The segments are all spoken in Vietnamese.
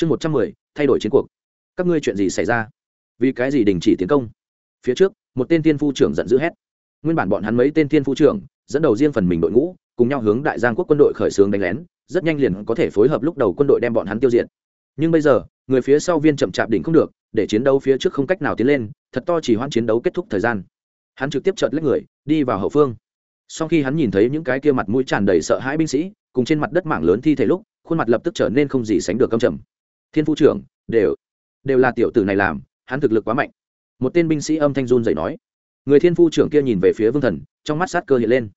chương một trăm mười, thay đổi chiến cuộc. Các ngươi chuyện gì xảy ra? Vì cái gì đình chỉ tiến công? Phía trước, một tên tiên phu trưởng giận dữ hét. Nguyên bản bọn hắn mấy tên tiên phu trưởng, dẫn đầu riêng phần mình đội ngũ, cùng nhau hướng đại giang quốc quân đội khởi xướng đánh lén, rất nhanh liền có thể phối hợp lúc đầu quân đội đem bọn hắn tiêu diệt. Nhưng bây giờ, người phía sau viên chậm chạp đỉnh không được, để chiến đấu phía trước không cách nào tiến lên, thật to chỉ hoãn chiến đấu kết thúc thời gian. Hắn trực tiếp chợt lấy người, đi vào hậu phương. Sau khi hắn nhìn thấy những cái kia mặt mũi tràn đầy sợ hãi binh sĩ, cùng trên mặt đất mảng lớn thi thể lúc, khuôn mặt lập tức trở nên không gì sánh được căm trầm thiên phu trưởng, đều đều là tiểu tử này làm, hắn thực lực quá mạnh. Một tên binh sĩ âm thanh run dậy nói. Người thiên phu trưởng kia nhìn về phía vương thần, trong mắt sát cơ hiện lên.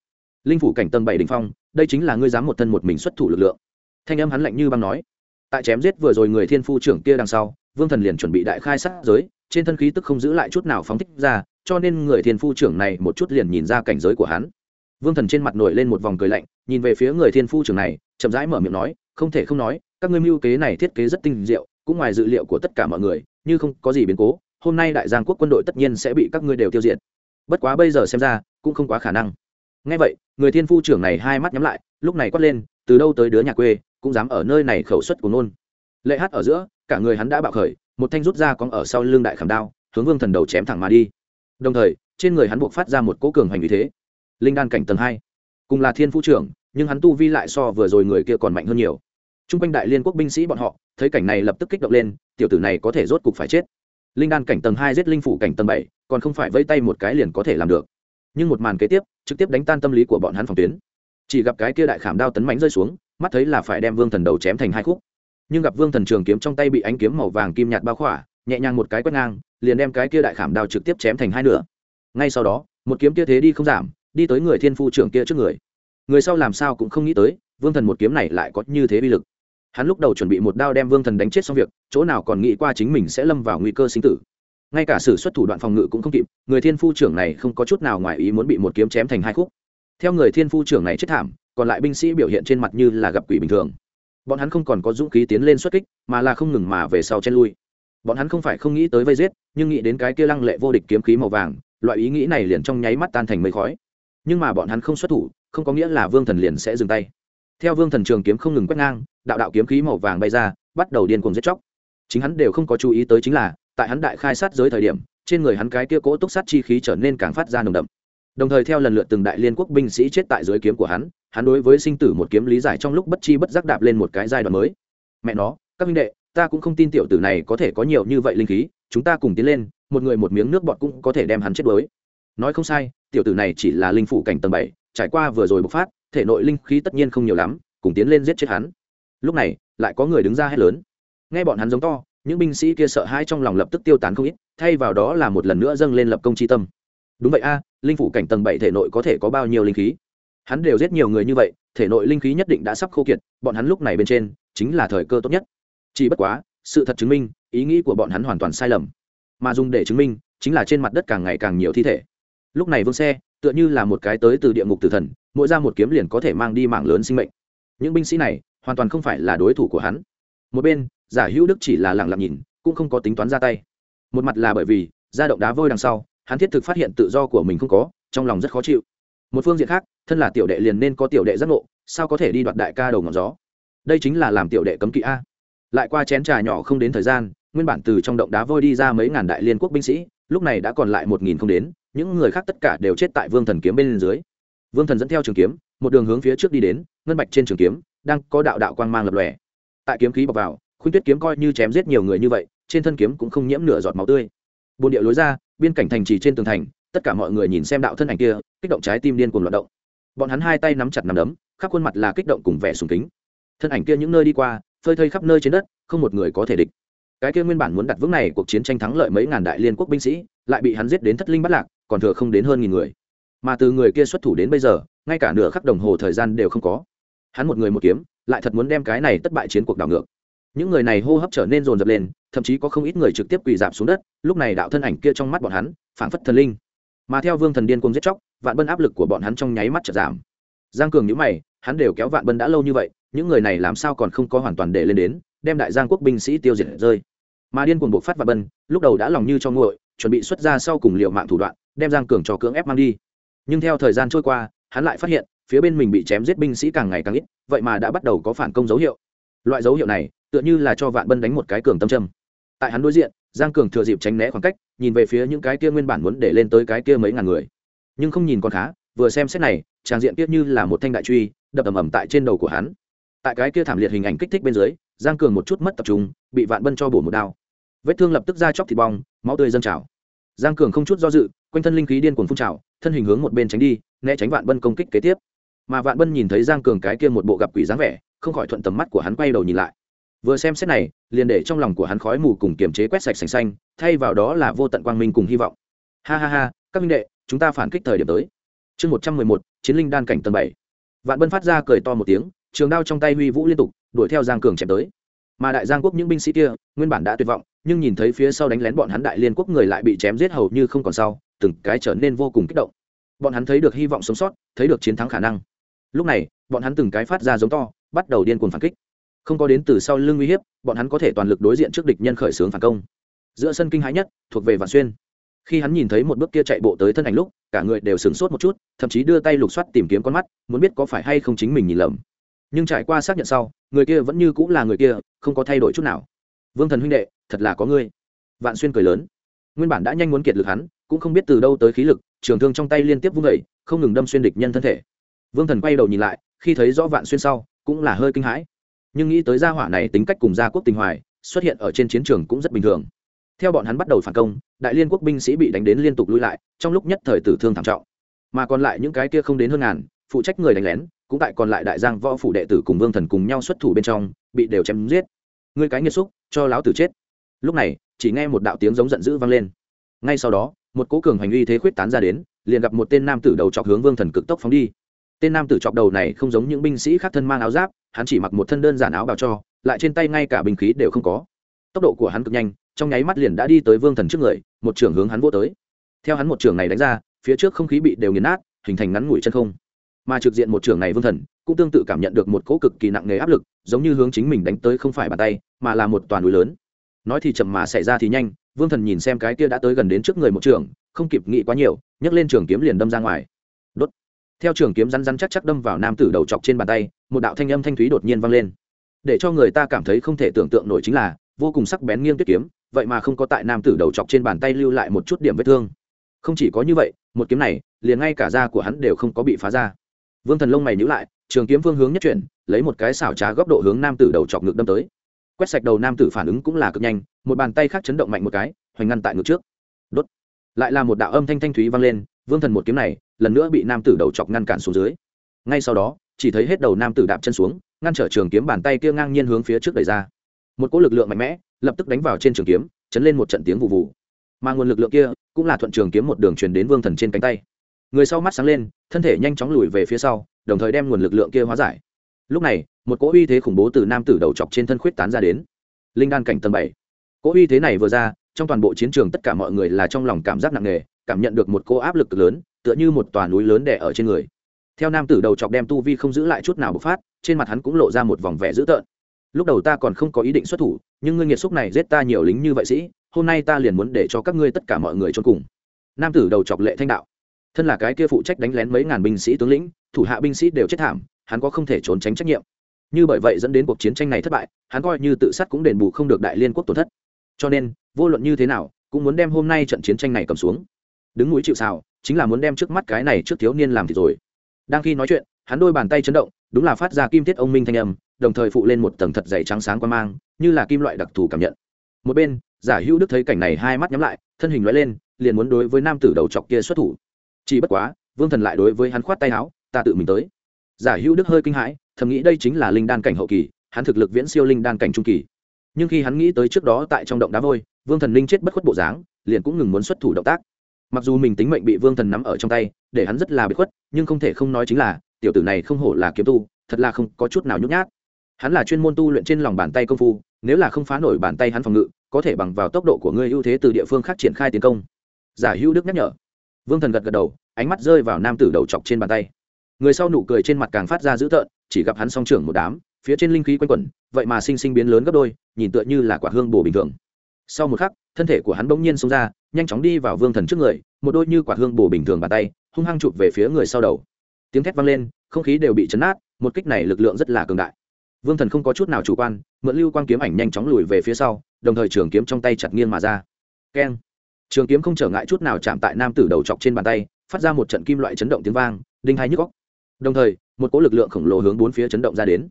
Linh phủ cảnh tầng bảy đình phong, đây chính là ngươi dám một thân một mình xuất thủ lực lượng. Thanh âm hắn lạnh như băng nói. Tại chém giết vừa rồi người thiên phu trưởng kia đằng sau, vương thần liền chuẩn bị đại khai sát giới, trên thân khí tức không giữ lại chút nào phóng thích ra, cho nên người thiên phu trưởng này một chút liền nhìn ra cảnh giới của hắn. Vương thần trên mặt nổi lên một vòng cười lạnh, nhìn về phía người thiên phu trưởng này, chậm rãi mở miệng nói không thể không nói, các ngươi mưu kế này thiết kế rất tinh diệu, cũng ngoài dự liệu của tất cả mọi người, như không có gì biến cố, hôm nay đại giang quốc quân đội tất nhiên sẽ bị các ngươi đều tiêu diệt. Bất quá bây giờ xem ra, cũng không quá khả năng. Ngay vậy, người thiên phu trưởng này hai mắt nhắm lại, lúc này quát lên, từ đâu tới đứa nhà quê, cũng dám ở nơi này khẩu suất của nôn. Lệ hát ở giữa, cả người hắn đã bạo khởi, một thanh rút ra cóng ở sau lưng đại khảm đao, hướng vương thần đầu chém thẳng mà đi. Đồng thời, trên người hắn buộc phát ra một cố cường hành vì thế. Linh đan cảnh tầng hai. Cùng là thiên phu trưởng, nhưng hắn tu vi lại so vừa rồi người kia còn mạnh hơn nhiều t r u n g quanh đại liên quốc binh sĩ bọn họ, thấy cảnh này lập tức kích động lên, tiểu tử này có thể rốt cục phải chết. Linh đan cảnh tầng hai giết linh phủ cảnh tầng bảy, còn không phải vây tay một cái liền có thể làm được. Nhưng một màn kế tiếp, trực tiếp đánh tan tâm lý của bọn hắn phòng tuyến. Chỉ gặp cái kia đại khảm đao tấn mánh rơi xuống, mắt thấy là phải đem vương thần đầu chém thành hai khúc. Nhưng gặp vương thần trường kiếm trong tay bị ánh kiếm màu vàng kim nhạt bao khỏa, nhẹ nhàng một cái quét ngang, liền đem cái kia đại khảm đao trực tiếp chém thành hai nửa. Ngay sau đó, một kiếm kia thế đi không giảm, đi tới người thiên phu trưởng kia trước người. Người sau làm sao cũng không nghĩ tới, vương thần một kiếm này lại có như thế bi lực hắn lúc đầu chuẩn bị một đao đem vương thần đánh chết xong việc, chỗ nào còn nghĩ qua chính mình sẽ lâm vào nguy cơ sinh tử. Ngay cả sự xuất thủ đoạn phòng ngự cũng không kịp, người thiên phu trưởng này không có chút nào ngoài ý muốn bị một kiếm chém thành hai khúc. Theo người thiên phu trưởng này chết thảm, còn lại binh sĩ biểu hiện trên mặt như là gặp quỷ bình thường. Bọn hắn không còn có dũng khí tiến lên xuất kích, mà là không ngừng mà về sau chen lui. Bọn hắn không phải không nghĩ tới vây giết, nhưng nghĩ đến cái kia lăng lệ vô địch kiếm khí màu vàng, loại ý nghĩ này liền trong nháy mắt tan thành mây khói. Nhưng mà bọn hắn không xuất thủ, không có nghĩa là vương thần liền sẽ dừng tay theo vương thần trường kiếm không ngừng quét ngang, đạo đạo kiếm khí màu vàng bay ra, bắt đầu điên cuồng giết chóc. Chính hắn đều không có chú ý tới chính là, tại hắn đại khai sát giới thời điểm, trên người hắn cái kia cỗ túc sát chi khí trở nên càng phát ra nồng đậm. Đồng thời theo lần lượt từng đại liên quốc binh sĩ chết tại dưới kiếm của hắn hắn đối với sinh tử một kiếm lý giải trong lúc bất chi bất giác đạp lên một cái giai đoạn mới. Mẹ nó, các minh đệ, ta cũng không tin tiểu tử này có thể có nhiều như vậy linh khí, chúng ta cùng tiến lên, một người một miếng nước bọt cũng có thể đem hắn chết đuối. Nói không sai, tiểu tử này chỉ là linh phủ cảnh tầng bảy, trải qua vừa rồi bộc phát thể nội linh khí tất nhiên không nhiều lắm, cùng tiến lên giết chết hắn. Lúc này, lại có người đứng ra hét lớn. Nghe bọn hắn giống to, những binh sĩ kia sợ hãi trong lòng lập tức tiêu tán không ít, thay vào đó là một lần nữa dâng lên lập công chi tâm. Đúng vậy a, linh phủ cảnh tầng bảy thể nội có thể có bao nhiêu linh khí? Hắn đều giết nhiều người như vậy, thể nội linh khí nhất định đã sắp khô kiệt, bọn hắn lúc này bên trên, chính là thời cơ tốt nhất. Chỉ bất quá, sự thật chứng minh, ý nghĩ của bọn hắn hoàn toàn sai lầm. Mà dùng để chứng minh, chính là trên mặt đất càng ngày càng nhiều thi thể. Lúc này vương xe, tựa như là một cái tới từ địa ngục tử thần mỗi ra một kiếm liền có thể mang đi mạng lớn sinh mệnh. Những binh sĩ này hoàn toàn không phải là đối thủ của hắn. Một bên, giả hữu đức chỉ là lặng lặng nhìn, cũng không có tính toán ra tay. Một mặt là bởi vì, ra động đá vôi đằng sau, hắn thiết thực phát hiện tự do của mình không có, trong lòng rất khó chịu. Một phương diện khác, thân là tiểu đệ liền nên có tiểu đệ giác ngộ, sao có thể đi đoạt đại ca đầu ngọn gió? Đây chính là làm tiểu đệ cấm kỵ a. Lại qua chén trà nhỏ không đến thời gian, nguyên bản từ trong động đá vôi đi ra mấy ngàn đại liên quốc binh sĩ, lúc này đã còn lại một nghìn không đến, những người khác tất cả đều chết tại vương thần kiếm bên dưới vương thần dẫn theo trường kiếm, một đường hướng phía trước đi đến, ngân bạch trên trường kiếm, đang có đạo đạo quang mang lập lòe. Tại kiếm khí bọc vào, khuynh tuyết kiếm coi như chém giết nhiều người như vậy, trên thân kiếm cũng không nhiễm nửa giọt máu tươi. Bồn địa lối ra, biên cảnh thành trì trên tường thành, tất cả mọi người nhìn xem đạo thân ảnh kia, kích động trái tim điên cuồng loạt động. Bọn hắn hai tay nắm chặt nắm đấm, khắp khuôn mặt là kích động cùng vẻ sùng kính. Thân ảnh kia những nơi đi qua, phơi thây khắp nơi trên đất, không một người có thể địch. Cái kia nguyên bản muốn đặt vững này cuộc chiến tranh thắng lợi mấy ngàn đại liên quốc binh sĩ, lại bị hắn giết đến thất linh bắt lạc, còn thừa không đến hơn nghìn người mà từ người kia xuất thủ đến bây giờ, ngay cả nửa khắc đồng hồ thời gian đều không có. Hắn một người một kiếm, lại thật muốn đem cái này tất bại chiến cuộc đảo ngược. Những người này hô hấp trở nên rồn rập lên, thậm chí có không ít người trực tiếp quỳ dạp xuống đất, lúc này đạo thân ảnh kia trong mắt bọn hắn, phảng phất thần linh. Mà theo vương thần điên cùng giết chóc, vạn bân áp lực của bọn hắn trong nháy mắt chợt giảm. Giang cường nhữ mày, hắn đều kéo vạn bân đã lâu như vậy, những người này làm sao còn không có hoàn toàn để lên đến, đem đại giang quốc binh sĩ tiêu diệt rơi. Mà điên cuồng buộc phát vạn bân, lúc đầu đã lòng như cho nguội, chuẩn bị xuất ra sau cùng liệu mạng thủ đoạn, đem giang cường cho cưỡng ép mang đi nhưng theo thời gian trôi qua, hắn lại phát hiện, phía bên mình bị chém giết binh sĩ càng ngày càng ít, vậy mà đã bắt đầu có phản công dấu hiệu. Loại dấu hiệu này, tựa như là cho vạn bân đánh một cái cường tâm trâm tại hắn đối diện, giang cường thừa dịp tránh né khoảng cách, nhìn về phía những cái kia nguyên bản muốn để lên tới cái kia mấy ngàn người. Nhưng không nhìn còn khá, vừa xem xét này, tràng diện tiếp như là một thanh đại truy, đập ầm ầm tại trên đầu của hắn. Tại cái kia thảm liệt hình ảnh kích thích bên dưới, giang cường một chút mất tập trung, bị vạn bân cho bổ một đao. Vết thương lập tức ra chóc thịt bong, máu tươi dâng trào. Giang cường không chút do dự quanh thân linh khí điên cuồng phun trào, thân hình hướng một bên tránh đi, né tránh vạn bân công kích kế tiếp. Mà vạn bân nhìn thấy giang cường cái kia một bộ gặp quỷ dáng vẻ, không khỏi thuận tầm mắt của hắn quay đầu nhìn lại. Vừa xem xét này, liền để trong lòng của hắn khói mù cùng kiềm chế quét sạch sành xanh, thay vào đó là vô tận quang minh cùng hy vọng. Ha ha ha, các minh đệ, chúng ta phản kích thời điểm tới. Chương một trăm mười một, chiến linh đan cảnh tầng bảy. Vạn bân phát ra cười to một tiếng, trường đao trong tay huy vũ liên tục, đuổi theo giang cường chém tới. Mà đại giang quốc những binh sĩ kia, nguyên bản đã tuyệt vọng nhưng nhìn thấy phía sau đánh lén bọn hắn đại liên quốc người lại bị chém giết hầu như không còn sau, từng cái trở nên vô cùng kích động. Bọn hắn thấy được hy vọng sống sót, thấy được chiến thắng khả năng. Lúc này, bọn hắn từng cái phát ra giống to, bắt đầu điên cuồng phản kích. Không có đến từ sau lưng uy hiếp, bọn hắn có thể toàn lực đối diện trước địch nhân khởi xướng phản công. Giữa sân kinh hãi nhất, thuộc về vạn xuyên. Khi hắn nhìn thấy một bước kia chạy bộ tới thân ảnh lúc, cả người đều sửng sốt một chút, thậm chí đưa tay lục soát tìm kiếm con mắt, muốn biết có phải hay không chính mình nhìn lầm. Nhưng trải qua xác nhận sau, người kia vẫn như cũng là người kia, không có thay đổi chút nào vương thần huynh đệ, thật là có ngươi. Vạn xuyên cười lớn. Nguyên bản đã nhanh muốn kiệt lực hắn, cũng không biết từ đâu tới khí lực, trường thương trong tay liên tiếp vung vẩy không ngừng đâm xuyên địch nhân thân thể. Vương thần quay đầu nhìn lại, khi thấy rõ vạn xuyên sau, cũng là hơi kinh hãi. Nhưng nghĩ tới gia hỏa này tính cách cùng gia quốc tình hoài, xuất hiện ở trên chiến trường cũng rất bình thường. Theo bọn hắn bắt đầu phản công, đại liên quốc binh sĩ bị đánh đến liên tục lui lại, trong lúc nhất thời tử thương thảm trọng. Mà còn lại những cái kia không đến hơn ngàn, phụ trách người đánh lén, cũng tại còn lại đại giang võ phủ đệ tử cùng vương thần cùng nhau xuất thủ bên trong, bị đều chém giết người cái nghiệt xúc, cho láo tử chết. Lúc này, chỉ nghe một đạo tiếng giống giận dữ vang lên. Ngay sau đó, một cố cường hành uy thế khuyết tán ra đến, liền gặp một tên nam tử đầu chọc hướng vương thần cực tốc phóng đi. Tên nam tử chọc đầu này không giống những binh sĩ khác thân mang áo giáp, hắn chỉ mặc một thân đơn giản áo bào cho, lại trên tay ngay cả binh khí đều không có. Tốc độ của hắn cực nhanh, trong nháy mắt liền đã đi tới vương thần trước người, một trưởng hướng hắn vô tới. Theo hắn một trưởng này đánh ra, phía trước không khí bị đều nghiền nát, hình thành ngắn ngủi chân không. Mà trực diện một trưởng này vương thần, cũng tương tự cảm nhận được một cỗ cực kỳ nặng nề áp lực, giống như hướng chính mình đánh tới không phải bàn tay mà là một toàn núi lớn. Nói thì chậm mà xảy ra thì nhanh, vương thần nhìn xem cái kia đã tới gần đến trước người một trường, không kịp nghĩ quá nhiều, nhấc lên trường kiếm liền đâm ra ngoài. Đốt. Theo trường kiếm rắn rắn chắc chắc đâm vào nam tử đầu chọc trên bàn tay, một đạo thanh âm thanh thúy đột nhiên vang lên. Để cho người ta cảm thấy không thể tưởng tượng nổi chính là, vô cùng sắc bén nghiêng tuyết kiếm, vậy mà không có tại nam tử đầu chọc trên bàn tay lưu lại một chút điểm vết thương. Không chỉ có như vậy, một kiếm này, liền ngay cả da của hắn đều không có bị phá ra. Vương thần lông mày nhữ lại, trường kiếm phương hướng nhất chuyển, lấy một cái xảo trá góc độ hướng nam tử đầu chọc ngực đâm tới quét sạch đầu nam tử phản ứng cũng là cực nhanh, một bàn tay khác chấn động mạnh một cái, hoành ngăn tại ngực trước. Đốt. Lại là một đạo âm thanh thanh thúy vang lên, vương thần một kiếm này, lần nữa bị nam tử đầu chọc ngăn cản xuống dưới. Ngay sau đó, chỉ thấy hết đầu nam tử đạp chân xuống, ngăn trở trường kiếm bàn tay kia ngang nhiên hướng phía trước đẩy ra. Một cỗ lực lượng mạnh mẽ, lập tức đánh vào trên trường kiếm, chấn lên một trận tiếng vụ vụ. Mà nguồn lực lượng kia cũng là thuận trường kiếm một đường truyền đến vương thần trên cánh tay. Người sau mắt sáng lên, thân thể nhanh chóng lùi về phía sau, đồng thời đem nguồn lực lượng kia hóa giải. Lúc này một cỗ uy thế khủng bố từ nam tử đầu chọc trên thân khuyết tán ra đến. Linh đan cảnh tầng bảy. Cỗ uy thế này vừa ra, trong toàn bộ chiến trường tất cả mọi người là trong lòng cảm giác nặng nề, cảm nhận được một cỗ áp lực lớn, tựa như một tòa núi lớn đè ở trên người. Theo nam tử đầu chọc đem tu vi không giữ lại chút nào bộc phát, trên mặt hắn cũng lộ ra một vòng vẻ dữ tợn. Lúc đầu ta còn không có ý định xuất thủ, nhưng ngươi nghiệt xúc này giết ta nhiều lính như vậy sĩ, hôm nay ta liền muốn để cho các ngươi tất cả mọi người trốn cùng. Nam tử đầu chọc lệ thanh đạo. Thân là cái kia phụ trách đánh lén mấy ngàn binh sĩ tướng lĩnh, thủ hạ binh sĩ đều chết thảm, hắn có không thể trốn tránh trách nhiệm như bởi vậy dẫn đến cuộc chiến tranh này thất bại, hắn coi như tự sát cũng đền bù không được đại liên quốc tổn thất. Cho nên, vô luận như thế nào, cũng muốn đem hôm nay trận chiến tranh này cầm xuống. Đứng núi chịu xào chính là muốn đem trước mắt cái này trước thiếu niên làm thì rồi. Đang khi nói chuyện, hắn đôi bàn tay chấn động, đúng là phát ra kim thiết ông minh thanh âm, đồng thời phụ lên một tầng thật dày trắng sáng quan mang, như là kim loại đặc thù cảm nhận. Một bên, giả hữu đức thấy cảnh này hai mắt nhắm lại, thân hình loại lên, liền muốn đối với nam tử đầu chọc kia xuất thủ. Chỉ bất quá, vương thần lại đối với hắn khoát tay áo, ta tự mình tới. Giả hữu đức hơi kinh hãi thầm nghĩ đây chính là linh đan cảnh hậu kỳ, hắn thực lực viễn siêu linh đan cảnh trung kỳ. Nhưng khi hắn nghĩ tới trước đó tại trong động đá vôi, vương thần linh chết bất khuất bộ dáng, liền cũng ngừng muốn xuất thủ động tác. Mặc dù mình tính mệnh bị vương thần nắm ở trong tay, để hắn rất là bị khuất, nhưng không thể không nói chính là, tiểu tử này không hổ là kiếm tu, thật là không có chút nào nhút nhát. Hắn là chuyên môn tu luyện trên lòng bàn tay công phu, nếu là không phá nổi bàn tay hắn phòng ngự, có thể bằng vào tốc độ của ngươi ưu thế từ địa phương khác triển khai tiến công. Giả hữu đức nhắc nhở. Vương thần gật gật đầu, ánh mắt rơi vào nam tử đầu chọc trên bàn tay. Người sau nụ cười trên mặt càng phát ra dữ tợn chỉ gặp hắn song trưởng một đám, phía trên linh khí quanh quẩn, vậy mà sinh sinh biến lớn gấp đôi, nhìn tựa như là quả hương bổ bình thường. Sau một khắc, thân thể của hắn bỗng nhiên xông ra, nhanh chóng đi vào vương thần trước người, một đôi như quả hương bổ bình thường bàn tay, hung hăng chụp về phía người sau đầu. Tiếng thét vang lên, không khí đều bị chấn nát, một kích này lực lượng rất là cường đại. Vương thần không có chút nào chủ quan, mượn lưu quang kiếm ảnh nhanh chóng lùi về phía sau, đồng thời trường kiếm trong tay chặt nghiêng mà ra. Keng. Trường kiếm không trở ngại chút nào chạm tại nam tử đầu chọc trên bàn tay, phát ra một trận kim loại chấn động tiếng vang, đinh hai nhức góc đồng thời một cỗ lực lượng khổng lồ hướng bốn phía chấn động ra đến.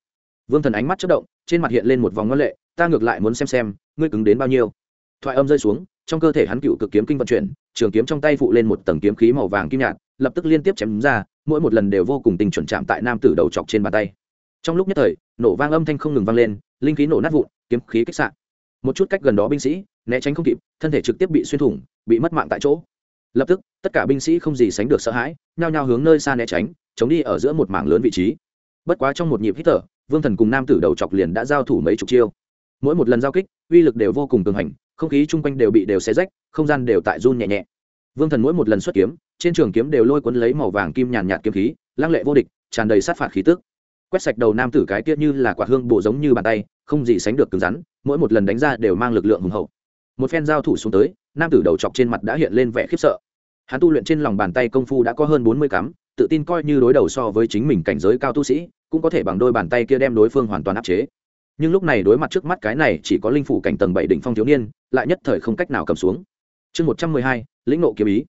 Vương thần ánh mắt chất động, trên mặt hiện lên một vòng ngân lệ, ta ngược lại muốn xem xem, ngươi cứng đến bao nhiêu. Thoại âm rơi xuống, trong cơ thể hắn cựu cực kiếm kinh vận chuyển, trường kiếm trong tay phụ lên một tầng kiếm khí màu vàng kim nhạt, lập tức liên tiếp chém ra, mỗi một lần đều vô cùng tình chuẩn chạm tại nam tử đầu chọc trên bàn tay. Trong lúc nhất thời, nổ vang âm thanh không ngừng vang lên, linh khí nổ nát vụn, kiếm khí kích sạn một chút cách gần đó binh sĩ, né tránh không kịp, thân thể trực tiếp bị xuyên thủng, bị mất mạng tại chỗ. Lập tức, tất cả binh sĩ không gì sánh được sợ hãi, nhao nhao hướng nơi xa né tránh chống đi ở giữa một mảng lớn vị trí. Bất quá trong một nhịp hít thở, vương thần cùng nam tử đầu chọc liền đã giao thủ mấy chục chiêu. Mỗi một lần giao kích, uy lực đều vô cùng cường hành, không khí chung quanh đều bị đều xé rách, không gian đều tại run nhẹ nhẹ. Vương thần mỗi một lần xuất kiếm, trên trường kiếm đều lôi cuốn lấy màu vàng kim nhàn nhạt kiếm khí, lăng lệ vô địch, tràn đầy sát phạt khí tức. Quét sạch đầu nam tử cái kia như là quả hương bộ giống như bàn tay, không gì sánh được cứng rắn, mỗi một lần đánh ra đều mang lực lượng hùng hậu. Một phen giao thủ xuống tới, nam tử đầu chọc trên mặt đã hiện lên vẻ khiếp sợ. Hắn tu luyện trên lòng bàn tay công phu đã có hơn bốn mươi cắm tự tin coi như đối đầu so với chính mình cảnh giới cao tu sĩ, cũng có thể bằng đôi bàn tay kia đem đối phương hoàn toàn áp chế. Nhưng lúc này đối mặt trước mắt cái này chỉ có linh phủ cảnh tầng bảy đỉnh phong thiếu niên, lại nhất thời không cách nào cầm xuống. Chương một trăm mười hai, lĩnh nộ kiếm ý.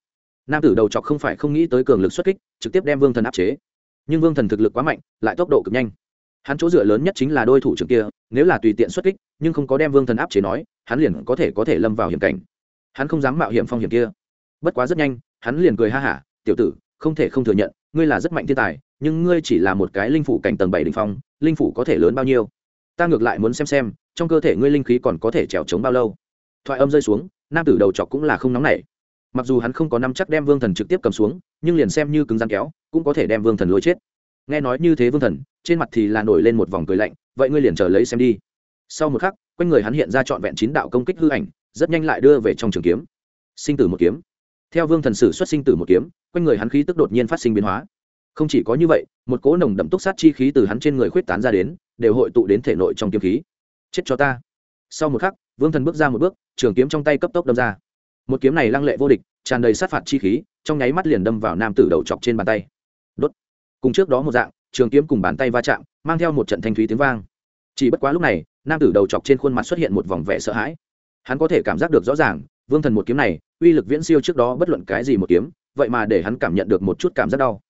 Nam tử đầu chọc không phải không nghĩ tới cường lực xuất kích, trực tiếp đem vương thần áp chế. Nhưng vương thần thực lực quá mạnh, lại tốc độ cực nhanh. Hắn chỗ dựa lớn nhất chính là đôi thủ trưởng kia, nếu là tùy tiện xuất kích, nhưng không có đem vương thần áp chế nói, hắn liền có thể có thể lâm vào hiểm cảnh. Hắn không dám mạo hiểm phong hiểm kia. Bất quá rất nhanh, hắn liền cười ha hả, tiểu tử, không thể không thừa nhận ngươi là rất mạnh thiên tài, nhưng ngươi chỉ là một cái linh phủ cảnh tầng bảy đình phong, linh phủ có thể lớn bao nhiêu? Ta ngược lại muốn xem xem, trong cơ thể ngươi linh khí còn có thể trèo trống bao lâu. Thoại âm rơi xuống, nam tử đầu chọc cũng là không nóng nảy. Mặc dù hắn không có năm chắc đem vương thần trực tiếp cầm xuống, nhưng liền xem như cứng rắn kéo, cũng có thể đem vương thần lôi chết. Nghe nói như thế vương thần, trên mặt thì là nổi lên một vòng cười lạnh, vậy ngươi liền chờ lấy xem đi. Sau một khắc, quanh người hắn hiện ra trọn vẹn chín đạo công kích hư ảnh, rất nhanh lại đưa về trong trường kiếm. Sinh tử một kiếm. Theo vương thần sử xuất sinh tử một kiếm quanh người hắn khí tức đột nhiên phát sinh biến hóa. Không chỉ có như vậy, một cỗ nồng đậm túc sát chi khí từ hắn trên người khuyết tán ra đến, đều hội tụ đến thể nội trong kiếm khí. Chết cho ta. Sau một khắc, vương thần bước ra một bước, trường kiếm trong tay cấp tốc đâm ra. Một kiếm này lăng lệ vô địch, tràn đầy sát phạt chi khí, trong nháy mắt liền đâm vào nam tử đầu chọc trên bàn tay. Đốt. Cùng trước đó một dạng, trường kiếm cùng bàn tay va chạm, mang theo một trận thanh thúy tiếng vang. Chỉ bất quá lúc này, nam tử đầu chọc trên khuôn mặt xuất hiện một vòng vẻ sợ hãi. Hắn có thể cảm giác được rõ ràng, vương thần một kiếm này, uy lực viễn siêu trước đó bất luận cái gì một kiếm vậy mà để hắn cảm nhận được một chút cảm giác đau.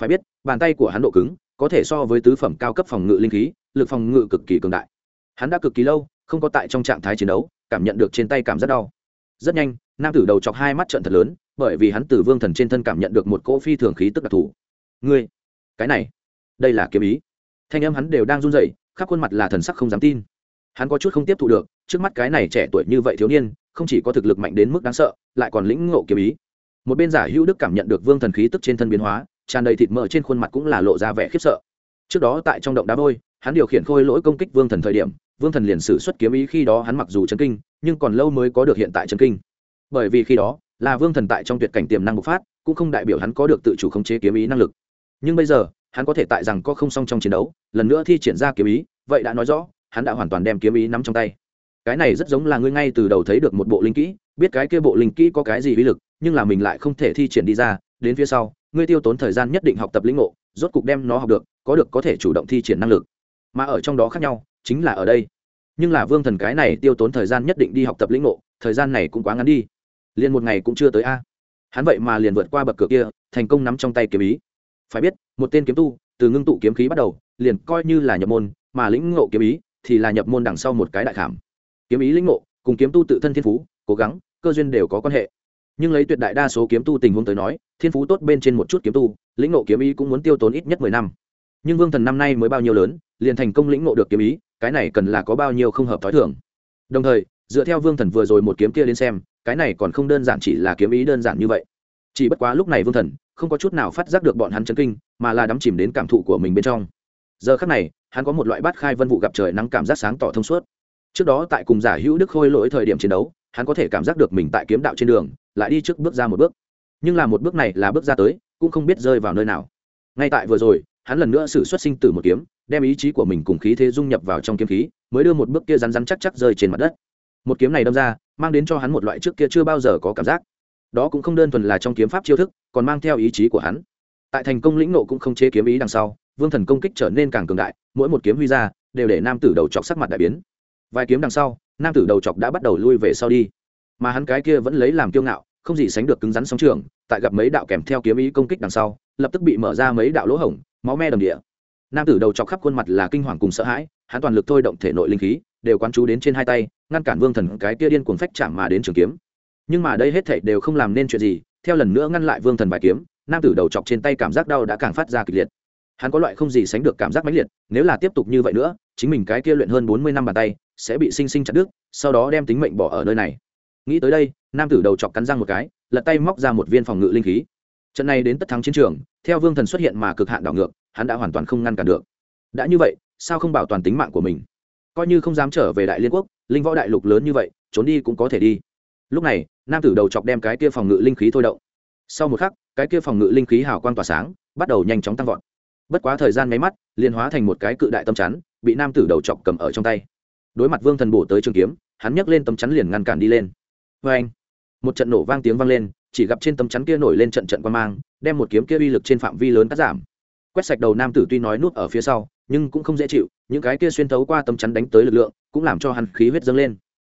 Phải biết, bàn tay của hắn độ cứng, có thể so với tứ phẩm cao cấp phòng ngự linh khí, lực phòng ngự cực kỳ cường đại. Hắn đã cực kỳ lâu không có tại trong trạng thái chiến đấu, cảm nhận được trên tay cảm giác đau. Rất nhanh, nam tử đầu chọc hai mắt trận thật lớn, bởi vì hắn từ vương thần trên thân cảm nhận được một cỗ phi thường khí tức đặc thù. Ngươi, cái này, đây là kiếm ý. Thanh âm hắn đều đang run rẩy, khắp khuôn mặt là thần sắc không dám tin. Hắn có chút không tiếp thụ được, trước mắt cái này trẻ tuổi như vậy thiếu niên, không chỉ có thực lực mạnh đến mức đáng sợ, lại còn lĩnh ngộ kiếm ý một bên giả hữu đức cảm nhận được vương thần khí tức trên thân biến hóa, tràn đầy thịt mỡ trên khuôn mặt cũng là lộ ra vẻ khiếp sợ. Trước đó tại trong động đá vôi, hắn điều khiển khôi lỗi công kích vương thần thời điểm, vương thần liền sử xuất kiếm ý khi đó hắn mặc dù chấn kinh, nhưng còn lâu mới có được hiện tại chấn kinh. Bởi vì khi đó, là vương thần tại trong tuyệt cảnh tiềm năng bộc phát, cũng không đại biểu hắn có được tự chủ khống chế kiếm ý năng lực. Nhưng bây giờ, hắn có thể tại rằng có không song trong chiến đấu, lần nữa thi triển ra kiếm ý, vậy đã nói rõ, hắn đã hoàn toàn đem kiếm ý nắm trong tay. Cái này rất giống là ngươi ngay từ đầu thấy được một bộ linh kỹ, biết cái kia bộ linh kỹ có cái gì uy lực nhưng là mình lại không thể thi triển đi ra, đến phía sau, ngươi tiêu tốn thời gian nhất định học tập lĩnh ngộ, rốt cục đem nó học được, có được có thể chủ động thi triển năng lực. Mà ở trong đó khác nhau, chính là ở đây. Nhưng là vương thần cái này tiêu tốn thời gian nhất định đi học tập lĩnh ngộ, thời gian này cũng quá ngắn đi. Liền một ngày cũng chưa tới a. Hắn vậy mà liền vượt qua bậc cửa kia, thành công nắm trong tay kiếm ý. Phải biết, một tên kiếm tu, từ ngưng tụ kiếm khí bắt đầu, liền coi như là nhập môn, mà lĩnh ngộ kiếm ý thì là nhập môn đằng sau một cái đại khảm. Kiếm ý lĩnh ngộ, cùng kiếm tu tự thân thiên phú, cố gắng, cơ duyên đều có quan hệ nhưng lấy tuyệt đại đa số kiếm tu tình huống tới nói, thiên phú tốt bên trên một chút kiếm tu, lĩnh ngộ kiếm ý cũng muốn tiêu tốn ít nhất mười năm. Nhưng vương thần năm nay mới bao nhiêu lớn, liền thành công lĩnh ngộ được kiếm ý, cái này cần là có bao nhiêu không hợp t h ó i thưởng đồng thời, dựa theo vương thần vừa rồi một kiếm kia đến xem, cái này còn không đơn giản chỉ là kiếm ý đơn giản như vậy. Chỉ bất quá lúc này vương thần không có chút nào phát giác được bọn hắn chấn kinh, mà là đắm chìm đến cảm thụ của mình bên trong. Giờ khắc này, hắn có một loại bát khai vân vụ gặp trời nắng cảm giác sáng tỏ thông suốt. Trước đó tại cùng giả hữu đức khôi lỗi thời điểm chiến đấu, hắn có thể cảm giác được mình tại kiếm đạo trên đường lại đi trước bước ra một bước. Nhưng là một bước này là bước ra tới, cũng không biết rơi vào nơi nào. Ngay tại vừa rồi, hắn lần nữa xử xuất sinh tử một kiếm, đem ý chí của mình cùng khí thế dung nhập vào trong kiếm khí, mới đưa một bước kia rắn rắn chắc chắc rơi trên mặt đất. Một kiếm này đâm ra, mang đến cho hắn một loại trước kia chưa bao giờ có cảm giác. Đó cũng không đơn thuần là trong kiếm pháp chiêu thức, còn mang theo ý chí của hắn. Tại thành công lĩnh nộ cũng không chế kiếm ý đằng sau, vương thần công kích trở nên càng cường đại, mỗi một kiếm huy ra, đều để nam tử đầu chọc sắc mặt đại biến. Vài kiếm đằng sau, nam tử đầu chọc đã bắt đầu lui về sau đi mà hắn cái kia vẫn lấy làm kiêu ngạo, không gì sánh được cứng rắn sóng trường, tại gặp mấy đạo kèm theo kiếm ý công kích đằng sau, lập tức bị mở ra mấy đạo lỗ hổng, máu me đầm địa. Nam tử đầu chọc khắp khuôn mặt là kinh hoàng cùng sợ hãi, hắn toàn lực thôi động thể nội linh khí, đều quán chú đến trên hai tay, ngăn cản vương thần cái kia điên cuồng phách chạm mà đến trường kiếm. Nhưng mà đây hết thảy đều không làm nên chuyện gì, theo lần nữa ngăn lại vương thần bài kiếm, nam tử đầu chọc trên tay cảm giác đau đã càng phát ra kịch liệt. Hắn có loại không gì sánh được cảm giác mãnh liệt, nếu là tiếp tục như vậy nữa, chính mình cái kia luyện hơn bốn mươi năm bàn tay, sẽ bị sinh sinh chặt đứt, sau đó đem tính mệnh bỏ ở nơi này nghĩ tới đây, nam tử đầu chọc cắn răng một cái, lật tay móc ra một viên phòng ngự linh khí. Trận này đến tất thắng chiến trường, theo vương thần xuất hiện mà cực hạn đảo ngược, hắn đã hoàn toàn không ngăn cản được. Đã như vậy, sao không bảo toàn tính mạng của mình? Coi như không dám trở về đại liên quốc, linh võ đại lục lớn như vậy, trốn đi cũng có thể đi. Lúc này, nam tử đầu chọc đem cái kia phòng ngự linh khí thôi động. Sau một khắc, cái kia phòng ngự linh khí hào quang tỏa sáng, bắt đầu nhanh chóng tăng vọt. Bất quá thời gian nháy mắt, liền hóa thành một cái cự đại tâm chắn, bị nam tử đầu chọc cầm ở trong tay. Đối mặt vương thần bổ tới trường kiếm, hắn nhấc lên tấm chắn liền ngăn cản đi lên vê anh, một trận nổ vang tiếng vang lên, chỉ gặp trên tấm chắn kia nổi lên trận trận quan mang, đem một kiếm kia uy lực trên phạm vi lớn cắt giảm. Quét sạch đầu nam tử tuy nói nuốt ở phía sau, nhưng cũng không dễ chịu, những cái kia xuyên thấu qua tấm chắn đánh tới lực lượng, cũng làm cho hắn khí huyết dâng lên.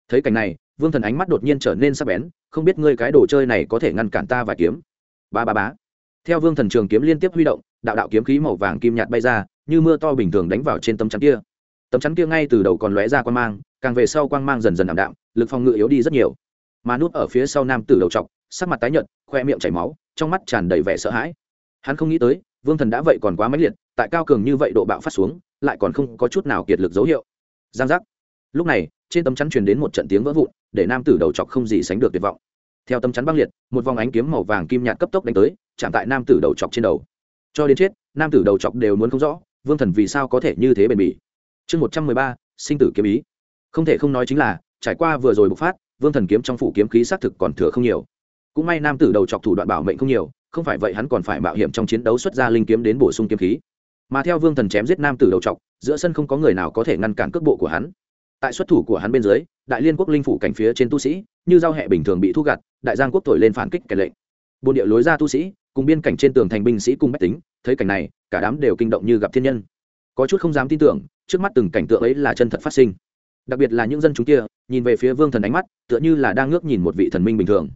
Thấy cảnh này, vương thần ánh mắt đột nhiên trở nên sắc bén, không biết ngươi cái đồ chơi này có thể ngăn cản ta và kiếm. Ba ba bá theo vương thần trường kiếm liên tiếp huy động, đạo đạo kiếm khí màu vàng kim nhạt bay ra, như mưa to bình thường đánh vào trên tấm chắn kia. Tấm chắn kia ngay từ đầu còn lóe ra quan mang, càng về sau quang mang dần dần ảm đạm, lực phòng ngự yếu đi rất nhiều mà nút ở phía sau nam tử đầu trọc, sắc mặt tái nhợt, khoe miệng chảy máu, trong mắt tràn đầy vẻ sợ hãi. Hắn không nghĩ tới, vương thần đã vậy còn quá mãnh liệt, tại cao cường như vậy độ bạo phát xuống, lại còn không có chút nào kiệt lực dấu hiệu. Giang giác. Lúc này, trên tấm chắn truyền đến một trận tiếng vỡ vụn, để nam tử đầu chọc không gì sánh được tuyệt vọng. Theo tấm chắn băng liệt, một vòng ánh kiếm màu vàng kim nhạt cấp tốc đánh tới, chạm tại nam tử đầu chọc trên đầu. Cho đến chết, nam tử đầu chọc đều muốn không rõ, vương thần vì sao có thể như thế bền bỉ. Chương một trăm mười ba, sinh tử kiếm ý. Không thể không nói chính là, trải qua vừa rồi bộc phát vương thần kiếm trong phủ kiếm khí xác thực còn thừa không nhiều. Cũng may nam tử đầu chọc thủ đoạn bảo mệnh không nhiều, không phải vậy hắn còn phải mạo hiểm trong chiến đấu xuất ra linh kiếm đến bổ sung kiếm khí. Mà theo vương thần chém giết nam tử đầu chọc, giữa sân không có người nào có thể ngăn cản cước bộ của hắn. Tại xuất thủ của hắn bên dưới, đại liên quốc linh phủ cảnh phía trên tu sĩ, như giao hệ bình thường bị thu gặt, đại giang quốc thổi lên phản kích kẻ lệnh. Bồn địa lối ra tu sĩ, cùng biên cảnh trên tường thành binh sĩ cùng bách tính, thấy cảnh này, cả đám đều kinh động như gặp thiên nhân. Có chút không dám tin tưởng, trước mắt từng cảnh tượng ấy là chân thật phát sinh đặc biệt là những dân chúng kia, nhìn về phía vương thần ánh mắt, tựa như là đang ngước nhìn một vị thần minh bình thường.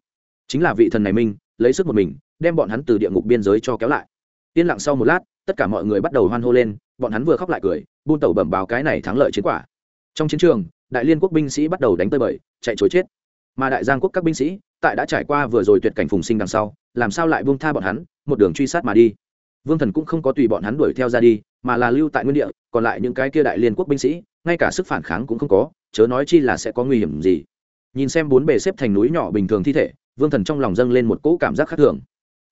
Chính là vị thần này minh lấy sức một mình, đem bọn hắn từ địa ngục biên giới cho kéo lại. Yên lặng sau một lát, tất cả mọi người bắt đầu hoan hô lên, bọn hắn vừa khóc lại cười, buôn tẩu bẩm báo cái này thắng lợi chiến quả. Trong chiến trường, đại liên quốc binh sĩ bắt đầu đánh tơi bời, chạy chối chết. Mà đại giang quốc các binh sĩ, tại đã trải qua vừa rồi tuyệt cảnh phùng sinh đằng sau, làm sao lại buông tha bọn hắn, một đường truy sát mà đi. Vương thần cũng không có tùy bọn hắn đuổi theo ra đi, mà là lưu tại nguyên địa, còn lại những cái kia đại liên quốc binh sĩ ngay cả sức phản kháng cũng không có, chớ nói chi là sẽ có nguy hiểm gì. Nhìn xem bốn bề xếp thành núi nhỏ bình thường thi thể, vương thần trong lòng dâng lên một cỗ cảm giác khác thường.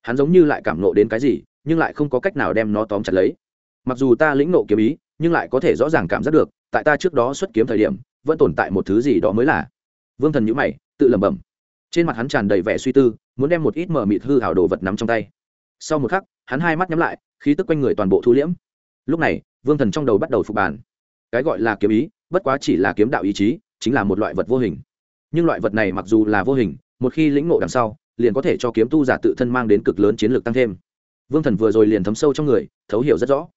Hắn giống như lại cảm nộ đến cái gì, nhưng lại không có cách nào đem nó tóm chặt lấy. Mặc dù ta lĩnh nộ kiếm ý, nhưng lại có thể rõ ràng cảm giác được, tại ta trước đó xuất kiếm thời điểm, vẫn tồn tại một thứ gì đó mới là. Vương thần nhữ mày, tự lẩm bẩm. Trên mặt hắn tràn đầy vẻ suy tư, muốn đem một ít mờ mịt hư hảo đồ vật nắm trong tay. Sau một khắc, hắn hai mắt nhắm lại, khí tức quanh người toàn bộ thu liễm. Lúc này, vương thần trong đầu bắt đầu phục bàn cái gọi là kiếm ý, bất quá chỉ là kiếm đạo ý chí, chính là một loại vật vô hình. Nhưng loại vật này mặc dù là vô hình, một khi lĩnh ngộ đằng sau, liền có thể cho kiếm tu giả tự thân mang đến cực lớn chiến lược tăng thêm. Vương thần vừa rồi liền thấm sâu trong người, thấu hiểu rất rõ.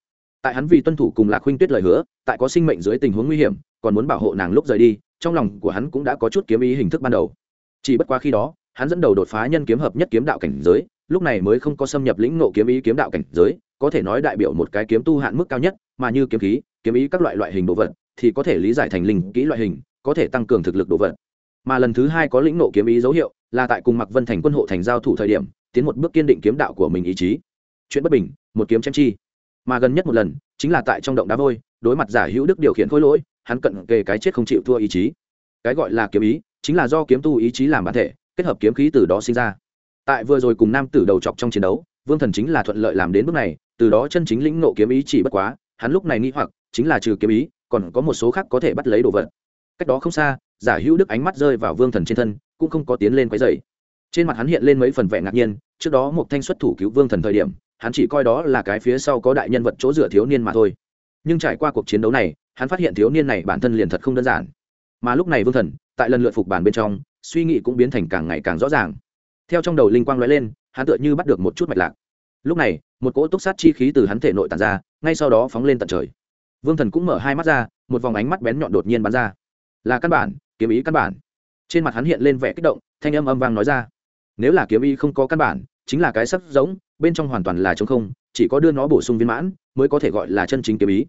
Tại hắn vì tuân thủ cùng lạc huynh tuyết lời hứa, tại có sinh mệnh dưới tình huống nguy hiểm, còn muốn bảo hộ nàng lúc rời đi, trong lòng của hắn cũng đã có chút kiếm ý hình thức ban đầu. Chỉ bất quá khi đó, hắn dẫn đầu đột phá nhân kiếm hợp nhất kiếm đạo cảnh giới, lúc này mới không có xâm nhập lĩnh nộ kiếm ý kiếm đạo cảnh giới, có thể nói đại biểu một cái kiếm tu hạn mức cao nhất, mà như kiếm khí kiếm ý các loại loại hình đồ vật, thì có thể lý giải thành linh kỹ loại hình, có thể tăng cường thực lực đồ vật. Mà lần thứ hai có lĩnh nộ kiếm ý dấu hiệu, là tại cùng mặc vân thành quân hộ thành giao thủ thời điểm, tiến một bước kiên định kiếm đạo của mình ý chí. Chuyện bất bình, một kiếm chém chi. Mà gần nhất một lần, chính là tại trong động đá vôi, đối mặt giả hữu đức điều khiển khối lỗi, hắn cận kề cái chết không chịu thua ý chí. Cái gọi là kiếm ý, chính là do kiếm tu ý chí làm bản thể, kết hợp kiếm khí từ đó sinh ra. Tại vừa rồi cùng nam tử đầu chọc trong chiến đấu, vương thần chính là thuận lợi làm đến bước này, từ đó chân chính lĩnh nộ kiếm ý chỉ bất quá, hắn lúc này nghĩ hoặc chính là trừ kiếm ý, còn có một số khác có thể bắt lấy đồ vật. Cách đó không xa, giả hữu đức ánh mắt rơi vào vương thần trên thân, cũng không có tiến lên quấy dày trên mặt hắn hiện lên mấy phần vẻ ngạc nhiên, trước đó một thanh xuất thủ cứu vương thần thời điểm, hắn chỉ coi đó là cái phía sau có đại nhân vật chỗ dựa thiếu niên mà thôi. Nhưng trải qua cuộc chiến đấu này, hắn phát hiện thiếu niên này bản thân liền thật không đơn giản. Mà lúc này vương thần, tại lần lượt phục bản bên trong, suy nghĩ cũng biến thành càng ngày càng rõ ràng. Theo trong đầu linh quang lóe lên, hắn tựa như bắt được một chút mạch lạc. Lúc này, một cỗ túc sát chi khí từ hắn thể nội tàn ra, ngay sau đó phóng lên tận trời vương thần cũng mở hai mắt ra, một vòng ánh mắt bén nhọn đột nhiên bắn ra. Là căn bản, kiếm ý căn bản. Trên mặt hắn hiện lên vẻ kích động, thanh âm âm vang nói ra. Nếu là kiếm ý không có căn bản, chính là cái sắc giống, bên trong hoàn toàn là trống không, chỉ có đưa nó bổ sung viên mãn, mới có thể gọi là chân chính kiếm ý.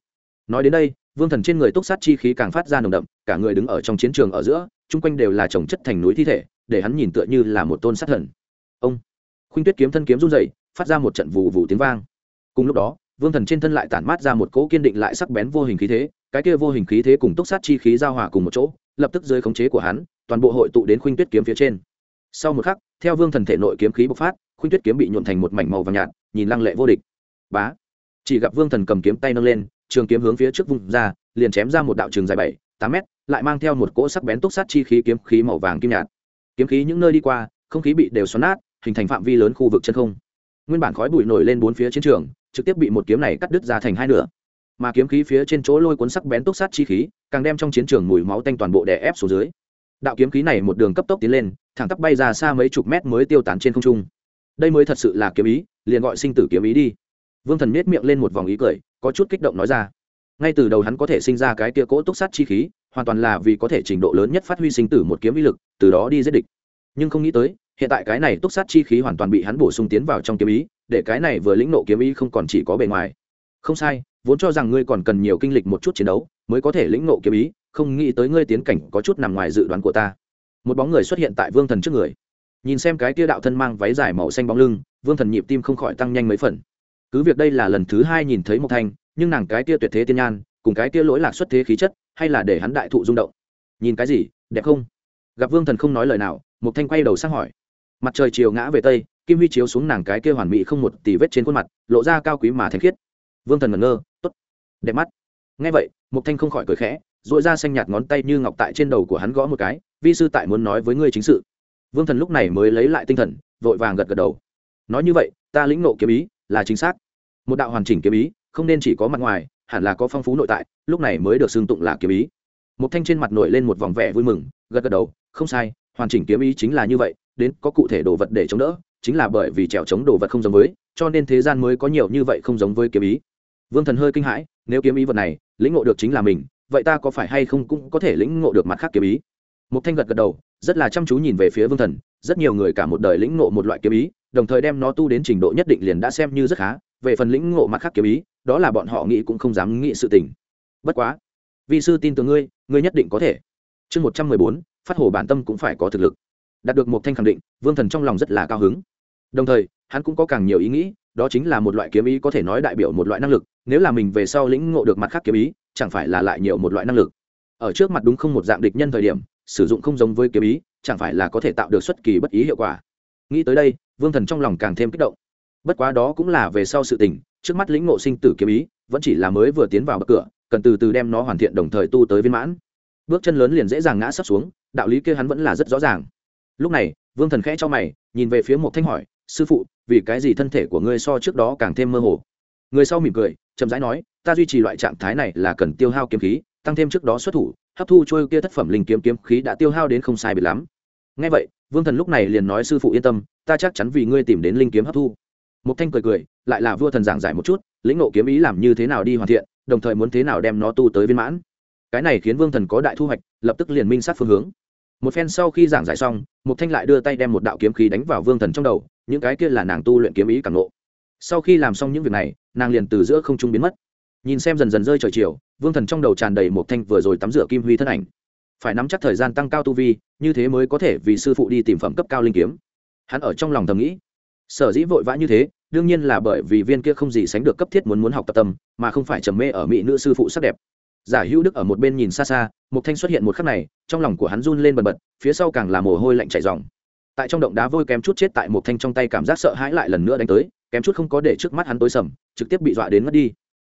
Nói đến đây, vương thần trên người túc sát chi khí càng phát ra nồng đậm, cả người đứng ở trong chiến trường ở giữa, chung quanh đều là trồng chất thành núi thi thể, để hắn nhìn tựa như là một tôn sát thần. Ông! Khuynh tuyết kiếm thân kiếm run dậy phát ra một trận vù vù tiếng vang. Cùng lúc đó vương thần trên thân lại tản mát ra một cỗ kiên định lại sắc bén vô hình khí thế, cái kia vô hình khí thế cùng túc sát chi khí giao hòa cùng một chỗ, lập tức dưới khống chế của hắn, toàn bộ hội tụ đến khuynh tuyết kiếm phía trên. Sau một khắc, theo vương thần thể nội kiếm khí bộc phát, khuynh tuyết kiếm bị nhuộn thành một mảnh màu vàng nhạt, nhìn lăng lệ vô địch. Bá! Chỉ gặp vương thần cầm kiếm tay nâng lên, trường kiếm hướng phía trước vùng ra, liền chém ra một đạo trường dài bảy, tám mét, lại mang theo một cỗ sắc bén túc sát chi khí kiếm khí màu vàng kim nhạt. Kiếm khí những nơi đi qua, không khí bị đều xoắn nát, hình thành phạm vi lớn khu vực chân không. Nguyên bản khói bụi nổi lên bốn phía chiến trường trực tiếp bị một kiếm này cắt đứt ra thành hai nửa. Mà kiếm khí phía trên chỗ lôi cuốn sắc bén túc sát chi khí, càng đem trong chiến trường mùi máu tanh toàn bộ đè ép xuống dưới. Đạo kiếm khí này một đường cấp tốc tiến lên, thẳng tắp bay ra xa mấy chục mét mới tiêu tán trên không trung. Đây mới thật sự là kiếm ý, liền gọi sinh tử kiếm ý đi. Vương thần nết miệng lên một vòng ý cười, có chút kích động nói ra. Ngay từ đầu hắn có thể sinh ra cái kia cỗ túc sát chi khí, hoàn toàn là vì có thể trình độ lớn nhất phát huy sinh tử một kiếm ý lực, từ đó đi giết địch. Nhưng không nghĩ tới, hiện tại cái này túc sát chi khí hoàn toàn bị hắn bổ sung tiến vào trong kiếm ý để cái này vừa lĩnh nộ kiếm ý không còn chỉ có bề ngoài. Không sai, vốn cho rằng ngươi còn cần nhiều kinh lịch một chút chiến đấu, mới có thể lĩnh nộ kiếm ý, không nghĩ tới ngươi tiến cảnh có chút nằm ngoài dự đoán của ta. Một bóng người xuất hiện tại vương thần trước người. Nhìn xem cái kia đạo thân mang váy dài màu xanh bóng lưng, vương thần nhịp tim không khỏi tăng nhanh mấy phần. Cứ việc đây là lần thứ hai nhìn thấy một thanh, nhưng nàng cái kia tuyệt thế tiên nhan, cùng cái kia lỗi lạc xuất thế khí chất, hay là để hắn đại thụ rung động. Nhìn cái gì, đẹp không? Gặp vương thần không nói lời nào một thanh quay đầu sang hỏi. Mặt trời chiều ngã về tây kim huy chiếu xuống nàng cái kia hoàn mỹ không một tì vết trên khuôn mặt, lộ ra cao quý mà thanh khiết. Vương thần ngẩn ngơ t ố t đẹp mắt. Ngay vậy, Mục thanh không khỏi cười khẽ dội ra xanh nhạt ngón tay như ngọc tại trên đầu của hắn gõ một cái, vi sư tại muốn nói với ngươi chính sự. Vương thần lúc này mới lấy lại tinh thần, vội vàng gật gật đầu. Nói như vậy, ta lĩnh nộ kiếm ý là chính xác. Một đạo hoàn chỉnh kiếm ý, không nên chỉ có mặt ngoài, hẳn là có phong phú nội tại, lúc này mới được xưng tụng là kiếm ý. Mục thanh trên mặt nổi lên một vòng vẻ vui mừng, gật gật đầu, không sai, hoàn chỉnh kiếm ý chính là như vậy, đến có cụ thể đồ vật để chống đỡ chính là bởi vì trèo chống đồ vật không giống với, cho nên thế gian mới có nhiều như vậy không giống với kiếm ý. Vương thần hơi kinh hãi, nếu kiếm ý vật này, lĩnh ngộ được chính là mình, vậy ta có phải hay không cũng có thể lĩnh ngộ được mặt khác kiếm ý? Một thanh gật gật đầu, rất là chăm chú nhìn về phía vương thần, rất nhiều người cả một đời lĩnh ngộ một loại kiếm ý, đồng thời đem nó tu đến trình độ nhất định liền đã xem như rất khá. Về phần lĩnh ngộ mặt khác kiếm ý, đó là bọn họ nghĩ cũng không dám nghĩ sự tình. Bất quá vì sư tin tưởng ngươi ngươi nhất định có thể. Chương một trăm mười bốn, phát hồ bản tâm cũng phải có thực lực. Đạt được một thanh khẳng định, vương thần trong lòng rất là cao hứng đồng thời, hắn cũng có càng nhiều ý nghĩ, đó chính là một loại kiếm ý có thể nói đại biểu một loại năng lực, nếu là mình về sau lĩnh ngộ được mặt khác kiếm ý, chẳng phải là lại nhiều một loại năng lực. Ở trước mặt đúng không một dạng địch nhân thời điểm, sử dụng không giống với kiếm ý, chẳng phải là có thể tạo được xuất kỳ bất ý hiệu quả. Nghĩ tới đây, vương thần trong lòng càng thêm kích động. Bất quá đó cũng là về sau sự tình, trước mắt lĩnh ngộ sinh tử kiếm ý, vẫn chỉ là mới vừa tiến vào bậc cửa, cần từ từ đem nó hoàn thiện đồng thời tu tới viên mãn. Bước chân lớn liền dễ dàng ngã sấp xuống, đạo lý kia hắn vẫn là rất rõ ràng. Lúc này, vương thần khẽ cho mày, nhìn về phía một thanh hỏi sư phụ, vì cái gì thân thể của ngươi so trước đó càng thêm mơ hồ? Người sau mỉm cười, chậm rãi nói, ta duy trì loại trạng thái này là cần tiêu hao kiếm khí, tăng thêm trước đó xuất thủ, hấp thu trôi kia thất phẩm linh kiếm kiếm khí đã tiêu hao đến không sai biệt lắm. Ngay vậy, vương thần lúc này liền nói sư phụ yên tâm, ta chắc chắn vì ngươi tìm đến linh kiếm hấp thu. Một thanh cười cười, lại là vua thần giảng giải một chút, lĩnh ngộ kiếm ý làm như thế nào đi hoàn thiện, đồng thời muốn thế nào đem nó tu tới viên mãn. Cái này khiến vương thần có đại thu hoạch, lập tức liền minh sát phương hướng một phen sau khi giảng giải xong một thanh lại đưa tay đem một đạo kiếm khí đánh vào vương thần trong đầu, những cái kia là nàng tu luyện kiếm ý càng ngộ. Sau khi làm xong những việc này, nàng liền từ giữa không trung biến mất. Nhìn xem dần dần rơi trời chiều, vương thần trong đầu tràn đầy một thanh vừa rồi tắm rửa kim huy thân ảnh. Phải nắm chắc thời gian tăng cao tu vi, như thế mới có thể vì sư phụ đi tìm phẩm cấp cao linh kiếm. Hắn ở trong lòng thầm nghĩ. Sở dĩ vội vã như thế, đương nhiên là bởi vì viên kia không gì sánh được cấp thiết muốn muốn học tập tâm, mà không phải trầm mê ở mỹ nữ sư phụ sắc đẹp giả hữu đức ở một bên nhìn xa xa, mục thanh xuất hiện một khắc này, trong lòng của hắn run lên bần bật, phía sau càng là mồ hôi lạnh chảy ròng. tại trong động đá vôi kém chút chết tại mục thanh trong tay cảm giác sợ hãi lại lần nữa đánh tới, kém chút không có để trước mắt hắn tối sầm, trực tiếp bị dọa đến mất đi.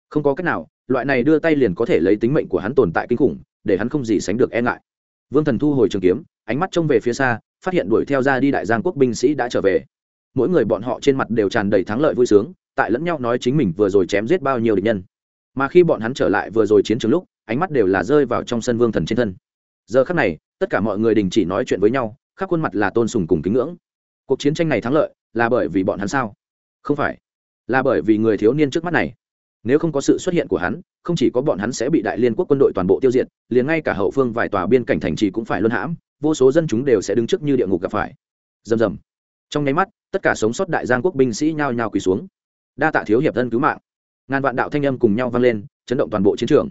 Không có cách nào, loại này đưa tay liền có thể lấy tính mệnh của hắn tồn tại kinh khủng, để hắn không gì sánh được e ngại. Vương thần thu hồi trường kiếm, ánh mắt trông về phía xa, phát hiện đuổi theo ra đi đại giang quốc binh sĩ đã trở về. Mỗi người bọn họ trên mặt đều tràn đầy thắng lợi vui sướng, tại lẫn nhau nói chính mình vừa rồi chém giết bao nhiêu địch nhân mà khi bọn hắn trở lại vừa rồi chiến trường lúc, ánh mắt đều là rơi vào trong sân vương thần trên thân. Giờ khắc này, tất cả mọi người đình chỉ nói chuyện với nhau khắc khuôn mặt là tôn sùng cùng kính ngưỡng. Cuộc chiến tranh này thắng lợi, là bởi vì bọn hắn sao? Không phải, là bởi vì người thiếu niên trước mắt này. Nếu không có sự xuất hiện của hắn, không chỉ có bọn hắn sẽ bị đại liên quốc quân đội toàn bộ tiêu diệt, liền ngay cả hậu phương vài tòa biên cảnh thành trì cũng phải luân hãm, vô số dân chúng đều sẽ đứng trước như địa ngục gặp phải. Rầm rầm. Trong nháy mắt, tất cả sống sót đại giang quốc binh sĩ nhao nhao quỳ xuống. Đa tạ thiếu hiệp thân cứu mạng ngàn vạn đạo thanh âm cùng nhau vang lên, chấn động toàn bộ chiến trường.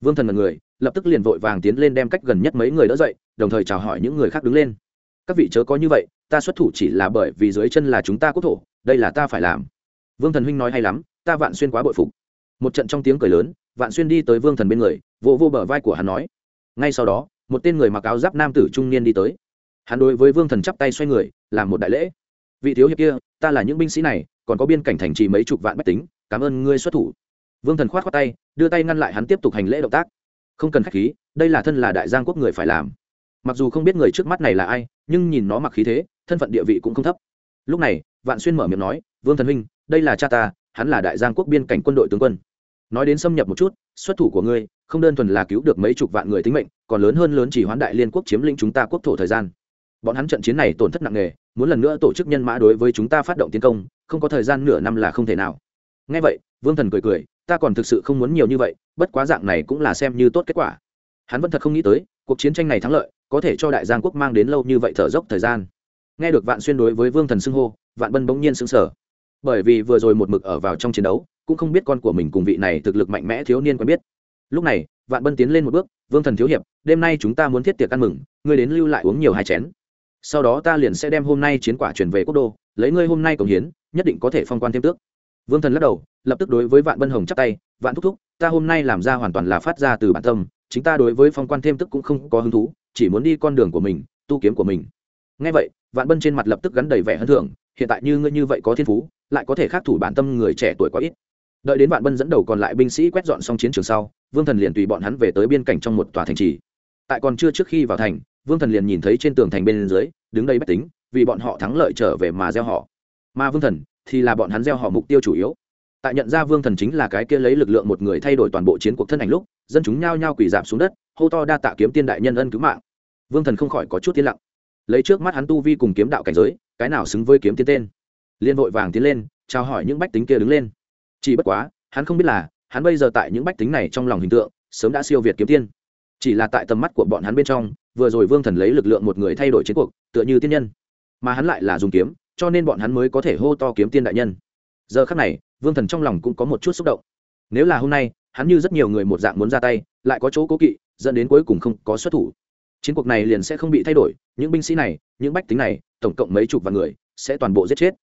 Vương thần mật người, lập tức liền vội vàng tiến lên đem cách gần nhất mấy người đỡ dậy, đồng thời chào hỏi những người khác đứng lên. Các vị chớ có như vậy, ta xuất thủ chỉ là bởi vì dưới chân là chúng ta quốc thổ, đây là ta phải làm. Vương thần huynh nói hay lắm, ta vạn xuyên quá bội phục. Một trận trong tiếng cười lớn, vạn xuyên đi tới vương thần bên người vô vô bờ vai của hắn nói. Ngay sau đó, một tên người mặc áo giáp nam tử trung niên đi tới. Hắn đối với vương thần chắp tay xoay người, làm một đại lễ. Vị thiếu hiệp kia, ta là những binh sĩ này, còn có biên cảnh thành trì mấy chục vạn bách tính cảm ơn ngươi xuất thủ. Vương thần khoát khoát tay, đưa tay ngăn lại hắn tiếp tục hành lễ động tác. Không cần k h á c h khí, đây là thân là đại giang quốc người phải làm. Mặc dù không biết người trước mắt này là ai, nhưng nhìn nó mặc khí thế, thân phận địa vị cũng không thấp. Lúc này, vạn xuyên mở miệng nói, vương thần huynh, đây là cha ta, hắn là đại giang quốc biên cảnh quân đội tướng quân. Nói đến xâm nhập một chút, xuất thủ của ngươi, không đơn thuần là cứu được mấy chục vạn người tính mệnh, còn lớn hơn lớn chỉ hoán đại liên quốc chiếm lĩnh chúng ta quốc thổ thời gian. Bọn hắn trận chiến này tổn thất nặng nề, muốn lần nữa tổ chức nhân mã đối với chúng ta phát động tiến công, không có thời gian nửa năm là không thể nào ngay vậy, vương thần cười cười, ta còn thực sự không muốn nhiều như vậy, bất quá dạng này cũng là xem như tốt kết quả. Hắn vẫn thật không nghĩ tới, cuộc chiến tranh này thắng lợi, có thể cho đại giang quốc mang đến lâu như vậy thở dốc thời gian. Nghe được vạn xuyên đối với vương thần xưng hô, vạn bân bỗng nhiên xứng sở bởi vì vừa rồi một mực ở vào trong chiến đấu, cũng không biết con của mình cùng vị này thực lực mạnh mẽ thiếu niên quen biết. Lúc này, vạn bân tiến lên một bước, vương thần thiếu hiệp, đêm nay chúng ta muốn thiết tiệc ăn mừng, ngươi đến lưu lại uống nhiều hai chén. Sau đó ta liền sẽ đem hôm nay chiến quả chuyển về quốc đô, lấy ngươi hôm nay cống hiến, nhất định có thể phong quan thêm tước vương thần lắc đầu, lập tức đối với vạn bân hồng chắc tay, vạn thúc thúc, ta hôm nay làm ra hoàn toàn là phát ra từ bản tâm, chính ta đối với phong quan thêm tức cũng không có hứng thú, chỉ muốn đi con đường của mình, tu kiếm của mình. Ngay vậy, vạn bân trên mặt lập tức gắn đầy vẻ hơn thưởng, hiện tại như ngươi như vậy có thiên phú, lại có thể khắc thủ bản tâm người trẻ tuổi quá ít. Đợi đến vạn bân dẫn đầu còn lại binh sĩ quét dọn xong chiến trường sau, vương thần liền tùy bọn hắn về tới biên cảnh trong một tòa thành trì. Tại còn chưa trước khi vào thành, vương thần liền nhìn thấy trên tường thành bên dưới, đứng đây bách tính, vì bọn họ thắng lợi trở về mà gieo họ. Mà vương thần thì là bọn hắn gieo họ mục tiêu chủ yếu. Tại nhận ra vương thần chính là cái kia lấy lực lượng một người thay đổi toàn bộ chiến cuộc thân ảnh lúc, dân chúng nhao nhao quỳ dạp xuống đất, hô to đa tạ kiếm tiên đại nhân ân cứu mạng. Vương thần không khỏi có chút tiến lặng. Lấy trước mắt hắn tu vi cùng kiếm đạo cảnh giới, cái nào xứng với kiếm tiên tên? Liên vội vàng tiến lên, chào hỏi những bách tính kia đứng lên. Chỉ bất quá, hắn không biết là, hắn bây giờ tại những bách tính này trong lòng hình tượng, sớm đã siêu việt kiếm tiên. Chỉ là tại tầm mắt của bọn hắn bên trong, vừa rồi vương thần lấy lực lượng một người thay đổi chiến cuộc, tựa như tiên nhân. Mà hắn lại là dùng kiếm cho nên bọn hắn mới có thể hô to kiếm tiên đại nhân. Giờ khắc này, vương thần trong lòng cũng có một chút xúc động. Nếu là hôm nay, hắn như rất nhiều người một dạng muốn ra tay, lại có chỗ cố kỵ, dẫn đến cuối cùng không có xuất thủ. Chiến cuộc này liền sẽ không bị thay đổi, những binh sĩ này, những bách tính này, tổng cộng mấy chục vạn người, sẽ toàn bộ giết chết.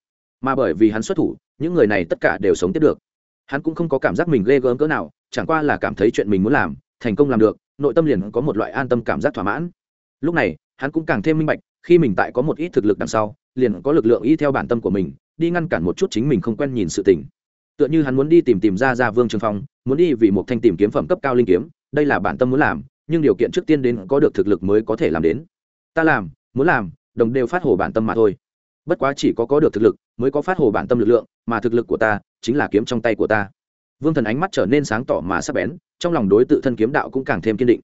Mà bởi vì hắn xuất thủ, những người này tất cả đều sống tiếp được. Hắn cũng không có cảm giác mình ghê gớm cỡ nào, chẳng qua là cảm thấy chuyện mình muốn làm, thành công làm được, nội tâm liền có một loại an tâm cảm giác thỏa mãn. Lúc này, hắn cũng càng thêm minh bạch, khi mình tại có một ít thực lực đằng sau liền có lực lượng y theo bản tâm của mình, đi ngăn cản một chút chính mình không quen nhìn sự tình. Tựa như hắn muốn đi tìm tìm ra ra vương trường phong, muốn đi vì một thanh tìm kiếm phẩm cấp cao linh kiếm, đây là bản tâm muốn làm, nhưng điều kiện trước tiên đến có được thực lực mới có thể làm đến. Ta làm, muốn làm, đồng đều phát hồ bản tâm mà thôi. Bất quá chỉ có có được thực lực, mới có phát hồ bản tâm lực lượng, mà thực lực của ta chính là kiếm trong tay của ta. Vương thần ánh mắt trở nên sáng tỏ mà sắc bén, trong lòng đối tự thân kiếm đạo cũng càng thêm kiên định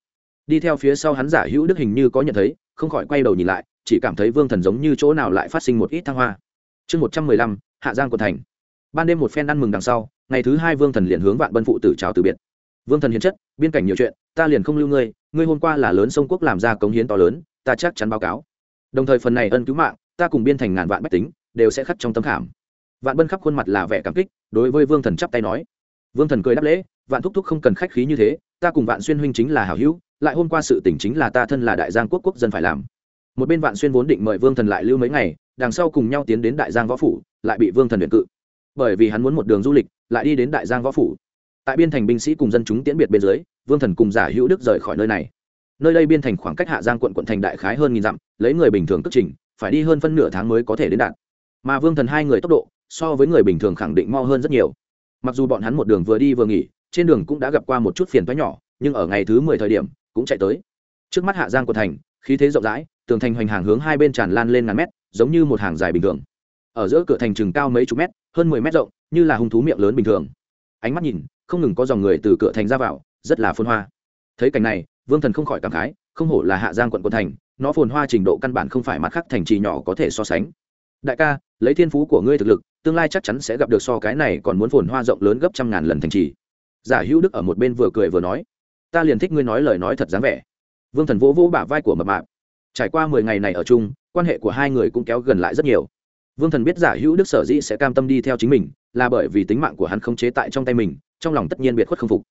đi theo phía sau hắn giả hữu đức hình như có nhận thấy, không khỏi quay đầu nhìn lại, chỉ cảm thấy vương thần giống như chỗ nào lại phát sinh một ít thăng hoa. Chương một trăm mười lăm, hạ giang quận thành. Ban đêm một phen ăn mừng đằng sau, ngày thứ hai vương thần liền hướng vạn bân phụ tử chào từ biệt. Vương thần hiến chất, biên cảnh nhiều chuyện, ta liền không lưu ngươi ngươi hôm qua là lớn sông quốc làm ra cống hiến to lớn, ta chắc chắn báo cáo. Đồng thời phần này ân cứu mạng, ta cùng biên thành ngàn vạn bách tính, đều sẽ khắc trong tâm khảm. Vạn bân khắp khuôn mặt là vẻ cảm kích, đối với vương thần chắp tay nói. Vương thần cười đáp lễ, vạn thúc thúc không cần khách khí như thế ta cùng vạn xuyên huynh chính là hảo hữu, lại hôm qua sự tỉnh chính là ta thân là đại giang quốc quốc dân phải làm. Một bên vạn xuyên vốn định mời vương thần lại lưu mấy ngày, đằng sau cùng nhau tiến đến đại giang võ phủ, lại bị vương thần luyện cự. Bởi vì hắn muốn một đường du lịch, lại đi đến đại giang võ phủ. Tại biên thành binh sĩ cùng dân chúng tiễn biệt bên dưới, vương thần cùng giả hữu đức rời khỏi nơi này. Nơi đây biên thành khoảng cách hạ giang quận quận thành đại khái hơn nghìn dặm, lấy người bình thường cất trình, phải đi hơn phân nửa tháng mới có thể đến đạt. Mà vương thần hai người tốc độ, so với người bình thường khẳng định mo hơn rất nhiều. Mặc dù bọn hắn một đường vừa đi vừa nghỉ trên đường cũng đã gặp qua một chút phiền toái nhỏ, nhưng ở ngày thứ mười thời điểm, cũng chạy tới. Trước mắt hạ giang của thành, khí thế rộng rãi, tường thành hoành hàng hướng hai bên tràn lan lên ngàn mét, giống như một hàng dài bình thường. Ở giữa cửa thành chừng cao mấy chục mét, hơn mười mét rộng, như là hung thú miệng lớn bình thường. Ánh mắt nhìn, không ngừng có dòng người từ cửa thành ra vào, rất là phôn hoa. Thấy cảnh này, vương thần không khỏi cảm khái, không hổ là hạ giang quận quận thành, nó phồn hoa trình độ căn bản không phải mặt khác thành trì nhỏ có thể so sánh. Đại ca, lấy thiên phú của ngươi thực lực, tương lai chắc chắn sẽ gặp được so cái này còn muốn phồn hoa rộng lớn gấp trăm ngàn lần thành trì giả hữu đức ở một bên vừa cười vừa nói, ta liền thích ngươi nói lời nói thật dáng vẻ. Vương thần vỗ vỗ bả vai của mập mạp. Trải qua mười ngày này ở chung, quan hệ của hai người cũng kéo gần lại rất nhiều. Vương thần biết giả hữu đức sở dĩ sẽ cam tâm đi theo chính mình, là bởi vì tính mạng của hắn không chế tại trong tay mình, trong lòng tất nhiên biệt khuất không phục.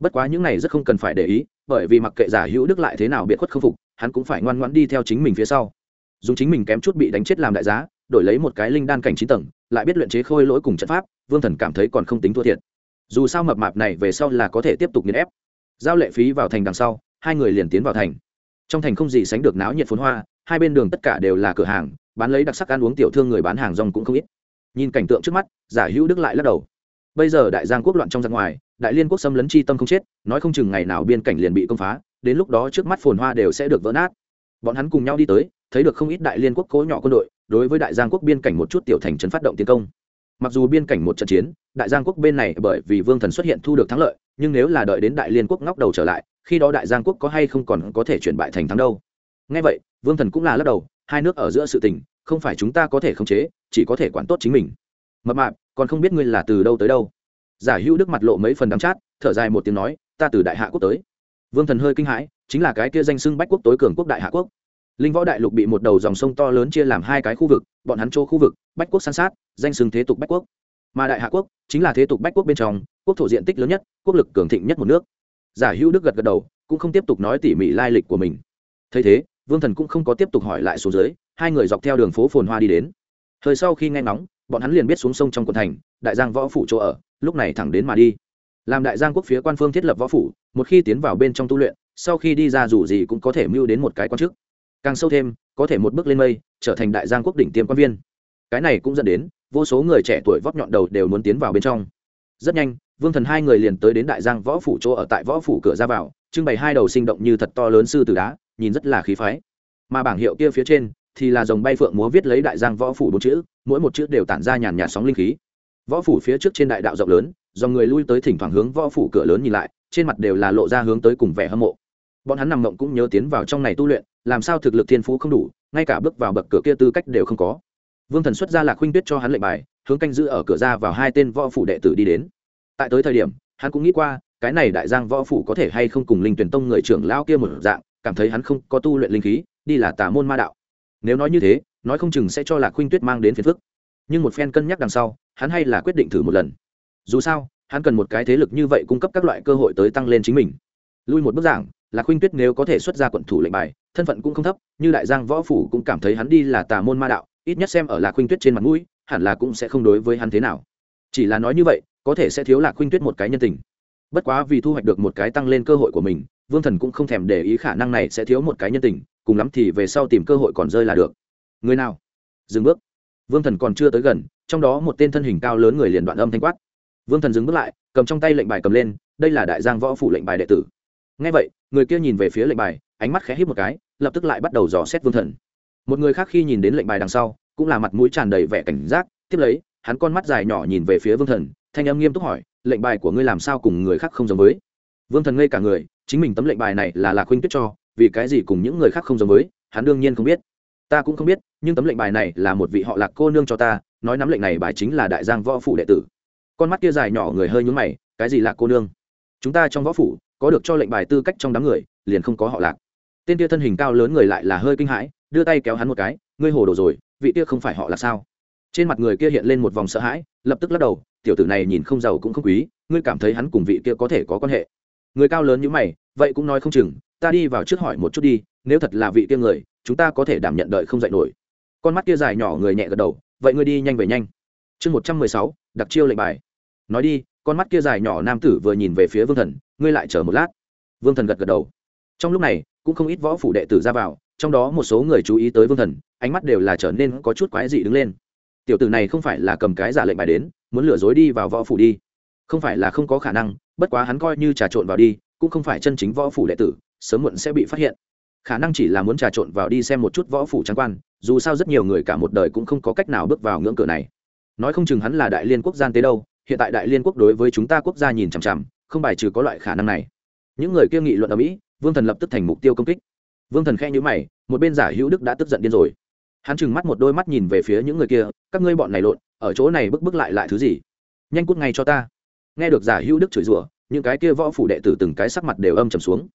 Bất quá những này rất không cần phải để ý, bởi vì mặc kệ giả hữu đức lại thế nào biệt khuất không phục, hắn cũng phải ngoan ngoãn đi theo chính mình phía sau. Dùng chính mình kém chút bị đánh chết làm đại giá, đổi lấy một cái linh đan cảnh chín tầng, lại biết luyện chế khôi lỗi cùng trận pháp, vương thần cảm thấy còn không tính thua thiệt dù sao mập mạp này về sau là có thể tiếp tục nghiền ép. Giao lệ phí vào thành đằng sau, hai người liền tiến vào thành. Trong thành không gì sánh được náo nhiệt phốn hoa, hai bên đường tất cả đều là cửa hàng, bán lấy đặc sắc ăn uống tiểu thương người bán hàng rong cũng không ít. Nhìn cảnh tượng trước mắt, giả hữu đức lại lắc đầu. Bây giờ đại giang quốc loạn trong ra ngoài, đại liên quốc xâm lấn chi tâm không chết, nói không chừng ngày nào biên cảnh liền bị công phá, đến lúc đó trước mắt phồn hoa đều sẽ được vỡ nát. Bọn hắn cùng nhau đi tới, thấy được không ít đại liên quốc cố nhỏ quân đội, đối với đại giang quốc biên cảnh một chút tiểu thành trấn phát động tiến công mặc dù biên cảnh một trận chiến, đại giang quốc bên này bởi vì vương thần xuất hiện thu được thắng lợi, nhưng nếu là đợi đến đại liên quốc ngóc đầu trở lại, khi đó đại giang quốc có hay không còn có thể chuyển bại thành thắng đâu. Ngay vậy, vương thần cũng là lắc đầu, hai nước ở giữa sự tình, không phải chúng ta có thể khống chế, chỉ có thể quản tốt chính mình. Mập mạp, còn không biết ngươi là từ đâu tới đâu. Giả hữu đức mặt lộ mấy phần đắng chát, thở dài một tiếng nói, ta từ đại hạ quốc tới. Vương thần hơi kinh hãi, chính là cái kia danh xưng bách quốc tối cường quốc đại hạ quốc linh võ đại lục bị một đầu dòng sông to lớn chia làm hai cái khu vực, bọn hắn chỗ khu vực, bách quốc san sát, danh xưng thế tục bách quốc. Mà đại hạ quốc chính là thế tục bách quốc bên trong, quốc thổ diện tích lớn nhất, quốc lực cường thịnh nhất một nước. Giả hữu đức gật gật đầu, cũng không tiếp tục nói tỉ mỉ lai lịch của mình. Thấy thế, vương thần cũng không có tiếp tục hỏi lại xuống dưới, hai người dọc theo đường phố phồn hoa đi đến. Thời sau khi nghe ngóng, bọn hắn liền biết xuống sông trong quận thành, đại giang võ phủ chỗ ở, lúc này thẳng đến mà đi. Làm đại giang quốc phía quan phương thiết lập võ phủ, một khi tiến vào bên trong tu luyện, sau khi đi ra dù gì cũng có thể mưu đến một cái quan chức càng sâu thêm, có thể một bước lên mây, trở thành đại giang quốc đỉnh tiêm quan viên. Cái này cũng dẫn đến, vô số người trẻ tuổi vóc nhọn đầu đều muốn tiến vào bên trong. Rất nhanh, vương thần hai người liền tới đến đại giang võ phủ chỗ ở tại võ phủ cửa ra vào, trưng bày hai đầu sinh động như thật to lớn sư tử đá, nhìn rất là khí phái. Mà bảng hiệu kia phía trên, thì là dòng bay phượng múa viết lấy đại giang võ phủ bốn chữ, mỗi một chữ đều tản ra nhàn nhạt sóng linh khí. Võ phủ phía trước trên đại đạo rộng lớn do người lui tới thỉnh thoảng hướng võ phủ cửa lớn nhìn lại, trên mặt đều là lộ ra hướng tới cùng vẻ hâm mộ bọn hắn nằm mộng cũng nhớ tiến vào trong này tu luyện, làm sao thực lực thiên phú không đủ, ngay cả bước vào bậc cửa kia tư cách đều không có. Vương thần xuất ra lạc huynh tuyết cho hắn lệnh bài, hướng canh giữ ở cửa ra vào hai tên võ phủ đệ tử đi đến. Tại tới thời điểm, hắn cũng nghĩ qua, cái này đại giang võ phủ có thể hay không cùng linh tuyển tông người trưởng lao kia một dạng, cảm thấy hắn không có tu luyện linh khí, đi là tà môn ma đạo. Nếu nói như thế, nói không chừng sẽ cho lạc huynh tuyết mang đến phiền phức. Nhưng một phen cân nhắc đằng sau, hắn hay là quyết định thử một lần. Dù sao, hắn cần một cái thế lực như vậy cung cấp các loại cơ hội tới tăng lên chính mình. Lui một bức giảng lạc khuynh tuyết nếu có thể xuất ra quận thủ lệnh bài, thân phận cũng không thấp, như đại giang võ phủ cũng cảm thấy hắn đi là tà môn ma đạo, ít nhất xem ở lạc khuynh tuyết trên mặt mũi, hẳn là cũng sẽ không đối với hắn thế nào. Chỉ là nói như vậy, có thể sẽ thiếu lạc khuynh tuyết một cái nhân tình. Bất quá vì thu hoạch được một cái tăng lên cơ hội của mình, vương thần cũng không thèm để ý khả năng này sẽ thiếu một cái nhân tình, cùng lắm thì về sau tìm cơ hội còn rơi là được. Người nào? Dừng bước. Vương thần còn chưa tới gần, trong đó một tên thân hình cao lớn người liền đoạn âm thanh quát. Vương thần dừng bước lại, cầm trong tay lệnh bài cầm lên, đây là đại giang võ phủ lệnh bài đệ tử ngay vậy, người kia nhìn về phía lệnh bài, ánh mắt khẽ hít một cái, lập tức lại bắt đầu dò xét vương thần. Một người khác khi nhìn đến lệnh bài đằng sau, cũng là mặt mũi tràn đầy vẻ cảnh giác, tiếp lấy, hắn con mắt dài nhỏ nhìn về phía vương thần, thanh âm nghiêm túc hỏi, lệnh bài của ngươi làm sao cùng người khác không giống với? Vương thần ngây cả người, chính mình tấm lệnh bài này là lạc huynh tuyết cho, vì cái gì cùng những người khác không giống với, hắn đương nhiên không biết. Ta cũng không biết, nhưng tấm lệnh bài này là một vị họ lạc cô nương cho ta, nói nắm lệnh này bài chính là đại giang võ phủ đệ tử. Con mắt kia dài nhỏ người hơi nhún mày, cái gì lạc cô nương? Chúng ta trong võ phủ có được cho lệnh bài tư cách trong đám người, liền không có họ lạc. Tên tia thân hình cao lớn người lại là hơi kinh hãi, đưa tay kéo hắn một cái, ngươi hồ đồ rồi, vị tia không phải họ là sao? Trên mặt người kia hiện lên một vòng sợ hãi, lập tức lắc đầu, tiểu tử này nhìn không giàu cũng không quý, ngươi cảm thấy hắn cùng vị kia có thể có quan hệ? Người cao lớn như mày, vậy cũng nói không chừng, ta đi vào trước hỏi một chút đi, nếu thật là vị kia người, chúng ta có thể đảm nhận đợi không dạy nổi. Con mắt kia dài nhỏ người nhẹ gật đầu, vậy ngươi đi nhanh về nhanh. Chương một trăm mười sáu, đặc chiêu lệnh bài. Nói đi con mắt kia dài nhỏ nam tử vừa nhìn về phía vương thần, ngươi lại chờ một lát. Vương thần gật gật đầu. Trong lúc này, cũng không ít võ phủ đệ tử ra vào, trong đó một số người chú ý tới vương thần, ánh mắt đều là trở nên có chút quái dị đứng lên. Tiểu tử này không phải là cầm cái giả lệnh bài đến, muốn lừa dối đi vào võ phủ đi. Không phải là không có khả năng, bất quá hắn coi như trà trộn vào đi, cũng không phải chân chính võ phủ đệ tử, sớm muộn sẽ bị phát hiện. Khả năng chỉ là muốn trà trộn vào đi xem một chút võ phủ trang quan, dù sao rất nhiều người cả một đời cũng không có cách nào bước vào ngưỡng cửa này. Nói không chừng hắn là đại liên quốc gian tế đâu hiện tại đại liên quốc đối với chúng ta quốc gia nhìn chằm chằm, không bài trừ có loại khả năng này. Những người kia nghị luận ở mỹ, vương thần lập tức thành mục tiêu công kích. Vương thần khe nhữ mày, một bên giả hữu đức đã tức giận điên rồi. Hắn trừng mắt một đôi mắt nhìn về phía những người kia, các ngươi bọn này lộn, ở chỗ này bức bức lại lại thứ gì? Nhanh cút ngay cho ta. Nghe được giả hữu đức chửi rủa, những cái kia võ phủ đệ tử từng cái sắc mặt đều âm trầm xuống.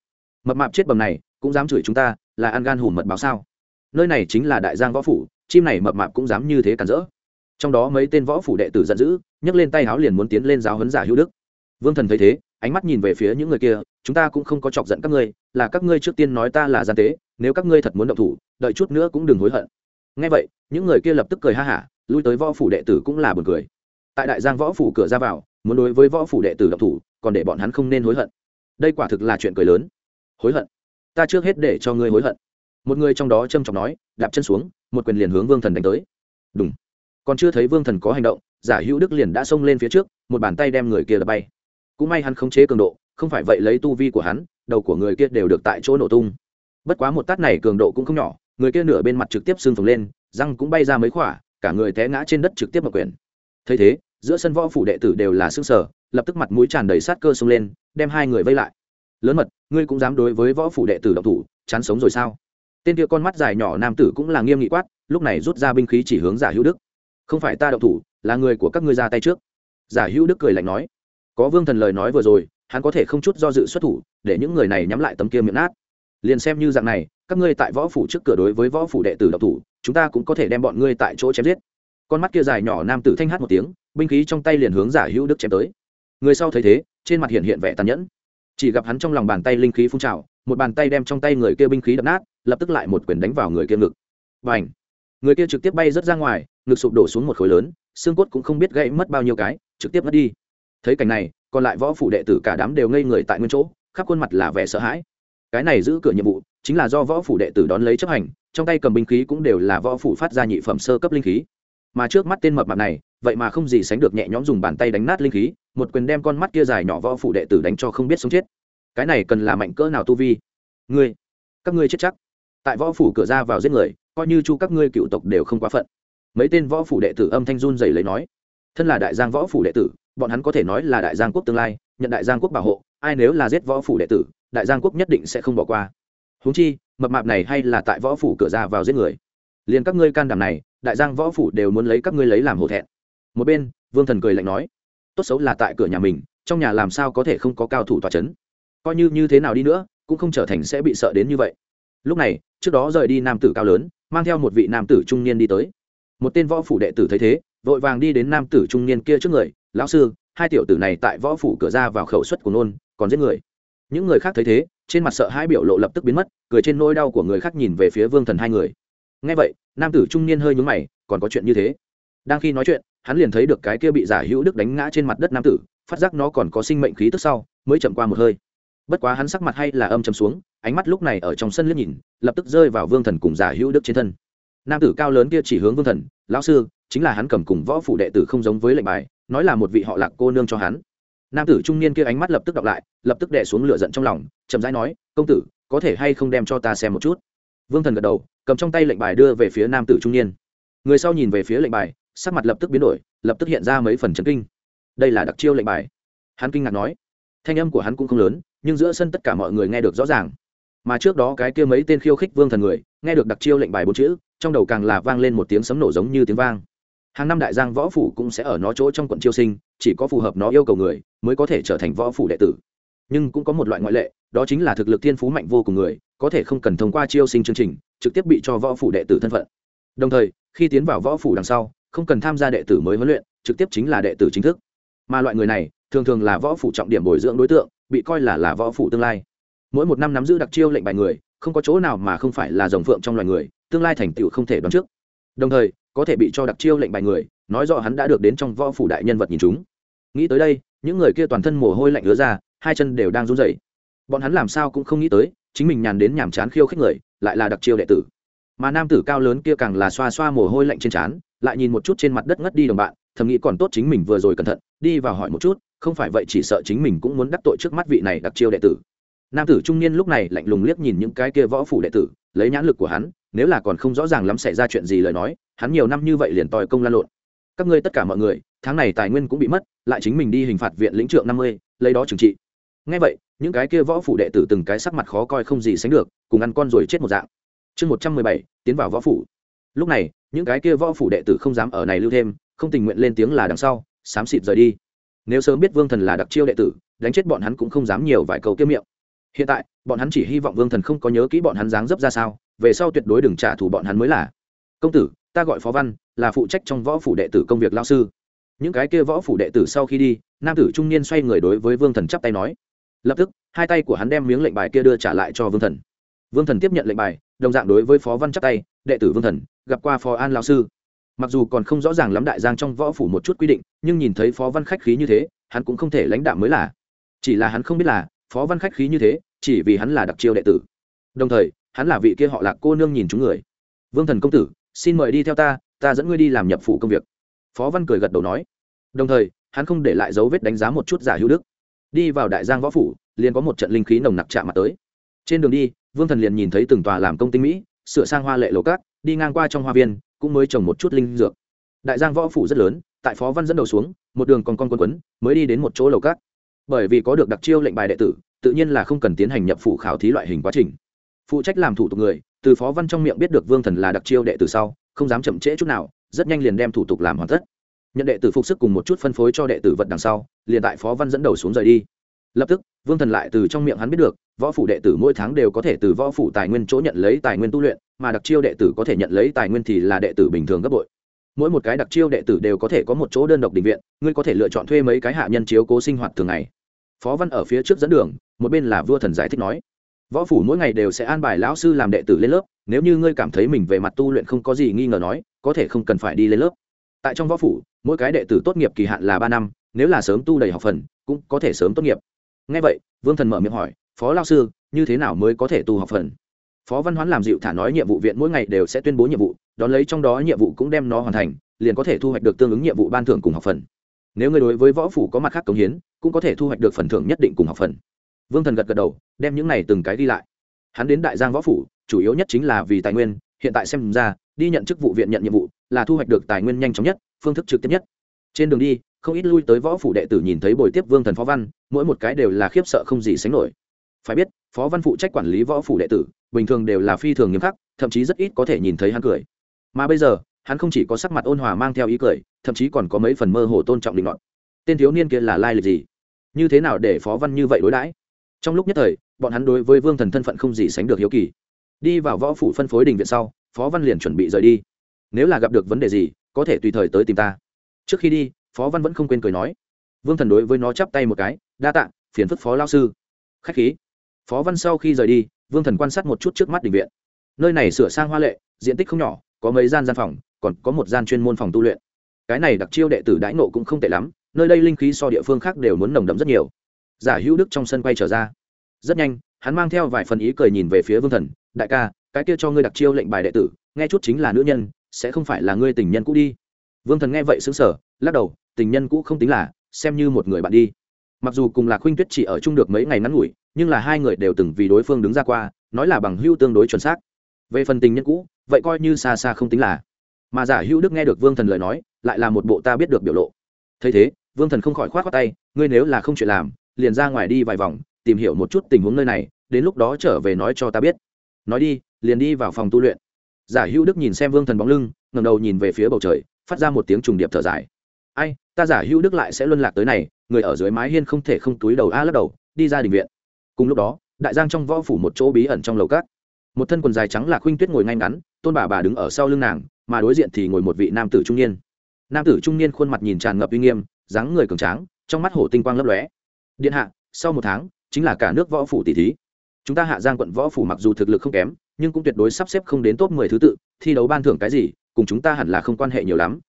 Mập mạp chết bầm này, cũng dám chửi chúng ta, là ăn gan hùm mật báo sao? Nơi này chính là đại giang võ phủ, chim này mập mạp cũng dám như thế cản rỡ trong đó mấy tên võ phủ đệ tử giận dữ, nhấc lên tay háo liền muốn tiến lên giáo huấn giả hữu đức. Vương thần thấy thế, ánh mắt nhìn về phía những người kia, chúng ta cũng không có chọc giận các ngươi, là các ngươi trước tiên nói ta là gian tế, nếu các ngươi thật muốn động thủ, đợi chút nữa cũng đừng hối hận. Ngay vậy, những người kia lập tức cười ha hả, lui tới võ phủ đệ tử cũng là buồn cười. Tại đại giang võ phủ cửa ra vào, muốn đối với võ phủ đệ tử động thủ, còn để bọn hắn không nên hối hận. Đây quả thực là chuyện cười lớn. Hối hận? Ta trước hết để cho ngươi hối hận. Một người trong đó trâm trọng nói, đạp chân xuống, một quyền liền hướng vương thần đánh tới. Đúng còn chưa thấy vương thần có hành động, giả hữu đức liền đã xông lên phía trước, một bàn tay đem người kia đập bay. Cũng may hắn khống chế cường độ, không phải vậy lấy tu vi của hắn, đầu của người kia đều được tại chỗ nổ tung. Bất quá một tát này cường độ cũng không nhỏ, người kia nửa bên mặt trực tiếp xương phồng lên, răng cũng bay ra mấy khỏa, cả người té ngã trên đất trực tiếp mặc quyền thấy thế, giữa sân võ phủ đệ tử đều là xương sở lập tức mặt mũi tràn đầy sát cơ xông lên, đem hai người vây lại. Lớn mật, ngươi cũng dám đối với võ phủ đệ tử độc thủ, chán sống rồi sao? Tên kia con mắt dài nhỏ nam tử cũng là nghiêm nghị quát, lúc này rút ra binh khí chỉ hướng giả hữu đức không phải ta độc thủ, là người của các ngươi ra tay trước. Giả hữu đức cười lạnh nói. Có vương thần lời nói vừa rồi, hắn có thể không chút do dự xuất thủ, để những người này nhắm lại tấm kia miệng nát. Liền xem như dạng này, các ngươi tại võ phủ trước cửa đối với võ phủ đệ tử độc thủ, chúng ta cũng có thể đem bọn ngươi tại chỗ chém giết. Con mắt kia dài nhỏ nam tử thanh hát một tiếng, binh khí trong tay liền hướng giả hữu đức chém tới. Người sau thấy thế, trên mặt hiện hiện vẻ tàn nhẫn. Chỉ gặp hắn trong lòng bàn tay linh khí phun trào, một bàn tay đem trong tay người kia binh khí đập nát, lập tức lại một quyền đánh vào người kia ngực. Và ảnh người kia trực tiếp bay rớt ra ngoài, ngực sụp đổ xuống một khối lớn, xương cốt cũng không biết gãy mất bao nhiêu cái, trực tiếp mất đi. Thấy cảnh này, còn lại võ phủ đệ tử cả đám đều ngây người tại nguyên chỗ, khắp khuôn mặt là vẻ sợ hãi. Cái này giữ cửa nhiệm vụ, chính là do võ phủ đệ tử đón lấy chấp hành, trong tay cầm binh khí cũng đều là võ phủ phát ra nhị phẩm sơ cấp linh khí. Mà trước mắt tên mập mạp này, vậy mà không gì sánh được nhẹ nhõm dùng bàn tay đánh nát linh khí, một quyền đem con mắt kia dài nhỏ võ phủ đệ tử đánh cho không biết sống chết. Cái này cần là mạnh cỡ nào tu vi? Ngươi, các ngươi chết chắc. Tại võ phủ cửa ra vào giết người coi như chu các ngươi cựu tộc đều không quá phận. Mấy tên võ phủ đệ tử âm thanh run dày lấy nói, thân là đại giang võ phủ đệ tử, bọn hắn có thể nói là đại giang quốc tương lai, nhận đại giang quốc bảo hộ, ai nếu là giết võ phủ đệ tử, đại giang quốc nhất định sẽ không bỏ qua. Huống chi, mập mạp này hay là tại võ phủ cửa ra vào giết người. Liền các ngươi can đảm này, đại giang võ phủ đều muốn lấy các ngươi lấy làm hổ thẹn. Một bên, vương thần cười lạnh nói, tốt xấu là tại cửa nhà mình, trong nhà làm sao có thể không có cao thủ tòa c h ấ n coi như như thế nào đi nữa, cũng không trở thành sẽ bị sợ đến như vậy. Lúc này, trước đó rời đi nam tử cao lớn mang theo một vị nam tử trung niên đi tới. Một tên võ phủ đệ tử thấy thế, vội vàng đi đến nam tử trung niên kia trước người, lão sư, hai tiểu tử này tại võ phủ cửa ra vào khẩu suất của nôn, còn giết người. Những người khác thấy thế, trên mặt sợ hai biểu lộ lập tức biến mất, cười trên nỗi đau của người khác nhìn về phía vương thần hai người. Ngay vậy, nam tử trung niên hơi nhúng mày, còn có chuyện như thế? Đang khi nói chuyện, hắn liền thấy được cái kia bị giả hữu đức đánh ngã trên mặt đất nam tử, phát giác nó còn có sinh mệnh khí tức sau, mới chậm qua một hơi bất quá hắn sắc mặt hay là âm chầm xuống, ánh mắt lúc này ở trong sân liếc nhìn, lập tức rơi vào vương thần cùng giả hữu đức trên thân. Nam tử cao lớn kia chỉ hướng vương thần, lão sư, chính là hắn cầm cùng võ phủ đệ tử không giống với lệnh bài, nói là một vị họ lạc cô nương cho hắn. Nam tử trung niên kia ánh mắt lập tức đọc lại, lập tức đẻ xuống lửa giận trong lòng, chậm rãi nói, công tử, có thể hay không đem cho ta xem một chút? Vương thần gật đầu, cầm trong tay lệnh bài đưa về phía nam tử trung niên. Người sau nhìn về phía lệnh bài, sắc mặt lập tức biến đổi, lập tức hiện ra mấy phần chấn kinh. Đây là đặc chiêu lệnh bài. Hắn kinh ngạc nói. Thanh âm của hắn cũng không lớn nhưng giữa sân tất cả mọi người nghe được rõ ràng. Mà trước đó cái kia mấy tên khiêu khích vương thần người, nghe được đặc chiêu lệnh bài bốn chữ, trong đầu càng là vang lên một tiếng sấm nổ giống như tiếng vang. Hàng năm đại giang võ phủ cũng sẽ ở nó chỗ trong quận chiêu sinh, chỉ có phù hợp nó yêu cầu người mới có thể trở thành võ phủ đệ tử. Nhưng cũng có một loại ngoại lệ, đó chính là thực lực thiên phú mạnh vô cùng người, có thể không cần thông qua chiêu sinh chương trình, trực tiếp bị cho võ phủ đệ tử thân phận. Đồng thời, khi tiến vào võ phủ đằng sau, không cần tham gia đệ tử mới huấn luyện, trực tiếp chính là đệ tử chính thức. Mà loại người này, thường thường là võ phủ trọng điểm bồi dưỡng đối tượng bị coi là là võ phủ tương lai. Mỗi một năm nắm giữ đặc chiêu lệnh bài người, không có chỗ nào mà không phải là dòng phượng trong loài người, tương lai thành tựu không thể đoán trước. Đồng thời, có thể bị cho đặc chiêu lệnh bài người, nói rõ hắn đã được đến trong võ phủ đại nhân vật nhìn chúng. Nghĩ tới đây, những người kia toàn thân mồ hôi lạnh ứa ra, hai chân đều đang run rẩy. Bọn hắn làm sao cũng không nghĩ tới, chính mình nhàn đến nhàm chán khiêu khích người, lại là đặc chiêu đệ tử. Mà nam tử cao lớn kia càng là xoa xoa mồ hôi lạnh trên trán lại nhìn một chút trên mặt đất ngất đi đồng bạn, thầm nghĩ còn tốt chính mình vừa rồi cẩn thận, đi vào hỏi một chút, không phải vậy chỉ sợ chính mình cũng muốn đắc tội trước mắt vị này đặc chiêu đệ tử. Nam tử trung niên lúc này lạnh lùng liếc nhìn những cái kia võ phủ đệ tử, lấy nhãn lực của hắn, nếu là còn không rõ ràng lắm xảy ra chuyện gì lời nói, hắn nhiều năm như vậy liền tòi công lan lộn. Các ngươi tất cả mọi người, tháng này tài nguyên cũng bị mất, lại chính mình đi hình phạt viện lĩnh trượng năm mươi, lấy đó trừng trị. Ngay vậy, những cái kia võ phủ đệ tử từng cái sắc mặt khó coi không gì sánh được, cùng ăn con rồi chết một dạng. Chương một trăm mười bảy, tiến vào võ phủ lúc này, những cái kia võ phủ đệ tử không dám ở này lưu thêm, không tình nguyện lên tiếng là đằng sau, xám xịt rời đi. Nếu sớm biết vương thần là đặc chiêu đệ tử, đánh chết bọn hắn cũng không dám nhiều vài câu kiếm miệng. Hiện tại, bọn hắn chỉ hy vọng vương thần không có nhớ kỹ bọn hắn dáng dấp ra sao, về sau tuyệt đối đừng trả thù bọn hắn mới là. Công tử, ta gọi phó văn, là phụ trách trong võ phủ đệ tử công việc lao sư. Những cái kia võ phủ đệ tử sau khi đi, nam tử trung niên xoay người đối với vương thần chắp tay nói. Lập tức, hai tay của hắn đem miếng lệnh bài kia đưa trả lại cho vương thần. Vương thần tiếp nhận lệnh bài, đồng dạng đối với phó văn chắp tay, đệ tử vương thần gặp qua phó an lão sư. Mặc dù còn không rõ ràng lắm đại giang trong võ phủ một chút quy định, nhưng nhìn thấy phó văn khách khí như thế, hắn cũng không thể lãnh đạo mới là. Chỉ là hắn không biết là, phó văn khách khí như thế, chỉ vì hắn là đặc chiêu đệ tử. Đồng thời, hắn là vị kia họ lạc cô nương nhìn chúng người. Vương thần công tử, xin mời đi theo ta ta dẫn ngươi đi làm nhập phủ công việc. Phó văn cười gật đầu nói. Đồng thời, hắn không để lại dấu vết đánh giá một chút giả hữu đức. Đi vào đại giang võ phủ, liền có một trận linh khí nồng nặc chạm mặt tới. Trên đường đi, vương thần liền nhìn thấy từng tòa làm công tinh mỹ, sửa sang hoa lệ lầu cát đi ngang qua trong hoa viên, cũng mới trồng một chút linh dược. Đại giang võ phủ rất lớn, tại phó văn dẫn đầu xuống, một đường còn con quân quấn, mới đi đến một chỗ lầu cát. Bởi vì có được đặc chiêu lệnh bài đệ tử, tự nhiên là không cần tiến hành nhập phủ khảo thí loại hình quá trình. Phụ trách làm thủ tục người, từ phó văn trong miệng biết được vương thần là đặc chiêu đệ tử sau, không dám chậm trễ chút nào, rất nhanh liền đem thủ tục làm hoàn tất. Nhận đệ tử phục sức cùng một chút phân phối cho đệ tử vật đằng sau, liền tại phó văn dẫn đầu xuống rời đi. Lập tức, vương thần lại từ trong miệng hắn biết được, võ phủ đệ tử mỗi tháng đều có thể từ võ phủ tài nguyên chỗ nhận lấy tài nguyên tu luyện mà đặc chiêu đệ tử có thể nhận lấy tài nguyên thì là đệ tử bình thường gấp bội. Mỗi một cái đặc chiêu đệ tử đều có thể có một chỗ đơn độc định viện, ngươi có thể lựa chọn thuê mấy cái hạ nhân chiếu cố sinh hoạt thường ngày. Phó văn ở phía trước dẫn đường, một bên là vua thần giải thích nói, võ phủ mỗi ngày đều sẽ an bài lão sư làm đệ tử lên lớp, nếu như ngươi cảm thấy mình về mặt tu luyện không có gì nghi ngờ nói, có thể không cần phải đi lên lớp. Tại trong võ phủ, mỗi cái đệ tử tốt nghiệp kỳ hạn là ba năm, nếu là sớm tu đầy học phần, cũng có thể sớm tốt nghiệp. Ngay vậy, vương thần mở miệng hỏi, phó lao sư, như thế nào mới có thể tu học phần? Phó văn hoán làm dịu thả nói nhiệm vụ viện mỗi ngày đều sẽ tuyên bố nhiệm vụ, đón lấy trong đó nhiệm vụ cũng đem nó hoàn thành, liền có thể thu hoạch được tương ứng nhiệm vụ ban thưởng cùng học phần. Nếu người đối với võ phủ có mặt khác cống hiến, cũng có thể thu hoạch được phần thưởng nhất định cùng học phần. Vương thần gật gật đầu, đem những này từng cái đi lại. Hắn đến đại giang võ phủ, chủ yếu nhất chính là vì tài nguyên, hiện tại xem ra, đi nhận chức vụ viện nhận nhiệm vụ, là thu hoạch được tài nguyên nhanh chóng nhất, phương thức trực tiếp nhất. Trên đường đi, không ít lui tới võ phủ đệ tử nhìn thấy buổi tiếp vương thần phó văn, mỗi một cái đều là khiếp sợ không gì sánh nổi. Phải biết, phó văn phụ trách quản lý võ phủ đệ tử bình thường đều là phi thường nghiêm khắc, thậm chí rất ít có thể nhìn thấy hắn cười. Mà bây giờ, hắn không chỉ có sắc mặt ôn hòa mang theo ý cười, thậm chí còn có mấy phần mơ hồ tôn trọng định luận tên thiếu niên kia là lai lịch gì? Như thế nào để phó văn như vậy đối đãi? Trong lúc nhất thời, bọn hắn đối với vương thần thân phận không gì sánh được hiếu kỳ. Đi vào võ phủ phân phối đình viện sau, phó văn liền chuẩn bị rời đi. Nếu là gặp được vấn đề gì, có thể tùy thời tới tìm ta. Trước khi đi, phó văn vẫn không quên cười nói. Vương thần đối với nó chắp tay một cái, đa tạ, phiền phức phó lao sư. Khách khí. Phó văn sau khi rời đi vương thần quan sát một chút trước mắt đình viện. Nơi này sửa sang hoa lệ, diện tích không nhỏ, có mấy gian gian phòng, còn có một gian chuyên môn phòng tu luyện. Cái này đặc chiêu đệ tử đãi nộ cũng không tệ lắm, nơi đây linh khí so địa phương khác đều muốn nồng đậm rất nhiều. Giả hữu đức trong sân quay trở ra. Rất nhanh, hắn mang theo vài phần ý cười nhìn về phía vương thần, đại ca, cái kia cho ngươi đặc chiêu lệnh bài đệ tử, nghe chút chính là nữ nhân, sẽ không phải là ngươi tình nhân cũ đi. Vương thần nghe vậy xứng sở lắc đầu, tình nhân cũ không tính là, xem như một người bạn đi. Mặc dù cùng là khuynh tuyết chỉ ở chung được mấy ngày ngắn ngủi nhưng là hai người đều từng vì đối phương đứng ra qua, nói là bằng hưu tương đối chuẩn xác. Về phần tình nhân cũ, vậy coi như xa xa không tính là. Mà giả hữu đức nghe được vương thần lời nói, lại là một bộ ta biết được biểu lộ. Thấy thế, vương thần không khỏi k h o á t khoác tay, ngươi nếu là không chuyện làm, liền ra ngoài đi vài vòng, tìm hiểu một chút tình huống nơi này, đến lúc đó trở về nói cho ta biết. Nói đi, liền đi vào phòng tu luyện. Giả hữu đức nhìn xem vương thần bóng lưng ngầm đầu nhìn về phía bầu trời, phát ra một tiếng trùng điệp thở dài. Ai, ta giả hữu đức lại sẽ luân lạc tới này, người ở dưới mái hiên không thể không túi đầu a lắc đầu, đi ra đình viện cùng lúc đó, đại giang trong võ phủ một chỗ bí ẩn trong lầu cát một thân quần dài trắng là khuynh tuyết ngồi ngay ngắn, tôn bà bà đứng ở sau lưng nàng, mà đối diện thì ngồi một vị nam tử trung niên. Nam tử trung niên khuôn mặt nhìn tràn ngập uy nghiêm, dáng người cường tráng, trong mắt hổ tinh quang lấp lóe. Điện hạ, sau một tháng, chính là cả nước võ phủ tỷ thí. Chúng ta hạ giang quận võ phủ mặc dù thực lực không kém, nhưng cũng tuyệt đối sắp xếp không đến top mười thứ tự, thi đấu ban thưởng cái gì, cùng chúng ta hẳn là không quan hệ nhiều lắm.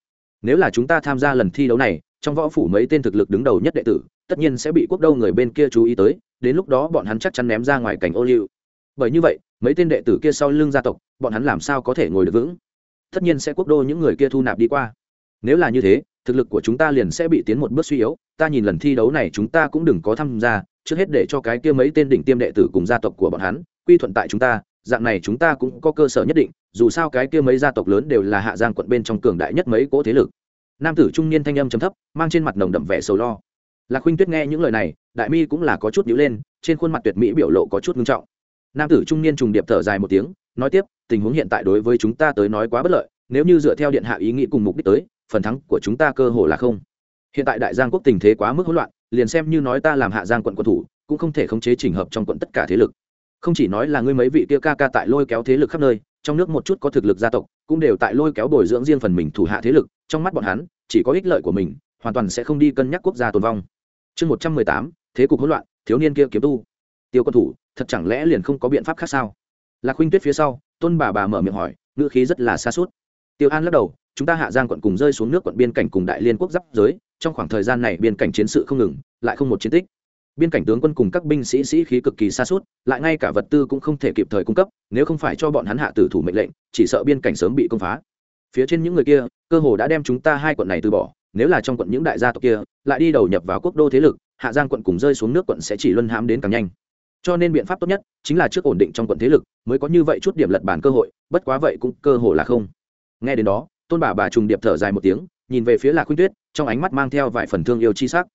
Nếu là chúng ta tham gia lần thi đấu này, trong võ phủ mấy tên thực lực đứng đầu nhất đệ tử, tất nhiên sẽ bị quốc đâu người bên kia chú ý tới đến lúc đó bọn hắn chắc chắn ném ra ngoài cảnh ô liu. Bởi như vậy, mấy tên đệ tử kia sau lưng gia tộc, bọn hắn làm sao có thể ngồi được vững? Tất nhiên sẽ quốc đô những người kia thu nạp đi qua. Nếu là như thế, thực lực của chúng ta liền sẽ bị tiến một bước suy yếu. Ta nhìn lần thi đấu này chúng ta cũng đừng có tham gia, trước hết để cho cái kia mấy tên đỉnh tiêm đệ tử cùng gia tộc của bọn hắn quy thuận tại chúng ta, dạng này chúng ta cũng có cơ sở nhất định, dù sao cái kia mấy gia tộc lớn đều là hạ giang quận bên trong cường đại nhất mấy cỗ thế lực. Nam tử trung niên thanh âm chấm thấp, mang trên mặt nồng đậm vẻ sầu lo lạc huynh tuyết nghe những lời này, đại mi cũng là có chút nhữ lên, trên khuôn mặt tuyệt mỹ biểu lộ có chút ngưng trọng. Nam tử trung niên trùng điệp thở dài một tiếng, nói tiếp, tình huống hiện tại đối với chúng ta tới nói quá bất lợi, nếu như dựa theo điện hạ ý nghĩ cùng mục đích tới, phần thắng của chúng ta cơ hồ là không. Hiện tại đại giang quốc tình thế quá mức hỗn loạn, liền xem như nói ta làm hạ giang quận quân thủ, cũng không thể khống chế chỉnh hợp trong quận tất cả thế lực. Không chỉ nói là ngươi mấy vị kia ca ca tại lôi kéo thế lực khắp nơi, trong nước một chút có thực lực gia tộc, cũng đều tại lôi kéo bồi dưỡng riêng phần mình thủ hạ thế lực, trong mắt bọn hắn, chỉ có ích lợi của mình, hoàn toàn sẽ không đi cân nhắc quốc gia tồn vong chương một trăm mười tám, thế cục hỗn loạn, thiếu niên kia kiếm tu. Tiêu quân thủ, thật chẳng lẽ liền không có biện pháp khác sao? Lạc huynh tuyết phía sau, tôn bà bà mở miệng hỏi, ngữ khí rất là xa suốt tiêu an lắc đầu, chúng ta hạ giang quận cùng rơi xuống nước quận biên cảnh cùng đại liên quốc giáp giới, trong khoảng thời gian này biên cảnh chiến sự không ngừng, lại không một chiến tích. Biên cảnh tướng quân cùng các binh sĩ sĩ khí cực kỳ xa suốt lại ngay cả vật tư cũng không thể kịp thời cung cấp, nếu không phải cho bọn hắn hạ tử thủ mệnh lệnh, chỉ sợ biên cảnh sớm bị công phá. Phía trên những người kia, cơ hồ đã đem chúng ta hai quận này từ bỏ nếu là trong quận những đại gia tộc kia, lại đi đầu nhập vào quốc đô thế lực, hạ giang quận cùng rơi xuống nước quận sẽ chỉ luân hãm đến càng nhanh. Cho nên biện pháp tốt nhất chính là trước ổn định trong quận thế lực, mới có như vậy chút điểm lật bàn cơ hội, bất quá vậy cũng cơ hội là không. Nghe đến đó, tôn bà bà trùng điệp thở dài một tiếng, nhìn về phía lạc khuynh tuyết, trong ánh mắt mang theo vài phần thương yêu chi sắc.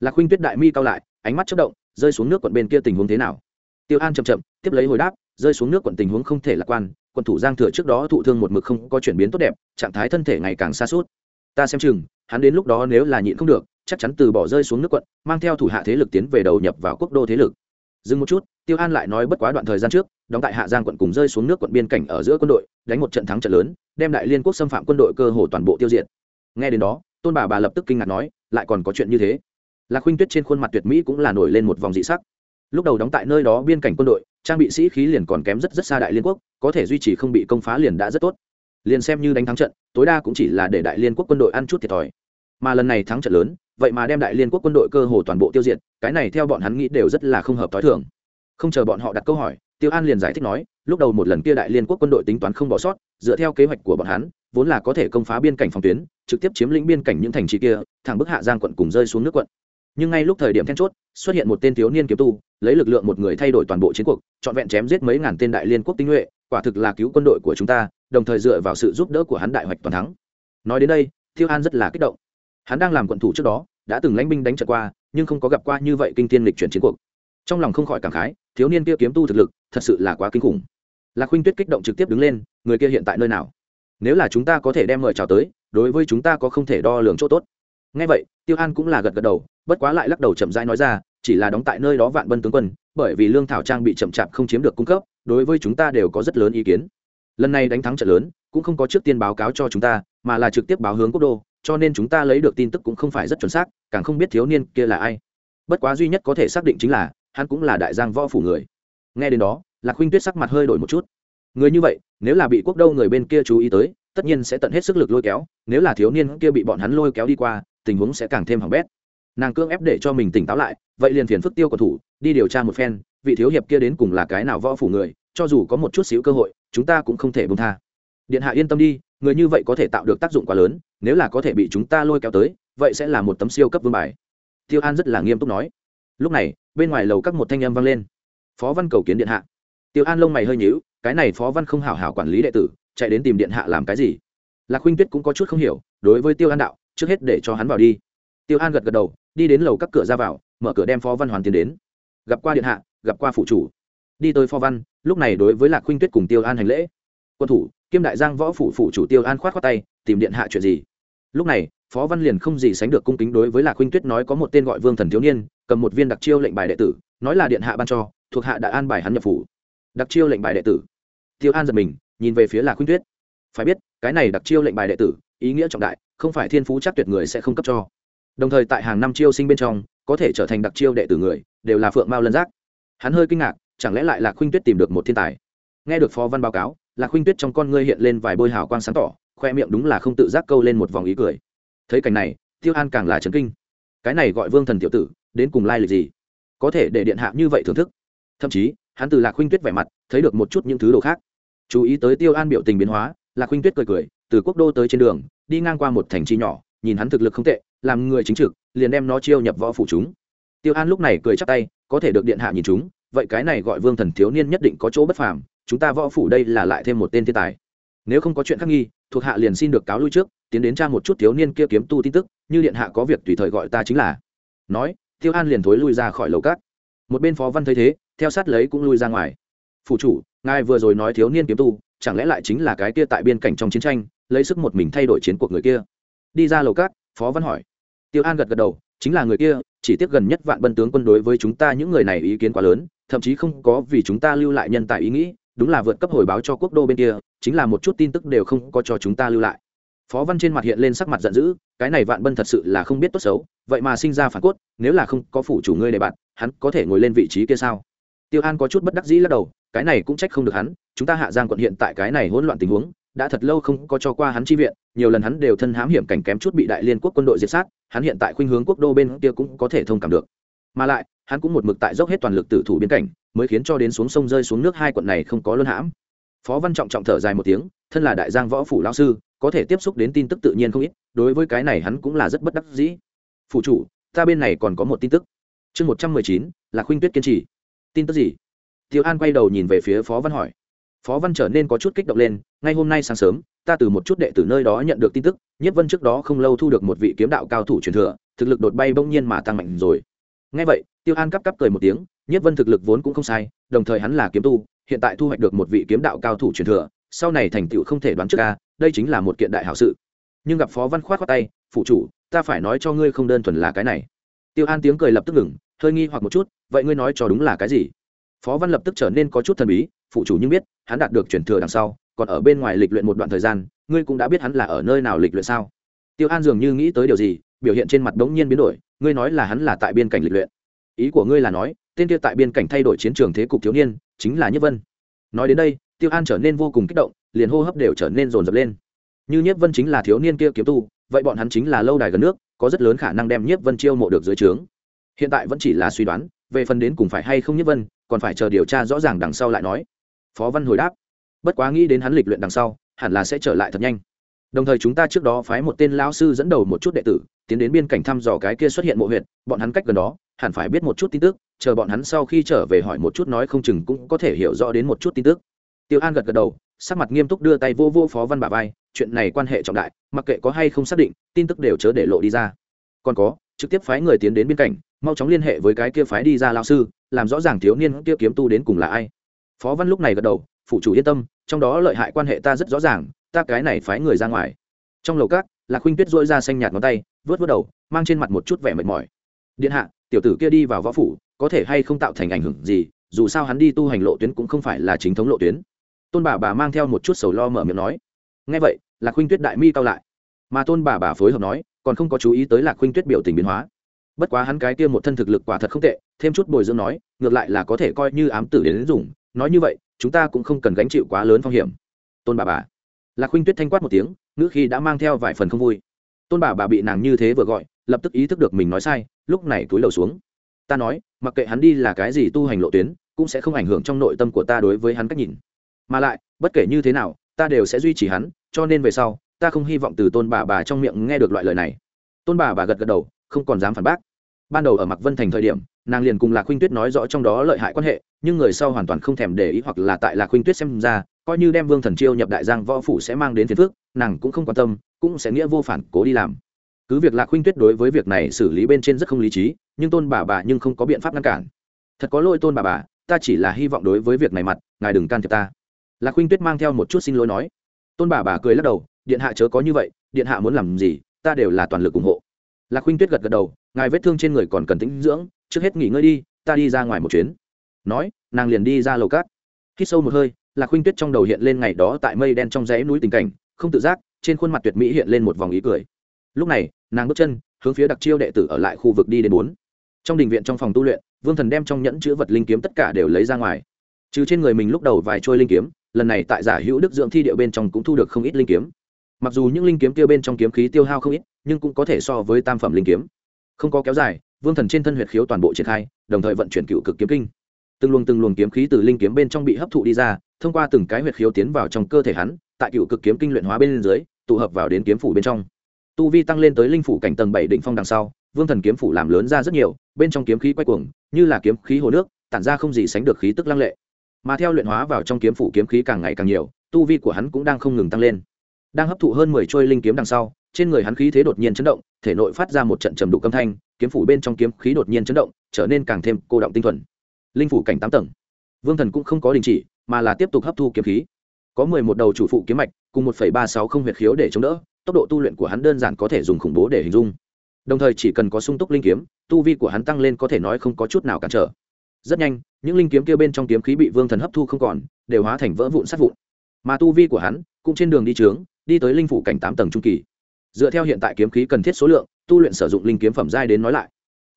Lạc khuynh tuyết đại mi cao lại, ánh mắt chất động, rơi xuống nước quận bên kia tình huống thế nào? Tiêu an chậm chậm, tiếp lấy hồi đáp, rơi xuống nước quận tình huống không thể lạc quan, quận thủ giang thừa trước đó thụ thương một mực không có chuyển biến tốt đẹp, trạng thái thân thể ngày càng xa suốt ta xem chừng, hắn đến lúc đó nếu là nhịn không được, chắc chắn từ bỏ rơi xuống nước quận, mang theo thủ hạ thế lực tiến về đầu nhập vào quốc đô thế lực. Dừng một chút, tiêu an lại nói bất quá đoạn thời gian trước, đóng tại hạ giang quận cùng rơi xuống nước quận biên cảnh ở giữa quân đội, đánh một trận thắng trận lớn, đem đại liên quốc xâm phạm quân đội cơ hồ toàn bộ tiêu diệt. Nghe đến đó, tôn bà bà lập tức kinh ngạc nói, lại còn có chuyện như thế. Lạc huynh tuyết trên khuôn mặt tuyệt mỹ cũng là nổi lên một vòng dị sắc. Lúc đầu đóng tại nơi đó biên cảnh quân đội, trang bị sĩ khí liền còn kém rất rất xa đại liên quốc, có thể duy trì không bị công phá liền đã rất tốt liền xem như đánh thắng trận, tối đa cũng chỉ là để đại liên quốc quân đội ăn chút thiệt thòi. Mà lần này thắng trận lớn, vậy mà đem đại liên quốc quân đội cơ hồ toàn bộ tiêu diệt, cái này theo bọn hắn nghĩ đều rất là không hợp t h o i thường. Không chờ bọn họ đặt câu hỏi, tiêu an liền giải thích nói, lúc đầu một lần kia đại liên quốc quân đội tính toán không bỏ sót, dựa theo kế hoạch của bọn hắn, vốn là có thể công phá biên cảnh phòng tuyến, trực tiếp chiếm lĩnh biên cảnh những thành trì kia, thẳng bức hạ giang quận cùng rơi xuống nước quận. Nhưng ngay lúc thời điểm then chốt, xuất hiện một tên thiếu niên kiếm tu, lấy lực lượng một người thay đổi toàn bộ chiến cuộc, trọn vẹn chém giết mấy ngàn tên đại liên quốc tinh nhuệ, quả thực là cứu quân đội của chúng ta đồng thời dựa vào sự giúp đỡ của hắn đại hoạch toàn thắng. Nói đến đây tiêu an rất là kích động. Hắn đang làm quận thủ trước đó, đã từng lãnh binh đánh trận qua, nhưng không có gặp qua như vậy kinh thiên lịch chuyển chiến cuộc. Trong lòng không khỏi cảm khái, thiếu niên kia kiếm tu thực lực, thật sự là quá kinh khủng. Lạc huynh tuyết kích động trực tiếp đứng lên, người kia hiện tại nơi nào? Nếu là chúng ta có thể đem mời chào tới, đối với chúng ta có không thể đo lường chỗ tốt. Ngay vậy, tiêu an cũng là gật gật đầu, bất quá lại lắc đầu chậm rãi nói ra, chỉ là đóng tại nơi đó vạn bân tướng quân, bởi vì lương thảo trang bị chậm chạp không chiếm được cung cấp, đối với chúng ta đều có rất lớn ý kiến lần này đánh thắng trận lớn, cũng không có trước tiên báo cáo cho chúng ta, mà là trực tiếp báo hướng quốc đô, cho nên chúng ta lấy được tin tức cũng không phải rất chuẩn xác, càng không biết thiếu niên kia là ai. Bất quá duy nhất có thể xác định chính là, hắn cũng là đại giang võ phủ người. Nghe đến đó, lạc huynh tuyết sắc mặt hơi đổi một chút. Người như vậy, nếu là bị quốc đâu người bên kia chú ý tới, tất nhiên sẽ tận hết sức lực lôi kéo, nếu là thiếu niên kia bị bọn hắn lôi kéo đi qua, tình huống sẽ càng thêm hỏng bét. Nàng cương ép để cho mình tỉnh táo lại, vậy liền phiền phức tiêu của thủ, đi điều tra một phen, vị thiếu hiệp kia đến cùng là cái nào võ phủ người, cho dù có một chút xíu cơ hội chúng ta cũng không thể bông tha. Điện hạ yên tâm đi, người như vậy có thể tạo được tác dụng quá lớn, nếu là có thể bị chúng ta lôi kéo tới, vậy sẽ là một tấm siêu cấp vương bài. Tiêu an rất là nghiêm túc nói. Lúc này, bên ngoài lầu các một thanh âm vang lên. Phó văn cầu kiến điện hạ. Tiêu an lông mày hơi nhíu, cái này phó văn không hảo hảo quản lý đệ tử, chạy đến tìm điện hạ làm cái gì? Lạc huynh tuyết cũng có chút không hiểu, đối với tiêu an đạo, trước hết để cho hắn vào đi. Tiêu an gật gật đầu, đi đến lầu các cửa ra vào, mở cửa đem phó văn hoàn tiến đến. Gặp qua điện hạ, gặp qua phụ chủ đi tới pho văn, lúc này đối với lạc khuynh tuyết cùng tiêu an hành lễ. Quân thủ, kiêm đại giang võ phủ phủ chủ tiêu an khoát khoát tay, tìm điện hạ chuyện gì? Lúc này, phó văn liền không gì sánh được cung kính đối với lạc huynh tuyết nói có một tên gọi vương thần thiếu niên, cầm một viên đặc chiêu lệnh bài đệ tử, nói là điện hạ ban cho, thuộc hạ đã an bài hắn nhập phủ. Đặc chiêu lệnh bài đệ tử. Tiêu an giật mình, nhìn về phía lạc huynh tuyết. Phải biết, cái này đặc chiêu lệnh bài đệ tử, ý nghĩa trọng đại, không phải thiên phú chắc tuyệt người sẽ không cấp cho. Đồng thời tại hàng năm chiêu sinh bên trong, có thể trở thành đặc chiêu đệ tử người, đều là phượng mao lân giác. Hắn hơi kinh ngạc chẳng lẽ lại lạc khuynh tuyết tìm được một thiên tài? Nghe được phó văn báo cáo, lạc khuynh tuyết trong con ngươi hiện lên vài bôi hào quang sáng tỏ, khoe miệng đúng là không tự giác câu lên một vòng ý cười. Thấy cảnh này, tiêu an càng là chấn kinh. Cái này gọi vương thần tiểu tử, đến cùng lai lịch gì? Có thể để điện hạ như vậy thưởng thức. Thậm chí, hắn từ lạc khuynh tuyết vẻ mặt, thấy được một chút những thứ đồ khác. Chú ý tới tiêu an biểu tình biến hóa, lạc khuynh tuyết cười cười, từ quốc đô tới trên đường, đi ngang qua một thành trì nhỏ, nhìn hắn thực lực không tệ, làm người chính trực, liền đem nó chiêu nhập võ phủ chúng. Tiêu an lúc này cười chắc tay, có thể được điện hạ nhìn chúng vậy cái này gọi vương thần thiếu niên nhất định có chỗ bất phàm, chúng ta võ phủ đây là lại thêm một tên thiên tài. Nếu không có chuyện khác nghi, thuộc hạ liền xin được cáo lui trước, tiến đến tra một chút thiếu niên kia kiếm tu tin tức, như điện hạ có việc tùy thời gọi ta chính là. Nói, tiêu an liền thối lui ra khỏi lầu cát. Một bên phó văn thấy thế, theo sát lấy cũng lui ra ngoài. Phủ chủ, ngài vừa rồi nói thiếu niên kiếm tu, chẳng lẽ lại chính là cái kia tại biên cảnh trong chiến tranh, lấy sức một mình thay đổi chiến cuộc người kia? Đi ra lầu cát, phó văn hỏi. Tiêu an gật gật đầu chính là người kia, chỉ tiếp gần nhất vạn bân tướng quân đối với chúng ta những người này ý kiến quá lớn, thậm chí không có vì chúng ta lưu lại nhân tài ý nghĩ, đúng là vượt cấp hồi báo cho quốc đô bên kia, chính là một chút tin tức đều không có cho chúng ta lưu lại. Phó văn trên mặt hiện lên sắc mặt giận dữ, cái này vạn bân thật sự là không biết tốt xấu, vậy mà sinh ra phản cốt, nếu là không có phủ chủ ngươi đề bạn, hắn có thể ngồi lên vị trí kia sao? Tiêu an có chút bất đắc dĩ lắc đầu, cái này cũng trách không được hắn, chúng ta hạ giang quận hiện tại cái này hỗn loạn tình huống đã thật lâu không có cho qua hắn chi viện, nhiều lần hắn đều thân hám hiểm cảnh kém chút bị đại liên quốc quân đội diệt sát, hắn hiện tại khuynh hướng quốc đô bên kia cũng có thể thông cảm được. Mà lại, hắn cũng một mực tại dốc hết toàn lực tử thủ biên cảnh, mới khiến cho đến xuống sông rơi xuống nước hai quận này không có luân hãm. Phó văn trọng trọng thở dài một tiếng, thân là đại giang võ phủ lao sư, có thể tiếp xúc đến tin tức tự nhiên không ít, đối với cái này hắn cũng là rất bất đắc dĩ. Phụ chủ, ta bên này còn có một tin tức. Chương một trăm mười chín, là khuynh tuyết kiên trì. Tin tức gì? Tiêu an quay đầu nhìn về phía phó văn hỏi phó văn trở nên có chút kích động lên, ngay hôm nay sáng sớm, ta từ một chút đệ tử nơi đó nhận được tin tức nhất vân trước đó không lâu thu được một vị kiếm đạo cao thủ truyền thừa, thực lực đột bay bỗng nhiên mà tăng mạnh rồi. Ngay vậy, tiêu an cắp cắp cười một tiếng nhất vân thực lực vốn cũng không sai, đồng thời hắn là kiếm tu, hiện tại thu hoạch được một vị kiếm đạo cao thủ truyền thừa, sau này thành tựu không thể đoán trước ca đây chính là một kiện đại hảo sự. Nhưng gặp phó văn khoát khoát tay phụ chủ, ta phải nói cho ngươi không đơn thuần là cái này. Tiêu an tiếng cười lập tức ngừng, hơi nghi hoặc một chút, vậy ngươi nói cho đúng là cái gì? Phó văn lập tức trở nên có chút thần bí phụ chủ nhưng biết, hắn đạt được truyền thừa đằng sau, còn ở bên ngoài lịch luyện một đoạn thời gian, ngươi cũng đã biết hắn là ở nơi nào lịch luyện sao? Tiêu an dường như nghĩ tới điều gì, biểu hiện trên mặt đ ố n g nhiên biến đổi, ngươi nói là hắn là tại biên cảnh lịch luyện. Ý của ngươi là nói, tên kia tại biên cảnh thay đổi chiến trường thế cục thiếu niên, chính là nhất vân. Nói đến đây, tiêu an trở nên vô cùng kích động, liền hô hấp đều trở nên rồn rập lên. Như nhất vân chính là thiếu niên kia kiếm tu, vậy bọn hắn chính là lâu đài gần nước, có rất lớn khả năng đem nhất vân chiêu mộ được dưới trướng. Hiện tại vẫn chỉ là suy đoán, về phần đến cùng phải hay không nhất vân, còn phải chờ điều tra rõ ràng đằng sau lại nói phó văn hồi đáp, bất quá nghĩ đến hắn lịch luyện đằng sau, hẳn là sẽ trở lại thật nhanh. Đồng thời chúng ta trước đó phái một tên lão sư dẫn đầu một chút đệ tử, tiến đến biên cảnh thăm dò cái kia xuất hiện mộ huyện bọn hắn cách gần đó, hẳn phải biết một chút tin tức, chờ bọn hắn sau khi trở về hỏi một chút nói không chừng cũng có thể hiểu rõ đến một chút tin tức. Tiêu an gật gật đầu, sắc mặt nghiêm túc đưa tay vô vô phó văn bà vai, chuyện này quan hệ trọng đại, mặc kệ có hay không xác định, tin tức đều chớ để lộ đi ra. Còn có, trực tiếp phái người tiến đến biên cảnh, mau chóng liên hệ với cái kia phái đi ra lao sư, làm rõ ràng thiếu niên kia kiếm tu đến cùng là ai phó văn lúc này gật đầu phụ chủ yên tâm trong đó lợi hại quan hệ ta rất rõ ràng ta cái này phái người ra ngoài. Trong lầu các, lạc huynh tuyết dỗi ra xanh nhạt ngón tay vớt vớt đầu mang trên mặt một chút vẻ mệt mỏi. Điện hạ tiểu tử kia đi vào võ phủ có thể hay không tạo thành ảnh hưởng gì? Dù sao hắn đi tu hành lộ tuyến cũng không phải là chính thống lộ tuyến. Tôn bà bà mang theo một chút sầu lo mở miệng nói. Ngay vậy lạc huynh tuyết đại mi cao lại. Mà tôn bà bà phối hợp nói còn không có chú ý tới lạc huynh tuyết biểu tình biến hóa. Bất quá hắn cái kia một thân thực lực quả thật không tệ thêm chút bồi dưỡng nói ngược lại là có thể coi như ám tử đến dùng nói như vậy, chúng ta cũng không cần gánh chịu quá lớn phong hiểm. Tôn bà bà. Lạc huynh tuyết thanh quát một tiếng, ngữ khi đã mang theo vài phần không vui. Tôn bà bà bị nàng như thế vừa gọi, lập tức ý thức được mình nói sai, lúc này túi đầu xuống. Ta nói, mặc kệ hắn đi là cái gì tu hành lộ tuyến, cũng sẽ không ảnh hưởng trong nội tâm của ta đối với hắn cách nhìn. Mà lại, bất kể như thế nào, ta đều sẽ duy trì hắn, cho nên về sau, ta không hy vọng từ tôn bà bà trong miệng nghe được loại lời này. Tôn bà bà gật gật đầu, không còn dám phản bác ban đầu ở mặc vân thành thời điểm, nàng liền cùng lạc huynh tuyết nói rõ trong đó lợi hại quan hệ, nhưng người sau hoàn toàn không thèm để ý hoặc là tại lạc huynh tuyết xem ra, coi như đem vương thần chiêu nhập đại giang võ phủ sẽ mang đến phiền phước nàng cũng không quan tâm, cũng sẽ nghĩa vô phản cố đi làm. Cứ việc lạc huynh tuyết đối với việc này xử lý bên trên rất không lý trí, nhưng tôn bà bà nhưng không có biện pháp ngăn cản. Thật có lỗi tôn bà bà, ta chỉ là hy vọng đối với việc này mặt, ngài đừng can thiệp ta. Lạc huynh tuyết mang theo một chút xin lỗi nói. Tôn bà bà cười lắc đầu, điện hạ chớ có như vậy, điện hạ muốn làm gì, ta đều là toàn lực ủng hộ. Lạc huynh tuyết gật gật đầu ngài vết thương trên người còn cần tĩnh dưỡng, trước hết nghỉ ngơi đi, ta đi ra ngoài một chuyến. Nói, nàng liền đi ra lầu cát. Hít sâu một hơi, lạc huynh tuyết trong đầu hiện lên ngày đó tại mây đen trong dãy núi tình cảnh, không tự giác, trên khuôn mặt tuyệt mỹ hiện lên một vòng ý cười. Lúc này, nàng bước chân, hướng phía đặc chiêu đệ tử ở lại khu vực đi đến bốn. Trong đình viện trong phòng tu luyện, vương thần đem trong nhẫn chữ vật linh kiếm tất cả đều lấy ra ngoài. Trừ trên người mình lúc đầu vài trôi linh kiếm, lần này tại giả hữu đức dưỡng thi địa bên trong cũng thu được không ít linh kiếm. Mặc dù những linh kiếm kia bên trong kiếm khí tiêu hao không ít, nhưng cũng có thể so với tam phẩm linh kiếm không có kéo dài, vương thần trên thân huyệt khiếu toàn bộ triển khai, đồng thời vận chuyển cựu cực kiếm kinh. Từng luồng từng luồng kiếm khí từ linh kiếm bên trong bị hấp thụ đi ra, thông qua từng cái huyệt khiếu tiến vào trong cơ thể hắn, tại cựu cực kiếm kinh luyện hóa bên dưới, tụ hợp vào đến kiếm phủ bên trong. Tu vi tăng lên tới linh phủ cảnh tầng bảy định phong đằng sau, vương thần kiếm phủ làm lớn ra rất nhiều, bên trong kiếm khí quay cuồng, như là kiếm khí hồ nước, tản ra không gì sánh được khí tức lăng lệ. Mà theo luyện hóa vào trong kiếm phủ kiếm khí càng ngày càng nhiều, tu vi của hắn cũng đang không ngừng tăng lên đang hấp thụ hơn mười trôi linh kiếm đằng sau, trên người hắn khí thế đột nhiên chấn động, thể nội phát ra một trận trầm đục âm thanh, kiếm phủ bên trong kiếm khí đột nhiên chấn động, trở nên càng thêm cô động tinh thuần. Linh phủ cảnh tám tầng. Vương thần cũng không có đình chỉ, mà là tiếp tục hấp thu kiếm khí. Có mười một đầu chủ phụ kiếm mạch, cùng một phẩy ba sáu không huyệt khiếu để chống đỡ, tốc độ tu luyện của hắn đơn giản có thể dùng khủng bố để hình dung. Đồng thời chỉ cần có sung túc linh kiếm, tu vi của hắn tăng lên có thể nói không có chút nào cản trở. Rất nhanh, những linh kiếm kia bên trong kiếm khí bị vương thần hấp thu không còn, đều hóa thành vỡ vụn sát vụn. Mà tu vi của hắn cũng trên đường đi trướng đi tới linh phủ cảnh tám tầng trung kỳ. Dựa theo hiện tại kiếm khí cần thiết số lượng, tu luyện sử dụng linh kiếm phẩm giai đến nói lại.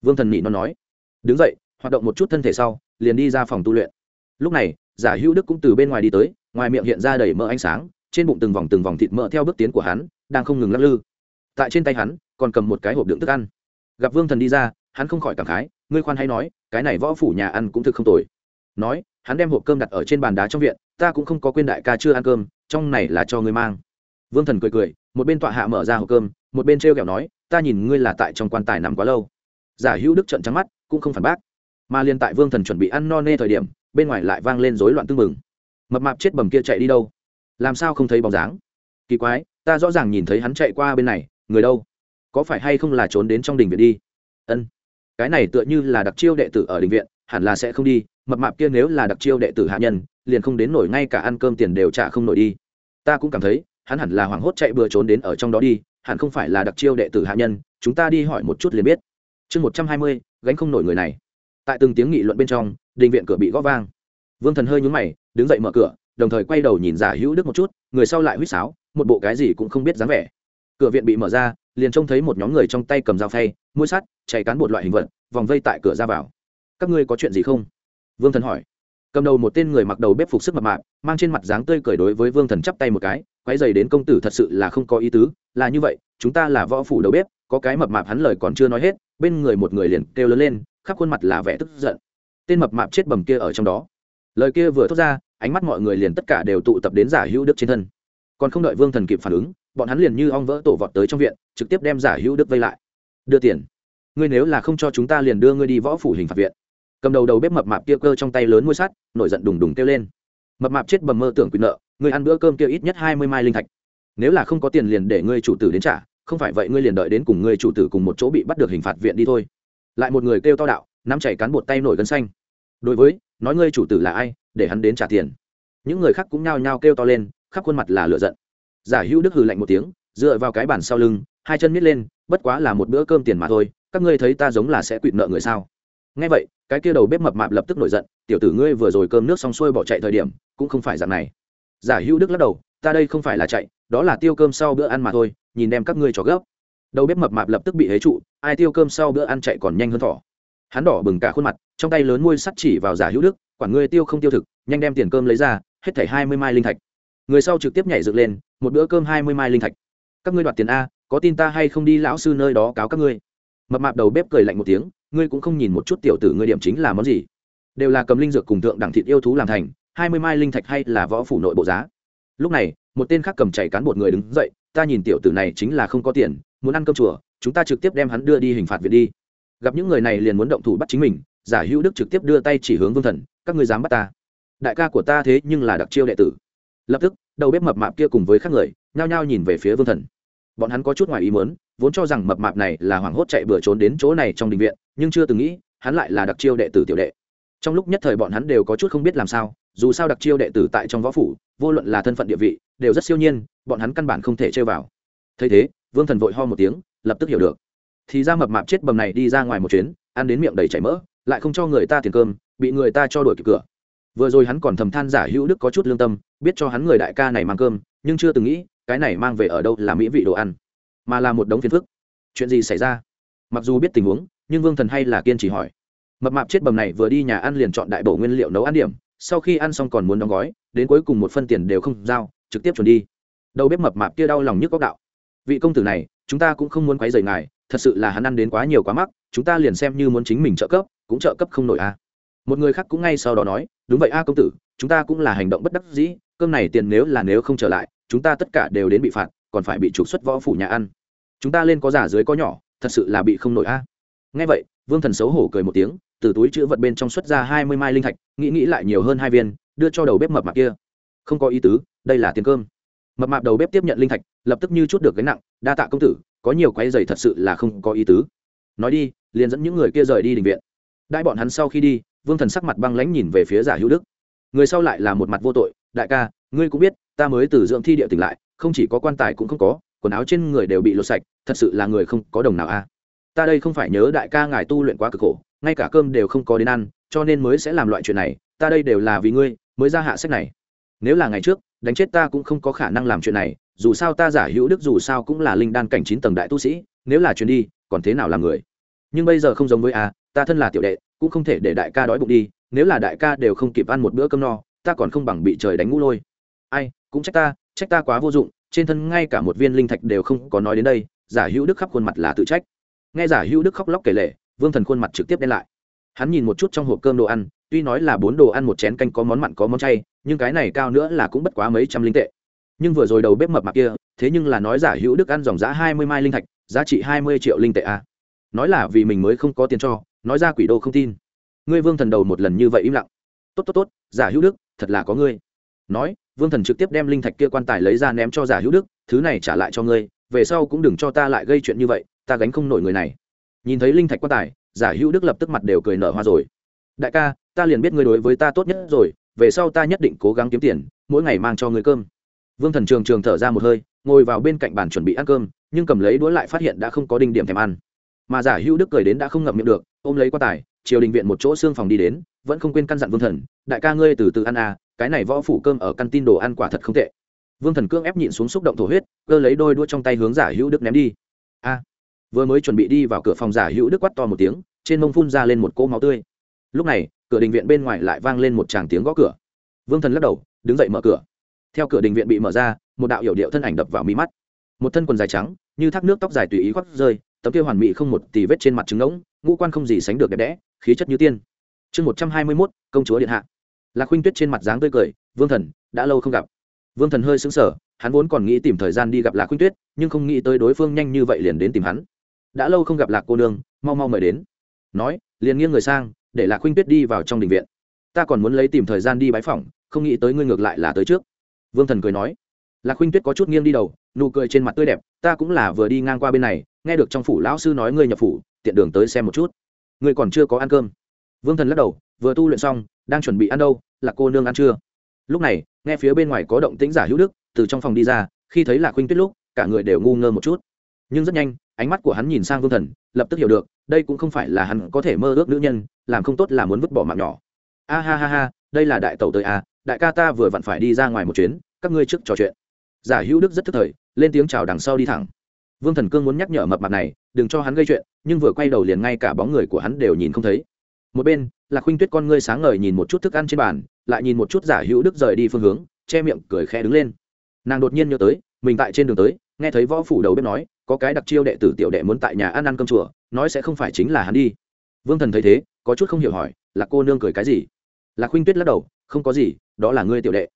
Vương thần nhị nó nói, đứng dậy, hoạt động một chút thân thể sau, liền đi ra phòng tu luyện. Lúc này, giả hữu đức cũng từ bên ngoài đi tới, ngoài miệng hiện ra đầy mỡ ánh sáng, trên bụng từng vòng từng vòng thịt mỡ theo bước tiến của hắn, đang không ngừng lắc lư. Tại trên tay hắn, còn cầm một cái hộp đựng thức ăn. Gặp vương thần đi ra, hắn không khỏi cảm khái, ngươi khoan hay nói, cái này võ phủ nhà ăn cũng thực không tồi. Nói, hắn đem hộp cơm đặt ở trên bàn đá trong viện, ta cũng không có quên đại ca chưa ăn cơm, trong này là cho ngươi mang vương thần cười cười, một bên tọa hạ mở ra hộp cơm, một bên t r e o kẹo nói, ta nhìn ngươi là tại trong quan tài nằm quá lâu. Giả hữu đức trận trắng mắt, cũng không phản bác. Mà liền tại vương thần chuẩn bị ăn no nê thời điểm, bên ngoài lại vang lên rối loạn tưng mừng mập mạp chết bầm kia chạy đi đâu? Làm sao không thấy bóng dáng? Kỳ quái, ta rõ ràng nhìn thấy hắn chạy qua bên này, người đâu? Có phải hay không là trốn đến trong đình viện đi? Ân. Cái này tựa như là đặc chiêu đệ tử ở đình viện, hẳn là sẽ không đi, mập mạp kia nếu là đặc chiêu đệ tử hạ nhân, liền không đến nổi ngay cả ăn cơm tiền đều trả không nổi đi. Ta cũng cảm thấy hắn hẳn là hoảng hốt chạy bừa trốn đến ở trong đó đi, hẳn không phải là đặc chiêu đệ tử hạ nhân, chúng ta đi hỏi một chút liền biết. Chương một trăm hai mươi, gánh không nổi người này. Tại từng tiếng nghị luận bên trong, đình viện cửa bị gõ vang. Vương thần hơi nhúng mày, đứng dậy mở cửa, đồng thời quay đầu nhìn giả hữu đức một chút, người sau lại huýt sáo, một bộ cái gì cũng không biết dáng vẻ. Cửa viện bị mở ra, liền trông thấy một nhóm người trong tay cầm dao phay, mũi sắt, chạy cán một loại hình vật, vòng vây tại cửa ra vào. Các ngươi có chuyện gì không? Vương thần hỏi. Cầm đầu một tên người mặc đầu bếp phục sức mập mạp, mang trên mặt dáng tươi cười đối với vương thần chắp tay một cái quay dày đến công tử thật sự là không có ý tứ, là như vậy, chúng ta là võ phủ đầu bếp, có cái mập mạp hắn lời còn chưa nói hết, bên người một người liền kêu lớn lên, khắp khuôn mặt là vẻ tức giận. Tên mập mạp chết bầm kia ở trong đó. Lời kia vừa thốt ra, ánh mắt mọi người liền tất cả đều tụ tập đến giả hữu đức trên thân. Còn không đợi vương thần kịp phản ứng, bọn hắn liền như ong vỡ tổ vọt tới trong viện, trực tiếp đem giả hữu đức vây lại. Đưa tiền. Ngươi nếu là không cho chúng ta liền đưa ngươi đi võ phủ hình phạt viện. Cầm đầu đầu bếp mập mạp kia cơ trong tay lớn môi sắt, nổi giận đùng đùng kêu lên mập mạp chết bầm mơ tưởng quyền nợ, ngươi ăn bữa cơm kia ít nhất hai mươi mai linh thạch. Nếu là không có tiền liền để ngươi chủ tử đến trả, không phải vậy ngươi liền đợi đến cùng ngươi chủ tử cùng một chỗ bị bắt được hình phạt viện đi thôi. Lại một người kêu to đạo, nắm chảy cán bột tay nổi gân xanh. Đối với, nói ngươi chủ tử là ai, để hắn đến trả tiền. Những người khác cũng nhao nhao kêu to lên, khắp khuôn mặt là lửa giận. Giả hữu đức hừ lạnh một tiếng, dựa vào cái bàn sau lưng, hai chân miết lên, bất quá là một bữa cơm tiền mà thôi, các ngươi thấy ta giống là sẽ quỵt nợ người sao? Nghe vậy, cái kia đầu bếp mập mạp lập tức nổi giận, tiểu tử ngươi vừa rồi cơm nước xong xuôi bỏ chạy thời điểm cũng không phải dạng này. Giả hữu đức lắc đầu, ta đây không phải là chạy, đó là tiêu cơm sau bữa ăn mà thôi, nhìn đem các ngươi cho gấp. Đầu bếp mập mạp lập tức bị hế trụ, ai tiêu cơm sau bữa ăn chạy còn nhanh hơn thỏ. Hắn đỏ bừng cả khuôn mặt, trong tay lớn môi sắt chỉ vào giả hữu đức, quản ngươi tiêu không tiêu thực, nhanh đem tiền cơm lấy ra, hết thảy hai mươi mai linh thạch. Người sau trực tiếp nhảy dựng lên, một bữa cơm hai mươi mai linh thạch. Các ngươi đoạt tiền a, có tin ta hay không đi lão sư nơi đó cáo các ngươi? Mập mạp đầu bếp cười lạnh một tiếng, ngươi cũng không nhìn một chút tiểu tử ngươi điểm chính là món gì. Đều là cầm linh dược cùng thượng đẳng thịt yêu thú làm thành hai mươi mai linh thạch hay là võ phủ nội bộ giá. Lúc này, một tên khác cầm chảy cán bột người đứng dậy, ta nhìn tiểu tử này chính là không có tiền, muốn ăn cơm chùa, chúng ta trực tiếp đem hắn đưa đi hình phạt viện đi. Gặp những người này liền muốn động thủ bắt chính mình, giả hữu đức trực tiếp đưa tay chỉ hướng vương thần, các ngươi dám bắt ta? Đại ca của ta thế nhưng là đặc chiêu đệ tử. Lập tức, đầu bếp mập mạp kia cùng với các người, nhao nhao nhìn về phía vương thần. Bọn hắn có chút ngoài ý muốn, vốn cho rằng mập mạp này là hoảng hốt chạy bừa trốn đến chỗ này trong đình viện, nhưng chưa từng nghĩ, hắn lại là đặc chiêu đệ tử tiểu đệ. Trong lúc nhất thời bọn hắn đều có chút không biết làm sao dù sao đặc chiêu đệ tử tại trong võ phủ, vô luận là thân phận địa vị, đều rất siêu nhiên, bọn hắn căn bản không thể chơi vào. Thấy thế, vương thần vội ho một tiếng, lập tức hiểu được. Thì ra mập mạp chết bầm này đi ra ngoài một chuyến, ăn đến miệng đầy chảy mỡ, lại không cho người ta tiền cơm, bị người ta cho đuổi kịp cửa. Vừa rồi hắn còn thầm than giả hữu đức có chút lương tâm, biết cho hắn người đại ca này mang cơm, nhưng chưa từng nghĩ, cái này mang về ở đâu là mỹ vị đồ ăn, mà là một đống phiền phức. Chuyện gì xảy ra? Mặc dù biết tình huống, nhưng vương thần hay là kiên trì hỏi. Mập mạp chết bầm này vừa đi nhà ăn liền chọn đại bổ nguyên liệu nấu ăn điểm sau khi ăn xong còn muốn đóng gói, đến cuối cùng một phân tiền đều không giao, trực tiếp chuẩn đi. Đầu bếp mập mạp kia đau lòng nhức góc đạo. Vị công tử này, chúng ta cũng không muốn quấy rầy ngài, thật sự là hắn ăn đến quá nhiều quá mắc, chúng ta liền xem như muốn chính mình trợ cấp, cũng trợ cấp không nổi a. Một người khác cũng ngay sau đó nói, đúng vậy a công tử, chúng ta cũng là hành động bất đắc dĩ, cơm này tiền nếu là nếu không trở lại, chúng ta tất cả đều đến bị phạt, còn phải bị trục xuất võ phủ nhà ăn. Chúng ta lên có giả dưới có nhỏ, thật sự là bị không nổi a ngay vậy, vương thần xấu hổ cười một tiếng, từ túi chữ vật bên trong xuất ra hai mươi mai linh thạch, nghĩ nghĩ lại nhiều hơn hai viên, đưa cho đầu bếp mập mạp kia. Không có ý tứ, đây là tiền cơm. Mập mạp đầu bếp tiếp nhận linh thạch, lập tức như chút được gánh nặng, đa tạ công tử, có nhiều quái dày thật sự là không có ý tứ. Nói đi, liền dẫn những người kia rời đi đình viện. Đại bọn hắn sau khi đi, vương thần sắc mặt băng lãnh nhìn về phía giả hữu đức. Người sau lại là một mặt vô tội, đại ca, ngươi cũng biết, ta mới từ dưỡng thi địa tỉnh lại, không chỉ có quan tài cũng không có, quần áo trên người đều bị lột sạch, thật sự là người không có đồng nào a ta đây không phải nhớ đại ca ngài tu luyện quá cực khổ, ngay cả cơm đều không có đến ăn, cho nên mới sẽ làm loại chuyện này, ta đây đều là vì ngươi, mới ra hạ sách này. Nếu là ngày trước, đánh chết ta cũng không có khả năng làm chuyện này, dù sao ta giả hữu đức dù sao cũng là linh đan cảnh chín tầng đại tu sĩ, nếu là chuyện đi, còn thế nào làm người? Nhưng bây giờ không giống với a ta thân là tiểu đệ, cũng không thể để đại ca đói bụng đi, nếu là đại ca đều không kịp ăn một bữa cơm no, ta còn không bằng bị trời đánh ngũ lôi. Ai, cũng trách ta trách ta quá vô dụng, trên thân ngay cả một viên linh thạch đều không có nói đến đây, giả hữu đức khắp khuôn mặt là tự trách nghe giả hữu đức khóc lóc kể lệ vương thần khuôn mặt trực tiếp đen lại. Hắn nhìn một chút trong hộp cơm đồ ăn, tuy nói là bốn đồ ăn một chén canh có món mặn có món chay, nhưng cái này cao nữa là cũng bất quá mấy trăm linh tệ. Nhưng vừa rồi đầu bếp mập mạp kia, thế nhưng là nói giả hữu đức ăn dòng giá hai mươi mai linh thạch, giá trị hai mươi triệu linh tệ a à. nói là vì mình mới không có tiền cho, nói ra quỷ đô không tin. Ngươi vương thần đầu một lần như vậy im lặng. Tốt tốt tốt, giả hữu đức, thật là có ngươi. Nói, vương thần trực tiếp đem linh thạch kia quan tài lấy ra ném cho giả hữu đức, thứ này trả lại cho ngươi, về sau cũng đừng cho ta lại gây chuyện như vậy ta gánh không nổi người này. Nhìn thấy linh thạch quan tài, giả hữu đức lập tức mặt đều cười nở hoa rồi. Đại ca, ta liền biết ngươi đối với ta tốt nhất rồi, về sau ta nhất định cố gắng kiếm tiền, mỗi ngày mang cho ngươi cơm. Vương thần trường trường thở ra một hơi, ngồi vào bên cạnh bàn chuẩn bị ăn cơm, nhưng cầm lấy đũa lại phát hiện đã không có đinh điểm thèm ăn. Mà giả hữu đức cười đến đã không ngậm miệng được, ôm lấy quan tài chiều đình viện một chỗ xương phòng đi đến, vẫn không quên căn dặn vương thần, đại ca ngươi từ từ ăn à cái này võ phủ cơm ở căn tin đồ ăn quả thật không tệ. Vương thần cương ép nhịn xuống xúc động thổ huyết, cơ lấy đôi đũa trong tay hướng giả hữu đức ném đi. A vừa mới chuẩn bị đi vào cửa phòng giả hữu đức quắt to một tiếng, trên mông phun ra lên một cỗ máu tươi. Lúc này, cửa đình viện bên ngoài lại vang lên một tràng tiếng gõ cửa. Vương thần lắc đầu, đứng dậy mở cửa. Theo cửa đình viện bị mở ra, một đạo hiệu điệu thân ảnh đập vào mi mắt. Một thân quần dài trắng, như thác nước tóc dài tùy ý khoác rơi, tấm kia hoàn mỹ không một tì vết trên mặt trứng ngỗng, ngũ quan không gì sánh được đẹp đẽ, khí chất như tiên. Chương một trăm hai mươi mốt, công chúa điện hạ. Lạc huynh tuyết trên mặt dáng tươi cười, vương thần, đã lâu không gặp. Vương thần hơi xứng sở hắn vốn còn nghĩ tìm thời gian đi gặp lạc huynh tuyết, nhưng không nghĩ tới đối phương nhanh như vậy liền đến tìm hắn đã lâu không gặp lạc cô nương, mau mau mời đến. Nói, liền nghiêng người sang, để lạc huynh tuyết đi vào trong đình viện. Ta còn muốn lấy tìm thời gian đi bái phỏng, không nghĩ tới ngươi ngược lại là tới trước. Vương thần cười nói. Lạc huynh tuyết có chút nghiêng đi đầu, nụ cười trên mặt tươi đẹp, ta cũng là vừa đi ngang qua bên này, nghe được trong phủ lão sư nói ngươi nhập phủ, tiện đường tới xem một chút. Ngươi còn chưa có ăn cơm. Vương thần lắc đầu, vừa tu luyện xong, đang chuẩn bị ăn đâu là cô nương ăn chưa? Lúc này, nghe phía bên ngoài có động tĩnh giả hữu đức, từ trong phòng đi ra, khi thấy lạc huynh tuyết lúc, cả người đều ngu ngơ một chút. Nhưng rất nhanh ánh mắt của hắn nhìn sang vương thần, lập tức hiểu được, đây cũng không phải là hắn có thể mơ ước nữ nhân, làm không tốt là muốn vứt bỏ mạng nhỏ. A ha ha ha, đây là đại tàu tới a, đại ca ta vừa vặn phải đi ra ngoài một chuyến, các ngươi trước trò chuyện. Giả hữu đức rất thức thời, lên tiếng chào đằng sau đi thẳng. Vương thần cương muốn nhắc nhở mập mặt này, đừng cho hắn gây chuyện, nhưng vừa quay đầu liền ngay cả bóng người của hắn đều nhìn không thấy. Một bên là khuynh tuyết con ngươi sáng ngời nhìn một chút thức ăn trên bàn, lại nhìn một chút giả hữu đức rời đi phương hướng, che miệng, cười khẽ đứng lên. Nàng đột nhiên nhớ tới, mình tại trên đường tới, nghe thấy võ phủ đầu bếp nói có cái đặc chiêu đệ tử tiểu đệ muốn tại nhà ăn ăn cơm chùa, nói sẽ không phải chính là hắn đi. Vương thần thấy thế, có chút không hiểu hỏi là cô nương cười cái gì? Là khuynh tuyết lắc đầu, không có gì, đó là ngươi tiểu đệ.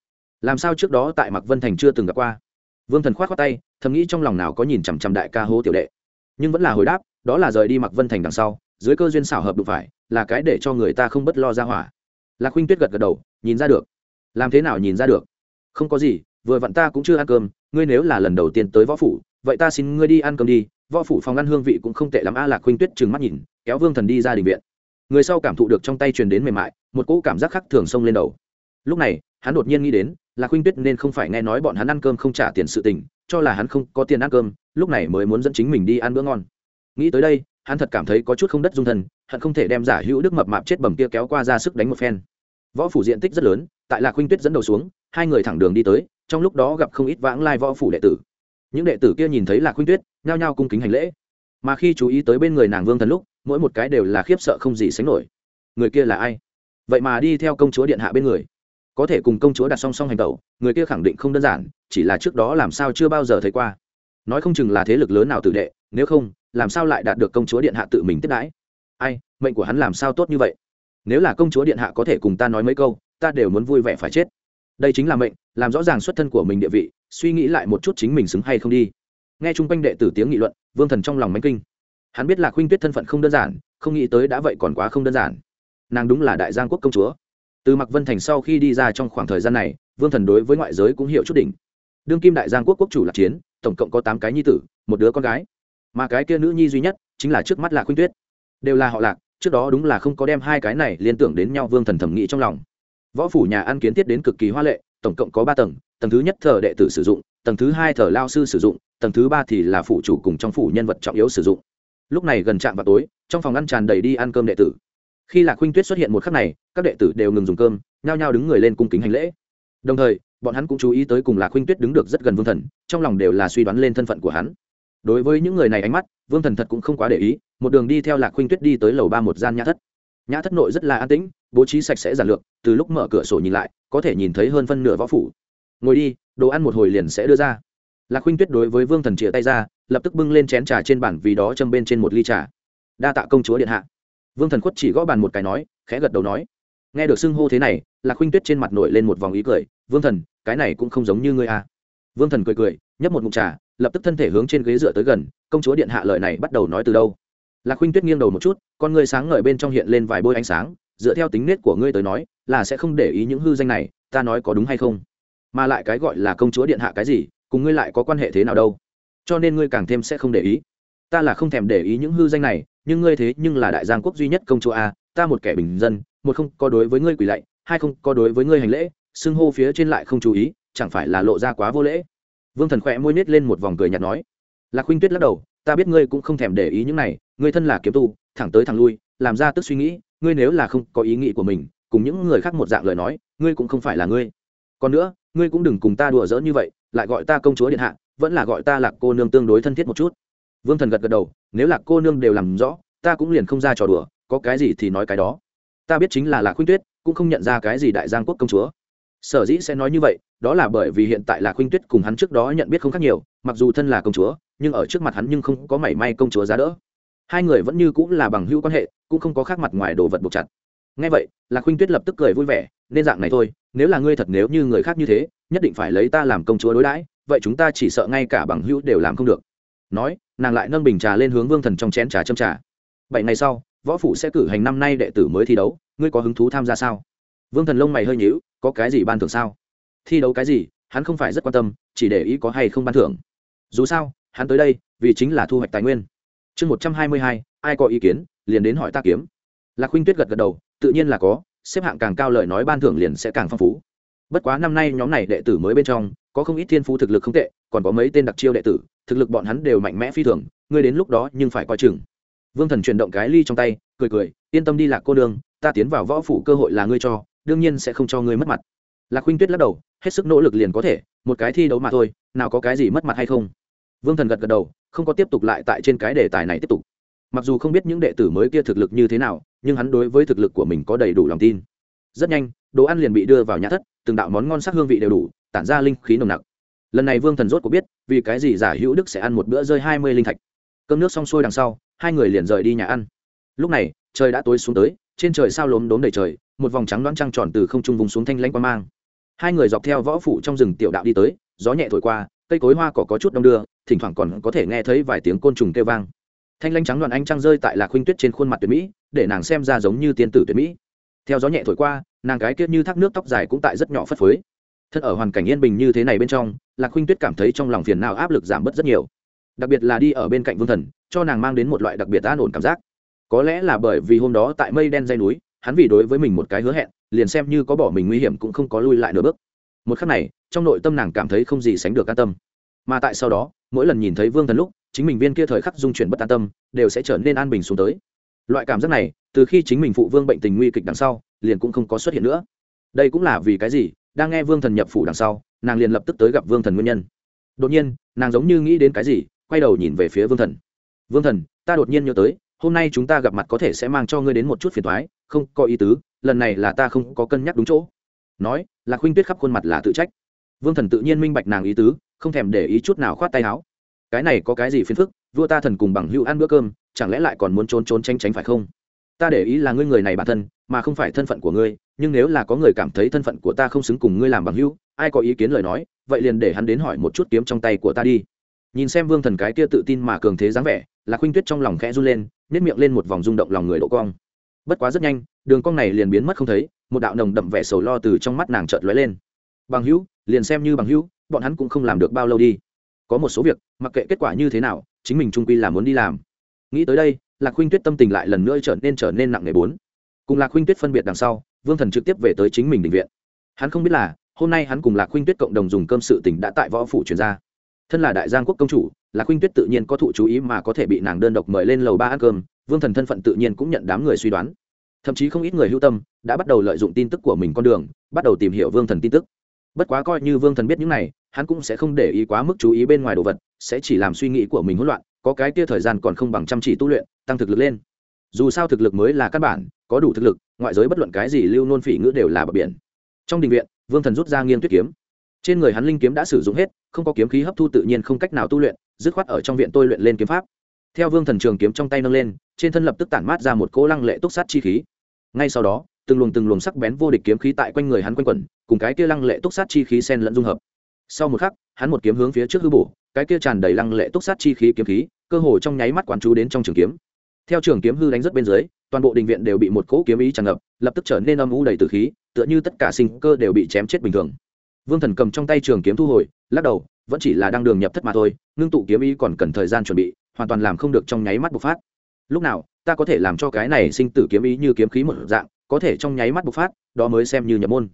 Làm sao trước đó tại mạc vân thành chưa từng gặp qua? Vương thần k h o á t khoác tay, thầm nghĩ trong lòng nào có nhìn chằm chằm đại ca hố tiểu đệ. Nhưng vẫn là hồi đáp, đó là rời đi mạc vân thành đằng sau, dưới cơ duyên xảo hợp đụng phải, là cái để cho người ta không bất lo ra hỏa. Lạc khuynh tuyết gật gật đầu, nhìn ra được. Làm thế nào nhìn ra được? Không có gì, vừa vặn ta cũng chưa ăn cơm, ngươi nếu là lần đầu tiên tới võ phủ vậy ta xin ngươi đi ăn cơm đi, võ phủ phòng ăn hương vị cũng không tệ lắm, a lạc huynh tuyết trừng mắt nhìn, kéo vương thần đi ra đình viện. Người sau cảm thụ được trong tay truyền đến mềm mại, một cỗ cảm giác khác thường xông lên đầu. Lúc này, hắn đột nhiên nghĩ đến, lạc khuynh tuyết nên không phải nghe nói bọn hắn ăn cơm không trả tiền sự tình, cho là hắn không có tiền ăn cơm, lúc này mới muốn dẫn chính mình đi ăn bữa ngon. Nghĩ tới đây, hắn thật cảm thấy có chút không đất dung thần hận không thể đem giả hữu đức mập mạp chết bầm kia kéo qua ra sức đánh một phen. Võ phủ diện tích rất lớn, tại lạc khuynh tuyết dẫn đầu xuống, hai người thẳng đường đi tới, trong lúc đó gặp không ít vãng lai võ phủ đệ tử những đệ tử kia nhìn thấy lạc khuynh tuyết, nhao nhao cung kính hành lễ. Mà khi chú ý tới bên người nàng vương thần lúc, mỗi một cái đều là khiếp sợ không gì sánh nổi. Người kia là ai? Vậy mà đi theo công chúa điện hạ bên người. Có thể cùng công chúa đặt song song hành tẩu, người kia khẳng định không đơn giản, chỉ là trước đó làm sao chưa bao giờ thấy qua. Nói không chừng là thế lực lớn nào tự đệ, nếu không, làm sao lại đạt được công chúa điện hạ tự mình tiếp đãi? Ai, mệnh của hắn làm sao tốt như vậy? Nếu là công chúa điện hạ có thể cùng ta nói mấy câu, ta đều muốn vui vẻ phải chết. Đây chính là mệnh làm rõ ràng xuất thân của mình địa vị, suy nghĩ lại một chút chính mình xứng hay không đi. Nghe chung quanh đệ tử tiếng nghị luận, vương thần trong lòng mánh kinh. Hắn biết là khuynh tuyết thân phận không đơn giản, không nghĩ tới đã vậy còn quá không đơn giản. Nàng đúng là đại giang quốc công chúa. Từ mặc vân thành sau khi đi ra trong khoảng thời gian này, vương thần đối với ngoại giới cũng hiểu chút đỉnh. Đương kim đại giang quốc quốc chủ lạc chiến, tổng cộng có tám cái nhi tử, một đứa con gái. Mà cái kia nữ nhi duy nhất chính là trước mắt là khuynh tuyết. Đều là họ lạc, trước đó đúng là không có đem hai cái này liên tưởng đến nhau, vương thần thẩm nghĩ trong lòng. Võ phủ nhà ăn kiến thiết đến cực kỳ hoa lệ tổng cộng có ba tầng tầng thứ nhất thờ đệ tử sử dụng, tầng thứ hai thờ lao sư sử dụng, tầng thứ ba thì là phụ chủ cùng trong phủ nhân vật trọng yếu sử dụng. Lúc này gần trạm vào tối, trong phòng ăn tràn đầy đi ăn cơm đệ tử. Khi lạc huynh tuyết xuất hiện một khắc này, các đệ tử đều ngừng dùng cơm, nhao nhao đứng người lên cung kính hành lễ. Đồng thời, bọn hắn cũng chú ý tới cùng lạc huynh tuyết đứng được rất gần vương thần, trong lòng đều là suy đoán lên thân phận của hắn. Đối với những người này ánh mắt, vương thần thật cũng không quá để ý, một đường đi theo lạc huynh tuyết đi tới lầu ba một gian nhã thất. Nhã thất nội rất là an tĩnh bố trí sạch sẽ giản lược, từ lúc mở cửa sổ nhìn lại, có thể nhìn thấy hơn phân nửa võ phủ. Ngồi đi, đồ ăn một hồi liền sẽ đưa ra. Lạc huynh tuyết đối với vương thần chĩa tay ra, lập tức bưng lên chén trà trên bàn vì đó châm bên trên một ly trà. Đa tạ công chúa điện hạ. Vương thần khuất chỉ gõ bàn một cái nói, khẽ gật đầu nói. Nghe được xưng hô thế này, lạc huynh tuyết trên mặt nổi lên một vòng ý cười, vương thần, cái này cũng không giống như ngươi à. vương thần cười cười, nhấp một mụn trà, lập tức thân thể hướng trên ghế dựa tới gần, công chúa điện hạ lời này bắt đầu nói từ đâu? Lạc huynh tuyết nghiêng đầu một chút, con ngươi sáng ngời bên trong hiện lên vài bôi ánh sáng dựa theo tính nết của ngươi tới nói, là sẽ không để ý những hư danh này, ta nói có đúng hay không? Mà lại cái gọi là công chúa điện hạ cái gì, cùng ngươi lại có quan hệ thế nào đâu? Cho nên ngươi càng thêm sẽ không để ý. Ta là không thèm để ý những hư danh này, nhưng ngươi thế nhưng là đại giang quốc duy nhất công chúa a, ta một kẻ bình dân, một không có đối với ngươi quỳ lạy, hai không có đối với ngươi hành lễ, xưng hô phía trên lại không chú ý, chẳng phải là lộ ra quá vô lễ? Vương thần khỏe môi nết lên một vòng cười nhạt nói. Lạc huynh tuyết lắc đầu, ta biết ngươi cũng không thèm để ý những này, ngươi thân là kiếm tu, thẳng tới thẳng lui, làm ra tức suy nghĩ ngươi nếu là không có ý nghĩ của mình, cùng những người khác một dạng lời nói, ngươi cũng không phải là ngươi. Còn nữa, ngươi cũng đừng cùng ta đùa giỡn như vậy, lại gọi ta công chúa điện hạ, vẫn là gọi ta là cô nương tương đối thân thiết một chút. Vương thần gật gật đầu, nếu là cô nương đều làm rõ, ta cũng liền không ra trò đùa, có cái gì thì nói cái đó. Ta biết chính là lạc khuynh tuyết, cũng không nhận ra cái gì đại giang quốc công chúa. Sở dĩ sẽ nói như vậy, đó là bởi vì hiện tại là khuynh tuyết cùng hắn trước đó nhận biết không khác nhiều, mặc dù thân là công chúa, nhưng ở trước mặt hắn nhưng không có mảy may công chúa giá đỡ. Hai người vẫn như cũng là bằng hữu quan hệ cũng không có khác mặt ngoài đồ vật buộc chặt. Ngay vậy là khuynh tuyết lập tức cười vui vẻ, nên dạng này thôi, nếu là ngươi thật nếu như người khác như thế, nhất định phải lấy ta làm công chúa đối đãi, vậy chúng ta chỉ sợ ngay cả bằng hữu đều làm không được. Nói, nàng lại nâng bình trà lên hướng vương thần trong chén trà châm trà. Bảy ngày sau, võ phủ sẽ cử hành năm nay đệ tử mới thi đấu, ngươi có hứng thú tham gia sao? Vương thần lông mày hơi nhíu, có cái gì ban thưởng sao? Thi đấu cái gì, hắn không phải rất quan tâm, chỉ để ý có hay không ban thưởng. Dù sao, hắn tới đây, vì chính là thu hoạch tài nguyên. Chương một trăm hai mươi hai, ai có ý kiến? Liền đến hỏi ta kiếm. Lạc huynh tuyết gật gật đầu, tự nhiên là có, xếp hạng càng cao lời nói ban thưởng liền sẽ càng phong phú. Bất quá năm nay nhóm này đệ tử mới bên trong, có không ít thiên phú thực lực không tệ, còn có mấy tên đặc chiêu đệ tử, thực lực bọn hắn đều mạnh mẽ phi thường, ngươi đến lúc đó nhưng phải coi chừng. Vương thần chuyển động cái ly trong tay, cười cười, yên tâm đi lạc cô đương ta tiến vào võ phủ cơ hội là ngươi cho, đương nhiên sẽ không cho ngươi mất mặt. Lạc huynh tuyết lắc đầu, hết sức nỗ lực liền có thể, một cái thi đấu mà thôi, nào có cái gì mất mặt hay không? Vương thần gật gật đầu, không có tiếp tục lại tại trên cái đề tài này tiếp tục mặc dù không biết những đệ tử mới kia thực lực như thế nào, nhưng hắn đối với thực lực của mình có đầy đủ lòng tin. Rất nhanh, đồ ăn liền bị đưa vào nhà thất, từng đạo món ngon sắc hương vị đều đủ, tản ra linh khí nồng nặc. Lần này vương thần rốt có biết, vì cái gì giả hữu đức sẽ ăn một bữa rơi hai mươi linh thạch. Cơm nước xong xuôi đằng sau, hai người liền rời đi nhà ăn. Lúc này, trời đã tối xuống tới, trên trời sao lốm đốm đầy trời, một vòng trắng đoán trăng tròn từ không trung vùng xuống thanh lãnh qua mang. Hai người dọc theo võ phủ trong rừng tiểu đạo đi tới, gió nhẹ thổi qua, cây cối hoa cỏ có chút đông đưa, thỉnh thoảng còn có thể nghe thấy vài tiếng côn trùng kêu vang thanh lãnh trắng đoàn anh trăng rơi tại lạc huynh tuyết trên khuôn mặt tuyệt mỹ, để nàng xem ra giống như tiên tử tuyệt mỹ. Theo gió nhẹ thổi qua, nàng gái kiết như thác nước tóc dài cũng tại rất nhỏ phất phới. Thân ở hoàn cảnh yên bình như thế này bên trong, lạc huynh tuyết cảm thấy trong lòng phiền nào áp lực giảm bớt rất nhiều. Đặc biệt là đi ở bên cạnh vương thần, cho nàng mang đến một loại đặc biệt an ổn cảm giác. Có lẽ là bởi vì hôm đó tại mây đen dây núi, hắn vì đối với mình một cái hứa hẹn, liền xem như có bỏ mình nguy hiểm cũng không có lui lại nửa bước. Một khắc này, trong nội tâm nàng cảm thấy không gì sánh được an tâm. Mà tại sau đó, mỗi lần nhìn thấy vương thần lúc chính mình viên kia thời khắc dung chuyển bất an tâm, đều sẽ trở nên an bình xuống tới. Loại cảm giác này, từ khi chính mình phụ vương bệnh tình nguy kịch đằng sau, liền cũng không có xuất hiện nữa. Đây cũng là vì cái gì? Đang nghe vương thần nhập phủ đằng sau, nàng liền lập tức tới gặp vương thần nguyên nhân. Đột nhiên, nàng giống như nghĩ đến cái gì, quay đầu nhìn về phía vương thần. Vương thần, ta đột nhiên nhớ tới, hôm nay chúng ta gặp mặt có thể sẽ mang cho ngươi đến một chút phiền thoái không có ý tứ, lần này là ta không có cân nhắc đúng chỗ. Nói là khuynh tuyết khắp khuôn mặt là tự trách. Vương thần tự nhiên minh bạch nàng ý tứ, không thèm để ý chút nào khoát tay áo cái này có cái gì phiền phức, vua ta thần cùng bằng hữu ăn bữa cơm, chẳng lẽ lại còn muốn trốn trốn tranh tránh phải không? Ta để ý là ngươi người này bản thân, mà không phải thân phận của ngươi, nhưng nếu là có người cảm thấy thân phận của ta không xứng cùng ngươi làm bằng hữu, ai có ý kiến lời nói, vậy liền để hắn đến hỏi một chút kiếm trong tay của ta đi. Nhìn xem vương thần cái kia tự tin mà cường thế dáng vẻ là khuynh tuyết trong lòng khẽ run lên nếp miệng lên một vòng rung động lòng người độ cong. Bất quá rất nhanh, đường cong này liền biến mất không thấy, một đạo nồng đậm vẻ sầu lo từ trong mắt nàng chợt lóe lên. Bằng hữu, liền xem như bằng hữu, bọn hắn cũng không làm được bao lâu đi có một số việc, mặc kệ kết quả như thế nào, chính mình trung quy là muốn đi làm. Nghĩ tới đây, lạc khuynh tuyết tâm tình lại lần nữa trở nên trở nên nặng nề bốn. Cùng lạc khuynh tuyết phân biệt đằng sau, vương thần trực tiếp về tới chính mình định viện. Hắn không biết là, hôm nay hắn cùng lạc khuynh tuyết cộng đồng dùng cơm sự tỉnh đã tại võ phủ chuyển ra. Thân là đại giang quốc công chủ, lạc khuynh tuyết tự nhiên có thụ chú ý mà có thể bị nàng đơn độc mời lên lầu ba ăn cơm, vương thần thân phận tự nhiên cũng nhận đám người suy đoán. Thậm chí không ít người hữu tâm, đã bắt đầu lợi dụng tin tức của mình con đường, bắt đầu tìm hiểu vương thần tin tức bất quá coi như vương thần biết những này, hắn cũng sẽ không để ý quá mức chú ý bên ngoài đồ vật, sẽ chỉ làm suy nghĩ của mình hỗn loạn, có cái kia thời gian còn không bằng chăm chỉ tu luyện, tăng thực lực lên. Dù sao thực lực mới là căn bản, có đủ thực lực, ngoại giới bất luận cái gì lưu nôn phỉ ngữ đều là bờ biển. Trong đình viện, vương thần rút ra nghiêng tuyết kiếm. Trên người hắn linh kiếm đã sử dụng hết, không có kiếm khí hấp thu tự nhiên không cách nào tu luyện, dứt khoát ở trong viện tôi luyện lên kiếm pháp. Theo vương thần trường kiếm trong tay nâng lên, trên thân lập tức tản mát ra một cỗ lăng lệ túc sát chi khí. Ngay sau đó từng luồng từng luồng sắc bén vô địch kiếm khí tại quanh người hắn quanh quẩn, cùng cái kia lăng lệ túc sát chi khí sen lẫn dung hợp. Sau một khắc, hắn một kiếm hướng phía trước hư bổ, cái kia tràn đầy lăng lệ túc sát chi khí kiếm khí, cơ hồ trong nháy mắt quán chú đến trong trường kiếm. Theo trường kiếm hư đánh rất bên dưới, toàn bộ đình viện đều bị một cỗ kiếm ý tràn ngập, lập tức trở nên âm u đầy từ khí, tựa như tất cả sinh cơ đều bị chém chết bình thường. Vương thần cầm trong tay trường kiếm thu hồi, lắc đầu, vẫn chỉ là đang đường nhập thất mà thôi, ngưng tụ kiếm ý còn cần thời gian chuẩn bị, hoàn toàn làm không được trong nháy mắt bộc phát. Lúc nào, ta có thể làm cho cái này sinh tử kiếm ý như kiếm khí một dạng có thể trong nháy mắt bộc phát, đó mới xem như nhập môn.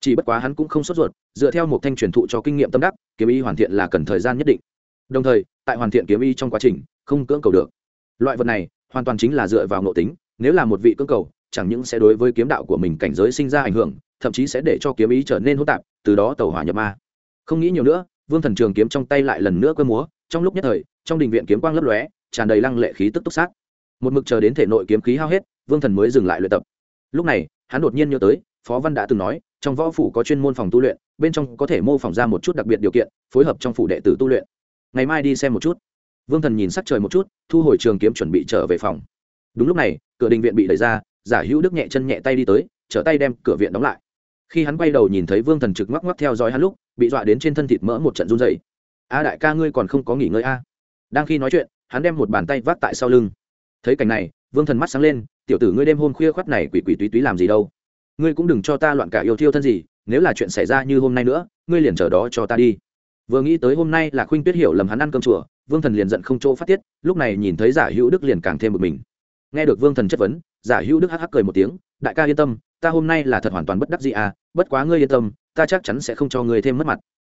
Chỉ bất quá hắn cũng không sốt ruột, dựa theo một thanh truyền thụ cho kinh nghiệm tâm đắc, kiếm ý hoàn thiện là cần thời gian nhất định. Đồng thời, tại hoàn thiện kiếm ý trong quá trình, không cưỡng cầu được. Loại vật này, hoàn toàn chính là dựa vào nội tính, nếu là một vị cưỡng cầu, chẳng những sẽ đối với kiếm đạo của mình cảnh giới sinh ra ảnh hưởng, thậm chí sẽ để cho kiếm ý trở nên hỗn tạp, từ đó tàu hỏa nhập ma. Không nghĩ nhiều nữa, vương thần trường kiếm trong tay lại lần nữa cơ múa, trong lúc nhất thời, trong đình viện kiếm quang lấp lóe, tràn đầy lăng lệ khí tức túc sát. Một mực chờ đến thể nội kiếm khí hao hết, vương thần mới dừng lại luyện tập lúc này, hắn đột nhiên nhớ tới, phó văn đã từng nói, trong võ phủ có chuyên môn phòng tu luyện, bên trong có thể mô phỏng ra một chút đặc biệt điều kiện, phối hợp trong phủ đệ tử tu luyện. Ngày mai đi xem một chút. Vương thần nhìn sắc trời một chút, thu hồi trường kiếm chuẩn bị trở về phòng. Đúng lúc này, cửa đình viện bị đẩy ra, giả hữu đức nhẹ chân nhẹ tay đi tới, trở tay đem cửa viện đóng lại. Khi hắn quay đầu nhìn thấy vương thần trực ngoắc ngoắc theo dõi hắn lúc, bị dọa đến trên thân thịt mỡ một trận run dày a đại ca ngươi còn không có nghỉ ngơi a? Đang khi nói chuyện, hắn đem một bàn tay vác tại sau lưng. Thấy cảnh này vương thần mắt sáng lên, tiểu tử ngươi đêm hôm khuya khoắt này quỷ quỷ túy túy làm gì đâu? Ngươi cũng đừng cho ta loạn cả yêu thiêu thân gì, nếu là chuyện xảy ra như hôm nay nữa, ngươi liền chờ đó cho ta đi. Vừa nghĩ tới hôm nay là khuynh tuyết hiểu lầm hắn ăn cơm chùa, vương thần liền giận không chỗ phát tiết, lúc này nhìn thấy giả hữu đức liền càng thêm bực mình. Nghe được vương thần chất vấn, giả hữu đức hắc hắc cười một tiếng, đại ca yên tâm, ta hôm nay là thật hoàn toàn bất đắc gì à bất quá ngươi yên tâm, ta chắc chắn sẽ không cho ngươi thêm mất mặt.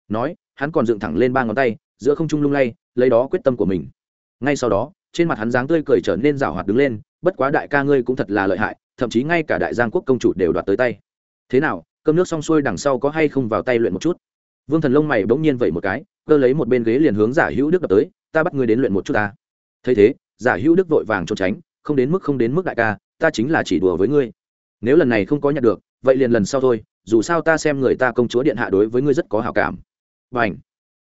Nói, hắn còn dựng thẳng lên ba ngón tay, giữa không trung lung lay, lấy đó quyết tâm của mình. Ngay sau đó trên mặt hắn dáng tươi cười trở nên rào hoạt đứng lên, bất quá đại ca ngươi cũng thật là lợi hại, thậm chí ngay cả đại giang quốc công chủ đều đoạt tới tay. Thế nào, cơm nước xong xuôi đằng sau có hay không vào tay luyện một chút? Vương thần lông mày bỗng nhiên vẩy một cái, cơ lấy một bên ghế liền hướng giả hữu đức đập tới, ta bắt ngươi đến luyện một chút ta. Thấy thế, giả hữu đức vội vàng trốn tránh, không đến mức không đến mức đại ca, ta chính là chỉ đùa với ngươi. Nếu lần này không có nhận được, vậy liền lần sau thôi, dù sao ta xem người ta công chúa điện hạ đối với ngươi rất có hào cảm. Và ảnh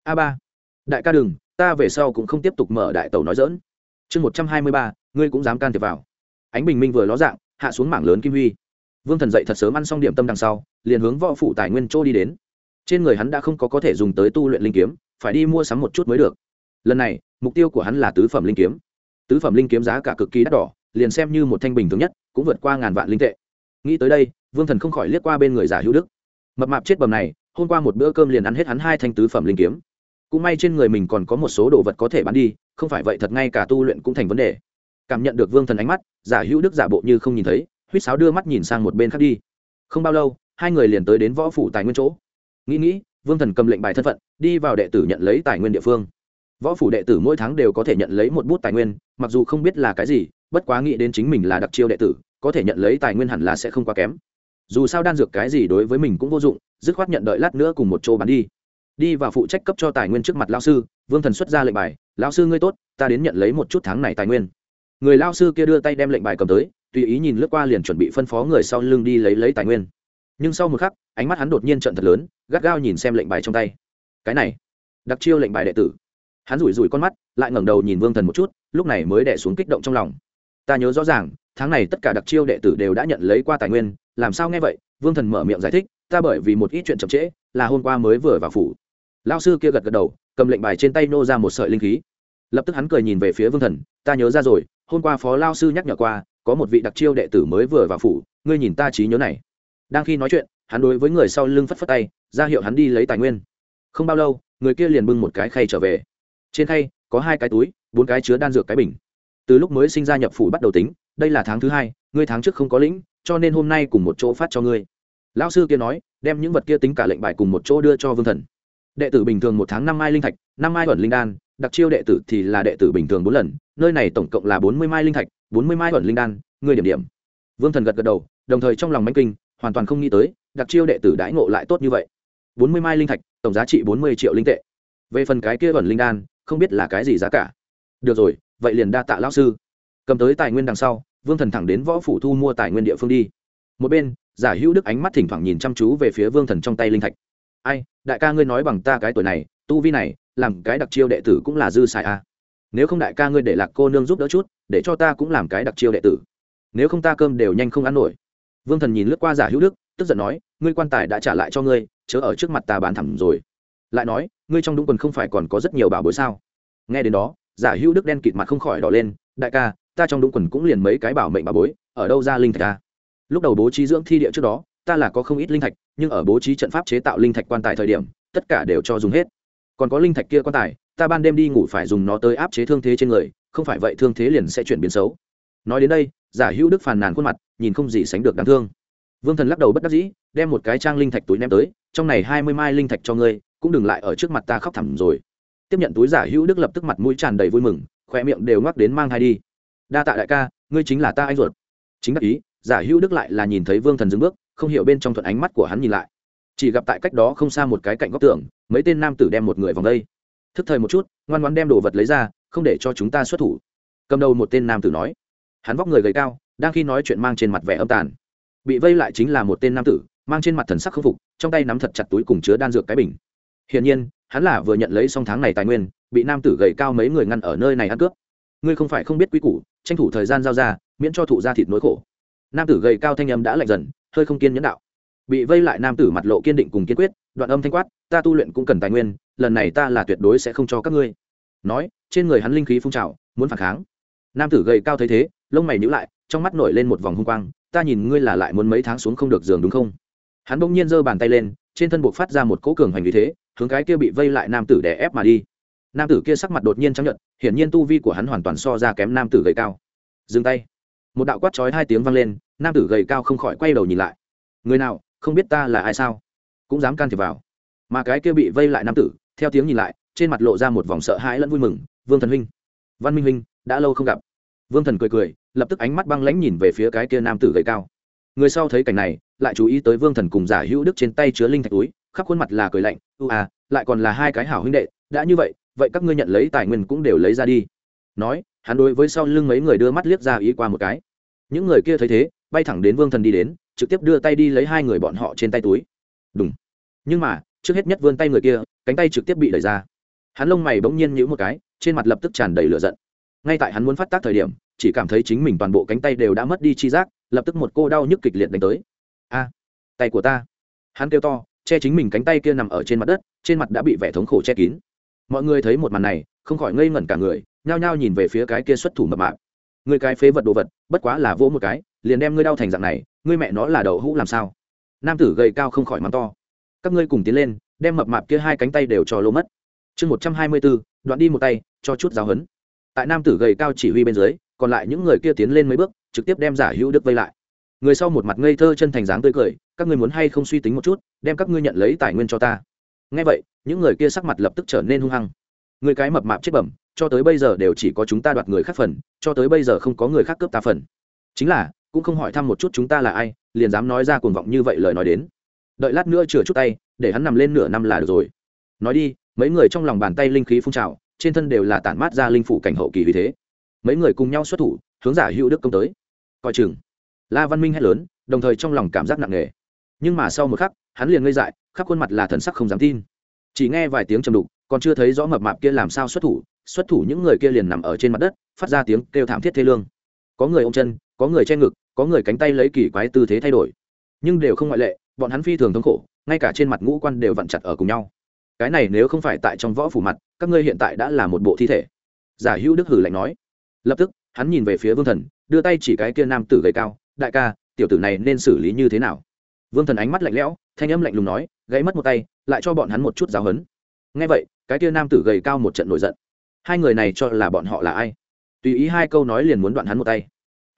a ba! Đại ca đừng, ta về sau cũng không tiếp tục mở đại tàu nói dỡn chương một trăm hai mươi ba, ngươi cũng dám can thiệp vào. Ánh bình minh vừa ló dạng, hạ xuống mảng lớn kim huy. Vương thần dậy thật sớm ăn xong điểm tâm đằng sau, liền hướng võ phụ tài nguyên chỗ đi đến. Trên người hắn đã không có có thể dùng tới tu luyện linh kiếm, phải đi mua sắm một chút mới được. Lần này, mục tiêu của hắn là tứ phẩm linh kiếm. Tứ phẩm linh kiếm giá cả cực kỳ đắt đỏ, liền xem như một thanh bình thường nhất, cũng vượt qua ngàn vạn linh tệ. Nghĩ tới đây, vương thần không khỏi liếc qua bên người giả hữu đức. Mập mạp chết bầm này, hôm qua một bữa cơm liền ăn hết hắn hai thanh tứ phẩm linh kiếm. Cũng may trên người mình còn có một số đồ vật có thể bán đi không phải vậy thật ngay cả tu luyện cũng thành vấn đề. Cảm nhận được vương thần ánh mắt, giả hữu đức giả bộ như không nhìn thấy huýt sáo đưa mắt nhìn sang một bên khác đi. Không bao lâu, hai người liền tới đến võ phủ tài nguyên chỗ. Nghĩ nghĩ, vương thần cầm lệnh bài thân phận, đi vào đệ tử nhận lấy tài nguyên địa phương. Võ phủ đệ tử mỗi tháng đều có thể nhận lấy một bút tài nguyên, mặc dù không biết là cái gì, bất quá nghĩ đến chính mình là đặc chiêu đệ tử, có thể nhận lấy tài nguyên hẳn là sẽ không quá kém. Dù sao đan dược cái gì đối với mình cũng vô dụng, dứt khoát nhận đợi lát nữa cùng một chỗ bán đi. Đi vào phụ trách cấp cho tài nguyên trước mặt lao sư, vương thần xuất ra lệnh bài Lão sư ngươi tốt, ta đến nhận lấy một chút tháng này tài nguyên. Người lao sư kia đưa tay đem lệnh bài cầm tới, tùy ý nhìn lướt qua liền chuẩn bị phân phó người sau lưng đi lấy lấy tài nguyên. Nhưng sau một khắc, ánh mắt hắn đột nhiên trận thật lớn, gắt gao nhìn xem lệnh bài trong tay. Cái này, đặc chiêu lệnh bài đệ tử. Hắn rủi rủi con mắt, lại ngẩng đầu nhìn vương thần một chút, lúc này mới đẻ xuống kích động trong lòng. Ta nhớ rõ ràng, tháng này tất cả đặc chiêu đệ tử đều đã nhận lấy qua tài nguyên, làm sao nghe vậy? Vương thần mở miệng giải thích, ta bởi vì một ít chuyện chậm trễ, là hôm qua mới vừa vào phủ. Lao sư kia gật gật đầu, cầm lệnh bài trên tay nô ra một sợi linh khí lập tức hắn cười nhìn về phía vương thần, ta nhớ ra rồi, hôm qua phó lao sư nhắc nhở qua, có một vị đặc chiêu đệ tử mới vừa vào phủ, ngươi nhìn ta trí nhớ này. Đang khi nói chuyện, hắn đối với người sau lưng phất phất tay, ra hiệu hắn đi lấy tài nguyên. Không bao lâu, người kia liền bưng một cái khay trở về. Trên khay, có hai cái túi, bốn cái chứa đan dược cái bình. Từ lúc mới sinh ra nhập phủ bắt đầu tính, đây là tháng thứ hai, ngươi tháng trước không có lĩnh, cho nên hôm nay cùng một chỗ phát cho ngươi. Lão sư kia nói, đem những vật kia tính cả lệnh bài cùng một chỗ đưa cho vương thần. Đệ tử bình thường một tháng năm mai linh thạch, năm mai ẩn linh đan đặc chiêu đệ tử thì là đệ tử bình thường bốn lần, nơi này tổng cộng là bốn mươi mai linh thạch, bốn mươi mai ẩn linh đan, người điểm điểm. Vương thần gật gật đầu, đồng thời trong lòng mánh kinh, hoàn toàn không nghĩ tới, đặc chiêu đệ tử đãi ngộ lại tốt như vậy. bốn mươi mai linh thạch, tổng giá trị bốn mươi triệu linh tệ. Về phần cái kia ẩn linh đan, không biết là cái gì giá cả. Được rồi, vậy liền đa tạ lão sư. Cầm tới tài nguyên đằng sau, vương thần thẳng đến võ phủ thu mua tài nguyên địa phương đi. Một bên, giả hữu đức ánh mắt thỉnh thoảng nhìn chăm chú về phía vương thần trong tay linh thạch. Ai, đại ca ngươi nói bằng ta cái tuổi này, tu vi này làm cái đặc chiêu đệ tử cũng là dư xài a. À. nếu không đại ca ngươi để lạc cô nương giúp đỡ chút, để cho ta cũng làm cái đặc chiêu đệ tử. Nếu không ta cơm đều nhanh không ăn nổi. Vương thần nhìn lướt qua giả hữu đức, tức giận nói, ngươi quan tài đã trả lại cho ngươi, chớ ở trước mặt ta bán thẳng rồi. Lại nói, ngươi trong đúng quần không phải còn có rất nhiều bảo bối sao? Nghe đến đó, giả hữu đức đen kịt mặt không khỏi đỏ lên, đại ca, ta trong đúng quần cũng liền mấy cái bảo mệnh bảo bối, ở đâu ra linh thạch ta? Lúc đầu bố trí dưỡng thi địa trước đó, ta là có không ít linh thạch, nhưng ở bố trí trận pháp chế tạo linh thạch quan tài thời điểm, tất cả đều cho dùng hết còn có linh thạch kia quan tài, ta ban đêm đi ngủ phải dùng nó tới áp chế thương thế trên người, không phải vậy thương thế liền sẽ chuyển biến xấu. Nói đến đây, giả hữu đức phàn nàn khuôn mặt, nhìn không gì sánh được đáng thương. Vương thần lắc đầu bất đắc dĩ, đem một cái trang linh thạch túi ném tới, trong này hai mươi mai linh thạch cho ngươi, cũng đừng lại ở trước mặt ta khóc thẳm rồi. Tiếp nhận túi giả hữu đức lập tức mặt mũi tràn đầy vui mừng khoe miệng đều ngoắc đến mang hai đi. Đa tạ đại ca, ngươi chính là ta anh ruột. Chính đắc ý, giả hữu đức lại là nhìn thấy vương thần dừng bước, không hiểu bên trong thuận ánh mắt của hắn nhìn lại. Chỉ gặp tại cách đó không xa một cái cạnh góc tường mấy tên nam tử đem một người vòng đây. Thức thời một chút, ngoan ngoan đem đồ vật lấy ra, không để cho chúng ta xuất thủ. Cầm đầu một tên nam tử nói. Hắn vóc người gầy cao, đang khi nói chuyện mang trên mặt vẻ âm tàn. Bị vây lại chính là một tên nam tử, mang trên mặt thần sắc khâm phục, trong tay nắm thật chặt túi cùng chứa đan dược cái bình. Hiển nhiên, hắn là vừa nhận lấy xong tháng này tài nguyên, bị nam tử gầy cao mấy người ngăn ở nơi này ăn cướp. Ngươi không phải không biết quy củ, tranh thủ thời gian giao ra, miễn cho thụ ra thịt nỗi khổ. Nam tử gầy cao thanh âm đã lạnh dần, hơi không kiên nhẫn đạo bị vây lại nam tử mặt lộ kiên định cùng kiên quyết, đoạn âm thanh quát, ta tu luyện cũng cần tài nguyên, lần này ta là tuyệt đối sẽ không cho các ngươi. Nói, trên người hắn linh khí phun trào, muốn phản kháng. Nam tử gầy cao thấy thế, lông mày nhíu lại, trong mắt nổi lên một vòng hung quang, ta nhìn ngươi là lại muốn mấy tháng xuống không được giường đúng không? Hắn bỗng nhiên giơ bàn tay lên, trên thân buộc phát ra một cỗ cường hành vì thế, hướng cái kia bị vây lại nam tử đè ép mà đi. Nam tử kia sắc mặt đột nhiên chấp nhận hiển nhiên tu vi của hắn hoàn toàn so ra kém nam tử gầy cao. Dừng tay. Một đạo quát chói hai tiếng vang lên, nam tử gầy cao không khỏi quay đầu nhìn lại. Người nào? Không biết ta là ai sao? Cũng dám can thiệp vào. Mà cái kia bị vây lại nam tử, theo tiếng nhìn lại, trên mặt lộ ra một vòng sợ hãi lẫn vui mừng, vương thần huynh. Văn minh huynh, đã lâu không gặp. Vương thần cười cười, lập tức ánh mắt băng lãnh nhìn về phía cái kia nam tử gầy cao. Người sau thấy cảnh này, lại chú ý tới vương thần cùng giả hữu đức trên tay chứa linh thạch túi, khắp khuôn mặt là cười lạnh u à lại còn là hai cái hảo huynh đệ, đã như vậy vậy các ngươi nhận lấy tài nguyên cũng đều lấy ra đi. Nói, hắn đối với sau lưng mấy người đưa mắt liếc ra ý qua một cái. Những người kia thấy thế bay thẳng đến vương thần đi đến, trực tiếp đưa tay đi lấy hai người bọn họ trên tay túi. Đúng nhưng mà, trước hết nhất vươn tay người kia, cánh tay trực tiếp bị đẩy ra. Hắn lông mày bỗng nhiên nhữ một cái, trên mặt lập tức tràn đầy lửa giận. Ngay tại hắn muốn phát tác thời điểm, chỉ cảm thấy chính mình toàn bộ cánh tay đều đã mất đi chi giác, lập tức một cô đau nhức kịch liệt đánh tới. A, tay của ta. Hắn kêu to, che chính mình cánh tay kia nằm ở trên mặt đất, trên mặt đã bị vẻ thống khổ che kín. Mọi người thấy một màn này, không khỏi ngây ngẩn cả người, nhao nhao nhìn về phía cái kia xuất thủ mập mạp. Người cái phế vật đồ vật, bất quá là vỗ một cái liền đem ngươi đau thành dạng này, ngươi mẹ nó là đậu hũ làm sao? Nam tử gầy cao không khỏi mắng to. Các ngươi cùng tiến lên, đem mập mạp kia hai cánh tay đều cho lỗ mất. Chương một trăm hai mươi bốn, đoạn đi một tay, cho chút giáo hấn tại nam tử gầy cao chỉ huy bên dưới, còn lại những người kia tiến lên mấy bước, trực tiếp đem giả hữu đức vây lại. Người sau một mặt ngây thơ chân thành dáng tươi cười, các ngươi muốn hay không suy tính một chút, đem các ngươi nhận lấy tài nguyên cho ta. Ngay vậy, những người kia sắc mặt lập tức trở nên hung hăng. Người cái mập mạp chết bẩm, cho tới bây giờ đều chỉ có chúng ta đoạt người khác phần, cho tới bây giờ không có người khác cướp ta phần. Chính là cũng không hỏi thăm một chút chúng ta là ai, liền dám nói ra cuồng vọng như vậy lời nói đến. Đợi lát nữa chừa chút tay, để hắn nằm lên nửa năm là được rồi. Nói đi, mấy người trong lòng bàn tay linh khí phun trào, trên thân đều là tản mát ra linh phủ cảnh hậu kỳ vì thế. Mấy người cùng nhau xuất thủ, hướng giả hữu đức công tới. Coi chừng. La văn minh hét lớn, đồng thời trong lòng cảm giác nặng nề. Nhưng mà sau một khắc, hắn liền ngây dại, khắp khuôn mặt là thần sắc không dám tin. Chỉ nghe vài tiếng trầm đục, còn chưa thấy rõ mập mạp kia làm sao xuất thủ xuất thủ những người kia liền nằm ở trên mặt đất, phát ra tiếng kêu thảm thiết thê lương. Có người ôm chân có người che ngực, có người cánh tay lấy kỳ quái tư thế thay đổi. Nhưng đều không ngoại lệ, bọn hắn phi thường thống khổ, ngay cả trên mặt ngũ quan đều vặn chặt ở cùng nhau. Cái này nếu không phải tại trong võ phủ mặt, các ngươi hiện tại đã là một bộ thi thể. Giả hữu đức hử lạnh nói. Lập tức, hắn nhìn về phía vương thần, đưa tay chỉ cái kia nam tử gầy cao, đại ca, tiểu tử này nên xử lý như thế nào? Vương thần ánh mắt lạnh lẽo, thanh âm lạnh lùng nói, gãy mất một tay, lại cho bọn hắn một chút giáo hấn ngay vậy, cái kia nam tử gầy cao một trận nổi giận. Hai người này cho là bọn họ là ai? Tùy ý hai câu nói liền muốn đoạn hắn một tay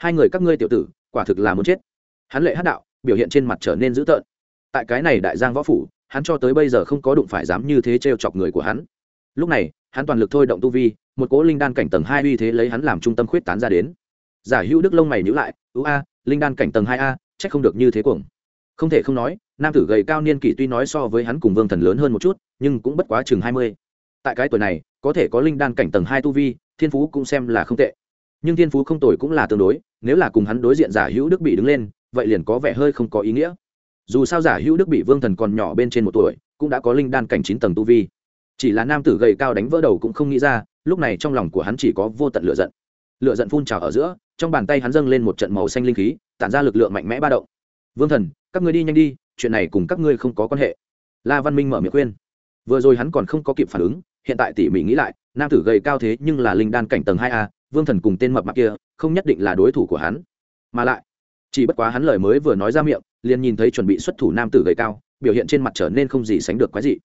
hai người các ngươi tiểu tử, quả thực là muốn chết. Hắn lệ hát đạo, biểu hiện trên mặt trở nên dữ tợn. Tại cái này đại giang võ phủ, hắn cho tới bây giờ không có đụng phải dám như thế t chọc người của hắn. Lúc này, hắn toàn lực thôi động tu vi, một cỗ linh đan cảnh tầng hai uy thế lấy hắn làm trung tâm khuyết tán ra đến. Giả hữu đức lông mày nhữ lại ưu a, linh đan cảnh tầng hai a c h ắ c không được như thế cuồng. Không thể không nói, nam tử gầy cao niên kỷ tuy nói so với hắn cùng vương thần lớn hơn một chút, nhưng cũng bất quá chừng hai mươi. Tại cái tuổi này, có thể có linh đan cảnh tầng hai tu vi, thiên phú cũng xem là không tệ. Nhưng thiên phú không tồi cũng là tương đối nếu là cùng hắn đối diện giả hữu đức bị đứng lên, vậy liền có vẻ hơi không có ý nghĩa. Dù sao giả hữu đức bị vương thần còn nhỏ bên trên một tuổi, cũng đã có linh đan cảnh chín tầng tu vi. Chỉ là nam tử gầy cao đánh vỡ đầu cũng không nghĩ ra, lúc này trong lòng của hắn chỉ có vô tận lựa giận. Lựa giận phun trào ở giữa, trong bàn tay hắn dâng lên một trận màu xanh linh khí, tản ra lực lượng mạnh mẽ ba động. Vương thần, các ngươi đi nhanh đi, chuyện này cùng các ngươi không có quan hệ. La văn minh mở miệng khuyên. Vừa rồi hắn còn không có kịp phản ứng, hiện tại tỉ mỉ nghĩ lại, nam tử gầy cao thế nhưng là linh đan cảnh tầng hai a vương thần cùng tên mập mạp kia, không nhất định là đối thủ của hắn. Mà lại, chỉ bất quá hắn lời mới vừa nói ra miệng, liền nhìn thấy chuẩn bị xuất thủ nam tử gầy cao, biểu hiện trên mặt trở nên không gì sánh được quái dị.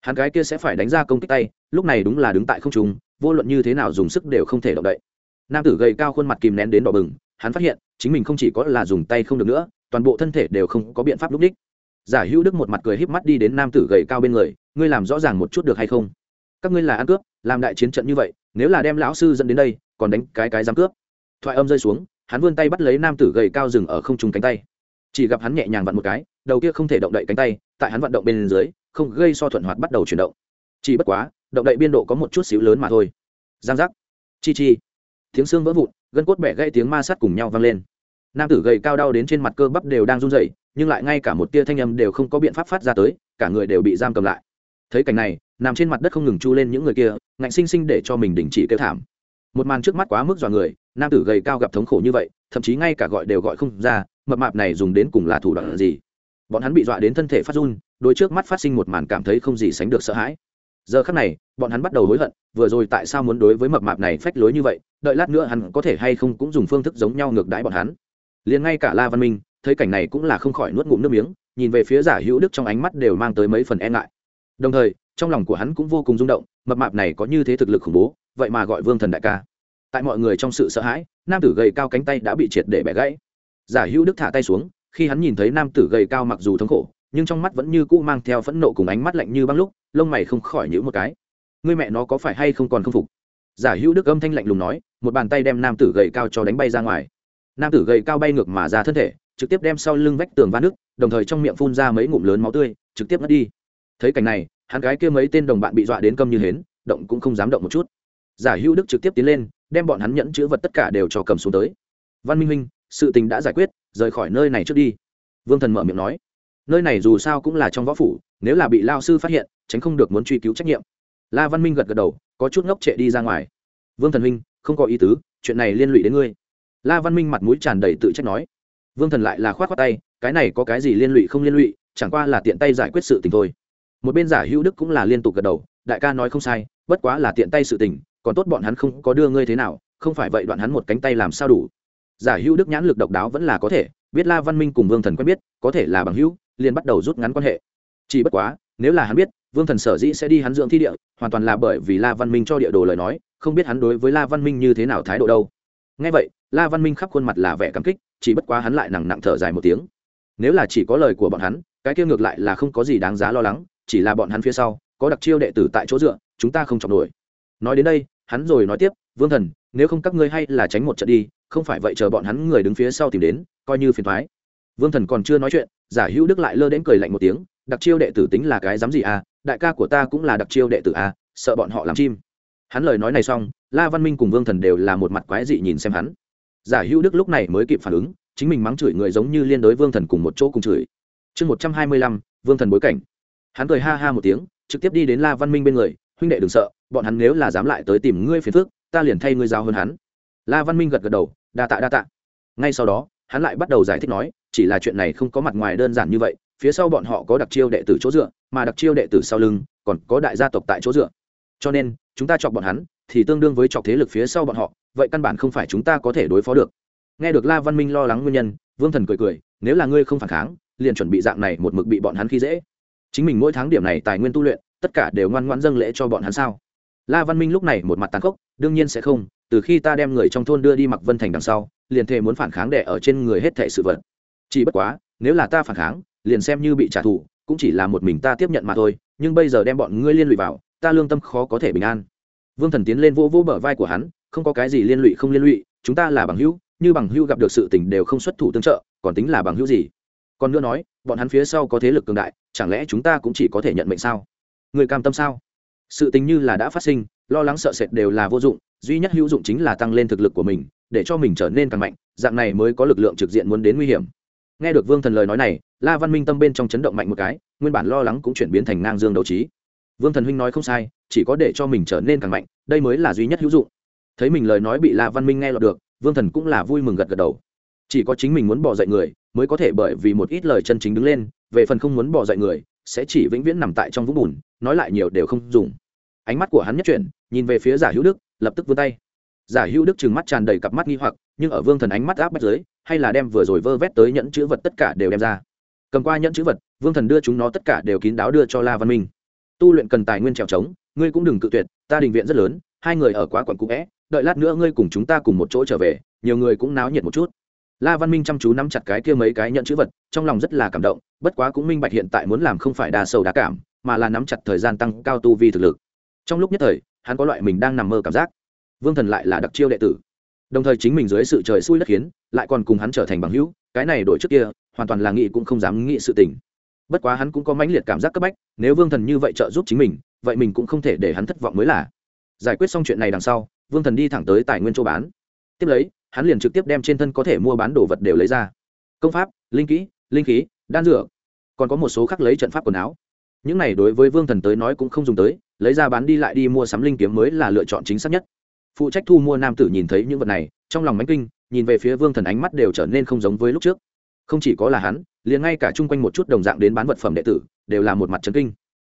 Hắn gái kia sẽ phải đánh ra công kích tay, lúc này đúng là đứng tại không trung, vô luận như thế nào dùng sức đều không thể động đậy. Nam tử gầy cao khuôn mặt kìm nén đến đỏ bừng, hắn phát hiện, chính mình không chỉ có là dùng tay không được nữa, toàn bộ thân thể đều không có biện pháp lúc đích. Giả hữu đức một mặt cười híp mắt đi đến nam tử gầy cao bên người, ngươi làm rõ ràng một chút được hay không? Các ngươi là ăn cướp, làm đại chiến trận như vậy, nếu là đem lão sư dẫn đến đây, còn đánh cái cái dám cướp. Thoại âm rơi xuống, hắn vươn tay bắt lấy nam tử gầy cao rừng ở không trùng cánh tay. Chỉ gặp hắn nhẹ nhàng vặn một cái, đầu kia không thể động đậy cánh tay, tại hắn vận động bên dưới, không gây so thuận hoạt bắt đầu chuyển động. Chỉ bất quá, động đậy biên độ có một chút xíu lớn mà thôi. Giang giác. Chi chi. Tiếng xương vỡ vụn, gân cốt bẻ gãy tiếng ma sát cùng nhau vang lên. Nam tử gầy cao đau đến trên mặt cơ bắp đều đang run rẩy, nhưng lại ngay cả một tia thanh âm đều không có biện pháp phát ra tới, cả người đều bị giam cầm lại. Thấy cảnh này nằm trên mặt đất không ngừng chu lên những người kia, ngạnh sinh sinh để cho mình đình chỉ kêu thảm. Một màn trước mắt quá mức dọa người, nam tử gầy cao gặp thống khổ như vậy, thậm chí ngay cả gọi đều gọi không ra, mập mạp này dùng đến cùng là thủ đoạn gì? Bọn hắn bị dọa đến thân thể phát run, đôi trước mắt phát sinh một màn cảm thấy không gì sánh được sợ hãi. Giờ khắc này, bọn hắn bắt đầu hối hận, vừa rồi tại sao muốn đối với mập mạp này phách lối như vậy, đợi lát nữa hắn có thể hay không cũng dùng phương thức giống nhau ngược đãi bọn hắn. Liền ngay cả la văn minh, thấy cảnh này cũng là không khỏi nuốt ngụm nước miếng, nhìn về phía giả hữu đức trong ánh mắt đều mang tới mấy phần e ngại đồng thời, trong lòng của hắn cũng vô cùng rung động, mập mạp này có như thế thực lực khủng bố, vậy mà gọi vương thần đại ca. Tại mọi người trong sự sợ hãi, nam tử gầy cao cánh tay đã bị triệt để bẻ gãy. Giả hữu đức thả tay xuống, khi hắn nhìn thấy nam tử gầy cao mặc dù thống khổ, nhưng trong mắt vẫn như cũ mang theo phẫn nộ cùng ánh mắt lạnh như băng lúc, lông mày không khỏi nhữ một cái. Người mẹ nó có phải hay không còn không phục? Giả hữu đức âm thanh lạnh lùng nói, một bàn tay đem nam tử gầy cao cho đánh bay ra ngoài. Nam tử gầy cao bay ngược mà ra thân thể, trực tiếp đem sau lưng vách tường va nước đồng thời trong miệng phun ra mấy ngụm lớn máu tươi, trực tiếp mất đi thấy cảnh này, hắn gái kia mấy tên đồng bạn bị dọa đến câm như hến, động cũng không dám động một chút. Giả hữu đức trực tiếp tiến lên, đem bọn hắn nhẫn chữ vật tất cả đều cho cầm xuống tới. Văn minh minh sự tình đã giải quyết, rời khỏi nơi này trước đi. Vương thần mở miệng nói. Nơi này dù sao cũng là trong võ phủ, nếu là bị lao sư phát hiện, tránh không được muốn truy cứu trách nhiệm. La văn minh gật gật đầu, có chút ngốc trệ đi ra ngoài. Vương thần minh không có ý tứ, chuyện này liên lụy đến ngươi. La văn minh mặt mũi tràn đầy tự trách nói. Vương thần lại là k h o á t khoác tay, cái này có cái gì liên lụy không liên lụy, chẳng qua là tiện tay giải quyết sự tình thôi một bên giả hữu đức cũng là liên tục gật đầu, đại ca nói không sai, bất quá là tiện tay sự tình, còn tốt bọn hắn không có đưa ngươi thế nào, không phải vậy đoạn hắn một cánh tay làm sao đủ. Giả hữu đức nhãn lực độc đáo vẫn là có thể, biết la văn minh cùng vương thần quen biết, có thể là bằng hữu, liền bắt đầu rút ngắn quan hệ. Chỉ bất quá, nếu là hắn biết, vương thần sở dĩ sẽ đi hắn dưỡng thi địa, hoàn toàn là bởi vì la văn minh cho địa đồ lời nói, không biết hắn đối với la văn minh như thế nào thái độ đâu. Ngay vậy, la văn minh khắp khuôn mặt là vẻ cảm kích, chỉ bất quá hắn lại nặng nặng thở dài một tiếng. Nếu là chỉ có lời của bọn hắn, cái kia ngược lại là không có gì đáng giá lo lắng chỉ là bọn hắn phía sau, có đặc chiêu đệ tử tại chỗ dựa, chúng ta không chọc nổi. Nói đến đây, hắn rồi nói tiếp, vương thần, nếu không các ngươi hay là tránh một trận đi, không phải vậy chờ bọn hắn người đứng phía sau tìm đến, coi như phiền thoái. Vương thần còn chưa nói chuyện, giả hữu đức lại lơ đến cười lạnh một tiếng, đặc chiêu đệ tử tính là cái dám gì à? Đại ca của ta cũng là đặc chiêu đệ tử à? Sợ bọn họ làm chim. Hắn lời nói này xong, la văn minh cùng vương thần đều là một mặt quái dị nhìn xem hắn. Giả hữu đức lúc này mới kịp phản ứng, chính mình mắng chửi người giống như liên đối vương thần cùng một chỗ cùng chửi. Chương một trăm hai mươi lăm, vương thần bối cảnh hắn cười ha ha một tiếng, trực tiếp đi đến la văn minh bên người, huynh đệ đừng sợ, bọn hắn nếu là dám lại tới tìm ngươi phiền phước ta liền thay ngươi giao hơn hắn. La văn minh gật gật đầu, đa tạ đa tạ. Ngay sau đó, hắn lại bắt đầu giải thích nói, chỉ là chuyện này không có mặt ngoài đơn giản như vậy, phía sau bọn họ có đặc chiêu đệ tử chỗ dựa, mà đặc chiêu đệ tử sau lưng, còn có đại gia tộc tại chỗ dựa. Cho nên, chúng ta chọc bọn hắn, thì tương đương với chọc thế lực phía sau bọn họ, vậy căn bản không phải chúng ta có thể đối phó được. Nghe được la văn minh lo lắng nguyên nhân, vương thần cười cười, nếu là ngươi không phản kháng, liền chuẩn bị dạng này một mực bị bọn hắn khi dễ chính mình mỗi tháng điểm này tài nguyên tu luyện, tất cả đều ngoan ngoãn dâng lễ cho bọn hắn sao? La văn minh lúc này một mặt tàn khốc, đương nhiên sẽ không, từ khi ta đem người trong thôn đưa đi mặc vân thành đằng sau, liền thề muốn phản kháng đẻ ở trên người hết thệ sự vật. Chỉ bất quá, nếu là ta phản kháng, liền xem như bị trả thù, cũng chỉ là một mình ta tiếp nhận mà thôi, nhưng bây giờ đem bọn ngươi liên lụy vào, ta lương tâm khó có thể bình an. Vương thần tiến lên vỗ vỗ bờ vai của hắn, không có cái gì liên lụy không liên lụy, chúng ta là bằng hữu, như bằng hữu gặp được sự tình đều không xuất thủ tương trợ, còn tính là bằng hữu gì? Còn nữa nói bọn hắn phía sau có thế lực cường đại, chẳng lẽ chúng ta cũng chỉ có thể nhận mệnh sao? Người cam tâm sao? Sự tình như là đã phát sinh, lo lắng sợ sệt đều là vô dụng, duy nhất hữu dụng chính là tăng lên thực lực của mình, để cho mình trở nên càng mạnh, dạng này mới có lực lượng trực diện muốn đến nguy hiểm. Nghe được vương thần lời nói này, la văn minh tâm bên trong chấn động mạnh một cái, nguyên bản lo lắng cũng chuyển biến thành ngang dương đấu trí. Vương thần huynh nói không sai, chỉ có để cho mình trở nên càng mạnh, đây mới là duy nhất hữu dụng. Thấy mình lời nói bị la văn minh nghe lọt được, vương thần cũng là vui mừng gật gật đầu. Chỉ có chính mình muốn bỏ dậy người mới có thể bởi vì một ít lời chân chính đứng lên, về phần không muốn bỏ dậy người, sẽ chỉ vĩnh viễn nằm tại trong vũng bùn, nói lại nhiều đều không dùng. Ánh mắt của hắn nhất chuyển, nhìn về phía giả hữu đức, lập tức vươn tay. Giả hữu đức trừng mắt tràn đầy cặp mắt nghi hoặc, nhưng ở vương thần ánh mắt áp bách dưới, hay là đem vừa rồi vơ vét tới nhẫn chữ vật tất cả đều đem ra. Cầm qua nhẫn chữ vật, vương thần đưa chúng nó tất cả đều kín đáo đưa cho la văn minh. Tu luyện cần tài nguyên trèo trống, ngươi cũng đừng cự tuyệt, ta đình viện rất lớn, hai người ở quá quận cũ vẽ, đợi lát nữa ngươi cùng chúng ta cùng một chỗ trở về, nhiều người cũng náo nhiệt một chút la văn minh chăm chú nắm chặt cái kia mấy cái nhận chữ vật, trong lòng rất là cảm động, bất quá cũng minh bạch hiện tại muốn làm không phải đa sầu đa cảm, mà là nắm chặt thời gian tăng cao tu vi thực lực. Trong lúc nhất thời, hắn có loại mình đang nằm mơ cảm giác. Vương thần lại là đặc chiêu đệ tử. Đồng thời chính mình dưới sự trời xui đất khiến, lại còn cùng hắn trở thành bằng hữu, cái này đổi trước kia, hoàn toàn là nghĩ cũng không dám nghĩ sự tình. Bất quá hắn cũng có mãnh liệt cảm giác cấp bách, nếu vương thần như vậy trợ giúp chính mình, vậy mình cũng không thể để hắn thất vọng mới là. Giải quyết xong chuyện này đằng sau, vương thần đi thẳng tới tài nguyên châu bán. Tiếp lấy hắn liền trực tiếp đem trên thân có thể mua bán đồ vật đều lấy ra. Công pháp, linh kỹ, linh khí, đan dược. Còn có một số khác lấy trận pháp quần áo. Những này đối với vương thần tới nói cũng không dùng tới, lấy ra bán đi lại đi mua sắm linh kiếm mới là lựa chọn chính xác nhất. Phụ trách thu mua nam tử nhìn thấy những vật này, trong lòng mánh kinh, nhìn về phía vương thần ánh mắt đều trở nên không giống với lúc trước. Không chỉ có là hắn, liền ngay cả chung quanh một chút đồng dạng đến bán vật phẩm đệ tử, đều là một mặt trấn kinh.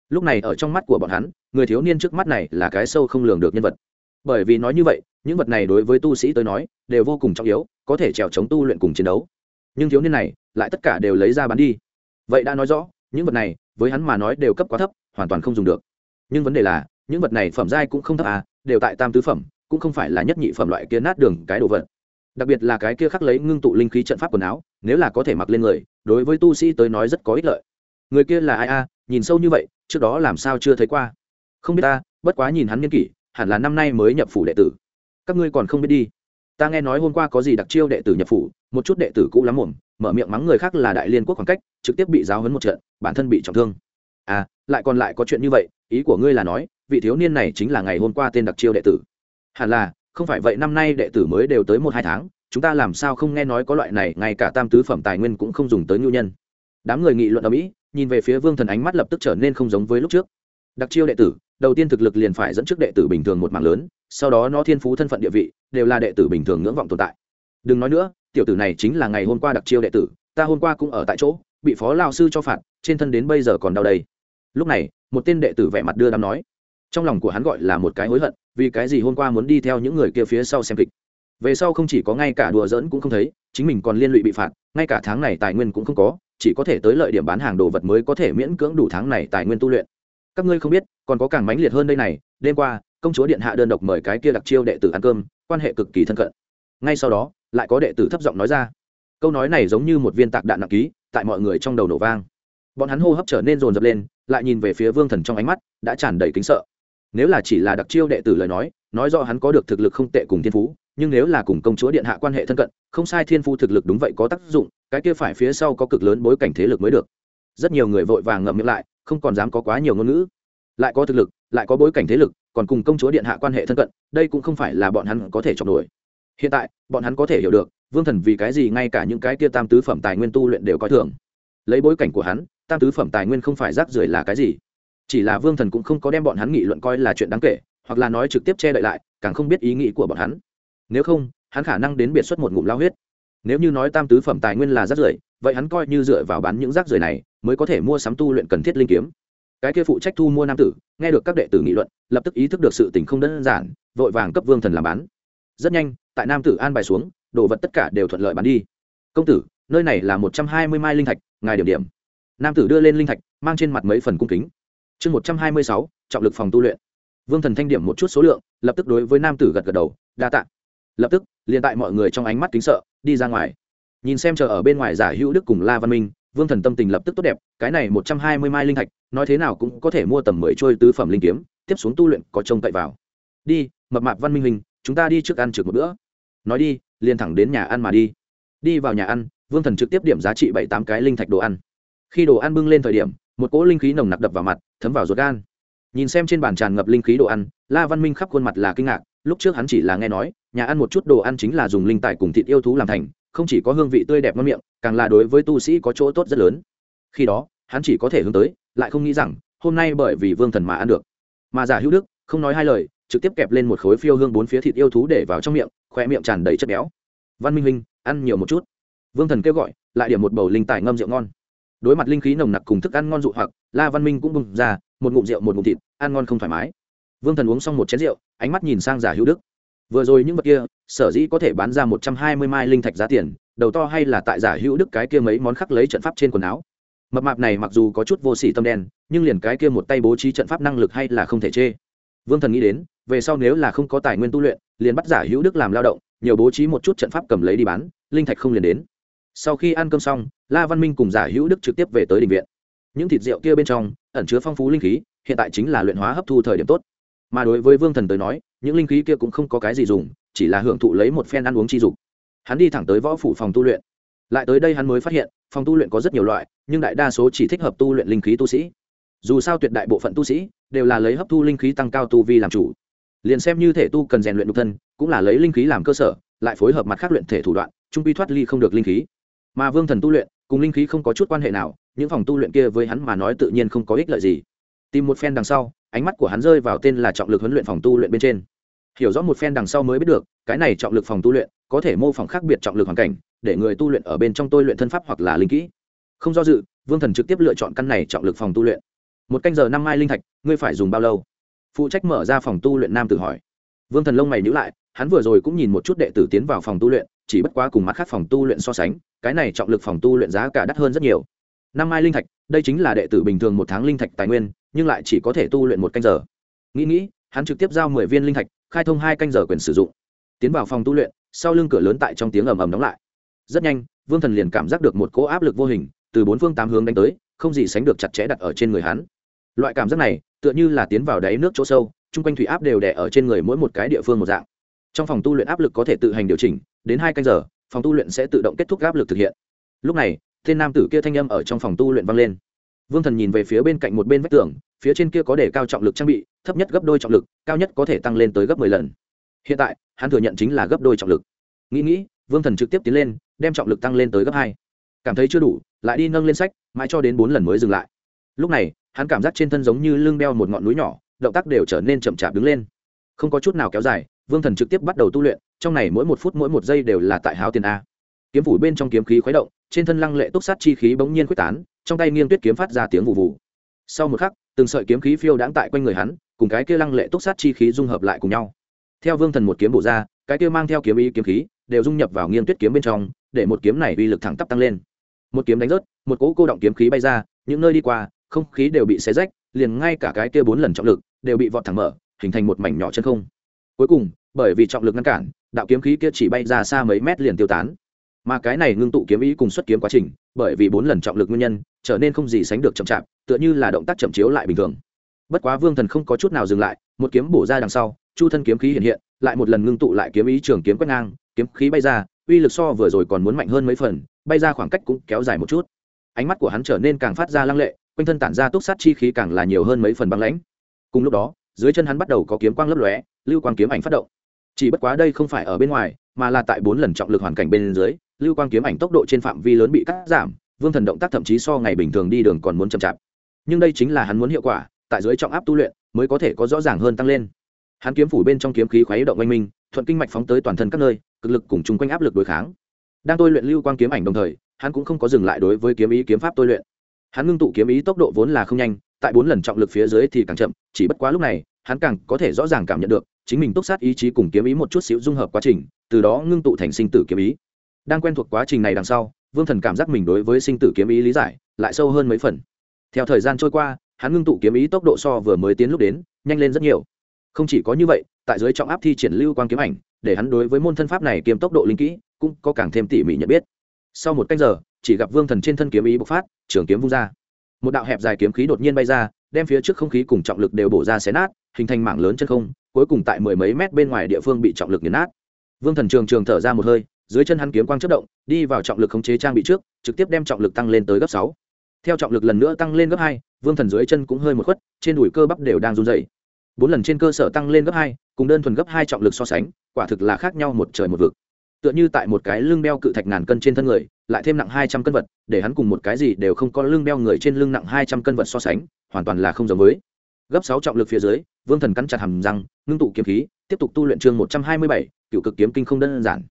Lúc này ở trong mắt của bọn hắn, người thiếu niên trước mắt này là cái sâu không lường được nhân vật bởi vì nói như vậy, những vật này đối với tu sĩ tới nói, đều vô cùng trọng yếu, có thể trèo chống tu luyện cùng chiến đấu. Nhưng thiếu niên này, lại tất cả đều lấy ra bán đi. Vậy đã nói rõ, những vật này, với hắn mà nói đều cấp quá thấp, hoàn toàn không dùng được. Nhưng vấn đề là, những vật này phẩm giai cũng không thấp à đều tại tam tứ phẩm, cũng không phải là nhất nhị phẩm loại kia nát đường cái đồ vật. Đặc biệt là cái kia khắc lấy ngưng tụ linh khí trận pháp quần áo, nếu là có thể mặc lên người, đối với tu sĩ tới nói rất có ích lợi. Người kia là ai a nhìn sâu như vậy, trước đó làm sao chưa thấy qua. Không biết ta, bất quá nhìn hắn niên kỷ hẳn là năm nay mới nhập phủ đệ tử. Các ngươi còn không biết đi. Ta nghe nói hôm qua có gì đặc chiêu đệ tử nhập phủ, một chút đệ tử cũ lắm mồm mở miệng mắng người khác là đại liên quốc khoảng cách, trực tiếp bị giáo hấn một trận, bản thân bị trọng thương. À lại còn lại có chuyện như vậy, ý của ngươi là nói, vị thiếu niên này chính là ngày hôm qua tên đặc chiêu đệ tử. Hẳn là, không phải vậy năm nay đệ tử mới đều tới một hai tháng, chúng ta làm sao không nghe nói có loại này, ngay cả tam tứ phẩm tài nguyên cũng không dùng tới nhu nhân. Đám người nghị luận ở mỹ, nhìn về phía vương thần ánh mắt lập tức trở nên không giống với lúc trước đặc chiêu đệ tử, đầu tiên thực lực liền phải dẫn trước đệ tử bình thường một mảng lớn, sau đó nó thiên phú thân phận địa vị đều là đệ tử bình thường ngưỡng vọng tồn tại. Đừng nói nữa, tiểu tử này chính là ngày hôm qua đặc chiêu đệ tử, ta hôm qua cũng ở tại chỗ, bị phó lao sư cho phạt, trên thân đến bây giờ còn đau đây. Lúc này, một tên đệ tử vẻ mặt đưa đám nói. Trong lòng của hắn gọi là một cái hối hận, vì cái gì hôm qua muốn đi theo những người kia phía sau xem kịch. Về sau không chỉ có ngay cả đùa giỡn cũng không thấy, chính mình còn liên lụy bị phạt, ngay cả tháng này tài nguyên cũng không có, chỉ có thể tới lợi điểm bán hàng đồ vật mới có thể miễn cưỡng đủ tháng này tài nguyên tu luyện các ngươi không biết, còn có càng mãnh liệt hơn đây này, đêm qua, công chúa điện hạ đơn độc mời cái kia đặc chiêu đệ tử ăn cơm, quan hệ cực kỳ thân cận. Ngay sau đó, lại có đệ tử thấp giọng nói ra. Câu nói này giống như một viên tạc đạn nặng ký, tại mọi người trong đầu nổ vang. Bọn hắn hô hấp trở nên rồn rập lên, lại nhìn về phía vương thần trong ánh mắt, đã tràn đầy kính sợ. Nếu là chỉ là đặc chiêu đệ tử lời nói nói do hắn có được thực lực không tệ cùng thiên phú, nhưng nếu là cùng công chúa điện hạ quan hệ thân cận, không sai thiên phú thực lực đúng vậy có tác dụng, cái kia phải phía sau có cực lớn bối cảnh thế lực mới được. Rất nhiều người vội vàng ngậm miệng lại không còn dám có quá nhiều ngôn ngữ. Lại có thực lực, lại có bối cảnh thế lực, còn cùng công chúa điện hạ quan hệ thân cận, đây cũng không phải là bọn hắn có thể chọc nổi hiện tại, bọn hắn có thể hiểu được, vương thần vì cái gì ngay cả những cái kia tam tứ phẩm tài nguyên tu luyện đều coi thường. Lấy bối cảnh của hắn, tam tứ phẩm tài nguyên không phải rác rưởi là cái gì? Chỉ là vương thần cũng không có đem bọn hắn nghị luận coi là chuyện đáng kể, hoặc là nói trực tiếp che đậy lại, càng không biết ý nghĩ của bọn hắn. Nếu không, hắn khả năng đến biệt xuất một ngụm lao huyết. Nếu như nói tam tứ phẩm tài nguyên là rác rưởi, vậy hắn coi như dựa vào bán những rác rưởi này mới có thể mua sắm tu luyện cần thiết linh kiếm. Cái kia phụ trách thu mua nam tử, nghe được các đệ tử nghị luận, lập tức ý thức được sự tình không đơn giản, vội vàng cấp vương thần làm bán. Rất nhanh, tại nam tử an bài xuống, đồ vật tất cả đều thuận lợi bán đi. Công tử, nơi này là một trăm hai mươi mai linh thạch, ngài điểm điểm. Nam tử đưa lên linh thạch, mang trên mặt mấy phần cung kính. Chương một trăm hai mươi sáu, trọng lực phòng tu luyện. Vương thần thanh điểm một chút số lượng, lập tức đối với nam tử gật gật đầu, đa t ạ lập tức, liền tại mọi người trong ánh mắt kính sợ, đi ra ngoài. Nhìn xem chờ ở bên ngoài giả hữu đức cùng la văn minh vương thần tâm tình lập tức tốt đẹp, cái này một trăm hai mươi mai linh thạch, nói thế nào cũng có thể mua tầm mười trôi tứ phẩm linh kiếm, tiếp xuống tu luyện có trông cậy vào. Đi, mập mạp văn minh hình, chúng ta đi trước ăn trực một bữa. Nói đi, liền thẳng đến nhà ăn mà đi. Đi vào nhà ăn, vương thần trực tiếp điểm giá trị bảy tám cái linh thạch đồ ăn. Khi đồ ăn bưng lên thời điểm, một cỗ linh khí nồng nặc đập vào mặt, thấm vào ruột gan. Nhìn xem trên bàn tràn ngập linh khí đồ ăn, la văn minh khắp khuôn mặt là kinh ngạc, lúc trước hắn chỉ là nghe nói, nhà ăn một chút đồ ăn chính là dùng linh tài cùng thịt yêu thú làm thành không chỉ có hương vị tươi đẹp ngon miệng, càng là đối với tu sĩ có chỗ tốt rất lớn. Khi đó, hắn chỉ có thể hướng tới, lại không nghĩ rằng, hôm nay bởi vì vương thần mà ăn được. Mà giả hữu đức, không nói hai lời, trực tiếp kẹp lên một khối phiêu hương bốn phía thịt yêu thú để vào trong miệng, khoe miệng tràn đầy chất béo. Văn minh minh, ăn nhiều một chút. Vương thần kêu gọi, lại điểm một bầu linh tài ngâm rượu ngon. Đối mặt linh khí nồng nặc cùng thức ăn ngon dụ hoặc, la văn minh cũng bung ra, một ngụm rượu một ngụm thịt, ăn ngon không thoải mái. Vương thần uống xong một chén rượu, ánh mắt nhìn sang giả hữu đức. Vừa rồi những vật kia sở dĩ có thể bán ra một trăm hai mươi mai linh thạch giá tiền, đầu to hay là tại giả hữu đức cái kia mấy món khắc lấy trận pháp trên quần áo. Mập mạp này mặc dù có chút vô sỉ tâm đen, nhưng liền cái kia một tay bố trí trận pháp năng lực hay là không thể chê. Vương thần nghĩ đến, về sau nếu là không có tài nguyên tu luyện, liền bắt giả hữu đức làm lao động, nhiều bố trí một chút trận pháp cầm lấy đi bán, linh thạch không liền đến. Sau khi ăn cơm xong, la văn minh cùng giả hữu đức trực tiếp về tới định viện. Những thịt rượu kia bên trong, ẩn chứa phong phú linh khí, hiện tại chính là luyện hóa hấp thu thời điểm tốt. Mà đối với vương thần tới nói, những linh khí kia cũng không có cái gì dùng chỉ là hưởng thụ lấy một phen ăn uống chi dục. Hắn đi thẳng tới võ phủ phòng tu luyện. Lại tới đây hắn mới phát hiện, phòng tu luyện có rất nhiều loại, nhưng đại đa số chỉ thích hợp tu luyện linh khí tu sĩ. Dù sao tuyệt đại bộ phận tu sĩ đều là lấy hấp thu linh khí tăng cao tu vi làm chủ. Liền xem như thể tu cần rèn luyện nhục thân, cũng là lấy linh khí làm cơ sở, lại phối hợp mặt khác luyện thể thủ đoạn, trung quy thoát ly không được linh khí. Mà vương thần tu luyện, cùng linh khí không có chút quan hệ nào, những phòng tu luyện kia với hắn mà nói tự nhiên không có ích lợi gì. Tìm một phen đằng sau, ánh mắt của hắn rơi vào tên là trọng lực huấn luyện phòng tu luyện bên trên hiểu rõ một phen đằng sau mới biết được, cái này trọng lực phòng tu luyện, có thể mô phỏng khác biệt trọng lực hoàn cảnh, để người tu luyện ở bên trong tôi luyện thân pháp hoặc là linh kỹ. Không do dự, vương thần trực tiếp lựa chọn căn này trọng lực phòng tu luyện. Một canh giờ năm mai linh thạch, ngươi phải dùng bao lâu? Phụ trách mở ra phòng tu luyện nam tự hỏi. Vương thần lông mày nhữ lại, hắn vừa rồi cũng nhìn một chút đệ tử tiến vào phòng tu luyện, chỉ bất quá cùng mặt khác phòng tu luyện so sánh, cái này trọng lực phòng tu luyện giá cả đắt hơn rất nhiều. Năm mai linh thạch, đây chính là đệ tử bình thường một tháng linh thạch tài nguyên, nhưng lại chỉ có thể tu luyện một canh giờ. Nghĩ nghĩ hắn trực tiếp giao mười viên linh thạch, khai thông hai canh giờ quyền sử dụng. Tiến vào phòng tu luyện, sau lưng cửa lớn tại trong tiếng ầm ầm đóng lại. Rất nhanh, vương thần liền cảm giác được một cỗ áp lực vô hình từ bốn phương tám hướng đánh tới, không gì sánh được chặt chẽ đặt ở trên người hắn. Loại cảm giác này, tựa như là tiến vào đáy nước chỗ sâu, chung quanh thủy áp đều đè ở trên người mỗi một cái địa phương một dạng. Trong phòng tu luyện áp lực có thể tự hành điều chỉnh, đến hai canh giờ, phòng tu luyện sẽ tự động kết thúc áp lực thực hiện. Lúc này, tên nam tử kia thanh âm ở trong phòng tu luyện vang lên. Vương thần nhìn về phía bên cạnh một bên vách tường, phía trên kia có để cao trọng lực trang bị thấp nhất gấp đôi trọng lực, cao nhất có thể tăng lên tới gấp mười lần. Hiện tại, hắn thừa nhận chính là gấp đôi trọng lực. Nghĩ nghĩ, vương thần trực tiếp tiến lên, đem trọng lực tăng lên tới gấp hai. Cảm thấy chưa đủ, lại đi nâng lên sách, mãi cho đến bốn lần mới dừng lại. Lúc này, hắn cảm giác trên thân giống như lưng đeo một ngọn núi nhỏ, động tác đều trở nên chậm chạp đứng lên. Không có chút nào kéo dài, vương thần trực tiếp bắt đầu tu luyện, trong này mỗi một phút mỗi một giây đều là tại háo tiền a. Kiếm phủ bên trong kiếm khí khuấy động, trên thân lăng lệ túc sát chi khí bỗng nhiên quyết tán, trong tay nghiêng tuyết kiếm phát ra tiếng vụ vụ sau một khắc, từng sợi kiếm khí phiêu đãng tại quanh người hắn cùng cái kia lăng lệ túc sát chi khí dung hợp lại cùng nhau. Theo vương thần một kiếm bổ ra, cái kia mang theo kiếm ý kiếm khí, đều dung nhập vào nghiêng tuyết kiếm bên trong, để một kiếm này uy lực thẳng tắp tăng lên. Một kiếm đánh rớt, một cỗ cô động kiếm khí bay ra, những nơi đi qua, không khí đều bị xé rách, liền ngay cả cái kia bốn lần trọng lực đều bị vọt thẳng mở, hình thành một mảnh nhỏ chân không. Cuối cùng, bởi vì trọng lực ngăn cản, đạo kiếm khí kia chỉ bay ra xa mấy mét liền tiêu tán. Mà cái này ngưng tụ kiếm ý cùng xuất kiếm quá trình, bởi vì bốn lần trọng lực nguyên nhân, trở nên không gì sánh được chậm chạp, tựa như là động tác chậm chiếu lại bình thường bất quá vương thần không có chút nào dừng lại, một kiếm bổ ra đằng sau, chu thân kiếm khí hiện hiện, lại một lần ngưng tụ lại kiếm ý trường kiếm quét ngang, kiếm khí bay ra, uy lực so vừa rồi còn muốn mạnh hơn mấy phần, bay ra khoảng cách cũng kéo dài một chút. Ánh mắt của hắn trở nên càng phát ra lăng lệ, quanh thân tản ra túc sát chi khí càng là nhiều hơn mấy phần băng lãnh. Cùng lúc đó, dưới chân hắn bắt đầu có kiếm quang lấp lóe, lưu quang kiếm ảnh phát động. Chỉ bất quá đây không phải ở bên ngoài, mà là tại bốn lần trọng lực hoàn cảnh bên dưới, lưu quang kiếm ảnh tốc độ trên phạm vi lớn bị cắt giảm, vương thần động tác thậm chí so ngày bình thường đi đường còn muốn chậm chạp. Nhưng đây chính là hắn muốn hiệu quả tại dưới trọng áp tu luyện mới có thể có rõ ràng hơn tăng lên. Hắn kiếm phủ bên trong kiếm khí khuấy động oanh minh, thuận kinh mạch phóng tới toàn thân các nơi, cực lực cùng chung quanh áp lực đối kháng. Đang tôi luyện lưu quang kiếm ảnh đồng thời, hắn cũng không có dừng lại đối với kiếm ý kiếm pháp tôi luyện. Hắn ngưng tụ kiếm ý tốc độ vốn là không nhanh, tại bốn lần trọng lực phía dưới thì càng chậm, chỉ bất quá lúc này, hắn càng có thể rõ ràng cảm nhận được, chính mình túc sát ý chí cùng kiếm ý một chút xíu dung hợp quá trình, từ đó ngưng tụ thành sinh tử kiếm ý. Đang quen thuộc quá trình này đằng sau, vương thần cảm giác mình đối với sinh tử kiếm ý lý giải lại sâu hơn mấy phần. Theo thời gian trôi qua hắn ngưng tụ kiếm ý tốc độ so vừa mới tiến lúc đến, nhanh lên rất nhiều. Không chỉ có như vậy, tại dưới trọng áp thi triển lưu quang kiếm ảnh, để hắn đối với môn thân pháp này kiếm tốc độ linh kỹ, cũng có càng thêm tỉ mỉ nhận biết. Sau một cách giờ, chỉ gặp vương thần trên thân kiếm ý bộc phát, trường kiếm vung ra. Một đạo hẹp dài kiếm khí đột nhiên bay ra, đem phía trước không khí cùng trọng lực đều bổ ra xé nát, hình thành mảng lớn chân không, cuối cùng tại mười mấy mét bên ngoài địa phương bị trọng lực nghiền nát. Vương thần trường trường thở ra một hơi, dưới chân hắn kiếm quang chất động, đi vào trọng lực khống chế trang bị trước, trực tiếp đem trọng lực tăng lên tới gấp sáu. Theo trọng lực lần nữa tăng lên gấp hai vương thần dưới chân cũng hơi một khuất, trên đùi cơ bắp đều đang run dày bốn lần trên cơ sở tăng lên gấp hai, cùng đơn thuần gấp hai trọng lực so sánh, quả thực là khác nhau một trời một vực. Tựa như tại một cái lưng beo cự thạch ngàn cân trên thân người, lại thêm nặng hai trăm cân vật, để hắn cùng một cái gì đều không có lưng beo người trên lưng nặng hai trăm cân vật so sánh, hoàn toàn là không giống với. Gấp sáu trọng lực phía dưới, vương thần cắn chặt hầm răng, ngưng tụ kiếm khí, tiếp tục tu luyện chương một trăm hai mươi bảy, cựu cực kiếm kinh không đơn giản.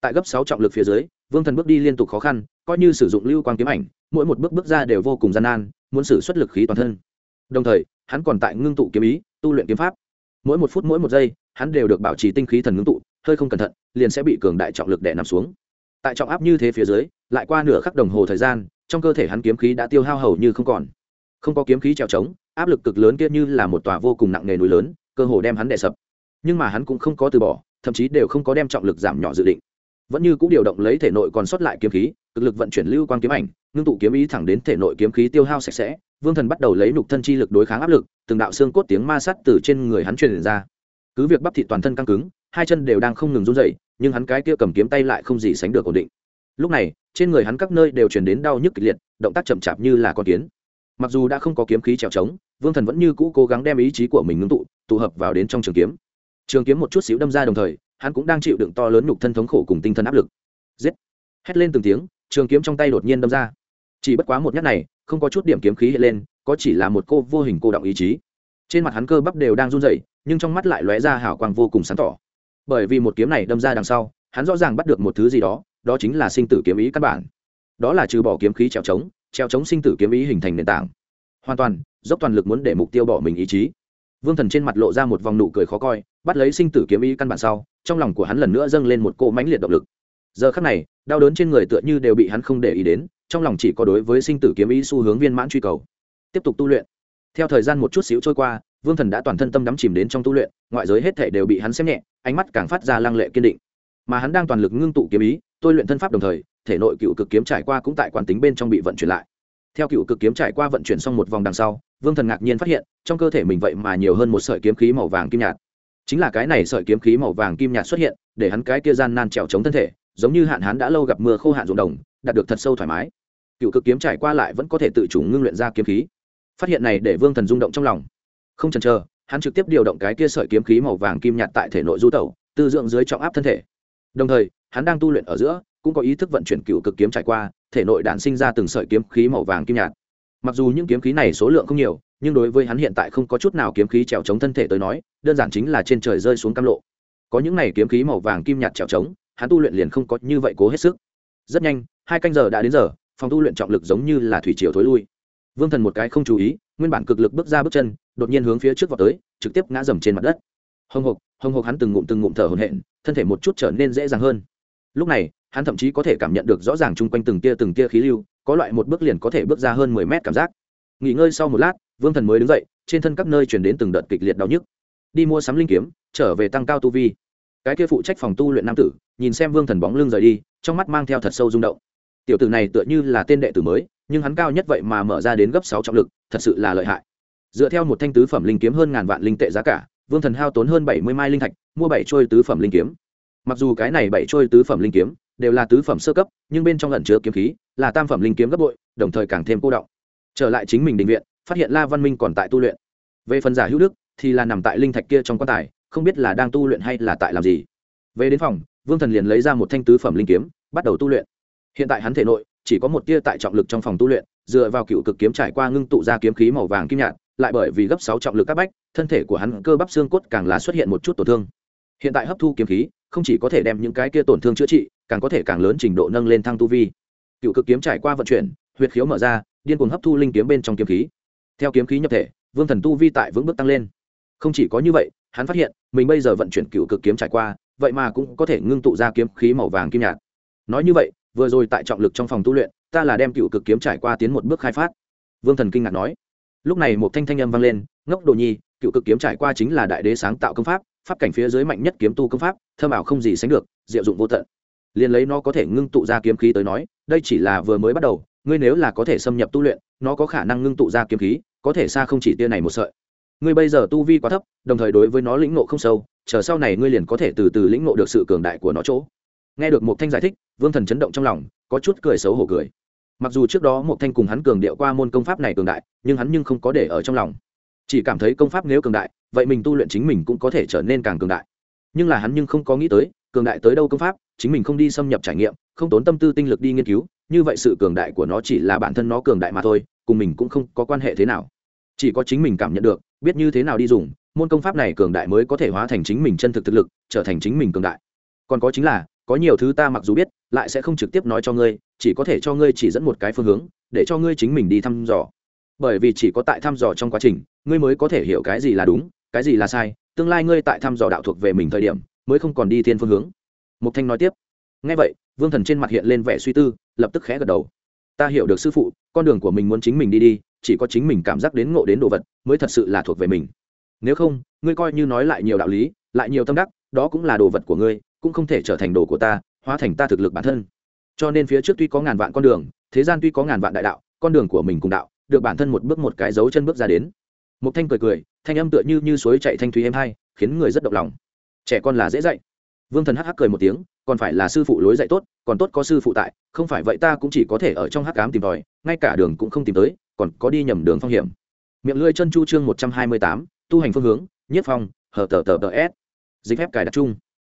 Tại gấp sáu trọng lực phía dưới, vương thần bước đi liên tục khó khăn, coi như sử dụng lưu quang kiếm ảnh, mỗi một bước bước ra đều vô cùng gian nan muốn sử xuất lực khí toàn thân. Đồng thời, hắn còn tại ngưng tụ kiếm ý, tu luyện kiếm pháp. Mỗi một phút mỗi một giây, hắn đều được bảo trì tinh khí thần ngưng tụ, hơi không cẩn thận, liền sẽ bị cường đại trọng lực đè nằm xuống. Tại trọng áp như thế phía dưới, lại qua nửa khắc đồng hồ thời gian, trong cơ thể hắn kiếm khí đã tiêu hao hầu như không còn. Không có kiếm khí trèo trống, áp lực cực lớn kia như là một tòa vô cùng nặng nề núi lớn, cơ hồ đem hắn đè sập. Nhưng mà hắn cũng không có từ bỏ, thậm chí đều không có đem trọng lực giảm nhỏ dự định vẫn như cũng điều động lấy thể nội còn sót lại kiếm khí, cực lực vận chuyển lưu quang kiếm ảnh, ngưng tụ kiếm ý thẳng đến thể nội kiếm khí tiêu hao sạch sẽ, vương thần bắt đầu lấy nục thân chi lực đối kháng áp lực, từng đạo xương cốt tiếng ma sắt từ trên người hắn truyền ra. Cứ việc bắp thị toàn thân căng cứng, hai chân đều đang không ngừng run dậy nhưng hắn cái kia cầm kiếm tay lại không gì sánh được ổn định. Lúc này, trên người hắn các nơi đều truyền đến đau nhức kịch liệt, động tác chậm chạp như là con kiến. Mặc dù đã không có kiếm khí trèo trống, vương thần vẫn như cũ cố gắng đem ý chí của mình ngưng tụ tụ hợp vào đến trong trường kiếm. Trường kiếm một chút xíu đâm ra đồng thời hắn cũng đang chịu đựng to lớn nhục thân thống khổ cùng tinh thần áp lực. Giết! Hét lên từng tiếng, trường kiếm trong tay đột nhiên đâm ra. Chỉ bất quá một nhát này, không có chút điểm kiếm khí hiện lên, có chỉ là một cô vô hình cô động ý chí. Trên mặt hắn cơ bắp đều đang run rẩy, nhưng trong mắt lại lóe ra hào quang vô cùng sáng tỏ. Bởi vì một kiếm này đâm ra đằng sau, hắn rõ ràng bắt được một thứ gì đó đó chính là sinh tử kiếm ý căn bản. Đó là trừ bỏ kiếm khí trèo trống treo trống sinh tử kiếm ý hình thành nền tảng. Hoàn toàn, dốc toàn lực muốn để mục tiêu bỏ mình ý chí vương thần trên mặt lộ ra một vòng nụ cười khó coi, bắt lấy sinh tử kiếm ý căn bản sau, trong lòng của hắn lần nữa dâng lên một cỗ mãnh liệt động lực. Giờ khắc này, đau đớn trên người tựa như đều bị hắn không để ý đến, trong lòng chỉ có đối với sinh tử kiếm ý xu hướng viên mãn truy cầu. Tiếp tục tu luyện. Theo thời gian một chút xíu trôi qua, vương thần đã toàn thân tâm đắm chìm đến trong tu luyện, ngoại giới hết thể đều bị hắn xem nhẹ, ánh mắt càng phát ra lăng lệ kiên định. Mà hắn đang toàn lực ngưng tụ kiếm ý, tôi luyện thân pháp đồng thời, thể nội cựu cực kiếm trải qua cũng tại quán tính bên trong bị vận chuyển lại theo cựu cực kiếm trải qua vận chuyển xong một vòng đằng sau, vương thần ngạc nhiên phát hiện, trong cơ thể mình vậy mà nhiều hơn một sợi kiếm khí màu vàng kim nhạt. Chính là cái này sợi kiếm khí màu vàng kim nhạt xuất hiện, để hắn cái kia gian nan trèo chống thân thể, giống như hạn hán đã lâu gặp mưa khô hạn ruộng đồng, đạt được thật sâu thoải mái. Cựu cực kiếm trải qua lại vẫn có thể tự chủ ngưng luyện ra kiếm khí. Phát hiện này để vương thần rung động trong lòng. Không chần chờ, hắn trực tiếp điều động cái kia sợi kiếm khí màu vàng kim nhạt tại thể nội du tẩu, tư dưỡng dưới trọng áp thân thể. Đồng thời, hắn đang tu luyện ở giữa, cũng có ý thức vận chuyển cựu cực kiếm trải qua thể nội đạn sinh ra từng sợi kiếm khí màu vàng kim nhạt. Mặc dù những kiếm khí này số lượng không nhiều, nhưng đối với hắn hiện tại không có chút nào kiếm khí trèo chống thân thể tới nói, đơn giản chính là trên trời rơi xuống cam lộ. Có những này kiếm khí màu vàng kim nhạt trèo chống hắn tu luyện liền không có như vậy cố hết sức. Rất nhanh, hai canh giờ đã đến giờ, phòng tu luyện trọng lực giống như là thủy triều thối lui. Vương thần một cái không chú ý, nguyên bản cực lực bước ra bước chân, đột nhiên hướng phía trước vào tới, trực tiếp ngã dầm trên mặt đất. Hồng hộc hồng hộc hắn từng ngụm từng ngụm thở hồn hện thân thể một chút trở nên dễ dàng hơn. Lúc này hắn thậm chí có thể cảm nhận được rõ ràng chung quanh từng tia từng tia khí lưu, có loại một bước liền có thể bước ra hơn mười mét cảm giác. Nghỉ ngơi sau một lát, vương thần mới đứng dậy, trên thân các nơi chuyển đến từng đợt kịch liệt đau nhức. Đi mua sắm linh kiếm, trở về tăng cao tu vi. Cái kia phụ trách phòng tu luyện nam tử, nhìn xem vương thần bóng lưng rời đi, trong mắt mang theo thật sâu rung động. Tiểu tử này tựa như là tên đệ tử mới, nhưng hắn cao nhất vậy mà mở ra đến gấp sáu trọng lực, thật sự là lợi hại. Dựa theo một thanh tứ phẩm linh kiếm hơn ngàn vạn linh tệ giá cả, vương thần hao tốn hơn bảy mươi mai linh thạch, mua bảy trôi tứ phẩm linh kiếm. Mặc dù cái này bảy trôi tứ phẩm linh kiếm đều là tứ phẩm sơ cấp, nhưng bên trong lẩn chứa kiếm khí là tam phẩm linh kiếm gấp bội, đồng thời càng thêm cô động. Trở lại chính mình định viện, phát hiện la văn minh còn tại tu luyện. Về phần giả hữu đức thì là nằm tại linh thạch kia trong quan tài, không biết là đang tu luyện hay là tại làm gì. Về đến phòng, vương thần liền lấy ra một thanh tứ phẩm linh kiếm, bắt đầu tu luyện. Hiện tại hắn thể nội chỉ có một tia tại trọng lực trong phòng tu luyện, dựa vào cựu cực kiếm trải qua ngưng tụ ra kiếm khí màu vàng kim nhạt, lại bởi vì gấp sáu trọng lực các bách, thân thể của hắn cơ bắp xương cốt càng là xuất hiện một chút tổn thương. Hiện tại hấp thu kiếm khí, không chỉ có thể đem những cái kia tổn thương chữa trị càng có thể càng lớn trình độ nâng lên thăng tu vi. Cựu cực kiếm trải qua vận chuyển, huyệt khiếu mở ra, điên cuồng hấp thu linh kiếm bên trong kiếm khí. Theo kiếm khí nhập thể, vương thần tu vi tại vững bước tăng lên. Không chỉ có như vậy, hắn phát hiện, mình bây giờ vận chuyển cựu cực kiếm trải qua, vậy mà cũng có thể ngưng tụ ra kiếm khí màu vàng kim nhạt. Nói như vậy, vừa rồi tại trọng lực trong phòng tu luyện, ta là đem cựu cực kiếm trải qua tiến một bước khai phát. Vương thần kinh ngạc nói. Lúc này một thanh thanh âm vang lên, ngốc đồ nhi, cựu cực kiếm trải qua chính là đại đế sáng tạo công pháp pháp cảnh phía dưới mạnh nhất kiếm tu công pháp thơm ảo không gì sánh được, diệu dụng vô tận liền lấy nó có thể ngưng tụ ra kiếm khí tới nói, đây chỉ là vừa mới bắt đầu, ngươi nếu là có thể xâm nhập tu luyện, nó có khả năng ngưng tụ ra kiếm khí, có thể xa không chỉ tia này một sợi. Ngươi bây giờ tu vi quá thấp, đồng thời đối với nó lĩnh ngộ không sâu, chờ sau này ngươi liền có thể từ từ lĩnh ngộ được sự cường đại của nó chỗ. Nghe được một thanh giải thích, vương thần chấn động trong lòng, có chút cười xấu hổ cười. Mặc dù trước đó một thanh cùng hắn cường điệu qua môn công pháp này cường đại, nhưng hắn nhưng không có để ở trong lòng. Chỉ cảm thấy công pháp nếu cường đại, vậy mình tu luyện chính mình cũng có thể trở nên càng cường đại. Nhưng là hắn nhưng không có nghĩ tới, cường đại tới đâu công pháp chính mình không đi xâm nhập trải nghiệm, không tốn tâm tư tinh lực đi nghiên cứu, như vậy sự cường đại của nó chỉ là bản thân nó cường đại mà thôi, cùng mình cũng không có quan hệ thế nào. Chỉ có chính mình cảm nhận được, biết như thế nào đi dùng, môn công pháp này cường đại mới có thể hóa thành chính mình chân thực thực lực, trở thành chính mình cường đại. Còn có chính là, có nhiều thứ ta mặc dù biết, lại sẽ không trực tiếp nói cho ngươi, chỉ có thể cho ngươi chỉ dẫn một cái phương hướng, để cho ngươi chính mình đi thăm dò. Bởi vì chỉ có tại thăm dò trong quá trình, ngươi mới có thể hiểu cái gì là đúng, cái gì là sai, tương lai ngươi tại thăm dò đạo thuộc về mình thời điểm, mới không còn đi thiên phương hướng mục thanh nói tiếp. Ngay vậy vương thần trên mặt hiện lên vẻ suy tư lập tức khẽ gật đầu. Ta hiểu được sư phụ con đường của mình muốn chính mình đi đi chỉ có chính mình cảm giác đến ngộ đến đồ vật mới thật sự là thuộc về mình. Nếu không ngươi coi như nói lại nhiều đạo lý lại nhiều tâm đắc đó cũng là đồ vật của ngươi cũng không thể trở thành đồ của ta hóa thành ta thực lực bản thân. Cho nên phía trước tuy có ngàn vạn con đường thế gian tuy có ngàn vạn đại đạo con đường của mình cùng đạo được bản thân một bước một cái dấu chân bước ra đến. Một thanh cười cười thanh âm tựa như như suối chạy thanh thúy êm hay, khiến người rất động lòng. Trẻ con là dễ dạy vương thần hắc hắc cười một tiếng, còn phải là sư phụ lối dạy tốt, còn tốt có sư phụ tại, không phải vậy ta cũng chỉ có thể ở trong hắc cám tìm tòi, ngay cả đường cũng không tìm tới, còn có đi nhầm đường phong hiểm. Miệng lưỡi chân chu chương một trăm hai mươi tám, tu hành phương hướng, nhất phong, hờ tờ tờ tờ s. Dịch phép cài đặt chung.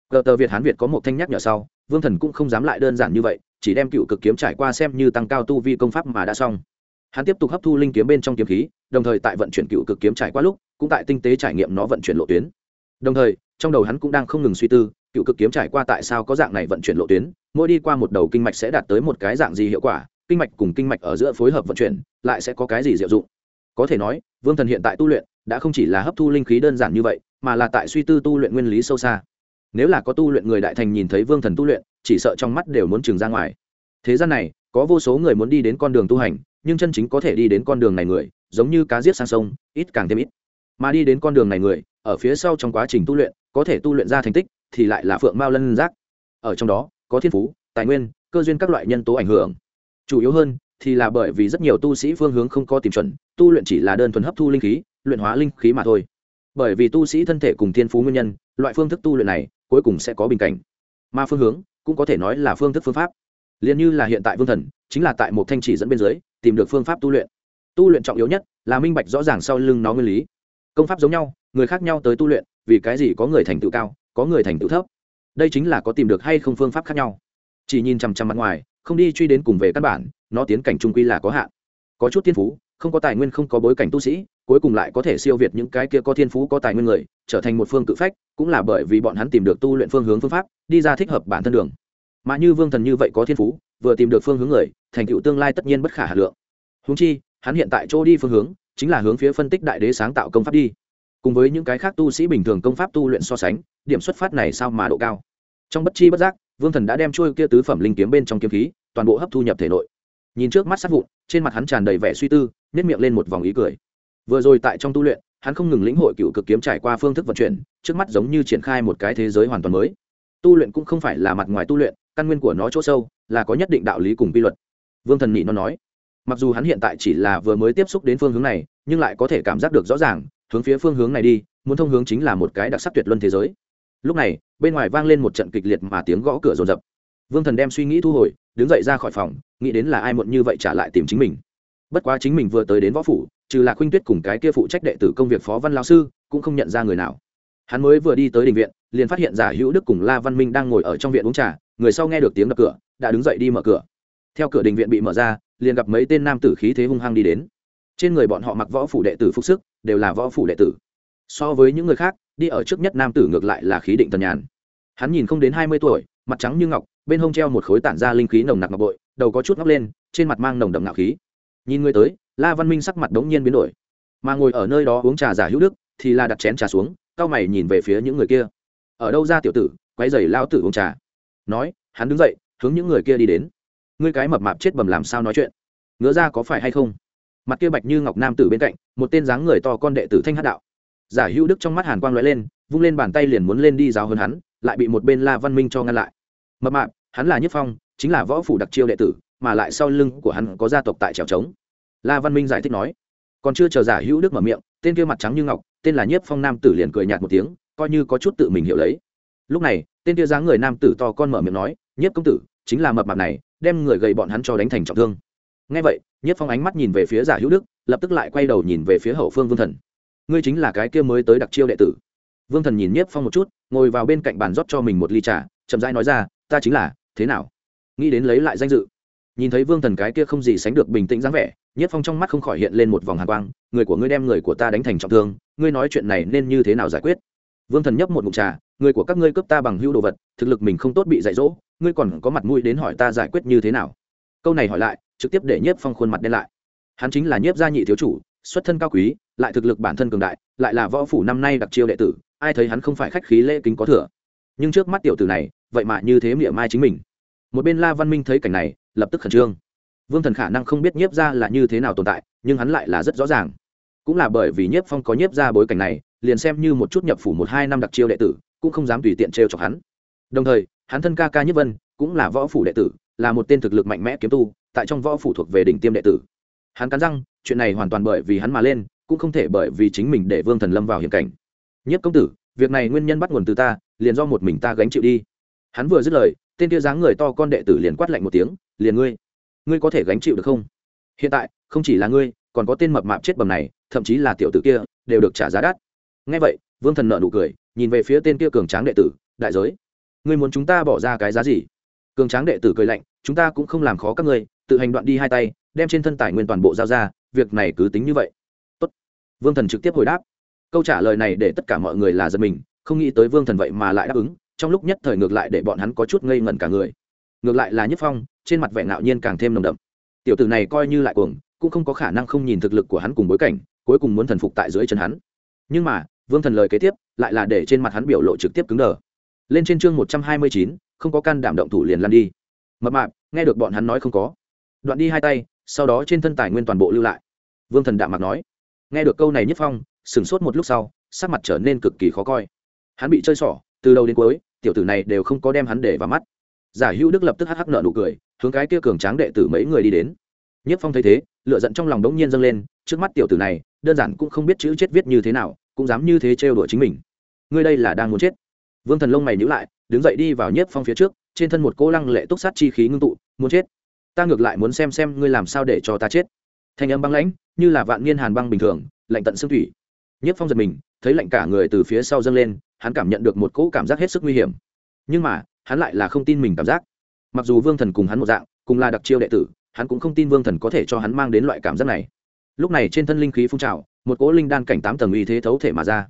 Cờ tờ việt hán việt có một thanh nhắc nhở sau, vương thần cũng không dám lại đơn giản như vậy, chỉ đem cựu cực kiếm trải qua xem như tăng cao tu vi công pháp mà đã xong. Hắn tiếp tục hấp thu linh kiếm bên trong kiếm khí, đồng thời tại vận chuyển cựu cực kiếm trải qua lúc, cũng tại tinh tế trải nghiệm nó vận chuyển lộ tuyến. Đồng thời, trong đầu hắn cũng đang không ngừng suy tư cựu cực kiếm trải qua tại sao có dạng này vận chuyển lộ tuyến, mỗi đi qua một đầu kinh mạch sẽ đạt tới một cái dạng gì hiệu quả, kinh mạch cùng kinh mạch ở giữa phối hợp vận chuyển, lại sẽ có cái gì diệu dụng? Có thể nói, vương thần hiện tại tu luyện, đã không chỉ là hấp thu linh khí đơn giản như vậy, mà là tại suy tư tu luyện nguyên lý sâu xa. Nếu là có tu luyện người đại thành nhìn thấy vương thần tu luyện, chỉ sợ trong mắt đều muốn trừng ra ngoài. Thế gian này, có vô số người muốn đi đến con đường tu hành, nhưng chân chính có thể đi đến con đường này người, giống như cá giết sang sông, ít càng thêm ít. Mà đi đến con đường này người, ở phía sau trong quá trình tu luyện, có thể tu luyện ra thành tích thì lại là phượng mao lân giác. Ở trong đó, có thiên phú, tài nguyên, cơ duyên các loại nhân tố ảnh hưởng. Chủ yếu hơn, thì là bởi vì rất nhiều tu sĩ phương hướng không có tìm chuẩn, tu luyện chỉ là đơn thuần hấp thu linh khí, luyện hóa linh khí mà thôi. Bởi vì tu sĩ thân thể cùng thiên phú nguyên nhân, loại phương thức tu luyện này cuối cùng sẽ có bình cảnh. Mà phương hướng cũng có thể nói là phương thức phương pháp. Liền như là hiện tại vương thần, chính là tại một thanh chỉ dẫn bên dưới, tìm được phương pháp tu luyện. Tu luyện trọng yếu nhất là minh bạch rõ ràng sau lưng nó nguyên lý. Công pháp giống nhau, người khác nhau tới tu luyện, vì cái gì có người thành tựu cao có người thành tựu thấp. Đây chính là có tìm được hay không phương pháp khác nhau. Chỉ nhìn chằm chằm mặt ngoài, không đi truy đến cùng về căn bản, nó tiến cảnh trung quy là có hạn. Có chút thiên phú, không có tài nguyên, không có bối cảnh tu sĩ, cuối cùng lại có thể siêu việt những cái kia có thiên phú, có tài nguyên người, trở thành một phương cự phách, cũng là bởi vì bọn hắn tìm được tu luyện phương hướng phương pháp, đi ra thích hợp bản thân đường. Mà như vương thần như vậy có thiên phú, vừa tìm được phương hướng người, thành tựu tương lai tất nhiên bất khả hà lượng. Húng chi, hắn hiện tại chỗ đi phương hướng, chính là hướng phía phân tích đại đế sáng tạo công pháp đi cùng với những cái khác tu sĩ bình thường công pháp tu luyện so sánh, điểm xuất phát này sao mà độ cao? Trong bất chi bất giác, vương thần đã đem trôi kia tứ phẩm linh kiếm bên trong kiếm khí, toàn bộ hấp thu nhập thể nội. Nhìn trước mắt sát vụn, trên mặt hắn tràn đầy vẻ suy tư nhét miệng lên một vòng ý cười. Vừa rồi tại trong tu luyện, hắn không ngừng lĩnh hội cựu cực kiếm trải qua phương thức vận chuyển, trước mắt giống như triển khai một cái thế giới hoàn toàn mới. Tu luyện cũng không phải là mặt ngoài tu luyện, căn nguyên của nó chỗ sâu, là có nhất định đạo lý cùng quy luật. Vương thần nghị nó nói. Mặc dù hắn hiện tại chỉ là vừa mới tiếp xúc đến phương hướng này, nhưng lại có thể cảm giác được rõ ràng hướng phía phương hướng này đi, muốn thông hướng chính là một cái đặc sắc tuyệt luân thế giới. Lúc này, bên ngoài vang lên một trận kịch liệt mà tiếng gõ cửa rồn rập vương thần đem suy nghĩ thu hồi, đứng dậy ra khỏi phòng, nghĩ đến là ai muộn như vậy trả lại tìm chính mình. Bất quá chính mình vừa tới đến võ phủ, trừ là khuynh tuyết cùng cái kia phụ trách đệ tử công việc phó văn lao sư, cũng không nhận ra người nào. Hắn mới vừa đi tới đình viện, liền phát hiện giả hữu đức cùng la văn minh đang ngồi ở trong viện uống trà, người sau nghe được tiếng đập cửa, đã đứng dậy đi mở cửa. Theo cửa đình viện bị mở ra, liền gặp mấy tên nam tử khí thế hung hăng đi đến trên người bọn họ mặc võ phủ đệ tử phục sức, đều là võ phủ đệ tử. So với những người khác, đi ở trước nhất nam tử ngược lại là khí định tần nhàn. Hắn nhìn không đến hai mươi tuổi, mặt trắng như ngọc, bên hông treo một khối tản ra linh khí nồng nặc ngọc bội, đầu có chút ngóc lên, trên mặt mang nồng đậm ngạo khí. Nhìn người tới, la văn minh sắc mặt đống nhiên biến đổi. Mà ngồi ở nơi đó uống trà giả hữu đức, thì là đặt chén trà xuống, cao mày nhìn về phía những người kia. Ở đâu ra tiểu tử quay giày lao tử uống trà? Nói, hắn đứng dậy, hướng những người kia đi đến. Ngươi cái mập mạp chết bầm làm sao nói chuyện? Ngứa ra có phải hay không? Mặt kia bạch như ngọc nam tử bên cạnh, một tên dáng người to con đệ tử thanh hát đạo. Giả hữu đức trong mắt hàn quang l lên, vung lên bàn tay liền muốn lên đi giáo hơn hắn, lại bị một bên la văn minh cho ngăn lại. Mập mạp, hắn là nhất phong, chính là võ phủ đặc chiêu đệ tử, mà lại sau lưng của hắn có gia tộc tại trèo trống. La văn minh giải thích nói. Còn chưa chờ giả hữu đức mở miệng, tên kia mặt trắng như ngọc, tên là nhiếp phong nam tử liền cười nhạt một tiếng, coi như có chút tự mình hiểu lấy. Lúc này, tên kia dáng người nam tử to con mở miệng nói nhiếp công tử, chính là mập mạp này, đem người gầy bọn hắn cho đánh thành trọng thương. Ngay vậy Nhất phong ánh mắt nhìn về phía giả hữu đức, lập tức lại quay đầu nhìn về phía hậu phương vương thần. Ngươi chính là cái kia mới tới đặc chiêu đệ tử. Vương thần nhìn Nhất phong một chút, ngồi vào bên cạnh bàn rót cho mình một ly trà, chậm rãi nói ra, ta chính là, thế nào? Nghĩ đến lấy lại danh dự. Nhìn thấy vương thần cái kia không gì sánh được bình tĩnh dáng vẻ, Nhất phong trong mắt không khỏi hiện lên một vòng hàn quang, người của ngươi đem người của ta đánh thành trọng thương, ngươi nói chuyện này nên như thế nào giải quyết? Vương thần nhấp một mụn trà, người của các ngươi cướp ta bằng hưu đồ vật, thực lực mình không tốt bị dạy dỗ, ngươi còn có mặt mũi đến hỏi ta giải quyết như thế nào? Câu này hỏi lại trực tiếp để nhiếp phong khuôn mặt đen lại. Hắn chính là nhiếp gia nhị thiếu chủ, xuất thân cao quý, lại thực lực bản thân cường đại, lại là võ phủ năm nay đặc chiêu đệ tử, ai thấy hắn không phải khách khí lễ kính có thừa. Nhưng trước mắt tiểu tử này, vậy mà như thế miệng mai chính mình. Một bên la văn minh thấy cảnh này, lập tức khẩn trương. Vương thần khả năng không biết nhiếp ra là như thế nào tồn tại, nhưng hắn lại là rất rõ ràng. Cũng là bởi vì nhiếp phong có nhiếp ra bối cảnh này, liền xem như một chút nhập phủ một hai năm đặc chiêu đệ tử, cũng không dám tùy tiện trêu chọc hắn. Đồng thời, hắn thân ca ca nhất vân cũng là võ phủ đệ tử, là một tên thực lực mạnh mẽ kiếm tu, tại trong võ phủ thuộc về đỉnh tiêm đệ tử. Hắn cắn răng, chuyện này hoàn toàn bởi vì hắn mà lên, cũng không thể bởi vì chính mình để vương thần lâm vào hiểm cảnh. Nhất công tử, việc này nguyên nhân bắt nguồn từ ta, liền do một mình ta gánh chịu đi. Hắn vừa dứt lời, tên kia dáng người to con đệ tử liền quát lạnh một tiếng, liền ngươi ngươi có thể gánh chịu được không? Hiện tại, không chỉ là ngươi, còn có tên mập mạp chết bầm này, thậm chí là tiểu tử kia, đều được trả giá đắt. Ngay vậy, vương thần nợ nụ cười, nhìn về phía tên kia cường tráng đệ tử, đại giới, ngươi muốn chúng ta bỏ ra cái giá gì? Cường tráng đệ tử cười lạnh, chúng ta cũng không làm khó các ngươi, tự hành đoạn đi hai tay, đem trên thân tài nguyên toàn bộ giao ra, việc này cứ tính như vậy. Tốt. vương thần trực tiếp hồi đáp. Câu trả lời này để tất cả mọi người là giật mình, không nghĩ tới vương thần vậy mà lại đáp ứng, trong lúc nhất thời ngược lại để bọn hắn có chút ngây ngẩn cả người. Ngược lại là nhất phong, trên mặt vẻ ngạo nhiên càng thêm nồng đậm. Tiểu tử này coi như lại cuồng, cũng không có khả năng không nhìn thực lực của hắn cùng bối cảnh, cuối cùng muốn thần phục tại dưới chân hắn. Nhưng mà, vương thần lời kế tiếp, lại là để trên mặt hắn biểu lộ trực tiếp cứng đờ. Lên trên chương một trăm hai mươi chín không có can đảm động thủ liền lăn đi. Mập mạp, nghe được bọn hắn nói không có. Đoạn đi hai tay, sau đó trên thân tài nguyên toàn bộ lưu lại. Vương thần đạm mặt nói. Nghe được câu này nhất phong, sửng sốt một lúc sau, sắc mặt trở nên cực kỳ khó coi. Hắn bị chơi xỏ, từ đầu đến cuối, tiểu tử này đều không có đem hắn để vào mắt. Giả hữu đức lập tức hắc hắc nợ nụ cười, hướng cái kia cường tráng đệ tử mấy người đi đến. Nhất phong thấy thế lựa giận trong lòng đống nhiên dâng lên, trước mắt tiểu tử này, đơn giản cũng không biết chữ chết viết như thế nào, cũng dám như thế trêu đùa chính mình. Ngươi đây là đang muốn chết vương thần lông mày nhữ lại, đứng dậy đi vào nhiếp phong phía trước, trên thân một cô lăng lệ túc sát chi khí ngưng tụ, muốn chết. Ta ngược lại muốn xem xem ngươi làm sao để cho ta chết. Thanh âm băng lãnh, như là vạn niên hàn băng bình thường, lạnh tận xương thủy. Nhiếp phong giật mình, thấy lạnh cả người từ phía sau dâng lên, hắn cảm nhận được một cỗ cảm giác hết sức nguy hiểm. Nhưng mà, hắn lại là không tin mình cảm giác. Mặc dù vương thần cùng hắn một dạng, cùng là đặc chiêu đệ tử, hắn cũng không tin vương thần có thể cho hắn mang đến loại cảm giác này. Lúc này trên thân linh khí phun trào, một cỗ linh đan cảnh tám tầng uy thế thấu thể mà ra.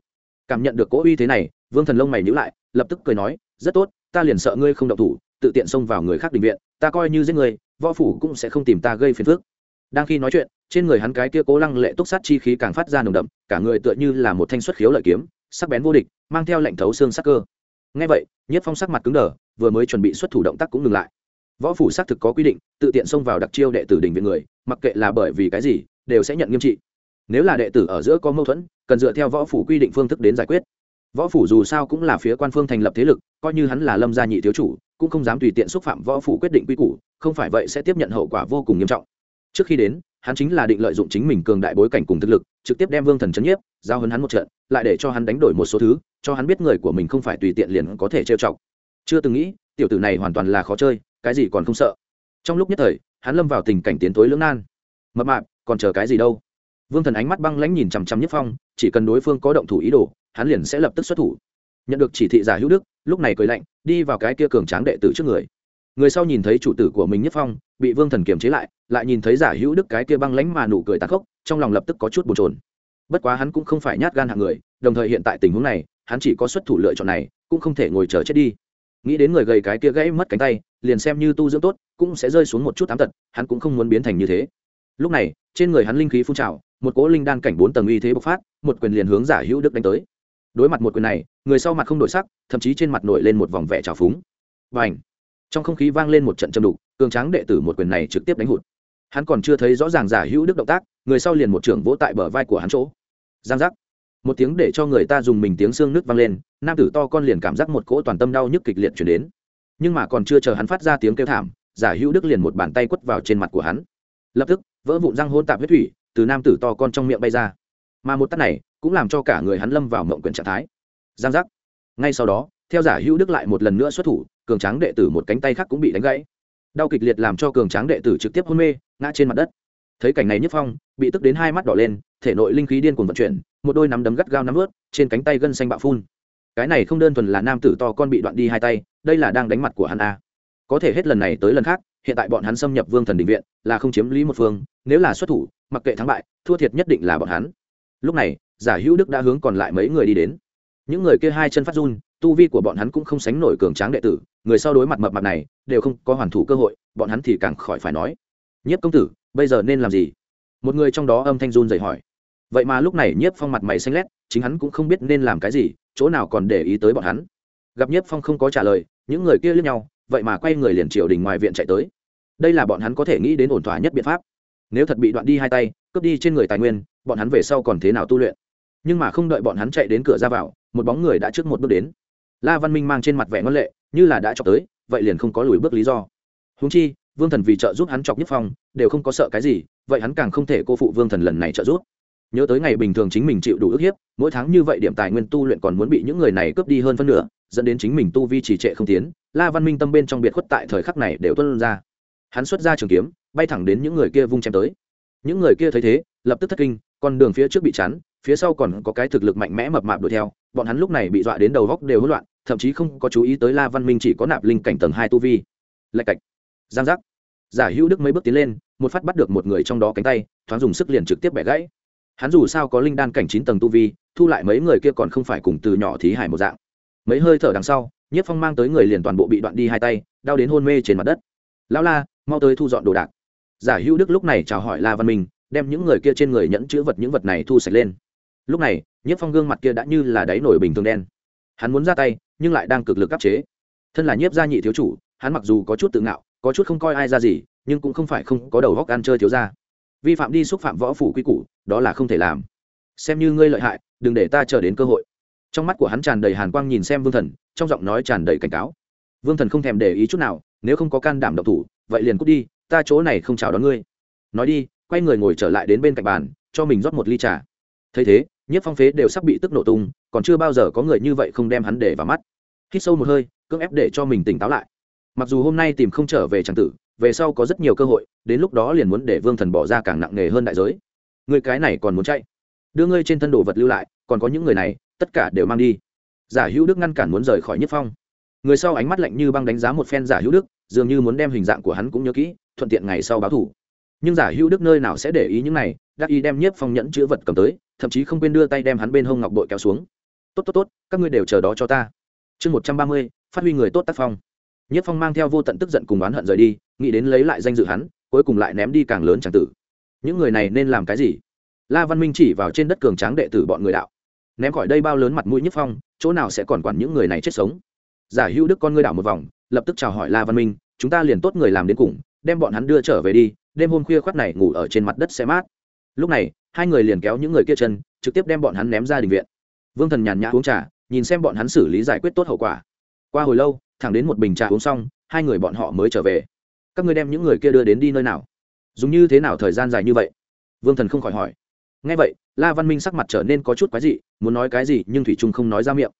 Cảm nhận được cỗ uy thế này, vương thần lông mày nhữ lại lập tức cười nói, rất tốt, ta liền sợ ngươi không động thủ, tự tiện xông vào người khác định viện, ta coi như giết người võ phủ cũng sẽ không tìm ta gây phiền phức. Đang khi nói chuyện, trên người hắn cái kia cố lăng lệ túc sát chi khí càng phát ra nồng đậm, cả người tựa như là một thanh xuất khiếu lợi kiếm, sắc bén vô địch, mang theo lệnh thấu xương sắc cơ. Ngay vậy, nhất phong sắc mặt cứng đờ, vừa mới chuẩn bị xuất thủ động tác cũng ngừng lại. Võ phủ xác thực có quy định, tự tiện xông vào đặc chiêu đệ tử đình viện người, mặc kệ là bởi vì cái gì, đều sẽ nhận nghiêm trị. Nếu là đệ tử ở giữa có mâu thuẫn, cần dựa theo võ phủ quy định phương thức đến giải quyết võ phủ dù sao cũng là phía quan phương thành lập thế lực, coi như hắn là lâm gia nhị thiếu chủ, cũng không dám tùy tiện xúc phạm võ phủ quyết định quy củ, không phải vậy sẽ tiếp nhận hậu quả vô cùng nghiêm trọng. Trước khi đến, hắn chính là định lợi dụng chính mình cường đại bối cảnh cùng thực lực, trực tiếp đem vương thần c h ấ n nhiếp, giao hấn hắn một trận, lại để cho hắn đánh đổi một số thứ, cho hắn biết người của mình không phải tùy tiện liền có thể trêu chọc. Chưa từng nghĩ, tiểu tử này hoàn toàn là khó chơi, cái gì còn không sợ. Trong lúc nhất thời, hắn lâm vào tình cảnh tiến tối lưỡng nan. Mập mạp, còn chờ cái gì đâu? Vương thần ánh mắt băng lãnh nhìn chằm chằm nhất phong, chỉ cần đối phương có động thủ ý đồ hắn liền sẽ lập tức xuất thủ. Nhận được chỉ thị giả hữu đức, lúc này cười lạnh, đi vào cái kia cường tráng đệ tử trước người. Người sau nhìn thấy chủ tử của mình nhất phong, bị vương thần kiềm chế lại lại nhìn thấy giả hữu đức cái kia băng lánh mà nụ cười tàn khốc, trong lòng lập tức có chút bồn trồn bất quá hắn cũng không phải nhát gan hạng người, đồng thời hiện tại tình huống này, hắn chỉ có xuất thủ lựa chọn này, cũng không thể ngồi chờ chết đi. Nghĩ đến người gầy cái kia gãy mất cánh tay, liền xem như tu dưỡng tốt, cũng sẽ rơi xuống một chút ám tật, hắn cũng không muốn biến thành như thế. Lúc này, trên người hắn linh khí phun trào, một cỗ linh đan cảnh bốn tầng uy thế bộc phát, một quyền liền hướng giả hữu đức đánh tới đối mặt một quyền này, người sau mặt không đổi sắc, thậm chí trên mặt nổi lên một vòng vẻ trào phúng. Và ảnh trong không khí vang lên một trận châm đục, cường tráng đệ tử một quyền này trực tiếp đánh hụt. Hắn còn chưa thấy rõ ràng giả hữu đức động tác, người sau liền một trưởng vỗ tại bờ vai của hắn chỗ. Giang giác! Một tiếng để cho người ta dùng mình tiếng xương nước vang lên, nam tử to con liền cảm giác một cỗ toàn tâm đau nhức kịch liệt chuyển đến. Nhưng mà còn chưa chờ hắn phát ra tiếng kêu thảm, giả hữu đức liền một bàn tay quất vào trên mặt của hắn. Lập tức, vỡ vụn răng hôn tạp huyết thủy từ nam tử to con trong miệng bay ra mà một tắt này cũng làm cho cả người hắn lâm vào mộng quyền trạng thái. Giang giác. Ngay sau đó, theo giả hữu đức lại một lần nữa xuất thủ, cường tráng đệ tử một cánh tay khác cũng bị đánh gãy. Đau kịch liệt làm cho cường tráng đệ tử trực tiếp hôn mê, ngã trên mặt đất. Thấy cảnh này nhất phong, bị tức đến hai mắt đỏ lên, thể nội linh khí điên cuồng vận chuyển, một đôi nắm đấm gắt gao nắm ướt, trên cánh tay gân xanh bạo phun. Cái này không đơn thuần là nam tử to con bị đoạn đi hai tay, đây là đang đánh mặt của hắn a. Có thể hết lần này tới lần khác, hiện tại bọn hắn xâm nhập vương thần định viện, là không chiếm lý một phương, nếu là xuất thủ, mặc kệ thắng bại, thua thiệt nhất định là bọn hắn lúc này, giả hữu đức đã hướng còn lại mấy người đi đến. Những người kia hai chân phát run, tu vi của bọn hắn cũng không sánh nổi cường tráng đệ tử, người sau đối mặt mập mặt này, đều không có hoàn thủ cơ hội, bọn hắn thì càng khỏi phải nói. Nhiếp công tử, bây giờ nên làm gì? Một người trong đó âm thanh run dậy hỏi. Vậy mà lúc này nhiếp phong mặt mày xanh lét, chính hắn cũng không biết nên làm cái gì, chỗ nào còn để ý tới bọn hắn? Gặp nhiếp phong không có trả lời, những người kia lướt nhau, vậy mà quay người liền triều đình ngoài viện chạy tới. Đây là bọn hắn có thể nghĩ đến ổn thỏa nhất biện pháp nếu thật bị đoạn đi hai tay, cướp đi trên người tài nguyên, bọn hắn về sau còn thế nào tu luyện? Nhưng mà không đợi bọn hắn chạy đến cửa ra vào, một bóng người đã trước một bước đến. La văn minh mang trên mặt vẻ ngân lệ, như là đã chọc tới, vậy liền không có lùi bước lý do. Húng chi, vương thần vì trợ giúp hắn chọc nhất phong, đều không có sợ cái gì, vậy hắn càng không thể cô phụ vương thần lần này trợ giúp. Nhớ tới ngày bình thường chính mình chịu đủ ức hiếp, mỗi tháng như vậy điểm tài nguyên tu luyện còn muốn bị những người này cướp đi hơn phân nửa, dẫn đến chính mình tu vi trì trệ không tiến, la văn minh tâm bên trong biệt khuất tại thời khắc này đều tuân ra. Hắn xuất ra trường kiếm bay thẳng đến những người kia vung chém tới. Những người kia thấy thế, lập tức thất kinh, con đường phía trước bị chắn, phía sau còn có cái thực lực mạnh mẽ mập mạp đuổi theo. Bọn hắn lúc này bị dọa đến đầu góc đều hỗn loạn, thậm chí không có chú ý tới la văn minh chỉ có nạp linh cảnh tầng hai tu vi. Lạch cạch. Giang giác. Giả hữu đức mấy bước tiến lên, một phát bắt được một người trong đó cánh tay, thoáng dùng sức liền trực tiếp bẻ gãy. Hắn dù sao có linh đan cảnh chín tầng tu vi, thu lại mấy người kia còn không phải cùng từ nhỏ thí hải một dạng. Mấy hơi thở đằng sau nhiếp phong mang tới người liền toàn bộ bị đoạn đi hai tay, đau đến hôn mê trên mặt đất. Lão la, mau tới thu dọn đồ đạc giả hữu đức lúc này chào hỏi la văn minh, đem những người kia trên người nhẫn chữ vật những vật này thu sạch lên. Lúc này nhiếp phong gương mặt kia đã như là đáy nổi bình thường đen. Hắn muốn ra tay, nhưng lại đang cực lực áp chế. Thân là nhiếp gia nhị thiếu chủ, hắn mặc dù có chút tự ngạo, có chút không coi ai ra gì, nhưng cũng không phải không có đầu góc ăn chơi thiếu ra vi phạm đi xúc phạm võ phủ quy củ, đó là không thể làm. Xem như ngươi lợi hại, đừng để ta chờ đến cơ hội. Trong mắt của hắn tràn đầy hàn quang nhìn xem vương thần, trong giọng nói tràn đầy cảnh cáo. Vương thần không thèm để ý chút nào, nếu không có can đảm độc thủ, vậy liền cút đi ta chỗ này không chào đón ngươi. Nói đi, quay người ngồi trở lại đến bên cạnh bàn, cho mình rót một ly trà. Thấy thế, nhiếp phong phế đều sắp bị tức nổ tung, còn chưa bao giờ có người như vậy không đem hắn để vào mắt. Hít sâu một hơi, cưỡng ép để cho mình tỉnh táo lại. Mặc dù hôm nay tìm không trở về tràng tử, về sau có rất nhiều cơ hội, đến lúc đó liền muốn để vương thần bỏ ra càng nặng nề hơn đại giới. Người cái này còn muốn chạy. Đưa ngươi trên thân đồ vật lưu lại, còn có những người này, tất cả đều mang đi. Giả hữu đức ngăn cản muốn rời khỏi nhất phong. Người sau ánh mắt lạnh như băng đánh giá một phen giả hữu đức, dường như muốn đem hình dạng của hắn cũng nhớ kỹ thuận tiện ngày sau báo thủ. Nhưng giả hữu đức nơi nào sẽ để ý những này đắc ý đem nhiếp phong nhẫn chữ vật cầm tới, thậm chí không quên đưa tay đem hắn bên hông ngọc bội kéo xuống. Tốt tốt tốt, các ngươi đều chờ đó cho ta. Chương một trăm ba mươi, phát huy người tốt tác phong. Nhiếp phong mang theo vô tận tức giận cùng oán hận rời đi, nghĩ đến lấy lại danh dự hắn, cuối cùng lại ném đi càng lớn tràng tử. Những người này nên làm cái gì? La văn minh chỉ vào trên đất cường tráng đệ tử bọn người đạo. Ném khỏi đây bao lớn mặt mũi nhiếp phong, chỗ nào sẽ còn quản những người này chết sống? Giả hữu đức con ngươi đảo một vòng, lập tức chào hỏi la văn minh, chúng ta liền tốt người làm đến cùng đem bọn hắn đưa trở về đi, đêm hôm khuya khoắt này ngủ ở trên mặt đất xe mát. Lúc này, hai người liền kéo những người kia chân, trực tiếp đem bọn hắn ném ra đình viện. Vương thần nhàn nhã uống trà, nhìn xem bọn hắn xử lý giải quyết tốt hậu quả. Qua hồi lâu, thẳng đến một bình trà uống xong, hai người bọn họ mới trở về. Các ngươi đem những người kia đưa đến đi nơi nào? Dùng như thế nào thời gian dài như vậy? Vương thần không khỏi hỏi. Ngay vậy, la văn minh sắc mặt trở nên có chút quái dị, muốn nói cái gì nhưng thủy trung không nói ra miệng.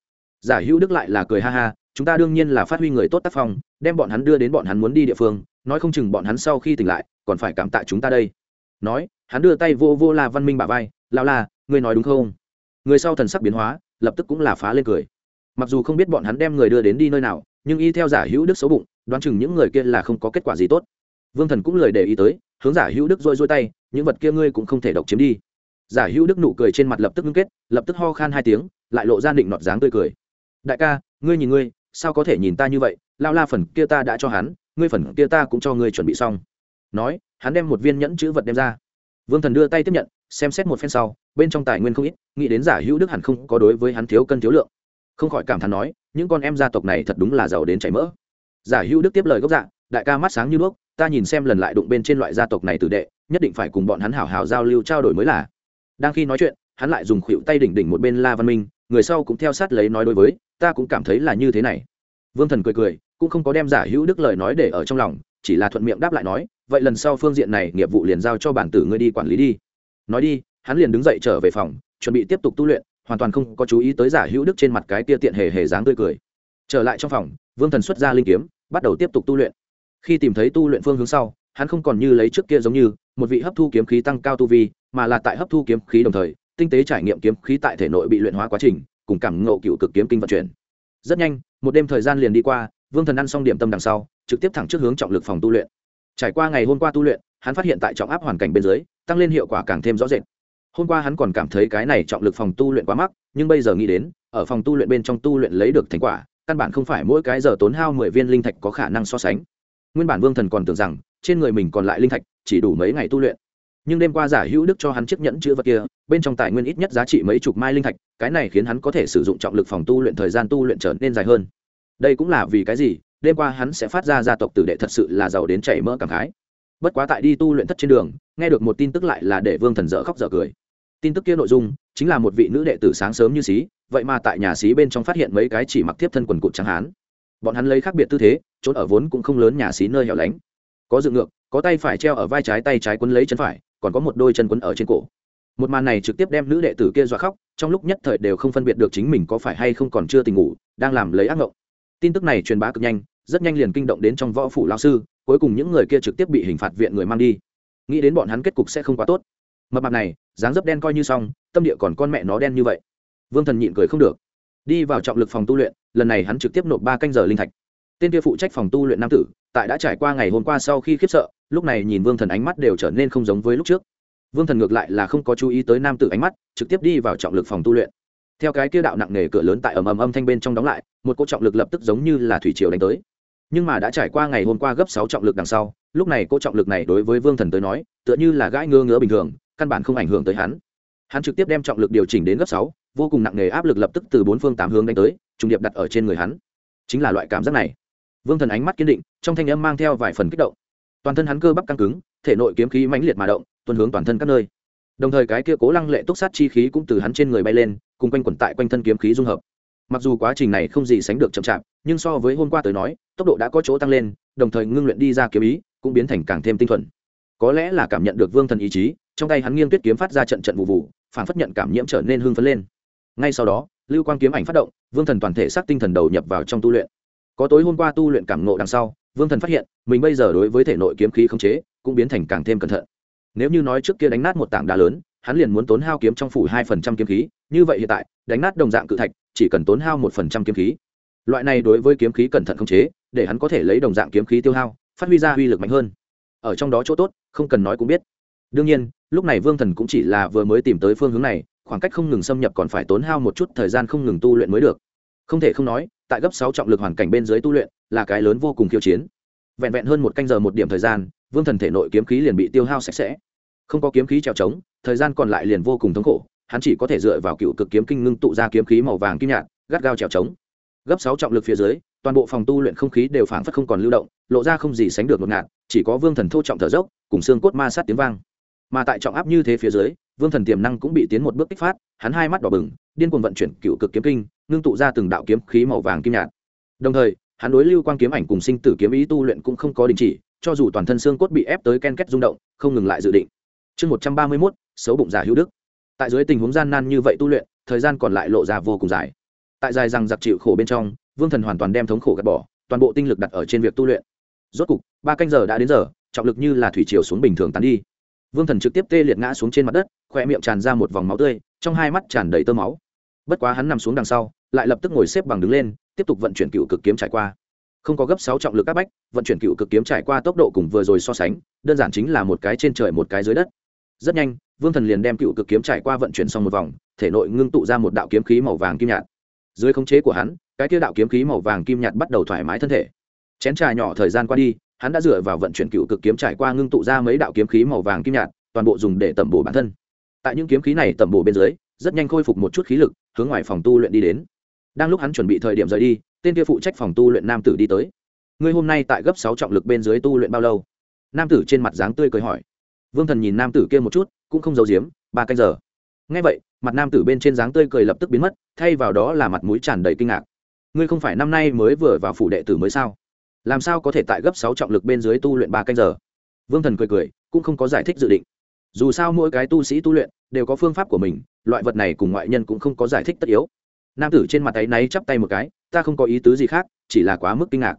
Giả hữu đức lại là cười ha ha chúng ta đương nhiên là phát huy người tốt tác phong, đem bọn hắn đưa đến bọn hắn muốn đi địa phương, nói không chừng bọn hắn sau khi tỉnh lại, còn phải cảm tạ chúng ta đây. Nói, hắn đưa tay vô vô la văn minh bà vai lao la, ngươi nói đúng không? Người sau thần sắc biến hóa, lập tức cũng là phá lên cười. Mặc dù không biết bọn hắn đem người đưa đến đi nơi nào, nhưng y theo giả hữu đức xấu bụng, đoán chừng những người kia là không có kết quả gì tốt. Vương thần cũng lời để ý tới, hướng giả hữu đức rôi rôi tay, những vật kia ngươi cũng không thể độc chiếm đi. Giả hữu đức nụ cười trên mặt lập tức ngưng kết, lập tức ho khan hai tiếng, lại lộ ra định nọt dáng tươi cười. Đại ca, ngươi nhìn ngươi sao có thể nhìn ta như vậy, lao la phần kia ta đã cho hắn, ngươi phần kia ta cũng cho ngươi chuẩn bị xong. Nói, hắn đem một viên nhẫn chữ vật đem ra. Vương thần đưa tay tiếp nhận, xem xét một phen sau, bên trong tài nguyên không ít, nghĩ đến giả hữu đức hẳn không có đối với hắn thiếu cân thiếu lượng. Không khỏi cảm thán nói, những con em gia tộc này thật đúng là giàu đến chảy mỡ. Giả hữu đức tiếp lời gốc dạ đại ca mắt sáng như đuốc, ta nhìn xem lần lại đụng bên trên loại gia tộc này tử đệ, nhất định phải cùng bọn hắn hảo hảo giao lưu trao đổi mới là. Đang khi nói chuyện, hắn lại dùng khuỷu tay đỉnh đỉnh một bên la văn minh người sau cũng theo sát lấy nói đối với, ta cũng cảm thấy là như thế này. Vương thần cười cười, cũng không có đem giả hữu đức lời nói để ở trong lòng, chỉ là thuận miệng đáp lại nói, vậy lần sau phương diện này nghiệp vụ liền giao cho bản tử ngươi đi quản lý đi. Nói đi, hắn liền đứng dậy trở về phòng, chuẩn bị tiếp tục tu luyện, hoàn toàn không có chú ý tới giả hữu đức trên mặt cái tia tiện hề hề dáng tươi cười. Trở lại trong phòng, vương thần xuất ra linh kiếm, bắt đầu tiếp tục tu luyện. Khi tìm thấy tu luyện phương hướng sau, hắn không còn như lấy trước kia giống như, một vị hấp thu kiếm khí tăng cao tu vi, mà là tại hấp thu kiếm khí đồng thời tinh tế trải nghiệm kiếm khí tại thể nội bị luyện hóa quá trình, cùng cảm ngộ cựu cực kiếm kinh vận chuyển. Rất nhanh, một đêm thời gian liền đi qua, vương thần ăn xong điểm tâm đằng sau, trực tiếp thẳng trước hướng trọng lực phòng tu luyện. Trải qua ngày hôm qua tu luyện, hắn phát hiện tại trọng áp hoàn cảnh bên dưới, tăng lên hiệu quả càng thêm rõ rệt. Hôm qua hắn còn cảm thấy cái này trọng lực phòng tu luyện quá mắc, nhưng bây giờ nghĩ đến, ở phòng tu luyện bên trong tu luyện lấy được thành quả, căn bản không phải mỗi cái giờ tốn hao mười viên linh thạch có khả năng so sánh. Nguyên bản vương thần còn tưởng rằng, trên người mình còn lại linh thạch, chỉ đủ mấy ngày tu luyện nhưng đêm qua giả hữu đức cho hắn chiếc nhẫn chữ vật kia, bên trong tài nguyên ít nhất giá trị mấy chục mai linh thạch, cái này khiến hắn có thể sử dụng trọng lực phòng tu luyện thời gian tu luyện trở nên dài hơn. Đây cũng là vì cái gì, đêm qua hắn sẽ phát ra gia tộc tử đệ thật sự là giàu đến chảy mỡ cảm khái. Bất quá tại đi tu luyện thất trên đường, nghe được một tin tức lại là để vương thần dở khóc dở cười. Tin tức kia nội dung, chính là một vị nữ đệ tử sáng sớm như xí, vậy mà tại nhà xí bên trong phát hiện mấy cái chỉ mặc tiếp thân quần cụt trắng hán. Bọn hắn lấy khác biệt tư thế, trốn ở vốn cũng không lớn nhà xí nơi hẻo lánh. Có dựng ngược, có tay phải treo ở vai trái tay trái quấn lấy chân phải còn có một đôi chân quấn ở trên cổ. Một màn này trực tiếp đem nữ đệ tử kia dọa khóc, trong lúc nhất thời đều không phân biệt được chính mình có phải hay không còn chưa tình ngủ, đang làm lấy ác mộng tin tức này truyền bá cực nhanh, rất nhanh liền kinh động đến trong võ phủ lao sư, cuối cùng những người kia trực tiếp bị hình phạt viện người mang đi. Nghĩ đến bọn hắn kết cục sẽ không quá tốt. Mập mạp này, dáng dấp đen coi như xong, tâm địa còn con mẹ nó đen như vậy. Vương thần nhịn cười không được. Đi vào trọng lực phòng tu luyện, lần này hắn trực tiếp nộp ba canh giờ linh thạch. Tên kia phụ trách phòng tu luyện nam tử tại đã trải qua ngày hôm qua sau khi khiếp sợ, lúc này nhìn vương thần ánh mắt đều trở nên không giống với lúc trước. Vương thần ngược lại là không có chú ý tới nam tử ánh mắt, trực tiếp đi vào trọng lực phòng tu luyện. Theo cái kia đạo nặng nề cửa lớn tại ầm ầm âm thanh bên trong đóng lại, một cỗ trọng lực lập tức giống như là thủy triều đánh tới. Nhưng mà đã trải qua ngày hôm qua gấp sáu trọng lực đằng sau, lúc này cỗ trọng lực này đối với vương thần tới nói, tựa như là gãi ngơ ngứa bình thường, căn bản không ảnh hưởng tới hắn. Hắn trực tiếp đem trọng lực điều chỉnh đến gấp sáu, vô cùng nặng nề áp lực lập tức từ bốn phương tám hướng đánh tới, trùng điệp đặt ở trên người hắn. Chính là loại cảm giác này vương thần ánh mắt kiên định, trong thanh âm mang theo vài phần kích động. Toàn thân hắn cơ bắp căng cứng, thể nội kiếm khí mãnh liệt mà động tuân hướng toàn thân các nơi. Đồng thời cái kia cố lăng lệ túc sát chi khí cũng từ hắn trên người bay lên, cùng quanh quẩn tại quanh thân kiếm khí dung hợp. Mặc dù quá trình này không gì sánh được chậm chạp, nhưng so với hôm qua tới nói, tốc độ đã có chỗ tăng lên, đồng thời ngưng luyện đi ra kiếm ý, cũng biến thành càng thêm tinh thuần. Có lẽ là cảm nhận được vương thần ý chí, trong tay hắn nghiêng tuyết kiếm phát ra trận trận vụ vụ phản phất nhận cảm nhiễm trở nên hưng phấn lên. Ngay sau đó, lưu quang kiếm ảnh phát động, vương thần toàn thể xác tinh thần đầu nhập vào trong tu luyện có tối hôm qua tu luyện cảm ngộ đằng sau, vương thần phát hiện, mình bây giờ đối với thể nội kiếm khí khống chế cũng biến thành càng thêm cẩn thận. Nếu như nói trước kia đánh nát một tảng đá lớn, hắn liền muốn tốn hao kiếm trong phủ hai phần trăm kiếm khí, như vậy hiện tại, đánh nát đồng dạng cự thạch, chỉ cần tốn hao một phần trăm kiếm khí. Loại này đối với kiếm khí cẩn thận khống chế, để hắn có thể lấy đồng dạng kiếm khí tiêu hao, phát huy ra uy lực mạnh hơn. Ở trong đó chỗ tốt, không cần nói cũng biết. Đương nhiên, lúc này vương thần cũng chỉ là vừa mới tìm tới phương hướng này, khoảng cách không ngừng xâm nhập còn phải tốn hao một chút thời gian không ngừng tu luyện mới được. Không thể không nói tại gấp sáu trọng lực hoàn cảnh bên dưới tu luyện, là cái lớn vô cùng khiêu chiến. Vẹn vẹn hơn một canh giờ một điểm thời gian, vương thần thể nội kiếm khí liền bị tiêu hao sạch sẽ. Không có kiếm khí trèo trống, thời gian còn lại liền vô cùng thống khổ, hắn chỉ có thể dựa vào cựu cực kiếm kinh ngưng tụ ra kiếm khí màu vàng kim nhạt, gắt gao trèo trống. Gấp sáu trọng lực phía dưới, toàn bộ phòng tu luyện không khí đều phảng phất không còn lưu động, lộ ra không gì sánh được ngột ngạt, chỉ có vương thần thô trọng thở dốc, cùng xương cốt ma sát tiếng vang. Mà tại trọng áp như thế phía dưới, vương thần tiềm năng cũng bị tiến một bước kích phát, hắn hai mắt đỏ bừng, điên cuồng vận chuyển cựu cực kiếm kinh ngưng tụ ra từng đạo kiếm khí màu vàng kim nhạt. Đồng thời, hắn đối lưu quang kiếm ảnh cùng sinh tử kiếm ý tu luyện cũng không có đình chỉ, cho dù toàn thân xương cốt bị ép tới ken kết rung động, không ngừng lại dự định. Chương một trăm ba mươi mốt, xấu bụng giả hữu đức. Tại dưới tình huống gian nan như vậy tu luyện, thời gian còn lại lộ ra vô cùng dài. Tại dài rằng giặc chịu khổ bên trong, vương thần hoàn toàn đem thống khổ gạt bỏ, toàn bộ tinh lực đặt ở trên việc tu luyện. Rốt cục, ba canh giờ đã đến giờ, trọng lực như là thủy chiều xuống bình thường tán đi. Vương thần trực tiếp tê liệt ngã xuống trên mặt đất khoe miệng tràn ra một vòng máu tươi, trong hai mắt tràn đầy tơ máu bất quá hắn nằm xuống đằng sau, lại lập tức ngồi xếp bằng đứng lên, tiếp tục vận chuyển cựu cực kiếm trải qua. Không có gấp sáu trọng lực áp bách, vận chuyển cựu cực kiếm trải qua tốc độ cùng vừa rồi so sánh, đơn giản chính là một cái trên trời một cái dưới đất. Rất nhanh, vương thần liền đem cựu cực kiếm trải qua vận chuyển xong một vòng, thể nội ngưng tụ ra một đạo kiếm khí màu vàng kim nhạt. Dưới khống chế của hắn, cái tiêu đạo kiếm khí màu vàng kim nhạt bắt đầu thoải mái thân thể. Chén trà nhỏ thời gian qua đi, hắn đã dựa vào vận chuyển cựu cực kiếm trải qua ngưng tụ ra mấy đạo kiếm khí màu vàng kim nhạt, toàn bộ dùng để tẩm bổ bản thân. Tại những kiếm khí này tẩm bổ bên dưới rất nhanh khôi phục một chút khí lực, hướng ngoài phòng tu luyện đi đến. Đang lúc hắn chuẩn bị thời điểm rời đi, tên kia phụ trách phòng tu luyện nam tử đi tới. Ngươi hôm nay tại gấp sáu trọng lực bên dưới tu luyện bao lâu? Nam tử trên mặt dáng tươi cười hỏi. Vương thần nhìn nam tử kia một chút, cũng không giấu giếm, ba canh giờ. Ngay vậy, mặt nam tử bên trên dáng tươi cười lập tức biến mất, thay vào đó là mặt mũi tràn đầy kinh ngạc. Ngươi không phải năm nay mới vừa vào phủ đệ tử mới sao? Làm sao có thể tại gấp sáu trọng lực bên dưới tu luyện ba canh giờ? Vương thần cười cười, cũng không có giải thích dự định. Dù sao mỗi cái tu sĩ tu luyện đều có phương pháp của mình loại vật này cùng ngoại nhân cũng không có giải thích tất yếu. Nam tử trên mặt tay náy chắp tay một cái, ta không có ý tứ gì khác, chỉ là quá mức kinh ngạc.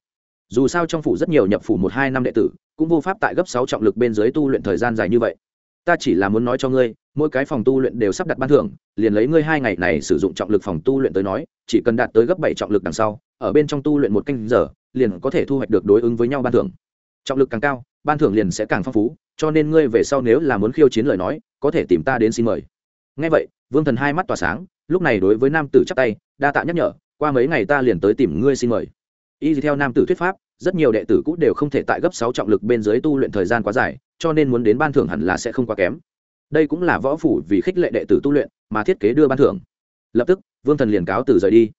Dù sao trong phủ rất nhiều nhập phủ một hai năm đệ tử, cũng vô pháp tại gấp sáu trọng lực bên dưới tu luyện thời gian dài như vậy. Ta chỉ là muốn nói cho ngươi, mỗi cái phòng tu luyện đều sắp đặt ban thưởng, liền lấy ngươi hai ngày này sử dụng trọng lực phòng tu luyện tới nói, chỉ cần đạt tới gấp bảy trọng lực đằng sau, ở bên trong tu luyện một canh giờ, liền có thể thu hoạch được đối ứng với nhau ban thưởng. Trọng lực càng cao, ban thưởng liền sẽ càng phong phú, cho nên ngươi về sau nếu là muốn khiêu chiến lời nói, có thể tìm ta đến xin mời ngay vậy, vương thần hai mắt tỏa sáng, lúc này đối với nam tử chắc tay, đa tạ nhắc nhở, qua mấy ngày ta liền tới tìm ngươi xin mời. Y theo nam tử thuyết pháp, rất nhiều đệ tử cũ đều không thể tại gấp sáu trọng lực bên dưới tu luyện thời gian quá dài, cho nên muốn đến ban thưởng hẳn là sẽ không quá kém. Đây cũng là võ phủ vì khích lệ đệ tử tu luyện mà thiết kế đưa ban thưởng. Lập tức, vương thần liền cáo từ rời đi.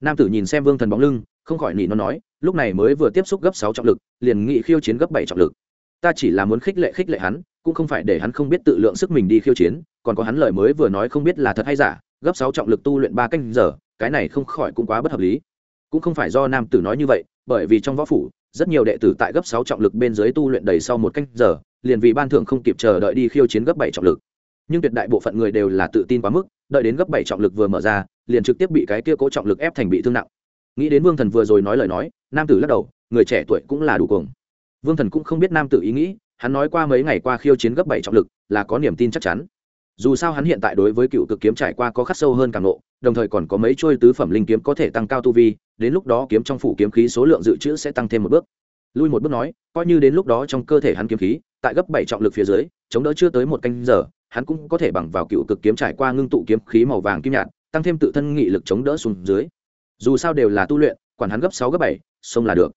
Nam tử nhìn xem vương thần bóng lưng, không khỏi nỉ nó nói, lúc này mới vừa tiếp xúc gấp sáu trọng lực, liền nghị khiêu chiến gấp bảy trọng lực. Ta chỉ là muốn khích lệ khích lệ hắn cũng không phải để hắn không biết tự lượng sức mình đi khiêu chiến, còn có hắn lời mới vừa nói không biết là thật hay giả, gấp sáu trọng lực tu luyện ba canh giờ, cái này không khỏi cũng quá bất hợp lý. Cũng không phải do nam tử nói như vậy, bởi vì trong võ phủ, rất nhiều đệ tử tại gấp sáu trọng lực bên dưới tu luyện đầy sau một canh giờ, liền vì ban thưởng không kịp chờ đợi đi khiêu chiến gấp bảy trọng lực. Nhưng tuyệt đại bộ phận người đều là tự tin quá mức, đợi đến gấp bảy trọng lực vừa mở ra, liền trực tiếp bị cái kia cố trọng lực ép thành bị thương nặng. Nghĩ đến vương thần vừa rồi nói lời nói, nam tử lắc đầu, người trẻ tuổi cũng là đủ cuồng. Vương thần cũng không biết nam tử ý nghĩ hắn nói qua mấy ngày qua khiêu chiến gấp bảy trọng lực, là có niềm tin chắc chắn. Dù sao hắn hiện tại đối với cựu cực kiếm trải qua có khắc sâu hơn càng nộ đồng thời còn có mấy trôi tứ phẩm linh kiếm có thể tăng cao tu vi, đến lúc đó kiếm trong phủ kiếm khí số lượng dự trữ sẽ tăng thêm một bước. Lui một bước nói, coi như đến lúc đó trong cơ thể hắn kiếm khí, tại gấp bảy trọng lực phía dưới, chống đỡ chưa tới một canh giờ, hắn cũng có thể bằng vào cựu cực kiếm trải qua ngưng tụ kiếm khí màu vàng kim nhạt, tăng thêm tự thân nghị lực chống đỡ xuống dưới. Dù sao đều là tu luyện, quản hắn gấp sáu gấp bảy, xông là được.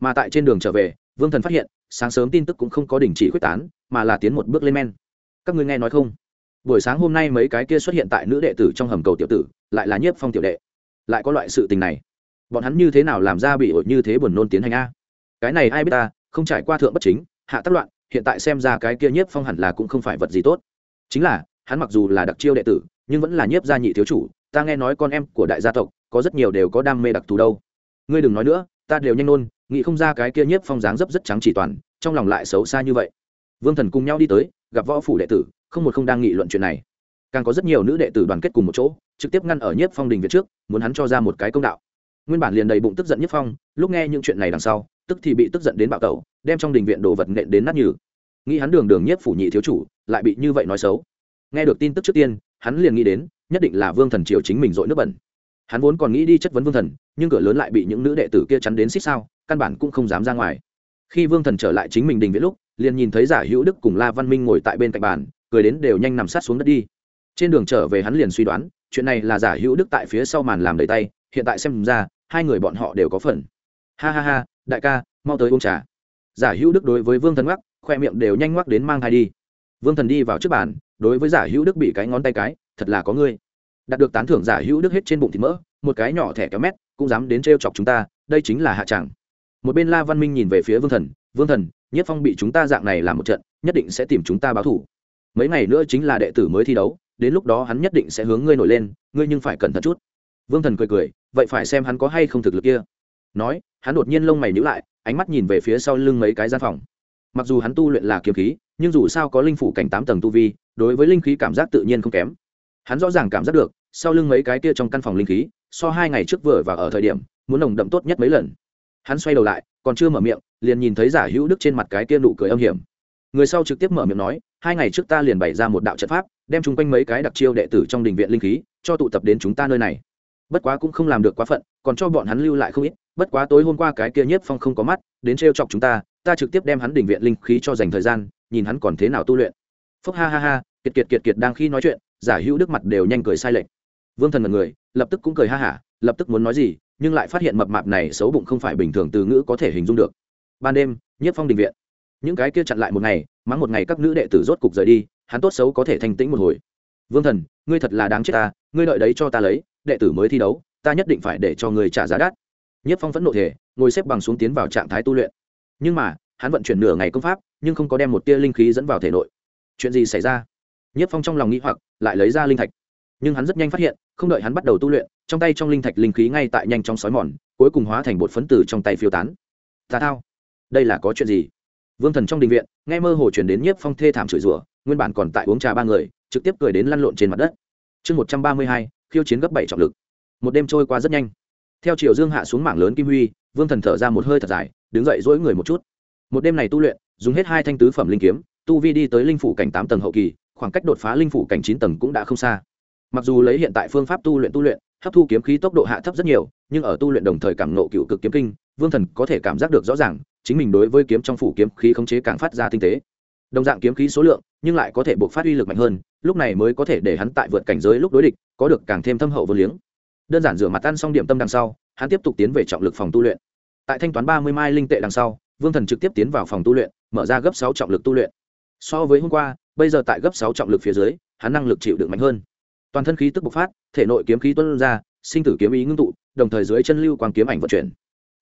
Mà tại trên đường trở về, vương thần phát hiện sáng sớm tin tức cũng không có đình chỉ quyết tán, mà là tiến một bước lên men. Các ngươi nghe nói không? Buổi sáng hôm nay mấy cái kia xuất hiện tại nữ đệ tử trong hầm cầu tiểu tử, lại là nhiếp phong tiểu đệ. Lại có loại sự tình này. Bọn hắn như thế nào làm ra bị ổi như thế buồn nôn tiến hành a? Cái này ai biết ta, không trải qua thượng bất chính, hạ tác loạn, hiện tại xem ra cái kia nhiếp phong hẳn là cũng không phải vật gì tốt. Chính là, hắn mặc dù là đặc chiêu đệ tử, nhưng vẫn là nhiếp gia nhị thiếu chủ, ta nghe nói con em của đại gia tộc, có rất nhiều đều có đam mê đặc thù đâu. Ngươi đừng nói nữa, ta đều nhanh nôn nghĩ không ra cái kia nhiếp phong dáng dấp rất trắng chỉ toàn, trong lòng lại xấu xa như vậy. Vương thần cùng nhau đi tới, gặp võ phủ đệ tử, không một không đang nghị luận chuyện này. Càng có rất nhiều nữ đệ tử đoàn kết cùng một chỗ, trực tiếp ngăn ở nhiếp phong đình việt trước, muốn hắn cho ra một cái công đạo. Nguyên bản liền đầy bụng tức giận nhiếp phong, lúc nghe những chuyện này đằng sau, tức thì bị tức giận đến bạo tẩu, đem trong đình viện đồ vật nện đến nát nhừ. Nghĩ hắn đường đường nhiếp phủ nhị thiếu chủ, lại bị như vậy nói xấu. Nghe được tin tức trước tiên, hắn liền nghĩ đến, nhất định là vương thần triều chính mình dội nước bẩn. Hắn vốn còn nghĩ đi chất vấn vương thần, nhưng cửa lớn lại bị những nữ đệ tử kia chắn đến xích sao căn bản cũng không dám ra ngoài. Khi vương thần trở lại chính mình đình viễn lúc, liền nhìn thấy giả hữu đức cùng la văn minh ngồi tại bên cạnh bàn, cười đến đều nhanh nằm sát xuống đất đi. Trên đường trở về hắn liền suy đoán, chuyện này là giả hữu đức tại phía sau màn làm đầy tay, hiện tại xem ra, hai người bọn họ đều có phần. Ha ha ha, đại ca, mau tới uống trà. Giả hữu đức đối với vương thần ngoắc, khoe miệng đều nhanh ngoắc đến mang thai đi. Vương thần đi vào trước bàn, đối với giả hữu đức bị cái ngón tay cái, thật là có ngươi. Đạt được tán thưởng giả hữu đức hết trên bụng thịt mỡ, một cái nhỏ thẻ kéo mét, cũng dám đến t chọc chúng ta, đây chính là hạ tràng một bên la văn minh nhìn về phía vương thần vương thần, nhất phong bị chúng ta dạng này làm một trận, nhất định sẽ tìm chúng ta báo thủ. Mấy ngày nữa chính là đệ tử mới thi đấu, đến lúc đó hắn nhất định sẽ hướng ngươi nổi lên, ngươi nhưng phải cẩn thận chút. Vương thần cười cười, vậy phải xem hắn có hay không thực lực kia. Nói, hắn đột nhiên lông mày nhữ lại, ánh mắt nhìn về phía sau lưng mấy cái gian phòng. Mặc dù hắn tu luyện là kiếm khí, nhưng dù sao có linh phủ cảnh tám tầng tu vi, đối với linh khí cảm giác tự nhiên không kém. Hắn rõ ràng cảm giác được, sau lưng mấy cái kia trong căn phòng linh khí, so hai ngày trước vừa và ở thời điểm, muốn nồng đậm tốt nhất mấy lần hắn xoay đầu lại, còn chưa mở miệng, liền nhìn thấy giả hữu đức trên mặt cái kia nụ cười âm hiểm. Người sau trực tiếp mở miệng nói, hai ngày trước ta liền bày ra một đạo trận pháp, đem chung quanh mấy cái đặc chiêu đệ tử trong đình viện linh khí, cho tụ tập đến chúng ta nơi này. Bất quá cũng không làm được quá phận, còn cho bọn hắn lưu lại không ít, bất quá tối hôm qua cái kia nhiếp phong không có mắt, đến trêu chọc chúng ta ta trực tiếp đem hắn đình viện linh khí cho dành thời gian, nhìn hắn còn thế nào tu luyện. Phúc ha ha ha, kiệt kiệt kiệt kiệt đang khi nói chuyện, giả hữu đức mặt đều nhanh cười sai lệch. Vương thần là người, lập tức cũng cười ha hả, lập tức muốn nói gì nhưng lại phát hiện mập mạp này xấu bụng không phải bình thường từ ngữ có thể hình dung được. Ban đêm nhiếp phong đình viện. Những cái kia chặn lại một ngày, mắng một ngày các nữ đệ tử rốt cục rời đi, hắn tốt xấu có thể thanh tĩnh một hồi. Vương thần, ngươi thật là đáng chết ta, ngươi đợi đấy cho ta lấy, đệ tử mới thi đấu, ta nhất định phải để cho người trả giá đắt. Nhất phong vẫn nộ thể, ngồi xếp bằng xuống tiến vào trạng thái tu luyện. Nhưng mà, hắn vận chuyển nửa ngày công pháp, nhưng không có đem một tia linh khí dẫn vào thể nội. Chuyện gì xảy ra? Nhất phong trong lòng nghĩ hoặc, lại lấy ra linh thạch nhưng hắn rất nhanh phát hiện, không đợi hắn bắt đầu tu luyện, trong tay trong linh thạch linh khí ngay tại nhanh trong sói mòn, cuối cùng hóa thành bột phấn tử trong tay phiêu tán. Tà thao, đây là có chuyện gì? Vương thần trong đình viện, nghe mơ hồ chuyển đến nhiếp phong thê thảm chửi rủa, nguyên bản còn tại uống trà ba người, trực tiếp cười đến lăn lộn trên mặt đất. Chương một trăm ba mươi hai, khiêu chiến gấp bảy trọng lực. Một đêm trôi qua rất nhanh. Theo chiều dương hạ xuống mảng lớn kim huy, vương thần thở ra một hơi thật dài, đứng dậy dỗi người một chút. Một đêm này tu luyện, dùng hết hai thanh tứ phẩm linh kiếm, tu vi đi tới linh phủ cảnh tám tầng hậu kỳ, khoảng cách đột phá linh phủ cảnh chín tầng cũng đã không xa mặc dù lấy hiện tại phương pháp tu luyện tu luyện, hấp thu kiếm khí tốc độ hạ thấp rất nhiều, nhưng ở tu luyện đồng thời cảm nộ cựu cực kiếm kinh, vương thần có thể cảm giác được rõ ràng, chính mình đối với kiếm trong phủ kiếm khí khống chế càng phát ra tinh tế. Đồng dạng kiếm khí số lượng, nhưng lại có thể buộc phát uy lực mạnh hơn, lúc này mới có thể để hắn tại vượt cảnh giới lúc đối địch, có được càng thêm thâm hậu vô liếng. Đơn giản rửa mặt ăn xong điểm tâm đằng sau, hắn tiếp tục tiến về trọng lực phòng tu luyện. Tại thanh toán ba mươi mai linh tệ đằng sau, vương thần trực tiếp tiến vào phòng tu luyện, mở ra gấp sáu trọng lực tu luyện. So với hôm qua, bây giờ tại gấp sáu trọng lực phía dưới, hắn năng lực chịu đựng mạnh hơn toàn thân khí tức bộc phát, thể nội kiếm khí tuân ra, sinh tử kiếm ý ngưng tụ, đồng thời dưới chân lưu quang kiếm ảnh vận chuyển.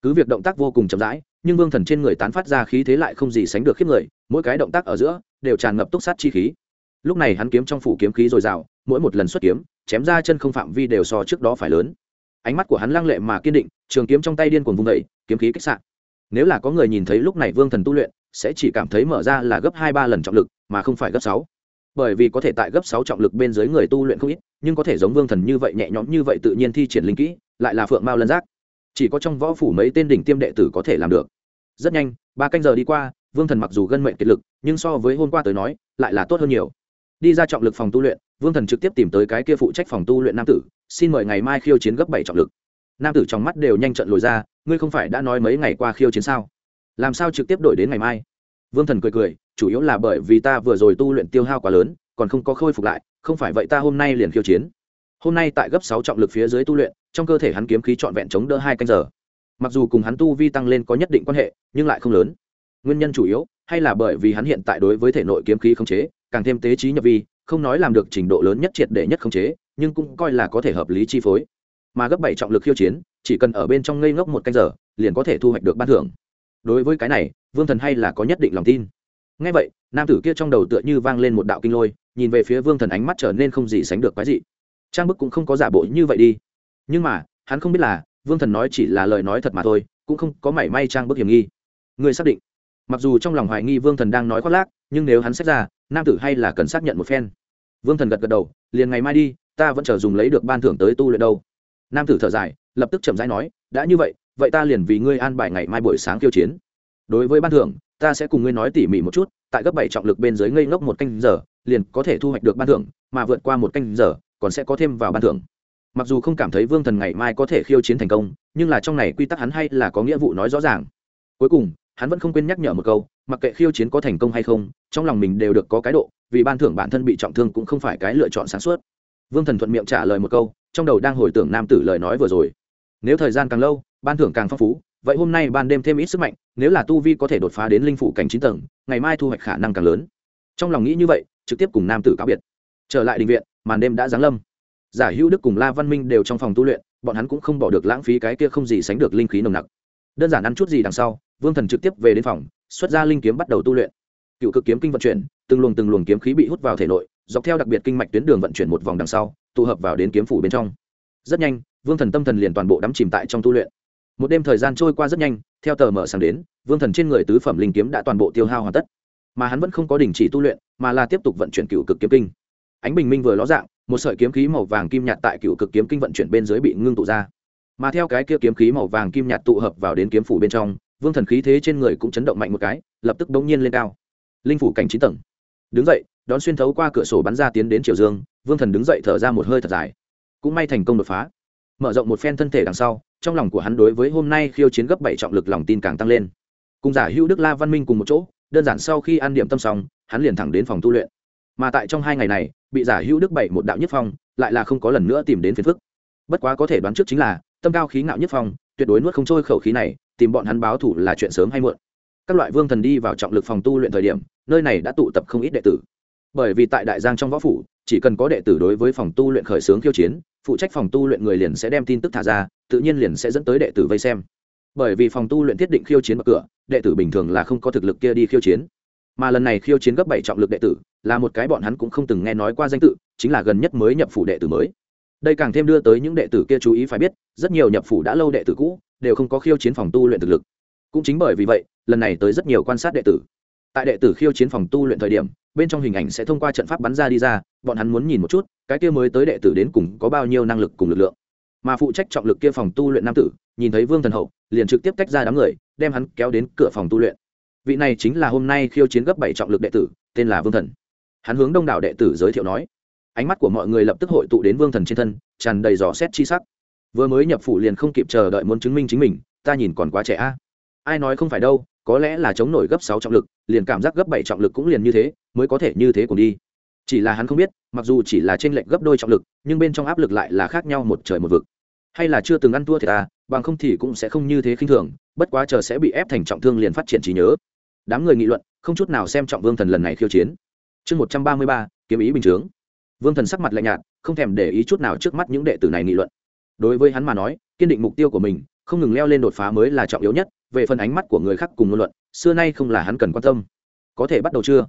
Cứ việc động tác vô cùng chậm rãi, nhưng vương thần trên người tán phát ra khí thế lại không gì sánh được khiếp người, mỗi cái động tác ở giữa đều tràn ngập túc sát chi khí. Lúc này hắn kiếm trong phủ kiếm khí dồi dào, mỗi một lần xuất kiếm, chém ra chân không phạm vi đều so trước đó phải lớn. Ánh mắt của hắn lăng lệ mà kiên định, trường kiếm trong tay điên cuồng vung vẩy kiếm khí kích sạn nếu là có người nhìn thấy lúc này vương thần tu luyện, sẽ chỉ cảm thấy mở ra là gấp hai ba lần trọng lực, mà không phải gấp sáu bởi vì có thể tại gấp sáu trọng lực bên dưới người tu luyện không ít, nhưng có thể giống vương thần như vậy nhẹ nhõm như vậy tự nhiên thi triển linh kỹ, lại là phượng mao lân giác. Chỉ có trong võ phủ mấy tên đỉnh tiêm đệ tử có thể làm được. Rất nhanh, ba canh giờ đi qua, vương thần mặc dù gân mệnh kiệt lực, nhưng so với hôm qua tới nói, lại là tốt hơn nhiều. Đi ra trọng lực phòng tu luyện, vương thần trực tiếp tìm tới cái kia phụ trách phòng tu luyện nam tử, xin mời ngày mai khiêu chiến gấp bảy trọng lực. Nam tử trong mắt đều nhanh trận lồi ra, ngươi không phải đã nói mấy ngày qua khiêu chiến sao? Làm sao trực tiếp đổi đến ngày mai? Vương thần cười cười chủ yếu là bởi vì ta vừa rồi tu luyện tiêu hao quá lớn, còn không có khôi phục lại, không phải vậy ta hôm nay liền khiêu chiến. Hôm nay tại gấp sáu trọng lực phía dưới tu luyện, trong cơ thể hắn kiếm khí trọn vẹn chống đỡ hai canh giờ. Mặc dù cùng hắn tu vi tăng lên có nhất định quan hệ, nhưng lại không lớn. Nguyên nhân chủ yếu, hay là bởi vì hắn hiện tại đối với thể nội kiếm khí khống chế, càng thêm tế trí nhập vi, không nói làm được trình độ lớn nhất triệt để nhất khống chế, nhưng cũng coi là có thể hợp lý chi phối. Mà gấp bảy trọng lực khiêu chiến, chỉ cần ở bên trong ngây ngốc một canh giờ, liền có thể thu hoạch được ban thưởng. Đối với cái này, vương thần hay là có nhất định lòng tin ngay vậy, nam tử kia trong đầu tựa như vang lên một đạo kinh lôi, nhìn về phía vương thần ánh mắt trở nên không gì sánh được quái dị. Trang bức cũng không có giả bộ như vậy đi. Nhưng mà, hắn không biết là, vương thần nói chỉ là lời nói thật mà thôi, cũng không có mảy may trang bức hiểm nghi. Người xác định. Mặc dù trong lòng hoài nghi vương thần đang nói khoác lác, nhưng nếu hắn xét ra, nam tử hay là cần xác nhận một phen. Vương thần gật gật đầu, liền ngày mai đi, ta vẫn chờ dùng lấy được ban thưởng tới tu luyện đâu. Nam tử thở dài, lập tức chậm rãi nói, đã như vậy vậy ta liền vì ngươi an bài ngày mai buổi sáng tiêu chiến. Đối với ban thưởng ta sẽ cùng ngươi nói tỉ mỉ một chút, tại gấp bảy trọng lực bên dưới ngây ngốc một canh giờ, liền có thể thu hoạch được ban thưởng, mà vượt qua một canh giờ, còn sẽ có thêm vào ban thưởng. Mặc dù không cảm thấy vương thần ngày mai có thể khiêu chiến thành công, nhưng là trong này quy tắc hắn hay là có nghĩa vụ nói rõ ràng. Cuối cùng, hắn vẫn không quên nhắc nhở một câu, mặc kệ khiêu chiến có thành công hay không, trong lòng mình đều được có cái độ, vì ban thưởng bản thân bị trọng thương cũng không phải cái lựa chọn sáng suốt. Vương thần thuận miệng trả lời một câu, trong đầu đang hồi tưởng nam tử lời nói vừa rồi. Nếu thời gian càng lâu, ban thưởng càng phong phú vậy hôm nay ban đêm thêm ít sức mạnh, nếu là tu vi có thể đột phá đến linh phủ cảnh chín tầng, ngày mai thu hoạch khả năng càng lớn. Trong lòng nghĩ như vậy, trực tiếp cùng nam tử cáo biệt. Trở lại định viện, màn đêm đã giáng lâm. Giả hữu đức cùng la văn minh đều trong phòng tu luyện, bọn hắn cũng không bỏ được lãng phí cái kia không gì sánh được linh khí nồng nặc. Đơn giản ăn chút gì đằng sau, vương thần trực tiếp về đến phòng, xuất ra linh kiếm bắt đầu tu luyện. Cựu cực kiếm kinh vận chuyển, từng luồng từng luồng kiếm khí bị hút vào thể nội, dọc theo đặc biệt kinh mạch tuyến đường vận chuyển một vòng đằng sau, tụ hợp vào đến kiếm phủ bên trong. Rất nhanh, vương thần tâm thần liền toàn bộ đắm chìm tại trong tu luyện một đêm thời gian trôi qua rất nhanh, theo tờ mở sáng đến, vương thần trên người tứ phẩm linh kiếm đã toàn bộ tiêu hao hoàn tất. Mà hắn vẫn không có đình chỉ tu luyện, mà là tiếp tục vận chuyển cựu cực kiếm kinh. Ánh bình minh vừa ló dạng, một sợi kiếm khí màu vàng kim nhạt tại cựu cực kiếm kinh vận chuyển bên dưới bị ngưng tụ ra. Mà theo cái kia kiếm khí màu vàng kim nhạt tụ hợp vào đến kiếm phủ bên trong, vương thần khí thế trên người cũng chấn động mạnh một cái, lập tức bỗng nhiên lên cao. Linh phủ cảnh chín tầng. Đứng dậy, đón xuyên thấu qua cửa sổ bắn ra tiến đến triều dương, vương thần đứng dậy thở ra một hơi thật dài. Cũng may thành công đột phá. Mở rộng một phen thân thể đằng sau trong lòng của hắn đối với hôm nay khiêu chiến gấp bảy trọng lực lòng tin càng tăng lên. Cùng giả hữu đức la văn minh cùng một chỗ, đơn giản sau khi ăn điểm tâm xong, hắn liền thẳng đến phòng tu luyện. Mà tại trong hai ngày này, bị giả hữu đức bảy một đạo nhất phong, lại là không có lần nữa tìm đến phiền phức. Bất quá có thể đoán trước chính là, tâm cao khí ngạo nhất phong, tuyệt đối nuốt không trôi khẩu khí này, tìm bọn hắn báo thủ là chuyện sớm hay muộn. Các loại vương thần đi vào trọng lực phòng tu luyện thời điểm, nơi này đã tụ tập không ít đệ tử bởi vì tại đại giang trong võ phủ, chỉ cần có đệ tử đối với phòng tu luyện khởi xướng khiêu chiến, phụ trách phòng tu luyện người liền sẽ đem tin tức thả ra, tự nhiên liền sẽ dẫn tới đệ tử vây xem. Bởi vì phòng tu luyện thiết định khiêu chiến bậc cửa, đệ tử bình thường là không có thực lực kia đi khiêu chiến. Mà lần này khiêu chiến gấp bảy trọng lực đệ tử, là một cái bọn hắn cũng không từng nghe nói qua danh tự, chính là gần nhất mới nhập phủ đệ tử mới. Đây càng thêm đưa tới những đệ tử kia chú ý phải biết, rất nhiều nhập phủ đã lâu đệ tử cũ, đều không có khiêu chiến phòng tu luyện thực lực. Cũng chính bởi vì vậy, lần này tới rất nhiều quan sát đệ tử tại đệ tử khiêu chiến phòng tu luyện thời điểm, bên trong hình ảnh sẽ thông qua trận pháp bắn ra đi ra, bọn hắn muốn nhìn một chút, cái kia mới tới đệ tử đến cùng có bao nhiêu năng lực cùng lực lượng. Mà phụ trách trọng lực kia phòng tu luyện nam tử, nhìn thấy vương thần hậu, liền trực tiếp tách ra đám người, đem hắn kéo đến cửa phòng tu luyện. Vị này chính là hôm nay khiêu chiến gấp bảy trọng lực đệ tử, tên là vương thần. Hắn hướng đông đảo đệ tử giới thiệu nói. Ánh mắt của mọi người lập tức hội tụ đến vương thần trên thân, tràn đầy dò xét chi sắc. Vừa mới nhập phủ liền không kịp chờ đợi muốn chứng minh chính mình, ta nhìn còn quá trẻ a. Ai nói không phải đâu có lẽ là chống nổi gấp sáu trọng lực, liền cảm giác gấp bảy trọng lực cũng liền như thế, mới có thể như thế cùng đi. Chỉ là hắn không biết, mặc dù chỉ là trên lệnh gấp đôi trọng lực, nhưng bên trong áp lực lại là khác nhau một trời một vực. Hay là chưa từng ăn thua thì ta, bằng không thì cũng sẽ không như thế khinh thường, bất quá chờ sẽ bị ép thành trọng thương liền phát triển trí nhớ. Đám người nghị luận, không chút nào xem trọng vương thần lần này khiêu chiến. Chương một trăm ba mươi ba, kiếm ý bình chướng. Vương thần sắc mặt lạnh nhạt, không thèm để ý chút nào trước mắt những đệ tử này nghị luận. Đối với hắn mà nói, kiên định mục tiêu của mình, không ngừng leo lên đột phá mới là trọng yếu nhất về phần ánh mắt của người khác cùng ngôn luận, xưa nay không là hắn cần quan tâm. Có thể bắt đầu chưa?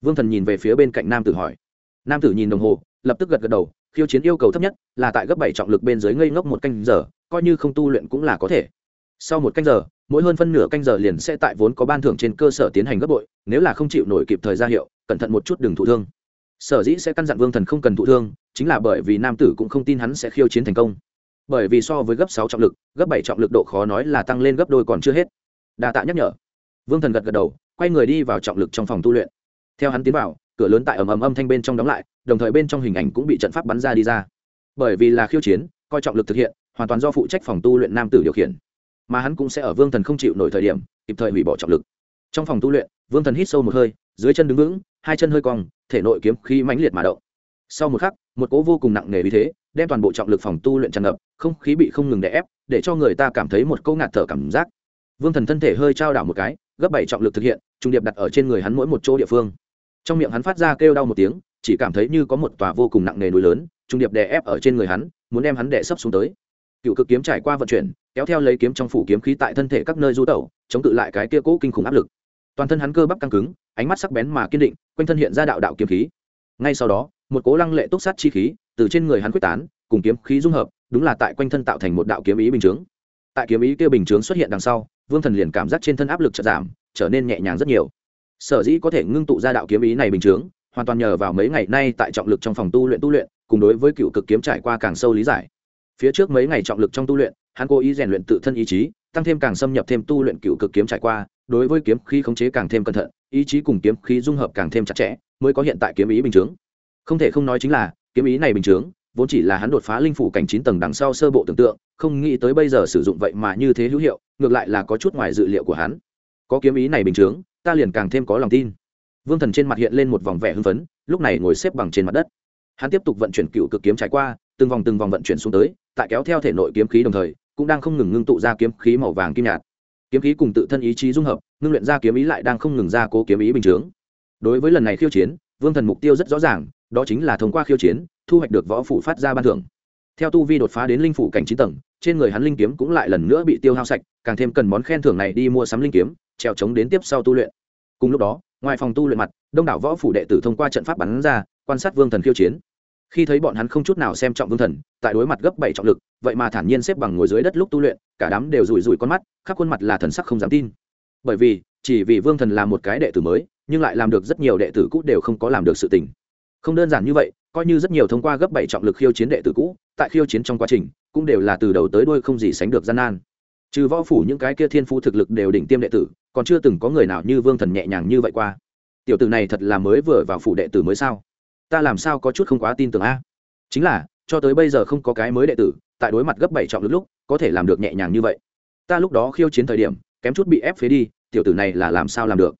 Vương thần nhìn về phía bên cạnh nam tử hỏi. Nam tử nhìn đồng hồ, lập tức gật gật đầu, khiêu chiến yêu cầu thấp nhất là tại gấp bảy trọng lực bên dưới ngây ngốc một canh giờ, coi như không tu luyện cũng là có thể. Sau một canh giờ, mỗi hơn phân nửa canh giờ liền sẽ tại vốn có ban thưởng trên cơ sở tiến hành gấp bội, nếu là không chịu nổi kịp thời ra hiệu, cẩn thận một chút đừng thụ thương. Sở dĩ sẽ căn dặn vương thần không cần thụ thương, chính là bởi vì nam tử cũng không tin hắn sẽ khiêu chiến thành công bởi vì so với gấp sáu trọng lực, gấp bảy trọng lực độ khó nói là tăng lên gấp đôi còn chưa hết. Đa tạ nhắc nhở. Vương thần gật gật đầu, quay người đi vào trọng lực trong phòng tu luyện. Theo hắn tiến vào, cửa lớn tại ầm ầm âm thanh bên trong đóng lại, đồng thời bên trong hình ảnh cũng bị trận pháp bắn ra đi ra. Bởi vì là khiêu chiến, coi trọng lực thực hiện, hoàn toàn do phụ trách phòng tu luyện nam tử điều khiển. Mà hắn cũng sẽ ở vương thần không chịu nổi thời điểm, kịp thời hủy bỏ trọng lực. Trong phòng tu luyện, vương thần hít sâu một hơi, dưới chân đứng vững, hai chân hơi cong, thể nội kiếm khí mãnh liệt mà động. Sau một khắc, một cỗ vô cùng nặng nề vì thế, đem toàn bộ trọng lực phòng tu luyện tràn ngập không khí bị không ngừng đè ép, để cho người ta cảm thấy một câu ngạt thở cảm giác. Vương thần thân thể hơi trao đảo một cái, gấp bảy trọng lực thực hiện trung điệp đặt ở trên người hắn mỗi một chỗ địa phương. Trong miệng hắn phát ra kêu đau một tiếng, chỉ cảm thấy như có một tòa vô cùng nặng nề núi lớn trung điệp đè ép ở trên người hắn, muốn đem hắn đè sấp xuống tới. Cựu cực kiếm trải qua vận chuyển, kéo theo lấy kiếm trong phủ kiếm khí tại thân thể các nơi du tẩu, chống cự lại cái kia cố kinh khủng áp lực. Toàn thân hắn cơ bắp căng cứng, ánh mắt sắc bén mà kiên định, quanh thân hiện ra đạo đạo kiếm khí. Ngay sau đó, một cố lăng lệ túc sát chi khí từ trên người hắn quyết tán cùng kiếm khí dung hợp, đúng là tại quanh thân tạo thành một đạo kiếm ý bình chướng. Tại kiếm ý kia bình chướng xuất hiện đằng sau, vương thần liền cảm giác trên thân áp lực chợt giảm, trở nên nhẹ nhàng rất nhiều. Sở dĩ có thể ngưng tụ ra đạo kiếm ý này bình chướng, hoàn toàn nhờ vào mấy ngày nay tại trọng lực trong phòng tu luyện tu luyện, cùng đối với cựu cực kiếm trải qua càng sâu lý giải. Phía trước mấy ngày trọng lực trong tu luyện, hắn cố ý rèn luyện tự thân ý chí, tăng thêm càng xâm nhập thêm tu luyện cựu cực kiếm trải qua, đối với kiếm khí khống chế càng thêm cẩn thận, ý chí cùng kiếm khí dung hợp càng thêm chặt chẽ, mới có hiện tại kiếm ý bình chướng. Không thể không nói chính là, kiếm ý này bình chướng vốn chỉ là hắn đột phá linh phủ cảnh chín tầng đằng sau sơ bộ tưởng tượng, không nghĩ tới bây giờ sử dụng vậy mà như thế hữu hiệu, ngược lại là có chút ngoài dự liệu của hắn. Có kiếm ý này bình chướng, ta liền càng thêm có lòng tin. Vương thần trên mặt hiện lên một vòng vẻ hưng phấn, lúc này ngồi xếp bằng trên mặt đất. Hắn tiếp tục vận chuyển cựu cực kiếm trải qua, từng vòng từng vòng vận chuyển xuống tới, tại kéo theo thể nội kiếm khí đồng thời, cũng đang không ngừng ngưng tụ ra kiếm khí màu vàng kim nhạt. Kiếm khí cùng tự thân ý chí dung hợp, ngưng luyện ra kiếm ý lại đang không ngừng ra cố kiếm ý bình chướng. Đối với lần này khiêu chiến, vương thần mục tiêu rất rõ ràng, đó chính là thông qua khiêu chiến thu hoạch được võ phủ phát ra ban thưởng. Theo tu vi đột phá đến linh phủ cảnh chín tầng, trên người hắn linh kiếm cũng lại lần nữa bị tiêu hao sạch, càng thêm cần món khen thưởng này đi mua sắm linh kiếm treo chống đến tiếp sau tu luyện. Cùng lúc đó, ngoài phòng tu luyện mặt, đông đảo võ phủ đệ tử thông qua trận pháp bắn ra, quan sát vương thần khiêu chiến. Khi thấy bọn hắn không chút nào xem trọng vương thần, tại đối mặt gấp bảy trọng lực, vậy mà thản nhiên xếp bằng ngồi dưới đất lúc tu luyện, cả đám đều rủi rủi con mắt, khắp khuôn mặt là thần sắc không dám tin. Bởi vì, chỉ vì vương thần là một cái đệ tử mới, nhưng lại làm được rất nhiều đệ tử cũ đều không có làm được sự tình. Không đơn giản như vậy coi như rất nhiều thông qua gấp bảy trọng lực khiêu chiến đệ tử cũ, tại khiêu chiến trong quá trình, cũng đều là từ đầu tới đuôi không gì sánh được gian nan. Trừ võ phủ những cái kia thiên phú thực lực đều đỉnh tiêm đệ tử, còn chưa từng có người nào như vương thần nhẹ nhàng như vậy qua. Tiểu tử này thật là mới vừa vào phủ đệ tử mới sao? Ta làm sao có chút không quá tin tưởng a? Chính là, cho tới bây giờ không có cái mới đệ tử, tại đối mặt gấp bảy trọng lực lúc, có thể làm được nhẹ nhàng như vậy. Ta lúc đó khiêu chiến thời điểm, kém chút bị ép phế đi, tiểu tử này là làm sao làm được?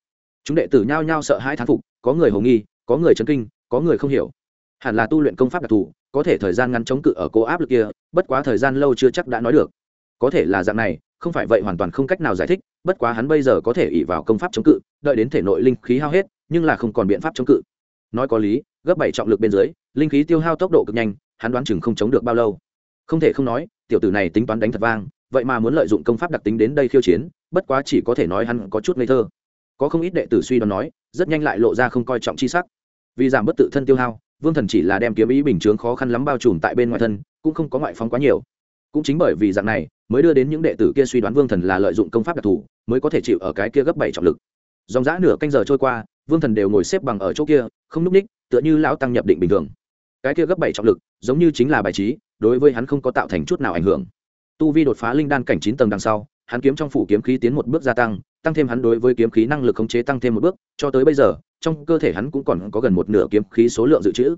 Chúng đệ tử nhao nhao sợ hãi thán phục, có người hồ nghi, có người chấn kinh, có người không hiểu hẳn là tu luyện công pháp đặc thù, có thể thời gian ngắn chống cự ở cố áp lực kia, bất quá thời gian lâu chưa chắc đã nói được. Có thể là dạng này, không phải vậy hoàn toàn không cách nào giải thích, bất quá hắn bây giờ có thể ỉ vào công pháp chống cự, đợi đến thể nội linh khí hao hết, nhưng là không còn biện pháp chống cự. Nói có lý, gấp bảy trọng lực bên dưới, linh khí tiêu hao tốc độ cực nhanh, hắn đoán chừng không chống được bao lâu. Không thể không nói, tiểu tử này tính toán đánh thật vang, vậy mà muốn lợi dụng công pháp đặc tính đến đây khiêu chiến, bất quá chỉ có thể nói hắn có chút ngây thơ. Có không ít đệ tử suy đoán nói, rất nhanh lại lộ ra không coi trọng chi sắc. Vì giảm bất tự thân tiêu hao vương thần chỉ là đem kiếm ý bình chướng khó khăn lắm bao trùm tại bên ngoài thân, cũng không có ngoại phóng quá nhiều. Cũng chính bởi vì dạng này, mới đưa đến những đệ tử kia suy đoán vương thần là lợi dụng công pháp đặc thù, mới có thể chịu ở cái kia gấp bảy trọng lực. Dòng g nửa canh giờ trôi qua, vương thần đều ngồi xếp bằng ở chỗ kia, không n ú c ních, tựa như lão tăng nhập định bình thường. Cái kia gấp bảy trọng lực, giống như chính là bài trí, đối với hắn không có tạo thành chút nào ảnh hưởng. Tu vi đột phá linh đan cảnh chín tầng đằng sau, hắn kiếm trong phủ kiếm khí tiến một bước gia tăng tăng thêm hắn đối với kiếm khí năng lực khống chế tăng thêm một bước, cho tới bây giờ trong cơ thể hắn cũng còn có gần một nửa kiếm khí số lượng dự trữ.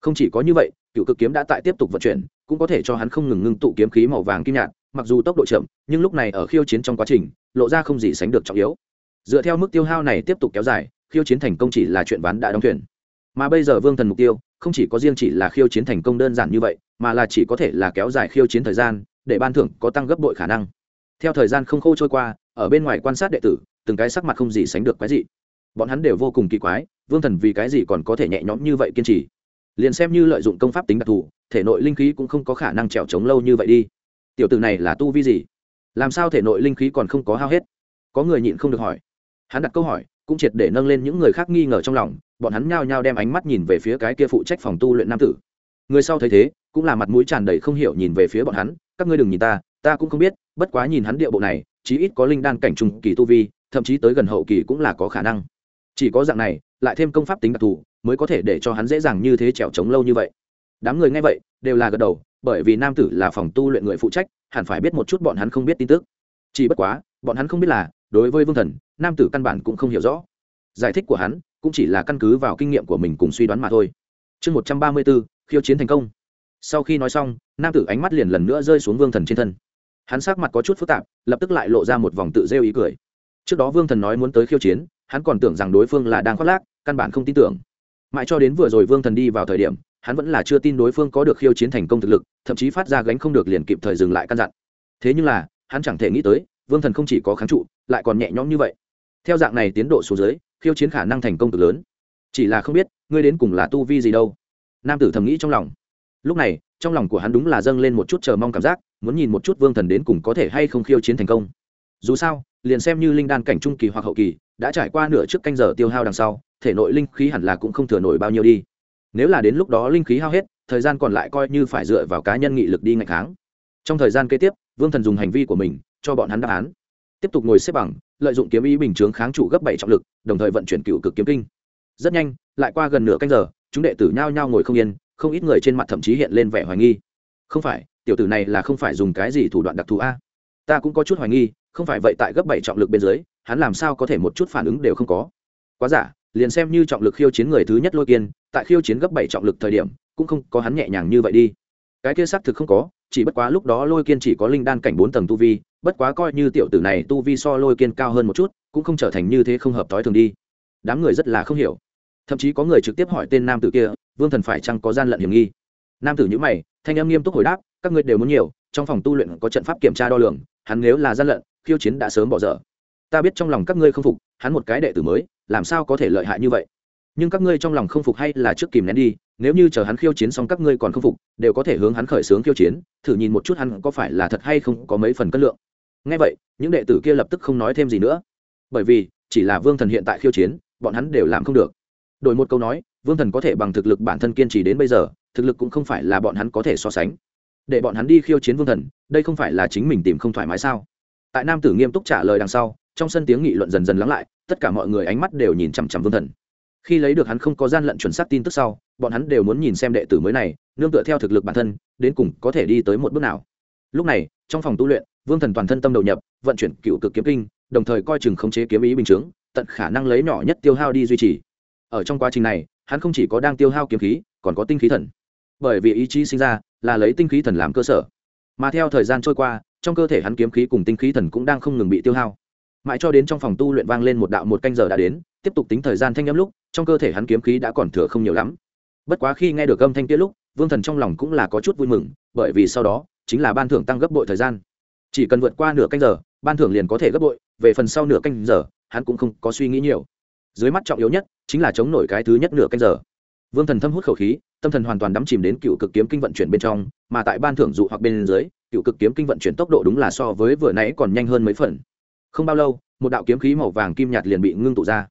Không chỉ có như vậy, cựu cực kiếm đã tại tiếp tục vận chuyển, cũng có thể cho hắn không ngừng ngưng tụ kiếm khí màu vàng kim nhạt, mặc dù tốc độ chậm, nhưng lúc này ở khiêu chiến trong quá trình, lộ ra không gì sánh được trọng yếu. Dựa theo mức tiêu hao này tiếp tục kéo dài, khiêu chiến thành công chỉ là chuyện ván đã đóng thuyền. Mà bây giờ vương thần mục tiêu, không chỉ có riêng chỉ là khiêu chiến thành công đơn giản như vậy, mà là chỉ có thể là kéo dài khiêu chiến thời gian, để ban thưởng có tăng gấp bội khả năng. Theo thời gian không khô trôi qua, ở bên ngoài quan sát đệ tử, từng cái sắc mặt không gì sánh được quái dị bọn hắn đều vô cùng kỳ quái, vương thần vì cái gì còn có thể nhẹ nhõm như vậy kiên trì? Liền xem như lợi dụng công pháp tính đặc thù, thể nội linh khí cũng không có khả năng trèo trống lâu như vậy đi. Tiểu tử này là tu vi gì? Làm sao thể nội linh khí còn không có hao hết? Có người nhịn không được hỏi. Hắn đặt câu hỏi, cũng triệt để nâng lên những người khác nghi ngờ trong lòng, bọn hắn nhao nhao đem ánh mắt nhìn về phía cái kia phụ trách phòng tu luyện nam tử. Người sau thấy thế, cũng là mặt mũi tràn đầy không hiểu nhìn về phía bọn hắn, các ngươi đừng nhìn ta ta cũng không biết, bất quá nhìn hắn địa bộ này, chí ít có linh đan cảnh trùng kỳ tu vi, thậm chí tới gần hậu kỳ cũng là có khả năng chỉ có dạng này, lại thêm công pháp tính đặc thù, mới có thể để cho hắn dễ dàng như thế trèo trống lâu như vậy. Đám người nghe vậy, đều là gật đầu, bởi vì nam tử là phòng tu luyện người phụ trách, hẳn phải biết một chút bọn hắn không biết tin tức. Chỉ bất quá, bọn hắn không biết là, đối với vương thần, nam tử căn bản cũng không hiểu rõ. Giải thích của hắn, cũng chỉ là căn cứ vào kinh nghiệm của mình cùng suy đoán mà thôi. Chương một trăm ba mươi bốn, khiêu chiến thành công. Sau khi nói xong, nam tử ánh mắt liền lần nữa rơi xuống vương thần trên thân. Hắn sắc mặt có chút phức tạp, lập tức lại lộ ra một vòng tự rêu ý cười. Trước đó vương thần nói muốn tới khiêu chiến hắn còn tưởng rằng đối phương là đang khoác lác, căn bản không tin tưởng. Mãi cho đến vừa rồi vương thần đi vào thời điểm, hắn vẫn là chưa tin đối phương có được khiêu chiến thành công thực lực, thậm chí phát ra gánh không được liền kịp thời dừng lại căn dặn. Thế nhưng là, hắn chẳng thể nghĩ tới, vương thần không chỉ có kháng trụ, lại còn nhẹ nhõm như vậy. Theo dạng này tiến độ xuống dưới, khiêu chiến khả năng thành công cực lớn. Chỉ là không biết, ngươi đến cùng là tu vi gì đâu. Nam tử thầm nghĩ trong lòng. Lúc này, trong lòng của hắn đúng là dâng lên một chút chờ mong cảm giác, muốn nhìn một chút vương thần đến cùng có thể hay không khiêu chiến thành công. Dù sao liền xem như linh đan cảnh trung kỳ hoặc hậu kỳ, đã trải qua nửa trước canh giờ tiêu hao đằng sau, thể nội linh khí hẳn là cũng không thừa nổi bao nhiêu đi. Nếu là đến lúc đó linh khí hao hết, thời gian còn lại coi như phải dựa vào cá nhân nghị lực đi ngày tháng trong thời gian kế tiếp, vương thần dùng hành vi của mình, cho bọn hắn đáp án. Tiếp tục ngồi xếp bằng, lợi dụng kiếm ý bình chướng kháng trụ gấp bảy trọng lực, đồng thời vận chuyển cựu cực kiếm kinh. Rất nhanh, lại qua gần nửa canh giờ, chúng đệ tử nhao nhao ngồi không yên, không ít người trên mặt thậm chí hiện lên vẻ hoài nghi. Không phải, tiểu tử này là không phải dùng cái gì thủ đoạn đặc thù a? Ta cũng có chút hoài nghi không phải vậy tại gấp bảy trọng lực bên dưới, hắn làm sao có thể một chút phản ứng đều không có. Quá giả, liền xem như trọng lực khiêu chiến người thứ nhất lôi kiên, tại khiêu chiến gấp bảy trọng lực thời điểm, cũng không có hắn nhẹ nhàng như vậy đi. Cái kia xác thực không có, chỉ bất quá lúc đó lôi kiên chỉ có linh đan cảnh bốn tầng tu vi, bất quá coi như tiểu tử này tu vi so lôi kiên cao hơn một chút, cũng không trở thành như thế không hợp t ố i thường đi. Đám người rất là không hiểu. Thậm chí có người trực tiếp hỏi tên nam tử kia, vương thần phải chăng có gian lận hiểm nghi? Nam tử nhữ mày, thanh em nghiêm túc hồi đáp, các ngươi đều muốn nhiều, trong phòng tu luyện có trận pháp kiểm tra đo lường, hắn nếu là gian lận khiêu chiến đã sớm bỏ dở. Ta biết trong lòng các ngươi không phục, hắn một cái đệ tử mới, làm sao có thể lợi hại như vậy? Nhưng các ngươi trong lòng không phục hay là trước kìm nén đi, nếu như chờ hắn khiêu chiến xong các ngươi còn không phục, đều có thể hướng hắn khởi xướng khiêu chiến, thử nhìn một chút hắn có phải là thật hay không có mấy phần cân lượng. Ngay vậy, những đệ tử kia lập tức không nói thêm gì nữa. Bởi vì, chỉ là vương thần hiện tại khiêu chiến, bọn hắn đều làm không được. Đổi một câu nói, vương thần có thể bằng thực lực bản thân kiên trì đến bây giờ, thực lực cũng không phải là bọn hắn có thể so sánh. Để bọn hắn đi khiêu chiến vương thần, đây không phải là chính mình tìm không thoải mái sao? Tại nam tử nghiêm túc trả lời đằng sau, trong sân tiếng nghị luận dần dần lắng lại, tất cả mọi người ánh mắt đều nhìn chằm chằm vương thần. Khi lấy được hắn không có gian lận chuẩn xác tin tức sau, bọn hắn đều muốn nhìn xem đệ tử mới này, nương tựa theo thực lực bản thân, đến cùng có thể đi tới một bước nào. Lúc này, trong phòng tu luyện, vương thần toàn thân tâm đầu nhập, vận chuyển cựu cực kiếm kinh, đồng thời coi chừng khống chế kiếm ý bình chướng, tận khả năng lấy nhỏ nhất tiêu hao đi duy trì. Ở trong quá trình này, hắn không chỉ có đang tiêu hao kiếm khí, còn có tinh khí thần. Bởi vì ý chí sinh ra là lấy tinh khí thần làm cơ sở. Mà theo thời gian trôi qua trong cơ thể hắn kiếm khí cùng tinh khí thần cũng đang không ngừng bị tiêu hao. Mãi cho đến trong phòng tu luyện vang lên một đạo một canh giờ đã đến, tiếp tục tính thời gian thanh â m lúc, trong cơ thể hắn kiếm khí đã còn thừa không nhiều lắm. Bất quá khi nghe được âm thanh kia lúc, vương thần trong lòng cũng là có chút vui mừng, bởi vì sau đó, chính là ban thưởng tăng gấp bội thời gian. Chỉ cần vượt qua nửa canh giờ, ban thưởng liền có thể gấp bội, về phần sau nửa canh giờ, hắn cũng không có suy nghĩ nhiều. Dưới mắt trọng yếu nhất, chính là chống nổi cái thứ nhất nửa canh giờ. Vương thần thâm hút khẩu khí, tâm thần hoàn toàn đắm chìm đến cựu cực kiếm kinh vận chuyển bên trong, mà tại ban thưởng dụ hoặc bên dưới cựu cực kiếm kinh vận chuyển tốc độ đúng là so với vừa nãy còn nhanh hơn mấy phần. Không bao lâu, một đạo kiếm khí màu vàng kim nhạt liền bị ngưng tụ ra.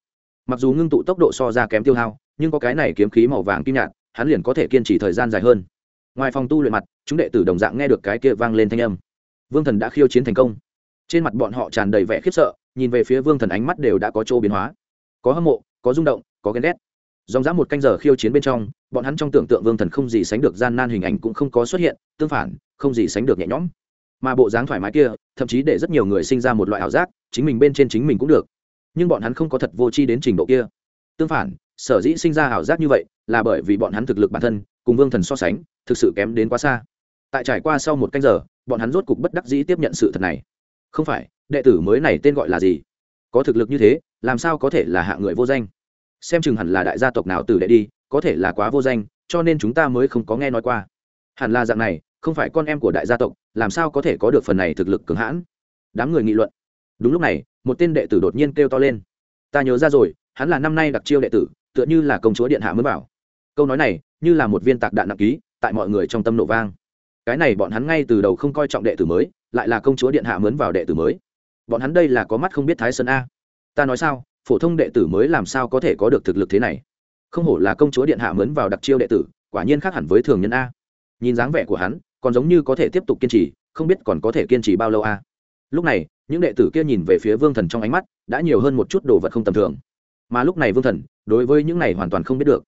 Mặc dù ngưng tụ tốc độ so ra kém tiêu hao, nhưng có cái này kiếm khí màu vàng kim nhạt, hắn liền có thể kiên trì thời gian dài hơn. Ngoài phòng tu luyện mặt, chúng đệ tử đồng dạng nghe được cái kia vang lên thanh âm. Vương thần đã khiêu chiến thành công. Trên mặt bọn họ tràn đầy vẻ khiếp sợ, nhìn về phía vương thần ánh mắt đều đã có chỗ biến hóa. Có hâm mộ, có rung động, có ghen ghét dòng dã một canh giờ khiêu chiến bên trong, bọn hắn trong tưởng tượng vương thần không gì sánh được gian nan hình ảnh cũng không có xuất hiện, tương phản, không gì sánh được nhẹ nhõm. Mà bộ dáng thoải mái kia, thậm chí để rất nhiều người sinh ra một loại ảo giác, chính mình bên trên chính mình cũng được. Nhưng bọn hắn không có thật vô tri đến trình độ kia. Tương phản, sở dĩ sinh ra ảo giác như vậy, là bởi vì bọn hắn thực lực bản thân, cùng vương thần so sánh, thực sự kém đến quá xa. Tại trải qua sau một canh giờ, bọn hắn rốt cục bất đắc dĩ tiếp nhận sự thật này. Không phải, đệ tử mới này tên gọi là gì? Có thực lực như thế, làm sao có thể là hạ người vô danh? Xem chừng hẳn là đại gia tộc nào từ đệ đi, có thể là quá vô danh, cho nên chúng ta mới không có nghe nói qua. Hẳn là dạng này, không phải con em của đại gia tộc, làm sao có thể có được phần này thực lực cường hãn? Đám người nghị luận. Đúng lúc này, một tên đệ tử đột nhiên kêu to lên. Ta nhớ ra rồi, hắn là năm nay đặc chiêu đệ tử, tựa như là công chúa điện hạ mới bảo. Câu nói này, như là một viên tạc đạn nặng ký, tại mọi người trong tâm nổ vang. Cái này bọn hắn ngay từ đầu không coi trọng đệ tử mới, lại là công chúa điện hạ mướn vào đệ tử mới. Bọn hắn đây là có mắt không biết thái sơn a. Ta nói sao? Phổ thông đệ tử mới làm sao có thể có được thực lực thế này? Không hổ là công chúa điện hạ mướn vào đặc chiêu đệ tử, quả nhiên khác hẳn với thường nhân a. Nhìn dáng vẻ của hắn, còn giống như có thể tiếp tục kiên trì, không biết còn có thể kiên trì bao lâu a. Lúc này, những đệ tử kia nhìn về phía vương thần trong ánh mắt, đã nhiều hơn một chút đồ vật không tầm thường. Mà lúc này vương thần, đối với những này hoàn toàn không biết được.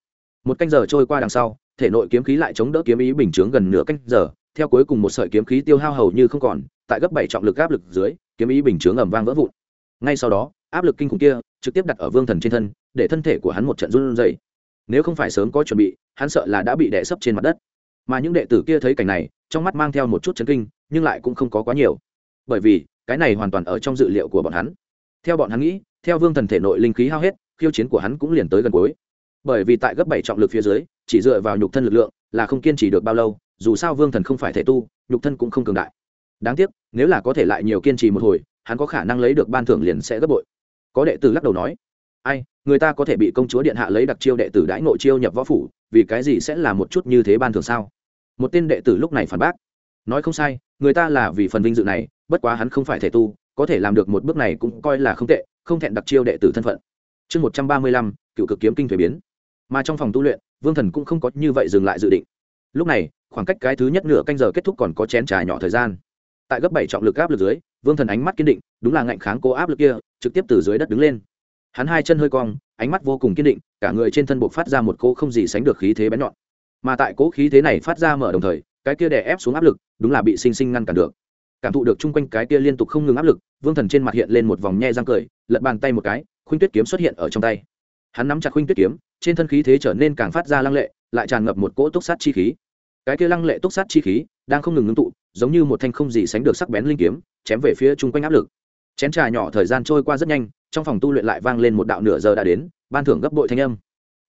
Một canh giờ trôi qua đằng sau, thể nội kiếm khí lại chống đỡ kiếm ý bình chướng gần nửa canh giờ, theo cuối cùng một sợi kiếm khí tiêu hao hầu như không còn, tại gấp bảy trọng lực áp lực dưới, kiếm ý bình chướng ầm vang vỡ vụn. Ngay sau đó áp lực kinh khủng kia trực tiếp đặt ở vương thần trên thân, để thân thể của hắn một trận run rẩy. Nếu không phải sớm có chuẩn bị, hắn sợ là đã bị đè sấp trên mặt đất. Mà những đệ tử kia thấy cảnh này, trong mắt mang theo một chút chấn kinh, nhưng lại cũng không có quá nhiều. Bởi vì, cái này hoàn toàn ở trong dự liệu của bọn hắn. Theo bọn hắn nghĩ, theo vương thần thể nội linh khí hao hết, khiêu chiến của hắn cũng liền tới gần cuối. Bởi vì tại gấp bảy trọng lực phía dưới, chỉ dựa vào nhục thân lực lượng là không kiên trì được bao lâu, dù sao vương thần không phải thể tu, nhục thân cũng không cường đại. Đáng tiếc, nếu là có thể lại nhiều kiên trì một hồi, hắn có khả năng lấy được ban thưởng liền sẽ gấp bội có đệ tử lắc đầu nói, ai, người ta có thể bị công chúa điện hạ lấy đặc chiêu đệ tử đãi nội chiêu nhập võ phủ, vì cái gì sẽ là một chút như thế ban thường sao? Một tên đệ tử lúc này phản bác, nói không sai, người ta là vì phần vinh dự này, bất quá hắn không phải thể tu, có thể làm được một bước này cũng coi là không tệ, không thẹn đặc chiêu đệ tử thân phận. Chương một trăm ba mươi lăm, cựu cực kiếm kinh thuế biến. Mà trong phòng tu luyện, vương thần cũng không có như vậy dừng lại dự định. Lúc này, khoảng cách cái thứ nhất nửa canh giờ kết thúc còn có chén trà nhỏ thời gian. Tại gấp bảy trọng lực áp lực dưới, vương thần ánh mắt kiên định, đúng là ngạnh kháng cố áp lực kia trực tiếp từ dưới đất đứng lên. Hắn hai chân hơi cong, ánh mắt vô cùng kiên định, cả người trên thân buộc phát ra một cỗ không gì sánh được khí thế bén nhọn. Mà tại cỗ khí thế này phát ra mở đồng thời, cái kia đè ép xuống áp lực, đúng là bị sinh sinh ngăn cản được. Cảm thụ được chung quanh cái kia liên tục không ngừng áp lực, vương thần trên mặt hiện lên một vòng nhe răng cười, lật bàn tay một cái, khuynh tuyết kiếm xuất hiện ở trong tay. Hắn nắm chặt khuynh tuyết kiếm, trên thân khí thế trở nên càng phát ra lăng lệ, lại tràn ngập một cỗ túc sát chi khí. Cái kia lăng lệ túc sát chi khí đang không ngừng ngưng tụ, giống như một thanh không gì sánh được sắc bén linh kiếm, chém về phía chung quanh áp lực chén trà nhỏ thời gian trôi qua rất nhanh, trong phòng tu luyện lại vang lên một đạo nửa giờ đã đến, ban thưởng gấp bội thanh âm.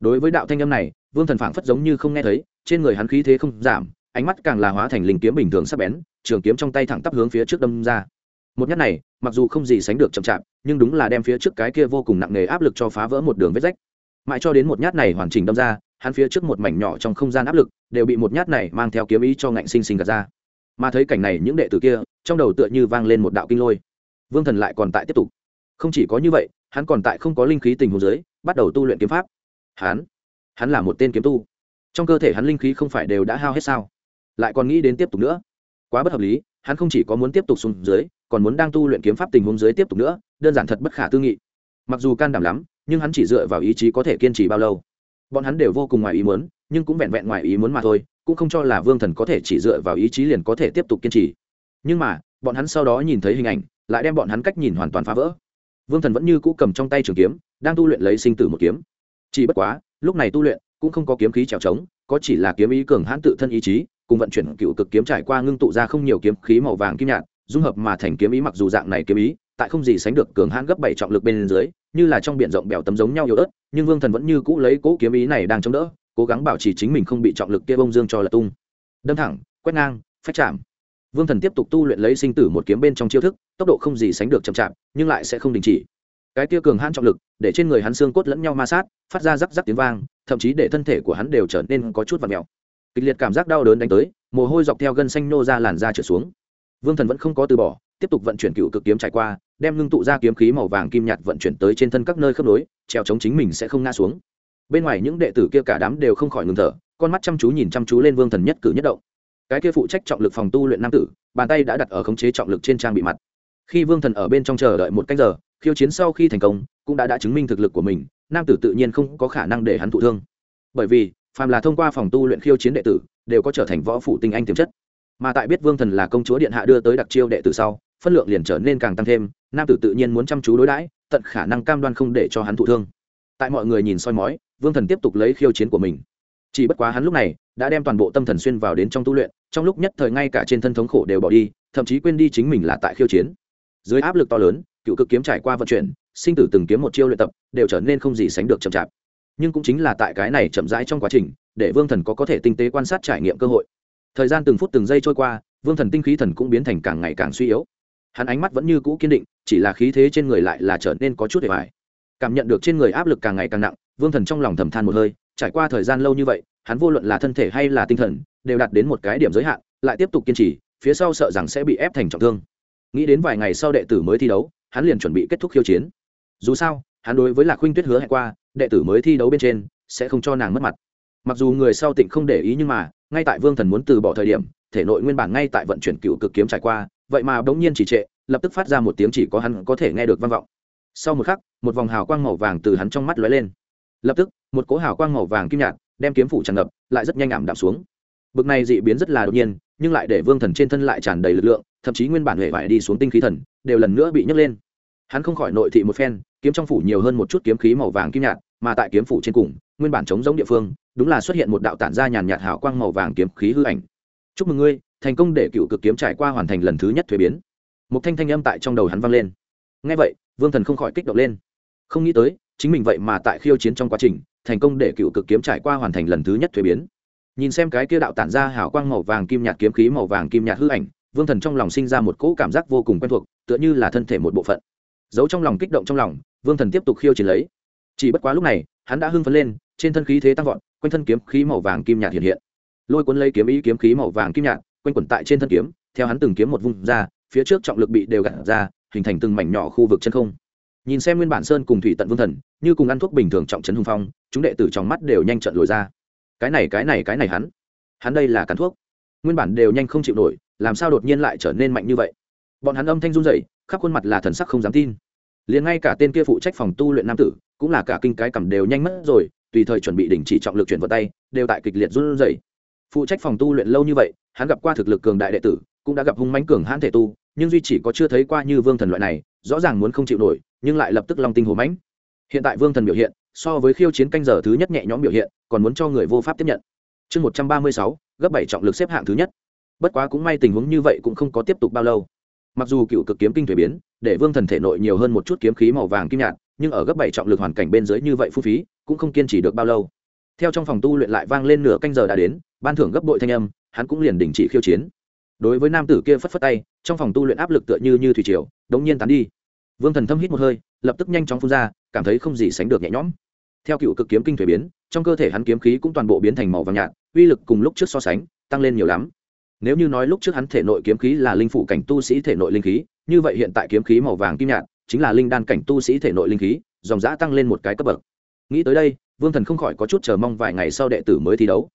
Đối với đạo thanh âm này, vương thần phảng phất giống như không nghe thấy, trên người hắn khí thế không giảm, ánh mắt càng là hóa thành linh kiếm bình thường sắc bén, trường kiếm trong tay thẳng tắp hướng phía trước đâm ra. Một nhát này, mặc dù không gì sánh được chậm chạp, nhưng đúng là đem phía trước cái kia vô cùng nặng nề áp lực cho phá vỡ một đường vết rách. Mãi cho đến một nhát này hoàn chỉnh đâm ra, hắn phía trước một mảnh nhỏ trong không gian áp lực đều bị một nhát này mang theo kiếm ý cho ngạnh sinh sinh gạt ra. Mà thấy cảnh này, những đệ tử kia, trong đầu tựa như vang lên một đạo kinh lôi vương thần lại còn tại tiếp tục. Không chỉ có như vậy, hắn còn tại không có linh khí tình hồ dưới, bắt đầu tu luyện kiếm pháp. Hắn hắn là một tên kiếm tu. Trong cơ thể hắn linh khí không phải đều đã hao hết sao? Lại còn nghĩ đến tiếp tục nữa. Quá bất hợp lý, hắn không chỉ có muốn tiếp tục xuống dưới, còn muốn đang tu luyện kiếm pháp tình huống dưới tiếp tục nữa, đơn giản thật bất khả tư nghị. Mặc dù can đảm lắm, nhưng hắn chỉ dựa vào ý chí có thể kiên trì bao lâu. Bọn hắn đều vô cùng ngoài ý muốn, nhưng cũng vẹn vẹn ngoài ý muốn mà thôi, cũng không cho là vương thần có thể chỉ dựa vào ý chí liền có thể tiếp tục kiên trì. Nhưng mà bọn hắn sau đó nhìn thấy hình ảnh, lại đem bọn hắn cách nhìn hoàn toàn phá vỡ. Vương thần vẫn như cũ cầm trong tay trường kiếm, đang tu luyện lấy sinh tử một kiếm. Chỉ bất quá, lúc này tu luyện, cũng không có kiếm khí trèo trống, có chỉ là kiếm ý cường hãn tự thân ý chí, cùng vận chuyển cựu cực kiếm trải qua ngưng tụ ra không nhiều kiếm khí màu vàng kim nhạt, dung hợp mà thành kiếm ý mặc dù dạng này kiếm ý, tại không gì sánh được cường hãn gấp bảy trọng lực bên dưới, như là trong biển rộng bèo tấm giống nhau yếu ớt, nhưng vương thần vẫn như cũ lấy cỗ kiếm ý này đang chống đỡ, cố gắng bảo trì chính mình không bị trọng lực kia bông dương cho là tung. Đâm thẳng, quét ngang, phách chạm vương thần tiếp tục tu luyện lấy sinh tử một kiếm bên trong chiêu thức, tốc độ không gì sánh được chậm chạp, nhưng lại sẽ không đình chỉ. Cái kia cường hãn trọng lực, để trên người hắn xương cốt lẫn nhau ma sát, phát ra rắc rắc tiếng vang, thậm chí để thân thể của hắn đều trở nên có chút vặt mèo. Kịch liệt cảm giác đau đớn đánh tới, mồ hôi dọc theo gân xanh nô ra làn da trở xuống. Vương thần vẫn không có từ bỏ, tiếp tục vận chuyển cựu cực kiếm trải qua, đem ngưng tụ ra kiếm khí màu vàng kim nhạt vận chuyển tới trên thân các nơi khớp nối, treo chống chính mình sẽ không ngã xuống. Bên ngoài những đệ tử kia cả đám đều không khỏi ngừng thở, con mắt chăm chú nhìn chăm chú lên vương thần nhất cử nhất động cái kia phụ trách trọng lực phòng tu luyện nam tử, bàn tay đã đặt ở khống chế trọng lực trên trang bị mặt. Khi vương thần ở bên trong chờ đợi một cách giờ, khiêu chiến sau khi thành công, cũng đã đã chứng minh thực lực của mình, nam tử tự nhiên không có khả năng để hắn thụ thương. Bởi vì, phàm là thông qua phòng tu luyện khiêu chiến đệ tử, đều có trở thành võ phụ tinh anh tiềm chất. Mà tại biết vương thần là công chúa điện hạ đưa tới đặc chiêu đệ tử sau, phân lượng liền trở nên càng tăng thêm, nam tử tự nhiên muốn chăm chú đối đãi, tận khả năng cam đoan không để cho hắn thụ thương. Tại mọi người nhìn soi mói, vương thần tiếp tục lấy khiêu chiến của mình chỉ bất quá hắn lúc này đã đem toàn bộ tâm thần xuyên vào đến trong tu luyện, trong lúc nhất thời ngay cả trên thân thống khổ đều bỏ đi, thậm chí quên đi chính mình là tại khiêu chiến. Dưới áp lực to lớn, cựu cực kiếm trải qua vận chuyển, sinh tử từng kiếm một chiêu luyện tập, đều trở nên không gì sánh được chậm chạp. Nhưng cũng chính là tại cái này chậm rãi trong quá trình, để vương thần có có thể tinh tế quan sát trải nghiệm cơ hội. Thời gian từng phút từng giây trôi qua, vương thần tinh khí thần cũng biến thành càng ngày càng suy yếu. Hắn ánh mắt vẫn như cũ kiên định, chỉ là khí thế trên người lại là trở nên có chút để bài cảm nhận được trên người áp lực càng ngày càng nặng, vương thần trong lòng thầm than một hơi trải qua thời gian lâu như vậy, hắn vô luận là thân thể hay là tinh thần, đều đạt đến một cái điểm giới hạn, lại tiếp tục kiên trì, phía sau sợ rằng sẽ bị ép thành trọng thương. Nghĩ đến vài ngày sau đệ tử mới thi đấu, hắn liền chuẩn bị kết thúc khiêu chiến. Dù sao, hắn đối với lạc huynh tuyết hứa hẹn qua, đệ tử mới thi đấu bên trên, sẽ không cho nàng mất mặt. Mặc dù người sau tỉnh không để ý nhưng mà, ngay tại vương thần muốn từ bỏ thời điểm, thể nội nguyên bản ngay tại vận chuyển cựu cực kiếm trải qua, vậy mà bỗng nhiên chỉ trệ, lập tức phát ra một tiếng chỉ có hắn có thể nghe được vang vọng. Sau một khắc, một vòng hào quang màu vàng từ hắn trong mắt lóe lên lập tức, một cỗ hào quang màu vàng kim nhạt đem kiếm phủ tràn ngập, lại rất nhanh ảm đạm xuống. Bực này dị biến rất là đột nhiên, nhưng lại để vương thần trên thân lại tràn đầy lực lượng, thậm chí nguyên bản hệ vải đi xuống tinh khí thần, đều lần nữa bị nhấc lên. Hắn không khỏi nội thị một phen, kiếm trong phủ nhiều hơn một chút kiếm khí màu vàng kim nhạt, mà tại kiếm phủ trên cùng, nguyên bản chống giống địa phương, đúng là xuất hiện một đạo tản ra nhàn nhạt hào quang màu vàng kiếm khí hư ảnh. Chúc mừng ngươi, thành công để cựu cực kiếm trải qua hoàn thành lần thứ nhất thuế biến. Một thanh thanh âm tại trong đầu hắn vang lên. Ngay vậy, vương thần không khỏi kích động lên. Không nghĩ tới chính mình vậy mà tại khiêu chiến trong quá trình, thành công để cựu cực kiếm trải qua hoàn thành lần thứ nhất thuế biến. Nhìn xem cái kia đạo tản ra hào quang màu vàng kim nhạt kiếm khí màu vàng kim nhạt hư ảnh, vương thần trong lòng sinh ra một cỗ cảm giác vô cùng quen thuộc, tựa như là thân thể một bộ phận. Giấu trong lòng kích động trong lòng, vương thần tiếp tục khiêu chiến lấy. Chỉ bất quá lúc này, hắn đã hưng phấn lên, trên thân khí thế tăng vọt, quanh thân kiếm khí màu vàng kim nhạt hiện hiện. Lôi cuốn lấy kiếm ý kiếm khí màu vàng kim nhạt, quanh quẩn tại trên thân kiếm, theo hắn từng kiếm một vùng ra, phía trước trọng lực bị đều gặt ra, hình thành từng mảnh nhỏ khu vực chân không nhìn xem nguyên bản sơn cùng thủy tận vương thần, như cùng ăn thuốc bình thường trọng trấn hùng phong, chúng đệ tử trong mắt đều nhanh trận lồi ra. Cái này cái này cái này hắn. Hắn đây là cắn thuốc. Nguyên bản đều nhanh không chịu nổi, làm sao đột nhiên lại trở nên mạnh như vậy? Bọn hắn âm thanh run rẩy, khắp khuôn mặt là thần sắc không dám tin. Liền ngay cả tên kia phụ trách phòng tu luyện nam tử, cũng là cả kinh cái cầm đều nhanh mất rồi, tùy thời chuẩn bị đình chỉ trọng lực chuyển vào tay, đều tại kịch liệt run rẩy. Phụ trách phòng tu luyện lâu như vậy, hắn gặp qua thực lực cường đại đệ tử, cũng đã gặp hung mãnh cường hãn thể tu, nhưng duy chỉ có chưa thấy qua như vương thần loại này, rõ ràng muốn không chịu nổi nhưng lại lập tức long tinh hổ mãnh. Hiện tại vương thần biểu hiện, so với khiêu chiến canh giờ thứ nhất nhẹ nhõm biểu hiện, còn muốn cho người vô pháp tiếp nhận. Chương một trăm ba mươi sáu, gấp bảy trọng lực xếp hạng thứ nhất. Bất quá cũng may tình huống như vậy cũng không có tiếp tục bao lâu. Mặc dù cựu cực kiếm kinh thuế biến, để vương thần thể nội nhiều hơn một chút kiếm khí màu vàng kim nhạt, nhưng ở gấp bảy trọng lực hoàn cảnh bên dưới như vậy phú phí, cũng không kiên trì được bao lâu. Theo trong phòng tu luyện lại vang lên nửa canh giờ đã đến, ban thưởng gấp bội thanh âm, hắn cũng liền đình chỉ khiêu chiến. Đối với nam tử kia phất phất tay, trong phòng tu luyện áp lực tựa như như thủy triều, đống nhiên tán đi vương thần thâm hít một hơi, lập tức nhanh chóng phun ra, cảm thấy không gì sánh được nhẹ nhõm. Theo cựu cực kiếm kinh thuế biến, trong cơ thể hắn kiếm khí cũng toàn bộ biến thành màu vàng nhạt, uy lực cùng lúc trước so sánh, tăng lên nhiều lắm. Nếu như nói lúc trước hắn thể nội kiếm khí là linh phủ cảnh tu sĩ thể nội linh khí, như vậy hiện tại kiếm khí màu vàng kim nhạt, chính là linh đan cảnh tu sĩ thể nội linh khí, dòng giã tăng lên một cái cấp bậc. Nghĩ tới đây, vương thần không khỏi có chút chờ mong vài ngày sau đệ tử mới thi đấu.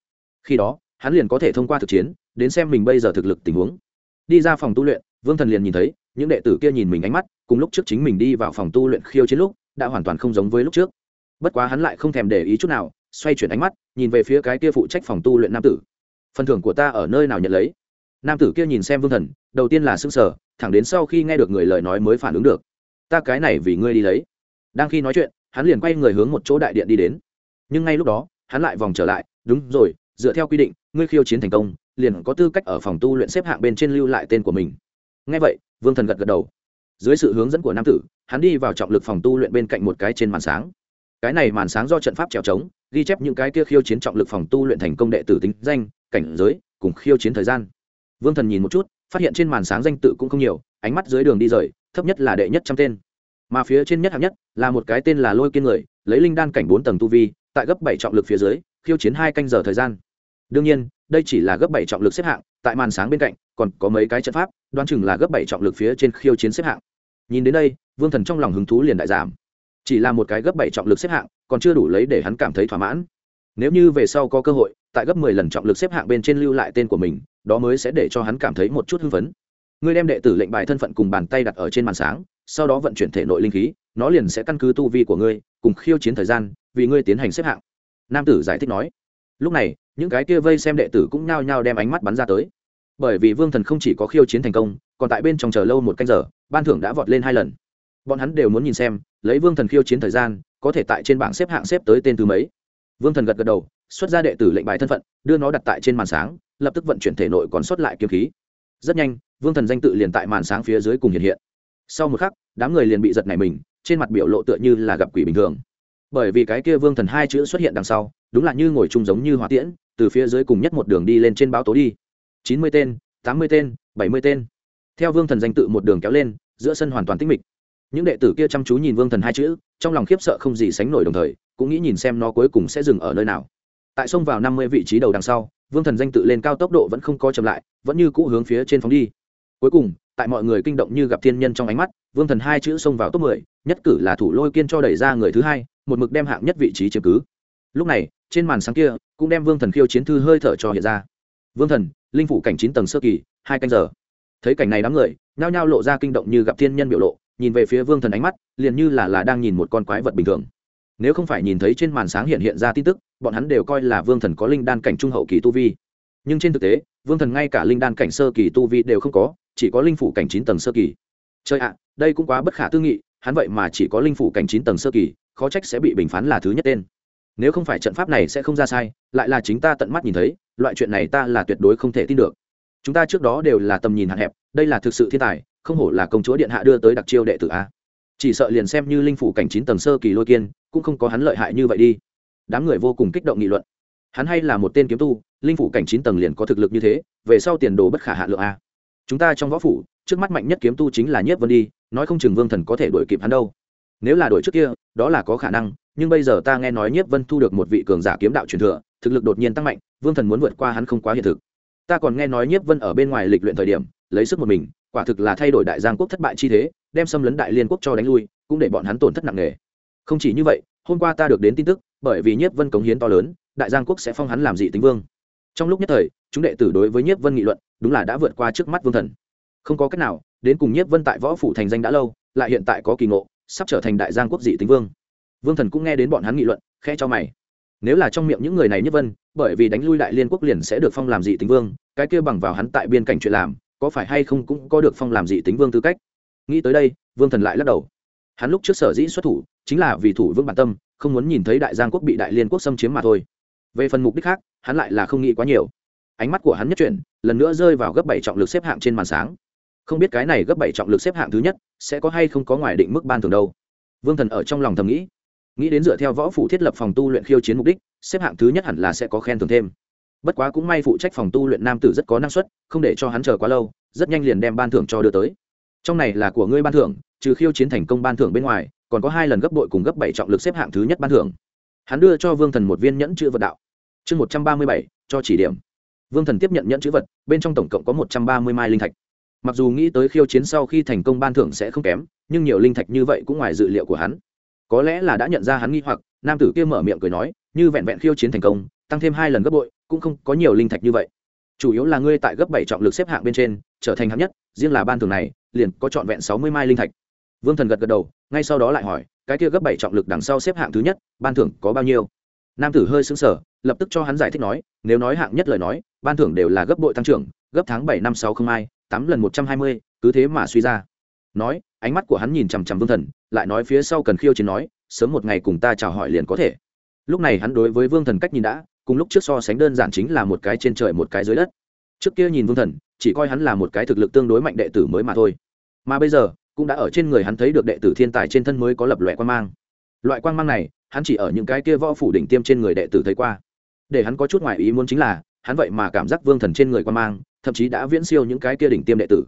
Khi đó, hắn liền có thể thông qua thực chiến, đến xem mình bây giờ thực lực tình huống. Đi ra phòng tu luyện, vương thần liền nhìn thấy, những đệ tử kia nhìn mình ánh mắt cùng lúc trước chính mình đi vào phòng tu luyện khiêu chiến lúc, đã hoàn toàn không giống với lúc trước. Bất quá hắn lại không thèm để ý chút nào, xoay chuyển ánh mắt, nhìn về phía cái kia phụ trách phòng tu luyện nam tử. Phần thưởng của ta ở nơi nào nhận lấy? Nam tử kia nhìn xem vương thần, đầu tiên là s ư n g sở thẳng đến sau khi nghe được người lời nói mới phản ứng được. Ta cái này vì ngươi đi lấy. Đang khi nói chuyện, hắn liền quay người hướng một chỗ đại điện đi đến. Nhưng ngay lúc đó, hắn lại vòng trở lại, đúng rồi, dựa theo quy định, ngươi khiêu chiến thành công, liền có tư cách ở phòng tu luyện xếp hạng bên trên lưu lại tên của mình. Ngay vậy, vương thần gật gật đầu dưới sự hướng dẫn của nam tử, hắn đi vào trọng lực phòng tu luyện bên cạnh một cái trên màn sáng. Cái này màn sáng do trận pháp trèo trống, ghi chép những cái kia khiêu chiến trọng lực phòng tu luyện thành công đệ tử tính danh, cảnh giới, cùng khiêu chiến thời gian. Vương thần nhìn một chút, phát hiện trên màn sáng danh tự cũng không nhiều, ánh mắt dưới đường đi rời, thấp nhất là đệ nhất trăm tên. Mà phía trên nhất hạng nhất là một cái tên là lôi kiên người, lấy linh đan cảnh bốn tầng tu vi, tại gấp bảy trọng lực phía dưới, khiêu chiến hai canh giờ thời gian. Đương nhiên đây chỉ là gấp bảy trọng lực xếp hạng, tại màn sáng bên cạnh, còn có mấy cái trận pháp, đoán chừng là gấp bảy trọng lực phía trên khiêu chiến xếp hạng. Nhìn đến đây, vương thần trong lòng hứng thú liền đại giảm. Chỉ là một cái gấp bảy trọng lực xếp hạng, còn chưa đủ lấy để hắn cảm thấy thỏa mãn. Nếu như về sau có cơ hội, tại gấp mười lần trọng lực xếp hạng bên trên lưu lại tên của mình, đó mới sẽ để cho hắn cảm thấy một chút hưng phấn. Ngươi đem đệ tử lệnh bài thân phận cùng bàn tay đặt ở trên màn sáng, sau đó vận chuyển thể nội linh khí, nó liền sẽ căn cứ tu vi của ngươi, cùng khiêu chiến thời gian, vì ngươi tiến hành xếp hạng. Nam tử giải thích nói. Lúc này những cái kia vây xem đệ tử cũng nhao nhao đem ánh mắt bắn ra tới. Bởi vì vương thần không chỉ có khiêu chiến thành công, còn tại bên trong chờ lâu một canh giờ, ban thưởng đã vọt lên hai lần. Bọn hắn đều muốn nhìn xem, lấy vương thần khiêu chiến thời gian, có thể tại trên bảng xếp hạng xếp tới tên thứ mấy. Vương thần gật gật đầu, xuất ra đệ tử lệnh bài thân phận, đưa nó đặt tại trên màn sáng, lập tức vận chuyển thể nội còn xuất lại kiếm khí. Rất nhanh, vương thần danh tự liền tại màn sáng phía dưới cùng hiện hiện. Sau một khắc, đám người liền bị giật nảy mình, trên mặt biểu lộ tựa như là gặp quỷ bình thường. Bởi vì cái kia vương thần hai chữ xuất hiện đằng sau, đúng là như ngồi chung giống như hỏa tiễn từ phía dưới cùng nhất một đường đi lên trên báo tố đi. Chín mươi tên, tám mươi tên, bảy mươi tên. Theo vương thần danh tự một đường kéo lên, giữa sân hoàn toàn tĩnh mịch. Những đệ tử kia chăm chú nhìn vương thần hai chữ, trong lòng khiếp sợ không gì sánh nổi đồng thời, cũng nghĩ nhìn xem nó cuối cùng sẽ dừng ở nơi nào. Tại sông vào năm mươi vị trí đầu đằng sau, vương thần danh tự lên cao tốc độ vẫn không có chậm lại, vẫn như cũ hướng phía trên phóng đi. Cuối cùng, tại mọi người kinh động như gặp thiên nhân trong ánh mắt, vương thần hai chữ xông vào top mười, nhất cử là thủ lôi kiên cho đẩy ra người thứ hai, một mực đem hạng nhất vị trí chiếm cứ lúc này, trên màn sáng kia, cũng đem vương thần khiêu chiến thư hơi thở cho hiện ra. Vương thần, linh phủ cảnh chín tầng sơ kỳ, hai canh giờ. Thấy cảnh này đám người, nhao nhao lộ ra kinh động như gặp thiên nhân biểu lộ, nhìn về phía vương thần ánh mắt, liền như là là đang nhìn một con quái vật bình thường. Nếu không phải nhìn thấy trên màn sáng hiện hiện ra tin tức, bọn hắn đều coi là vương thần có linh đan cảnh trung hậu kỳ tu vi. Nhưng trên thực tế, vương thần ngay cả linh đan cảnh sơ kỳ tu vi đều không có, chỉ có linh phủ cảnh chín tầng sơ kỳ. Chơi ạ, đây cũng quá bất khả tư nghị, hắn vậy mà chỉ có linh phủ cảnh chín tầng sơ kỳ, khó trách sẽ bị bình phán là thứ nhất tên nếu không phải trận pháp này sẽ không ra sai, lại là chính ta tận mắt nhìn thấy, loại chuyện này ta là tuyệt đối không thể tin được. Chúng ta trước đó đều là tầm nhìn hạn hẹp, đây là thực sự thiên tài, không hổ là công chúa điện hạ đưa tới đặc chiêu đệ tử a. Chỉ sợ liền xem như linh phủ cảnh chín tầng sơ kỳ lôi kiên, cũng không có hắn lợi hại như vậy đi. Đám người vô cùng kích động nghị luận. Hắn hay là một tên kiếm tu, linh phủ cảnh chín tầng liền có thực lực như thế, về sau tiền đồ bất khả hạ lượng a. Chúng ta trong võ phủ, trước mắt mạnh nhất kiếm tu chính là nhiếp vân đi, nói không chừng vương thần có thể đuổi kịp hắn đâu. Nếu là đuổi trước kia, đó là có khả năng nhưng bây giờ ta nghe nói nhiếp vân thu được một vị cường giả kiếm đạo truyền thừa, thực lực đột nhiên tăng mạnh, vương thần muốn vượt qua hắn không quá hiện thực. Ta còn nghe nói nhiếp vân ở bên ngoài lịch luyện thời điểm, lấy sức một mình, quả thực là thay đổi đại giang quốc thất bại chi thế, đem xâm lấn đại liên quốc cho đánh lui, cũng để bọn hắn tổn thất nặng nề. Không chỉ như vậy, hôm qua ta được đến tin tức, bởi vì nhiếp vân cống hiến to lớn, đại giang quốc sẽ phong hắn làm dị tính vương. Trong lúc nhất thời, chúng đệ tử đối với nhiếp vân nghị luận, đúng là đã vượt qua trước mắt vương thần. Không có cách nào, đến cùng nhiếp vân tại võ phủ thành danh đã lâu, lại hiện tại có kỳ ngộ, sắp trở thành đại giang quốc dị tính vương vương thần cũng nghe đến bọn hắn nghị luận khe cho mày. Nếu là trong miệng những người này nhất vân, bởi vì đánh lui đại liên quốc liền sẽ được phong làm dị tính vương, cái kia bằng vào hắn tại biên cảnh chuyện làm, có phải hay không cũng có được phong làm dị tính vương tư cách? Nghĩ tới đây, vương thần lại lắc đầu. Hắn lúc trước sở dĩ xuất thủ, chính là vì thủ vương bản tâm, không muốn nhìn thấy đại giang quốc bị đại liên quốc xâm chiếm mà thôi. Về phần mục đích khác, hắn lại là không nghĩ quá nhiều. Ánh mắt của hắn nhất chuyển, lần nữa rơi vào gấp bảy trọng lực xếp hạng trên màn sáng. Không biết cái này gấp bảy trọng lực xếp hạng thứ nhất, sẽ có hay không có ngoài định mức ban thường đâu. Vương thần ở trong lòng thầm nghĩ nghĩ đến dựa theo võ phủ thiết lập phòng tu luyện khiêu chiến mục đích, xếp hạng thứ nhất hẳn là sẽ có khen thưởng thêm. Bất quá cũng may phụ trách phòng tu luyện nam tử rất có năng suất, không để cho hắn chờ quá lâu, rất nhanh liền đem ban thưởng cho đưa tới. Trong này là của ngươi ban thưởng, trừ khiêu chiến thành công ban thưởng bên ngoài, còn có hai lần gấp đội cùng gấp bảy trọng lực xếp hạng thứ nhất ban thưởng. Hắn đưa cho vương thần một viên nhẫn chữ vật đạo. Chương một trăm ba mươi bảy, cho chỉ điểm. Vương thần tiếp nhận nhẫn chữ vật, bên trong tổng cộng có một trăm ba mươi mai linh thạch. Mặc dù nghĩ tới khiêu chiến sau khi thành công ban thưởng sẽ không kém, nhưng nhiều linh thạch như vậy cũng ngoài dự liệu của hắn có lẽ là đã nhận ra hắn nghi hoặc, nam tử kia mở miệng cười nói, như vẹn vẹn khiêu chiến thành công, tăng thêm hai lần gấp bội, cũng không có nhiều linh thạch như vậy. Chủ yếu là ngươi tại gấp bảy trọng lực xếp hạng bên trên, trở thành hạng nhất, riêng là ban thưởng này, liền có trọn vẹn sáu mươi mai linh thạch. Vương thần gật gật đầu, ngay sau đó lại hỏi, cái kia gấp bảy trọng lực đằng sau xếp hạng thứ nhất, ban thưởng có bao nhiêu? Nam tử hơi xứng sở lập tức cho hắn giải thích nói, nếu nói hạng nhất lời nói, ban thưởng đều là gấp bội tăng trưởng, gấp tháng bảy năm sáu không hai, tám lần một trăm hai mươi, cứ thế mà suy ra. Nói ánh mắt của hắn nhìn chằm chằm vương thần, lại nói phía sau cần khiêu chiến nói, sớm một ngày cùng ta chào hỏi liền có thể. Lúc này hắn đối với vương thần cách nhìn đã, cùng lúc trước so sánh đơn giản chính là một cái trên trời một cái dưới đất. Trước kia nhìn vương thần, chỉ coi hắn là một cái thực lực tương đối mạnh đệ tử mới mà thôi. Mà bây giờ, cũng đã ở trên người hắn thấy được đệ tử thiên tài trên thân mới có lập loại quan mang. Loại quan mang này, hắn chỉ ở những cái kia võ phủ đỉnh tiêm trên người đệ tử thấy qua. Để hắn có chút ngoại ý muốn chính là, hắn vậy mà cảm giác vương thần trên người quan mang, thậm chí đã viễn siêu những cái kia đỉnh tiêm đệ tử.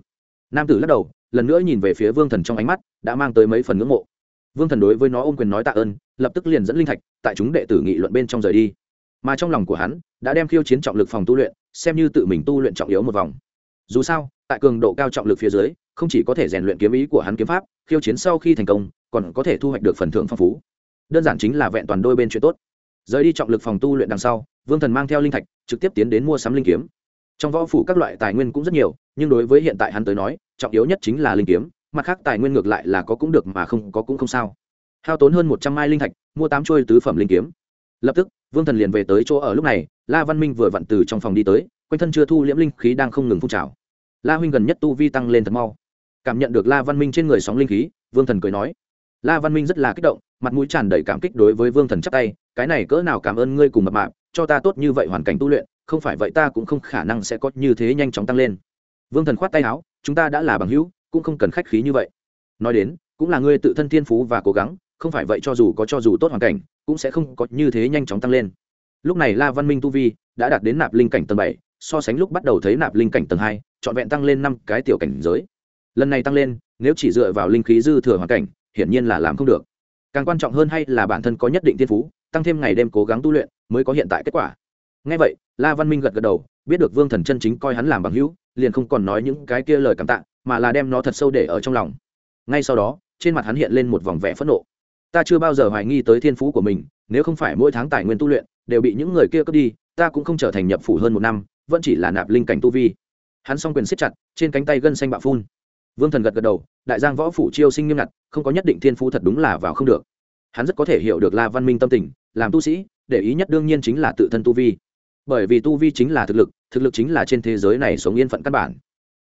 Nam tử lắc đầu lần nữa nhìn về phía vương thần trong ánh mắt, đã mang tới mấy phần ngưỡng mộ. Vương thần đối với nó ôm quyền nói tạ ơn, lập tức liền dẫn linh thạch, tại chúng đệ tử nghị luận bên trong rời đi. Mà trong lòng của hắn, đã đem khiêu chiến trọng lực phòng tu luyện, xem như tự mình tu luyện trọng yếu một vòng. Dù sao, tại cường độ cao trọng lực phía dưới, không chỉ có thể rèn luyện kiếm ý của hắn kiếm pháp, khiêu chiến sau khi thành công, còn có thể thu hoạch được phần thưởng phong phú. Đơn giản chính là vẹn toàn đôi bên chuyện tốt. Rời đi trọng lực phòng tu luyện đằng sau, vương thần mang theo linh thạch, trực tiếp tiến đến mua sắm linh kiếm. Trong võ phủ các loại tài nguyên cũng rất nhiều, nhưng đối với hiện tại hắn tới nói trọng yếu nhất chính là linh kiếm, mặt khác tài nguyên ngược lại là có cũng được mà không có cũng không sao. Hao tốn hơn một trăm mai linh thạch, mua tám trôi tứ phẩm linh kiếm. Lập tức, vương thần liền về tới chỗ ở lúc này, la văn minh vừa vặn từ trong phòng đi tới, quanh thân chưa thu liễm linh khí đang không ngừng phun trào. La huynh gần nhất tu vi tăng lên thật mau. Cảm nhận được la văn minh trên người sóng linh khí, vương thần cười nói. La văn minh rất là kích động, mặt mũi tràn đầy cảm kích đối với vương thần chắp tay, cái này cỡ nào cảm ơn ngươi cùng mập mạp, cho ta tốt như vậy hoàn cảnh tu luyện, không phải vậy ta cũng không khả năng sẽ có như thế nhanh chóng tăng lên. Vương thần khoát tay áo chúng ta đã là bằng hữu, cũng không cần khách khí như vậy. Nói đến, cũng là ngươi tự thân thiên phú và cố gắng, không phải vậy cho dù có cho dù tốt hoàn cảnh, cũng sẽ không có như thế nhanh chóng tăng lên. Lúc này la văn minh tu vi đã đạt đến nạp linh cảnh tầng bảy, so sánh lúc bắt đầu thấy nạp linh cảnh tầng hai, trọn vẹn tăng lên năm cái tiểu cảnh giới. Lần này tăng lên, nếu chỉ dựa vào linh khí dư thừa hoàn cảnh, hiển nhiên là làm không được. Càng quan trọng hơn hay là bản thân có nhất định thiên phú, tăng thêm ngày đêm cố gắng tu luyện mới có hiện tại kết quả. Ngay vậy, la văn minh gật gật đầu biết được vương thần chân chính coi hắn làm bằng hữu, liền không còn nói những cái kia lời cảm tạ, mà là đem nó thật sâu để ở trong lòng. Ngay sau đó, trên mặt hắn hiện lên một vòng vẻ phẫn nộ. Ta chưa bao giờ hoài nghi tới thiên phú của mình, nếu không phải mỗi tháng tài nguyên tu luyện, đều bị những người kia cướp đi, ta cũng không trở thành nhập phủ hơn một năm, vẫn chỉ là nạp linh cảnh tu vi. Hắn s o n g quyền siết chặt, trên cánh tay gân xanh bạo phun. Vương thần gật gật đầu, đại giang võ phủ chiêu sinh nghiêm ngặt, không có nhất định thiên phú thật đúng là vào không được. Hắn rất có thể hiểu được la văn minh tâm tình, làm tu sĩ, để ý nhất đương nhiên chính là tự thân tu vi bởi vì tu vi chính là thực lực thực lực chính là trên thế giới này sống yên phận căn bản.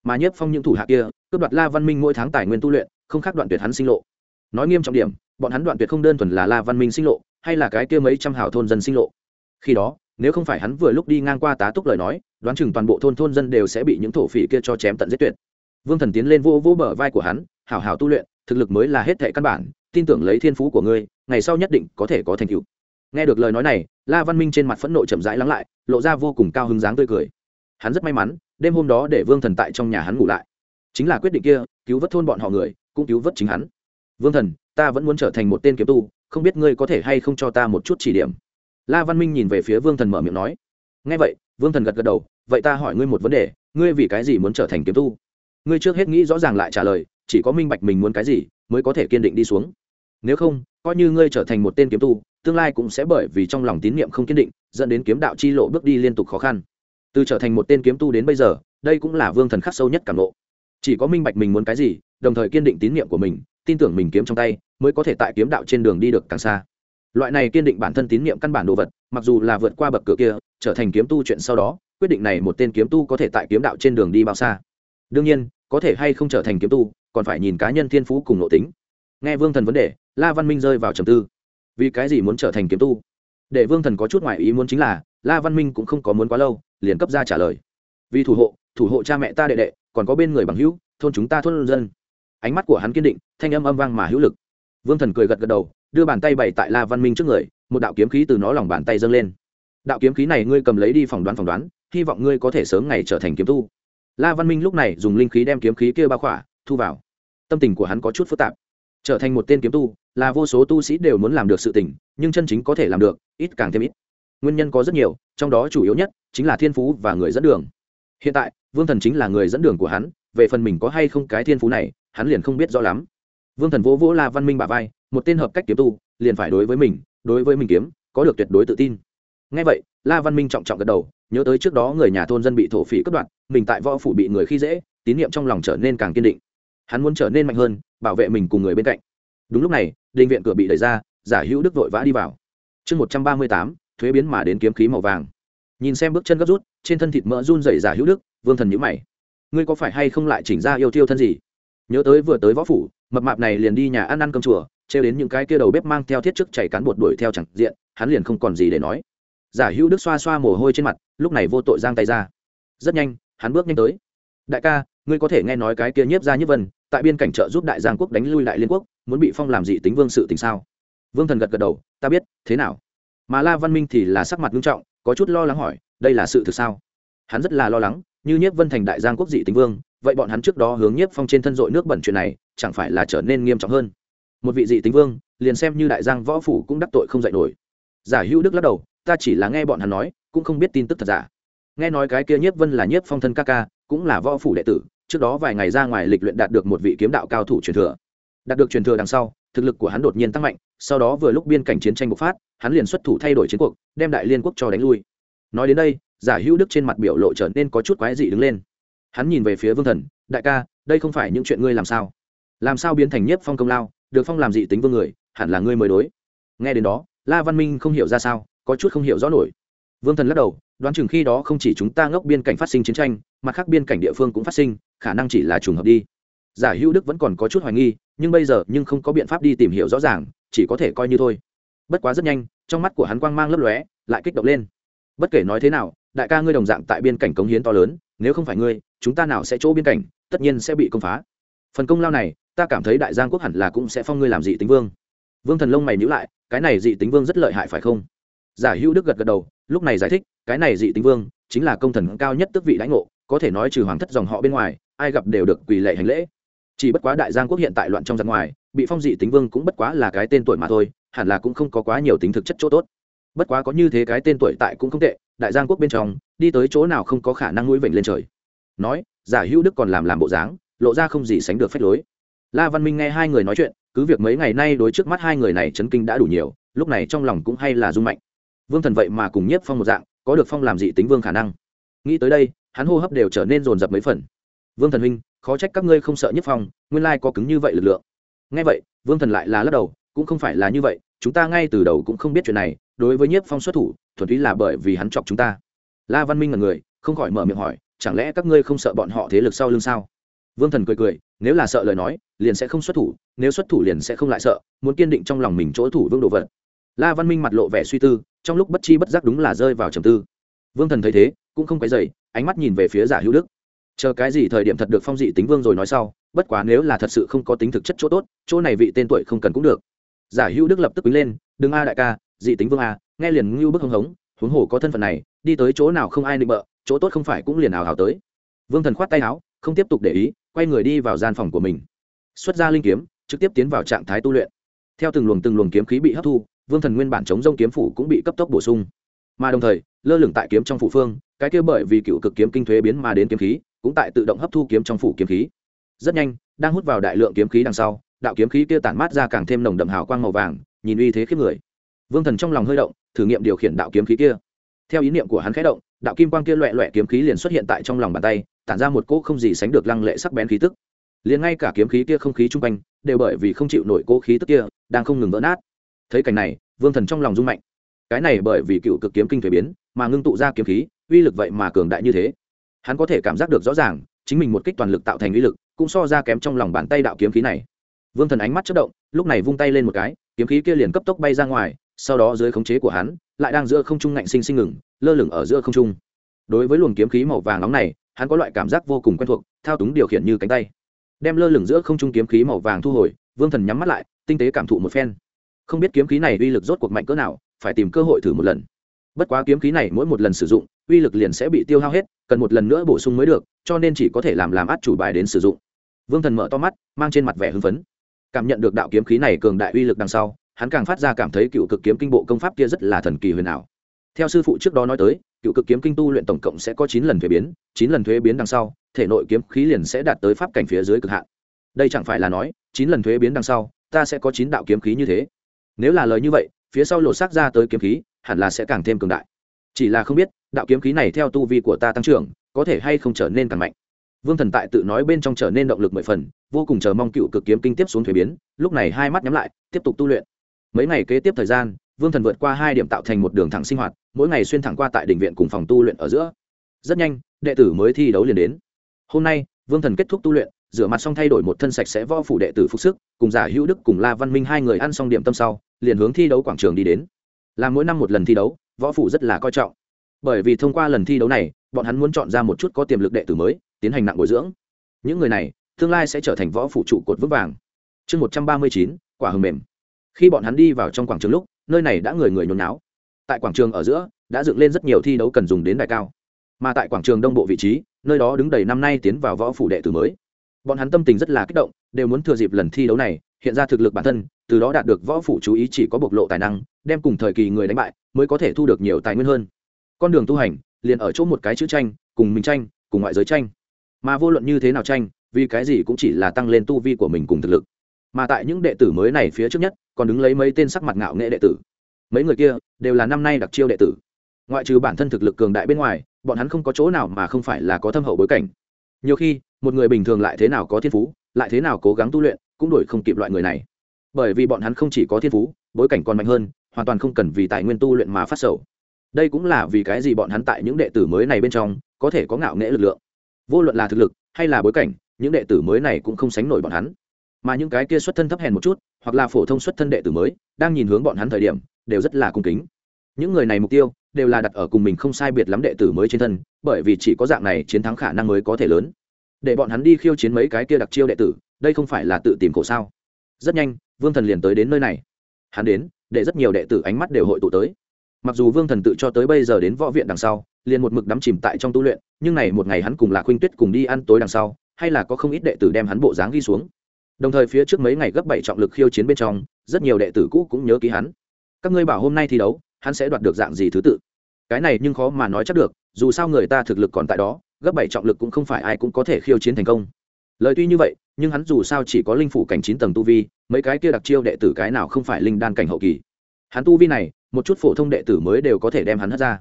Mà nhất phong những thủ hạ kia, cướp đoạt la văn minh mỗi tháng tài nguyên tu luyện, không khác đoạn tuyệt hắn sinh lộ. Nói nghiêm trọng điểm, bọn hắn đoạn tuyệt không đơn thuần là la văn minh sinh lộ, hay là cái kia mấy trăm hào thôn dân sinh lộ. Khi đó, nếu không phải hắn vừa lúc đi ngang qua tá túc lời nói, đoán chừng toàn bộ thôn thôn dân đều sẽ bị những thổ phỉ kia cho chém tận giết tuyệt. Vương thần tiến lên vô vô bờ vai của hắn, hảo hảo tu luyện, thực lực mới là hết thệ căn bản, tin tưởng lấy thiên phú của ngươi, ngày sau nhất định có thể có thành tựu nghe được lời nói này, la văn minh trên mặt phẫn nộ chậm rãi lắng lại, lộ ra vô cùng cao hứng dáng tươi cười. Hắn rất may mắn, đêm hôm đó để vương thần tại trong nhà hắn ngủ lại. Chính là quyết định kia, cứu vớt thôn bọn họ người, cũng cứu vớt chính hắn. Vương thần, ta vẫn muốn trở thành một tên kiếm tu, không biết ngươi có thể hay không cho ta một chút chỉ điểm? La văn minh nhìn về phía vương thần mở miệng nói. Ngay vậy, vương thần gật gật đầu, vậy ta hỏi ngươi một vấn đề, ngươi vì cái gì muốn trở thành kiếm tu? Ngươi trước hết nghĩ rõ ràng lại trả lời, chỉ có minh bạch mình muốn cái gì, mới có thể kiên định đi xuống. Nếu không, coi như ngươi trở thành một tên kiếm tu tương lai cũng sẽ bởi vì trong lòng tín niệm không kiên định, dẫn đến kiếm đạo chi lộ bước đi liên tục khó khăn. Từ trở thành một tên kiếm tu đến bây giờ, đây cũng là vương thần khắc sâu nhất cảm lộ chỉ có minh bạch mình muốn cái gì, đồng thời kiên định tín niệm của mình, tin tưởng mình kiếm trong tay, mới có thể tại kiếm đạo trên đường đi được càng xa. Loại này kiên định bản thân tín niệm căn bản đồ vật, mặc dù là vượt qua bậc cửa kia, trở thành kiếm tu chuyện sau đó, quyết định này một tên kiếm tu có thể tại kiếm đạo trên đường đi bao xa. Đương nhiên, có thể hay không trở thành kiếm tu, còn phải nhìn cá nhân thiên phú cùng nội tính. Nghe vương thần vấn đề, la văn minh rơi vào trầm tư vì cái gì muốn trở thành kiếm tu? Để vương thần có chút ngoại ý muốn chính là, la văn minh cũng không có muốn quá lâu, liền cấp ra trả lời. Vì thủ hộ thủ hộ cha mẹ ta đệ đệ, còn có bên người bằng hữu, thôn chúng ta thôn dân. Ánh mắt của hắn kiên định, thanh âm âm vang mà hữu lực. Vương thần cười gật gật đầu, đưa bàn tay bày tại la văn minh trước người, một đạo kiếm khí từ nó lòng bàn tay dâng lên. Đạo kiếm khí này ngươi cầm lấy đi phỏng đoán phỏng đoán, hy vọng ngươi có thể sớm ngày trở thành kiếm tu. La văn minh lúc này dùng linh khí đem kiếm khí kia bao khỏa, thu vào. Tâm tình của hắn có chút phức tạp trở thành một tên kiếm tu, là vô số tu sĩ đều muốn làm được sự tình, nhưng chân chính có thể làm được, ít càng thêm ít. Nguyên nhân có rất nhiều, trong đó chủ yếu nhất chính là thiên phú và người dẫn đường. Hiện tại, vương thần chính là người dẫn đường của hắn, về phần mình có hay không cái thiên phú này, hắn liền không biết rõ lắm. Vương thần vỗ vỗ la văn minh bà vai, một tên hợp cách kiếm tu, liền phải đối với mình, đối với mình kiếm, có được tuyệt đối tự tin. Ngay vậy, la văn minh trọng trọng gật đầu, nhớ tới trước đó người nhà thôn dân bị thổ phỉ cướp đoạt, mình tại võ phủ bị người khi dễ, tín nhiệm trong lòng trở nên càng kiên định hắn muốn trở nên mạnh hơn, bảo vệ mình cùng người bên cạnh. Đúng lúc này, đình viện cửa bị đẩy ra, giả hữu đức vội vã đi vào. Chương một trăm ba mươi tám, thuế biến mà đến kiếm khí màu vàng. Nhìn xem bước chân gấp rút, trên thân thịt mỡ run dày giả hữu đức, vương thần nhữ mày. Ngươi có phải hay không lại chỉnh ra yêu thiêu thân gì? Nhớ tới vừa tới võ phủ, mập mạp này liền đi nhà ăn ăn cơm chùa, trêu đến những cái kia đầu bếp mang theo thiết chức chảy cán bột đuổi theo chẳng diện, hắn liền không còn gì để nói. Giả hữu đức xoa xoa mồ hôi trên mặt, lúc này vô tội giang tay ra. Rất nhanh, hắn bước nhanh tới. Đại ca ngươi có thể nghe nói cái kia nhiếp ra nhiếp vân, tại biên cảnh trợ giúp đại giang quốc đánh lui đại liên quốc, muốn bị phong làm gì tính vương sự tình sao? Vương thần gật gật đầu, ta biết, thế nào? Mà la văn minh thì là sắc mặt nghiêm trọng, có chút lo lắng hỏi, đây là sự thực sao? Hắn rất là lo lắng, như nhiếp vân thành đại giang quốc dị tính vương, vậy bọn hắn trước đó hướng nhiếp phong trên thân dội nước bẩn chuyện này, chẳng phải là trở nên nghiêm trọng hơn? Một vị dị tính vương, liền xem như đại giang võ phủ cũng đắc tội không dạy nổi. Giả hữu đức lắc đầu, ta chỉ là nghe bọn hắn nói, cũng không biết tin tức thật giả. Nghe nói cái kia nhiếp vân là nhiếp phong thân ca ca, cũng là võ phủ đệ tử trước đó vài ngày ra ngoài lịch luyện đạt được một vị kiếm đạo cao thủ truyền thừa. Đạt được truyền thừa đằng sau, thực lực của hắn đột nhiên tăng mạnh, sau đó vừa lúc biên cảnh chiến tranh bộc phát, hắn liền xuất thủ thay đổi chiến cuộc, đem đại liên quốc cho đánh lui. Nói đến đây, giả hữu đức trên mặt biểu lộ trở nên có chút quái dị đứng lên. Hắn nhìn về phía vương thần, đại ca, đây không phải những chuyện ngươi làm sao? Làm sao biến thành nhiếp phong công lao, được phong làm dị tính vương người, hẳn là ngươi mới đối. Nghe đến đó, la văn minh không hiểu ra sao, có chút không hiểu rõ nổi. Vương thần lắc đầu, đoán chừng khi đó không chỉ chúng ta ngốc biên cảnh phát sinh chiến tranh, mà khác biên cảnh địa phương cũng phát sinh khả năng chỉ là trùng hợp đi. Giả hữu đức vẫn còn có chút hoài nghi, nhưng bây giờ nhưng không có biện pháp đi tìm hiểu rõ ràng, chỉ có thể coi như thôi. Bất quá rất nhanh, trong mắt của hắn quang mang lấp lóe, lại kích động lên. Bất kể nói thế nào, đại ca ngươi đồng dạng tại biên cảnh cống hiến to lớn, nếu không phải ngươi, chúng ta nào sẽ chỗ biên cảnh, tất nhiên sẽ bị công phá. Phần công lao này, ta cảm thấy đại giang quốc hẳn là cũng sẽ phong ngươi làm dị tính vương. Vương thần lông mày nhữ lại, cái này dị tính vương rất lợi hại phải không? Giả hữu đức gật gật đầu, lúc này giải thích, cái này dị tính vương chính là công thần cao nhất tức vị lãnh ngộ, có thể nói trừ hoàng thất dòng họ bên ngoài ai gặp đều được quỳ lệ hành lễ. Chỉ bất quá đại giang quốc hiện tại loạn trong giang ngoài, bị phong dị tính vương cũng bất quá là cái tên tuổi mà thôi, hẳn là cũng không có quá nhiều tính thực chất chỗ tốt. Bất quá có như thế cái tên tuổi tại cũng không tệ, đại giang quốc bên trong, đi tới chỗ nào không có khả năng nuôi vểnh lên trời. Nói, giả hữu đức còn làm làm bộ dáng, lộ ra không gì sánh được phép lối. La văn minh nghe hai người nói chuyện, cứ việc mấy ngày nay đối trước mắt hai người này chấn kinh đã đủ nhiều, lúc này trong lòng cũng hay là rung mạnh. Vương thần vậy mà cùng nhiếp phong một dạng, có được phong làm dị tính vương khả năng. Nghĩ tới đây, hắn hô hấp đều trở nên rồn rập mấy phần vương thần huynh, khó trách các ngươi không sợ Nhất phong, nguyên lai có cứng như vậy lực lượng. Ngay vậy, vương thần lại là lắc đầu, cũng không phải là như vậy, chúng ta ngay từ đầu cũng không biết chuyện này, đối với nhiếp phong xuất thủ, thuần túy là bởi vì hắn chọc chúng ta. La văn minh là người, không khỏi mở miệng hỏi, chẳng lẽ các ngươi không sợ bọn họ thế lực sau lưng sao? Vương thần cười cười, nếu là sợ lời nói, liền sẽ không xuất thủ, nếu xuất thủ liền sẽ không lại sợ, muốn kiên định trong lòng mình chỗ thủ vương đồ vật. La văn minh mặt lộ vẻ suy tư, trong lúc bất chi bất giác đúng là rơi vào trầm tư. Vương thần thấy thế, cũng không quấy dày ánh mắt nhìn về phía giả hữu đức chờ cái gì thời điểm thật được phong dị tính vương rồi nói sau, bất quá nếu là thật sự không có tính thực chất chỗ tốt, chỗ này vị tên tuổi không cần cũng được. Giả hữu đức lập tức quý lên, đừng a đại ca, dị tính vương a, nghe liền ngưu bức hưng hống, huống hồ có thân phận này, đi tới chỗ nào không ai định bợ, chỗ tốt không phải cũng liền ảo hảo tới. Vương thần khoát tay áo, không tiếp tục để ý, quay người đi vào gian phòng của mình. Xuất ra linh kiếm, trực tiếp tiến vào trạng thái tu luyện. Theo từng luồng từng luồng kiếm khí bị hấp thu, vương thần nguyên bản chống rông kiếm phủ cũng bị cấp tốc bổ sung. Mà đồng thời, lơ lửng tại kiếm trong phủ phương, cái kia bởi vì cựu cực kiếm kinh thuế biến mà đến kiếm khí cũng tại tự động hấp thu kiếm trong phủ kiếm khí. Rất nhanh, đang hút vào đại lượng kiếm khí đằng sau, đạo kiếm khí kia tản mát ra càng thêm nồng đậm hào quang màu vàng, nhìn uy thế khiếp người. Vương thần trong lòng hơi động, thử nghiệm điều khiển đạo kiếm khí kia. Theo ý niệm của hắn khẽ động, đạo kim quang kia loẹ loẹ kiếm khí liền xuất hiện tại trong lòng bàn tay, tản ra một cỗ không gì sánh được lăng lệ sắc bén khí tức. Liền ngay cả kiếm khí kia không khí chung quanh, đều bởi vì không chịu nổi cỗ khí tức kia, đang không ngừng vỡ nát. Thấy cảnh này, vương thần trong lòng rung mạnh. Cái này bởi vì cựu cực kiếm kinh thuế biến, mà ngưng tụ ra kiếm khí, uy lực vậy mà cường đại như thế hắn có thể cảm giác được rõ ràng, chính mình một kích toàn lực tạo thành uy lực, cũng so ra kém trong lòng bàn tay đạo kiếm khí này. Vương thần ánh mắt chất động, lúc này vung tay lên một cái, kiếm khí kia liền cấp tốc bay ra ngoài, sau đó dưới khống chế của hắn, lại đang giữa không trung ngạnh sinh sinh ngừng, lơ lửng ở giữa không trung. Đối với luồng kiếm khí màu vàng nóng này, hắn có loại cảm giác vô cùng quen thuộc, thao túng điều khiển như cánh tay. Đem lơ lửng giữa không trung kiếm khí màu vàng thu hồi, vương thần nhắm mắt lại, tinh tế cảm thụ một phen. Không biết kiếm khí này uy lực rốt cuộc mạnh cỡ nào, phải tìm cơ hội thử một lần. Bất quá kiếm khí này mỗi một lần sử dụng uy lực liền sẽ bị tiêu hao hết, cần một lần nữa bổ sung mới được, cho nên chỉ có thể làm làm át chủ bài đến sử dụng. Vương thần mở to mắt, mang trên mặt vẻ hưng phấn. Cảm nhận được đạo kiếm khí này cường đại uy lực đằng sau, hắn càng phát ra cảm thấy cựu cực kiếm kinh bộ công pháp kia rất là thần kỳ huyền ảo. Theo sư phụ trước đó nói tới, cựu cực kiếm kinh tu luyện tổng cộng sẽ có chín lần thuế biến, chín lần thuế biến đằng sau, thể nội kiếm khí liền sẽ đạt tới pháp cảnh phía dưới cực hạn. Đây chẳng phải là nói, chín lần thuế biến đằng sau, ta sẽ có chín đạo kiếm khí như thế. Nếu là lời như vậy, phía sau lột xác ra tới kiếm khí, hẳn là sẽ càng thêm cường đại chỉ là không biết, đạo kiếm khí này theo tu vi của ta tăng trưởng, có thể hay không trở nên càng mạnh. Vương thần tại tự nói bên trong trở nên động lực mười phần, vô cùng chờ mong cựu cực kiếm kinh tiếp xuống thuế biến, lúc này hai mắt nhắm lại, tiếp tục tu luyện. Mấy ngày kế tiếp thời gian, vương thần vượt qua hai điểm tạo thành một đường thẳng sinh hoạt, mỗi ngày xuyên thẳng qua tại đình viện cùng phòng tu luyện ở giữa. Rất nhanh, đệ tử mới thi đấu liền đến. Hôm nay, vương thần kết thúc tu luyện, rửa mặt xong thay đổi một thân sạch sẽ võ phủ đệ tử phục sức, cùng giả hữu đức cùng la văn minh hai người ăn xong điểm tâm sau, liền hướng thi đấu quảng trường đi đến là mỗi năm một lần thi đấu, võ phủ rất là coi trọng. Bởi vì thông qua lần thi đấu này, bọn hắn muốn chọn ra một chút có tiềm lực đệ tử mới, tiến hành nặng bồi dưỡng. Những người này, tương lai sẽ trở thành võ phủ trụ cột vững vàng. Chương một trăm ba mươi chín, quả hầm mềm. Khi bọn hắn đi vào trong quảng trường lúc, nơi này đã người người nhốn náo tại quảng trường ở giữa, đã dựng lên rất nhiều thi đấu cần dùng đến đài cao. Mà tại quảng trường đông bộ vị trí, nơi đó đứng đầy năm nay tiến vào võ phủ đệ tử mới. Bọn hắn tâm tình rất là kích động, đều muốn thừa dịp lần thi đấu này hiện ra thực lực bản thân, từ đó đạt được võ phủ chú ý chỉ có bộc lộ tài năng, đem cùng thời kỳ người đánh bại mới có thể thu được nhiều tài nguyên hơn. Con đường tu hành, liền ở chỗ một cái chữ tranh, cùng mình tranh, cùng ngoại giới tranh. Mà vô luận như thế nào tranh, vì cái gì cũng chỉ là tăng lên tu vi của mình cùng thực lực. Mà tại những đệ tử mới này phía trước nhất, còn đứng lấy mấy tên sắc mặt ngạo nghệ đệ tử. Mấy người kia đều là năm nay đặc chiêu đệ tử. Ngoại trừ bản thân thực lực cường đại bên ngoài, bọn hắn không có chỗ nào mà không phải là có thâm hậu bối cảnh. Nhiều khi, một người bình thường lại thế nào có thiên phú, lại thế nào cố gắng tu luyện cũng đổi không kịp loại người này. Bởi vì bọn hắn không chỉ có thiên phú, bối cảnh còn mạnh hơn, hoàn toàn không cần vì tài nguyên tu luyện mà phát sầu. Đây cũng là vì cái gì bọn hắn tại những đệ tử mới này bên trong có thể có ngạo nghễ lực lượng. Vô luận là thực lực hay là bối cảnh, những đệ tử mới này cũng không sánh nổi bọn hắn. Mà những cái kia xuất thân thấp hèn một chút, hoặc là phổ thông xuất thân đệ tử mới, đang nhìn hướng bọn hắn thời điểm, đều rất là cung kính. Những người này mục tiêu, đều là đặt ở cùng mình không sai biệt lắm đệ tử mới trên thân, bởi vì chỉ có dạng này chiến thắng khả năng mới có thể lớn. Để bọn hắn đi khiêu chiến mấy cái kia đặc chiêu đệ tử đây không phải là tự tìm khổ sao? Rất nhanh, vương thần liền tới đến nơi này. Hắn đến, để rất nhiều đệ tử ánh mắt đều hội tụ tới. Mặc dù vương thần tự cho tới bây giờ đến võ viện đằng sau, liền một mực đắm chìm tại trong tu luyện, nhưng này một ngày hắn cùng lạc huynh tuyết cùng đi ăn tối đằng sau, hay là có không ít đệ tử đem hắn bộ dáng ghi xuống. Đồng thời phía trước mấy ngày gấp bảy trọng lực khiêu chiến bên trong, rất nhiều đệ tử cũ cũng nhớ ký hắn. Các ngươi bảo hôm nay thi đấu, hắn sẽ đoạt được dạng gì thứ tự? Cái này nhưng khó mà nói chắc được, dù sao người ta thực lực còn tại đó, gấp bảy trọng lực cũng không phải ai cũng có thể khiêu chiến thành công lời tuy như vậy, nhưng hắn dù sao chỉ có linh phủ cảnh chín tầng tu vi, mấy cái kia đặc chiêu đệ tử cái nào không phải linh đan cảnh hậu kỳ. Hắn tu vi này, một chút phổ thông đệ tử mới đều có thể đem hắn hất ra.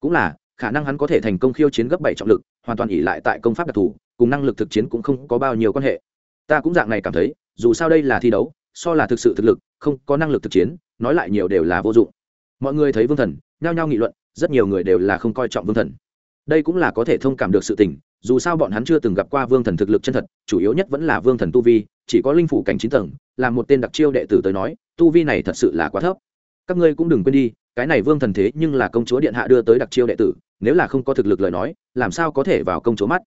Cũng là, khả năng hắn có thể thành công khiêu chiến gấp bảy trọng lực, hoàn toàn ỉ lại tại công pháp đặc thù, cùng năng lực thực chiến cũng không có bao nhiêu quan hệ. Ta cũng dạng này cảm thấy, dù sao đây là thi đấu, so là thực sự thực lực, không có năng lực thực chiến, nói lại nhiều đều là vô dụng. Mọi người thấy vương thần, nhao nhao nghị luận, rất nhiều người đều là không coi trọng vương thần. Đây cũng là có thể thông cảm được sự tình dù sao bọn hắn chưa từng gặp qua vương thần thực lực chân thật, chủ yếu nhất vẫn là vương thần tu vi, chỉ có linh phủ cảnh chín tầng, là một tên đặc chiêu đệ tử tới nói, tu vi này thật sự là quá thấp. Các ngươi cũng đừng quên đi, cái này vương thần thế nhưng là công chúa điện hạ đưa tới đặc chiêu đệ tử, nếu là không có thực lực lời nói, làm sao có thể vào công chúa mắt?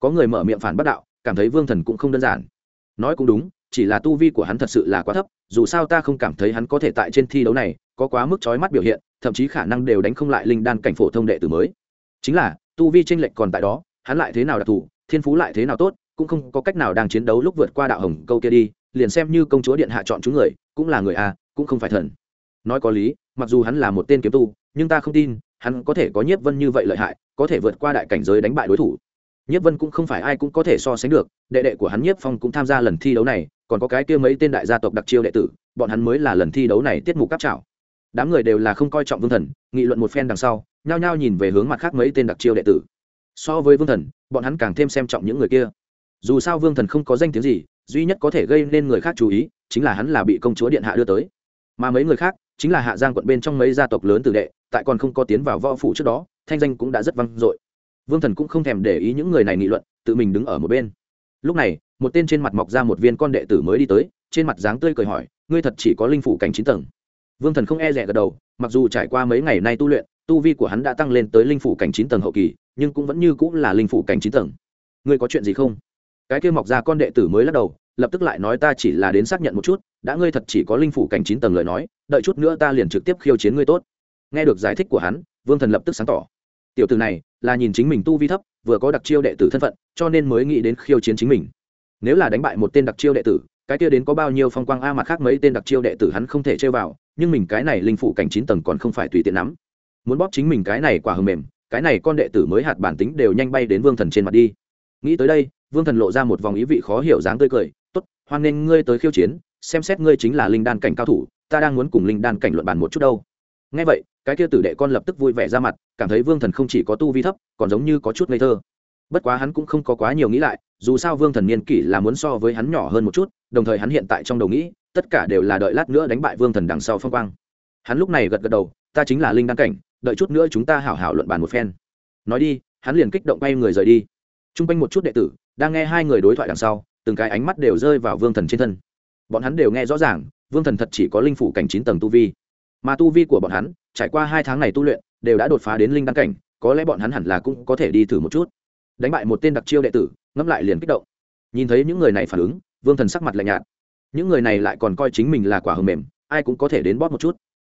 Có người mở miệng phản bất đạo, cảm thấy vương thần cũng không đơn giản. Nói cũng đúng, chỉ là tu vi của hắn thật sự là quá thấp, dù sao ta không cảm thấy hắn có thể tại trên thi đấu này, có quá mức trói mắt biểu hiện, thậm chí khả năng đều đánh không lại linh đan cảnh phổ thông đệ tử mới. Chính là, tu vi tranh lệch còn tại đó hắn lại thế nào đặc thù, thiên phú lại thế nào tốt, cũng không có cách nào đang chiến đấu lúc vượt qua đạo hồng câu kia đi, liền xem như công chúa điện hạ chọn chúng người, cũng là người a cũng không phải thần. Nói có lý, mặc dù hắn là một tên kiếm tu, nhưng ta không tin, hắn có thể có nhiếp vân như vậy lợi hại, có thể vượt qua đại cảnh giới đánh bại đối thủ. Nhiếp vân cũng không phải ai cũng có thể so sánh được, đệ đệ của hắn nhiếp phong cũng tham gia lần thi đấu này, còn có cái kia mấy tên đại gia tộc đặc chiêu đệ tử, bọn hắn mới là lần thi đấu này tiết mục cáp trào đám người đều là không coi trọng vương thần, nghị luận một phen đằng sau, nhao nhao nhìn về hướng mặt khác mấy tên đặc chiêu đệ tử so với vương thần, bọn hắn càng thêm xem trọng những người kia. Dù sao vương thần không có danh tiếng gì, duy nhất có thể gây nên người khác chú ý, chính là hắn là bị công chúa điện hạ đưa tới. Mà mấy người khác, chính là hạ giang quận bên trong mấy gia tộc lớn tử đệ, tại còn không có tiến vào võ phủ trước đó, thanh danh cũng đã rất vang dội. Vương thần cũng không thèm để ý những người này nghị luận, tự mình đứng ở một bên. Lúc này, một tên trên mặt mọc ra một viên con đệ tử mới đi tới, trên mặt dáng tươi cười hỏi, ngươi thật chỉ có linh phủ cảnh chín tầng? Vương thần không e rẻ gật đầu, mặc dù trải qua mấy ngày nay tu luyện, tu vi của hắn đã tăng lên tới linh phủ cảnh chín tầng hậu kỳ nhưng cũng vẫn như cũng là linh phủ cảnh chín tầng. Ngươi có chuyện gì không? Cái kia mọc ra con đệ tử mới lắc đầu, lập tức lại nói ta chỉ là đến xác nhận một chút, đã ngươi thật chỉ có linh phủ cảnh chín tầng lời nói, đợi chút nữa ta liền trực tiếp khiêu chiến ngươi tốt. Nghe được giải thích của hắn, vương thần lập tức sáng tỏ. Tiểu từ này là nhìn chính mình tu vi thấp, vừa có đặc chiêu đệ tử thân phận, cho nên mới nghĩ đến khiêu chiến chính mình. Nếu là đánh bại một tên đặc chiêu đệ tử, cái kia đến có bao nhiêu phong quang a mặt khác mấy tên đặc chiêu đệ tử hắn không thể chơi vào, nhưng mình cái này linh phủ cảnh chín tầng còn không phải tùy tiện lắm muốn bóp chính mình cái này quả hầm mềm cái này con đệ tử mới hạt bản tính đều nhanh bay đến vương thần trên mặt đi. Nghĩ tới đây, vương thần lộ ra một vòng ý vị khó hiểu dáng tươi cười, tốt, hoan nghênh ngươi tới khiêu chiến, xem xét ngươi chính là linh đan cảnh cao thủ, ta đang muốn cùng linh đan cảnh luận bàn một chút đâu. Ngay vậy, cái kia tử đệ con lập tức vui vẻ ra mặt, cảm thấy vương thần không chỉ có tu vi thấp, còn giống như có chút ngây thơ. Bất quá hắn cũng không có quá nhiều nghĩ lại, dù sao vương thần niên kỷ là muốn so với hắn nhỏ hơn một chút, đồng thời hắn hiện tại trong đầu nghĩ, tất cả đều là đợi lát nữa đánh bại vương thần đằng sau phong quang. Hắn lúc này gật gật đầu, ta chính là linh đan cảnh đợi chút nữa chúng ta hảo hảo luận bàn một phen. Nói đi, hắn liền kích động bay người rời đi. T r u n g quanh một chút đệ tử, đang nghe hai người đối thoại đằng sau, từng cái ánh mắt đều rơi vào vương thần trên thân. Bọn hắn đều nghe rõ ràng, vương thần thật chỉ có linh phủ cảnh chín tầng tu vi. Mà tu vi của bọn hắn, trải qua hai tháng này tu luyện, đều đã đột phá đến linh đan cảnh, có lẽ bọn hắn hẳn là cũng có thể đi thử một chút. Đánh bại một tên đặc chiêu đệ tử, ngẫm lại liền kích động. Nhìn thấy những người này phản ứng, vương thần sắc mặt lạnh nhạt. Những người này lại còn coi chính mình là quả hầm mềm, ai cũng có thể đến bóp một chút.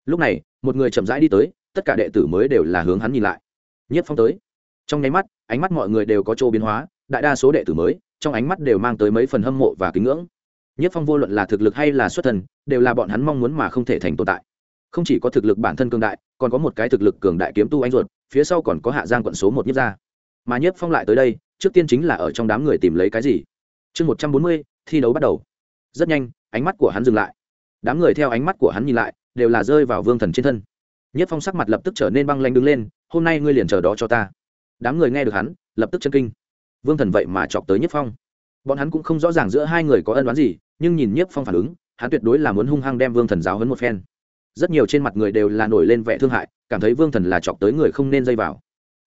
Lúc này, một người chậm rãi đi tới tất cả đệ tử mới đều là hướng hắn nhìn lại. Nhất phong tới. Trong nháy mắt, ánh mắt mọi người đều có chỗ biến hóa, đại đa số đệ tử mới, trong ánh mắt đều mang tới mấy phần hâm mộ và kính ngưỡng. Nhất phong vô luận là thực lực hay là xuất thần, đều là bọn hắn mong muốn mà không thể thành tồn tại. Không chỉ có thực lực bản thân cường đại, còn có một cái thực lực cường đại kiếm tu anh ruột, phía sau còn có hạ giang quận số một nhất gia. mà nhất phong lại tới đây, trước tiên chính là ở trong đám người tìm lấy cái gì? Chương một trăm bốn mươi, thi đấu bắt đầu. Rất nhanh, ánh mắt của hắn dừng lại. Đám người theo ánh mắt của hắn nhìn lại, đều là rơi vào vương thần trên thân nhất phong sắc mặt lập tức trở nên băng lanh đứng lên, hôm nay ngươi liền chờ đó cho ta. Đám người nghe được hắn, lập tức chân kinh. Vương thần vậy mà chọc tới nhất phong. Bọn hắn cũng không rõ ràng giữa hai người có ân đoán gì, nhưng nhìn nhất phong phản ứng, hắn tuyệt đối là muốn hung hăng đem vương thần giáo hấn một phen. Rất nhiều trên mặt người đều là nổi lên vẻ thương hại, cảm thấy vương thần là chọc tới người không nên dây vào.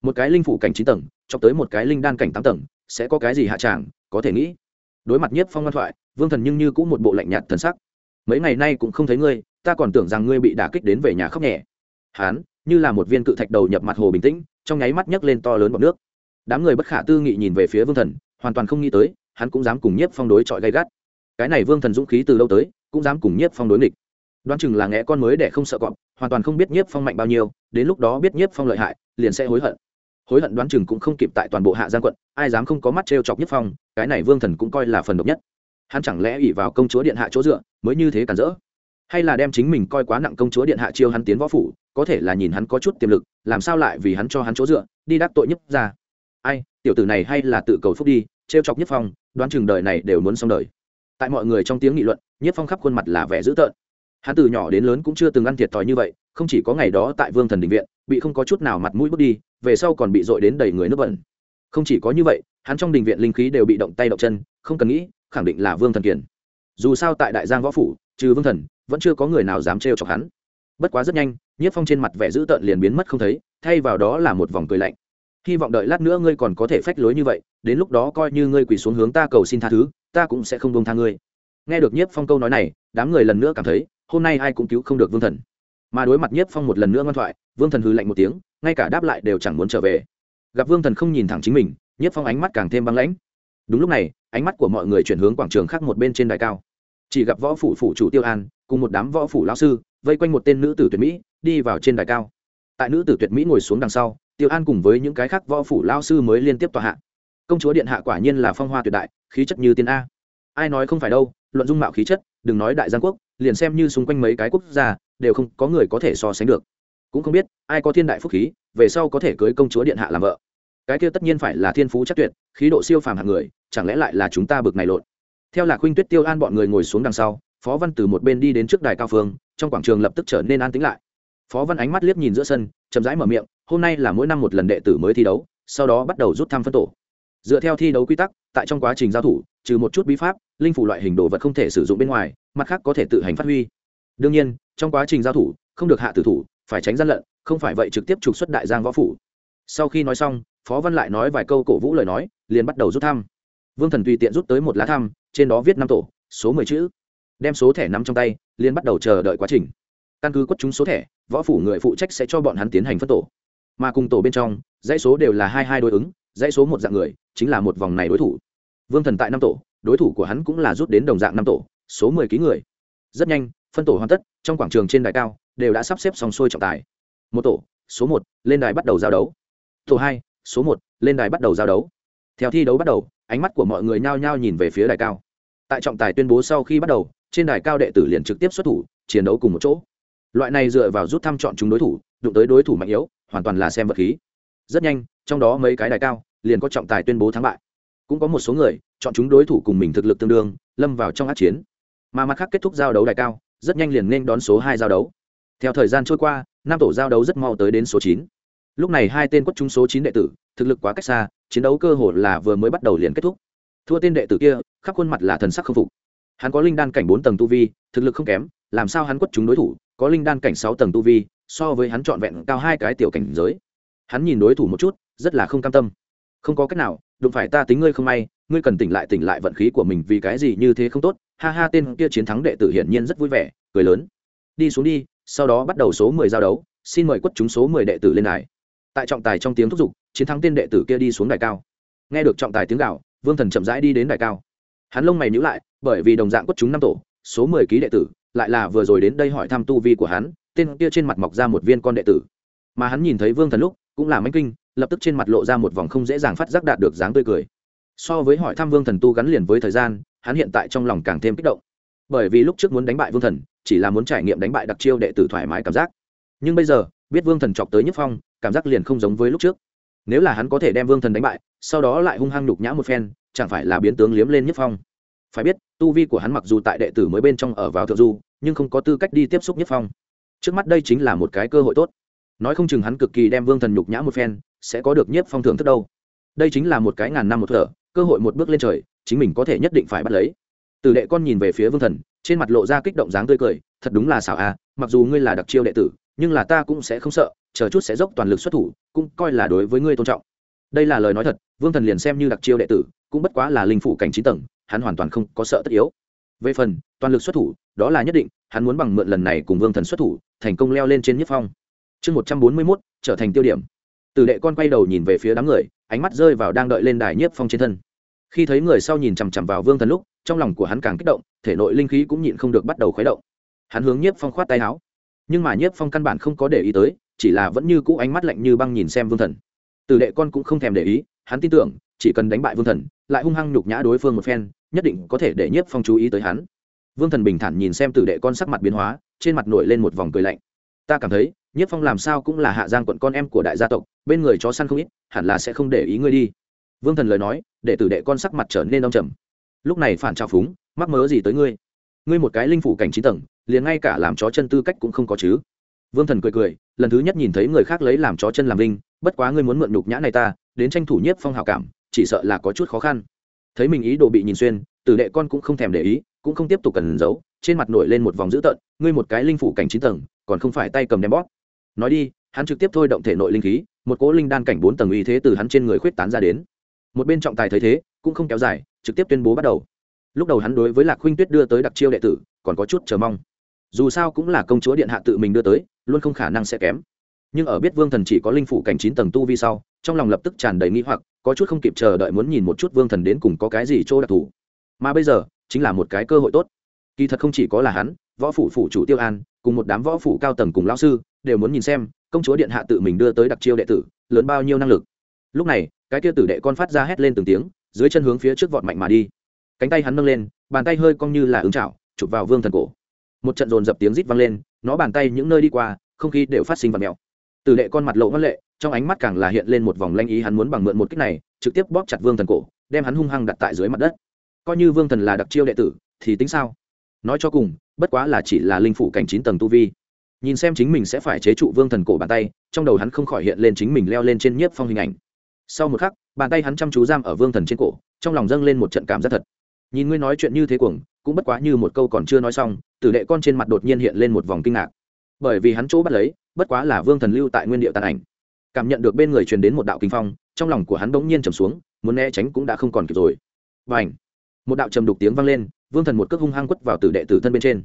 Một cái linh phủ cảnh chín tầng, chọc tới một cái linh đan cảnh tám tầng, sẽ có cái gì hạ tràng, có thể nghĩ. Đối mặt Nhất phong ngoan thoại, vương thần nhưng như cũng một bộ lạnh nhạt thần sắc. Mấy ngày nay cũng không thấy ngươi, ta còn tưởng rằng ngươi bị đả kích đến về nhà khóc nhẹ hán như là một viên cự thạch đầu nhập mặt hồ bình tĩnh, trong nháy mắt nhấc lên to lớn bọc nước. Đám người bất khả tư nghị nhìn về phía vương thần, hoàn toàn không nghĩ tới, hắn cũng dám cùng nhiếp phong đối chọi gay gắt. Cái này vương thần dũng khí từ lâu tới, cũng dám cùng nhiếp phong đối nghịch. Đoán chừng là nghe con mới để không sợ cọp, hoàn toàn không biết nhiếp phong mạnh bao nhiêu, đến lúc đó biết nhiếp phong lợi hại, liền sẽ hối hận. Hối hận đoán chừng cũng không kịp tại toàn bộ hạ giang quận, ai dám không có mắt t chọc nhiếp phong, cái này vương thần cũng coi là phần độc nhất. Hắn chẳng lẽ ỉ vào công chúa điện hạ chỗ dựa, mới như thế cản rỡ? Hay là đem chính mình coi quá nặng công chúa điện hạ chiêu hắn tiến võ phủ có thể là nhìn hắn có chút tiềm lực, làm sao lại vì hắn cho hắn chỗ dựa, đi đắc tội nhất ra. Ai, tiểu tử này hay là tự cầu phúc đi t r e o chọc nhất phong, đoán chừng đời này đều muốn xong đời. Tại mọi người trong tiếng nghị luận, nhất phong khắp khuôn mặt là vẻ dữ tợn. Hắn từ nhỏ đến lớn cũng chưa từng ăn thiệt thòi như vậy, không chỉ có ngày đó tại vương thần định viện, bị không có chút nào mặt mũi bước đi, về sau còn bị dội đến đầy người nước bẩn. Không chỉ có như vậy, hắn trong đình viện linh khí đều bị động tay động chân, không cần nghĩ, khẳng định là vương thần kiển dù sao tại đại giang võ phủ, trừ vương thần, vẫn chưa có người nào dám trêu chọc hắn. Bất quá rất nhanh nhiếp phong trên mặt vẻ dữ tợn liền biến mất không thấy, thay vào đó là một vòng cười lạnh. Hy vọng đợi lát nữa ngươi còn có thể phách lối như vậy, đến lúc đó coi như ngươi quỳ xuống hướng ta cầu xin tha thứ, ta cũng sẽ không buông tha ngươi. Nghe được nhiếp phong câu nói này, đám người lần nữa cảm thấy, hôm nay ai cũng cứu không được vương thần. Mà đối mặt nhiếp phong một lần nữa ngoan thoại, vương thần hư lạnh một tiếng, ngay cả đáp lại đều chẳng muốn trở về. Gặp vương thần không nhìn thẳng chính mình, nhiếp phong ánh mắt càng thêm băng lãnh. Đúng lúc này, ánh mắt của mọi người chuyển hướng quảng trường khác một bên trên đài cao. Chỉ gặp võ phủ phủ chủ tiêu an, cùng một đám võ phủ lão sư vây quanh một tên nữ tử tuyệt mỹ, đi vào trên đài cao. Tại nữ tử tuyệt mỹ ngồi xuống đằng sau, tiêu an cùng với những cái khác võ phủ lão sư mới liên tiếp tòa hạ. Công chúa điện hạ quả nhiên là phong hoa tuyệt đại, khí chất như tiên a. Ai nói không phải đâu, luận dung mạo khí chất, đừng nói đại giang quốc, liền xem như xung quanh mấy cái quốc gia, đều không có người có thể so sánh được. Cũng không biết, ai có thiên đại phúc khí, về sau có thể cưới công chúa điện hạ làm vợ. Cái kia tất nhiên phải là thiên phú chắc tuyệt, khí độ siêu phàm hạng người, chẳng lẽ lại là chúng ta bực này lộn? Theo lạc huynh tuyết tiêu an bọn người ngồi xuống đằng sau phó văn từ một bên đi đến trước đài cao phương, trong quảng trường lập tức trở nên an tĩnh lại. Phó văn ánh mắt liếc nhìn giữa sân, chậm rãi mở miệng, hôm nay là mỗi năm một lần đệ tử mới thi đấu, sau đó bắt đầu rút thăm phân tổ. Dựa theo thi đấu quy tắc, tại trong quá trình giao thủ, trừ một chút bí pháp, linh phủ loại hình đồ vật không thể sử dụng bên ngoài, mặt khác có thể tự hành phát huy. Đương nhiên, trong quá trình giao thủ, không được hạ tử thủ, phải tránh gian lận, không phải vậy trực tiếp trục xuất đại giang võ phủ. Sau khi nói xong, phó văn lại nói vài câu cổ vũ lời nói, liền bắt đầu rút thăm. Vương thần tùy tiện rút tới một lá thăm, trên đó viết năm tổ, số mười chữ đem số thẻ nắm trong tay, liền bắt đầu chờ đợi quá trình. Căn cứ quất chúng số thẻ, võ phủ người phụ trách sẽ cho bọn hắn tiến hành phân tổ. Mà cùng tổ bên trong, dãy số đều là hai hai đối ứng, dãy số một dạng người, chính là một vòng này đối thủ. Vương thần tại năm tổ, đối thủ của hắn cũng là rút đến đồng dạng năm tổ, số mười ký người. Rất nhanh, phân tổ hoàn tất, trong quảng trường trên đài cao, đều đã sắp xếp xong xuôi trọng tài. Một tổ, số một, lên đài bắt đầu giao đấu. Tổ hai, số một, lên đài bắt đầu giao đấu. Theo thi đấu bắt đầu, ánh mắt của mọi người nhao nhao nhìn về phía đài cao tại trọng tài tuyên bố sau khi bắt đầu, trên đài cao đệ tử liền trực tiếp xuất thủ, chiến đấu cùng một chỗ. Loại này dựa vào rút thăm chọn chúng đối thủ, đụng tới đối thủ mạnh yếu, hoàn toàn là xem vật khí. Rất nhanh, trong đó mấy cái đài cao liền có trọng tài tuyên bố thắng bại. Cũng có một số người chọn chúng đối thủ cùng mình thực lực tương đương, lâm vào trong át chiến. Mà mặt khác kết thúc giao đấu đài cao, rất nhanh liền nên đón số hai giao đấu. Theo thời gian trôi qua, năm tổ giao đấu rất mau tới đến số chín. Lúc này hai tên quất chúng số chín đệ tử, thực lực quá cách xa, chiến đấu cơ hồ là vừa mới bắt đầu liền kết thúc thua tên đệ tử kia, khắp khuôn mặt là thần sắc không phục. Hắn có linh đan cảnh bốn tầng tu vi, thực lực không kém, làm sao hắn quất chúng đối thủ, có linh đan cảnh sáu tầng tu vi, so với hắn trọn vẹn cao hai cái tiểu cảnh giới. Hắn nhìn đối thủ một chút, rất là không cam tâm. Không có cách nào, đụng phải ta tính ngươi không may, ngươi cần tỉnh lại tỉnh lại vận khí của mình vì cái gì như thế không tốt. Ha ha, tên kia chiến thắng đệ tử hiển nhiên rất vui vẻ, cười lớn. Đi xuống đi, sau đó bắt đầu số mười giao đấu, xin mời quất chúng số mười đệ tử lên đài. Tại trọng tài trong tiếng thúc giục, chiến thắng tên đệ tử kia đi xuống đài cao. Nghe được trọng tài tiếng gạo vương thần chậm rãi đi đến đại cao. Hắn lông mày nhữ lại, bởi vì đồng dạng quất chúng năm tổ, số mười ký đệ tử, lại là vừa rồi đến đây hỏi thăm tu vi của hắn, tên kia trên mặt mọc ra một viên con đệ tử. Mà hắn nhìn thấy vương thần lúc, cũng là mánh kinh, lập tức trên mặt lộ ra một vòng không dễ dàng phát giác đạt được dáng tươi cười. So với hỏi thăm vương thần tu gắn liền với thời gian, hắn hiện tại trong lòng càng thêm kích động. Bởi vì lúc trước muốn đánh bại vương thần, chỉ là muốn trải nghiệm đánh bại đặc chiêu đệ tử thoải mái cảm giác. Nhưng bây giờ, biết vương thần chọc tới nhất phong, cảm giác liền không giống với lúc trước. Nếu là hắn có thể đem vương thần đánh bại sau đó lại hung hăng nhục nhã một phen, chẳng phải là biến tướng liếm lên nhất phong. Phải biết, tu vi của hắn mặc dù tại đệ tử mới bên trong ở vào thượng du, nhưng không có tư cách đi tiếp xúc nhất phong. Trước mắt đây chính là một cái cơ hội tốt. Nói không chừng hắn cực kỳ đem vương thần nhục nhã một phen, sẽ có được nhiếp phong thưởng thức đâu. Đây chính là một cái ngàn năm một thở, cơ hội một bước lên trời, chính mình có thể nhất định phải bắt lấy. Từ đệ con nhìn về phía vương thần, trên mặt lộ ra kích động dáng tươi cười, thật đúng là xảo à mặc dù ngươi là đặc chiêu đệ tử, nhưng là ta cũng sẽ không sợ, chờ chút sẽ dốc toàn lực xuất thủ, cũng coi là đối với ngươi tôn trọng đây là lời nói thật, vương thần liền xem như đặc chiêu đệ tử, cũng bất quá là linh phủ cảnh chín tầng, hắn hoàn toàn không có sợ tất yếu. Về phần, toàn lực xuất thủ, đó là nhất định, hắn muốn bằng mượn lần này cùng vương thần xuất thủ, thành công leo lên trên nhất phong. Chương một trăm bốn mươi mốt, trở thành tiêu điểm. Tử đệ con quay đầu nhìn về phía đám người, ánh mắt rơi vào đang đợi lên đài nhiếp phong trên thân. Khi thấy người sau nhìn chằm chằm vào vương thần lúc, trong lòng của hắn càng kích động, thể nội linh khí cũng nhịn không được bắt đầu khuấy động. Hắn hướng nhiếp phong khoát tay áo. Nhưng mà nhiếp phong căn bản không có để ý tới, chỉ là vẫn như cũ ánh mắt lạnh như băng nhìn xem vương thần tử đệ con cũng không thèm để ý, hắn tin tưởng, chỉ cần đánh bại vương thần, lại hung hăng nhục nhã đối phương một phen, nhất định có thể để nhiếp phong chú ý tới hắn. Vương thần bình thản nhìn xem tử đệ con sắc mặt biến hóa, trên mặt nổi lên một vòng cười lạnh. Ta cảm thấy, nhiếp phong làm sao cũng là hạ giang quận con em của đại gia tộc, bên người chó săn không ít, hẳn là sẽ không để ý ngươi đi. Vương thần lời nói, để tử đệ con sắc mặt trở nên đông trầm. Lúc này phản trào phúng, mắc mớ gì tới ngươi? Ngươi một cái linh phủ cảnh trí tầng, liền ngay cả làm chó chân tư cách cũng không có chứ. Vương thần cười cười, lần thứ nhất nhìn thấy người khác lấy làm chó chân làm linh bất quá ngươi muốn mượn nhục nhã này ta, đến tranh thủ nhiếp phong hào cảm, chỉ sợ là có chút khó khăn. Thấy mình ý đồ bị nhìn xuyên, tử đệ con cũng không thèm để ý, cũng không tiếp tục cần giấu, trên mặt nổi lên một vòng dữ tợn, ngươi một cái linh phủ cảnh chín tầng, còn không phải tay cầm đem bóp. Nói đi, hắn trực tiếp thôi động thể nội linh khí, một cỗ linh đan cảnh bốn tầng uy thế từ hắn trên người khuyết tán ra đến. Một bên trọng tài thấy thế, cũng không kéo dài, trực tiếp tuyên bố bắt đầu. Lúc đầu hắn đối với lạc huynh tuyết đưa tới đặc chiêu đệ tử, còn có chút chờ mong. Dù sao cũng là công chúa điện hạ tự mình đưa tới, luôn không khả năng sẽ kém nhưng ở biết vương thần chỉ có linh phủ cảnh chín tầng tu vi sau, trong lòng lập tức tràn đầy nghĩ hoặc, có chút không kịp chờ đợi muốn nhìn một chút vương thần đến cùng có cái gì chỗ đặc thù. Mà bây giờ, chính là một cái cơ hội tốt. Kỳ thật không chỉ có là hắn, võ phủ phủ chủ tiêu an, cùng một đám võ phủ cao tầng cùng lao sư, đều muốn nhìn xem, công chúa điện hạ tự mình đưa tới đặc chiêu đệ tử, lớn bao nhiêu năng lực. Lúc này, cái kia tử đệ con phát ra hét lên từng tiếng, dưới chân hướng phía trước vọt mạnh mà đi. Cánh tay hắn nâng lên, bàn tay hơi cong như là ứng chảo, chụp vào vương thần cổ. Một trận dồn dập tiếng rít vang lên, nó bàn tay những nơi đi qua, không khí đều phát sinh vật mèo tử đệ con mặt lộ ngân lệ, trong ánh mắt càng là hiện lên một vòng lanh ý, hắn muốn bằng mượn một cách này, trực tiếp bóp chặt vương thần cổ, đem hắn hung hăng đặt tại dưới mặt đất. Coi như vương thần là đặc chiêu đệ tử, thì tính sao? Nói cho cùng, bất quá là chỉ là linh phủ cảnh chín tầng tu vi. Nhìn xem chính mình sẽ phải chế trụ vương thần cổ bàn tay, trong đầu hắn không khỏi hiện lên chính mình leo lên trên nhiếp phong hình ảnh. Sau một khắc, bàn tay hắn chăm chú giam ở vương thần trên cổ, trong lòng dâng lên một trận cảm giác thật. Nhìn ngươi nói chuyện như thế cuồng, cũng bất quá như một câu còn chưa nói xong tử đệ con trên mặt đột nhiên hiện lên một vòng kinh ngạc bởi vì hắn chỗ bắt lấy, bất quá là vương thần lưu tại nguyên địa tàn ảnh. Cảm nhận được bên người truyền đến một đạo kinh phong, trong lòng của hắn bỗng nhiên trầm xuống, muốn né tránh cũng đã không còn kịp rồi. Và ảnh một đạo trầm đục tiếng vang lên, vương thần một cước hung hăng quất vào tử đệ tử thân bên trên.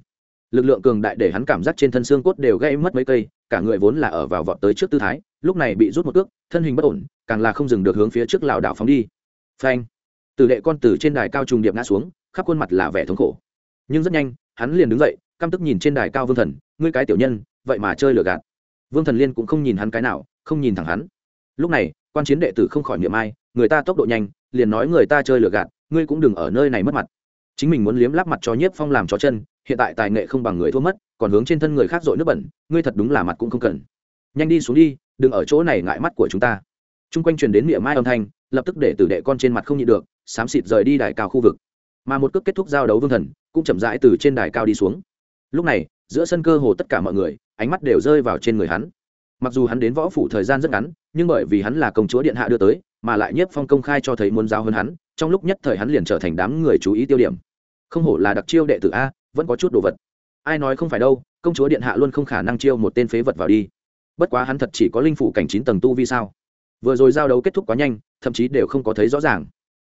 Lực lượng cường đại để hắn cảm giác trên thân xương cốt đều gây mất mấy cây, cả người vốn là ở vào vọt tới trước tư thái, lúc này bị rút một cước, thân hình bất ổn, càng là không dừng được hướng phía trước lảo đảo phóng đi. Phanh! Tử đệ con tử trên đài cao trùng điệp ngã xuống, khắp khuôn mặt là vẻ thống khổ. Nhưng rất nhanh, hắn liền đứng dậy căm tức nhìn trên đài cao vương thần, ngươi cái tiểu nhân, vậy mà chơi lừa gạt. Vương thần liên cũng không nhìn hắn cái nào, không nhìn thẳng hắn. Lúc này, quan chiến đệ tử không khỏi niệm ai, người ta tốc độ nhanh, liền nói người ta chơi lừa gạt, ngươi cũng đừng ở nơi này mất mặt. Chính mình muốn liếm lắp mặt cho nhiếp phong làm chó chân, hiện tại tài nghệ không bằng người thua mất, còn hướng trên thân người khác dội nước bẩn, ngươi thật đúng là mặt cũng không cần. Nhanh đi xuống đi, đừng ở chỗ này ngại mắt của chúng ta. T r u n g quanh truyền đến miệng mai âm thanh, lập tức để tử đệ con trên mặt không nhịn được, xám xịt rời đi đài cao khu vực. Mà một cước kết thúc giao đấu vương thần, cũng chậm rãi từ trên đài cao đi xuống lúc này, giữa sân cơ hồ tất cả mọi người, ánh mắt đều rơi vào trên người hắn. Mặc dù hắn đến võ phủ thời gian rất ngắn, nhưng bởi vì hắn là công chúa điện hạ đưa tới, mà lại nhiếp phong công khai cho thấy muốn giao hơn hắn, trong lúc nhất thời hắn liền trở thành đám người chú ý tiêu điểm. Không hổ là đặc chiêu đệ tử a, vẫn có chút đồ vật. Ai nói không phải đâu, công chúa điện hạ luôn không khả năng chiêu một tên phế vật vào đi. Bất quá hắn thật chỉ có linh phủ cảnh chín tầng tu vi sao? Vừa rồi giao đấu kết thúc quá nhanh, thậm chí đều không có thấy rõ ràng.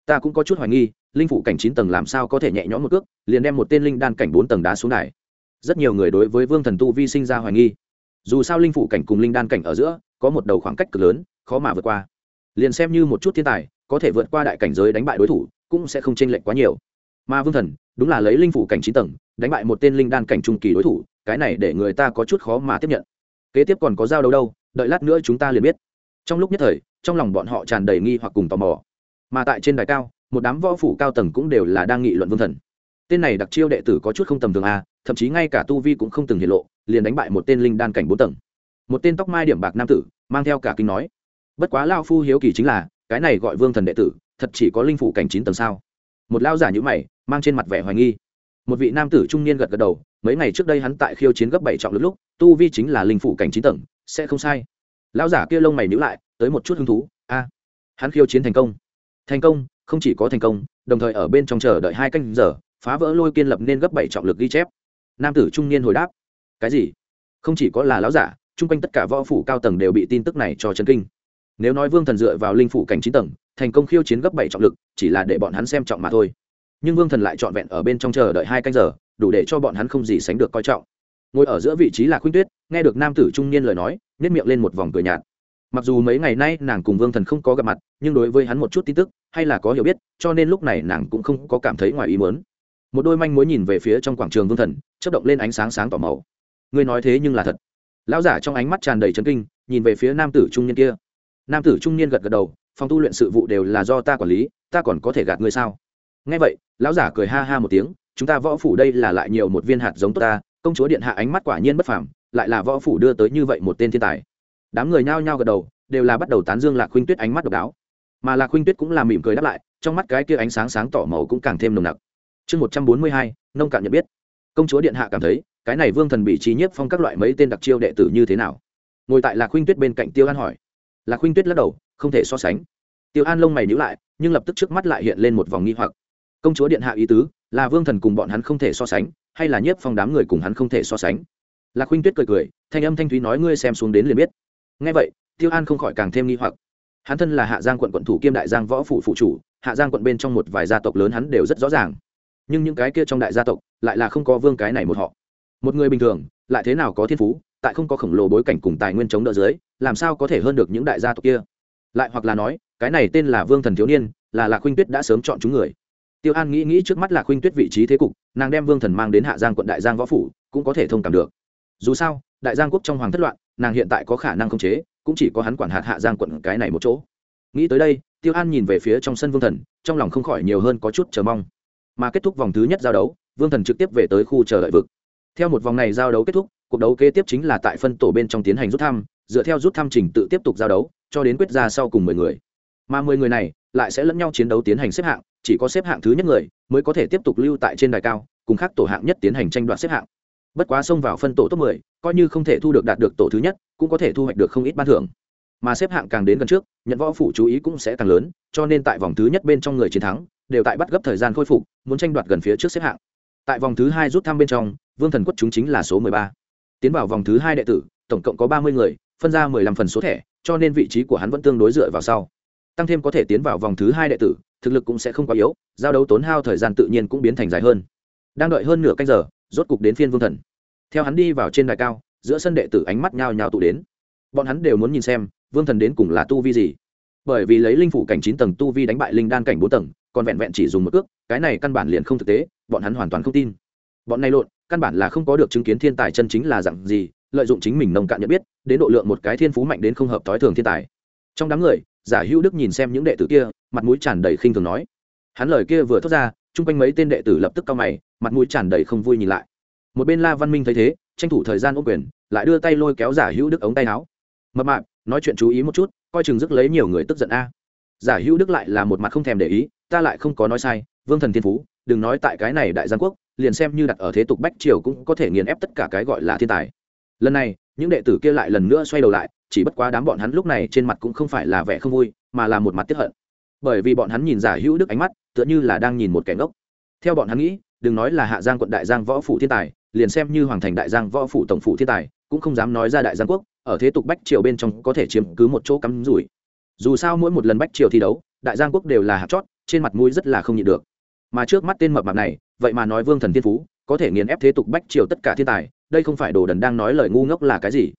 Ta cũng có chút hoài nghi, linh phủ cảnh chín tầng làm sao có thể nhẹ nhõm một cước, liền đem một tên linh đan cảnh bốn tầng đá xuống đài rất nhiều người đối với vương thần tu vi sinh ra hoài nghi. Dù sao linh phủ cảnh cùng linh đan cảnh ở giữa, có một đầu khoảng cách cực lớn, khó mà vượt qua. Liền xem như một chút thiên tài, có thể vượt qua đại cảnh giới đánh bại đối thủ, cũng sẽ không chênh lệch quá nhiều. Mà vương thần, đúng là lấy linh phủ cảnh chín tầng, đánh bại một tên linh đan cảnh trung kỳ đối thủ, cái này để người ta có chút khó mà tiếp nhận. Kế tiếp còn có giao đấu đâu, đợi lát nữa chúng ta liền biết. Trong lúc nhất thời, trong lòng bọn họ tràn đầy nghi hoặc cùng tò mò. Mà tại trên đài cao, một đám võ phủ cao tầng cũng đều là đang nghị luận vương thần tên này đặc chiêu đệ tử có chút không tầm thường a thậm chí ngay cả tu vi cũng không từng hiện lộ, liền đánh bại một tên linh đan cảnh bốn tầng. Một tên tóc mai điểm bạc nam tử, mang theo cả kinh nói, bất quá lao phu hiếu kỳ chính là, cái này gọi vương thần đệ tử, thật chỉ có linh phủ cảnh chín tầng sao? Một lao giả nhữ mày, mang trên mặt vẻ hoài nghi. Một vị nam tử trung niên gật gật đầu, mấy ngày trước đây hắn tại khiêu chiến gấp bảy trọng lúc lúc, tu vi chính là linh phủ cảnh chín tầng, sẽ không sai. Lão giả kia lông mày nhữ lại, tới một chút hứng thú, a, hắn khiêu chiến thành công. Thành công, không chỉ có thành công, đồng thời ở bên trong chờ đợi hai canh giờ phá vỡ lôi kiên lập nên gấp bảy trọng lực ghi chép. Nam tử trung niên hồi đáp, cái gì? Không chỉ có là lão giả, chung quanh tất cả võ phủ cao tầng đều bị tin tức này cho chấn kinh. Nếu nói vương thần dựa vào linh phủ cảnh chín tầng, thành công khiêu chiến gấp bảy trọng lực, chỉ là để bọn hắn xem trọng mà thôi. Nhưng vương thần lại trọn vẹn ở bên trong chờ đợi hai canh giờ, đủ để cho bọn hắn không gì sánh được coi trọng. Ngồi ở giữa vị trí là khuynh tuyết, nghe được nam tử trung niên lời nói nhét miệng lên một vòng cười nhạt. Mặc dù mấy ngày nay nàng cùng vương thần không có gặp mặt, nhưng đối với hắn một chút tin tức, hay là có hiểu biết, cho nên lúc này nàng cũng không có cảm thấy ngoài ý mớn một đôi manh mối nhìn về phía trong quảng trường vương thần chất động lên ánh sáng sáng tỏ màu. Ngươi nói thế nhưng là thật. Lão giả trong ánh mắt tràn đầy trấn kinh, nhìn về phía nam tử trung niên kia. Nam tử trung niên gật gật đầu, phòng tu luyện sự vụ đều là do ta quản lý, ta còn có thể gạt ngươi sao? Nghe vậy, lão giả cười ha ha một tiếng, chúng ta võ phủ đây là lại nhiều một viên hạt giống tốt ta, công chúa điện hạ ánh mắt quả nhiên bất phàm, lại là võ phủ đưa tới như vậy một tên thiên tài. Đám người nhao nhao gật đầu, đều là bắt đầu tán dương lạc khuynh tuyết ánh mắt độc đáo. Mà lạc khuynh tuyết cũng là mỉm cười đáp lại, trong mắt cái kia ánh sáng sáng tỏ màu cũng càng thêm nồng nặc chương một trăm bốn mươi hai, nông cạn nhận biết. Công chúa điện hạ cảm thấy, cái này vương thần bị trí nhiếp phong các loại mấy tên đặc chiêu đệ tử như thế nào? Ngồi tại lạc khuynh tuyết bên cạnh tiêu an hỏi. Lạc khuynh tuyết lắc đầu, không thể so sánh. Tiêu an lông mày nhữ lại, nhưng lập tức trước mắt lại hiện lên một vòng nghi hoặc. Công chúa điện hạ ý tứ, là vương thần cùng bọn hắn không thể so sánh, hay là nhiếp phong đám người cùng hắn không thể so sánh? Lạc khuynh tuyết cười cười, thanh âm thanh thúy nói ngươi xem xuống đến liền biết. Ngay vậy, tiêu an không khỏi càng thêm nghi hoặc. Hắn thân là hạ giang quận quận thủ kiêm đại giang võ phủ phụ chủ, hạ giang quận bên trong một vài gia tộc lớn hắn đều rất rõ ràng nhưng những cái kia trong đại gia tộc lại là không có vương cái này một họ. Một người bình thường, lại thế nào có thiên phú, tại không có khổng lồ bối cảnh cùng tài nguyên chống đỡ dưới, làm sao có thể hơn được những đại gia tộc kia? Lại hoặc là nói, cái này tên là vương thần thiếu niên, là lạc khuynh tuyết đã sớm chọn chúng người. Tiêu an nghĩ nghĩ trước mắt là khuynh tuyết vị trí thế cục, nàng đem vương thần mang đến hạ giang quận đại giang võ phủ, cũng có thể thông cảm được. Dù sao, đại giang quốc trong hoàng thất loạn, nàng hiện tại có khả năng khống chế, cũng chỉ có hắn quản hạt hạ giang quận cái này một chỗ. Nghĩ tới đây, tiêu an nhìn về phía trong sân vương thần, trong lòng không khỏi nhiều hơn có chút chờ mong mà kết thúc vòng thứ nhất giao đấu vương thần trực tiếp về tới khu chờ đợi vực. Theo một vòng này giao đấu kết thúc cuộc đấu kế tiếp chính là tại phân tổ bên trong tiến hành rút thăm dựa theo rút thăm trình tự tiếp tục giao đấu cho đến quyết ra sau cùng mười người. Mà mười người này lại sẽ lẫn nhau chiến đấu tiến hành xếp hạng chỉ có xếp hạng thứ nhất người mới có thể tiếp tục lưu tại trên đài cao cùng khác tổ hạng nhất tiến hành tranh đoạt xếp hạng. Bất quá xông vào phân tổ top 10, coi như không thể thu được đạt được tổ thứ nhất cũng có thể thu hoạch được không ít ban thưởng. Mà xếp hạng càng đến gần trước nhận võ phủ chú ý cũng sẽ càng lớn cho nên tại vòng thứ nhất bên trong người chiến thắng đều tại bắt gấp thời gian khôi phục, muốn tranh đoạt gần phía trước xếp hạng. Tại vòng thứ hai rút thăm bên trong, vương thần quất chúng chính là số 13. tiến vào vòng thứ hai đệ tử, tổng cộng có 30 người, phân ra 15 phần số thẻ, cho nên vị trí của hắn vẫn tương đối dựa vào sau. Tăng thêm có thể tiến vào vòng thứ hai đệ tử, thực lực cũng sẽ không quá yếu, giao đấu tốn hao thời gian tự nhiên cũng biến thành dài hơn. Đang đợi hơn nửa canh giờ, rốt cục đến phiên vương thần. Theo hắn đi vào trên đài cao, giữa sân đệ tử ánh mắt nhao nhao tụ đến. Bọn hắn đều muốn nhìn xem, vương thần đến cùng là tu vi gì. Bởi vì lấy linh phủ cảnh chín tầng tu vi đánh bại linh đan cảnh bốn tầng còn vẹn vẹn chỉ dùng một cước, cái này căn bản liền không thực tế, bọn hắn hoàn toàn không tin. Bọn này lộn, căn bản là không có được chứng kiến thiên tài chân chính là dạng gì, lợi dụng chính mình nông cạn nhận biết, đến độ lượng một cái thiên phú mạnh đến không hợp tối thường thiên tài. Trong đám người, giả hữu đức nhìn xem những đệ tử kia, mặt mũi tràn đầy khinh thường nói. Hắn lời kia vừa thốt ra, chung quanh mấy tên đệ tử lập tức cao mày, mặt mũi tràn đầy không vui nhìn lại. Một bên la văn minh thấy thế, tranh thủ thời gian ô quyền, lại đưa tay lôi kéo giả hữu đức ống tay áo. Mập mạp, nói chuyện chú ý một chút, coi chừng dứt lấy nhiều người tức giận a. Giả hữu đức lại là một mặt không thèm để ý ta lại không có nói sai, vương thần thiên phú, đừng nói tại cái này đại giang quốc, liền xem như đặt ở thế tục bách triều cũng có thể nghiền ép tất cả cái gọi là thiên tài. Lần này, những đệ tử kia lại lần nữa xoay đầu lại, chỉ bất quá đám bọn hắn lúc này trên mặt cũng không phải là vẻ không vui, mà là một mặt tiếp hận. Bởi vì bọn hắn nhìn giả hữu đức ánh mắt, tựa như là đang nhìn một kẻ ngốc. Theo bọn hắn nghĩ, đừng nói là hạ giang quận đại giang võ phủ thiên tài, liền xem như hoàng thành đại giang võ phủ tổng phủ thiên tài, cũng không dám nói ra đại giang quốc, ở thế tục bách triều bên trong có thể chiếm cứ một chỗ cắm rủi. Dù sao mỗi một lần bách triều thi đấu, đại giang quốc đều là hạt chót trên mặt mũi rất là không nhịn được. Mà trước mắt tên mập mạp này, vậy mà nói vương thần thiên phú, có thể nghiền ép thế tục bách triều tất cả thiên tài, đây không phải đồ đần đang nói lời ngu ngốc là cái gì?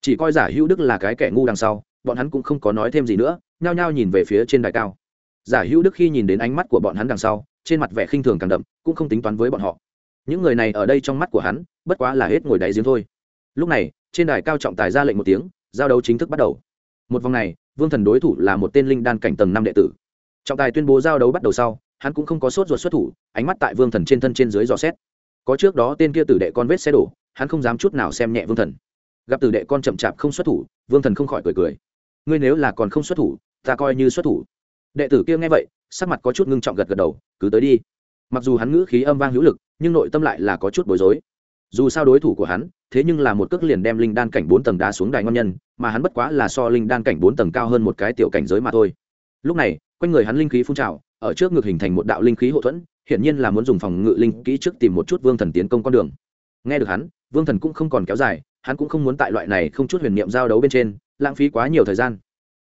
Chỉ coi giả hữu đức là cái kẻ ngu đằng sau, bọn hắn cũng không có nói thêm gì nữa, nhao nhao nhìn về phía trên đài cao. Giả hữu đức khi nhìn đến ánh mắt của bọn hắn đằng sau, trên mặt vẻ khinh thường càng đậm, cũng không tính toán với bọn họ. Những người này ở đây trong mắt của hắn, bất quá là hết ngồi đáy giếng thôi. Lúc này, trên đài cao trọng tài ra lệnh một tiếng, giao đấu chính thức bắt đầu. Một vòng này, vương thần đối thủ là một tên linh đan cảnh tầng năm đệ tử trọng tài tuyên bố giao đấu bắt đầu sau, hắn cũng không có sốt ruột xuất thủ, ánh mắt tại vương thần trên thân trên dưới dò xét. Có trước đó tên kia tử đệ con vết xe đổ, hắn không dám chút nào xem nhẹ vương thần. Gặp tử đệ con chậm chạp không xuất thủ, vương thần không khỏi cười cười. Ngươi nếu là còn không xuất thủ, ta coi như xuất thủ. Đệ tử kia nghe vậy, sắc mặt có chút ngưng trọng gật gật đầu, cứ tới đi. Mặc dù hắn ngữ khí âm vang hữu lực, nhưng nội tâm lại là có chút bối rối. Dù sao đối thủ của hắn, thế nhưng là một cước liền đem linh đan cảnh bốn tầng đá xuống đài ngon nhân, mà hắn bất quá là so linh đan cảnh bốn tầng cao hơn một cái tiểu cảnh giới mà thôi. Lúc này quanh người hắn linh khí phun trào, ở trước ngực hình thành một đạo linh khí hậu thuẫn, hiển nhiên là muốn dùng phòng ngự linh kỹ trước tìm một chút vương thần tiến công con đường. Nghe được hắn, vương thần cũng không còn kéo dài, hắn cũng không muốn tại loại này không chút huyền niệm giao đấu bên trên, lãng phí quá nhiều thời gian.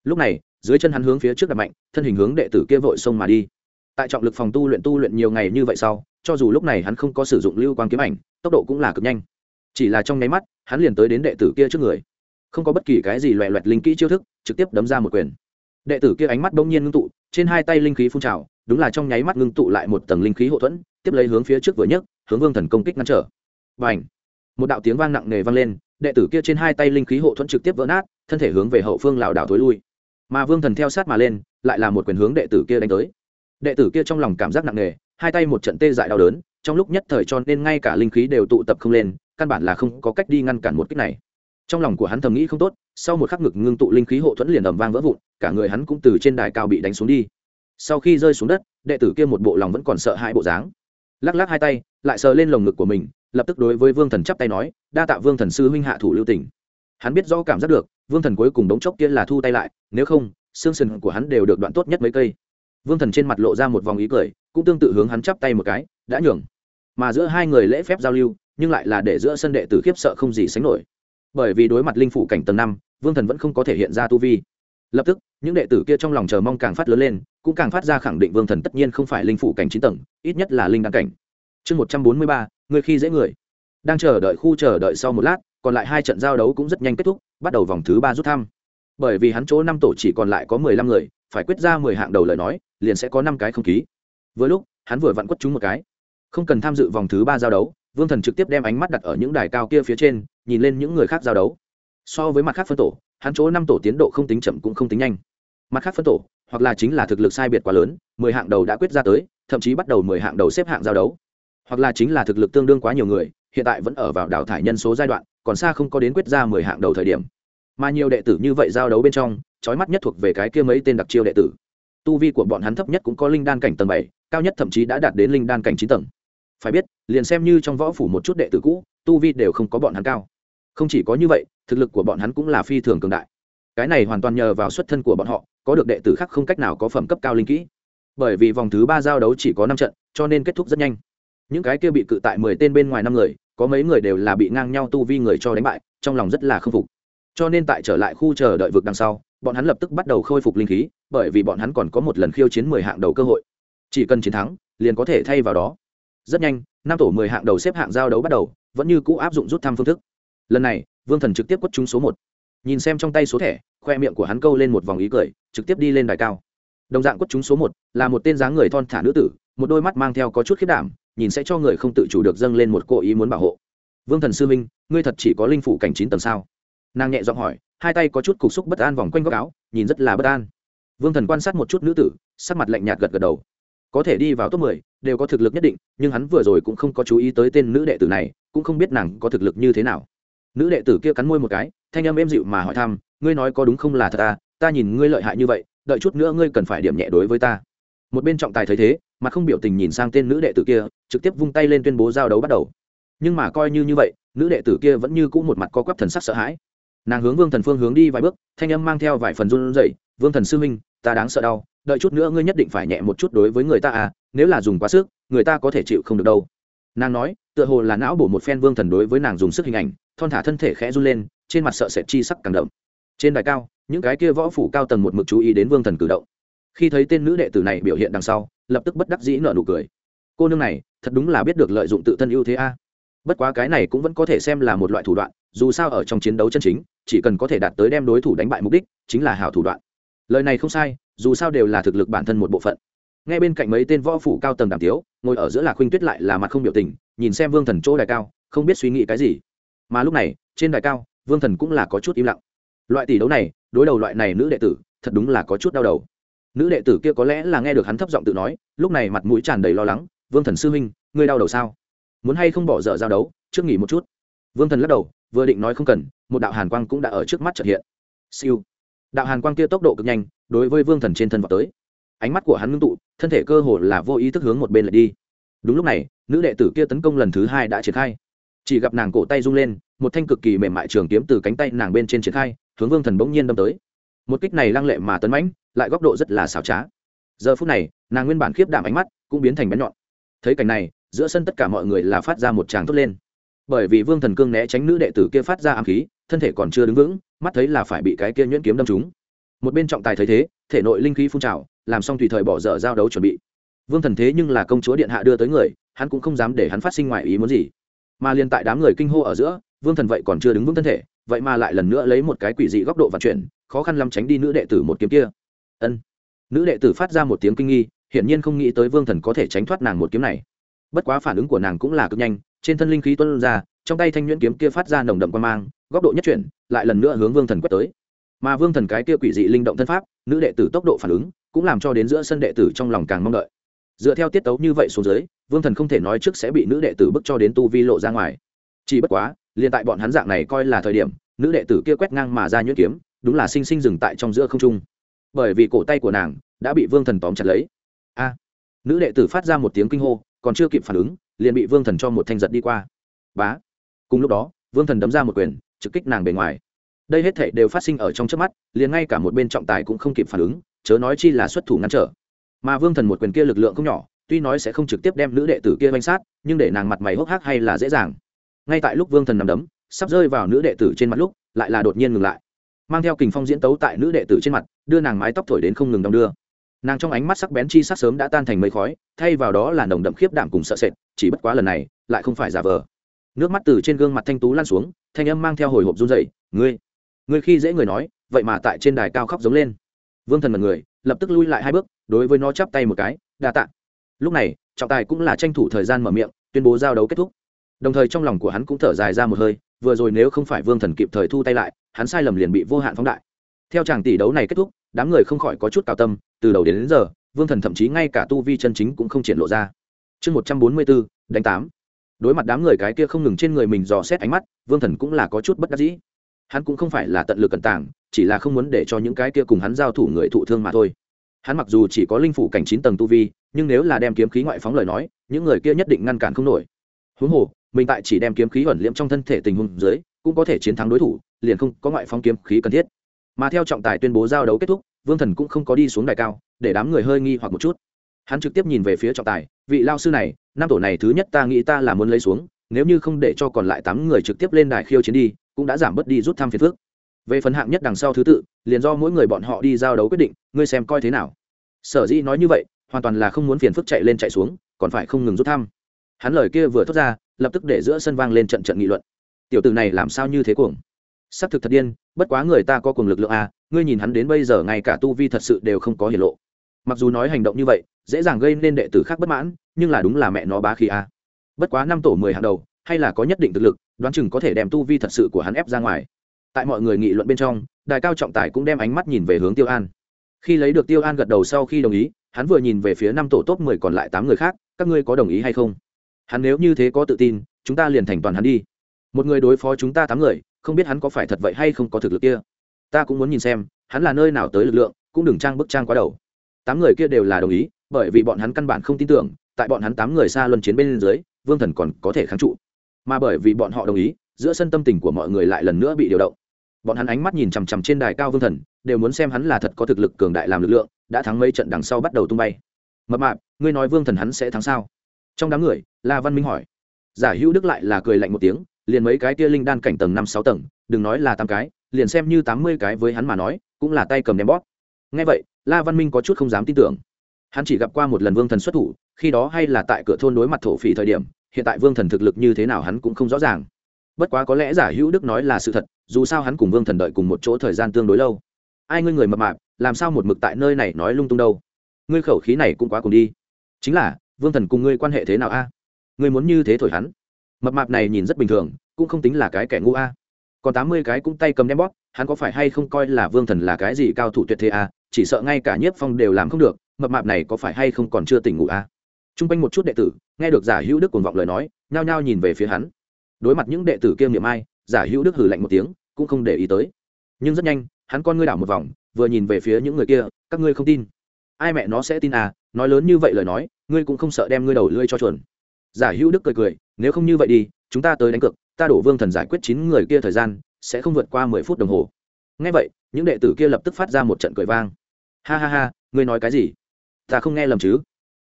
Lúc này, dưới chân hắn hướng phía trước đặt mạnh, thân hình hướng đệ tử kia vội xông mà đi. Tại trọng lực phòng tu luyện tu luyện nhiều ngày như vậy sau, cho dù lúc này hắn không có sử dụng lưu quang kiếm ảnh, tốc độ cũng là cực nhanh. Chỉ là trong nháy mắt, hắn liền tới đến đệ tử kia trước người. Không có bất kỳ cái gì loẹ loẹt linh kỹ chiêu thức, trực tiếp đấm ra một quyền. Đệ tử kia ánh mắt bỗng nhiên ngưng tụ trên hai tay linh khí phun trào, đúng là trong nháy mắt ngưng tụ lại một tầng linh khí hậu thuẫn, tiếp lấy hướng phía trước vừa nhấc, hướng vương thần công kích ngăn trở. Và ảnh một đạo tiếng vang nặng nề vang lên, đệ tử kia trên hai tay linh khí hộ thuẫn trực tiếp vỡ nát, thân thể hướng về hậu phương lảo đảo thối lui. Mà vương thần theo sát mà lên, lại là một quyền hướng đệ tử kia đánh tới. Đệ tử kia trong lòng cảm giác nặng nề, hai tay một trận tê dại đau đớn, trong lúc nhất thời cho nên ngay cả linh khí đều tụ tập không lên, căn bản là không có cách đi ngăn cản một cách này trong lòng của hắn thầm nghĩ không tốt, sau một khắc ngực ngưng tụ linh khí hộ thuẫn liền ầm vang vỡ vụn, cả người hắn cũng từ trên đài cao bị đánh xuống đi. Sau khi rơi xuống đất, đệ tử kia một bộ lòng vẫn còn sợ hãi bộ dáng. Lắc lắc hai tay, lại sờ lên lồng ngực của mình, lập tức đối với vương thần chắp tay nói, đa tạ vương thần sư huynh hạ thủ lưu tỉnh hắn biết rõ cảm giác được, vương thần cuối cùng đống chốc kia là thu tay lại, nếu không, xương sừng của hắn đều được đoạn tốt nhất mấy cây. Vương thần trên mặt lộ ra một vòng ý cười, cũng tương tự hướng hắn chắp tay một cái, đã nhường. Mà giữa hai người lễ phép giao lưu, nhưng lại là để giữa sân đệ tử khiếp sợ không gì sánh nổi bởi vì đối mặt linh phủ cảnh tầng năm, vương thần vẫn không có thể hiện ra tu vi. Lập tức, những đệ tử kia trong lòng chờ mong càng phát lớn lên, cũng càng phát ra khẳng định vương thần tất nhiên không phải linh phủ cảnh chín tầng, ít nhất là linh đăng cảnh. Chương một trăm bốn mươi ba, người khi dễ người. Đang chờ đợi khu chờ đợi sau một lát, còn lại hai trận giao đấu cũng rất nhanh kết thúc, bắt đầu vòng thứ ba rút thăm. Bởi vì hắn chỗ năm tổ chỉ còn lại có mười lăm người, phải quyết ra mười hạng đầu lời nói, liền sẽ có năm cái không ký. Vừa lúc, hắn vừa vặn quất chúng một cái. Không cần tham dự vòng thứ ba giao đấu vương thần trực tiếp đem ánh mắt đặt ở những đài cao kia phía trên, nhìn lên những người khác giao đấu. So với mặt khác phân tổ, hắn chỗ năm tổ tiến độ không tính chậm cũng không tính nhanh. Mặt khác phân tổ, hoặc là chính là thực lực sai biệt quá lớn, mười hạng đầu đã quyết ra tới, thậm chí bắt đầu mười hạng đầu xếp hạng giao đấu. Hoặc là chính là thực lực tương đương quá nhiều người, hiện tại vẫn ở vào đào thải nhân số giai đoạn, còn xa không có đến quyết ra mười hạng đầu thời điểm. Mà nhiều đệ tử như vậy giao đấu bên trong, trói mắt nhất thuộc về cái kia mấy tên đặc chiêu đệ tử. Tu vi của bọn hắn thấp nhất cũng có linh đan cảnh tầng bảy, cao nhất thậm chí đã đạt đến linh đan cảnh chín tầng. Phải biết liền xem như trong võ phủ một chút đệ tử cũ, tu vi đều không có bọn hắn cao. Không chỉ có như vậy, thực lực của bọn hắn cũng là phi thường cường đại. Cái này hoàn toàn nhờ vào xuất thân của bọn họ, có được đệ tử khác không cách nào có phẩm cấp cao linh kỹ. Bởi vì vòng thứ ba giao đấu chỉ có năm trận, cho nên kết thúc rất nhanh. Những cái kia bị cự tại mười tên bên ngoài năm người, có mấy người đều là bị ngang nhau tu vi người cho đánh bại, trong lòng rất là k phục. Cho nên tại trở lại khu chờ đợi vực đằng sau, bọn hắn lập tức bắt đầu khôi phục linh khí, bởi vì bọn hắn còn có một lần khiêu chiến mười hạng đầu cơ hội. Chỉ cần chiến thắng, liền có thể thay vào đó. Rất nhanh năm tổ mười hạng đầu xếp hạng giao đấu bắt đầu, vẫn như cũ áp dụng rút thăm phương thức. Lần này, vương thần trực tiếp quất trúng số một. Nhìn xem trong tay số thẻ, khoe miệng của hắn câu lên một vòng ý cười, trực tiếp đi lên đài cao. Đồng dạng quất trúng số một, là một tên dáng người thon thả nữ tử, một đôi mắt mang theo có chút khiết đảm, nhìn sẽ cho người không tự chủ được dâng lên một cỗ ý muốn bảo hộ. Vương thần sư minh, ngươi thật chỉ có linh phủ cảnh chín tầng sao? Nàng nhẹ giọng hỏi, hai tay có chút cục xúc bất an vòng quanh góc áo, nhìn rất là bất an. Vương thần quan sát một chút nữ tử, sắc mặt lạnh nhạt gật gật đầu có thể đi vào top mười đều có thực lực nhất định, nhưng hắn vừa rồi cũng không có chú ý tới tên nữ đệ tử này, cũng không biết nàng có thực lực như thế nào. Nữ đệ tử kia cắn môi một cái, thanh âm êm dịu mà hỏi thăm, ngươi nói có đúng không là thật ta ta nhìn ngươi lợi hại như vậy, đợi chút nữa ngươi cần phải điểm nhẹ đối với ta. Một bên trọng tài thấy thế, mà không biểu tình nhìn sang tên nữ đệ tử kia, trực tiếp vung tay lên tuyên bố giao đấu bắt đầu. Nhưng mà coi như như vậy, nữ đệ tử kia vẫn như cũ một mặt co quắp thần sắc sợ hãi. Nàng hướng vương thần phương hướng đi vài bước, thanh âm mang theo vài phần run rẩy, vương thần sư minh ta đáng sợ đau đợi chút nữa ngươi nhất định phải nhẹ một chút đối với người ta à nếu là dùng quá sức, người ta có thể chịu không được đâu. Nàng nói, tựa hồ là não bổ một phen vương thần đối với nàng dùng sức hình ảnh, thon thả thân thể khẽ run lên, trên mặt sợ sệt chi sắc càng đậm. Trên đài cao, những cái kia võ phủ cao tầng một mực chú ý đến vương thần cử động. Khi thấy tên nữ đệ tử này biểu hiện đằng sau, lập tức bất đắc dĩ nợ nụ cười. Cô nương này, thật đúng là biết được lợi dụng tự thân ưu thế a. Bất quá cái này cũng vẫn có thể xem là một loại thủ đoạn, dù sao ở trong chiến đấu chân chính, chỉ cần có thể đạt tới đem đối thủ đánh bại mục đích, chính là hảo thủ đoạn. Lời này không sai dù sao đều là thực lực bản thân một bộ phận. Ngay bên cạnh mấy tên võ phủ cao tầng đàm tiếu, ngồi ở giữa lạc huynh tuyết lại là mặt không biểu tình, nhìn xem vương thần chỗ đài cao, không biết suy nghĩ cái gì. Mà lúc này, trên đài cao, vương thần cũng là có chút im lặng. Loại tỷ đấu này, đối đầu loại này nữ đệ tử, thật đúng là có chút đau đầu. Nữ đệ tử kia có lẽ là nghe được hắn thấp giọng tự nói, lúc này mặt mũi tràn đầy lo lắng, vương thần sư huynh, ngươi đau đầu sao? Muốn hay không bỏ dở giao đấu, trước nghỉ một chút? Vương thần lắc đầu, vừa định nói không cần, một đạo hàn quang cũng đã ở trước mắt trật hiện. Siêu. Đạo hàn quang kia tốc độ cực nhanh đối với vương thần trên thân vào tới. Ánh mắt của hắn ngưng tụ, thân thể cơ hồ là vô ý thức hướng một bên lại đi. Đúng lúc này, nữ đệ tử kia tấn công lần thứ hai đã triển khai. Chỉ gặp nàng cổ tay rung lên, một thanh cực kỳ mềm mại trường kiếm từ cánh tay nàng bên trên triển khai, hướng vương thần bỗng nhiên đâm tới. Một kích này lăng lệ mà tấn mãnh, lại góc độ rất là xảo trá. Giờ phút này, nàng nguyên bản khiếp đảm ánh mắt cũng biến thành bén nhọn. Thấy cảnh này, giữa sân tất cả mọi người là phát ra một tràng thốt lên. Bởi vì vương thần cương né tránh nữ đệ tử kia phát ra ám khí, thân thể còn chưa đứng vững, mắt thấy là phải bị cái kia nhuyễn kiếm đâm trúng một bên trọng tài thấy thế, thể nội linh khí phun trào, làm xong tùy thời bỏ dở giao đấu chuẩn bị. Vương thần thế nhưng là công chúa điện hạ đưa tới người, hắn cũng không dám để hắn phát sinh ngoài ý muốn gì. Mà liền tại đám người kinh hô ở giữa, vương thần vậy còn chưa đứng vững thân thể, vậy mà lại lần nữa lấy một cái quỷ dị góc độ vận chuyển, khó khăn lắm tránh đi nữ đệ tử một kiếm kia. Ân. Nữ đệ tử phát ra một tiếng kinh nghi, hiển nhiên không nghĩ tới vương thần có thể tránh thoát nàng một kiếm này. Bất quá phản ứng của nàng cũng là cực nhanh, trên thân linh khí tuân ra, trong tay thanh nhuyễn kiếm kia phát ra nồng đậm quan mang, góc độ nhất chuyển, lại lần nữa hướng vương thần quét tới mà vương thần cái kia quỷ dị linh động thân pháp, nữ đệ tử tốc độ phản ứng, cũng làm cho đến giữa sân đệ tử trong lòng càng mong đợi. Dựa theo tiết tấu như vậy xuống dưới, vương thần không thể nói trước sẽ bị nữ đệ tử bức cho đến tu vi lộ ra ngoài. Chỉ bất quá, liền tại bọn hắn dạng này coi là thời điểm, nữ đệ tử kia quét ngang mà ra nhuyễn kiếm, đúng là sinh sinh dừng tại trong giữa không trung. Bởi vì cổ tay của nàng đã bị vương thần tóm chặt lấy. A! Nữ đệ tử phát ra một tiếng kinh hô, còn chưa kịp phản ứng, liền bị vương thần cho một thanh giật đi qua. Bá! Cùng lúc đó, vương thần đấm ra một quyền, trực kích nàng bề ngoài đây hết thể đều phát sinh ở trong trước mắt, liền ngay cả một bên trọng tài cũng không kịp phản ứng, chớ nói chi là xuất thủ ngăn trở. Mà vương thần một quyền kia lực lượng không nhỏ, tuy nói sẽ không trực tiếp đem nữ đệ tử kia banh sát, nhưng để nàng mặt mày hốc hác hay là dễ dàng. Ngay tại lúc vương thần nằm đấm, sắp rơi vào nữ đệ tử trên mặt lúc, lại là đột nhiên ngừng lại. Mang theo kình phong diễn tấu tại nữ đệ tử trên mặt, đưa nàng mái tóc thổi đến không ngừng đong đưa. Nàng trong ánh mắt sắc bén chi sắc sớm đã tan thành mây khói, thay vào đó là nồng đậm khiếp đảm cùng sợ sệt, chỉ bất quá lần này, lại không phải giả vờ. Nước mắt từ trên gương mặt thanh tú lan xuống, thanh âm mang theo hồi hộp run dậy ngươi ngươi khi dễ người nói vậy mà tại trên đài cao khóc giống lên. Vương thần mật người lập tức lui lại hai bước đối với nó chắp tay một cái đa tạ. Lúc này trọng tài cũng là tranh thủ thời gian mở miệng tuyên bố giao đấu kết thúc. Đồng thời trong lòng của hắn cũng thở dài ra một hơi vừa rồi nếu không phải vương thần kịp thời thu tay lại hắn sai lầm liền bị vô hạn phóng đại. Theo chàng tỷ đấu này kết thúc đám người không khỏi có chút cao tâm từ đầu đến, đến giờ vương thần thậm chí ngay cả tu vi chân chính cũng không triển lộ ra. Chương một trăm bốn mươi bốn đánh tám. Đối mặt đám người cái kia không ngừng trên người mình dò xét ánh mắt vương thần cũng là có chút bất đắc dĩ hắn cũng không phải là tận lực cẩn tàng, chỉ là không muốn để cho những cái kia cùng hắn giao thủ người thụ thương mà thôi. Hắn mặc dù chỉ có linh phủ cảnh chín tầng tu vi, nhưng nếu là đem kiếm khí ngoại phóng lời nói, những người kia nhất định ngăn cản không nổi. Huống hồ, mình tại chỉ đem kiếm khí ẩn liệm trong thân thể tình huống dưới, cũng có thể chiến thắng đối thủ, liền không có ngoại phóng kiếm khí cần thiết. Mà theo trọng tài tuyên bố giao đấu kết thúc, vương thần cũng không có đi xuống đài cao, để đám người hơi nghi hoặc một chút. Hắn trực tiếp nhìn về phía trọng tài, vị lao sư này, năm tổ này thứ nhất ta nghĩ ta là muốn lấy xuống, nếu như không để cho còn lại tám người trực tiếp lên đài khiêu chiến đi cũng đã giảm bớt đi rút thăm phiền phước về phần hạng nhất đằng sau thứ tự, liền do mỗi người bọn họ đi giao đấu quyết định, ngươi xem coi thế nào. Sở dĩ nói như vậy, hoàn toàn là không muốn phiền phức chạy lên chạy xuống, còn phải không ngừng rút thăm. Hắn lời kia vừa thốt ra, lập tức để giữa sân vang lên trận trận nghị luận. Tiểu tử này làm sao như thế cuồng? S ắ c thực thật điên, bất quá người ta có cùng lực lượng à ngươi nhìn hắn đến bây giờ ngay cả tu vi thật sự đều không có hiển lộ. Mặc dù nói hành động như vậy, dễ dàng gây nên đệ tử khác bất mãn, nhưng là đúng là mẹ nó bá khí à. bất quá năm tổ mười hàng đầu, hay là có nhất định thực lực đoán chừng có thể đem tu vi thật sự của hắn ép ra ngoài. Tại mọi người nghị luận bên trong, đài cao trọng tài cũng đem ánh mắt nhìn về hướng tiêu an. Khi lấy được tiêu an gật đầu sau khi đồng ý, hắn vừa nhìn về phía năm tổ top mười còn lại tám người khác, các ngươi có đồng ý hay không? Hắn nếu như thế có tự tin, chúng ta liền thành toàn hắn đi. Một người đối phó chúng ta tám người, không biết hắn có phải thật vậy hay không có thực lực kia. Ta cũng muốn nhìn xem, hắn là nơi nào tới lực lượng, cũng đừng trang bức trang quá đầu. Tám người kia đều là đồng ý, bởi vì bọn hắn căn bản không tin tưởng, tại bọn hắn tám người xa luân chiến bên dưới, vương thần còn có thể kháng trụ mà bởi vì bọn họ đồng ý, giữa sân tâm tình của mọi người lại lần nữa bị điều động. Bọn hắn ánh mắt nhìn chằm chằm trên đài cao vương thần, đều muốn xem hắn là thật có thực lực cường đại làm lực lượng, đã thắng mấy trận đằng sau bắt đầu tung bay. Mập mạp, ngươi nói vương thần hắn sẽ thắng sao? Trong đám người, la văn minh hỏi. Giả hữu đức lại là cười lạnh một tiếng, liền mấy cái tia linh đan cảnh tầng năm sáu tầng, đừng nói là tám cái, liền xem như tám mươi cái với hắn mà nói, cũng là tay cầm đem bóp. Ngay vậy, la văn minh có chút không dám tin tưởng. Hắn chỉ gặp qua một lần vương thần xuất thủ, khi đó hay là tại cửa thôn đối mặt thổ phỉ thời điểm hiện tại vương thần thực lực như thế nào hắn cũng không rõ ràng. Bất quá có lẽ giả hữu đức nói là sự thật, dù sao hắn cùng vương thần đợi cùng một chỗ thời gian tương đối lâu. Ai ngươi người mập mạp, làm sao một mực tại nơi này nói lung tung đâu? Ngươi khẩu khí này cũng quá cùng đi. Chính là, vương thần cùng ngươi quan hệ thế nào a? Ngươi muốn như thế thổi hắn? Mập mạp này nhìn rất bình thường, cũng không tính là cái kẻ ngu a. Còn tám mươi cái cũng tay cầm đem bóp, hắn có phải hay không coi là vương thần là cái gì cao thủ tuyệt thế a? Chỉ sợ ngay cả nhiếp phong đều làm không được, mập mạp này có phải hay không còn chưa tỉnh ngủ a? T r u n g quanh một chút đệ tử, nghe được giả hữu đức cuồng vọng lời nói, nhao nhao nhìn về phía hắn. Đối mặt những đệ tử kiêm nghiệm ai, giả hữu đức hử lạnh một tiếng, cũng không để ý tới. Nhưng rất nhanh, hắn con ngươi đảo một vòng, vừa nhìn về phía những người kia, các ngươi không tin. Ai mẹ nó sẽ tin à nói lớn như vậy lời nói, ngươi cũng không sợ đem ngươi đầu lưỡi cho chuồn. Giả hữu đức cười cười, nếu không như vậy đi, chúng ta tới đánh cược, ta đổ vương thần giải quyết chín người kia thời gian, sẽ không vượt qua mười phút đồng hồ. Ngay vậy, những đệ tử kia lập tức phát ra một trận cười vang. Ha ha ha, ngươi nói cái gì? Ta không nghe lầm chứ.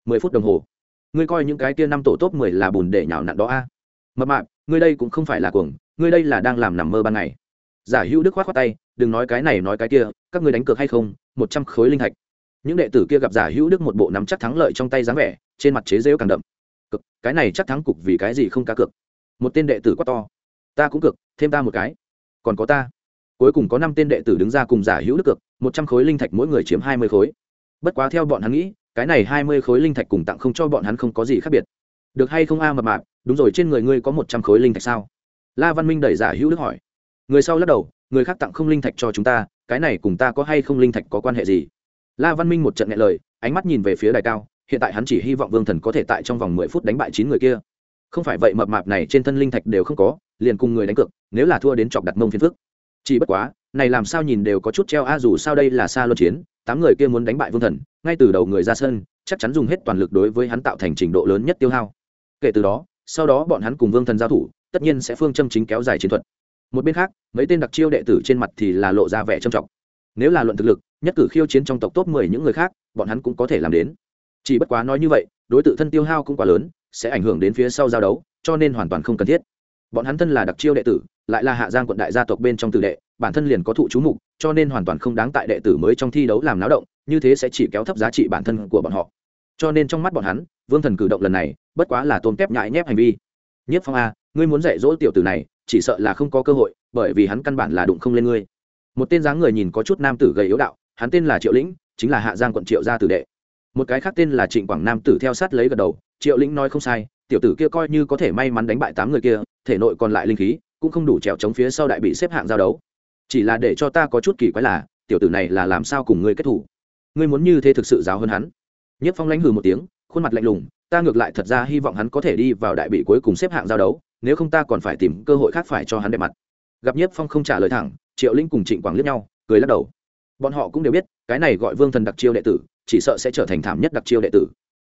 Mười phút đồng hồ ngươi coi những cái kia năm tổ top mười là bùn để nhào nặn đó a. Mập mạp, ngươi đây cũng không phải là cuồng, ngươi đây là đang làm nằm mơ ban ngày. Giả hữu đức khoát khoát tay, đừng nói cái này nói cái kia, các ngươi đánh cược hay không, một trăm khối linh thạch. Những đệ tử kia gặp giả hữu đức một bộ nắm chắc thắng lợi trong tay dáng vẻ, trên mặt chế rêu càng đậm. Cực, cái này chắc thắng cục vì cái gì không cá cược? Một tên đệ tử quá to. Ta cũng cực thêm ta một cái. Còn có ta. Cuối cùng có năm tên đệ tử đứng ra cùng giả hữu đức cực một trăm khối linh thạch mỗi người chiếm hai mươi khối. Bất quá theo bọn hắn nghĩ cái này hai mươi khối linh thạch cùng tặng không cho bọn hắn không có gì khác biệt. Được hay không a à mập mạp, đúng rồi, trên người ngươi có một trăm khối linh thạch sao? La văn minh đẩy giả hữu đức hỏi. Người sau lắc đầu, người khác tặng không linh thạch cho chúng ta, cái này cùng ta có hay không linh thạch có quan hệ gì? La văn minh một trận nghe lời, ánh mắt nhìn về phía đài cao, hiện tại hắn chỉ hy vọng vương thần có thể tại trong vòng mười phút đánh bại chín người kia. Không phải vậy, mập mạp này trên thân linh thạch đều không có, liền cùng người đánh cược, nếu là thua đến chọc đặt mông phiền phức. Chỉ bất quá, này làm sao nhìn đều có chút treo a, dù sao đây là xa luân chiến tám người kia muốn đánh bại vương thần, ngay từ đầu người ra sân, chắc chắn dùng hết toàn lực đối với hắn tạo thành trình độ lớn nhất tiêu hao. Kể từ đó, sau đó bọn hắn cùng vương thần giao thủ, tất nhiên sẽ phương châm chính kéo dài chiến thuật. Một bên khác, mấy tên đặc chiêu đệ tử trên mặt thì là lộ ra vẻ trầm trọng. Nếu là luận thực lực, nhất cử khiêu chiến trong tộc top mười những người khác, bọn hắn cũng có thể làm đến. Chỉ bất quá nói như vậy, đối tượng thân tiêu hao cũng quá lớn, sẽ ảnh hưởng đến phía sau giao đấu, cho nên hoàn toàn không cần thiết. Bọn hắn thân là đặc chiêu đệ tử, lại là hạ giang quận đại gia tộc bên trong tử đệ, bản thân liền có thụ chú mục cho nên hoàn toàn không đáng tại đệ tử mới trong thi đấu làm náo động, như thế sẽ chỉ kéo thấp giá trị bản thân của bọn họ. Cho nên trong mắt bọn hắn, vương thần cử động lần này, bất quá là tôn kép nhại nhép hành vi. Nhất phong a, ngươi muốn dạy dỗ tiểu tử này, chỉ sợ là không có cơ hội, bởi vì hắn căn bản là đụng không lên ngươi. Một tên dáng người nhìn có chút nam tử gầy yếu đạo, hắn tên là triệu lĩnh, chính là hạ giang quận triệu gia tử đệ. Một cái khác tên là trịnh quảng nam tử theo sát lấy gật đầu, triệu lĩnh nói không sai, tiểu tử kia coi như có thể may mắn đánh bại tám người kia, thể nội còn lại linh khí, cũng không đủ trèo chống phía sau đại bị xếp hạng giao đấu chỉ là để cho ta có chút kỳ quái là, tiểu tử này là làm sao cùng ngươi kết thủ? Ngươi muốn như thế thực sự giáo hơn hắn? Nhất phong lãnh hừ một tiếng, khuôn mặt lạnh lùng, ta ngược lại thật ra hy vọng hắn có thể đi vào đại bị cuối cùng xếp hạng giao đấu, nếu không ta còn phải tìm cơ hội khác phải cho hắn đẹp mặt. Gặp nhất phong không trả lời thẳng, triệu linh cùng trịnh quảng liếc nhau, cười lắc đầu. Bọn họ cũng đều biết, cái này gọi vương thần đặc chiêu đệ tử, chỉ sợ sẽ trở thành thảm nhất đặc chiêu đệ tử.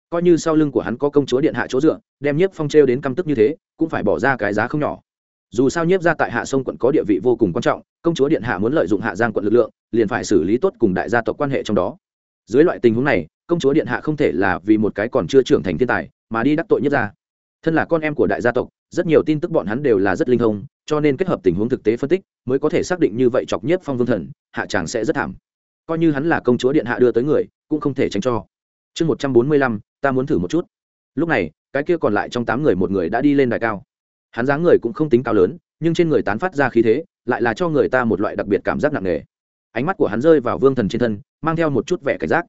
Coi như sau lưng của hắn có công chúa điện hạ chỗ dựa, đem nhiếp phong trêu đến căm tức như thế, cũng phải bỏ ra cái giá không nhỏ. Dù sao nhiếp ra tại hạ sông quận có địa vị vô cùng quan trọng công chúa điện hạ muốn lợi dụng hạ giang quận lực lượng, liền phải xử lý tốt cùng đại gia tộc quan hệ trong đó. Dưới loại tình huống này, công chúa điện hạ không thể là vì một cái còn chưa trưởng thành thiên tài, mà đi đắc tội nhất ra thân là con em của đại gia tộc, rất nhiều tin tức bọn hắn đều là rất linh thông, cho nên kết hợp tình huống thực tế phân tích, mới có thể xác định như vậy chọc nhất phong vương thần, hạ tràng sẽ rất thảm. Coi như hắn là công chúa điện hạ đưa tới người, cũng không thể tránh cho. Chương một trăm bốn mươi lăm, ta muốn thử một chút. Lúc này, cái kia còn lại trong tám người một người đã đi lên đài cao. Hắn dáng người cũng không tính cao lớn, nhưng trên người tán phát ra khí thế lại là cho người ta một loại đặc biệt cảm giác nặng nề. Ánh mắt của hắn rơi vào vương thần trên thân, mang theo một chút vẻ cảnh giác.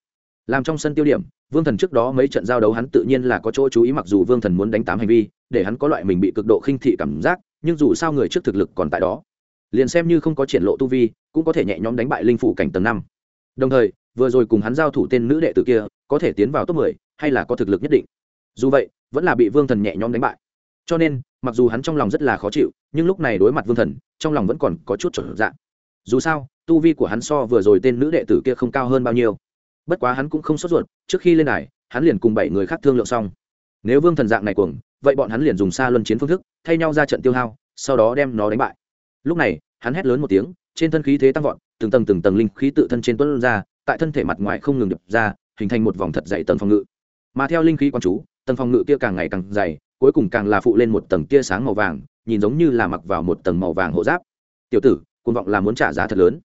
Làm trong sân tiêu điểm, vương thần trước đó mấy trận giao đấu hắn tự nhiên là có chỗ chú ý mặc dù vương thần muốn đánh tám hành vi, để hắn có loại mình bị cực độ khinh thị cảm giác, nhưng dù sao người trước thực lực còn tại đó. Liền xem như không có triển lộ tu vi, cũng có thể nhẹ nhõm đánh bại linh phủ cảnh tầng năm. Đồng thời, vừa rồi cùng hắn giao thủ tên nữ đệ tử kia, có thể tiến vào top mười, hay là có thực lực nhất định. Dù vậy, vẫn là bị vương thần nhẹ nhõm đánh bại. Cho nên, mặc dù hắn trong lòng rất là khó chịu nhưng lúc này đối mặt vương thần, trong lòng vẫn còn có chút trở dạng dù sao, tu vi của hắn so vừa rồi tên nữ đệ tử kia không cao hơn bao nhiêu. Bất quá hắn cũng không sốt ruột, trước khi lên đài, hắn liền cùng bảy người khác thương lượng xong. Nếu vương thần dạng này cuồng, vậy bọn hắn liền dùng xa luân chiến phương thức, thay nhau ra trận tiêu hao, sau đó đem nó đánh bại. Lúc này, hắn hét lớn một tiếng, trên thân khí thế tăng vọt, từng tầng từng tầng linh khí tự thân trên tuấn ra, tại thân thể mặt ngoài không ngừng đập ra, hình thành một vòng thật dày tầng phòng ngự. Mà theo linh khí quan chú, tầng phòng ngự kia càng ngày càng dày cuối cùng càng là phụ lên một tầng tia sáng màu vàng, nhìn giống như là mặc vào một tầng màu vàng hộ giáp. Tiểu tử côn vọng là muốn trả giá thật lớn.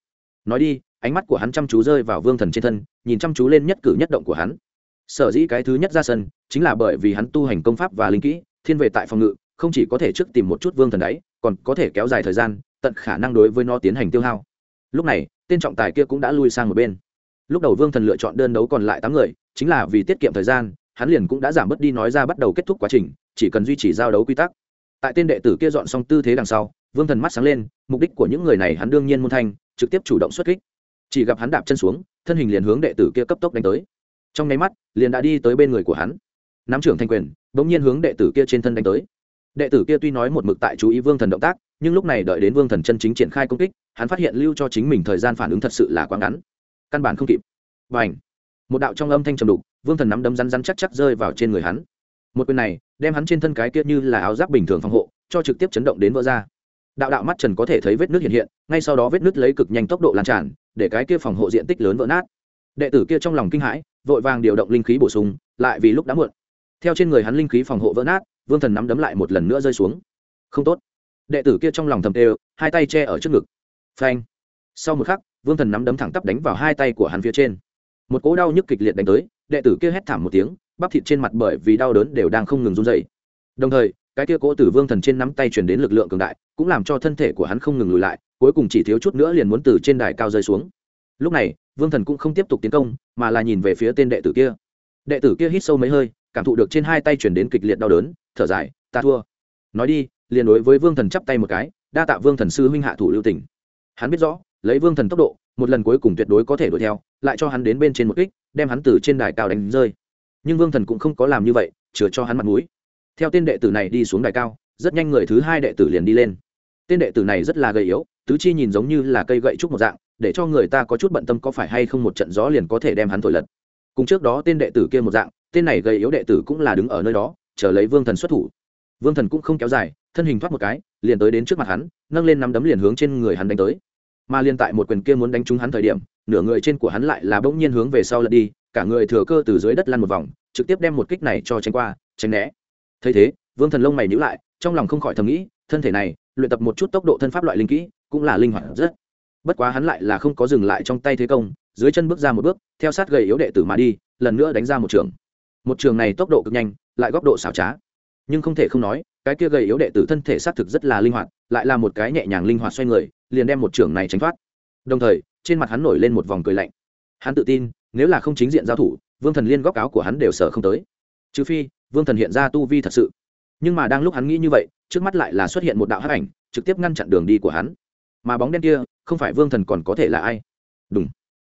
Nói đi, ánh mắt của hắn chăm chú rơi vào vương thần trên thân, nhìn chăm chú lên nhất cử nhất động của hắn. Sở dĩ cái thứ nhất ra sân, chính là bởi vì hắn tu hành công pháp và linh kỹ, thiên về tại phòng ngự, không chỉ có thể trước tìm một chút vương thần đấy còn có thể kéo dài thời gian, tận khả năng đối với nó tiến hành tiêu hao. Lúc này, tên trọng tài kia cũng đã lui sang một bên. Lúc đầu vương thần lựa chọn đơn đấu còn lại tám người, chính là vì tiết kiệm thời gian hắn liền cũng đã giảm bớt đi nói ra bắt đầu kết thúc quá trình, chỉ cần duy trì giao đấu quy tắc. Tại tên đệ tử kia dọn xong tư thế đằng sau, vương thần mắt sáng lên, mục đích của những người này hắn đương nhiên môn thanh, trực tiếp chủ động xuất kích. Chỉ gặp hắn đạp chân xuống, thân hình liền hướng đệ tử kia cấp tốc đánh tới. Trong nháy mắt, liền đã đi tới bên người của hắn. Nắm trưởng thanh quyền đ ỗ n g nhiên hướng đệ tử kia trên thân đánh tới. Đệ tử kia tuy nói một mực tại chú ý vương thần động tác, nhưng lúc này đợi đến vương thần chân chính triển khai công kích, hắn phát hiện lưu cho chính mình thời gian phản ứng thật sự là quá ngắn. Căn bản không kịp. Và ảnh một đạo trong âm thanh trầm đục vương thần nắm đấm rắn rắn chắc chắc rơi vào trên người hắn. Một quyền này, đem hắn trên thân cái kia như là áo giáp bình thường phòng hộ, cho trực tiếp chấn động đến vỡ ra. Đạo đạo mắt trần có thể thấy vết nước hiện hiện, ngay sau đó vết nước lấy cực nhanh tốc độ lan tràn, để cái kia phòng hộ diện tích lớn vỡ nát. Đệ tử kia trong lòng kinh hãi, vội vàng điều động linh khí bổ sung, lại vì lúc đã muộn. Theo trên người hắn linh khí phòng hộ vỡ nát, vương thần nắm đấm lại một lần nữa rơi xuống. Không tốt. Đệ tử kia trong lòng thầm tê hai tay che ở trước ngực. Phanh. Sau một khắc, vương thần nắm đấm thẳng tắp đánh vào hai tay của hắn phía trên một cỗ đau nhức kịch liệt đánh tới, đệ tử kia hét thảm một tiếng, bắp thịt trên mặt bởi vì đau đớn đều đang không ngừng run dày đồng thời, cái kia cỗ tử vương thần trên nắm tay chuyển đến lực lượng cường đại, cũng làm cho thân thể của hắn không ngừng lùi lại, cuối cùng chỉ thiếu chút nữa liền muốn từ trên đài cao rơi xuống. Lúc này, vương thần cũng không tiếp tục tiến công, mà là nhìn về phía tên đệ tử kia. Đệ tử kia hít sâu mấy hơi, cảm thụ được trên hai tay chuyển đến kịch liệt đau đớn, thở dài, ta thua. Nói đi, liền đối với vương thần chắp tay một cái, đa tạ vương thần sư huynh hạ thủ lưu tỉnh hắn biết rõ, lấy vương thần tốc độ, một lần cuối cùng tuyệt đối có thể đuổi theo lại cho hắn đến bên trên một kích, đem hắn từ trên đài cao đánh rơi. Nhưng vương thần cũng không có làm như vậy, chừa cho hắn mặt mũi. Theo tên đệ tử này đi xuống đài cao, rất nhanh người thứ hai đệ tử liền đi lên. Tên đệ tử này rất là gầy yếu, tứ chi nhìn giống như là cây gậy trúc một dạng, để cho người ta có chút bận tâm có phải hay không một trận gió liền có thể đem hắn thổi lật. Cùng trước đó tên đệ tử kia một dạng, tên này gầy yếu đệ tử cũng là đứng ở nơi đó, chờ lấy vương thần xuất thủ. Vương thần cũng không kéo dài, thân hình thoát một cái, liền tới đến trước mặt hắn, nâng lên nắm đấm liền hướng trên người hắn đánh tới. Mà liên tại một quyền kia muốn đánh trúng hắn thời điểm nửa người trên của hắn lại là bỗng nhiên hướng về sau lật đi, cả người thừa cơ từ dưới đất lăn một vòng, trực tiếp đem một kích này cho tránh qua, tránh né. Thấy thế, vương thần lông mày nhữ lại, trong lòng không khỏi thầm nghĩ, thân thể này, luyện tập một chút tốc độ thân pháp loại linh kỹ, cũng là linh hoạt rất. Bất quá hắn lại là không có dừng lại trong tay thế công, dưới chân bước ra một bước, theo sát gầy yếu đệ tử mà đi, lần nữa đánh ra một trường. Một trường này tốc độ cực nhanh, lại góc độ xảo trá. Nhưng không thể không nói, cái kia gầy yếu đệ tử thân thể xác thực rất là linh hoạt, lại là một cái nhẹ nhàng linh hoạt xoay người, liền đem một trường này tránh thoát. Đồng thời trên mặt hắn nổi lên một vòng cười lạnh. Hắn tự tin, nếu là không chính diện giao thủ, vương thần liên góc áo của hắn đều sợ không tới. Trừ phi, vương thần hiện ra tu vi thật sự. Nhưng mà đang lúc hắn nghĩ như vậy, trước mắt lại là xuất hiện một đạo hắc ảnh, trực tiếp ngăn chặn đường đi của hắn. Mà bóng đen kia, không phải vương thần còn có thể là ai? Đúng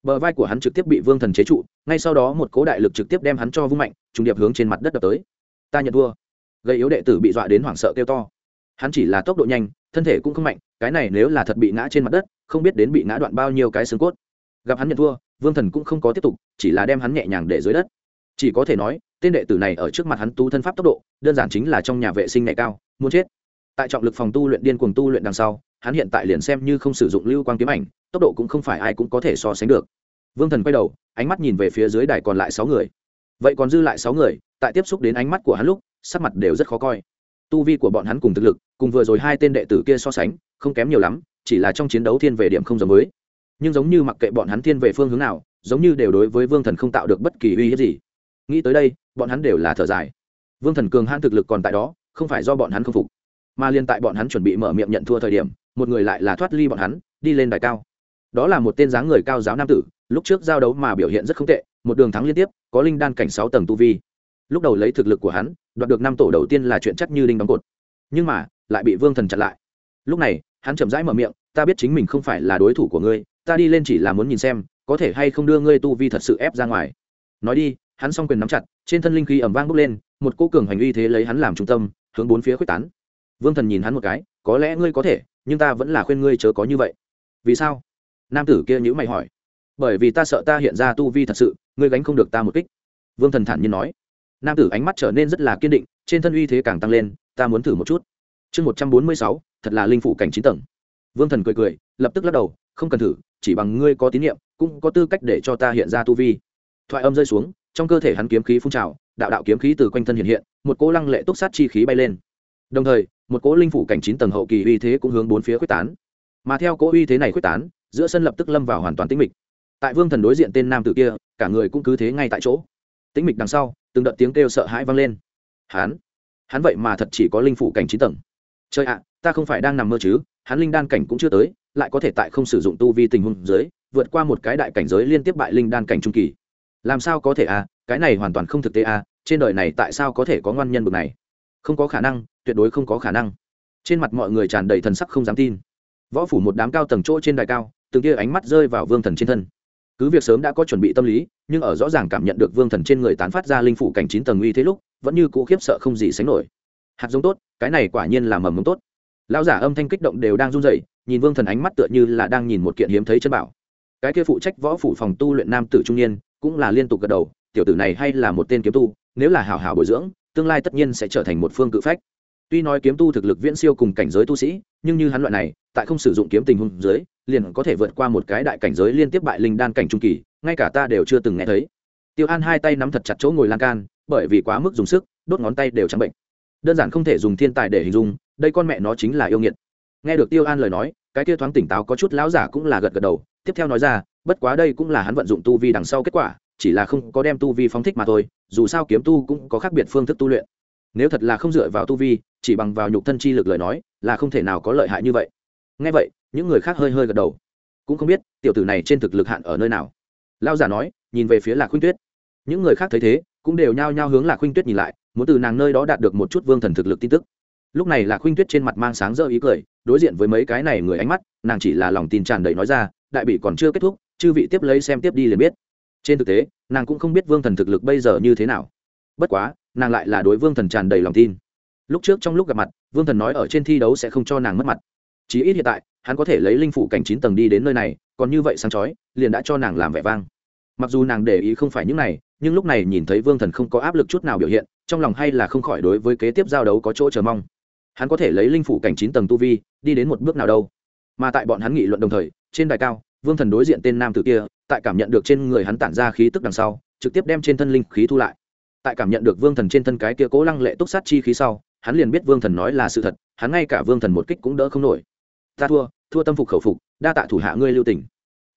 bờ vai của hắn trực tiếp bị vương thần chế trụ, ngay sau đó một cố đại lực trực tiếp đem hắn cho vung mạnh, trùng điệp hướng trên mặt đất đập tới. Ta nhận thua. Gây yếu đệ tử bị dọa đến hoảng sợ kêu to. Hắn chỉ là tốc độ nhanh thân thể cũng không mạnh, cái này nếu là thật bị ngã trên mặt đất, không biết đến bị ngã đoạn bao nhiêu cái xương cốt. Gặp hắn nhận thua, vương thần cũng không có tiếp tục, chỉ là đem hắn nhẹ nhàng để dưới đất. Chỉ có thể nói, tên đệ tử này ở trước mặt hắn tu thân pháp tốc độ, đơn giản chính là trong nhà vệ sinh nhẹ cao, muốn chết. Tại trọng lực phòng tu luyện điên cuồng tu luyện đằng sau, hắn hiện tại liền xem như không sử dụng lưu quang kiếm ảnh, tốc độ cũng không phải ai cũng có thể so sánh được. Vương thần quay đầu, ánh mắt nhìn về phía dưới đài còn lại sáu người. Vậy còn dư lại sáu người, tại tiếp xúc đến ánh mắt của hắn lúc, sắc mặt đều rất khó coi tu vi của bọn hắn cùng thực lực, cùng vừa rồi hai tên đệ tử kia so sánh, không kém nhiều lắm, chỉ là trong chiến đấu thiên về điểm không giống mới nhưng giống như mặc kệ bọn hắn thiên về phương hướng nào, giống như đều đối với vương thần không tạo được bất kỳ uy hiếp gì. Nghĩ tới đây, bọn hắn đều là thở dài. Vương thần cường hãn thực lực còn tại đó, không phải do bọn hắn không phục. Mà liên tại bọn hắn chuẩn bị mở miệng nhận thua thời điểm, một người lại là thoát ly bọn hắn, đi lên đài cao. Đó là một tên dáng người cao giáo nam tử, lúc trước giao đấu mà biểu hiện rất không tệ, một đường thắng liên tiếp, có linh đan cảnh sáu tầng tu vi. Lúc đầu lấy thực lực của hắn đoạt được năm tổ đầu tiên là chuyện chắc như đinh đóng cột. Nhưng mà, lại bị vương thần chặn lại. Lúc này, hắn chậm rãi mở miệng, ta biết chính mình không phải là đối thủ của ngươi, ta đi lên chỉ là muốn nhìn xem, có thể hay không đưa ngươi tu vi thật sự ép ra ngoài. Nói đi, hắn s o n g quyền nắm chặt, trên thân linh khí ẩm vang bốc lên, một cô cường hành uy thế lấy hắn làm trung tâm, hướng bốn phía quyết tán. Vương thần nhìn hắn một cái, có lẽ ngươi có thể, nhưng ta vẫn là khuyên ngươi chớ có như vậy. Vì sao? Nam tử kia nhữ mày hỏi. Bởi vì ta sợ ta hiện ra tu vi thật sự, ngươi gánh không được ta một kích. Vương thần thản nhiên nói nam tử ánh mắt trở nên rất là kiên định, trên thân uy thế càng tăng lên, ta muốn thử một chút. Chương một trăm bốn mươi sáu, thật là linh phủ cảnh chín tầng. Vương thần cười cười, lập tức lắc đầu, không cần thử, chỉ bằng ngươi có tín nhiệm, cũng có tư cách để cho ta hiện ra tu vi. Thoại âm rơi xuống, trong cơ thể hắn kiếm khí phun trào, đạo đạo kiếm khí từ quanh thân hiện hiện, một cỗ lăng lệ túc sát chi khí bay lên. Đồng thời, một cỗ linh phủ cảnh chín tầng hậu kỳ uy thế cũng hướng bốn phía quyết tán. Mà theo cỗ uy thế này quyết tán, giữa sân lập tức lâm vào hoàn toàn tĩnh mịch. Tại vương thần đối diện tên nam tử kia, cả người cũng cứ thế ngay tại chỗ. Tĩnh mịch đằng sau từng đợt tiếng kêu sợ hãi vang lên. Hắn hắn vậy mà thật chỉ có linh phủ cảnh chín tầng. Trời ạ, ta không phải đang nằm mơ chứ, hắn linh đan cảnh cũng chưa tới, lại có thể tại không sử dụng tu vi tình huống dưới, vượt qua một cái đại cảnh giới liên tiếp bại linh đan cảnh trung kỳ. Làm sao có thể à cái này hoàn toàn không thực tế à trên đời này tại sao có thể có ngoan nhân bực này? Không có khả năng, tuyệt đối không có khả năng. Trên mặt mọi người tràn đầy thần sắc không dám tin. Võ phủ một đám cao tầng chỗ trên đài cao, từng kia ánh mắt rơi vào vương thần trên thân cứ việc sớm đã có chuẩn bị tâm lý, nhưng ở rõ ràng cảm nhận được vương thần trên người tán phát ra linh phủ cảnh chín tầng uy thế lúc, vẫn như cũ khiếp sợ không gì sánh nổi. Hạt giống tốt, cái này quả nhiên là mầm mống tốt. Lão giả âm thanh kích động đều đang run rẩy, nhìn vương thần ánh mắt tựa như là đang nhìn một kiện hiếm thấy chân bảo. Cái kia phụ trách võ phủ phòng tu luyện nam tử trung niên, cũng là liên tục gật đầu, tiểu tử này hay là một tên kiếm tu, nếu là hào hào bồi dưỡng, tương lai tất nhiên sẽ trở thành một phương cự phách. Tuy nói kiếm tu thực lực viễn siêu cùng cảnh giới tu sĩ, nhưng như hắn loại này tại không sử dụng kiếm tình huống dưới, liền có thể vượt qua một cái đại cảnh giới liên tiếp bại linh đan cảnh trung kỳ, ngay cả ta đều chưa từng nghe thấy. Tiêu an hai tay nắm thật chặt chỗ ngồi lan can, bởi vì quá mức dùng sức, đốt ngón tay đều trắng bệnh. Đơn giản không thể dùng thiên tài để hình dung, đây con mẹ nó chính là yêu nghiệt. Nghe được tiêu an lời nói, cái kia thoáng tỉnh táo có chút lão giả cũng là gật gật đầu, tiếp theo nói ra, bất quá đây cũng là hắn vận dụng tu vi đằng sau kết quả, chỉ là không có đem tu vi phóng thích mà thôi, dù sao kiếm tu cũng có khác biệt phương thức tu luyện. Nếu thật là không dựa vào tu vi, chỉ bằng vào nhục thân chi lực lời nói, là không thể nào có lợi hại như vậy nghe vậy, những người khác hơi hơi gật đầu. Cũng không biết, tiểu tử này trên thực lực hạn ở nơi nào. Lao giả nói, nhìn về phía lạc khuynh tuyết. Những người khác thấy thế, cũng đều nhao nhao hướng lạc khuynh tuyết nhìn lại, muốn từ nàng nơi đó đạt được một chút vương thần thực lực tin tức. Lúc này lạc khuynh tuyết trên mặt mang sáng rỡ ý cười, đối diện với mấy cái này người ánh mắt, nàng chỉ là lòng tin tràn đầy nói ra, đại bị còn chưa kết thúc, chư vị tiếp lấy xem tiếp đi liền biết. Trên thực tế, nàng cũng không biết vương thần thực lực bây giờ như thế nào. Bất quá, nàng lại là đối vương thần tràn đầy lòng tin. Lúc trước trong lúc gặp mặt, vương thần nói ở trên thi đấu sẽ không cho nàng mất mặt chí ít hiện tại, hắn có thể lấy linh phủ cảnh chín tầng đi đến nơi này, còn như vậy sáng chói, liền đã cho nàng làm vẻ vang. Mặc dù nàng để ý không phải những này, nhưng lúc này nhìn thấy vương thần không có áp lực chút nào biểu hiện, trong lòng hay là không khỏi đối với kế tiếp giao đấu có chỗ chờ mong. Hắn có thể lấy linh phủ cảnh chín tầng tu vi, đi đến một bước nào đâu. Mà tại bọn hắn nghị luận đồng thời, trên đài cao, vương thần đối diện tên nam tử kia, tại cảm nhận được trên người hắn tản ra khí tức đằng sau, trực tiếp đem trên thân linh khí thu lại. Tại cảm nhận được vương thần trên thân cái kia cố lăng lệ túc sát chi khí sau, hắn liền biết vương thần nói là sự thật, hắn ngay cả vương thần một kích cũng đỡ không nổi ta thua thua tâm phục khẩu phục, đa tạ thủ hạ ngươi lưu tỉnh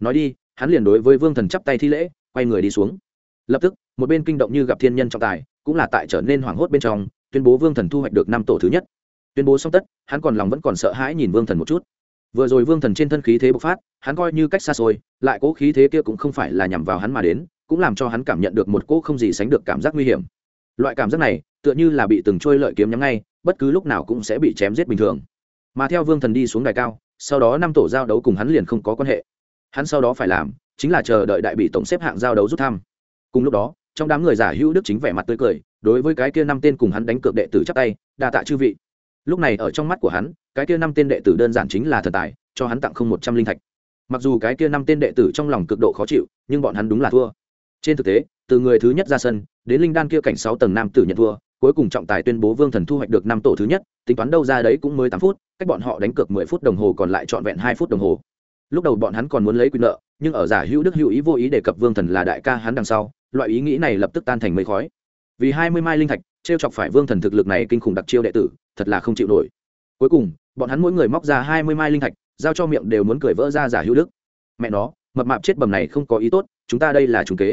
nói đi, hắn liền đối với vương thần chắp tay thi lễ, quay người đi xuống. Lập tức, một bên kinh động như gặp thiên nhân trọng tài, cũng là tại trở nên hoảng hốt bên trong, tuyên bố vương thần thu hoạch được năm tổ thứ nhất. Tuyên bố xong tất, hắn còn lòng vẫn còn sợ hãi nhìn vương thần một chút. Vừa rồi vương thần trên thân khí thế bộc phát, hắn coi như cách xa xôi lại cố khí thế kia cũng không phải là nhằm vào hắn mà đến, cũng làm cho hắn cảm nhận được một cỗ không gì sánh được cảm giác nguy hiểm. Loại cảm giác này, tựa như là bị từng trôi lợi kiếm nhắm ngay, bất cứ lúc nào cũng sẽ bị chém giết bình thường mà theo vương thần đi xuống đài cao, sau đó năm tổ giao đấu cùng hắn liền không có quan hệ. Hắn sau đó phải làm chính là chờ đợi đại bị tổng xếp hạng giao đấu rút thăm. Cùng lúc đó, trong đám người giả hữu đức chính vẻ mặt tươi cười, đối với cái kia năm tên cùng hắn đánh cược đệ tử chắp tay, đa tạ chư vị. Lúc này ở trong mắt của hắn, cái kia năm tên đệ tử đơn giản chính là thần tài, cho hắn tặng không một trăm linh thạch. Mặc dù cái kia năm tên đệ tử trong lòng cực độ khó chịu, nhưng bọn hắn đúng là thua. Trên thực tế, từ người thứ nhất ra sân, đến linh đan kia cảnh sáu tầng nam tử nhận thua, cuối cùng trọng tài tuyên bố vương thần thu hoạch được năm tổ thứ nhất, tính toán đâu ra đấy cũng mới tám phút cách bọn họ đánh cược mười phút đồng hồ còn lại trọn vẹn hai phút đồng hồ. Lúc đầu bọn hắn còn muốn lấy quyền nợ, nhưng ở giả hữu đức hữu ý vô ý đề cập vương thần là đại ca hắn đằng sau, loại ý nghĩ này lập tức tan thành mây khói. Vì hai mươi mai linh thạch t r e o chọc phải vương thần thực lực này kinh khủng đặc chiêu đệ tử, thật là không chịu nổi. Cuối cùng, bọn hắn mỗi người móc ra hai mươi mai linh thạch, giao cho miệng đều muốn cười vỡ ra giả hữu đức. Mẹ nó, mập mạp chết bầm này không có ý tốt, chúng ta đây là trùng kế.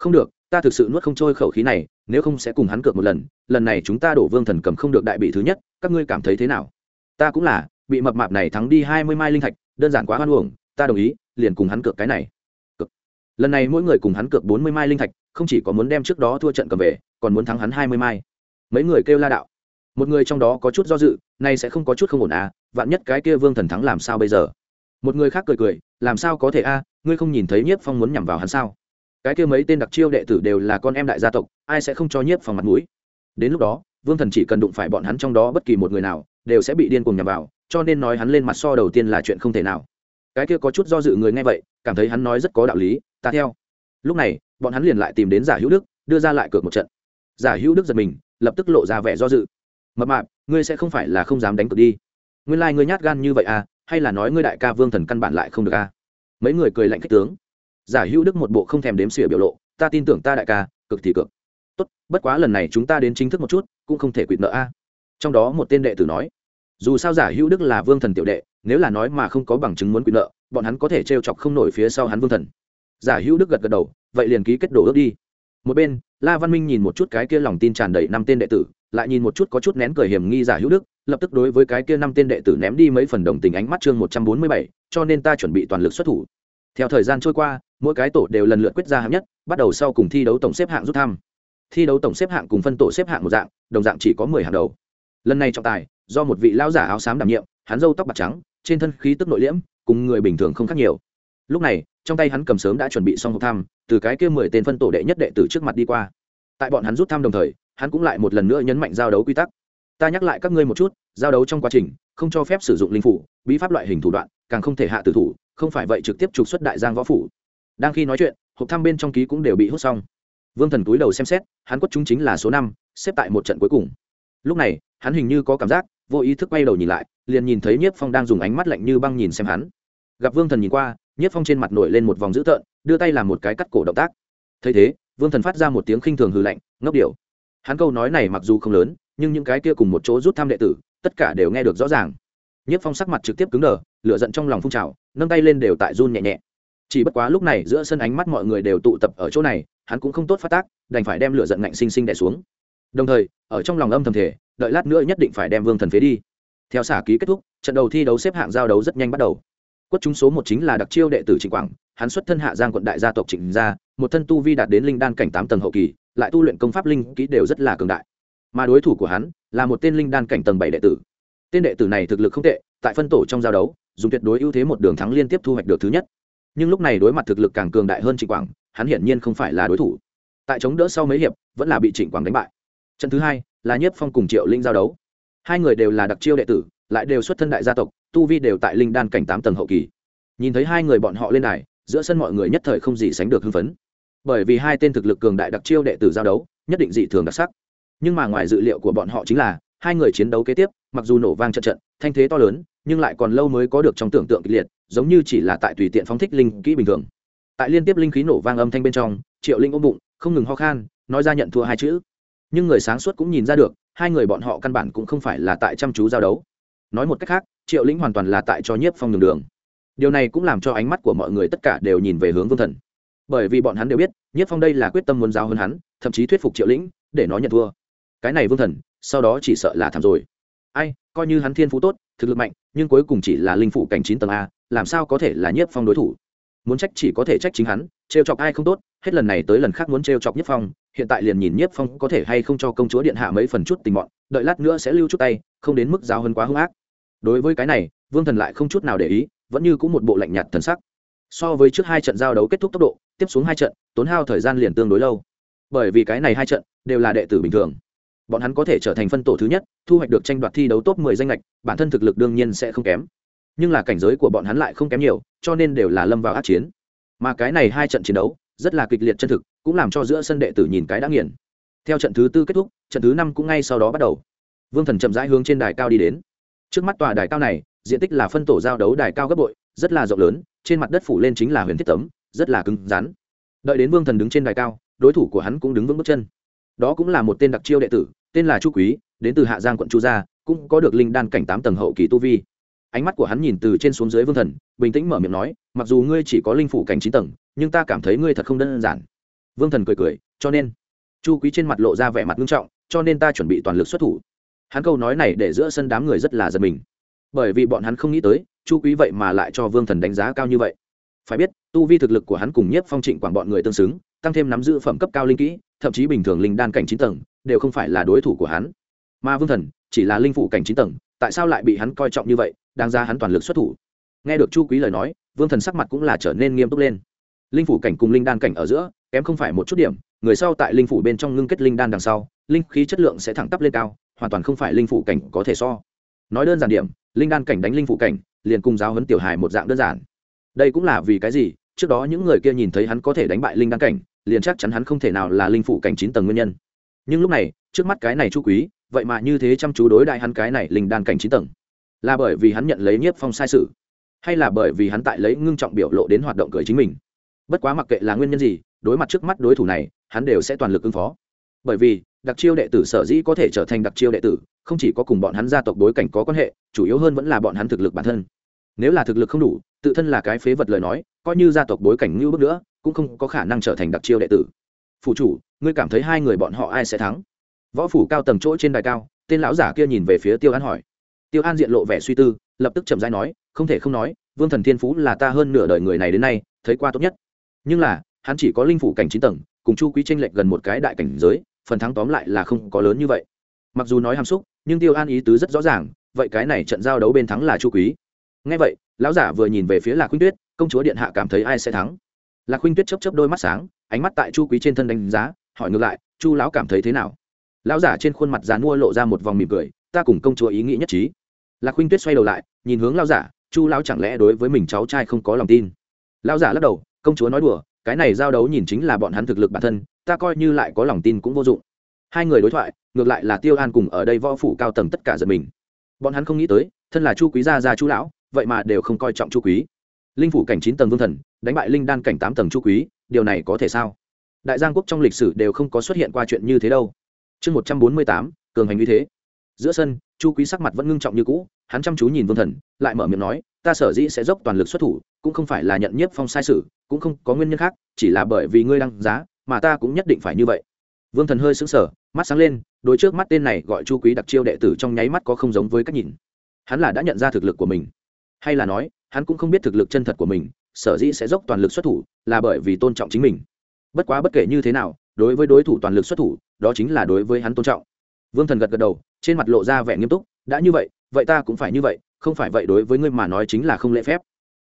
Không được, ta thực sự nuốt không trôi khẩu khí này, nếu không sẽ cùng hắn cược một lần lần này chúng ta đổ vương thần cầm không được đại bị thứ nhất, các ngươi cảm thấy thế nào? Ta cũng là, bị mập mạp này thắng đi hai mươi mai linh thạch, đơn giản quá hoan uổng, ta đồng ý, liền cùng hắn cược cái này. Cực. lần này mỗi người cùng hắn cược bốn mươi mai linh thạch, không chỉ có muốn đem trước đó thua trận cầm về, còn muốn thắng hắn hai mươi mai. Mấy người kêu la đạo. Một người trong đó có chút do dự, nay sẽ không có chút không ổn à vạn nhất cái kia vương thần thắng làm sao bây giờ? Một người khác cười cười, làm sao có thể a ngươi không nhìn thấy nhiếp phong muốn nhằm vào hắn sao? Cái kia mấy tên đặc chiêu đệ tử đều là con em đại gia tộc, ai sẽ không cho nhiếp phong mặt mũi? Đến lúc đó vương thần chỉ cần đụng phải bọn hắn trong đó bất kỳ một người nào, đều sẽ bị điên cuồng nhằm vào, cho nên nói hắn lên mặt so đầu tiên là chuyện không thể nào. Cái kia có chút do dự người nghe vậy, cảm thấy hắn nói rất có đạo lý, ta theo. Lúc này, bọn hắn liền lại tìm đến giả hữu đức, đưa ra lại cược một trận. Giả hữu đức giật mình, lập tức lộ ra vẻ do dự. Mập mạp, ngươi sẽ không phải là không dám đánh cược đi. Nguyên lai、like、ngươi nhát gan như vậy à hay là nói ngươi đại ca vương thần căn bản lại không được à? Mấy người cười lạnh kích tướng. Giả hữu đức một bộ không thèm đếm xỉa biểu lộ, ta tin tưởng ta đại ca cực thì cực bất quá lần này chúng ta đến chính thức một chút, cũng không thể quỵt nợ a. Trong đó một tên đệ tử nói, dù sao giả hữu đức là vương thần tiểu đệ, nếu là nói mà không có bằng chứng muốn quỵt nợ, bọn hắn có thể t r e o chọc không nổi phía sau hắn vương thần. Giả hữu đức gật gật đầu, vậy liền ký kết đổ ước đi. Một bên, la văn minh nhìn một chút cái kia lòng tin tràn đầy năm tên đệ tử, lại nhìn một chút có chút nén cười hiểm nghi giả hữu đức, lập tức đối với cái kia năm tên đệ tử ném đi mấy phần đồng tình ánh mắt chương một trăm bốn mươi bảy, cho nên ta chuẩn bị toàn lực xuất thủ. Theo thời gian trôi qua, mỗi cái tổ đều lần lượt quyết ra hạng nhất, bắt đầu sau cùng thi đấu tổng xếp hạng rút thăm thi đấu tổng xếp hạng cùng phân tổ xếp hạng một dạng, đồng dạng chỉ có mười hạng đầu. Lần này trọng tài, do một vị lão giả áo xám đảm nhiệm, hắn râu tóc bạc trắng, trên thân khí tức nội liễm, cùng người bình thường không khác nhiều. Lúc này, trong tay hắn cầm sớm đã chuẩn bị xong hộp thăm từ cái kia mười tên phân tổ đệ nhất đệ tử trước mặt đi qua. Tại bọn hắn rút thăm đồng thời, hắn cũng lại một lần nữa nhấn mạnh giao đấu quy tắc. Ta nhắc lại các ngươi một chút, giao đấu trong quá trình, không cho phép sử dụng linh phủ, bí pháp loại hình thủ đoạn, càng không thể hạ tử thủ, không phải vậy trực tiếp trục xuất đại giang võ phủ. Đang khi nói chuyện, hộp thăm bên trong ký cũng đều bị hút xong vương thần túi đầu xem xét, hắn quất chúng chính là số năm, xếp tại một trận cuối cùng. Lúc này, hắn hình như có cảm giác, vô ý thức quay đầu nhìn lại, liền nhìn thấy nhiếp phong đang dùng ánh mắt lạnh như băng nhìn xem hắn. Gặp vương thần nhìn qua, nhiếp phong trên mặt nổi lên một vòng dữ tợn, đưa tay làm một cái cắt cổ động tác. Thấy thế, vương thần phát ra một tiếng khinh thường hư lạnh, ngốc điệu hắn câu nói này mặc dù không lớn, nhưng những cái kia cùng một chỗ rút thăm đệ tử, tất cả đều nghe được rõ ràng. Nhiếp phong sắc mặt trực tiếp cứng đờ, lửa giận trong lòng phun trào, nâng tay lên đều tại run nhẹ nhẹ. Chỉ bất quá lúc này giữa sân ánh mắt mọi người đều tụ tập ở chỗ này hắn cũng không tốt phát tác, đành phải đem lửa giận ngạnh sinh sinh đẻ xuống. Đồng thời, ở trong lòng âm thầm thể đợi lát nữa nhất định phải đem vương thần phế đi. Theo xả ký kết thúc, trận đầu thi đấu xếp hạng giao đấu rất nhanh bắt đầu. Quất chúng số một chính là đặc chiêu đệ tử trịnh quảng, hắn xuất thân hạ giang quận đại gia tộc trịnh gia, một thân tu vi đạt đến linh đan cảnh tám tầng hậu kỳ, lại tu luyện công pháp linh kỹ đều rất là cường đại. Mà đối thủ của hắn là một tên linh đan cảnh tầng bảy đệ tử. Tên đệ tử này thực lực không tệ, tại phân tổ trong giao đấu, dùng tuyệt đối ưu thế một đường thắng liên tiếp thu hoạch được thứ nhất. Nhưng lúc này đối mặt thực lực càng cường đại hơn trịnh quảng hắn hiển nhiên không phải là đối thủ. Tại chống đỡ sau mấy hiệp, vẫn là bị trịnh quảng đánh bại. Trận thứ hai, là nhiếp phong cùng triệu linh giao đấu. Hai người đều là đặc chiêu đệ tử, lại đều xuất thân đại gia tộc, tu vi đều tại linh đan cảnh tám tầng hậu kỳ. Nhìn thấy hai người bọn họ lên đài, giữa sân mọi người nhất thời không gì sánh được hưng phấn. Bởi vì hai tên thực lực cường đại đặc chiêu đệ tử giao đấu, nhất định dị thường đặc sắc. Nhưng mà ngoài dự liệu của bọn họ chính là, hai người chiến đấu kế tiếp, mặc dù nổ vang trận trận, thanh thế to lớn, nhưng lại còn lâu mới có được trong tưởng tượng kịch liệt, giống như chỉ là tại tùy tiện phóng thích linh kỹ bình thường tại liên tiếp linh khí nổ vang âm thanh bên trong, triệu linh ôm bụng, không ngừng ho khan, nói ra nhận thua hai chữ. Nhưng người sáng suốt cũng nhìn ra được, hai người bọn họ căn bản cũng không phải là tại chăm chú giao đấu. Nói một cách khác, triệu lĩnh hoàn toàn là tại cho nhiếp phong đường đường. Điều này cũng làm cho ánh mắt của mọi người tất cả đều nhìn về hướng vương thần. Bởi vì bọn hắn đều biết, nhiếp phong đây là quyết tâm muốn giao hơn hắn, thậm chí thuyết phục triệu lĩnh để nó nhận thua. Cái này vương thần, sau đó chỉ sợ là thảm rồi. Ai, coi như hắn thiên phú tốt, thực lực mạnh, nhưng cuối cùng chỉ là linh phủ cảnh chín tầng a, làm sao có thể là nhiếp phong đối thủ? Muốn trách chỉ có thể trách chính hắn, trêu chọc ai không tốt, hết lần này tới lần khác muốn trêu chọc Nhất phong, hiện tại liền nhìn Nhất phong có thể hay không cho công chúa điện hạ mấy phần chút tình mọn, đợi lát nữa sẽ lưu chút tay, không đến mức giáo hơn quá hung ác. Đối với cái này, vương thần lại không chút nào để ý, vẫn như cũng một bộ lạnh nhạt thần sắc. So với trước hai trận giao đấu kết thúc tốc độ, tiếp xuống hai trận, tốn hao thời gian liền tương đối lâu. Bởi vì cái này hai trận, đều là đệ tử bình thường. Bọn hắn có thể trở thành phân tổ thứ nhất, thu hoạch được tranh đoạt thi đấu top mười danh lệch bản thân thực lực đương nhiên sẽ không kém. Nhưng là cảnh giới của bọn hắn lại không kém nhiều cho nên đều là lâm vào át chiến. Mà cái này hai trận chiến đấu, rất là kịch liệt chân thực, cũng làm cho giữa sân đệ tử nhìn cái đã nghiền. Theo trận thứ tư kết thúc, trận thứ năm cũng ngay sau đó bắt đầu. Vương thần chậm rãi hướng trên đài cao đi đến. Trước mắt tòa đài cao này, diện tích là phân tổ giao đấu đài cao gấp bội, rất là rộng lớn, trên mặt đất phủ lên chính là huyền thiết tấm, rất là cứng rắn. Đợi đến vương thần đứng trên đài cao, đối thủ của hắn cũng đứng vững bước chân. Đó cũng là một tên đặc chiêu đệ tử, tên là chu quý, đến từ hạ giang quận chu gia, cũng có được linh đan cảnh tám tầng hậu kỳ tu vi ánh mắt của hắn nhìn từ trên xuống dưới vương thần, bình tĩnh mở miệng nói, mặc dù ngươi chỉ có linh phủ cảnh chín tầng, nhưng ta cảm thấy ngươi thật không đơn giản. Vương thần cười cười, cho nên? Chu quý trên mặt lộ ra vẻ mặt nghiêm trọng, cho nên ta chuẩn bị toàn lực xuất thủ. Hắn câu nói này để giữa sân đám người rất là giật mình. Bởi vì bọn hắn không nghĩ tới, chu quý vậy mà lại cho vương thần đánh giá cao như vậy. Phải biết, tu vi thực lực của hắn cùng nhiếp phong trịnh quảng bọn người tương xứng, tăng thêm nắm giữ phẩm cấp cao linh kỹ, thậm chí bình thường linh đan cảnh chín tầng, đều không phải là đối thủ của hắn. Mà vương thần, chỉ là linh phụ cảnh chín tầng, tại sao lại bị hắn coi trọng như vậy? Đang ra hắn toàn lực xuất thủ. Nghe được chu quý lời nói, vương thần sắc mặt cũng là trở nên nghiêm túc lên. Linh phủ cảnh cùng linh đan cảnh ở giữa, kém không phải một chút điểm, người sau tại linh phủ bên trong ngưng kết linh đan đằng sau, linh khí chất lượng sẽ thẳng tắp lên cao, hoàn toàn không phải linh phủ cảnh có thể so. Nói đơn giản điểm, linh đan cảnh đánh linh phủ cảnh, liền cùng giáo huấn tiểu hài một dạng đơn giản. Đây cũng là vì cái gì? Trước đó những người kia nhìn thấy hắn có thể đánh bại linh đan cảnh, liền chắc chắn hắn không thể nào là linh phủ cảnh chín tầng nguyên nhân. Nhưng lúc này, trước mắt cái này chu quý, vậy mà như thế chăm chú đối đại hắn cái này linh đan cảnh chín tầng là bởi vì hắn nhận lấy nhiếp phong sai sự, hay là bởi vì hắn tại lấy ngưng trọng biểu lộ đến hoạt động cười chính mình. Bất quá mặc kệ là nguyên nhân gì, đối mặt trước mắt đối thủ này, hắn đều sẽ toàn lực ứng phó. Bởi vì, đặc chiêu đệ tử sở dĩ có thể trở thành đặc chiêu đệ tử, không chỉ có cùng bọn hắn gia tộc bối cảnh có quan hệ, chủ yếu hơn vẫn là bọn hắn thực lực bản thân. Nếu là thực lực không đủ, tự thân là cái phế vật lời nói, coi như gia tộc bối cảnh như bước nữa, cũng không có khả năng trở thành đặc chiêu đệ tử. Phủ chủ, ngươi cảm thấy hai người bọn họ ai sẽ thắng? Võ phủ cao tầm chỗ trên đài cao, tên lão giả kia nhìn về phía tiêu an hỏi tiêu an diện lộ vẻ suy tư, lập tức chậm dai nói, không thể không nói, vương thần thiên phú là ta hơn nửa đời người này đến nay, thấy qua tốt nhất. Nhưng là, hắn chỉ có linh phủ cảnh chín tầng, cùng chu quý tranh lệch gần một cái đại cảnh giới, phần thắng tóm lại là không có lớn như vậy. Mặc dù nói hàm xúc, nhưng tiêu an ý tứ rất rõ ràng, vậy cái này trận giao đấu bên thắng là chu quý. Ngay vậy, lão giả vừa nhìn về phía lạc khuynh tuyết, công chúa điện hạ cảm thấy ai sẽ thắng? Lạc khuynh tuyết chấp chấp đôi mắt sáng, ánh mắt tại chu quý trên thân đánh giá, hỏi ngược lại, chu lão cảm thấy thế nào? Lão giả trên khuôn mặt dàn mua lộ ra một vòng mỉm cười, ta cùng công chúa ý nghĩ nhất trí lạc huynh tuyết xoay đầu lại, nhìn hướng lão giả, chu lão chẳng lẽ đối với mình cháu trai không có lòng tin? Lão giả lắc đầu, công chúa nói đùa, cái này giao đấu nhìn chính là bọn hắn thực lực bản thân, ta coi như lại có lòng tin cũng vô dụng. Hai người đối thoại, ngược lại là tiêu an cùng ở đây võ phủ cao tầng tất cả giật mình. Bọn hắn không nghĩ tới, thân là chu quý gia gia chu lão, vậy mà đều không coi trọng chu quý. Linh phủ cảnh chín tầng vương thần, đánh bại linh đan cảnh tám tầng chu quý, điều này có thể sao? Đại giang quốc trong lịch sử đều không có xuất hiện qua chuyện như thế đâu. Chương một trăm bốn mươi tám, cường hành như thế giữa sân, chu quý sắc mặt vẫn ngưng trọng như cũ, hắn chăm chú nhìn vương thần, lại mở miệng nói, ta sở dĩ sẽ dốc toàn lực xuất thủ, cũng không phải là nhận nhiếp phong sai sự, cũng không có nguyên nhân khác, chỉ là bởi vì ngươi đăng giá, mà ta cũng nhất định phải như vậy. Vương thần hơi sững sờ, mắt sáng lên đôi trước mắt tên này gọi chu quý đặc chiêu đệ tử trong nháy mắt có không giống với cách nhìn. Hắn là đã nhận ra thực lực của mình. Hay là nói, hắn cũng không biết thực lực chân thật của mình, sở dĩ sẽ dốc toàn lực xuất thủ, là bởi vì tôn trọng chính mình. Bất quá bất kể như thế nào, đối với đối thủ toàn lực xuất thủ, đó chính là đối với hắn tôn trọng vương thần gật gật đầu, trên mặt lộ ra vẻ nghiêm túc, đã như vậy vậy ta cũng phải như vậy, không phải vậy đối với ngươi mà nói chính là không lễ phép.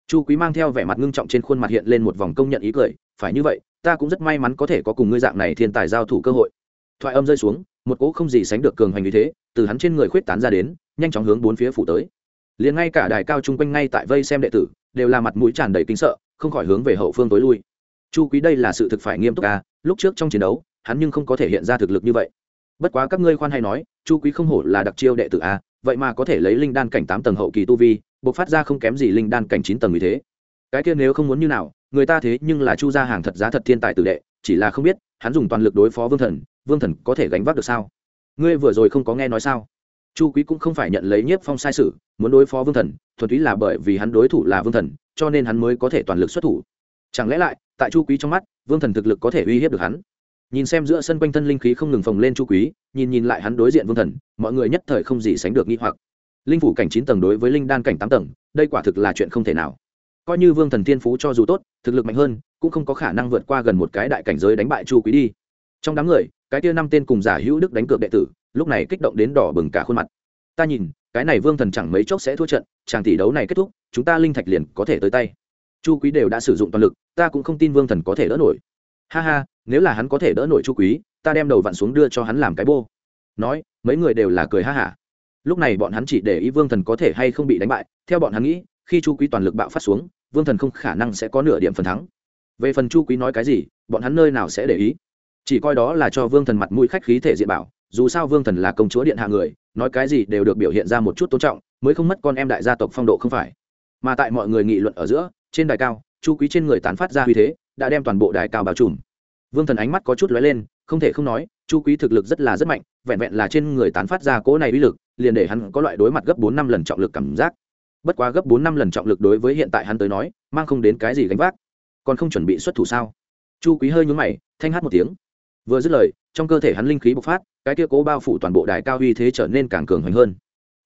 Chu quý mang theo vẻ mặt ngưng trọng trên khuôn mặt hiện lên một vòng công nhận ý cười, phải như vậy, ta cũng rất may mắn có thể có cùng ngươi dạng này thiên tài giao thủ cơ hội. Thoại âm rơi xuống, một cỗ không gì sánh được cường hành như thế, từ hắn trên người khuyết tán ra đến, nhanh chóng hướng bốn phía phủ tới. Liền ngay cả đài cao chung quanh ngay tại vây xem đệ tử, đều là mặt mũi tràn đầy kính sợ, không khỏi hướng về hậu phương tối lui. Chu quý đây là sự thực phải nghiêm túc à lúc trước trong chiến đấu, hắn nhưng không có thể hiện ra thực lực như vậy bất quá các ngươi khoan hay nói, chu quý không hổ là đặc chiêu đệ tử a, vậy mà có thể lấy linh đan cảnh tám tầng hậu kỳ tu vi buộc phát ra không kém gì linh đan cảnh chín tầng như thế. Cái kia nếu không muốn như nào, người ta thế nhưng là chu gia hàng thật giá thật thiên tài tử đệ, chỉ là không biết, hắn dùng toàn lực đối phó vương thần vương thần có thể gánh vác được sao? Ngươi vừa rồi không có nghe nói sao? Chu quý cũng không phải nhận lấy nhiếp phong sai sự, muốn đối phó vương thần, thuần túy là bởi vì hắn đối thủ là vương thần, cho nên hắn mới có thể toàn lực xuất thủ. Chẳng lẽ lại, tại chu quý trong mắt, vương thần thực lực có thể uy hiếp được hắn? Nhìn xem giữa sân quanh thân linh khí không ngừng phồng lên chu quý, nhìn nhìn lại hắn đối diện vương thần, mọi người nhất thời không gì sánh được nghi hoặc. Linh phủ cảnh chín tầng đối với linh đan cảnh tám tầng, đây quả thực là chuyện không thể nào. Coi như vương thần tiên phú cho dù tốt, thực lực mạnh hơn, cũng không có khả năng vượt qua gần một cái đại cảnh giới đánh bại chu quý đi. Trong đám người, cái tia năm tên cùng giả hữu đức đánh cược đệ tử, lúc này kích động đến đỏ bừng cả khuôn mặt. Ta nhìn, cái này vương thần chẳng mấy chốc sẽ thua trận, chàng tỷ đấu này kết thúc, chúng ta linh thạch liền có thể tới tay. Chu quý đều đã sử dụng toàn lực, ta cũng không tin vương thần có thể đỡ nổi ha ha, nếu là hắn có thể đỡ nổi chu quý, ta đem đầu vặn xuống đưa cho hắn làm cái bô. Nói, mấy người đều là cười ha hả. Lúc này bọn hắn chỉ để ý vương thần có thể hay không bị đánh bại. Theo bọn hắn nghĩ, khi chu quý toàn lực bạo phát xuống, vương thần không khả năng sẽ có nửa điểm phần thắng. Về phần chu quý nói cái gì, bọn hắn nơi nào sẽ để ý. Chỉ coi đó là cho vương thần mặt mũi khách khí thể diện bảo, dù sao vương thần là công chúa điện hạ người, nói cái gì đều được biểu hiện ra một chút tôn trọng, mới không mất con em đại gia tộc phong độ không phải. Mà tại mọi người nghị luận ở giữa, trên đài cao chu quý trên người tán phát ra uy thế, đã đem toàn bộ đài cao bao trùm. Vương thần ánh mắt có chút lóe lên, không thể không nói, chu quý thực lực rất là rất mạnh, vẹn vẹn là trên người tán phát ra cỗ này uy lực, liền để hắn có loại đối mặt gấp bốn năm lần trọng lực cảm giác. Bất quá gấp bốn năm lần trọng lực đối với hiện tại hắn tới nói, mang không đến cái gì gánh vác. Còn không chuẩn bị xuất thủ sao? Chu quý hơi nhún mày, thanh hát một tiếng. Vừa dứt lời, trong cơ thể hắn linh khí bộc phát, cái kia cố bao phủ toàn bộ đài cao uy thế trở nên càng cường hoành hơn.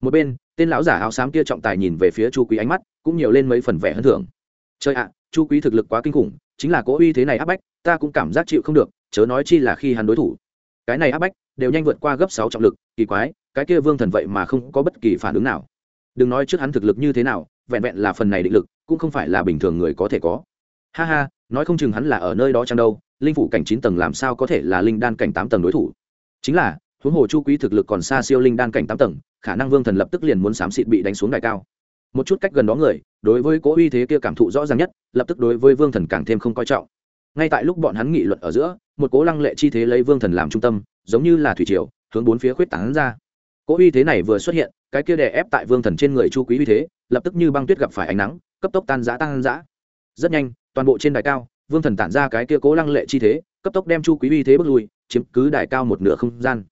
Một bên, tên lão giả áo xám kia trọng tài nhìn về phía chu quý ánh mắt, cũng nhiều lên mấy phần vẻ hơn thường trời ạ, chu quý thực lực quá kinh khủng, chính là cố uy thế này áp bách, ta cũng cảm giác chịu không được, chớ nói chi là khi hắn đối thủ. Cái này áp bách, đều nhanh vượt qua gấp sáu trọng lực, kỳ quái, cái kia vương thần vậy mà không có bất kỳ phản ứng nào. Đừng nói trước hắn thực lực như thế nào, vẹn vẹn là phần này định lực, cũng không phải là bình thường người có thể có. Ha ha, nói không chừng hắn là ở nơi đó chăng đâu, linh phủ cảnh chín tầng làm sao có thể là linh đan cảnh tám tầng đối thủ? Chính là, huống hồ chu quý thực lực còn xa siêu linh đan cảnh tám tầng, khả năng vương thần lập tức liền muốn xám xịt bị đánh xuống đài cao một chút cách gần đó người, đối với cố uy thế kia cảm thụ rõ ràng nhất, lập tức đối với vương thần càng thêm không coi trọng. Ngay tại lúc bọn hắn nghị luận ở giữa, một cố lăng lệ chi thế lấy vương thần làm trung tâm, giống như là thủy triều, hướng bốn phía khuyết tán ra. Cố uy thế này vừa xuất hiện, cái kia đè ép tại vương thần trên người chu quý uy thế, lập tức như băng tuyết gặp phải ánh nắng, cấp tốc tan giã tan giã rất nhanh, toàn bộ trên đài cao, vương thần tản ra cái kia cố lăng lệ chi thế, cấp tốc đem chu quý uy thế bước lui, chiếm cứ đài cao một nửa không gian.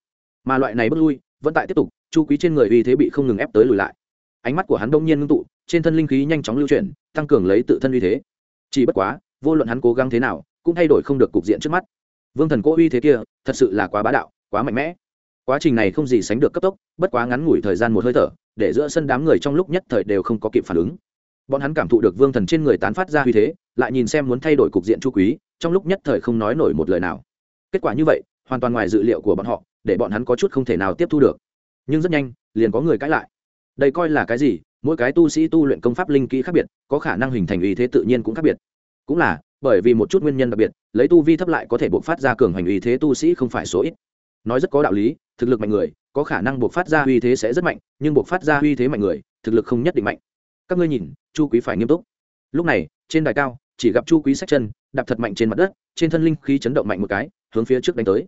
Mà loại này bước lui, vẫn tại tiếp tục, chu quý trên người uy thế bị không ngừng ép tới lùi lại ánh mắt của hắn đông nhiên ngưng tụ, trên thân linh khí nhanh chóng lưu chuyển, tăng cường lấy tự thân uy thế. Chỉ bất quá, vô luận hắn cố gắng thế nào, cũng thay đổi không được cục diện trước mắt. Vương thần cố uy thế kia, thật sự là quá bá đạo, quá mạnh mẽ. Quá trình này không gì sánh được cấp tốc, bất quá ngắn ngủi thời gian một hơi thở, để giữa sân đám người trong lúc nhất thời đều không có kịp phản ứng. Bọn hắn cảm thụ được vương thần trên người tán phát ra uy thế, lại nhìn xem muốn thay đổi cục diện chu quý, trong lúc nhất thời không nói nổi một lời nào. Kết quả như vậy, hoàn toàn ngoài dự liệu của bọn họ, để bọn hắn có chút không thể nào tiếp thu được. Nhưng rất nhanh, liền có người cãi lại đây coi là cái gì? Mỗi cái tu sĩ tu luyện công pháp linh kỹ khác biệt, có khả năng hình thành uy thế tự nhiên cũng khác biệt. Cũng là, bởi vì một chút nguyên nhân đặc biệt, lấy tu vi thấp lại có thể buộc phát ra cường hành uy thế tu sĩ không phải số ít. Nói rất có đạo lý, thực lực mạnh người, có khả năng buộc phát ra uy thế sẽ rất mạnh, nhưng buộc phát ra uy thế mạnh người, thực lực không nhất định mạnh. Các ngươi nhìn, chu quý phải nghiêm túc. Lúc này, trên đài cao, chỉ gặp chu quý sách chân, đạp thật mạnh trên mặt đất, trên thân linh khí chấn động mạnh một cái, hướng phía trước đánh tới.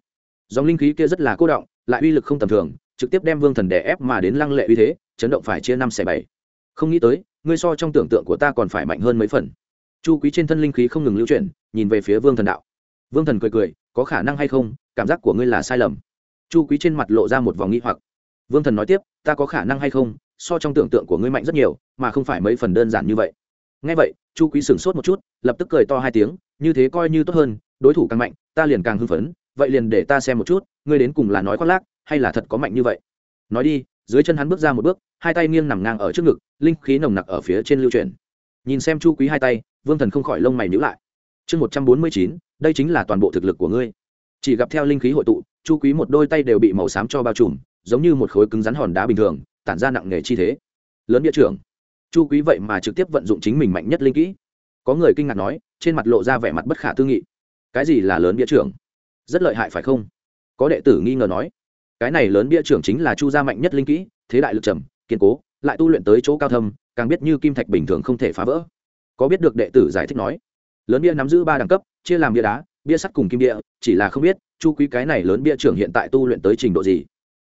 Dòng linh khí kia rất là cô động, lại uy lực không tầm thường, trực tiếp đem vương thần đè ép mà đến lăng lệ uy thế chấn động phải chia năm xẻ bảy. Không nghĩ tới, ngươi so trong tưởng tượng của ta còn phải mạnh hơn mấy phần. Chu quý trên thân linh khí không ngừng lưu chuyển, nhìn về phía vương thần đạo. Vương thần cười cười, có khả năng hay không, cảm giác của ngươi là sai lầm. Chu quý trên mặt lộ ra một vòng nghi hoặc. Vương thần nói tiếp, ta có khả năng hay không, so trong tưởng tượng của ngươi mạnh rất nhiều, mà không phải mấy phần đơn giản như vậy. Ngay vậy, chu quý sửng sốt một chút, lập tức cười to hai tiếng, như thế coi như tốt hơn, đối thủ càng mạnh, ta liền càng hưng phấn, vậy liền để ta xem một chút, ngươi đến cùng là nói khoác lác, hay là thật có mạnh như vậy? Nói đi dưới chân hắn bước ra một bước, hai tay nghiêng nằm ngang ở trước ngực, linh khí nồng nặc ở phía trên lưu truyền nhìn xem chu quý hai tay, vương thần không khỏi lông mày nhữ lại. Chương một trăm bốn mươi chín, đây chính là toàn bộ thực lực của ngươi. Chỉ gặp theo linh khí hội tụ, chu quý một đôi tay đều bị màu xám cho bao trùm, giống như một khối cứng rắn hòn đá bình thường, tản ra nặng nghề chi thế. Lớn địa trưởng. Chu quý vậy mà trực tiếp vận dụng chính mình mạnh nhất linh kỹ. Có người kinh ngạc nói, trên mặt lộ ra vẻ mặt bất khả tư nghị. Cái gì là lớn địa trưởng? Rất lợi hại phải không? Có đệ tử nghi ngờ nói cái này lớn bia trưởng chính là chu gia mạnh nhất linh kỹ, thế đại lực trầm, kiên cố, lại tu luyện tới chỗ cao thâm, càng biết như kim thạch bình thường không thể phá vỡ. Có biết được đệ tử giải thích nói, lớn bia nắm giữ ba đẳng cấp, chia làm bia đá, bia sắt cùng kim địa, chỉ là không biết, chu quý cái này lớn bia trưởng hiện tại tu luyện tới trình độ gì.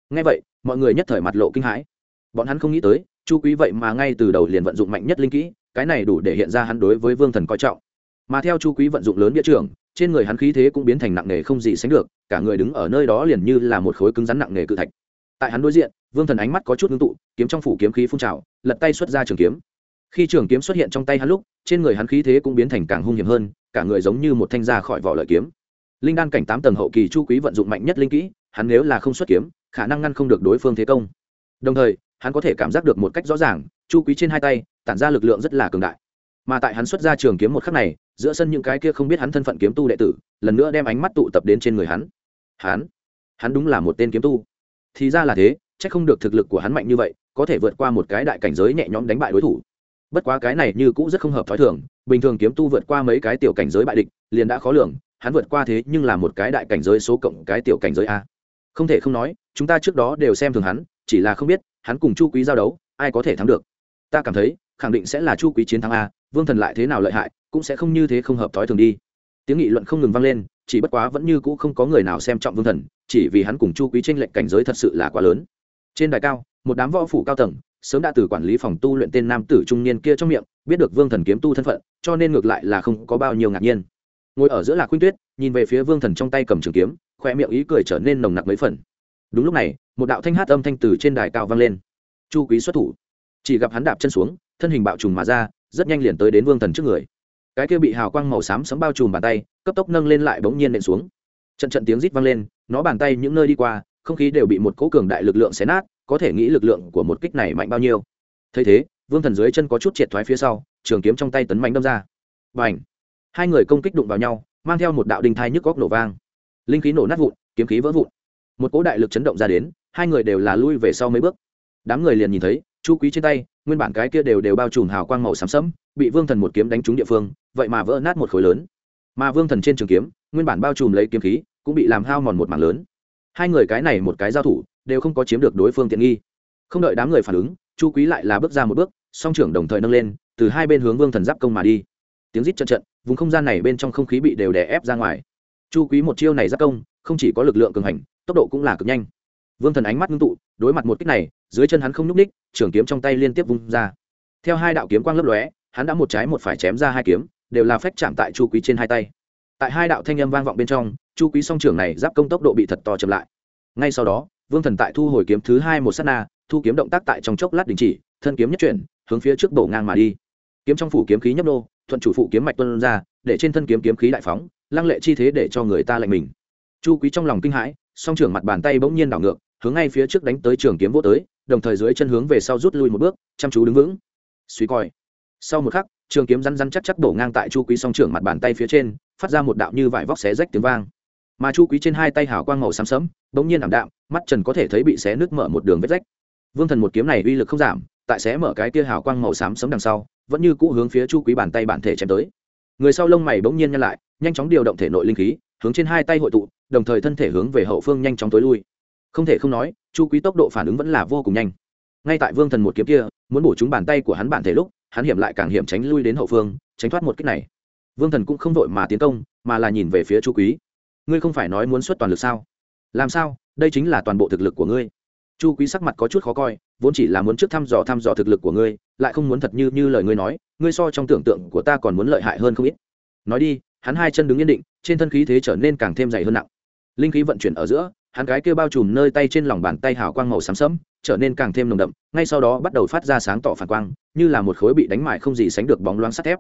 Ngay vậy, mọi người nhất thời mặt lộ kinh hãi. Bọn hắn không nghĩ tới, chu quý vậy mà ngay từ đầu liền vận dụng mạnh nhất linh kỹ, cái này đủ để hiện ra hắn đối với vương thần coi trọng. Mà theo chu quý vận dụng lớn bia trưởng trên người hắn khí thế cũng biến thành nặng nề không gì sánh được, cả người đứng ở nơi đó liền như là một khối cứng rắn nặng nề cự thạch. Tại hắn đối diện, vương thần ánh mắt có chút ngưng tụ, kiếm trong phủ kiếm khí phun trào, lật tay xuất ra trường kiếm. Khi trường kiếm xuất hiện trong tay hắn lúc, trên người hắn khí thế cũng biến thành càng hung hiểm hơn, cả người giống như một thanh ra khỏi vỏ lợi kiếm. Linh đan cảnh tám tầng hậu kỳ chu quý vận dụng mạnh nhất linh kỹ, hắn nếu là không xuất kiếm, khả năng ngăn không được đối phương thế công. Đồng thời, hắn có thể cảm giác được một cách rõ ràng, chu quý trên hai tay, tản ra lực lượng rất là cường đại. Mà tại hắn xuất ra trường kiếm một khắc này giữa sân những cái kia không biết hắn thân phận kiếm tu đệ tử, lần nữa đem ánh mắt tụ tập đến trên người hắn. Hắn? Hắn đúng là một tên kiếm tu. Thì ra là thế c h ắ c không được thực lực của hắn mạnh như vậy, có thể vượt qua một cái đại cảnh giới nhẹ nhõm đánh bại đối thủ. Bất quá cái này như cũng rất không hợp t h ó i thường, bình thường kiếm tu vượt qua mấy cái tiểu cảnh giới bại địch, liền đã khó lường, hắn vượt qua thế nhưng là một cái đại cảnh giới số cộng cái tiểu cảnh giới a. Không thể không nói, chúng ta trước đó đều xem thường hắn, chỉ là không biết, hắn cùng chu quý giao đấu, ai có thể thắng được? Ta cảm thấy, khẳng định sẽ là chu quý chiến thắng a vương thần lại thế nào lợi hại, cũng sẽ không như thế không hợp thói thường đi. Tiếng nghị luận không ngừng vang lên, chỉ bất quá vẫn như cũ không có người nào xem trọng vương thần, chỉ vì hắn cùng chu quý tranh lệnh cảnh giới thật sự là quá lớn. Trên đài cao, một đám võ phủ cao tầng, sớm đã từ quản lý phòng tu luyện tên nam tử trung niên kia trong miệng, biết được vương thần kiếm tu thân phận, cho nên ngược lại là không có bao nhiêu ngạc nhiên. Ngồi ở giữa lạc khuynh tuyết, nhìn về phía vương thần trong tay cầm trường kiếm khoe miệng ý cười trở nên nồng nặc mấy phần. Đúng lúc này, một đạo thanh hát âm thanh từ trên đài cao vang lên. Chu quý xuất thủ. Chỉ gặp hắn đạp chân xuống, thân hình bạo trùng mà ra rất nhanh liền tới đến vương thần trước người. Cái kia bị hào quang màu xám sấm bao trùm bàn tay, cấp tốc nâng lên lại bỗng nhiên nện xuống. Trận trận tiếng rít vang lên, nó bàn tay những nơi đi qua, không khí đều bị một cỗ cường đại lực lượng xé nát, có thể nghĩ lực lượng của một kích này mạnh bao nhiêu. Thấy thế, vương thần dưới chân có chút triệt thoái phía sau, trường kiếm trong tay tấn mạnh đâm ra. Và h hai người công kích đụng vào nhau, mang theo một đạo đinh thai nhức góc nổ vang. Linh khí nổ nát vụn, kiếm khí vỡ vụn. Một cỗ đại lực chấn động ra đến, hai người đều là lui về sau mấy bước. Đám người liền nhìn thấy chu quý trên tay, nguyên bản cái kia đều đều bao trùm hào quang màu xám sẫm, bị vương thần một kiếm đánh trúng địa phương, vậy mà vỡ nát một khối lớn. Mà vương thần trên trường kiếm, nguyên bản bao trùm lấy kiếm khí, cũng bị làm hao mòn một mảng lớn. Hai người cái này một cái giao thủ, đều không có chiếm được đối phương tiện nghi. Không đợi đám người phản ứng, chu quý lại là bước ra một bước, song trưởng đồng thời nâng lên, từ hai bên hướng vương thần giáp công mà đi. Tiếng rít trận trận vùng không gian này bên trong không khí bị đều đè ép ra ngoài. Chu quý một chiêu này giáp công, không chỉ có lực lượng cường hành, tốc độ cũng là cực nhanh. Vương thần ánh mắt ngưng tụ, đối mặt một kích này dưới chân hắn không nhúc ních trường kiếm trong tay liên tiếp vung ra. Theo hai đạo kiếm quang lấp lóe, hắn đã một trái một phải chém ra hai kiếm, đều là phách chạm tại chu quý trên hai tay. Tại hai đạo thanh âm vang vọng bên trong, chu quý song trưởng này giáp công tốc độ bị thật to chậm lại. Ngay sau đó, vương thần tại thu hồi kiếm thứ hai một s á t na, thu kiếm động tác tại trong chốc lát đình chỉ, thân kiếm nhất chuyển, hướng phía trước bổ ngang mà đi. Kiếm trong phủ kiếm khí nhấp nô, thuận chủ phụ kiếm mạch tuân ra, để trên thân kiếm kiếm khí đại phóng, lăng lệ chi thế để cho người ta lạnh mình. Chu quý trong lòng kinh hãi, song trưởng mặt bàn tay bỗng nhiên đảo ngược hướng ngay phía trước đánh tới trường kiếm vô tới, đồng thời dưới chân hướng về sau rút lui một bước, chăm chú đứng vững. Suy coi. Sau một khắc, trường kiếm rắn rắn chắc chắc đổ ngang tại chu quý song trưởng mặt bàn tay phía trên, phát ra một đạo như vải vóc xé rách tiếng vang. Mà chu quý trên hai tay hào quang màu xám sẫm, bỗng nhiên ảm đạm, mắt trần có thể thấy bị xé nước mở một đường vết rách. Vương thần một kiếm này uy lực không giảm, tại xé mở cái tia hào quang màu xám sẫm đằng sau, vẫn như cũ hướng phía chu quý bàn tay bản thể chém tới. Người sau lông mày bỗng nhiên nhăn lại, nhanh chóng điều động thể nội linh khí, hướng trên hai tay hội tụ, đồng thời thân thể hướng về hậu phương nhanh chóng tối lui không thể không nói, chu quý tốc độ phản ứng vẫn là vô cùng nhanh. Ngay tại vương thần một kiếm kia, muốn bổ chúng bàn tay của hắn bản thể lúc, hắn hiểm lại càng hiểm tránh lui đến hậu phương, tránh thoát một kích này. Vương thần cũng không vội mà tiến công, mà là nhìn về phía chu quý. Ngươi không phải nói muốn xuất toàn lực sao? Làm sao? Đây chính là toàn bộ thực lực của ngươi. Chu quý sắc mặt có chút khó coi, vốn chỉ là muốn trước thăm dò thăm dò thực lực của ngươi, lại không muốn thật như như lời ngươi nói, ngươi so trong tưởng tượng của ta còn muốn lợi hại hơn không ít. Nói đi, hắn hai chân đứng yên định, trên thân khí thế trở nên càng thêm dày hơn nặng. Linh khí vận chuyển ở giữa hắn gái kia bao trùm nơi tay trên lòng bàn tay hào quang màu xám sẫm, trở nên càng thêm nồng đậm, ngay sau đó bắt đầu phát ra sáng tỏ phản quang, như là một khối bị đánh mại không gì sánh được bóng loáng sắt thép.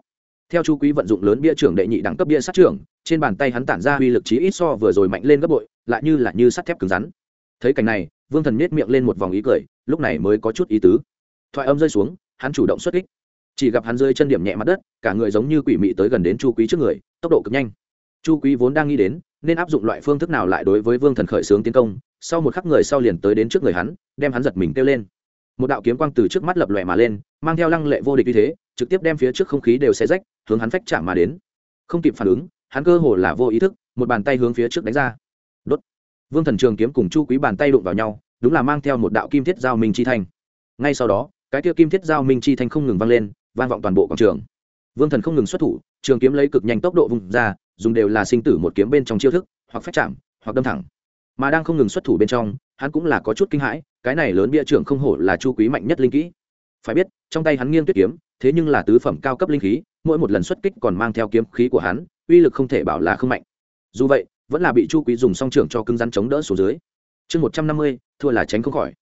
Theo chu quý vận dụng lớn bia trưởng đệ nhị đẳng cấp bia sát trưởng, trên bàn tay hắn tản ra uy lực chí ít so vừa rồi mạnh lên gấp bội, lại như là như sắt thép cứng rắn. Thấy cảnh này, vương thần nhếch miệng lên một vòng ý cười, lúc này mới có chút ý tứ. Thoại âm rơi xuống, hắn chủ động xuất kích. Chỉ gặp hắn rơi chân điểm nhẹ mặt đất, cả người giống như quỷ mị tới gần đến chu quý trước người, tốc độ cực nhanh. Chu quý vốn đang nghĩ đến nên áp dụng loại phương thức nào lại đối với vương thần khởi xướng tiến công, sau một khắc người sau liền tới đến trước người hắn, đem hắn giật mình kêu lên. Một đạo kiếm quang từ trước mắt lập lòe mà lên, mang theo lăng lệ vô địch như thế, trực tiếp đem phía trước không khí đều xé rách, hướng hắn phách chạm mà đến. Không kịp phản ứng, hắn cơ hồ là vô ý thức, một bàn tay hướng phía trước đánh ra. Đốt. Vương thần trường kiếm cùng chu quý bàn tay đụng vào nhau, đúng là mang theo một đạo kim thiết giao minh chi thanh. Ngay sau đó, cái kia kim thiết giao minh chi thanh không ngừng vang lên, vang vọng toàn bộ quảng trường. Vương thần không ngừng xuất thủ, trường kiếm lấy cực nhanh tốc độ vùng ra dùng đều là sinh tử một kiếm bên trong chiêu thức, hoặc phép chạm, hoặc đâm thẳng. Mà đang không ngừng xuất thủ bên trong, hắn cũng là có chút kinh hãi, cái này lớn bia trưởng không hổ là chu quý mạnh nhất linh kỹ. Phải biết, trong tay hắn nghiêng tuyết kiếm, thế nhưng là tứ phẩm cao cấp linh khí, mỗi một lần xuất kích còn mang theo kiếm khí của hắn, uy lực không thể bảo là không mạnh. Dù vậy, vẫn là bị chu quý dùng song trưởng cho cứng rắn chống đỡ xuống dưới. Chương một trăm năm mươi, thua là tránh không khỏi.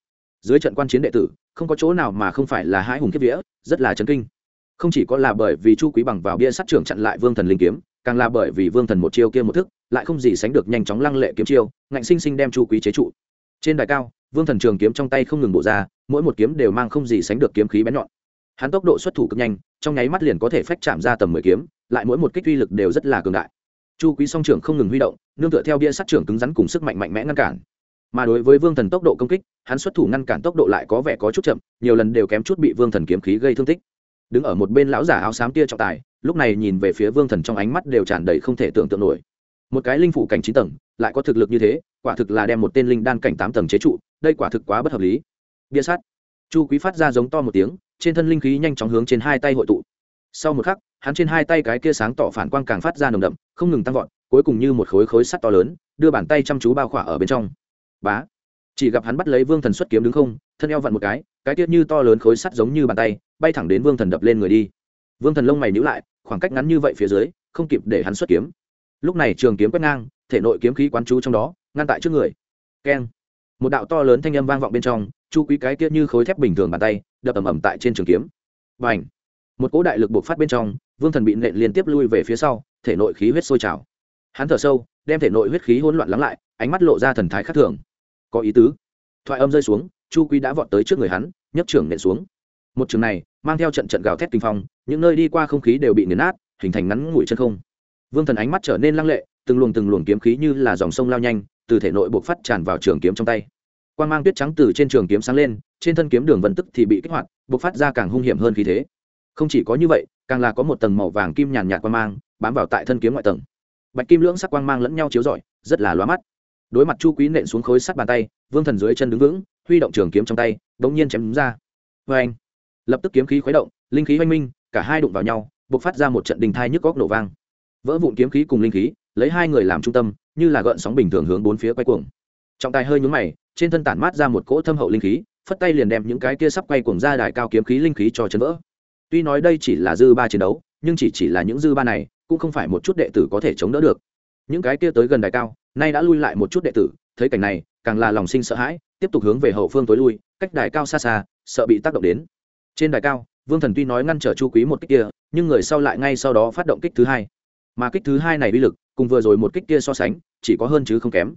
Dưới trận quan chiến đệ tử, không có chỗ nào mà không phải là hai hùng kiếp vía, rất là chấn kinh. Không chỉ có là bởi vì chu quý bằng vào bia sát trưởng chặn lại vương thần linh kiếm càng là bởi vì vương thần một chiêu kia một thức, lại không gì sánh được nhanh chóng lăng lệ kiếm chiêu, ngạnh sinh sinh đem chu quý chế trụ. Trên đài cao, vương thần trường kiếm trong tay không ngừng bộ ra, mỗi một kiếm đều mang không gì sánh được kiếm khí bén nhọn. Hắn tốc độ xuất thủ cực nhanh, trong nháy mắt liền có thể phách chạm ra tầm mười kiếm, lại mỗi một kích uy lực đều rất là cường đại. Chu quý song trưởng không ngừng huy động, nương tựa theo bia sát trưởng cứng rắn cùng sức mạnh mạnh mẽ ngăn cản. Mà đối với vương thần tốc độ công kích, hắn xuất thủ ngăn cản tốc độ lại có vẻ có chút chậm, nhiều lần đều kém chút bị vương thần kiếm khí gây thương tích. Đứng ở một bên lão giả áo xám tia trọng tài lúc này nhìn về phía vương thần trong ánh mắt đều tràn đầy không thể tưởng tượng nổi. Một cái linh phủ cảnh chín tầng, lại có thực lực như thế, quả thực là đem một tên linh đan cảnh tám tầng chế trụ, đây quả thực quá bất hợp lý. Bia sát. Chu quý phát ra giống to một tiếng, trên thân linh khí nhanh chóng hướng trên hai tay hội tụ. Sau một khắc, hắn trên hai tay cái kia sáng tỏ phản quang càng phát ra nồng đậm, không ngừng tăng vọt, cuối cùng như một khối khối sắt to lớn, đưa bàn tay chăm chú bao khỏa ở bên trong. Bá. Chỉ gặp hắn bắt lấy vương thần xuất kiếm đứng không, thân eo vặn một cái cái tiết như to lớn khối sắt giống như bàn tay, bay thẳng đến vương thần đập lên người đi. Vương thần lông mày nhữ lại khoảng cách ngắn như vậy phía dưới, không kịp để hắn xuất kiếm. Lúc này trường kiếm quét ngang, thể nội kiếm khí quán chú trong đó, ngăn tại trước người. Keng. Một đạo to lớn thanh âm vang vọng bên trong, chu quý cái kia như khối thép bình thường bàn tay, đập ầm ầm tại trên trường kiếm. Và ảnh một cỗ đại lực bộc phát bên trong, vương thần bị nện liên tiếp lui về phía sau, thể nội khí huyết sôi trào. Hắn thở sâu, đem thể nội huyết khí hỗn loạn lắng lại, ánh mắt lộ ra thần thái khác thường. Có ý tứ. Thoại âm rơi xuống, chu quý đã vọt tới trước người hắn, nhấc trưởng nện xuống. Một trường này, mang theo trận trận gào thét kinh phong những nơi đi qua không khí đều bị nghiền nát, hình thành ngắn ngủi chân không. Vương thần ánh mắt trở nên lăng lệ, từng luồng từng luồng kiếm khí như là dòng sông lao nhanh, từ thể nội buộc phát tràn vào trường kiếm trong tay. Quan g mang tuyết trắng từ trên trường kiếm sáng lên, trên thân kiếm đường vận tức thì bị kích hoạt buộc phát ra càng hung hiểm hơn khí thế. Không chỉ có như vậy, càng là có một tầng màu vàng kim nhàn nhạt quan mang, bám vào tại thân kiếm ngoại tầng. Bạch kim lưỡng sắc quang mang lẫn nhau chiếu rọi, rất là lóa mắt. Đối mặt chu quý nện xuống khối sắt bàn tay, vương thần dưới chân đứng vững, huy động trường kiếm trong tay đ ỗ n g nhiên chém đúng ra. Vê anh lập tức kiếm khí khuấy động, linh khí oanh minh cả hai đụng vào nhau b ộ c phát ra một trận đình thai nhức góc nổ vang. Vỡ vụn kiếm khí cùng linh khí, lấy hai người làm trung tâm, như là gợn sóng bình thường hướng bốn phía quay cuồng. Trọng tài hơi nhúng mày, trên thân tản mát ra một cỗ thâm hậu linh khí, phất tay liền đem những cái kia sắp quay cuồng ra đài cao kiếm khí linh khí cho chấn vỡ. Tuy nói đây chỉ là dư ba chiến đấu, nhưng chỉ chỉ là những dư ba này, cũng không phải một chút đệ tử có thể chống đỡ được. Những cái kia tới gần đài cao, nay đã lui lại một chút đệ tử, thấy cảnh này, càng là lòng sinh sợ hãi, tiếp tục hướng về hậu phương tối lui, cách đài cao xa xa, sợ bị tác động đến. Trên đài cao vương thần tuy nói ngăn trở chu quý một kích kia, nhưng người sau lại ngay sau đó phát động kích thứ hai. Mà kích thứ hai này uy lực, cùng vừa rồi một kích kia so sánh, chỉ có hơn chứ không kém.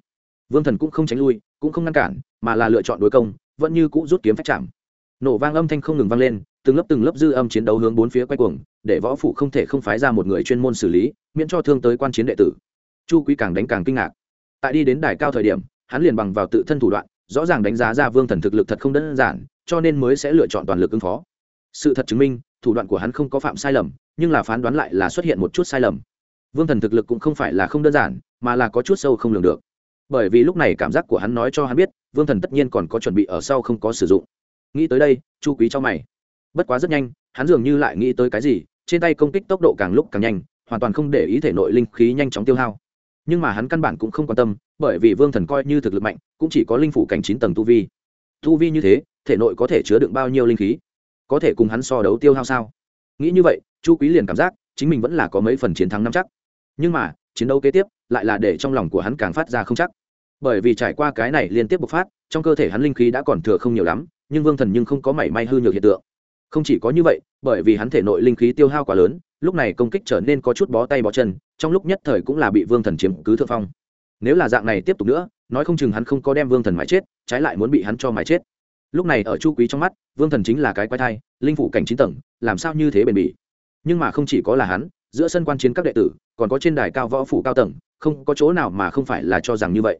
Vương thần cũng không tránh lui, cũng không ngăn cản, mà là lựa chọn đối công, vẫn như cũ rút kiếm phách chạm. Nổ vang âm thanh không ngừng vang lên, từng lớp từng lớp dư âm chiến đấu hướng bốn phía quay cuồng, để võ phụ không thể không phái ra một người chuyên môn xử lý, miễn cho thương tới quan chiến đệ tử. Chu quý càng đánh càng kinh ngạc. Tại đi đến đài cao thời điểm, hắn liền bằng vào tự thân thủ đoạn, rõ ràng đánh giá ra vương thần thực lực thật không đơn giản, cho nên mới sẽ lựa chọn toàn lực ứng phó sự thật chứng minh, thủ đoạn của hắn không có phạm sai lầm, nhưng là phán đoán lại là xuất hiện một chút sai lầm. Vương thần thực lực cũng không phải là không đơn giản, mà là có chút sâu không lường được. Bởi vì lúc này cảm giác của hắn nói cho hắn biết, vương thần tất nhiên còn có chuẩn bị ở sau không có sử dụng. Nghĩ tới đây, chu quý cho mày. Bất quá rất nhanh, hắn dường như lại nghĩ tới cái gì, trên tay công kích tốc độ càng lúc càng nhanh, hoàn toàn không để ý thể nội linh khí nhanh chóng tiêu hao. Nhưng mà hắn căn bản cũng không quan tâm, bởi vì vương thần coi như thực lực mạnh, cũng chỉ có linh phủ cảnh chín tầng tu vi. Tu vi như thế, thể nội có thể chứa đựng bao nhiêu linh khí? Có thể cùng hắn so đấu tiêu hao sao? Nghĩ như vậy, chu quý liền cảm giác chính mình vẫn là có mấy phần chiến thắng năm chắc. Nhưng mà, chiến đấu kế tiếp lại là để trong lòng của hắn càng phát ra không chắc. Bởi vì trải qua cái này liên tiếp bộc phát, trong cơ thể hắn linh khí đã còn thừa không nhiều lắm, nhưng vương thần nhưng không có mảy may hư nhược hiện tượng. Không chỉ có như vậy, bởi vì hắn thể nội linh khí tiêu hao quá lớn, lúc này công kích trở nên có chút bó tay bó chân, trong lúc nhất thời cũng là bị vương thần chiếm cứ thượng phong. Nếu là dạng này tiếp tục nữa, nói không chừng hắn không có đem vương thần mãi chết, trái lại muốn bị hắn cho mãi chết lúc này ở chu quý trong mắt, vương thần chính là cái quái thai, linh phủ cảnh chín tầng, làm sao như thế bền bỉ? Nhưng mà không chỉ có là hắn, giữa sân quan chiến các đệ tử, còn có trên đài cao võ phủ cao tầng, không có chỗ nào mà không phải là cho rằng như vậy.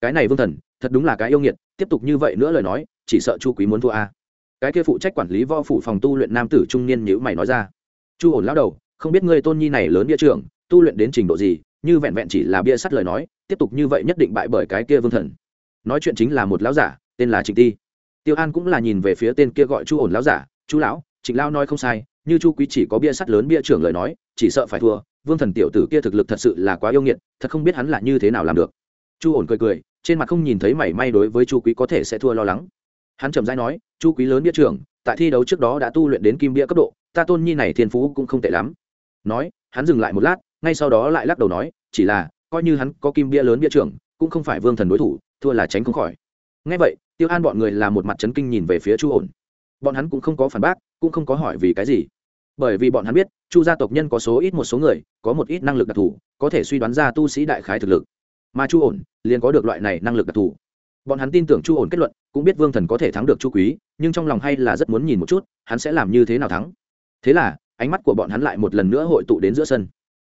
Cái này vương thần, thật đúng là cái yêu nghiệt, tiếp tục như vậy nữa lời nói, chỉ sợ chu quý muốn thua a. À. Cái kia phụ trách quản lý võ phủ phòng tu luyện nam tử trung niên nhữ mày nói ra. Chu ổn lao đầu, không biết ngươi tôn nhi này lớn bia trưởng, tu luyện đến trình độ gì, như vẹn vẹn chỉ là bia sắt lời nói, tiếp tục như vậy nhất định bại bởi cái kia vương thần. Nói chuyện chính là một lão giả, tên là trịnh ti tiêu an cũng là nhìn về phía tên kia gọi chu ổn lão giả chú lão, trịnh lão nói không sai, như chu quý chỉ có bia sắt lớn bia trưởng lời nói, chỉ sợ phải thua, vương thần tiểu tử kia thực lực thật sự là quá yêu nghiệt, thật không biết hắn là như thế nào làm được. Chu ổn cười cười, trên mặt không nhìn thấy mảy may đối với chu quý có thể sẽ thua lo lắng. Hắn trầm rãi nói, chu quý lớn bia trưởng, tại thi đấu trước đó đã tu luyện đến kim bia cấp độ, ta tôn nhi này thiên phú cũng không tệ lắm. Nói, hắn dừng lại một lát, ngay sau đó lại lắc đầu nói, chỉ là, coi như hắn có kim bia lớn bia trưởng, cũng không phải vương thần đối thủ, thua là tránh không khỏi. Ngay vậy tiêu an bọn người là một mặt trấn kinh nhìn về phía chu ổn. Bọn hắn cũng không có phản bác, cũng không có hỏi vì cái gì. Bởi vì bọn hắn biết, chu gia tộc nhân có số ít một số người, có một ít năng lực đặc thù, có thể suy đoán ra tu sĩ đại khái thực lực. Mà chu ổn, liền có được loại này năng lực đặc thù. Bọn hắn tin tưởng chu ổn kết luận, cũng biết vương thần có thể thắng được chu quý, nhưng trong lòng hay là rất muốn nhìn một chút, hắn sẽ làm như thế nào thắng. Thế là, ánh mắt của bọn hắn lại một lần nữa hội tụ đến giữa sân.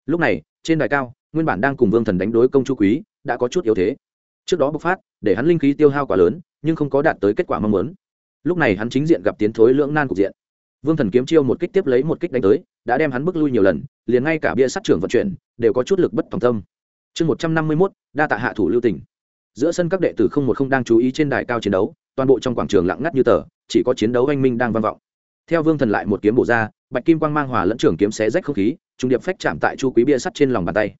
Lúc này, trên đài cao, nguyên bản đang cùng vương thần đánh đối công chu quý, đã có chút yếu thế. Trước đó bộc phát, để hắn linh khí tiêu hao quá lớn nhưng không có đạt tới kết quả mong muốn. Lúc này hắn chính diện gặp tiến thối lưỡng nan cục diện. Vương thần kiếm chiêu một kích tiếp lấy một kích đánh tới, đã đem hắn bước lui nhiều lần, liền ngay cả bia sát trưởng vận chuyển, đều có chút lực bất tòng tâm. Chương một trăm năm mươi mốt, đa tạ hạ thủ lưu tỉnh giữa sân các đệ tử không một không đang chú ý trên đài cao chiến đấu, toàn bộ trong quảng trường lặng ngắt như tờ, chỉ có chiến đấu anh minh đang vang vọng. Theo vương thần lại một kiếm bổ ra, bạch kim quang mang hòa lẫn trưởng kiếm xé rách không khí, trung điệp phách chạm tại chu quý bia sắt trên lòng bàn tay.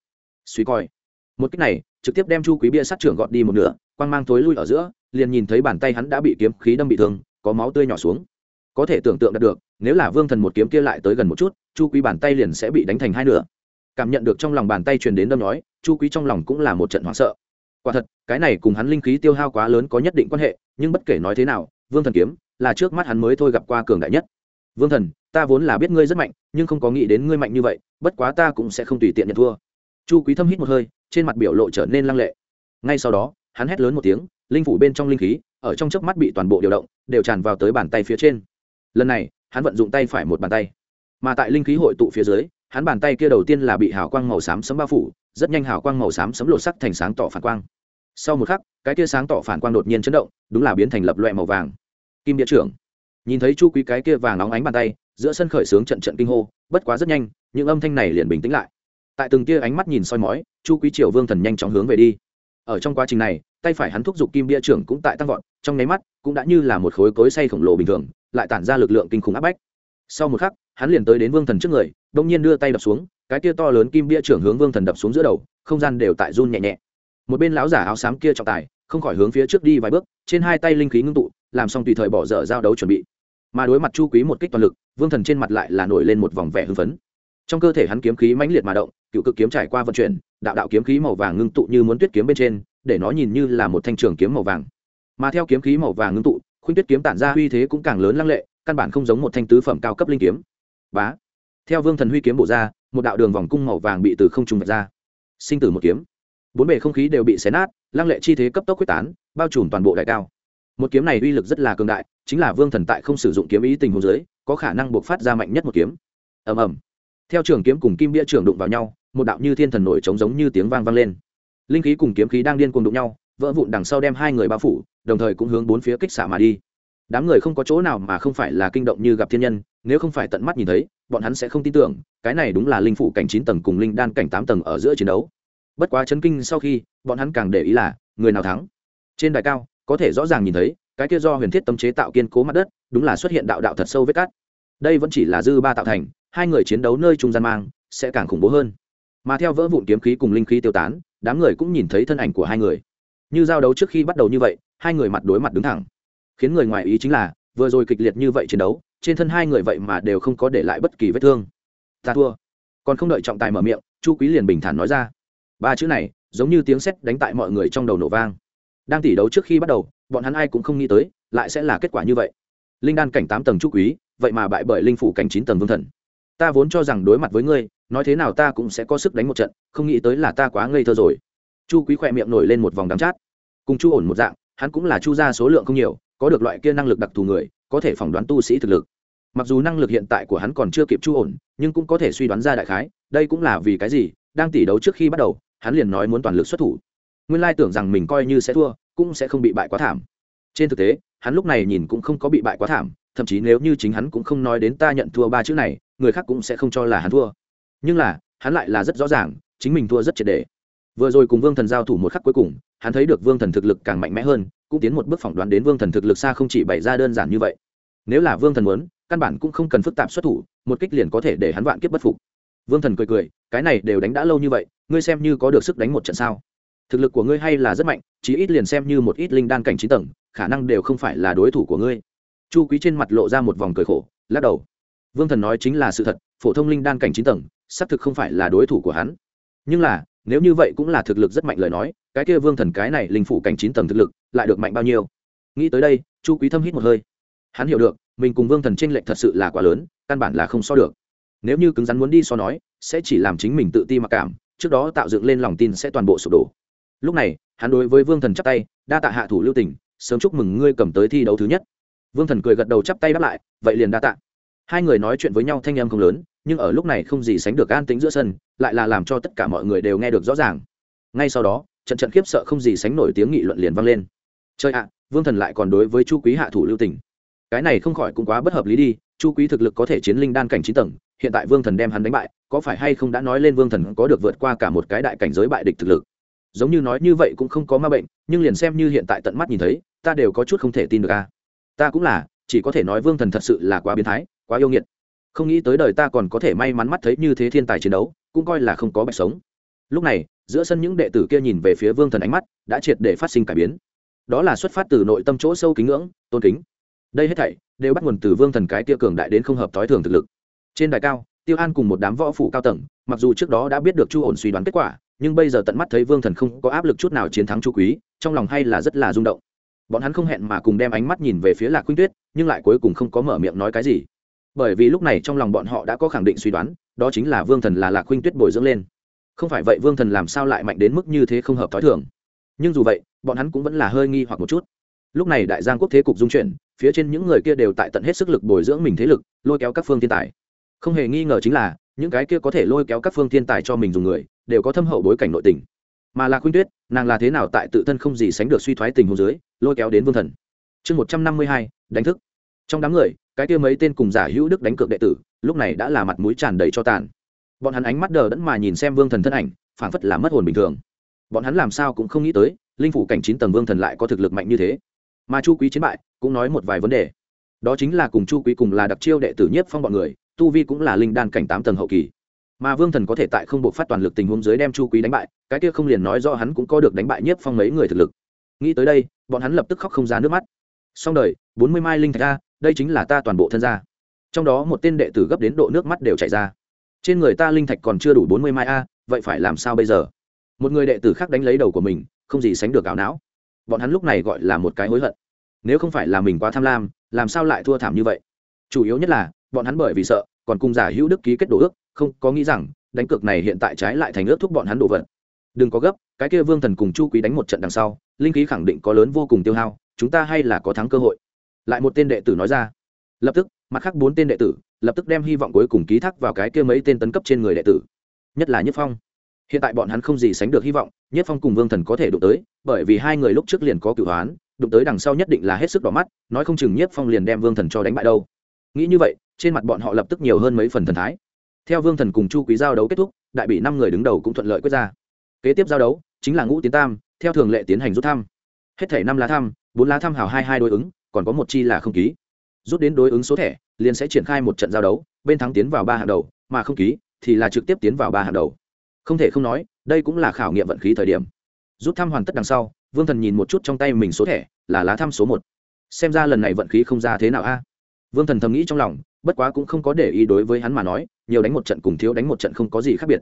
Suy coi. Một cách này, trực tiếp đem chu quý bia sắt trưởng gọt đi một nửa, quang mang thối lui ở giữa liền nhìn thấy bàn tay hắn đã bị kiếm khí đâm bị thương, có máu tươi nhỏ xuống. Có thể tưởng tượng được, nếu là vương thần một kiếm kia lại tới gần một chút, chu quý bàn tay liền sẽ bị đánh thành hai nửa. Cảm nhận được trong lòng bàn tay truyền đến đâm nói chu quý trong lòng cũng là một trận hoảng sợ. Quả thật, cái này cùng hắn linh khí tiêu hao quá lớn có nhất định quan hệ, nhưng bất kể nói thế nào, vương thần kiếm là trước mắt hắn mới thôi gặp qua cường đại nhất. Vương thần, ta vốn là biết ngươi rất mạnh, nhưng không có nghĩ đến ngươi mạnh như vậy, bất quá ta cũng sẽ không tùy tiện nhận thua. Chu quý thâm hít một hơi, trên mặt biểu lộ trở nên lăng lệ. Ngay sau đó, hắn hét lớn một tiếng linh phủ bên trong linh khí, ở trong chớp mắt bị toàn bộ điều động, đều tràn vào tới bàn tay phía trên. Lần này, hắn vận dụng tay phải một bàn tay. Mà tại linh khí hội tụ phía dưới, hắn bàn tay kia đầu tiên là bị hào quang màu xám sấm bao phủ, rất nhanh hào quang màu xám sấm lột sắc thành sáng tỏ phản quang. Sau một khắc, cái kia sáng tỏ phản quang đột nhiên chấn động, đúng là biến thành lập loại màu vàng. Kim địa trưởng. Nhìn thấy chu quý cái kia vàng óng ánh bàn tay, giữa sân khởi sướng trận trận kinh hô, bất quá rất nhanh, những âm thanh này liền bình tĩnh lại. Tại từng kia ánh mắt nhìn soi mói, chu quý triều vương thần nhanh chóng hướng về đi. Ở trong quá trình này tay phải hắn thúc giục kim bia trưởng cũng tại tăng vọt, trong nháy mắt, cũng đã như là một khối cối say khổng lồ bình thường, lại tản ra lực lượng kinh khủng áp bách. Sau một khắc, hắn liền tới đến vương thần trước người đông nhiên đưa tay đập xuống, cái kia to lớn kim bia trưởng hướng vương thần đập xuống giữa đầu, không gian đều tại run nhẹ nhẹ. Một bên lão giả áo xám kia trọng tài, không khỏi hướng phía trước đi vài bước, trên hai tay linh khí ngưng tụ, làm xong tùy thời bỏ dở giao đấu chuẩn bị. Mà đối mặt chu quý một kích toàn lực, vương thần trên mặt lại là nổi lên một vòng vẻ hưng phấn. Trong cơ thể hắn kiếm khí mãnh liệt mà động, cựu cực kiếm trải qua vận chuyển, đạo đạo kiếm khí màu vàng ngưng tụ như muốn tuyết kiếm bên trên để nó nhìn như là một thanh trường kiếm màu vàng. Mà theo kiếm khí màu vàng ngưng tụ, khuynh tuyết kiếm tản ra uy thế cũng càng lớn lăng lệ, căn bản không giống một thanh tứ phẩm cao cấp linh kiếm. Bá. Theo vương thần huy kiếm bổ ra, một đạo đường vòng cung màu vàng bị từ không trùng vạch ra. Sinh tử một kiếm. Bốn bề không khí đều bị xé nát, lăng lệ chi thế cấp tốc quyết tán, bao trùm toàn bộ đại cao. Một kiếm này uy lực rất là cường đại, chính là vương thần tại không sử dụng kiếm ý tình hồ dưới, có khả năng buộc phát ra mạnh nhất một kiếm. Ầm ầm. Theo trường kiếm cùng kim bia trường đụng vào nhau, một đạo như thiên thần nổi trống giống như tiếng vang vang lên linh khí cùng kiếm khí đang điên cuồng đụng nhau, vỡ vụn đằng sau đem hai người bao phủ, đồng thời cũng hướng bốn phía kích xả mà đi. Đám người không có chỗ nào mà không phải là kinh động như gặp thiên nhân, nếu không phải tận mắt nhìn thấy, bọn hắn sẽ không tin tưởng, cái này đúng là linh phủ cảnh chín tầng cùng linh đan cảnh tám tầng ở giữa chiến đấu. Bất quá chấn kinh sau khi, bọn hắn càng để ý là, người nào thắng. Trên đài cao, có thể rõ ràng nhìn thấy, cái kia do huyền thiết tâm chế tạo kiên cố mặt đất, đúng là xuất hiện đạo đạo thật sâu vết cát. Đây vẫn chỉ là dư ba tạo thành, hai người chiến đấu nơi trung gian mang, sẽ càng khủng bố hơn. Mà theo vỡ vụn kiếm khí cùng linh khí tiêu tán đám người cũng nhìn thấy thân ảnh của hai người. Như giao đấu trước khi bắt đầu như vậy, hai người mặt đối mặt đứng thẳng. Khiến người ngoài ý chính là, vừa rồi kịch liệt như vậy chiến đấu, trên thân hai người vậy mà đều không có để lại bất kỳ vết thương. Ta thua. Còn không đợi trọng tài mở miệng, chu quý liền bình thản nói ra. Ba chữ này, giống như tiếng sét đánh tại mọi người trong đầu nổ vang. Đang tỉ đấu trước khi bắt đầu, bọn hắn ai cũng không nghĩ tới, lại sẽ là kết quả như vậy. Linh đan cảnh tám tầng chu quý, vậy mà bại bởi linh phủ cảnh chín tầng vương thần. Ta vốn cho rằng đối mặt với ngươi nói thế nào ta cũng sẽ có sức đánh một trận, không nghĩ tới là ta quá ngây thơ rồi. Chu quý khỏe miệng nổi lên một vòng đắm chát. Cùng chu ổn một dạng, hắn cũng là chu gia số lượng không nhiều, có được loại kia năng lực đặc thù người, có thể phỏng đoán tu sĩ thực lực. Mặc dù năng lực hiện tại của hắn còn chưa kịp chu ổn, nhưng cũng có thể suy đoán ra đại khái, đây cũng là vì cái gì, đang tỉ đấu trước khi bắt đầu, hắn liền nói muốn toàn lực xuất thủ. Nguyên lai tưởng rằng mình coi như sẽ thua, cũng sẽ không bị bại quá thảm. Trên thực tế, hắn lúc này nhìn cũng không có bị bại quá thảm, thậm chí nếu như chính hắn cũng không nói đến ta nhận thua ba chữ này, người khác cũng sẽ không cho là hắn thua nhưng là, hắn lại là rất rõ ràng, chính mình thua rất triệt đề vừa rồi cùng vương thần giao thủ một khắc cuối cùng, hắn thấy được vương thần thực lực càng mạnh mẽ hơn, cũng tiến một bước phỏng đoán đến vương thần thực lực xa không chỉ bày ra đơn giản như vậy. Nếu là vương thần muốn, căn bản cũng không cần phức tạp xuất thủ, một kích liền có thể để hắn vạn kiếp bất phục. Vương thần cười cười, cái này đều đánh đã lâu như vậy, ngươi xem như có được sức đánh một trận sao? Thực lực của ngươi hay là rất mạnh, chí ít liền xem như một ít linh đan cảnh trí tầng, khả năng đều không phải là đối thủ của ngươi. Chu quý trên mặt lộ ra một vòng cười khổ, lắc đầu. Vương thần nói chính là sự thật, phổ thông linh đan cảnh chín tầng xác thực không phải là đối thủ của hắn. Nhưng là, nếu như vậy cũng là thực lực rất mạnh lời nói, cái kia vương thần cái này linh phủ cảnh chín tầng thực lực lại được mạnh bao nhiêu? Nghĩ tới đây, chu quý thâm hít một hơi. Hắn hiểu được, mình cùng vương thần tranh lệch thật sự là quá lớn, căn bản là không so được. Nếu như cứng rắn muốn đi so nói, sẽ chỉ làm chính mình tự ti mặc cảm, trước đó tạo dựng lên lòng tin sẽ toàn bộ sụp đổ. Lúc này, hắn đối với vương thần chắp tay, đa tạ hạ thủ lưu tỉnh sớm chúc mừng ngươi cầm tới thi đấu thứ nhất. Vương thần cười gật đầu chắp tay đáp lại, vậy liền đa tạ hai người nói chuyện với nhau thanh em không lớn, nhưng ở lúc này không gì sánh được an tính giữa sân, lại là làm cho tất cả mọi người đều nghe được rõ ràng. Ngay sau đó, trận trận khiếp sợ không gì sánh nổi tiếng nghị luận liền vang lên. Chơi ạ, vương thần lại còn đối với chu quý hạ thủ lưu tình. Cái này không khỏi cũng quá bất hợp lý đi, chu quý thực lực có thể chiến linh đan cảnh chín tầng, hiện tại vương thần đem hắn đánh bại, có phải hay không đã nói lên vương thần có được vượt qua cả một cái đại cảnh giới bại địch thực lực? Giống như nói như vậy cũng không có ma bệnh, nhưng liền xem như hiện tại tận mắt nhìn thấy, ta đều có chút không thể tin được a. Ta cũng là, chỉ có thể nói vương thần thật sự là quá biến thái quá yêu nghiệt. Không nghĩ tới đời ta còn có thể may mắn mắt thấy như thế thiên tài chiến đấu, cũng coi là không có bạch sống. Lúc này, giữa sân những đệ tử kia nhìn về phía vương thần ánh mắt đã triệt để phát sinh cải biến. Đó là xuất phát từ nội tâm chỗ sâu kính ngưỡng, tôn kính. Đây hết thảy đều bắt nguồn từ vương thần cái tia cường đại đến không hợp thói thường thực lực. Trên đài cao, tiêu an cùng một đám võ phủ cao tầng, mặc dù trước đó đã biết được chu ổn suy đoán kết quả, nhưng bây giờ tận mắt thấy vương thần không có áp lực chút nào chiến thắng chu quý, trong lòng hay là rất là rung động. Bọn hắn không hẹn mà cùng đem ánh mắt nhìn về phía lạc khuynh tuyết, nhưng lại cuối cùng không có mở miệng nói cái gì bởi vì lúc này trong lòng bọn họ đã có khẳng định suy đoán, đó chính là vương thần là lạc huynh tuyết bồi dưỡng lên. Không phải vậy vương thần làm sao lại mạnh đến mức như thế không hợp t h ó i thường. Nhưng dù vậy, bọn hắn cũng vẫn là hơi nghi hoặc một chút. Lúc này đại giang quốc thế cục dung chuyển, phía trên những người kia đều tại tận hết sức lực bồi dưỡng mình thế lực, lôi kéo các phương thiên tài. Không hề nghi ngờ chính là, những cái kia có thể lôi kéo các phương thiên tài cho mình dùng người, đều có thâm hậu bối cảnh nội tình. Mà là khuynh tuyết, nàng là thế nào tại tự thân không gì sánh được suy thoái tình hồ dưới, lôi kéo đến vương thần? Chương một trăm năm mươi hai, đánh thức. Trong đám người cái kia mấy tên cùng giả hữu đức đánh cược đệ tử, lúc này đã là mặt mũi tràn đầy cho tàn. Bọn hắn ánh mắt đờ đẫn mà nhìn xem vương thần thân ảnh, phảng phất là mất hồn bình thường. Bọn hắn làm sao cũng không nghĩ tới, linh phủ cảnh chín tầng vương thần lại có thực lực mạnh như thế. Mà chu quý chiến bại, cũng nói một vài vấn đề. Đó chính là cùng chu quý cùng là đặc chiêu đệ tử nhất phong bọn người, tu vi cũng là linh đan cảnh tám tầng hậu kỳ. Mà vương thần có thể tại không buộc phát toàn lực tình huống dưới đem chu quý đánh bại, cái kia không liền nói do hắn cũng có được đánh bại nhất phong mấy người thực lực. Nghĩ tới đây, bọn hắn lập tức khóc không ra nước mắt. Xong đời, bốn mươi mai linh thạch ra đây chính là ta toàn bộ thân gia. Trong đó một tên đệ tử gấp đến độ nước mắt đều chảy ra. Trên người ta linh thạch còn chưa đủ bốn mươi mai a, vậy phải làm sao bây giờ? Một người đệ tử khác đánh lấy đầu của mình, không gì sánh được ảo não. Bọn hắn lúc này gọi là một cái hối hận. Nếu không phải là mình quá tham lam, làm sao lại thua thảm như vậy? Chủ yếu nhất là, bọn hắn bởi vì sợ, còn cùng giả hữu đức ký kết đồ ước, không có nghĩ rằng, đánh cược này hiện tại trái lại thành ước thúc bọn hắn đồ vật đừng có gấp, cái kia vương thần cùng chu quý đánh một trận đằng sau, linh khí khẳng định có lớn vô cùng tiêu hao, chúng ta hay là có thắng cơ hội lại một tên đệ tử nói ra. Lập tức, mặt khác bốn tên đệ tử lập tức đem hy vọng cuối cùng ký thác vào cái kia mấy tên tấn cấp trên người đệ tử. Nhất là nhất phong. Hiện tại bọn hắn không gì sánh được hy vọng, nhất phong cùng vương thần có thể đụng tới, bởi vì hai người lúc trước liền có cửu hoán, đụng tới đằng sau nhất định là hết sức đỏ mắt, nói không chừng nhất phong liền đem vương thần cho đánh bại đâu. Nghĩ như vậy, trên mặt bọn họ lập tức nhiều hơn mấy phần thần thái. Theo vương thần cùng chu quý giao đấu kết thúc, đại bị năm người đứng đầu cũng thuận lợi quyết ra. Kế tiếp giao đấu chính là ngũ tiến tam, theo thường lệ tiến hành rút thăm. Hết thể năm lá thăm, bốn lá thăm hào hai hai đối ứng còn có một chi là không ký. Rút đến đối ứng số thẻ, liền sẽ triển khai một trận giao đấu, bên thắng tiến vào ba hàng đầu, mà không ký thì là trực tiếp tiến vào ba hàng đầu. Không thể không nói, đây cũng là khảo nghiệm vận khí thời điểm. Rút thăm hoàn tất đằng sau, vương thần nhìn một chút trong tay mình số thẻ, là lá thăm số một. Xem ra lần này vận khí không ra thế nào a. Vương thần thầm nghĩ trong lòng, bất quá cũng không có để ý đối với hắn mà nói, nhiều đánh một trận cùng thiếu đánh một trận không có gì khác biệt.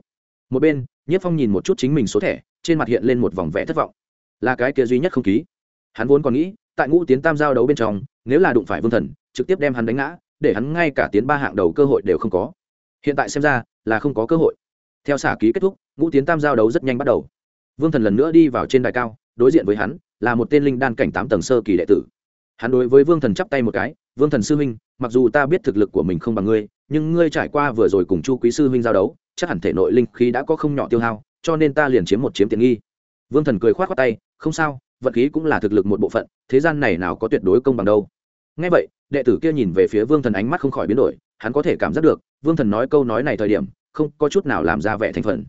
Một bên, nhất phong nhìn một chút chính mình số thẻ, trên mặt hiện lên một vòng vẽ thất vọng. Là cái kia duy nhất không ký. Hắn vốn còn nghĩ tại ngũ tiến tam giao đấu bên trong, nếu là đụng phải vương thần, trực tiếp đem hắn đánh ngã, để hắn ngay cả tiến ba hạng đầu cơ hội đều không có. Hiện tại xem ra, là không có cơ hội. Theo xả ký kết thúc, ngũ tiến tam giao đấu rất nhanh bắt đầu. Vương thần lần nữa đi vào trên đài cao, đối diện với hắn, là một tên linh đan cảnh tám tầng sơ kỳ đệ tử. Hắn đối với vương thần chắp tay một cái, vương thần sư huynh, mặc dù ta biết thực lực của mình không bằng ngươi, nhưng ngươi trải qua vừa rồi cùng chu quý sư huynh giao đấu, chắc hẳn thể nội linh khí đã có không nhỏ tiêu hao, cho nên ta liền chiếm một chiếm tiện nghi. Vương thần cười k h o á t khoác tay, không sao vật khí cũng là thực lực một bộ phận, thế gian này nào có tuyệt đối công bằng đâu. Ngay vậy, đệ tử kia nhìn về phía vương thần ánh mắt không khỏi biến đổi, hắn có thể cảm giác được, vương thần nói câu nói này thời điểm, không có chút nào làm ra vẻ thành phần.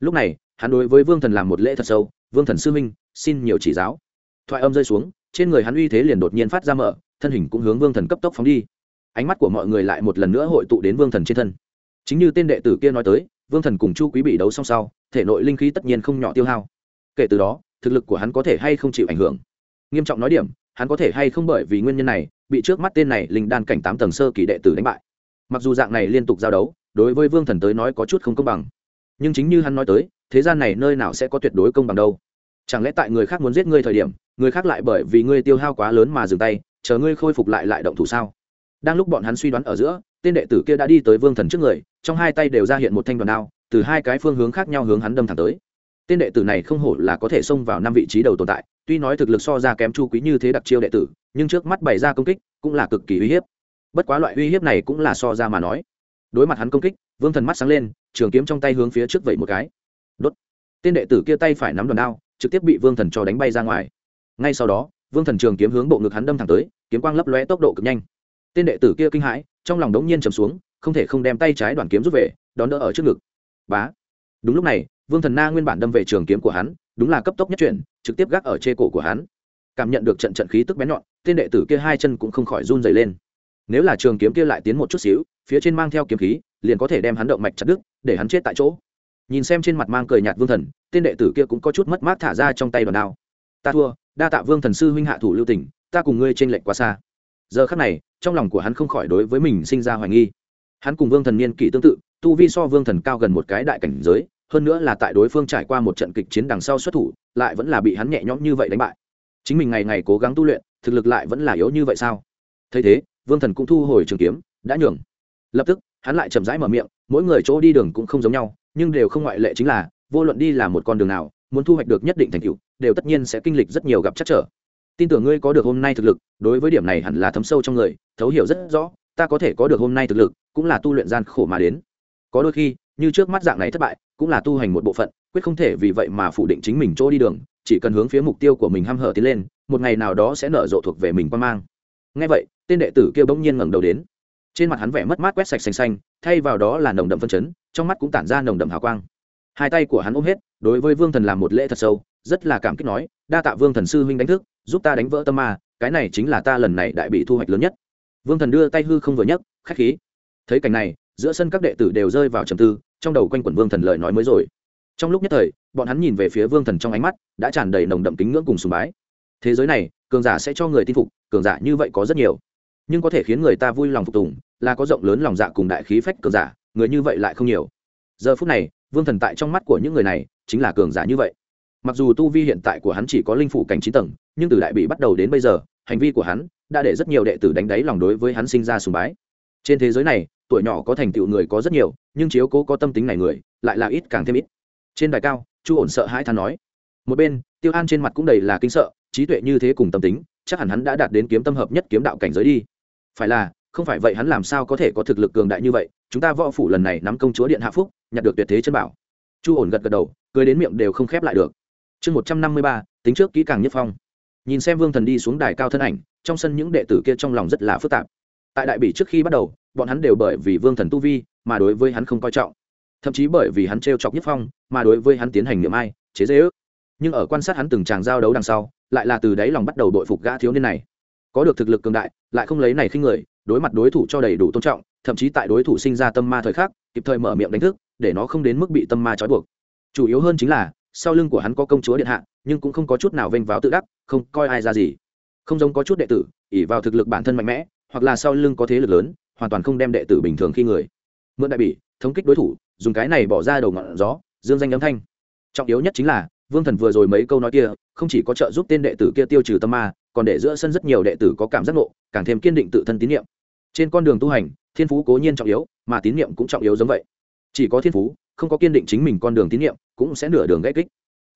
Lúc này, hắn đối với vương thần làm một lễ thật sâu, vương thần sư minh xin nhiều chỉ giáo. Thoại âm rơi xuống, trên người hắn uy thế liền đột nhiên phát ra mở, thân hình cũng hướng vương thần cấp tốc phóng đi. Ánh mắt của mọi người lại một lần nữa hội tụ đến vương thần trên thân. Chính như tên đệ tử kia nói tới, vương thần cùng chu quý bị đấu song sau, thể nội linh khí tất nhiên không nhỏ tiêu hao. Kể từ đó thực lực của hắn có thể hay không chịu ảnh hưởng. Nghiêm trọng nói điểm, hắn có thể hay không bởi vì nguyên nhân này, bị trước mắt tên này linh đan cảnh tám tầng sơ kỳ đệ tử đánh bại. Mặc dù dạng này liên tục giao đấu, đối với vương thần tới nói có chút không công bằng. Nhưng chính như hắn nói tới, thế gian này nơi nào sẽ có tuyệt đối công bằng đâu? Chẳng lẽ tại người khác muốn giết ngươi thời điểm, người khác lại bởi vì ngươi tiêu hao quá lớn mà dừng tay, chờ ngươi khôi phục lại lại động thủ sao? Đang lúc bọn hắn suy đoán ở giữa, tên đệ tử kia đã đi tới vương thần trước người, trong hai tay đều ra hiện một thanh đoàn đao, từ hai cái phương hướng khác nhau hướng hắn đâm thẳng tới tên đệ tử này không hổ là có thể xông vào năm vị trí đầu tồn tại, tuy nói thực lực so ra kém chu quý như thế đặc chiêu đệ tử, nhưng trước mắt bày ra công kích cũng là cực kỳ uy hiếp. Bất quá loại uy hiếp này cũng là so ra mà nói. Đối mặt hắn công kích, vương thần mắt sáng lên, trường kiếm trong tay hướng phía trước vậy một cái. Đốt. Tên đệ tử kia tay phải nắm đòn đao, trực tiếp bị vương thần cho đánh bay ra ngoài. Ngay sau đó, vương thần trường kiếm hướng bộ ngực hắn đâm thẳng tới, kiếm quang lấp lóe tốc độ cực nhanh. Tên đệ tử kia kinh hãi, trong lòng đống nhiên trầm xuống, không thể không đem tay trái đoàn kiếm rút về, đón đỡ ở trước ngực. Bá đúng lúc này, vương thần na nguyên bản đâm về trường kiếm của hắn, đúng là cấp tốc nhất chuyển, trực tiếp gác ở chê cổ của hắn. Cảm nhận được trận trận khí tức bén nhọn, tên đệ tử kia hai chân cũng không khỏi run dày lên. Nếu là trường kiếm kia lại tiến một chút xíu, phía trên mang theo kiếm khí, liền có thể đem hắn động mạch chặt đứt, để hắn chết tại chỗ. Nhìn xem trên mặt mang cười nhạt vương thần, tên đệ tử kia cũng có chút mất mát thả ra trong tay đòn đao. Ta thua, đa tạ vương thần sư huynh hạ thủ lưu tỉnh ta cùng ngươi t r ê n lệch quá xa. Giờ khắc này, trong lòng của hắn không khỏi đối với mình sinh ra hoài nghi. Hắn cùng vương thần niên kỷ tương tự tu vi so vương thần cao gần một cái đại cảnh giới, hơn nữa là tại đối phương trải qua một trận kịch chiến đằng sau xuất thủ, lại vẫn là bị hắn nhẹ nhõm như vậy đánh bại. Chính mình ngày ngày cố gắng tu luyện, thực lực lại vẫn là yếu như vậy sao? Thấy thế, vương thần cũng thu hồi trường kiếm, đã nhường. Lập tức, hắn lại chậm rãi mở miệng, mỗi người chỗ đi đường cũng không giống nhau, nhưng đều không ngoại lệ chính là, vô luận đi là một con đường nào, muốn thu hoạch được nhất định thành tựu, đều tất nhiên sẽ kinh lịch rất nhiều gặp chắc trở. Tin tưởng ngươi có được hôm nay thực lực, đối với điểm này hẳn là thấm sâu trong người, thấu hiểu rất rõ, ta có thể có được hôm nay thực lực, cũng là tu luyện gian khổ mà đến có đôi khi, như trước mắt dạng này thất bại, cũng là tu hành một bộ phận, quyết không thể vì vậy mà phủ định chính mình chỗ đi đường, chỉ cần hướng phía mục tiêu của mình h hở tiến lên, một ngày nào đó sẽ nở rộ thuộc về mình quan mang. Ngay vậy, tên đệ tử kia bỗng nhiên ngẩng đầu đến. Trên mặt hắn vẻ mất mát quét sạch xanh xanh, thay vào đó là nồng đậm phân chấn, trong mắt cũng tản ra nồng đậm hào quang. Hai tay của hắn ôm hết, đối với vương thần làm một lễ thật sâu, rất là cảm kích nói, đa tạ vương thần sư huynh đánh thức, giúp ta đánh vỡ tâm ma, cái này chính là ta lần này đại bị thu hoạch lớn nhất. Vương thần đưa tay hư không vừa nhấc, khách khí. Thấy cảnh này giữa sân các đệ tử đều rơi vào trầm tư, trong đầu quanh quẩn vương thần lời nói mới rồi. Trong lúc nhất thời, bọn hắn nhìn về phía vương thần trong ánh mắt, đã tràn đầy nồng đậm kính ngưỡng cùng sùng bái. Thế giới này, cường giả sẽ cho người tin phục, cường giả như vậy có rất nhiều. Nhưng có thể khiến người ta vui lòng phục tùng, là có rộng lớn lòng dạ cùng đại khí phách cường giả, người như vậy lại không nhiều. Giờ phút này, vương thần tại trong mắt của những người này, chính là cường giả như vậy. Mặc dù tu vi hiện tại của hắn chỉ có linh phủ cảnh chín tầng, nhưng từ đại bị bắt đầu đến bây giờ, hành vi của hắn, đã để rất nhiều đệ tử đánh đáy lòng đối với hắn sinh ra sùng bái. Trên thế giới này tuổi nhỏ có thành tựu người có rất nhiều, nhưng chiếu cố có tâm tính này người, lại là ít càng thêm ít. Trên đài cao, chu ổn sợ hãi than nói. Một bên, tiêu an trên mặt cũng đầy là kinh sợ, trí tuệ như thế cùng tâm tính, chắc hẳn hắn đã đạt đến kiếm tâm hợp nhất kiếm đạo cảnh giới đi. Phải là, không phải vậy hắn làm sao có thể có thực lực cường đại như vậy, chúng ta võ phủ lần này nắm công chúa điện hạ phúc, nhặt được tuyệt thế chân bảo. Chu ổn gật gật đầu, cười đến miệng đều không khép lại được. Chương một trăm năm mươi ba, tính trước kỹ càng nhất phong. Nhìn xem vương thần đi xuống đài cao thân ảnh, trong sân những đệ tử kia trong lòng rất là phức tạp. Tại đại bỉ trước khi bắt đầu bọn hắn đều bởi vì vương thần tu vi mà đối với hắn không coi trọng. Thậm chí bởi vì hắn t r e o chọc nhất phong mà đối với hắn tiến hành niệm ai, chế dễ ước nhưng ở quan sát hắn từng tràng giao đấu đằng sau, lại là từ đáy lòng bắt đầu đội phục gã thiếu niên này. Có được thực lực cường đại, lại không lấy này khinh người, đối mặt đối thủ cho đầy đủ tôn trọng, thậm chí tại đối thủ sinh ra tâm ma thời khắc, kịp thời mở miệng đánh thức, để nó không đến mức bị tâm ma trói buộc. Chủ yếu hơn chính là, sau lưng của hắn có công chúa điện hạ, nhưng cũng không có chút nào vênh váo tự đắc, không coi ai ra gì. Không giống có chút đệ tử ỉ vào thực lực bản thân mạnh mẽ, hoặc là sau lưng có thế lực lớn hoàn toàn không đem đệ tử bình thường khi người. Mượn đại bỉ, thống kích đối thủ, dùng cái này bỏ ra đầu ngọn gió, dương danh âm thanh. Trọng yếu nhất chính là, vương thần vừa rồi mấy câu nói kia, không chỉ có trợ giúp tên đệ tử kia tiêu trừ tâm ma, còn để giữa sân rất nhiều đệ tử có cảm giác ngộ, càng thêm kiên định tự thân tín nhiệm trên con đường tu hành, thiên phú cố nhiên trọng yếu, mà tín nhiệm cũng trọng yếu giống vậy. Chỉ có thiên phú, không có kiên định chính mình con đường tín nhiệm cũng sẽ nửa đường gãy kích.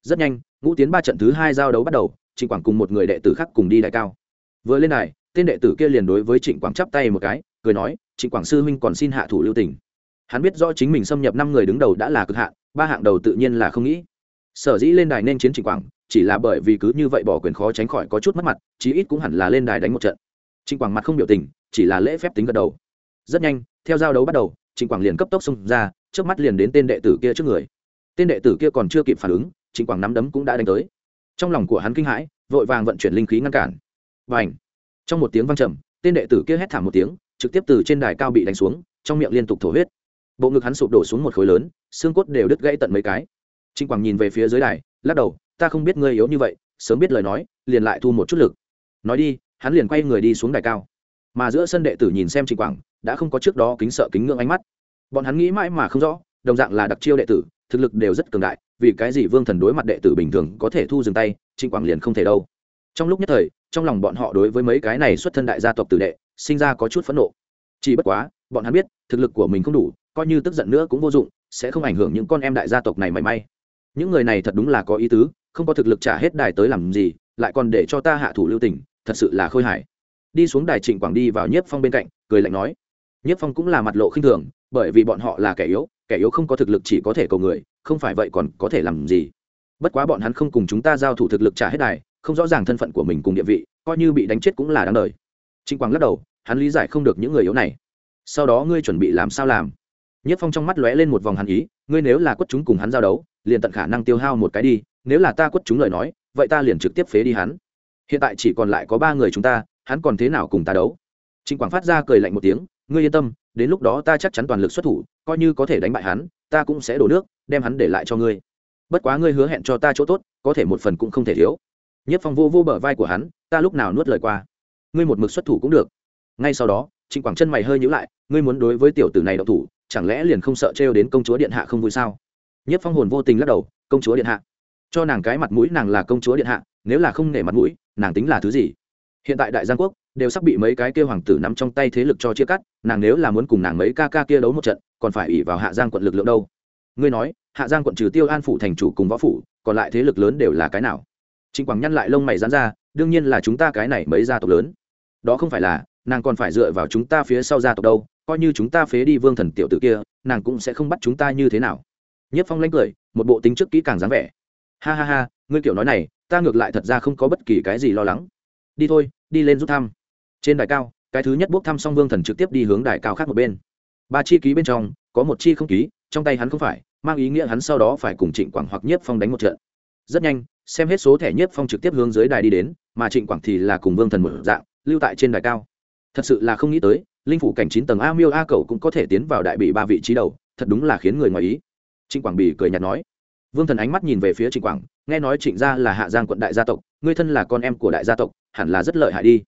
Rất nhanh, ngũ tiến ba trận thứ hai giao đấu bắt đầu, trịnh quảng cùng một người đệ tử khác cùng đi đại cao. Vừa lên đài, tên đệ tử kia liền đối với trịnh quảng chắp tay một cái cười nói, trịnh quảng sư huynh còn xin hạ thủ lưu tình. Hắn biết rõ chính mình xâm nhập năm người đứng đầu đã là cực hạn, ba hạng đầu tự nhiên là không nghĩ. Sở dĩ lên đài nên chiến trịnh quảng, chỉ là bởi vì cứ như vậy bỏ quyền khó tránh khỏi có chút mất mặt, chí ít cũng hẳn là lên đài đánh một trận. Trịnh quảng mặt không biểu tình, chỉ là lễ phép tính gật đầu. Rất nhanh, theo giao đấu bắt đầu, trịnh quảng liền cấp tốc xông ra, trước mắt liền đến tên đệ tử kia trước người. Tên đệ tử kia còn chưa kịp phản ứng, trịnh quảng nắm đấm cũng đã đánh tới. Trong lòng của hắn kinh hãi, vội vàng vận chuyển linh khí ngăn cản. Và ảnh trong một tiếng vang trầm, tên đệ tử kia hét thảm một tiếng trực tiếp từ trên đài cao bị đánh xuống, trong miệng liên tục thổ huyết. Bộ ngực hắn sụp đổ xuống một khối lớn, xương cốt đều đứt gãy tận mấy cái. Trình quảng nhìn về phía dưới đài, lắc đầu, ta không biết ngươi yếu như vậy, sớm biết lời nói, liền lại thu một chút lực. Nói đi, hắn liền quay người đi xuống đài cao. Mà giữa sân đệ tử nhìn xem trịnh quảng, đã không có trước đó kính sợ kính ngưỡng ánh mắt. Bọn hắn nghĩ mãi mà không rõ, đồng dạng là đặc chiêu đệ tử, thực lực đều rất cường đại, vì cái gì vương thần đối mặt đệ tử bình thường có thể thu dừng tay, trịnh quảng liền không thể đâu. Trong lúc nhất thời, trong lòng bọn họ đối với mấy cái này xuất thân đại gia tộc tử đệ sinh ra có chút phẫn nộ. Chỉ bất quá, bọn hắn biết, thực lực của mình không đủ, coi như tức giận nữa cũng vô dụng, sẽ không ảnh hưởng những con em đại gia tộc này mảy may. Những người này thật đúng là có ý tứ, không có thực lực trả hết đài tới làm gì, lại còn để cho ta hạ thủ lưu tình, thật sự là khôi hài. Đi xuống đài trịnh quảng đi vào nhiếp phong bên cạnh, cười lạnh nói. Nhiếp phong cũng là mặt lộ khinh thường, bởi vì bọn họ là kẻ yếu kẻ yếu không có thực lực chỉ có thể cầu người, không phải vậy còn có thể làm gì? Bất quá bọn hắn không cùng chúng ta giao thủ thực lực trả hết đài, không rõ ràng thân phận của mình cùng địa vị, coi như bị đánh chết cũng là đáng đời. Trịnh quang lắc đầu hắn lý giải không được những người yếu này. Sau đó ngươi chuẩn bị làm sao làm? Nhất phong trong mắt lóe lên một vòng hàn ý, ngươi nếu là quất chúng cùng hắn giao đấu, liền tận khả năng tiêu hao một cái đi, nếu là ta quất chúng lời nói, vậy ta liền trực tiếp phế đi hắn. Hiện tại chỉ còn lại có ba người chúng ta, hắn còn thế nào cùng ta đấu? Trịnh quảng phát ra cười lạnh một tiếng, ngươi yên tâm, đến lúc đó ta chắc chắn toàn lực xuất thủ, coi như có thể đánh bại hắn, ta cũng sẽ đổ nước, đem hắn để lại cho ngươi. Bất quá ngươi hứa hẹn cho ta chỗ tốt, có thể một phần cũng không thể thiếu. Nhất phong vô vô bờ vai của hắn, ta lúc nào nuốt lời qua. Ngươi một mực xuất thủ cũng được ngay sau đó, trịnh quảng chân mày hơi nhữ lại, ngươi muốn đối với tiểu tử này độc thủ, chẳng lẽ liền không sợ trêu đến công chúa điện hạ không vui sao? Nhất phong hồn vô tình lắc đầu, công chúa điện hạ. Cho nàng cái mặt mũi, nàng là công chúa điện hạ, nếu là không nể mặt mũi, nàng tính là thứ gì? Hiện tại đại giang quốc đều sắp bị mấy cái kia hoàng tử nắm trong tay thế lực cho chia cắt, nàng nếu là muốn cùng nàng mấy ca ca kia đấu một trận, còn phải ủy vào hạ giang quận lực lượng đâu? Ngươi nói, hạ giang quận trừ tiêu an phủ thành chủ cùng võ phủ, còn lại thế lực lớn đều là cái nào? Trịnh quảng nhăn lại lông mày dán ra, đương nhiên là chúng ta cái này mấy gia tộc lớn. Đó không phải là nàng còn phải dựa vào chúng ta phía sau gia tộc đâu, coi như chúng ta phế đi vương thần tiểu tử kia, nàng cũng sẽ không bắt chúng ta như thế nào. Nhất phong lanh cười, một bộ tính trước kỹ càng dáng vẻ. Ha ha ha, ngươi kiểu nói này, ta ngược lại thật ra không có bất kỳ cái gì lo lắng. Đi thôi, đi lên rút thăm. Trên đài cao, cái thứ nhất bốc thăm xong vương thần trực tiếp đi hướng đài cao khác một bên. Ba chi ký bên trong, có một chi không ký, trong tay hắn không phải, mang ý nghĩa hắn sau đó phải cùng trịnh quảng hoặc nhiếp phong đánh một trận. Rất nhanh, xem hết số thẻ nhiếp phong trực tiếp hướng dưới đài đi đến, mà trịnh quảng thì là cùng vương thần một dạng, lưu tại trên đài cao thật sự là không nghĩ tới, linh phủ cảnh chín tầng a miêu a cầu cũng có thể tiến vào đại bị ba vị trí đầu, thật đúng là khiến người ngoài ý. Trịnh quảng bì cười nhạt nói. Vương thần ánh mắt nhìn về phía trịnh quảng, nghe nói trịnh gia là hạ giang quận đại gia tộc, ngươi thân là con em của đại gia tộc, hẳn là rất lợi hại đi.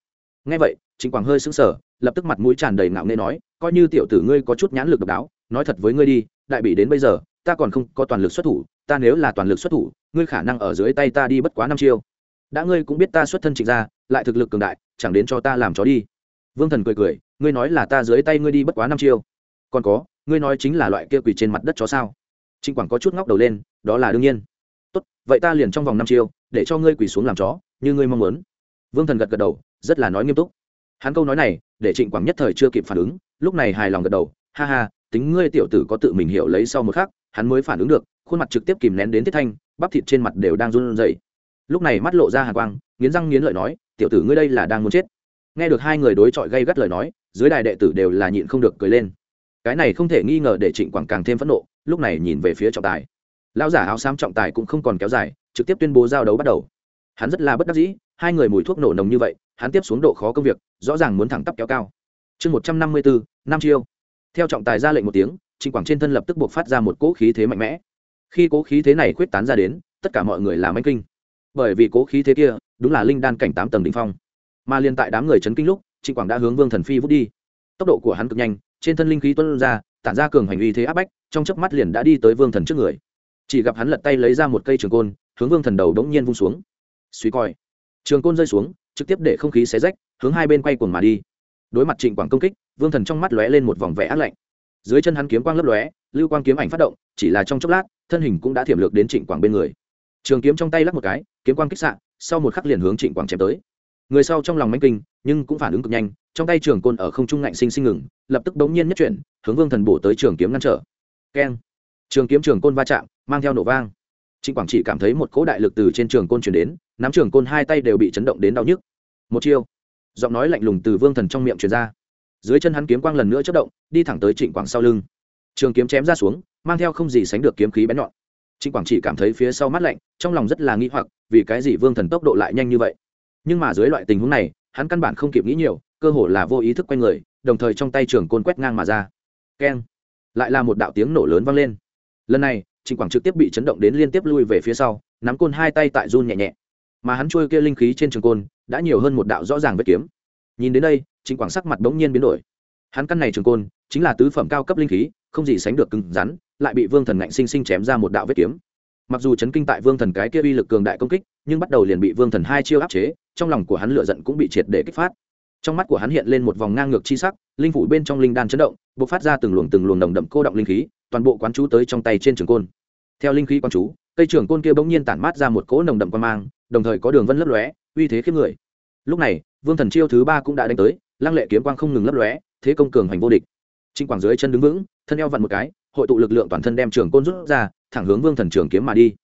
Nghe vậy, trịnh quảng hơi sững sờ, lập tức mặt mũi tràn đầy ngạo nghê nói, coi như tiểu tử ngươi có chút nhãn lực độc đáo, nói thật với ngươi đi, đại bị đến bây giờ, ta còn không có toàn lực xuất thủ, ta nếu là toàn lực xuất thủ, ngươi khả năng ở dưới tay ta đi bất quá năm chiêu. Đã ngươi cũng biết ta xuất thân trịnh gia, lại thực lực cường đại, chẳng đến cho ta làm chó đi vương thần cười cười, ngươi nói là ta dưới tay ngươi đi bất quá năm chiêu. Còn có, ngươi nói chính là loại kia quỳ trên mặt đất chó sao? Trịnh quảng có chút ngóc đầu lên, đó là đương nhiên. Tốt, vậy ta liền trong vòng năm chiêu, để cho ngươi quỳ xuống làm chó, như ngươi mong muốn. Vương thần gật gật đầu, rất là nói nghiêm túc. Hắn câu nói này, để trịnh quảng nhất thời chưa kịp phản ứng, lúc này hài lòng gật đầu, ha ha, tính ngươi tiểu tử có tự mình hiểu lấy sau một khắc, hắn mới phản ứng được, khuôn mặt trực tiếp kìm nén đến tiết thanh, bắp thịt trên mặt đều đang run rẩy. Lúc này mắt lộ ra hàn quang, nghiến răng nghiến lợi nói, tiểu tử ngươi đây là đang muốn chết nghe được hai người đối chọi gây gắt lời nói, dưới đài đệ tử đều là nhịn không được cười lên. Cái này không thể nghi ngờ để trịnh quảng càng thêm phẫn nộ, lúc này nhìn về phía trọng tài. Lão giả áo xám trọng tài cũng không còn kéo dài, trực tiếp tuyên bố giao đấu bắt đầu. Hắn rất là bất đắc dĩ, hai người mùi thuốc nổ nồng như vậy, hắn tiếp xuống độ khó công việc, rõ ràng muốn thẳng tắp kéo cao. Chương một trăm năm mươi bốn, năm chiêu. Theo trọng tài ra lệnh một tiếng, trịnh quảng trên thân lập tức buộc phát ra một cỗ khí thế mạnh mẽ. Khi cố khí thế này khuyết tán ra đến, tất cả mọi người làm anh kinh. Bởi vì cố khí thế kia, đúng là linh đan cảnh tám tầng đ ỉ n h phong mà liên tại đám người chấn kinh lúc, trịnh quảng đã hướng vương thần phi vút đi. Tốc độ của hắn cực nhanh, trên thân linh khí tuân ra, tản ra cường hành uy thế áp bách, trong chớp mắt liền đã đi tới vương thần trước người. Chỉ gặp hắn lật tay lấy ra một cây trường côn, hướng vương thần đầu đống nhiên vung xuống. Suy coi. Trường côn rơi xuống, trực tiếp để không khí xé rách, hướng hai bên quay cuồng mà đi. Đối mặt trịnh quảng công kích, vương thần trong mắt lóe lên một vòng vẽ ác lạnh. Dưới chân hắn kiếm quang lấp lóe, lưu quang kiếm ảnh phát động, chỉ là trong chốc lát, thân hình cũng đã thiểm lược đến trịnh quảng bên người. Trường kiếm trong tay lắc một cái, kiếm quang kích sạn sau một khắc liền hướng trịnh quảng chém tới người sau trong lòng mánh kinh, nhưng cũng phản ứng cực nhanh, trong tay trường côn ở không trung ngạnh sinh sinh ngừng, lập tức bỗng nhiên nhất chuyển, hướng vương thần bổ tới trường kiếm ngăn trở. Keng! Trường kiếm trường côn va chạm, mang theo nổ vang. Trịnh quảng chỉ cảm thấy một cỗ đại lực từ trên trường côn chuyển đến, nắm trường côn hai tay đều bị chấn động đến đau nhức. Một chiêu, giọng nói lạnh lùng từ vương thần trong miệng truyền ra. Dưới chân hắn kiếm quang lần nữa chất động, đi thẳng tới trịnh quảng sau lưng. Trường kiếm chém ra xuống, mang theo không gì sánh được kiếm khí bén nhọn. Trịnh quảng chỉ cảm thấy phía sau mắt lạnh, trong lòng rất là nghi hoặc, vì cái gì vương thần tốc độ lại nhanh như vậy? Nhưng mà dưới loại tình huống này, hắn căn bản không kịp nghĩ nhiều, cơ hồ là vô ý thức quanh người, đồng thời trong tay trường côn quét ngang mà ra. Keng. Lại là một đạo tiếng nổ lớn vang lên. Lần này, trịnh quảng trực tiếp bị chấn động đến liên tiếp lui về phía sau, nắm côn hai tay tại run nhẹ nhẹ. Mà hắn trôi kia linh khí trên trường côn, đã nhiều hơn một đạo rõ ràng vết kiếm. Nhìn đến đây, trịnh quảng sắc mặt bỗng nhiên biến đổi. Hắn căn này trường côn, chính là tứ phẩm cao cấp linh khí, không gì sánh được cứng rắn, lại bị vương thần ngạnh sinh sinh chém ra một đạo vết kiếm mặc dù chấn kinh tại vương thần cái kia uy lực cường đại công kích, nhưng bắt đầu liền bị vương thần hai chiêu áp chế, trong lòng của hắn lựa giận cũng bị triệt để kích phát. Trong mắt của hắn hiện lên một vòng ngang ngược chi sắc, linh phủ bên trong linh đan chấn động b ộ c phát ra từng luồng từng luồng đồng đậm cô động linh khí, toàn bộ quán chú tới trong tay trên trường côn. Theo linh khí quán chú, cây trường côn kia bỗng nhiên tản mát ra một cỗ nồng đậm quan mang, đồng thời có đường vân lấp lóe, uy thế khiếp người. Lúc này, vương thần chiêu thứ ba cũng đã đánh tới, lăng lệ kiếm quang không ngừng lấp lóe, thế công cường hành vô địch. Trinh quảng dưới chân đứng vững, thân eo vặn một cái, hội tụ lực lượng toàn thân đem trường côn rút ra thẳng hướng vương thần trường kiếm mà đi.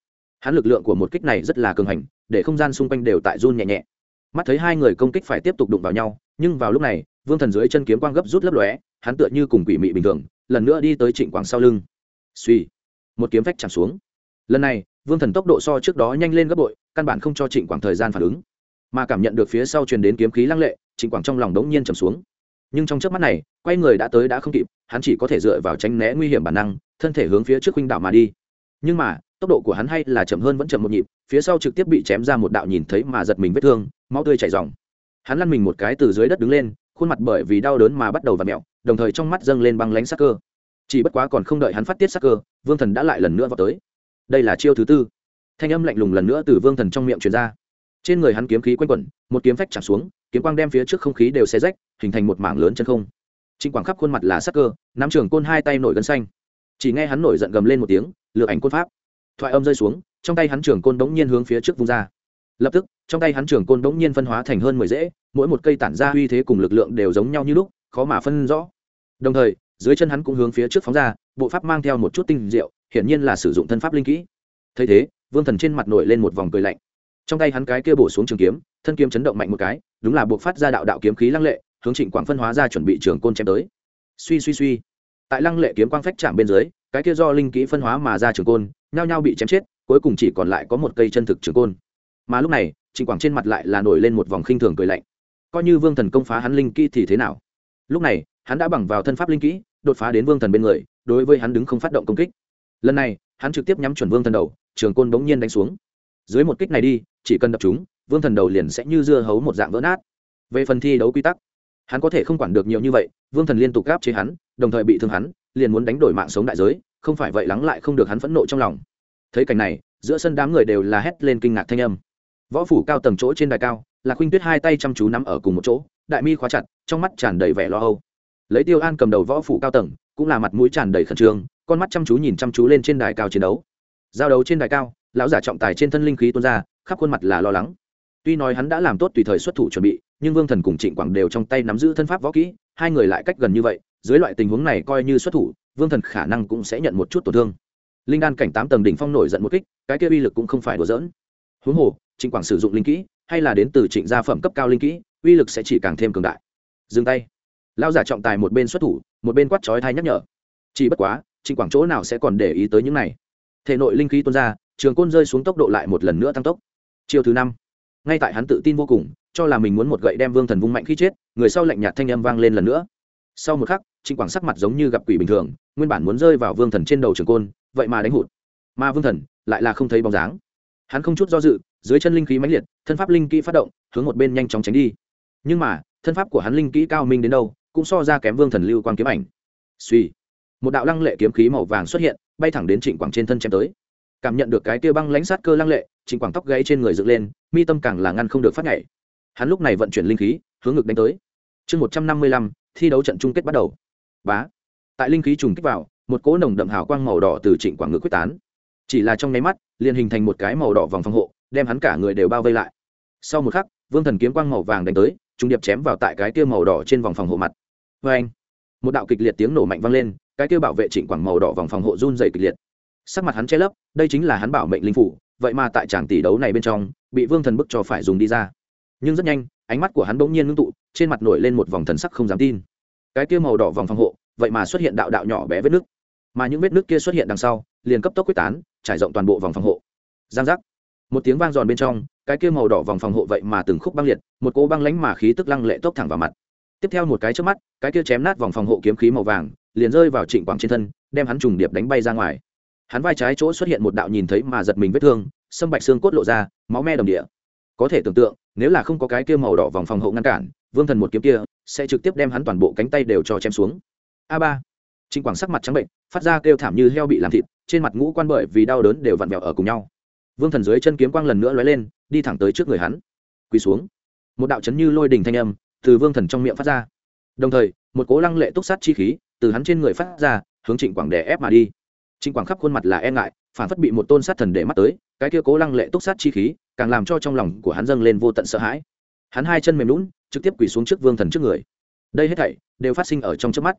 Hắn lực lượng của một kích này rất là cường hành, để không gian xung quanh đều tại run nhẹ nhẹ. Mắt thấy hai người công kích phải tiếp tục đụng vào nhau, nhưng vào lúc này, vương thần dưới chân kiếm quang gấp rút lấp lóe, hắn tựa như cùng quỷ mị bình thường, lần nữa đi tới trịnh quảng sau lưng. Suy một kiếm phách chạm xuống. Lần này, vương thần tốc độ so trước đó nhanh lên gấp bội, căn bản không cho trịnh quảng thời gian phản ứng. Mà cảm nhận được phía sau truyền đến kiếm khí lăng lệ, trịnh quảng trong lòng đống nhiên trầm xuống. Nhưng trong trước mắt này, quay người đã tới đã không kịp, hắn chỉ có thể dựa vào tránh né nguy hiểm bản năng, thân thể hướng phía trước huynh đảo mà đi nhưng mà, tốc độ của hắn hay là chậm hơn vẫn chậm một nhịp, phía sau trực tiếp bị chém ra một đạo nhìn thấy mà giật mình vết thương, máu tươi chảy dòng hắn lăn mình một cái từ dưới đất đứng lên, khuôn mặt bởi vì đau đớn mà bắt đầu và mẹo đồng thời trong mắt dâng lên băng lánh sắc cơ. Chỉ bất quá còn không đợi hắn phát tiết sắc cơ, vương thần đã lại lần nữa vào tới. Đây là chiêu thứ tư. Thanh âm lạnh lùng lần nữa từ vương thần trong miệng truyền ra. Trên người hắn kiếm khí quanh quẩn, một kiếm phách chạm xuống, kiếm quang đem phía trước không khí đều xé rách, hình thành một mảng lớn chân không. Trịnh quảng khắp khuôn mặt là sắc cơ, nắm trường côn hai tay nổi gân xanh. Chỉ nghe hắn nổi giận gầm lên một tiếng lựa ảnh côn pháp. Thoại âm rơi xuống, trong tay hắn trường côn đống nhiên hướng phía trước vung ra. Lập tức, trong tay hắn trường côn đống nhiên phân hóa thành hơn mười dễ, mỗi một cây tản ra uy thế cùng lực lượng đều giống nhau như lúc, khó mà phân rõ. Đồng thời, dưới chân hắn cũng hướng phía trước phóng ra, bộ pháp mang theo một chút tinh diệu, hiển nhiên là sử dụng thân pháp linh kỹ. Thấy thế, vương thần trên mặt nổi lên một vòng cười lạnh. Trong tay hắn cái kia bổ xuống trường kiếm, thân kiếm chấn động mạnh một cái, đúng là buộc phát ra đạo đạo kiếm khí lăng lệ, hướng trịnh quảng phân hóa ra chuẩn bị trường côn chém tới. Suy suy suy. Tại lăng lệ kiếm quang phách chạm bên dưới cái kia do linh kỹ phân hóa mà ra trường côn, nhao nhao bị chém chết, cuối cùng chỉ còn lại có một cây chân thực trường côn. Mà lúc này, trịnh quảng trên mặt lại là nổi lên một vòng khinh thường cười lạnh. Coi như vương thần công phá hắn linh kỹ thì thế nào? Lúc này, hắn đã bằng vào thân pháp linh kỹ, đột phá đến vương thần bên người, đối với hắn đứng không phát động công kích. Lần này, hắn trực tiếp nhắm chuẩn vương thần đầu, trường côn bỗng nhiên đánh xuống. Dưới một kích này đi, chỉ cần đập chúng, vương thần đầu liền sẽ như dưa hấu một dạng vỡ nát. Về phần thi đấu quy tắc, hắn có thể không quản được nhiều như vậy, vương thần liên tục gáp chế hắn, đồng thời bị thương hắn liền muốn đánh đổi mạng sống đại giới, không phải vậy lắng lại không được hắn phẫn nộ trong lòng. Thấy cảnh này, giữa sân đám người đều là hét lên kinh ngạc thanh âm. Võ phủ cao tầng chỗ trên đài cao là khuynh tuyết hai tay chăm chú nắm ở cùng một chỗ, đại mi khóa chặt, trong mắt tràn đầy vẻ lo âu. Lấy tiêu an cầm đầu võ phủ cao tầng, cũng là mặt mũi tràn đầy khẩn trương, con mắt chăm chú nhìn chăm chú lên trên đài cao chiến đấu. Giao đấu trên đài cao, lão giả trọng tài trên thân linh khí tuôn ra, khắp khuôn mặt là lo lắng. Tuy nói hắn đã làm tốt tùy thời xuất thủ chuẩn bị, nhưng vương thần cùng trịnh quảng đều trong tay nắm giữ thân pháp võ kỹ hai người lại cách gần như vậy, dưới loại tình huống này coi như xuất thủ, vương thần khả năng cũng sẽ nhận một chút tổn thương. Linh đan cảnh tám tầng đỉnh phong nổi giận một kích, cái kia uy lực cũng không phải đùa dỡn huống hồ, trịnh quảng sử dụng linh kỹ, hay là đến từ trịnh gia phẩm cấp cao linh kỹ, uy lực sẽ chỉ càng thêm cường đại. Dừng tay. Lao giả trọng tài một bên xuất thủ, một bên quát chói thai nhắc nhở. Chỉ bất quá, trịnh quảng chỗ nào sẽ còn để ý tới những này? Thể nội linh khí tuôn ra, trường côn rơi xuống tốc độ lại một lần nữa tăng tốc. Chiều thứ năm. Ngay tại hắn tự tin vô cùng cho là mình muốn một gậy đem vương thần vung mạnh khi chết, người sau lạnh nhạt thanh âm vang lên lần nữa. Sau một khắc, trịnh quảng sắc mặt giống như gặp quỷ bình thường, nguyên bản muốn rơi vào vương thần trên đầu trường côn, vậy mà đánh hụt. Mà vương thần lại là không thấy bóng dáng. Hắn không chút do dự, dưới chân linh khí mãnh liệt, thân pháp linh kỹ phát động, hướng một bên nhanh chóng tránh đi. Nhưng mà, thân pháp của hắn linh kỹ cao minh đến đâu, cũng so ra kém vương thần lưu quan kiếm ảnh. Suy, một đạo lăng lệ kiếm khí màu vàng xuất hiện, bay thẳng đến trịnh quảng trên thân chém tới. Cảm nhận được cái kia băng lãnh sát cơ lăng lệ, trịnh quảng tóc gãy trên người dựng lên, mi tâm càng là ngăn không được phát nhảy hắn lúc này vận chuyển linh khí, hướng ngực đánh tới. Chương một trăm năm mươi lăm, thi đấu trận chung kết bắt đầu. Bá. Tại linh khí trùng kích vào, một cỗ nồng đậm hào quang màu đỏ từ trịnh quảng ngự quyết tán. Chỉ là trong nháy mắt, liền hình thành một cái màu đỏ vòng phòng hộ, đem hắn cả người đều bao vây lại. Sau một khắc, vương thần kiếm quang màu vàng đánh tới trung điệp chém vào tại cái kia màu đỏ trên vòng phòng hộ mặt. Vê anh, một đạo kịch liệt tiếng nổ mạnh vang lên, cái kia bảo vệ trịnh quảng màu đỏ vòng phòng hộ run dày kịch liệt. Sắc mặt hắn che lấp, đây chính là hắn bảo mệnh linh phủ, vậy mà tại tràng tỷ đấu này bên trong, bị vương thần bức cho phải dùng đi ra nhưng rất nhanh, ánh mắt của hắn bỗng nhiên ngưng tụ, trên mặt nổi lên một vòng thần sắc không dám tin. Cái kia màu đỏ vòng phòng hộ, vậy mà xuất hiện đạo đạo nhỏ bé vết nước. Mà những vết nước kia xuất hiện đằng sau, liền cấp tốc quyết tán, trải rộng toàn bộ vòng phòng hộ. Giang giác. Một tiếng vang giòn bên trong, cái kia màu đỏ vòng phòng hộ vậy mà từng khúc băng liệt, một cỗ băng lánh mà khí tức lăng lệ tốc thẳng vào mặt. Tiếp theo một cái trước mắt, cái kia chém nát vòng phòng hộ kiếm khí màu vàng, liền rơi vào trịnh quảng trên thân, đem hắn trùng điệp đánh bay ra ngoài. Hắn vai trái chỗ xuất hiện một đạo nhìn thấy mà giật mình vết thương, sâm bạch xương cốt lộ ra, máu me đồng địa có thể tưởng tượng, nếu là không có cái kia màu đỏ vòng phòng hộ ngăn cản, vương thần một kiếm kia sẽ trực tiếp đem hắn toàn bộ cánh tay đều cho chém xuống. A ba. Trịnh quảng sắc mặt trắng bệnh, phát ra kêu thảm như heo bị làm thịt, trên mặt ngũ quan bởi vì đau đớn đều vặn vẹo ở cùng nhau. Vương thần dưới chân kiếm quang lần nữa lóe lên, đi thẳng tới trước người hắn. Quỳ xuống. Một đạo chấn như lôi đình thanh âm từ vương thần trong miệng phát ra. Đồng thời, một cố lăng lệ túc sát chi khí từ hắn trên người phát ra, hướng trịnh quảng đè ép mà đi trịnh quảng khắp khuôn mặt là e ngại, phản phất bị một tôn sát thần để mắt tới, cái kia cố lăng lệ túc sát chi khí, càng làm cho trong lòng của hắn dâng lên vô tận sợ hãi. Hắn hai chân mềm lún, trực tiếp quỳ xuống trước vương thần trước người. Đây hết thảy đều phát sinh ở trong trước mắt.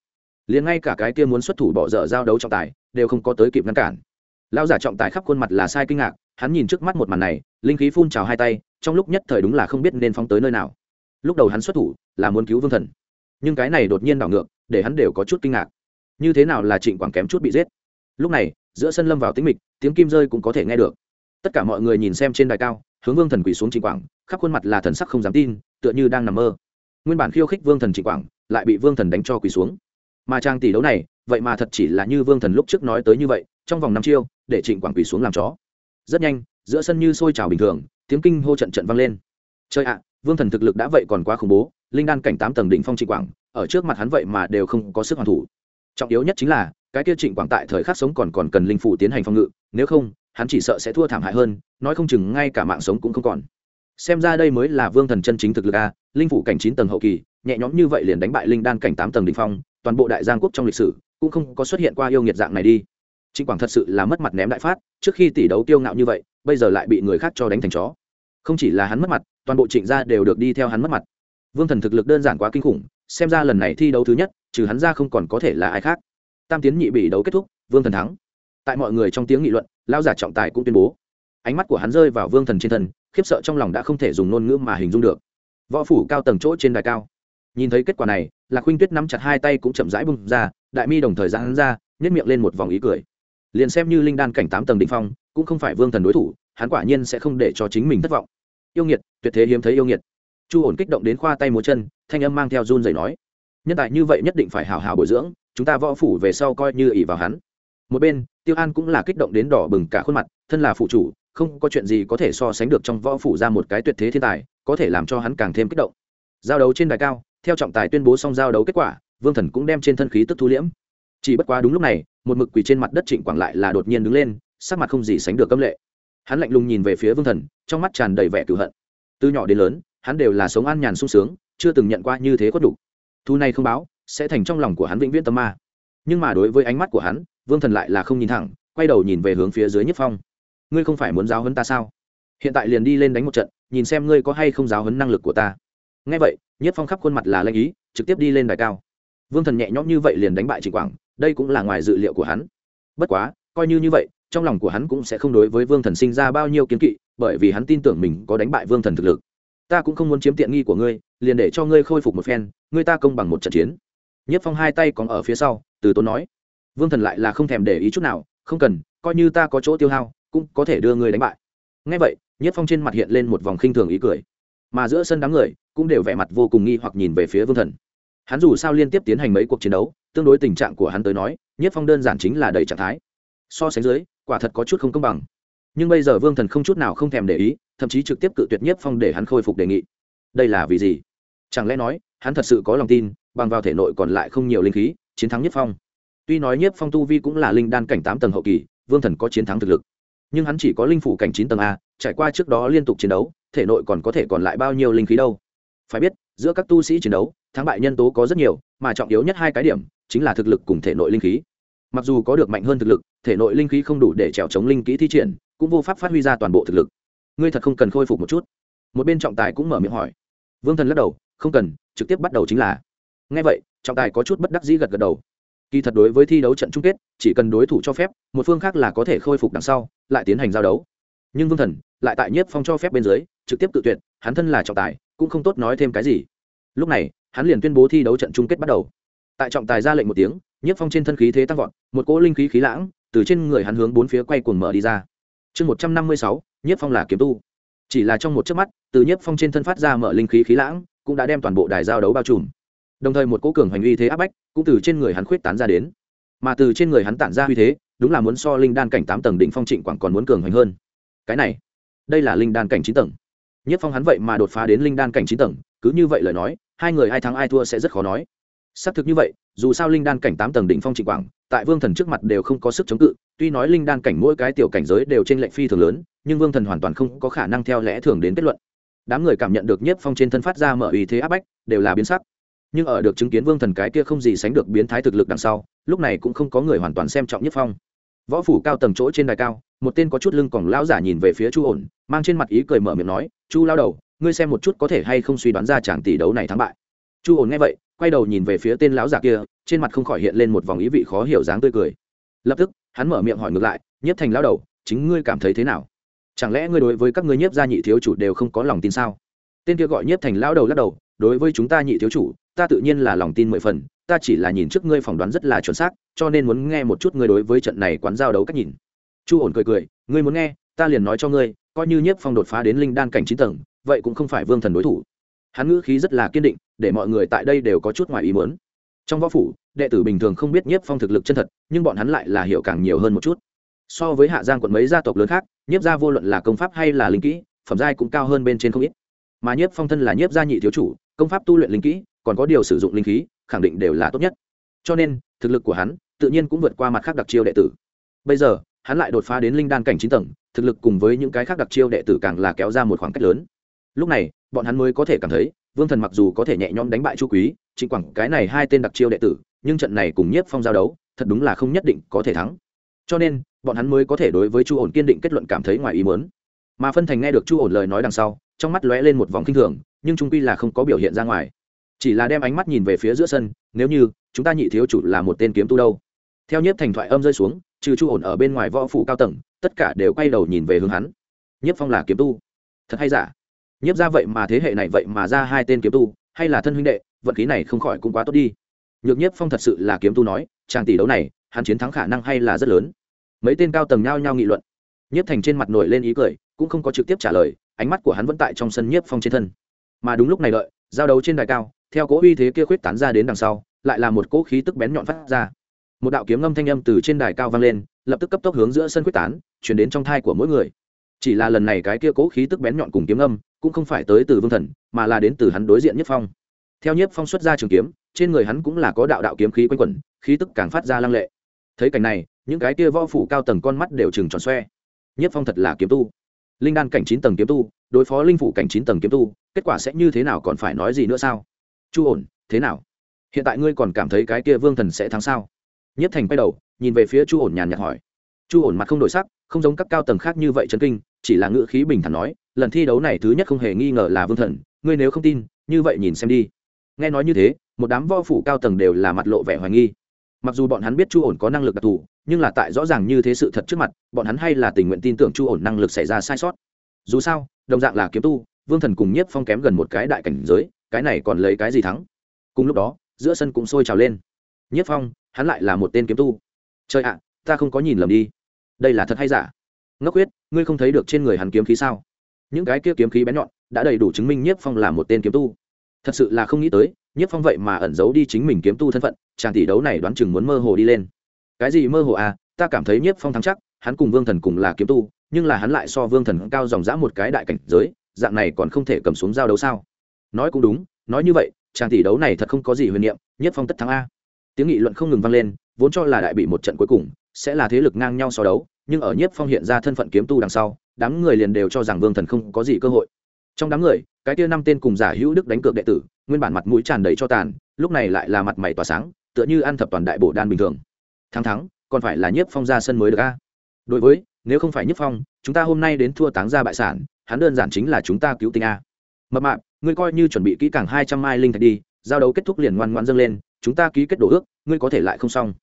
Liền ngay cả cái kia muốn xuất thủ bỏ dở giao đấu trọng tài, đều không có tới kịp ngăn cản. Lão giả trọng tài khắp khuôn mặt là sai kinh ngạc, hắn nhìn trước mắt một màn này, linh khí phun trào hai tay, trong lúc nhất thời đúng là không biết nên phóng tới nơi nào. Lúc đầu hắn xuất thủ là muốn cứu vương thần, nhưng cái này đột nhiên đảo ngược, để hắn đều có chút kinh ngạc. Như thế nào là trịnh quảng kém chút bị giết? Lúc này, giữa sân lâm vào tính mịch, tiếng kim rơi cũng có thể nghe được. Tất cả mọi người nhìn xem trên đài cao, hướng vương thần quỳ xuống trịnh quảng, khắp khuôn mặt là thần sắc không dám tin, tựa như đang nằm mơ. Nguyên bản khiêu khích vương thần trịnh quảng, lại bị vương thần đánh cho quỳ xuống. Mà trang tỷ đấu này, vậy mà thật chỉ là như vương thần lúc trước nói tới như vậy, trong vòng năm chiêu, để trịnh quảng quỳ xuống làm chó. Rất nhanh, giữa sân như sôi trào bình thường, tiếng kinh hô trận trận vang lên. Chơi ạ, vương thần thực lực đã vậy còn quá khủng bố, linh đan cảnh tám tầng đỉnh phong trịnh quảng, ở trước mặt hắn vậy mà đều không có sức hoàn thủ. Trọng yếu nhất chính là cái kia trịnh quảng tại thời khắc sống còn còn cần linh phủ tiến hành phòng ngự, nếu không, hắn chỉ sợ sẽ thua thảm hại hơn, nói không chừng ngay cả mạng sống cũng không còn. Xem ra đây mới là vương thần chân chính thực lực a, linh phủ cảnh chín tầng hậu kỳ, nhẹ nhõm như vậy liền đánh bại linh đan cảnh tám tầng đ ỉ n h phong, toàn bộ đại giang quốc trong lịch sử cũng không có xuất hiện qua yêu nghiệt dạng này đi. Trịnh quảng thật sự là mất mặt ném đại phát, trước khi tỷ đấu kiêu ngạo như vậy, bây giờ lại bị người khác cho đánh thành chó. Không chỉ là hắn mất mặt, toàn bộ trịnh gia đều được đi theo hắn mất mặt. Vương thần thực lực đơn giản quá kinh khủng, xem ra lần này thi đấu thứ nhất, trừ hắn ra không còn có thể là ai khác tam tiến nhị bị đấu kết thúc, vương thần thắng. Tại mọi người trong tiếng nghị luận lao giả trọng tài cũng tuyên bố. Ánh mắt của hắn rơi vào vương thần trên thân, khiếp sợ trong lòng đã không thể dùng ngôn ngữ mà hình dung được. Võ phủ cao tầng chỗ trên đài cao. Nhìn thấy kết quả này, lạc huynh tuyết nắm chặt hai tay cũng chậm rãi bung ra, đại mi đồng thời ra hắn ra nhét miệng lên một vòng ý cười. Liền xem như linh đan cảnh tám tầng đ ỉ n h phong, cũng không phải vương thần đối thủ, hắn quả nhiên sẽ không để cho chính mình thất vọng. Yêu nghiệt, tuyệt thế hiếm thấy yêu nghiệt. Chu ổn kích động đến khoa tay múa chân, thanh âm mang theo run dày nói, nhân tài như vậy nhất định phải hào hào bồi dưỡng chúng ta võ phủ về sau coi như ỷ vào hắn. Một bên, tiêu an cũng là kích động đến đỏ bừng cả khuôn mặt, thân là phụ chủ, không có chuyện gì có thể so sánh được trong võ phủ ra một cái tuyệt thế thiên tài, có thể làm cho hắn càng thêm kích động. Giao đấu trên đài cao, theo trọng tài tuyên bố xong giao đấu kết quả, vương thần cũng đem trên thân khí tức thu liễm. Chỉ bất quá đúng lúc này, một mực quỳ trên mặt đất trịnh quảng lại là đột nhiên đứng lên, sắc mặt không gì sánh được cấm lệ. Hắn lạnh lùng nhìn về phía vương thần, trong mắt tràn đầy vẻ cửu hận. Từ nhỏ đến lớn, hắn đều là sống an nhàn sung sướng, chưa từng nhận qua như thế khuất đủ. thu này không báo sẽ thành trong lòng của hắn vĩnh viễn tâm ma. Nhưng mà đối với ánh mắt của hắn, vương thần lại là không nhìn thẳng, quay đầu nhìn về hướng phía dưới nhất phong. Ngươi không phải muốn giáo hấn ta sao? Hiện tại liền đi lên đánh một trận, nhìn xem ngươi có hay không giáo hấn năng lực của ta. Ngay vậy, nhất phong khắp khuôn mặt là lanh ý, trực tiếp đi lên đài cao. Vương thần nhẹ nhõm như vậy liền đánh bại trịnh quảng, đây cũng là ngoài dự liệu của hắn. Bất quá, coi như như vậy, trong lòng của hắn cũng sẽ không đối với vương thần sinh ra bao nhiêu kiến kỵ, bởi vì hắn tin tưởng mình có đánh bại vương thần thực lực. Ta cũng không muốn chiếm tiện nghi của ngươi, liền để cho ngươi khôi phục một phen, ngươi ta công bằng một trận chiến nhất phong hai tay còn ở phía sau, từ tốn nói, vương thần lại là không thèm để ý chút nào, không cần, coi như ta có chỗ tiêu hao, cũng có thể đưa ngươi đánh bại. Ngay vậy, nhất phong trên mặt hiện lên một vòng khinh thường ý cười. Mà giữa sân đám người, cũng đều vẻ mặt vô cùng nghi hoặc nhìn về phía vương thần. Hắn dù sao liên tiếp tiến hành mấy cuộc chiến đấu, tương đối tình trạng của hắn tới nói, nhất phong đơn giản chính là đầy trạng thái. So sánh dưới, quả thật có chút không công bằng. Nhưng bây giờ vương thần không chút nào không thèm để ý, thậm chí trực tiếp cự tuyệt nhiếp phong để hắn khôi phục đề nghị. Đây là vì gì? Chẳng lẽ nói, hắn thật sự có lòng tin bằng vào thể nội còn lại không nhiều linh khí, chiến thắng nhiếp phong. Tuy nói nhiếp phong tu vi cũng là linh đan cảnh tám tầng hậu kỳ, vương thần có chiến thắng thực lực. Nhưng hắn chỉ có linh phủ cảnh chín tầng a, trải qua trước đó liên tục chiến đấu, thể nội còn có thể còn lại bao nhiêu linh khí đâu? Phải biết, giữa các tu sĩ chiến đấu, thắng bại nhân tố có rất nhiều, mà trọng yếu nhất hai cái điểm, chính là thực lực cùng thể nội linh khí. Mặc dù có được mạnh hơn thực lực, thể nội linh khí không đủ để trèo chống linh kỹ thi triển, cũng vô pháp phát huy ra toàn bộ thực lực. Ngươi thật không cần khôi phục một chút. Một bên trọng tài cũng mở miệng hỏi. Vương thần lắc đầu, không cần, trực tiếp bắt đầu chính là ngay vậy, trọng tài có chút bất đắc dĩ gật gật đầu. Kỳ thật đối với thi đấu trận chung kết, chỉ cần đối thủ cho phép, một phương khác là có thể khôi phục đằng sau, lại tiến hành giao đấu. Nhưng vương thần lại tại nhiếp phong cho phép bên dưới, trực tiếp tự tuyệt, hắn thân là trọng tài, cũng không tốt nói thêm cái gì. Lúc này, hắn liền tuyên bố thi đấu trận chung kết bắt đầu. Tại trọng tài ra lệnh một tiếng, nhiếp phong trên thân khí thế tăng vọt, một cỗ linh khí khí lãng, từ trên người hắn hướng bốn phía quay cuồng mở đi ra. Chương một trăm năm mươi sáu, nhiếp phong là kiếm tu. Chỉ là trong một chớp mắt, từ nhiếp phong trên thân phát ra mở linh khí khí lãng, cũng đã đem toàn bộ đài giao đấu bao trùm đồng thời một cỗ cường hành uy thế áp bách cũng từ trên người hắn khuyết tán ra đến. Mà từ trên người hắn tản ra uy thế, đúng là muốn so linh đan cảnh tám tầng đỉnh phong trịnh quảng còn muốn cường hành hơn. Cái này, đây là linh đan cảnh chín tầng. Nhất phong hắn vậy mà đột phá đến linh đan cảnh chín tầng, cứ như vậy lời nói, hai người ai thắng ai thua sẽ rất khó nói. Xác thực như vậy, dù sao linh đan cảnh tám tầng đỉnh phong trịnh quảng, tại vương thần trước mặt đều không có sức chống cự, tuy nói linh đan cảnh mỗi cái tiểu cảnh giới đều trên lệnh phi thường lớn, nhưng vương thần hoàn toàn không có khả năng theo lẽ thường đến kết luận. Đám người cảm nhận được nhất phong trên thân phát ra mở uy thế áp bách, đều là biến sắc nhưng ở được chứng kiến vương thần cái kia không gì sánh được biến thái thực lực đằng sau, lúc này cũng không có người hoàn toàn xem trọng nhất phong. Võ phủ cao tầng chỗ trên đài cao, một tên có chút lưng còn lão giả nhìn về phía chu ổn, mang trên mặt ý cười mở miệng nói, chu lao đầu, ngươi xem một chút có thể hay không suy đoán ra chàng tỷ đấu này thắng bại. Chu ổn nghe vậy, quay đầu nhìn về phía tên lão giả kia, trên mặt không khỏi hiện lên một vòng ý vị khó hiểu dáng tươi cười. Lập tức, hắn mở miệng hỏi ngược lại, nhiếp thành lão đầu, chính ngươi cảm thấy thế nào? Chẳng lẽ ngươi đối với các ngươi nhiếp gia nhị thiếu chủ đều không có lòng tin sao? Tên kia gọi nhiếp thành lão đầu lắc đầu, đối với chúng ta nhị thiếu chủ ta tự nhiên là lòng tin mười phần, ta chỉ là nhìn trước ngươi phỏng đoán rất là chuẩn xác, cho nên muốn nghe một chút ngươi đối với trận này quán giao đấu cách nhìn. Chu ổn cười cười, ngươi muốn nghe, ta liền nói cho ngươi, coi như nhiếp phong đột phá đến linh đan cảnh chín tầng, vậy cũng không phải vương thần đối thủ. Hắn ngữ khí rất là kiên định, để mọi người tại đây đều có chút ngoài ý muốn. Trong võ phủ, đệ tử bình thường không biết nhiếp phong thực lực chân thật, nhưng bọn hắn lại là hiểu càng nhiều hơn một chút. So với hạ giang quận mấy gia tộc lớn khác, nhiếp gia vô luận là công pháp hay là linh kỹ, phẩm giai cũng cao hơn bên trên không ít. Mà nhiếp phong thân là nhiếp gia nhị thiếu chủ, công pháp tu luyện linh kỹ còn có điều sử dụng linh khí, khẳng định đều là tốt nhất. Cho nên, thực lực của hắn tự nhiên cũng vượt qua mặt khác đặc chiêu đệ tử. Bây giờ, hắn lại đột phá đến linh đan cảnh chín tầng, thực lực cùng với những cái khác đặc chiêu đệ tử càng là kéo ra một khoảng cách lớn. Lúc này, bọn hắn mới có thể cảm thấy, vương thần mặc dù có thể nhẹ nhõm đánh bại chu quý chính quảng cái này hai tên đặc chiêu đệ tử, nhưng trận này cùng nhiếp phong giao đấu, thật đúng là không nhất định có thể thắng. Cho nên, bọn hắn mới có thể đối với chu ổn kiên định kết luận cảm thấy ngoài ý muốn. Mà phân thành nghe được chu ổn lời nói đằng sau, trong mắt lóe lên một vòng kinh thường, nhưng trung quy là không có biểu hiện ra ngoài chỉ là đem ánh mắt nhìn về phía giữa sân, nếu như, chúng ta nhị thiếu chủ là một tên kiếm tu đâu. Theo nhiếp thành thoại âm rơi xuống, trừ chu ổn ở bên ngoài võ phủ cao tầng, tất cả đều quay đầu nhìn về hướng hắn. Nhiếp phong là kiếm tu. Thật hay giả? Nhiếp ra vậy mà thế hệ này vậy mà ra hai tên kiếm tu, hay là thân huynh đệ, vận khí này không khỏi cũng quá tốt đi. Nhược nhiếp phong thật sự là kiếm tu nói trang tỷ đấu này, hắn chiến thắng khả năng hay là rất lớn. Mấy tên cao tầng nhao nhao nghị luận. Nhiếp thành trên mặt nổi lên ý cười, cũng không có trực tiếp trả lời, ánh mắt của hắn vẫn tại trong sân nhiếp phong trên thân. Mà đúng lúc này đợi, giao đấu trên đài cao theo cỗ uy thế kia khuyết tán ra đến đằng sau, lại là một cỗ khí tức bén nhọn phát ra. Một đạo kiếm ngâm thanh âm từ trên đài cao vang lên, lập tức cấp tốc hướng giữa sân khuyết tán, chuyển đến trong thai của mỗi người. Chỉ là lần này cái kia cỗ khí tức bén nhọn cùng kiếm ngâm, cũng không phải tới từ vương thần, mà là đến từ hắn đối diện nhất phong. Theo nhất phong xuất ra trường kiếm, trên người hắn cũng là có đạo đạo kiếm khí quanh quẩn, khí tức càng phát ra lăng lệ. Thấy cảnh này, những cái kia võ phủ cao tầng con mắt đều chừng tròn xoe. Nhất phong thật là kiếm tu. Linh đan cảnh chín tầng kiếm tu, đối phó linh phủ cảnh chín tầng kiếm tu, kết quả sẽ như thế nào còn phải nói gì nữa sao? Chu ổn, thế nào? Hiện tại ngươi còn cảm thấy cái kia vương thần sẽ thắng sao? Nhất thành quay đầu, nhìn về phía chu ổn nhàn nhạt hỏi. Chu ổn mặt không đổi sắc, không giống các cao tầng khác như vậy chấn kinh, chỉ là ngữ khí bình thản nói, lần thi đấu này thứ nhất không hề nghi ngờ là vương thần, ngươi nếu không tin, như vậy nhìn xem đi. Nghe nói như thế, một đám vo phủ cao tầng đều là mặt lộ vẻ hoài nghi. Mặc dù bọn hắn biết chu ổn có năng lực đặc thù, nhưng là tại rõ ràng như thế sự thật trước mặt, bọn hắn hay là tình nguyện tin tưởng chu ổn năng lực xảy ra sai sót. Dù sao, đồng dạng là kiếm tu, vương thần cùng nhiếp phong kém gần một cái đại cảnh giới cái này còn lấy cái gì thắng? Cùng lúc đó, giữa sân cũng sôi trào lên. Nhất phong, hắn lại là một tên kiếm tu. Trời ạ, ta không có nhìn lầm đi. Đây là thật hay giả? Ngốc huyết, ngươi không thấy được trên người hắn kiếm khí sao? Những cái kia kiếm khí bén nhọn, đã đầy đủ chứng minh nhiếp phong là một tên kiếm tu. Thật sự là không nghĩ tới nhiếp phong vậy mà ẩn giấu đi chính mình kiếm tu thân phận, chàng tỷ đấu này đoán chừng muốn mơ hồ đi lên. Cái gì mơ hồ à? Ta cảm thấy nhiếp phong thắng chắc, hắn cùng vương thần cùng là kiếm tu, nhưng là hắn lại so vương thần cao dòng dã một cái đại cảnh giới, dạng này còn không thể cầm xuống giao đấu sao? Nói cũng đúng, nói như vậy, chàng tỷ đấu này thật không có gì huyền niệm, nhất phong tất thắng a. Tiếng nghị luận không ngừng vang lên, vốn cho là đại bị một trận cuối cùng, sẽ là thế lực ngang nhau so đấu, nhưng ở nhiếp phong hiện ra thân phận kiếm tu đằng sau, đám người liền đều cho rằng vương thần không có gì cơ hội. Trong đám người, cái tia năm tên cùng giả hữu đức đánh cược đệ tử, nguyên bản mặt mũi tràn đầy cho tàn, lúc này lại là mặt mày tỏa sáng, tựa như ăn thập toàn đại bộ đan bình thường. Thắng thắng, còn phải là nhiếp phong ra sân mới được a. Đối với, nếu không phải nhiếp phong, chúng ta hôm nay đến thua táng ra bại sản, hắn đơn giản chính là chúng ta cứu tinh a. Mập mạp ngươi coi như chuẩn bị kỹ càng hai trăm mai linh thạch đi, giao đấu kết thúc liền ngoan ngoan dâng lên, chúng ta ký kết đồ ước, ngươi có thể lại không xong.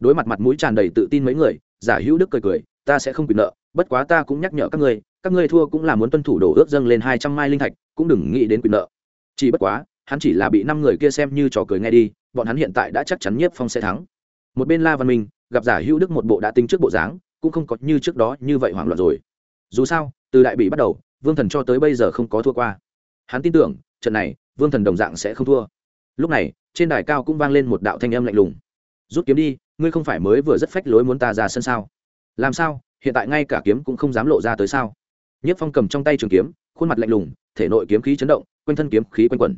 Đối mặt mặt mũi tràn đầy tự tin mấy người, giả hữu đức cười cười, ta sẽ không quyền nợ, bất quá ta cũng nhắc nhở các ngươi các ngươi thua cũng là muốn tuân thủ đồ ước dâng lên hai trăm mai linh thạch, cũng đừng nghĩ đến quyền nợ. Chỉ bất quá, hắn chỉ là bị năm người kia xem như trò cười nghe đi, bọn hắn hiện tại đã chắc chắn nhiếp phong sẽ thắng. Một bên la văn minh, gặp giả hữu đức một bộ đã tính trước bộ dáng, cũng không có như trước đó như vậy hoảng loạn rồi. Dù sao, từ đại bị bắt đầu, vương thần cho tới bây giờ không có thua qua hắn tin tưởng, trận này, vương thần đồng dạng sẽ không thua. Lúc này, trên đài cao cũng vang lên một đạo thanh âm lạnh lùng. Rút kiếm đi, ngươi không phải mới vừa rất phách lối muốn ta ra sân sao? Làm sao, hiện tại ngay cả kiếm cũng không dám lộ ra tới sao? Nhất phong cầm trong tay trường kiếm, khuôn mặt lạnh lùng, thể nội kiếm khí chấn động, quanh thân kiếm khí quanh quẩn.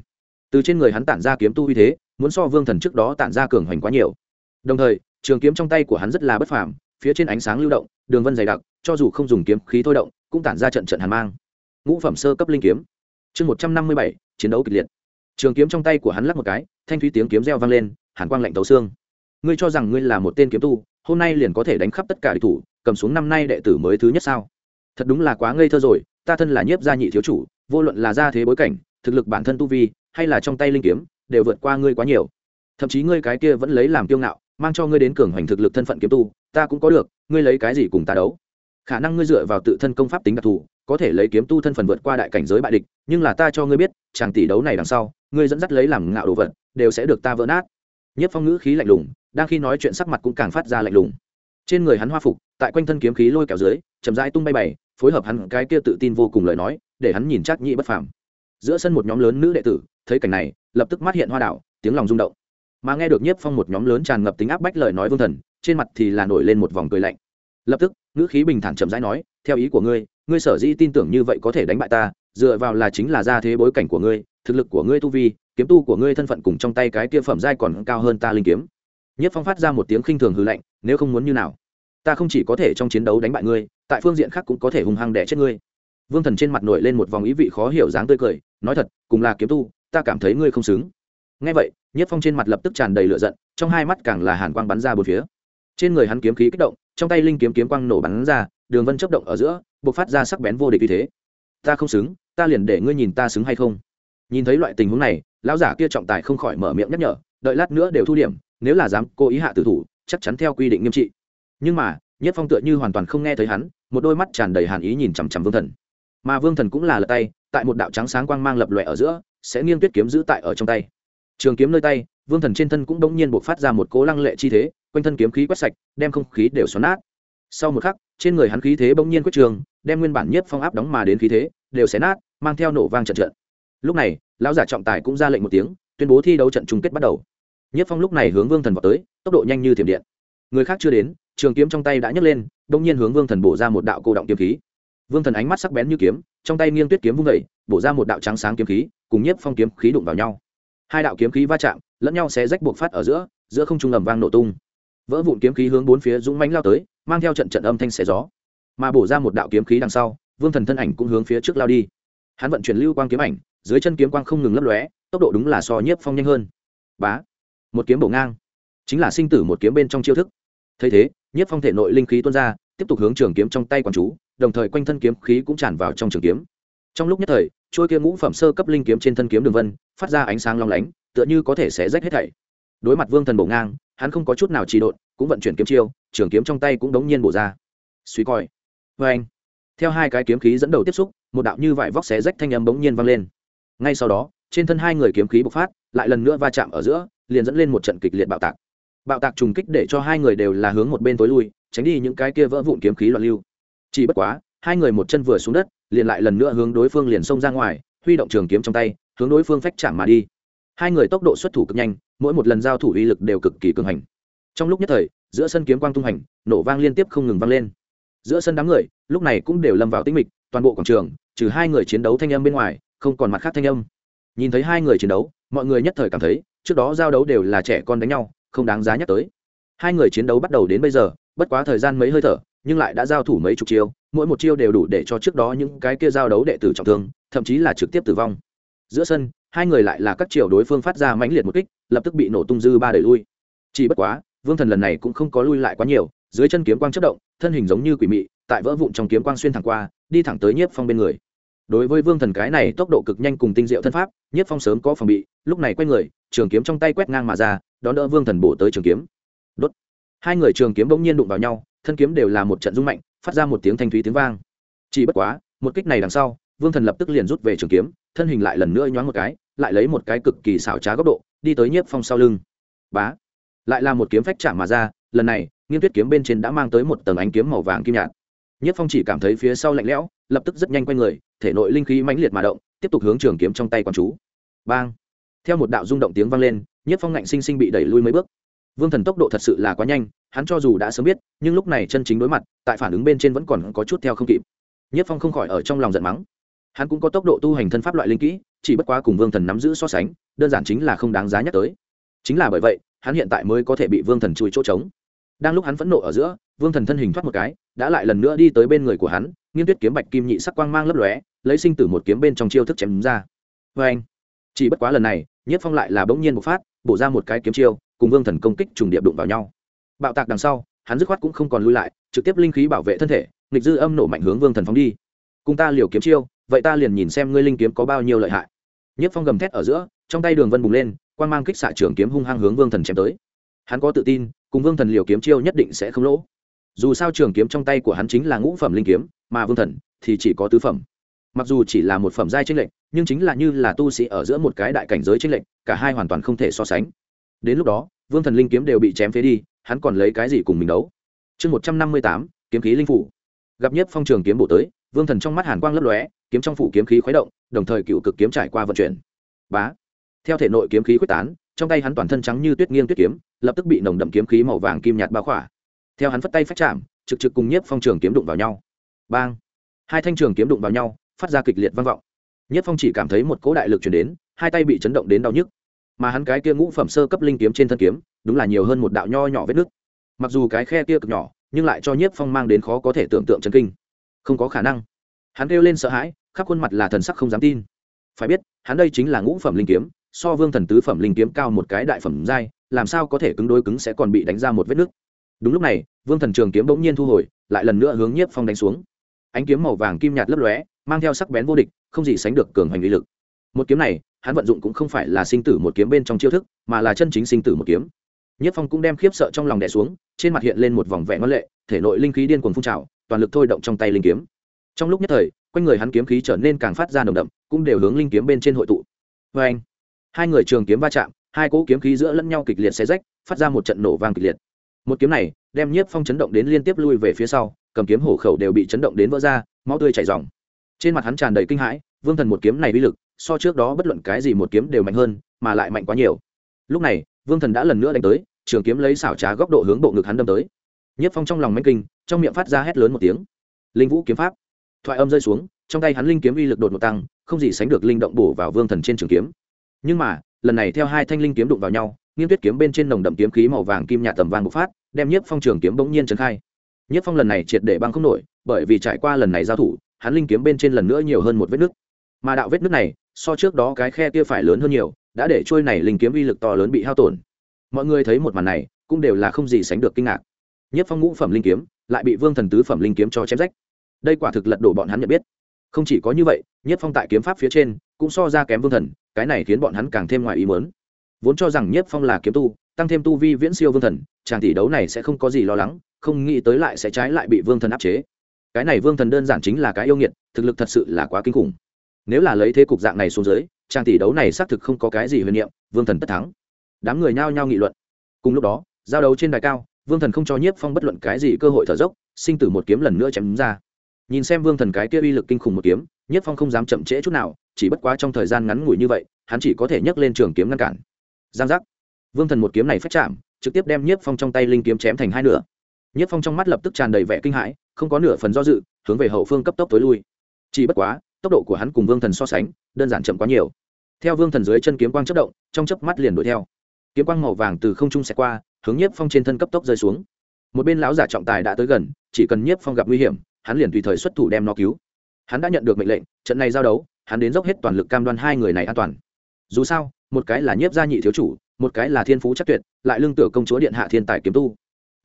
Từ trên người hắn tản ra kiếm tu uy thế, muốn so vương thần trước đó tản ra cường hoành quá nhiều. Đồng thời, trường kiếm trong tay của hắn rất là bất phàm, phía trên ánh sáng lưu động, đường vân dày đặc, cho dù không dùng kiếm khí thôi động, cũng tản ra trận trận hàn mang. Ngũ phẩm sơ cấp linh kiếm chương một trăm năm mươi bảy, chiến đấu kịch liệt. Trường kiếm trong tay của hắn lắc một cái, thanh thúy tiếng kiếm reo vang lên, hàn quang lạnh tấu xương. Ngươi cho rằng ngươi là một tên kiếm tu, hôm nay liền có thể đánh khắp tất cả địch thủ, cầm xuống năm nay đệ tử mới thứ nhất sao? Thật đúng là quá ngây thơ rồi, ta thân là nhiếp gia nhị thiếu chủ, vô luận là gia thế bối cảnh, thực lực bản thân tu vi, hay là trong tay linh kiếm, đều vượt qua ngươi quá nhiều. Thậm chí ngươi cái kia vẫn lấy làm kiêu ngạo, mang cho ngươi đến cường hoành thực lực thân phận kiếm tu, ta cũng có được, ngươi lấy cái gì cùng ta đấu? Khả năng ngươi dựa vào tự thân công pháp tính đặc thù có thể lấy kiếm tu thân phận vượt qua đại cảnh giới bại địch, nhưng là ta cho ngươi biết, chàng tỷ đấu này đằng sau, ngươi dẫn dắt lấy làm ngạo đồ vật, đều sẽ được ta vỡ nát. Nhất phong ngữ khí lạnh lùng, đang khi nói chuyện sắc mặt cũng càng phát ra lạnh lùng. Trên người hắn hoa phục, tại quanh thân kiếm khí lôi kéo dưới, chậm rãi tung bay bày, phối hợp hắn cái kia tự tin vô cùng lời nói, để hắn nhìn chắc nhị bất phàm. Giữa sân một nhóm lớn nữ đệ tử, thấy cảnh này, lập tức mắt hiện hoa đảo, tiếng lòng rung động. Mà nghe được nhiếp phong một nhóm lớn tràn ngập tính áp bách lời nói vương thần, trên mặt thì là nổi lên một vòng cười lạnh. Lập tức, ngữ khí bình thản chậm rãi nói, theo ý của ngươi ngươi sở dĩ tin tưởng như vậy có thể đánh bại ta, dựa vào là chính là ra thế bối cảnh của ngươi, thực lực của ngươi tu vi, kiếm tu của ngươi thân phận cùng trong tay cái kia phẩm giai còn cao hơn ta linh kiếm. Nhất phong phát ra một tiếng khinh thường hư lạnh, nếu không muốn như nào? Ta không chỉ có thể trong chiến đấu đánh bại ngươi, tại phương diện khác cũng có thể hung hăng đẻ chết ngươi. Vương thần trên mặt nổi lên một vòng ý vị khó hiểu dáng tươi cười, nói thật, cùng là kiếm tu, ta cảm thấy ngươi không xứng. Ngay vậy, nhất phong trên mặt lập tức tràn đầy lửa giận, trong hai mắt càng là hàn quang bắn ra bốn phía. Trên người hắn kiếm khí kích động, trong tay linh kiếm kiếm quang nổ bắn ra, đường vân chấp động ở giữa b ộ c phát ra sắc bén vô địch như thế. Ta không xứng, ta liền để ngươi nhìn ta xứng hay không? Nhìn thấy loại tình huống này, lão giả kia trọng tài không khỏi mở miệng nhắc nhở, đợi lát nữa đều thu điểm, nếu là dám cố ý hạ tử thủ, chắc chắn theo quy định nghiêm trị. Nhưng mà, nhất phong tựa như hoàn toàn không nghe thấy hắn, một đôi mắt tràn đầy hàn ý nhìn chằm chằm vương thần. Mà vương thần cũng là lật tay, tại một đạo trắng sáng quang mang lập lòe ở giữa, sẽ nghiêng tuyết kiếm giữ tại ở trong tay. Trường kiếm nơi tay, vương thần trên thân cũng đống nhiên buộc phát ra một cố lăng lệ chi thế, quanh thân kiếm khí quét sạch, đem không khí đều xoắn nát. Sau một khắc, trên người hắn khí thế bỗng nhiên quyết trường đem nguyên bản nhất phong áp đóng mà đến khí thế, đều xé nát, mang theo nổ vang trận trận. Lúc này, lão giả trọng tài cũng ra lệnh một tiếng, tuyên bố thi đấu trận chung kết bắt đầu. Nhất phong lúc này hướng vương thần vào tới, tốc độ nhanh như thiểm điện. Người khác chưa đến, trường kiếm trong tay đã nhấc lên bỗng nhiên hướng vương thần bổ ra một đạo cô động kiếm khí. Vương thần ánh mắt sắc bén như kiếm, trong tay nghiêng tuyết kiếm vung vẩy bổ ra một đạo trắng sáng kiếm khí, cùng nhiếp phong kiếm khí đụng vào nhau. Hai đạo kiếm khí va chạm, lẫn nhau sẽ rách buộc phát ở giữa giữa không trung ầm vang nổ tung. Vỡ vụn kiếm khí hướng bốn phía dũng mánh lao tới, mang theo trận trận âm thanh xẻ gió mà bổ ra một đạo kiếm khí đằng sau, vương thần thân ảnh cũng hướng phía trước lao đi. Hắn vận chuyển lưu quang kiếm ảnh, dưới chân kiếm quang không ngừng lấp lóe, tốc độ đúng là so nhiếp phong nhanh hơn. Bá, một kiếm bổ ngang, chính là sinh tử một kiếm bên trong chiêu thức. Thấy thế, nhiếp phong thể nội linh khí tuôn ra, tiếp tục hướng trường kiếm trong tay quản chú, đồng thời quanh thân kiếm khí cũng tràn vào trong trường kiếm. Trong lúc nhất thời, trôi kia ngũ phẩm sơ cấp linh kiếm trên thân kiếm đường vân, phát ra ánh sáng long lánh, tựa như có thể sẽ rách hết thảy. Đối mặt vương thần bổ ngang, hắn không có chút nào trì độn, cũng vận chuyển kiếm chiêu, trường kiếm trong tay cũng đống nhiên bổ ra. Suy coi vê anh. Theo hai cái kiếm khí dẫn đầu tiếp xúc, một đạo như vải vóc xé rách thanh âm bỗng nhiên vang lên. Ngay sau đó, trên thân hai người kiếm khí bộc phát, lại lần nữa va chạm ở giữa, liền dẫn lên một trận kịch liệt bạo tạc. Bạo tạc trùng kích để cho hai người đều là hướng một bên tối lui, tránh đi những cái kia vỡ vụn kiếm khí loạn lưu. Chỉ bất quá, hai người một chân vừa xuống đất, liền lại lần nữa hướng đối phương liền xông ra ngoài, huy động trường kiếm trong tay, hướng đối phương phách chạm mà đi. Hai người tốc độ xuất thủ cực nhanh, mỗi một lần giao thủ uy lực đều cực kỳ cường hành. Trong lúc nhất thời, giữa sân kiếm quang tung hành, nổ vang liên tiếp không ngừng vang lên giữa sân đám người, lúc này cũng đều lâm vào tĩnh mịch, toàn bộ quảng trường, trừ hai người chiến đấu thanh âm bên ngoài, không còn mặt khác thanh âm. Nhìn thấy hai người chiến đấu, mọi người nhất thời cảm thấy, trước đó giao đấu đều là trẻ con đánh nhau, không đáng giá nhắc tới. Hai người chiến đấu bắt đầu đến bây giờ, bất quá thời gian mấy hơi thở, nhưng lại đã giao thủ mấy chục chiêu, mỗi một chiêu đều đủ để cho trước đó những cái kia giao đấu đệ tử trọng thương, thậm chí là trực tiếp tử vong. Giữa sân, hai người lại là các chiều đối phương phát ra mãnh liệt một kích, lập tức bị nổ tung dư ba đẩy lui. Chỉ bất quá, vương thần lần này cũng không có lui lại quá nhiều dưới chân kiếm quang chất động, thân hình giống như quỷ mị, tại vỡ vụn trong kiếm quang xuyên thẳng qua, đi thẳng tới nhiếp phong bên người. Đối với vương thần cái này tốc độ cực nhanh cùng tinh diệu thân pháp, nhiếp phong sớm có phòng bị, lúc này quay người, trường kiếm trong tay quét ngang mà ra, đón đỡ vương thần bổ tới trường kiếm. Đốt. Hai người trường kiếm bỗng nhiên đụng vào nhau, thân kiếm đều là một trận rung mạnh, phát ra một tiếng thanh thúy tiếng vang. Chỉ bất quá, một kích này đằng sau, vương thần lập tức liền rút về trường kiếm, thân hình lại lần nữa nhoáng một cái, lại lấy một cái cực kỳ xảo trá góc độ, đi tới nhiếp phong sau lưng. Bá. Lại là một kiếm phách chạm mà ra lần này, nghiêm tuyết kiếm bên trên đã mang tới một tầng ánh kiếm màu vàng kim nhạt. Nhất phong chỉ cảm thấy phía sau lạnh lẽo, lập tức rất nhanh q u a n người, thể nội linh khí mãnh liệt mà động, tiếp tục hướng trường kiếm trong tay q chú. Bang! Theo một đạo rung động tiếng vang lên, Nhất phong ngạnh sinh sinh bị đẩy lui mấy bước. Vương thần tốc độ thật sự là quá nhanh, hắn cho dù đã sớm biết, nhưng lúc này chân chính đối mặt, tại phản ứng bên trên vẫn còn có chút theo không kịp. Nhất phong không khỏi ở trong lòng giận mắng. Hắn cũng có tốc độ tu hành thân pháp loại linh kỹ, chỉ bất quá cùng vương thần nắm giữ so sánh, đơn giản chính là không đáng giá nhắc tới. Chính là bởi vậy, hắn hiện tại mới có thể bị vương thần chui chỗ trống đang lúc hắn phẫn nộ ở giữa, vương thần thân hình thoát một cái, đã lại lần nữa đi tới bên người của hắn nghiên tuyết kiếm bạch kim nhị sắc quang mang lấp lóe, lấy sinh tử một kiếm bên trong chiêu thức chém ra. Vê anh, chỉ bất quá lần này, nhất phong lại là bỗng nhiên một phát, bổ ra một cái kiếm chiêu, cùng vương thần công kích trùng điệp đụng vào nhau. Bạo tạc đằng sau, hắn dứt khoát cũng không còn lui lại, trực tiếp linh khí bảo vệ thân thể, nghịch dư âm nổ mạnh hướng vương thần phóng đi. Cùng ta liều kiếm chiêu, vậy ta liền nhìn xem ngươi linh kiếm có bao nhiêu lợi hại. Nhất phong gầm thét ở giữa, trong tay đường vân bùng lên quan mang kích xạ trường kiếm hung hăng hướng vương thần chém tới. Hắn có tự tin cùng vương thần liều kiếm chiêu nhất định sẽ không lỗ. Dù sao trường kiếm trong tay của hắn chính là ngũ phẩm linh kiếm, mà vương thần thì chỉ có tứ phẩm. Mặc dù chỉ là một phẩm giai tranh lệch, nhưng chính là như là tu sĩ ở giữa một cái đại cảnh giới tranh lệch, cả hai hoàn toàn không thể so sánh. Đến lúc đó, vương thần linh kiếm đều bị chém phế đi, hắn còn lấy cái gì cùng mình đấu? Chương một trăm năm mươi tám, kiếm khí linh phủ. Gặp nhất phong trường kiếm bổ tới, vương thần trong mắt hàn quang lấp lóe, kiếm trong phủ kiếm khí khuấy động, đồng thời cựu cực kiếm trải qua vận chuyển. Bá. Theo thể nội kiếm khí quyết tán, trong tay hắn toàn thân trắng như tuyết nghiêng tuyết kiếm lập tức bị nồng đậm kiếm khí màu vàng kim nhạt bao khỏa. Theo hắn phất tay phách chạm, trực trực cùng nhiếp phong trường kiếm đụng vào nhau. Bang! Hai thanh trường kiếm đụng vào nhau, phát ra kịch liệt vang vọng. Nhiếp phong chỉ cảm thấy một cỗ đại lực chuyển đến, hai tay bị chấn động đến đau nhức. Mà hắn cái kia ngũ phẩm sơ cấp linh kiếm trên thân kiếm, đúng là nhiều hơn một đạo nho nhỏ vết nứt. Mặc dù cái khe kia cực nhỏ, nhưng lại cho nhiếp phong mang đến khó có thể tưởng tượng chân kinh. Không có khả năng. Hắn kêu lên sợ hãi, khắp khuôn mặt là thần sắc không dám tin. Phải biết, hắn đây chính là ngũ phẩm linh kiếm, so vương thần tứ phẩm linh kiếm cao một cái đại phẩm giai làm sao có thể cứng đôi cứng sẽ còn bị đánh ra một vết nứt. Đúng lúc này, vương thần trường kiếm bỗng nhiên thu hồi, lại lần nữa hướng nhiếp phong đánh xuống. Ánh kiếm màu vàng kim nhạt lấp lóe, mang theo sắc bén vô địch, không gì sánh được cường hành uy lực. Một kiếm này, hắn vận dụng cũng không phải là sinh tử một kiếm bên trong chiêu thức, mà là chân chính sinh tử một kiếm. Nhiếp phong cũng đem khiếp sợ trong lòng đẻ xuống, trên mặt hiện lên một vòng vẹn ngân lệ, thể nội linh khí điên cuồng phun trào, toàn lực thôi động trong tay linh kiếm. Trong lúc nhất thời, quanh người hắn kiếm khí trở nên càng phát ra nồng đậm, cũng đều hướng linh kiếm bên trên hội tụ. Vê anh hai người trường kiếm va chạm hai cỗ kiếm khí giữa lẫn nhau kịch liệt xé rách, phát ra một trận nổ vang kịch liệt. Một kiếm này đem nhiếp phong chấn động đến liên tiếp lui về phía sau, cầm kiếm hổ khẩu đều bị chấn động đến vỡ ra, máu tươi chảy dòng trên mặt hắn tràn đầy kinh hãi, vương thần một kiếm này uy lực, so trước đó bất luận cái gì một kiếm đều mạnh hơn, mà lại mạnh quá nhiều. Lúc này, vương thần đã lần nữa đánh tới, trường kiếm lấy xảo trá góc độ hướng bộ ngực hắn đâm tới. Nhiếp phong trong lòng manh kinh, trong miệng phát ra hét lớn một tiếng. Linh vũ kiếm pháp. Thoại âm rơi xuống, trong tay hắn linh kiếm uy lực đột ngột tăng, không gì sánh được linh động bổ vào vương thần trên trường kiếm. Nhưng mà lần này theo hai thanh linh kiếm đụng vào nhau nghiêm tuyết kiếm bên trên nồng đậm kiếm khí màu vàng kim nhạt tầm vàng bộc phát, đem nhiếp phong trường kiếm bỗng nhiên trấn khai. Nhiếp phong lần này triệt để băng không nổi, bởi vì trải qua lần này giao thủ, hắn linh kiếm bên trên lần nữa nhiều hơn một vết nứt. Mà đạo vết nứt này, so trước đó cái khe kia phải lớn hơn nhiều, đã để trôi này linh kiếm uy lực to lớn bị hao tổn. Mọi người thấy một màn này, cũng đều là không gì sánh được kinh ngạc. Nhất phong ngũ phẩm linh kiếm, lại bị vương thần tứ phẩm linh kiếm cho chém rách. Đây quả thực lật đổ bọn hắn nhận biết không chỉ có như vậy, nhất phong tại kiếm pháp phía trên cũng so ra kém vương thần, cái này khiến bọn hắn càng thêm ngoài ý mớn vốn cho rằng nhất phong là kiếm tu, tăng thêm tu vi viễn siêu vương thần, chàng tỷ đấu này sẽ không có gì lo lắng, không nghĩ tới lại sẽ trái lại bị vương thần áp chế. Cái này vương thần đơn giản chính là cái yêu nghiệt, thực lực thật sự là quá kinh khủng. Nếu là lấy thế cục dạng này xuống dưới, chàng tỷ đấu này xác thực không có cái gì huyền niệm, vương thần tất thắng. Đám người nhao nhao nghị luận. Cùng lúc đó, giao đấu trên đài cao, vương thần không cho nhiếp phong bất luận cái gì cơ hội thở dốc, sinh tử một kiếm lần nữa chém đúng ra nhìn xem vương thần cái kia uy lực kinh khủng một kiếm, nhất phong không dám chậm trễ chút nào, chỉ bất quá trong thời gian ngắn ngủi như vậy, hắn chỉ có thể nhấc lên trường kiếm ngăn cản. Giang giác. Vương thần một kiếm này phách chạm, trực tiếp đem nhất phong trong tay linh kiếm chém thành hai nửa. Nhất phong trong mắt lập tức tràn đầy vẻ kinh hãi, không có nửa phần do dự, hướng về hậu phương cấp tốc tối lui. Chỉ bất quá, tốc độ của hắn cùng vương thần so sánh, đơn giản chậm quá nhiều. Theo vương thần dưới chân kiếm quang chất động, trong chớp mắt liền đuổi theo. Kiếm quang màu vàng từ không trung xẹt qua, hướng nhiếp phong trên thân cấp tốc rơi xuống. Một bên lão giả trọng tài đã tới gần, chỉ cần nhiếp phong gặp nguy hiểm hắn liền tùy thời xuất thủ đem nó cứu. Hắn đã nhận được mệnh lệnh, trận này giao đấu, hắn đến dốc hết toàn lực cam đoan hai người này an toàn. Dù sao, một cái là nhiếp gia nhị thiếu chủ, một cái là thiên phú chắc tuyệt, lại lương tựa công chúa điện hạ thiên tài kiếm tu.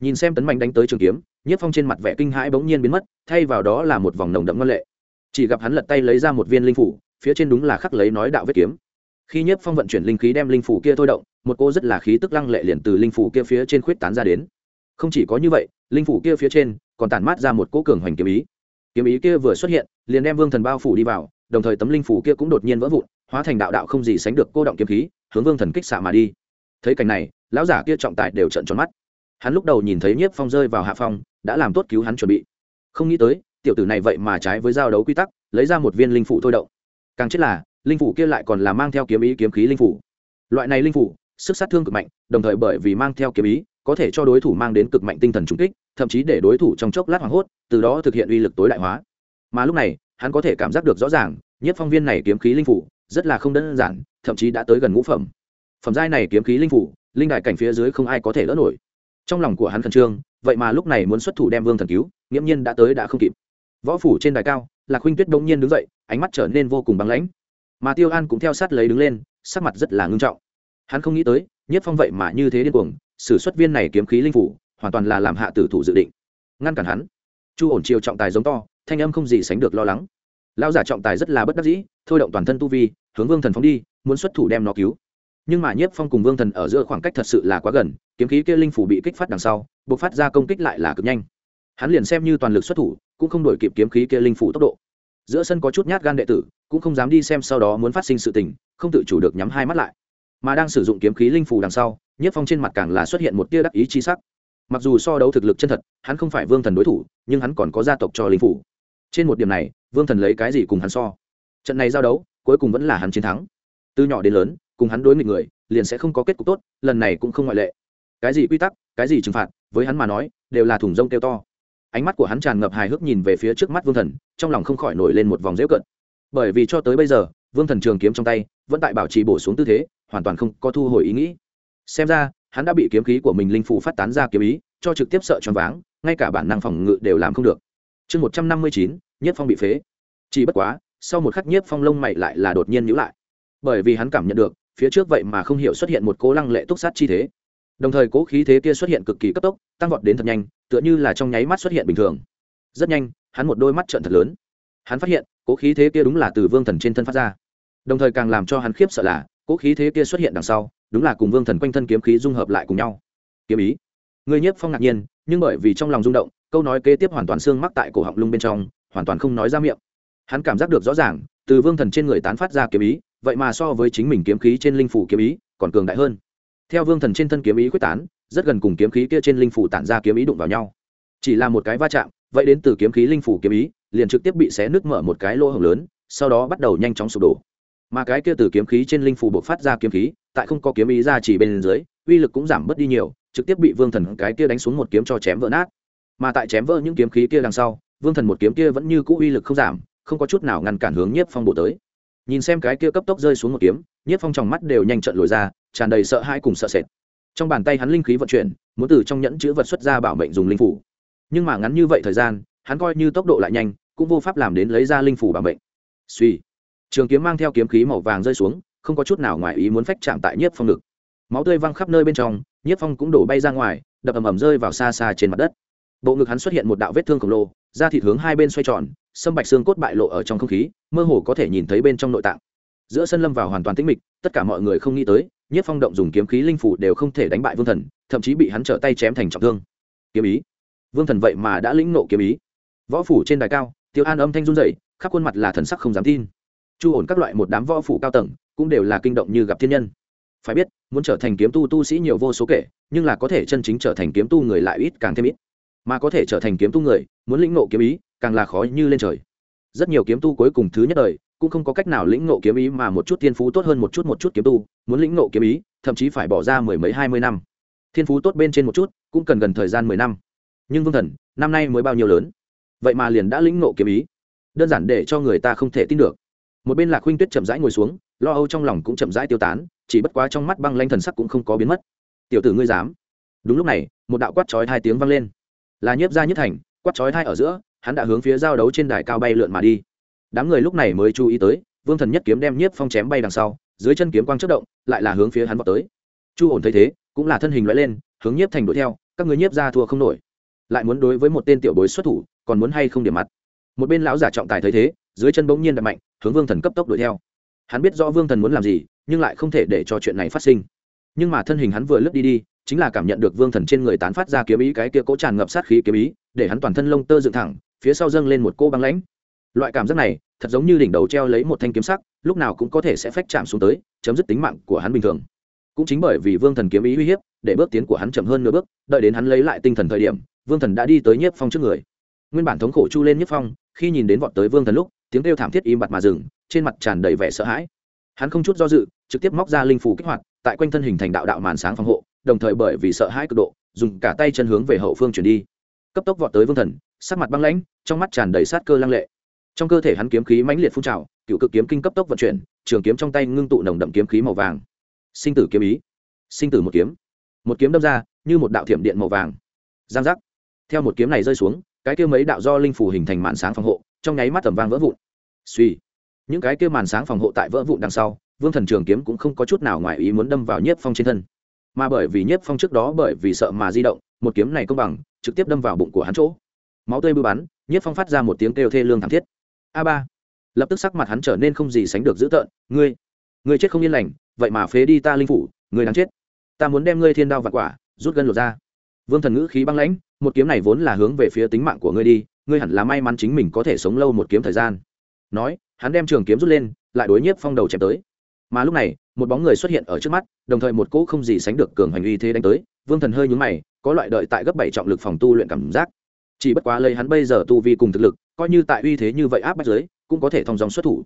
Nhìn xem tấn mạnh đánh tới trường kiếm, nhiếp phong trên mặt vẻ kinh hãi bỗng nhiên biến mất, thay vào đó là một vòng nồng đậm ngân lệ. Chỉ gặp hắn lật tay lấy ra một viên linh phủ, phía trên đúng là khắc lấy nói đạo vết kiếm. Khi nhiếp phong vận chuyển linh khí đem linh phủ kia thôi động, một cô rất là khí tức lăng lệ liền từ linh phủ kia phía trên khuyết tán ra đến không chỉ có như vậy, linh phủ kia phía trên còn tản mát ra một cỗ cường hoành kiếm ý. Kiếm ý kia vừa xuất hiện, liền đem vương thần bao phủ đi vào, đồng thời tấm linh phủ kia cũng đột nhiên vỡ vụn, hóa thành đạo đạo không gì sánh được cô động kiếm khí, hướng vương thần kích xạ mà đi. Thấy cảnh này, lão giả kia trọng tài đều trận tròn mắt. Hắn lúc đầu nhìn thấy nhiếp phong rơi vào hạ phong, đã làm tốt cứu hắn chuẩn bị. Không nghĩ tới, tiểu tử này vậy mà trái với giao đấu quy tắc, lấy ra một viên linh phủ thôi động. Càng chết là, linh phủ kia lại còn là mang theo kiếm ý kiếm khí linh phủ. Loại này linh phủ, sức sát thương cực mạnh, đồng thời bởi vì mang theo kiếm ý có thể cho đối thủ mang đến cực mạnh tinh thần trung kích, thậm chí để đối thủ trong chốc lát hoảng hốt, từ đó thực hiện uy lực tối đại hóa. Mà lúc này, hắn có thể cảm giác được rõ ràng, nhất phong viên này kiếm khí linh phủ rất là không đơn giản, thậm chí đã tới gần ngũ phẩm. Phẩm giai này kiếm khí linh phủ, linh đại cảnh phía dưới không ai có thể lỡ nổi. Trong lòng của hắn khẩn trương, vậy mà lúc này muốn xuất thủ đem vương thần cứu, nghiễm nhiên đã tới đã không kịp. Võ phủ trên đài cao, lạc huynh tuyết đông nhiên đứng dậy, ánh mắt trở nên vô cùng băng lãnh. Mà tiêu an cũng theo sát lấy đứng lên, sắc mặt rất là ngưng trọng. Hắn không nghĩ tới, nhất phong vậy mà như thế điên cuồng sử xuất viên này kiếm khí linh phủ, hoàn toàn là làm hạ tử thủ dự định. Ngăn cản hắn. Chu ổn chiều trọng tài giống to, thanh âm không gì sánh được lo lắng. Lao giả trọng tài rất là bất đắc dĩ, thôi động toàn thân tu vi, hướng vương thần phóng đi, muốn xuất thủ đem nó cứu. Nhưng mà nhiếp phong cùng vương thần ở giữa khoảng cách thật sự là quá gần, kiếm khí kia linh phủ bị kích phát đằng sau buộc phát ra công kích lại là cực nhanh. Hắn liền xem như toàn lực xuất thủ, cũng không đổi kịp kiếm khí kia linh phủ tốc độ. Giữa sân có chút nhát gan đệ tử, cũng không dám đi xem sau đó muốn phát sinh sự tình, không tự chủ được nhắm hai mắt lại. Mà đang sử dụng kiếm khí linh phủ đằng sau Nhất phong trên mặt càng là xuất hiện một tia đắc ý chi sắc. Mặc dù so đấu thực lực chân thật, hắn không phải vương thần đối thủ, nhưng hắn còn có gia tộc cho linh phủ. Trên một điểm này, vương thần lấy cái gì cùng hắn so? Trận này giao đấu, cuối cùng vẫn là hắn chiến thắng. Từ nhỏ đến lớn, cùng hắn đối nghịch người, liền sẽ không có kết cục tốt, lần này cũng không ngoại lệ. Cái gì quy tắc, cái gì trừng phạt, với hắn mà nói, đều là thùng rông kêu to. Ánh mắt của hắn tràn ngập hài hước nhìn về phía trước mắt vương thần, trong lòng không khỏi nổi lên một vòng dễu cận bởi vì cho tới bây giờ, vương thần trường kiếm trong tay, vẫn tại bảo trì bổ xuống tư thế, hoàn toàn không có thu hồi ý nghĩ xem ra, hắn đã bị kiếm khí của mình linh phủ phát tán ra kiếm ý, cho trực tiếp sợ choáng váng, ngay cả bản năng phòng ngự đều làm không được. Chương một trăm năm mươi chín, nhất phong bị phế. Chỉ bất quá, sau một khắc nhiếp phong lông mày lại là đột nhiên nhữ lại. Bởi vì hắn cảm nhận được, phía trước vậy mà không hiểu xuất hiện một cố lăng lệ túc sát chi thế. Đồng thời cố khí thế kia xuất hiện cực kỳ cấp tốc, tăng vọt đến thật nhanh, tựa như là trong nháy mắt xuất hiện bình thường. Rất nhanh, hắn một đôi mắt trợn thật lớn. Hắn phát hiện, cố khí thế kia đúng là từ vương thần trên thân phát ra. Đồng thời càng làm cho hắn khiếp sợ là, cố khí thế kia xuất hiện đằng sau đúng là cùng vương thần quanh thân kiếm khí dung hợp lại cùng nhau. Kiếm ý. Người nhiếp phong ngạc nhiên, nhưng bởi vì trong lòng rung động, câu nói kế tiếp hoàn toàn xương mắc tại cổ họng lung bên trong, hoàn toàn không nói ra miệng. Hắn cảm giác được rõ ràng, từ vương thần trên người tán phát ra kiếm ý, vậy mà so với chính mình kiếm khí trên linh phủ kiếm ý, còn cường đại hơn. Theo vương thần trên thân kiếm ý quyết tán, rất gần cùng kiếm khí kia trên linh phủ tản ra kiếm ý đụng vào nhau. Chỉ là một cái va chạm, vậy đến từ kiếm khí linh phủ kiếm ý, liền trực tiếp bị xé nứt mở một cái lỗ hổng lớn, sau đó bắt đầu nhanh chóng sụp đổ. Mà cái kia từ kiếm khí trên linh phủ buộc phát ra kiếm khí tại không có kiếm ý ra chỉ bên dưới, uy lực cũng giảm bớt đi nhiều, trực tiếp bị vương thần cái kia đánh xuống một kiếm cho chém vỡ nát. Mà tại chém vỡ những kiếm khí kia đằng sau, vương thần một kiếm kia vẫn như cũ uy lực không giảm, không có chút nào ngăn cản hướng nhiếp phong bộ tới. Nhìn xem cái kia cấp tốc rơi xuống một kiếm, nhiếp phong trong mắt đều nhanh trận lồi ra, tràn đầy sợ hãi cùng sợ sệt. Trong bàn tay hắn linh khí vận chuyển, muốn từ trong nhẫn chữ vật xuất ra bảo mệnh dùng linh phủ. Nhưng mà ngắn như vậy thời gian, hắn coi như tốc độ lại nhanh, cũng vô pháp làm đến lấy ra linh phủ bảo mệnh. Suy trường kiếm mang theo kiếm khí màu vàng rơi xuống không có chút nào ngoài ý muốn phách chạm tại nhiếp phong ngực. Máu tươi văng khắp nơi bên trong, nhiếp phong cũng đổ bay ra ngoài, đập ầm ầm rơi vào xa xa trên mặt đất. Bộ ngực hắn xuất hiện một đạo vết thương khổng lồ, da thịt hướng hai bên xoay tròn, sâm bạch xương cốt bại lộ ở trong không khí, mơ hồ có thể nhìn thấy bên trong nội tạng. Giữa sân lâm vào hoàn toàn tĩnh mịch, tất cả mọi người không nghĩ tới, nhiếp phong động dùng kiếm khí linh phủ đều không thể đánh bại vương thần, thậm chí bị hắn trở tay chém thành trọng thương. Kiếm ý. Vương thần vậy mà đã lĩnh nộ kiếm ý. Võ phủ trên đài cao, tiêu an âm thanh run dậy khắp khuôn mặt là thần sắc không dám tin chu ổn các loại một đám võ phủ cao tầng, cũng đều là kinh động như gặp thiên nhân. Phải biết, muốn trở thành kiếm tu tu sĩ nhiều vô số kể, nhưng là có thể chân chính trở thành kiếm tu người lại ít càng thêm ít. Mà có thể trở thành kiếm tu người, muốn lĩnh ngộ kiếm ý, càng là khó như lên trời. Rất nhiều kiếm tu cuối cùng thứ nhất đời, cũng không có cách nào lĩnh ngộ kiếm ý mà một chút thiên phú tốt hơn một chút một chút kiếm tu, muốn lĩnh ngộ kiếm ý, thậm chí phải bỏ ra mười mấy hai mươi năm. Thiên phú tốt bên trên một chút, cũng cần gần thời gian mười năm. Nhưng vương thần, năm nay mới bao nhiêu lớn? Vậy mà liền đã lĩnh ngộ kiếm ý. Đơn giản để cho người ta không thể tin được một bên lạc huynh tuyết chậm rãi ngồi xuống, lo âu trong lòng cũng chậm rãi tiêu tán, chỉ bất quá trong mắt băng lanh thần sắc cũng không có biến mất. Tiểu tử ngươi dám? Đúng lúc này, một đạo quát chói hai tiếng vang lên. Là nhiếp ra nhất thành, quát chói hai ở giữa, hắn đã hướng phía giao đấu trên đài cao bay lượn mà đi. Đám người lúc này mới chú ý tới, vương thần nhất kiếm đem nhiếp phong chém bay đằng sau, dưới chân kiếm quang chất động, lại là hướng phía hắn vào tới. Chu ổn thấy thế, cũng là thân hình loại lên, hướng nhiếp thành đuổi theo, các người nhiếp ra thua không nổi. Lại muốn đối với một tên tiểu bối xuất thủ, còn muốn hay không điểm mặt. Một bên lão giả trọng tài thấy thế dưới chân bỗng nhiên đập mạnh, hướng vương thần cấp tốc đuổi theo. Hắn biết rõ vương thần muốn làm gì, nhưng lại không thể để cho chuyện này phát sinh. Nhưng mà thân hình hắn vừa lướt đi đi, chính là cảm nhận được vương thần trên người tán phát ra kiếm ý, cái kia cỗ tràn ngập sát khí kiếm ý, để hắn toàn thân lông tơ dựng thẳng, phía sau dâng lên một cô băng lãnh. Loại cảm giác này, thật giống như đỉnh đầu treo lấy một thanh kiếm sắc, lúc nào cũng có thể sẽ phách chạm xuống tới, chấm dứt tính mạng của hắn bình thường. Cũng chính bởi vì vương thần kiếm ý uy hiếp, để bước tiến của hắn chậm hơn nửa bước, đợi đến hắn lấy lại tinh thần thời điểm, vương thần đã đi tới nhiếp phong trước người. Nguyên bản thống khổ chu lên nhiếp phong, khi nhìn đến vọt tới vương thần lúc tiếng kêu thảm thiết im bặt mà dừng, trên mặt tràn đầy vẻ sợ hãi. Hắn không chút do dự, trực tiếp móc ra linh phủ kích hoạt, tại quanh thân hình thành đạo đạo màn sáng phòng hộ, đồng thời bởi vì sợ hãi cực độ, dùng cả tay chân hướng về hậu phương chuyển đi. Cấp tốc vọt tới vương thần, sắc mặt băng lãnh, trong mắt tràn đầy sát cơ lăng lệ. Trong cơ thể hắn kiếm khí mãnh liệt phun trào, cựu cực kiếm kinh cấp tốc vận chuyển, trường kiếm trong tay ngưng tụ nồng đậm kiếm khí màu vàng. Sinh tử kiếm ý. Sinh tử một kiếm. Một kiếm đâm ra, như một đạo thiểm điện màu vàng. Giang giác. Theo một kiếm này rơi xuống, cái kia mấy đạo do linh phủ hình thành màn sáng phòng hộ, trong nháy mắt tầm vang vỡ vụn suy. Những cái kia màn sáng phòng hộ tại vỡ vụn đằng sau, vương thần trường kiếm cũng không có chút nào ngoài ý muốn đâm vào nhiếp phong trên thân. Mà bởi vì nhiếp phong trước đó bởi vì sợ mà di động, một kiếm này công bằng, trực tiếp đâm vào bụng của hắn chỗ. Máu tươi bưu bắn, nhiếp phong phát ra một tiếng kêu thê lương thảm thiết. A ba. Lập tức sắc mặt hắn trở nên không gì sánh được dữ tợn, ngươi ngươi chết không yên lành, vậy mà phế đi ta linh phủ, ngươi đáng chết. Ta muốn đem ngươi thiên đao và quả, rút gân lột ra. Vương thần ngữ khí băng lãnh, một kiếm này vốn là hướng về phía tính mạng của ngươi đi, ngươi hẳn là may mắn chính mình có thể sống lâu một kiếm thời gian nói, hắn đem trường kiếm rút lên, lại đối nhiếp phong đầu chém tới. Mà lúc này, một bóng người xuất hiện ở trước mắt, đồng thời một cỗ không gì sánh được cường hành uy thế đánh tới. Vương thần hơi nhúng mày, có loại đợi tại gấp bảy trọng lực phòng tu luyện cảm giác. Chỉ bất quá lấy hắn bây giờ tu vi cùng thực lực, coi như tại uy thế như vậy áp bách giới cũng có thể thông dòng xuất thủ.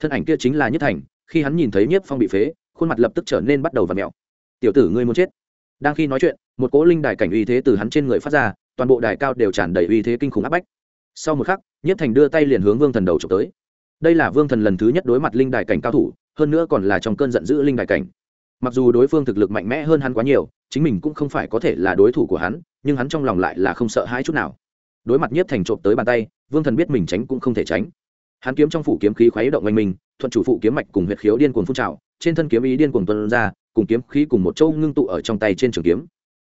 Thân ảnh kia chính là nhất thành, khi hắn nhìn thấy nhiếp phong bị phế, khuôn mặt lập tức trở nên bắt đầu và mẹo. Tiểu tử ngươi muốn chết. Đang khi nói chuyện, một cỗ linh đài cảnh uy thế từ hắn trên người phát ra, toàn bộ đài cao đều tràn đầy uy thế kinh khủng áp bách. Sau một khắc nhiếp thành đưa tay liền hướng vương thần đầu trộm tới đây là vương thần lần thứ nhất đối mặt linh đài cảnh cao thủ, hơn nữa còn là trong cơn giận dữ linh đài cảnh. Mặc dù đối phương thực lực mạnh mẽ hơn hắn quá nhiều, chính mình cũng không phải có thể là đối thủ của hắn, nhưng hắn trong lòng lại là không sợ hãi chút nào. Đối mặt nhiếp thành trộm tới bàn tay, vương thần biết mình tránh cũng không thể tránh. Hắn kiếm trong phủ kiếm khí khuấy động oanh mình, thuận chủ phụ kiếm mạch cùng huyệt khiếu điên cuồng phun trào, trên thân kiếm ý điên cuồng tuân ra, cùng kiếm khí cùng một châu ngưng tụ ở trong tay trên trường kiếm.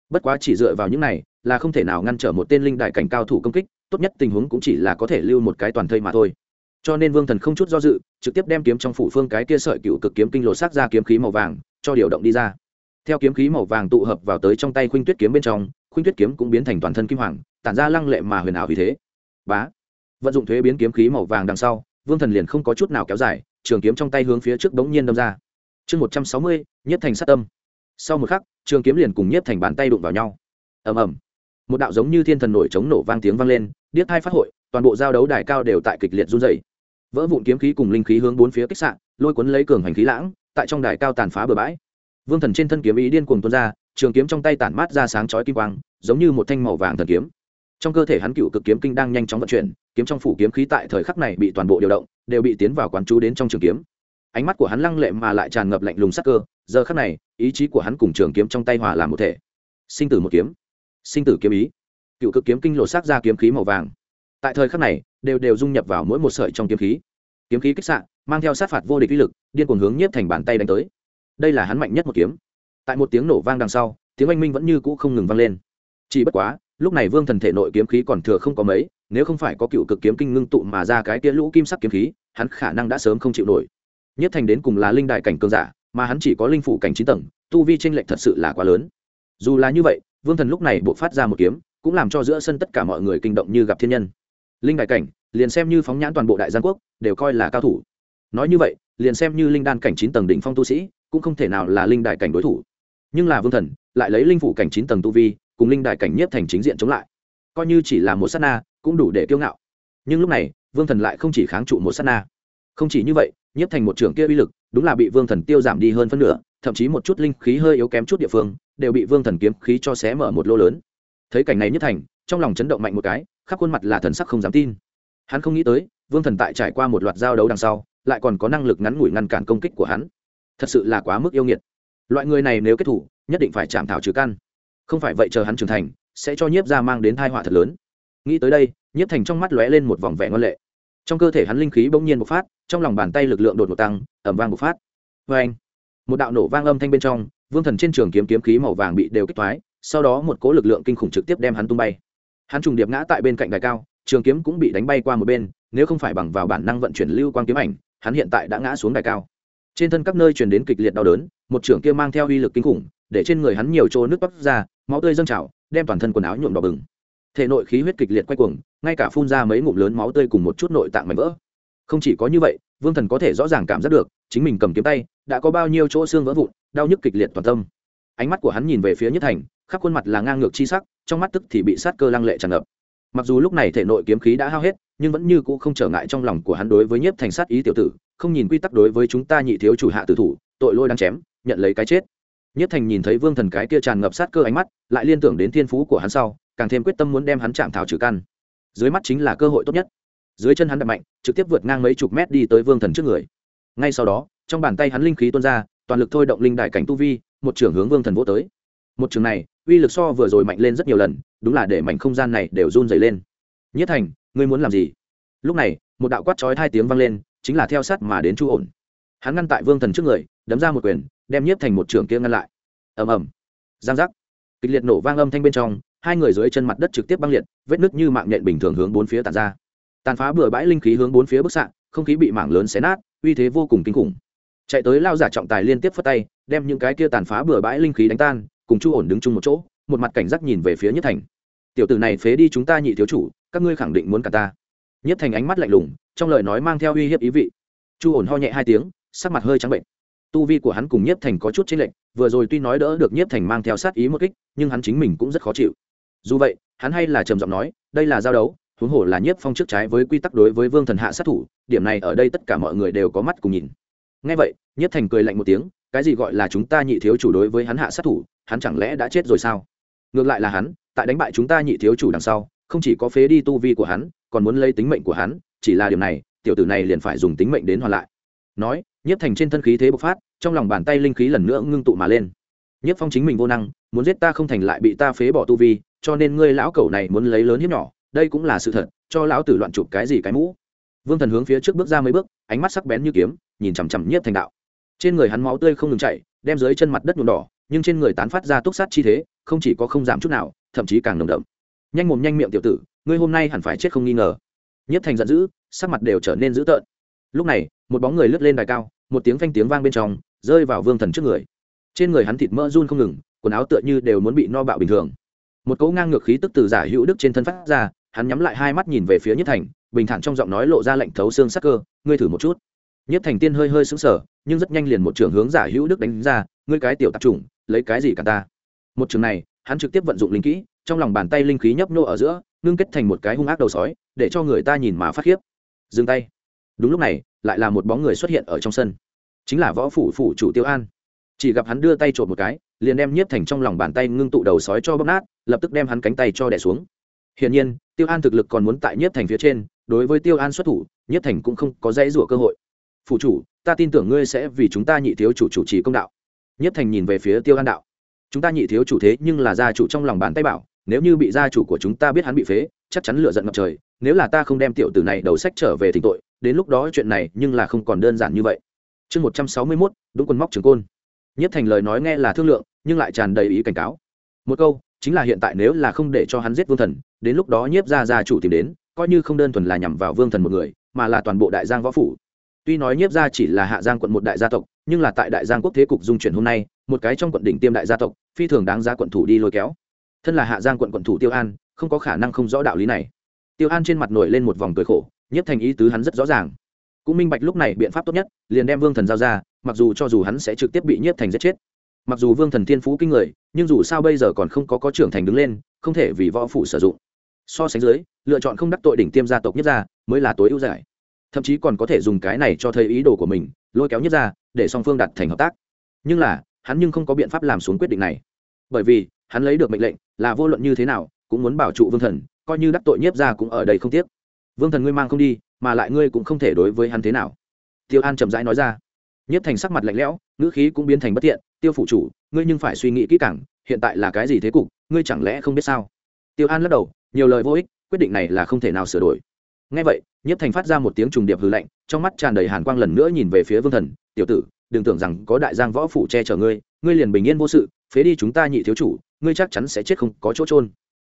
Bất quá chỉ dựa vào những này, là không thể nào ngăn trở một tên linh đại cảnh cao thủ công kích, tốt nhất tình huống cũng chỉ là có thể lưu một cái toàn thây mà thôi cho nên vương thần không chút do dự, trực tiếp đem kiếm trong phủ phương cái kia sợi cựu cực kiếm kinh lột xác ra kiếm khí màu vàng, cho điều động đi ra. Theo kiếm khí màu vàng tụ hợp vào tới trong tay khuynh tuyết kiếm bên trong, khuynh tuyết kiếm cũng biến thành toàn thân kim hoàng, tản ra lăng lệ mà huyền ảo vì thế. Bá! Vận dụng thuế biến kiếm khí màu vàng đằng sau, vương thần liền không có chút nào kéo dài, trường kiếm trong tay hướng phía trước bỗng nhiên đâm ra. Chương một trăm sáu mươi, nhất thành sát tâm. Sau một khắc, trường kiếm liền cùng nhất thành bàn tay đụng vào nhau. Ầm ầm. Một đạo giống như thiên thần nổi chống nổ vang tiếng vang lên, điếc hai phát hội, toàn bộ giao đấu đài cao đều tại kịch liệt run dày vỡ vụn kiếm khí cùng linh khí hướng bốn phía kích sạn lôi cuốn lấy cường hành khí lãng, tại trong đài cao tàn phá bừa bãi. Vương thần trên thân kiếm ý điên cuồng tuôn ra, trường kiếm trong tay tản mát ra sáng chói kim quang, giống như một thanh màu vàng thần kiếm. Trong cơ thể hắn cựu cực kiếm kinh đang nhanh chóng vận chuyển, kiếm trong phủ kiếm khí tại thời khắc này bị toàn bộ điều động, đều bị tiến vào quán chú đến trong trường kiếm. Ánh mắt của hắn lăng lệ mà lại tràn ngập lạnh lùng sắc cơ, giờ khắc này, ý chí của hắn cùng trường kiếm trong tay hòa làm một thể. Sinh tử một kiếm. Sinh tử kiếm ý. Cựu cực kiếm kinh lộ xác ra kiếm khí màu vàng tại thời khắc này, đều đều dung nhập vào mỗi một sợi trong kiếm khí. Kiếm khí kích xạ, mang theo sát phạt vô địch uy lực, điên cuồng hướng nhiếp thành bàn tay đánh tới. Đây là hắn mạnh nhất một kiếm. Tại một tiếng nổ vang đằng sau, tiếng oanh minh vẫn như cũ không ngừng vang lên. Chỉ bất quá, lúc này vương thần thể nội kiếm khí còn thừa không có mấy, nếu không phải có cựu cực kiếm kinh ngưng tụ mà ra cái tia lũ kim sắc kiếm khí, hắn khả năng đã sớm không chịu nổi. Nhất thành đến cùng là linh đại cảnh cường giả, mà hắn chỉ có linh phủ cảnh chín tầng, tu vi tranh lệch thật sự là quá lớn. Dù là như vậy, vương thần lúc này buộc phát ra một kiếm, cũng làm cho giữa sân tất cả mọi người kinh động như gặp thiên nhân linh đại cảnh, liền xem như phóng nhãn toàn bộ đại giang quốc, đều coi là cao thủ. Nói như vậy, liền xem như linh đan cảnh chín tầng đỉnh phong tu sĩ, cũng không thể nào là linh đại cảnh đối thủ. Nhưng là vương thần, lại lấy linh phủ cảnh chín tầng tu vi, cùng linh đại cảnh nhiếp thành chính diện chống lại. Coi như chỉ là một sát na, cũng đủ để kiêu ngạo. Nhưng lúc này, vương thần lại không chỉ kháng trụ một sát na. Không chỉ như vậy, nhiếp thành một trưởng kia uy lực, đúng là bị vương thần tiêu giảm đi hơn phân nửa, thậm chí một chút linh khí hơi yếu kém chút địa phương, đều bị vương thần kiếm khí cho xé mở một lô lớn. Thấy cảnh này nhiếp thành trong lòng chấn động mạnh một cái, khắp khuôn mặt là thần sắc không dám tin. Hắn không nghĩ tới, vương thần tại trải qua một loạt giao đấu đằng sau, lại còn có năng lực ngắn ngủi ngăn cản công kích của hắn. Thật sự là quá mức yêu nghiệt. Loại người này nếu kết thủ, nhất định phải chạm thảo trừ căn. Không phải vậy chờ hắn trưởng thành, sẽ cho nhiếp ra mang đến thai họa thật lớn. Nghĩ tới đây, nhiếp thành trong mắt lóe lên một vòng vẻ ngon lệ. Trong cơ thể hắn linh khí bỗng nhiên bộc phát, trong lòng bàn tay lực lượng đột ngột tăng ẩm vang bộc phát. Vê anh, một đạo nổ vang âm thanh bên trong, vương thần trên trường kiếm kiếm khí màu vàng bị đều kích thoái, sau đó một cố lực lượng kinh khủng trực tiếp đem hắn tung bay hắn trùng điệp ngã tại bên cạnh đài cao, trường kiếm cũng bị đánh bay qua một bên, nếu không phải bằng vào bản năng vận chuyển lưu quang kiếm ảnh, hắn hiện tại đã ngã xuống đài cao. Trên thân các nơi truyền đến kịch liệt đau đớn, một trưởng kia mang theo uy lực kinh khủng, để trên người hắn nhiều chỗ nước bắp ra, máu tươi dâng trào, đem toàn thân quần áo nhuộm đỏ bừng. Thể nội khí huyết kịch liệt quay cuồng, ngay cả phun ra mấy ngụm lớn máu tươi cùng một chút nội tạng mảnh vỡ. Không chỉ có như vậy, vương thần có thể rõ ràng cảm giác được, chính mình cầm kiếm tay, đã có bao nhiêu chỗ xương vỡ vụn, đau nhức kịch liệt toàn tâm. Ánh mắt của hắn nhìn về phía nhất thành khắp khuôn mặt là ngang ngược chi sắc, trong mắt tức thì bị sát cơ lăng lệ tràn ngập. Mặc dù lúc này thể nội kiếm khí đã hao hết, nhưng vẫn như cũ không trở ngại trong lòng của hắn đối với nhiếp thành sát ý tiểu tử, không nhìn quy tắc đối với chúng ta nhị thiếu chủ hạ tử thủ, tội lôi đang chém, nhận lấy cái chết. Nhiếp thành nhìn thấy vương thần cái kia tràn ngập sát cơ ánh mắt, lại liên tưởng đến thiên phú của hắn sau, càng thêm quyết tâm muốn đem hắn chạm thảo trừ căn. Dưới mắt chính là cơ hội tốt nhất. Dưới chân hắn đập mạnh, trực tiếp vượt ngang mấy chục mét đi tới vương thần trước người. Ngay sau đó, trong bàn tay hắn linh khí tuôn ra, toàn lực thôi động linh đại cảnh tu vi, một trưởng hướng vương thần vô tới. Một trường này uy lực so vừa rồi mạnh lên rất nhiều lần, đúng là để mảnh không gian này đều run dày lên. Nhất thành, ngươi muốn làm gì? Lúc này, một đạo quát trói hai tiếng vang lên, chính là theo sát mà đến chu ổn. Hắn ngăn tại vương thần trước người, đấm ra một quyền, đem nhiếp thành một trường kia ngăn lại. Ầm ầm. Giang giác. Kịch liệt nổ vang âm thanh bên trong, hai người dưới chân mặt đất trực tiếp băng liệt, vết nứt như mạng nhện bình thường hướng bốn phía tàn ra. Tàn phá bừa bãi linh khí hướng bốn phía bức xạ, không khí bị mảng lớn xé nát, uy thế vô cùng kinh khủng. Chạy tới lao giả trọng tài liên tiếp phất tay, đem những cái kia tàn phá bừa bãi linh khí đánh tan cùng chu ổn đứng chung một chỗ, một mặt cảnh giác nhìn về phía nhất thành. Tiểu tử này phế đi chúng ta nhị thiếu chủ, các ngươi khẳng định muốn cả ta. Nhất thành ánh mắt lạnh lùng, trong lời nói mang theo uy hiếp ý vị. Chu ổn ho nhẹ hai tiếng, sắc mặt hơi trắng bệnh. Tu vi của hắn cùng nhiếp thành có chút chênh lệch, vừa rồi tuy nói đỡ được nhiếp thành mang theo sát ý một kích, nhưng hắn chính mình cũng rất khó chịu. Dù vậy, hắn hay là trầm giọng nói, đây là giao đấu, huống hồ là nhiếp phong trước trái với quy tắc đối với vương thần hạ sát thủ, điểm này ở đây tất cả mọi người đều có mắt cùng nhìn. Ngay vậy nhiếp thành cười lạnh một tiếng cái gì gọi là chúng ta nhị thiếu chủ đối với hắn hạ sát thủ, hắn chẳng lẽ đã chết rồi sao? Ngược lại là hắn, tại đánh bại chúng ta nhị thiếu chủ đằng sau, không chỉ có phế đi tu vi của hắn, còn muốn lấy tính mệnh của hắn, chỉ là điều này, tiểu tử này liền phải dùng tính mệnh đến hoàn lại. Nói, nhiếp thành trên thân khí thế bộc phát, trong lòng bàn tay linh khí lần nữa ngưng tụ mà lên. Nhiếp phong chính mình vô năng, muốn giết ta không thành lại bị ta phế bỏ tu vi, cho nên ngươi lão cẩu này muốn lấy lớn hiếp nhỏ, đây cũng là sự thật, cho lão tử loạn chụp cái gì cái mũ. Vương thần hướng phía trước bước ra mấy bước, ánh mắt sắc bén như kiếm, nhìn chằm chằm nhiếp thành đạo trên người hắn máu tươi không ngừng chảy, đem dưới chân mặt đất nhuộm đỏ, nhưng trên người tán phát ra túc sát chi thế, không chỉ có không giảm chút nào, thậm chí càng nồng đậm. Nhanh mồm nhanh miệng tiểu tử, ngươi hôm nay hẳn phải chết không nghi ngờ. Nhất thành giận dữ, sắc mặt đều trở nên dữ tợn. Lúc này, một bóng người lướt lên đài cao, một tiếng phanh tiếng vang bên trong, rơi vào vương thần trước người. Trên người hắn thịt mỡ run không ngừng, quần áo tựa như đều muốn bị no bạo bình thường. Một cỗ ngang ngược khí tức từ giả hữu đức trên thân phát ra, hắn nhắm lại hai mắt nhìn về phía nhất thành, bình thản trong giọng nói lộ ra lệnh thấu xương sắc cơ, ngươi thử một chút. Nhất thành tiên hơi hơi sững sờ nhưng rất nhanh liền một trưởng hướng giả hữu đức đánh ra, ngươi cái tiểu tạp chủng, lấy cái gì cả ta? Một trường này, hắn trực tiếp vận dụng linh kỹ, trong lòng bàn tay linh khí nhấp nô ở giữa, ngưng kết thành một cái hung ác đầu sói, để cho người ta nhìn mà phát khiếp. Dừng tay. Đúng lúc này, lại là một bóng người xuất hiện ở trong sân. Chính là võ phủ phủ chủ tiêu an. Chỉ gặp hắn đưa tay trộm một cái, liền đem nhiếp thành trong lòng bàn tay ngưng tụ đầu sói cho bóp nát, lập tức đem hắn cánh tay cho đẻ xuống. Hiển nhiên, tiêu an thực lực còn muốn tại nhiếp thành phía trên, đối với tiêu an xuất thủ, nhiếp thành cũng không có dãy rủa cơ hội. Phụ chủ, ta tin tưởng ngươi sẽ vì chúng ta nhị thiếu chủ chủ trì công đạo. Nhất thành nhìn về phía tiêu an đạo, chúng ta nhị thiếu chủ thế nhưng là gia chủ trong lòng bàn tay bảo, nếu như bị gia chủ của chúng ta biết hắn bị phế, chắc chắn lựa giận ngập trời, nếu là ta không đem tiểu tử này đầu sách trở về thỉnh tội, đến lúc đó chuyện này nhưng là không còn đơn giản như vậy. Chương một trăm sáu mươi mốt đúng quân móc trường côn. Nhất thành lời nói nghe là thương lượng, nhưng lại tràn đầy ý cảnh cáo. Một câu, chính là hiện tại nếu là không để cho hắn giết vương thần, đến lúc đó nhiếp ra gia chủ tìm đến, coi như không đơn thuần là nhằm vào vương thần một người, mà là toàn bộ đại giang võ phủ tuy nói nhiếp gia chỉ là hạ giang quận một đại gia tộc, nhưng là tại đại giang quốc thế cục dung chuyển hôm nay, một cái trong quận đỉnh tiêm đại gia tộc, phi thường đáng giá quận thủ đi lôi kéo. Thân là hạ giang quận quận thủ tiêu an, không có khả năng không rõ đạo lý này. Tiêu an trên mặt nổi lên một vòng cười khổ, nhiếp thành ý tứ hắn rất rõ ràng. Cũng minh bạch lúc này biện pháp tốt nhất, liền đem vương thần giao ra, mặc dù cho dù hắn sẽ trực tiếp bị nhiếp thành giết chết. Mặc dù vương thần thiên phú kinh người, nhưng dù sao bây giờ còn không có có trưởng thành đứng lên, không thể vì võ phủ sử dụng. So sánh dưới, lựa chọn không đắc tội đỉnh tiêm gia tộc nhất gia, mới là tối ưu giải thậm chí còn có thể dùng cái này cho thấy ý đồ của mình, lôi kéo nhất ra, để song phương đặt thành hợp tác. Nhưng là, hắn nhưng không có biện pháp làm xuống quyết định này. Bởi vì, hắn lấy được mệnh lệnh, là vô luận như thế nào, cũng muốn bảo trụ vương thần, coi như đắc tội nhiếp ra cũng ở đây không tiếc. Vương thần ngươi mang không đi, mà lại ngươi cũng không thể đối với hắn thế nào. Tiêu an chậm rãi nói ra. Nhiếp thành sắc mặt lạnh lẽo, ngữ khí cũng biến thành bất tiện tiêu phụ chủ, ngươi nhưng phải suy nghĩ kỹ càng, hiện tại là cái gì thế cục, ngươi chẳng lẽ không biết sao? Tiêu an lắc đầu, nhiều lời vô ích, quyết định này là không thể nào sửa đổi ngay vậy, nhiếp thành phát ra một tiếng trùng điệp hư lạnh, trong mắt tràn đầy hàn quang lần nữa nhìn về phía vương thần, tiểu tử, đừng tưởng rằng có đại giang võ phủ che chở ngươi ngươi liền bình yên vô sự, phế đi chúng ta nhị thiếu chủ, ngươi chắc chắn sẽ chết không có chỗ trôn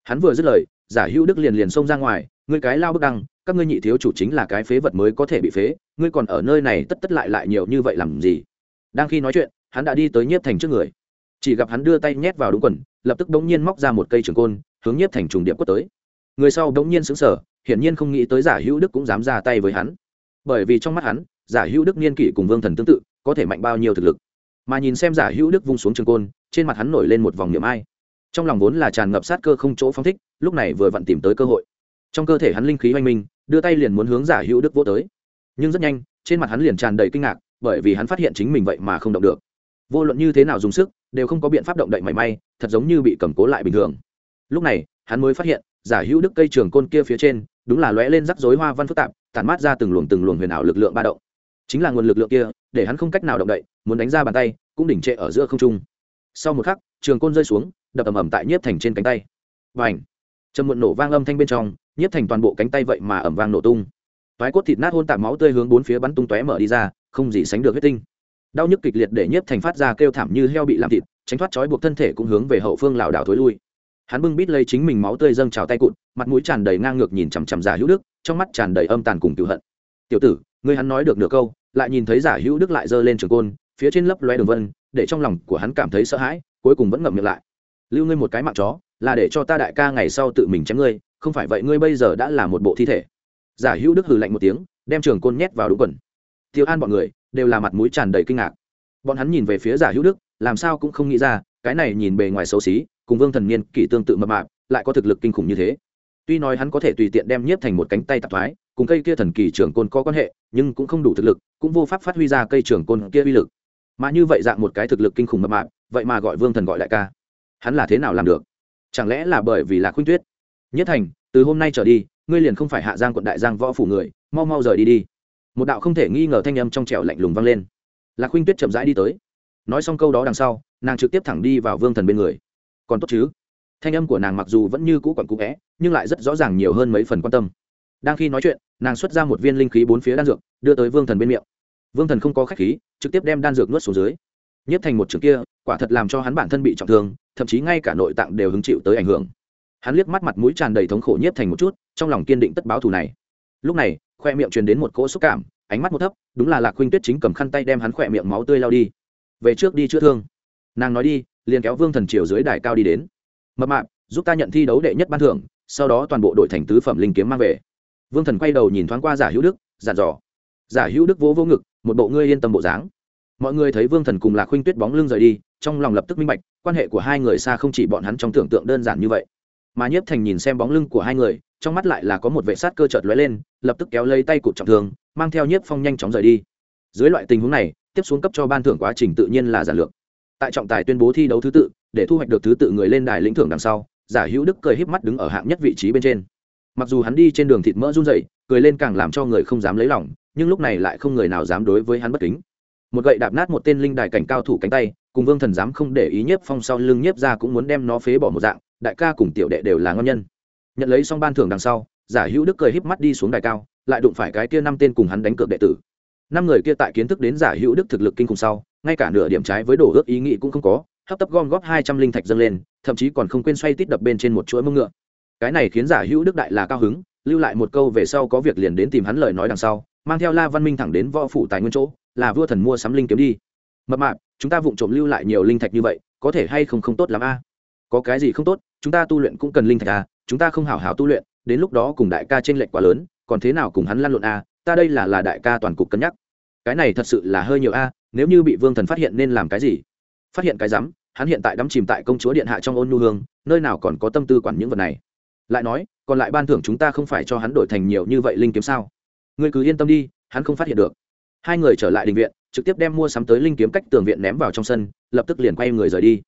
hắn vừa dứt lời, giả hữu đức liền liền xông ra ngoài, ngươi cái lao bức đăng, các ngươi nhị thiếu chủ chính là cái phế vật mới có thể bị phế, ngươi còn ở nơi này tất tất lại lại nhiều như vậy làm gì? Đang khi nói chuyện, hắn đã đi tới nhiếp thành trước người. Chỉ gặp hắn đưa tay nhét vào đúng quần, lập tức đống nhiên móc ra một cây trường côn, hướng nhiếp thành trùng điệp quất tới. Người sau đống nhiên sững sờ hiển nhiên không nghĩ tới giả hữu đức cũng dám ra tay với hắn. Bởi vì trong mắt hắn, giả hữu đức niên kỷ cùng vương thần tương tự, có thể mạnh bao nhiêu thực lực. Mà nhìn xem giả hữu đức vung xuống trường côn, trên mặt hắn nổi lên một vòng niệm ai. Trong lòng vốn là tràn ngập sát cơ không chỗ phong thích, lúc này vừa vặn tìm tới cơ hội. Trong cơ thể hắn linh khí oanh minh, đưa tay liền muốn hướng giả hữu đức vô tới. Nhưng rất nhanh, trên mặt hắn liền tràn đầy kinh ngạc, bởi vì hắn phát hiện chính mình vậy mà không động được. Vô luận như thế nào dùng sức, đều không có biện pháp động đậy mảy may, thật giống như bị cầm cố lại bình thường. Lúc này, hắn mới phát hiện, giả hữu đức cây trường côn kia phía trên đúng là lóe lên rắc rối hoa văn phức tạp, tản mát ra từng luồng từng luồng huyền ảo lực lượng ba động. Chính là nguồn lực lượng kia, để hắn không cách nào động đậy, muốn đánh ra bàn tay, cũng đỉnh trệ ở giữa không trung. Sau một khắc, trường côn rơi xuống, đập ầm ầm tại nhiếp thành trên cánh tay. Và ảnh trầm muộn nổ vang âm thanh bên trong, nhiếp thành toàn bộ cánh tay vậy mà ẩm vang nổ tung. Toái cốt thịt nát hôn tạp máu tươi hướng bốn phía bắn tung tóe mở đi ra, không gì sánh được huyết tinh. Đau nhức kịch liệt để nhiếp thành phát ra kêu thảm như heo bị làm thịt, tránh thoát trói buộc thân thể cũng hướng về hậu phương lảo đảo thối lui hắn bưng bít lấy chính mình máu tươi dâng trào tay cụt, mặt mũi tràn đầy ngang ngược nhìn chằm chằm giả hữu đức, trong mắt tràn đầy âm tàn cùng cựu hận. Tiểu tử người hắn nói được nửa câu, lại nhìn thấy giả hữu đức lại giơ lên trường côn, phía trên lấp loe đường vân, để trong lòng của hắn cảm thấy sợ hãi, cuối cùng vẫn ngậm miệng lại. Lưu ngươi một cái mạng chó, là để cho ta đại ca ngày sau tự mình chém ngươi, không phải vậy ngươi bây giờ đã là một bộ thi thể. Giả hữu đức hừ lạnh một tiếng, đem trường côn nhét vào đúng quần. Tiêu an bọn người đều là mặt mũi tràn đầy kinh ngạc. Bọn hắn nhìn về phía giả hữu đức, làm sao cũng không nghĩ ra cái này nhìn bề ngoài xấu xí, cùng vương thần niên kỷ tương tự mập mạp, lại có thực lực kinh khủng như thế. Tuy nói hắn có thể tùy tiện đem nhiếp thành một cánh tay tạp thoái, cùng cây kia thần kỳ trưởng côn có quan hệ, nhưng cũng không đủ thực lực, cũng vô pháp phát huy ra cây trưởng côn kia uy lực. Mà như vậy dạng một cái thực lực kinh khủng mập mạp, vậy mà gọi vương thần gọi đại ca. Hắn là thế nào làm được? Chẳng lẽ là bởi vì là khuynh tuyết? Nhất thành, từ hôm nay trở đi, ngươi liền không phải hạ giang quận đại giang võ phủ người, mau mau rời đi đi. Một đạo không thể nghi ngờ thanh âm trong trẻo lạnh lùng vang lên. Lạc khuynh tuyết chậm rãi đi tới. Nói xong câu đó đằng sau nàng trực tiếp thẳng đi vào vương thần bên người. Còn tốt chứ? Thanh âm của nàng mặc dù vẫn như cũ quặn cũ vẽ, nhưng lại rất rõ ràng nhiều hơn mấy phần quan tâm. Đang khi nói chuyện, nàng xuất ra một viên linh khí bốn phía đan dược, đưa tới vương thần bên miệng. Vương thần không có khách khí, trực tiếp đem đan dược nuốt xuống dưới. Nhất thành một trường kia, quả thật làm cho hắn bản thân bị trọng thương, thậm chí ngay cả nội tạng đều hứng chịu tới ảnh hưởng. Hắn liếc mắt mặt mũi tràn đầy thống khổ nhất thành một chút, trong lòng kiên định tất báo thù này. Lúc này, khoe miệng truyền đến một cỗ xúc cảm, ánh mắt một thấp, đúng là lạc huynh tuyết chính cầm khăn tay đem hắn khoe miệng máu tươi lao đi. Về trước đi chữa thương nàng nói đi, liền kéo vương thần triều dưới đài cao đi đến. Mập mạp, giúp ta nhận thi đấu đệ nhất ban thưởng, sau đó toàn bộ đội thành tứ phẩm linh kiếm mang về. Vương thần quay đầu nhìn thoáng qua giả hữu đức, dặn dò. Giả hữu đức vỗ vô ngực, một bộ ngươi yên tâm bộ dáng. Mọi người thấy vương thần cùng lạc huynh tuyết bóng lưng rời đi, trong lòng lập tức minh bạch, quan hệ của hai người xa không chỉ bọn hắn trong tưởng tượng đơn giản như vậy. Mà nhiếp thành nhìn xem bóng lưng của hai người, trong mắt lại là có một vệ sát cơ chợt lóe lên, lập tức kéo lấy tay cụt trọng thương, mang theo nhiếp phong nhanh chóng rời đi. Dưới loại tình huống này, tiếp xuống cấp cho ban thưởng quá trình tự nhiên là giản lược tại trọng tài tuyên bố thi đấu thứ tự, để thu hoạch được thứ tự người lên đài lĩnh thưởng đằng sau, giả hữu đức cười híp mắt đứng ở hạng nhất vị trí bên trên. Mặc dù hắn đi trên đường thịt mỡ run rẩy, cười lên càng làm cho người không dám lấy lòng, nhưng lúc này lại không người nào dám đối với hắn bất kính. Một gậy đạp nát một tên linh đài cảnh cao thủ cánh tay, cùng vương thần dám không để ý nhiếp phong sau lưng nhiếp ra cũng muốn đem nó phế bỏ một dạng, đại ca cùng tiểu đệ đều là ngon nhân. Nhận lấy xong ban thưởng đằng sau, giả hữu đức cười híp mắt đi xuống đài cao, lại đụng phải cái kia năm tên cùng hắn đánh cược đệ tử. Năm người kia tại kiến thức đến giả hữu đức thực lực kinh khủng sau ngay cả nửa điểm trái với đổ ước ý nghĩ cũng không có, hấp tấp gom góp hai trăm linh thạch dâng lên, thậm chí còn không quên xoay tít đập bên trên một chuỗi mông ngựa. Cái này khiến giả hữu đức đại là cao hứng, lưu lại một câu về sau có việc liền đến tìm hắn lời nói đằng sau, mang theo la văn minh thẳng đến võ phủ tài nguyên chỗ, là vua thần mua sắm linh kiếm đi. Mập mạp, chúng ta vụng trộm lưu lại nhiều linh thạch như vậy, có thể hay không không tốt lắm a? Có cái gì không tốt, chúng ta tu luyện cũng cần linh thạch a chúng ta không hảo hảo tu luyện, đến lúc đó cùng đại ca t r ê n lệch quá lớn, còn thế nào cùng hắn lăn lộn a ta đây là là đại ca toàn cục cân nhắc cái này thật sự là hơi nhiều a, nếu như bị vương thần phát hiện nên làm cái gì? Phát hiện cái rắm, hắn hiện tại đắm chìm tại công chúa điện hạ trong ôn nhu hương, nơi nào còn có tâm tư quản những vật này? Lại nói, còn lại ban thưởng chúng ta không phải cho hắn đổi thành nhiều như vậy linh kiếm sao? Ngươi cứ yên tâm đi, hắn không phát hiện được. Hai người trở lại đình viện, trực tiếp đem mua sắm tới linh kiếm cách tường viện ném vào trong sân, lập tức liền quay người rời đi.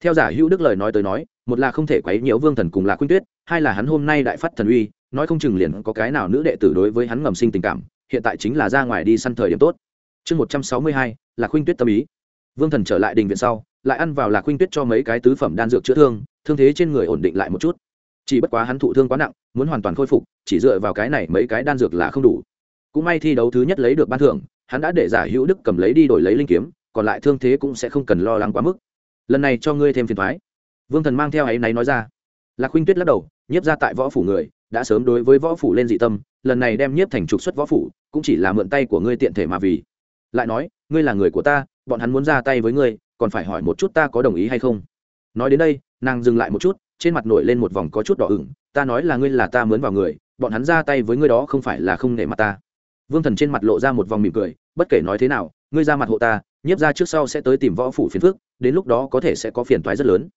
Theo giả hữu đức lời nói tới nói, một là không thể quấy nhiễu vương thần cùng là khuynh tuyết, hai là hắn hôm nay đại phát thần uy, nói không chừng liền có cái nào nữ đệ tử đối với hắn ngầm sinh tình cảm hiện tại chính là ra ngoài đi săn thời điểm tốt. Chương một trăm sáu mươi hai là khuynh tuyết tâm ý. Vương thần trở lại đình viện sau, lại ăn vào lạc khuynh tuyết cho mấy cái tứ phẩm đan dược chữa thương thương thế trên người ổn định lại một chút. Chỉ bất quá hắn thụ thương quá nặng, muốn hoàn toàn khôi phục, chỉ dựa vào cái này mấy cái đan dược là không đủ. Cũng may thi đấu thứ nhất lấy được ban thưởng, hắn đã để giả hữu đức cầm lấy đi đổi lấy linh kiếm, còn lại thương thế cũng sẽ không cần lo lắng quá mức. Lần này cho ngươi thêm phiền thoái. Vương thần mang theo áy náy nói ra. Lạc huynh tuyết lắc đầu, nhiếp ra tại võ phủ người đã sớm đối với võ phủ lên dị tâm, lần này đem nhiếp thành trục xuất võ phủ, cũng chỉ là mượn tay của ngươi tiện thể mà vì. Lại nói, ngươi là người của ta, bọn hắn muốn ra tay với ngươi, còn phải hỏi một chút ta có đồng ý hay không? Nói đến đây, nàng dừng lại một chút, trên mặt nổi lên một vòng có chút đỏ ửng, ta nói là ngươi là ta mướn vào người, bọn hắn ra tay với ngươi đó không phải là không nể mặt ta. Vương thần trên mặt lộ ra một vòng mỉm cười, bất kể nói thế nào, ngươi ra mặt hộ ta, nhiếp ra trước sau sẽ tới tìm võ phủ phiền phước đến lúc đó có thể sẽ có phiền toái rất lớn.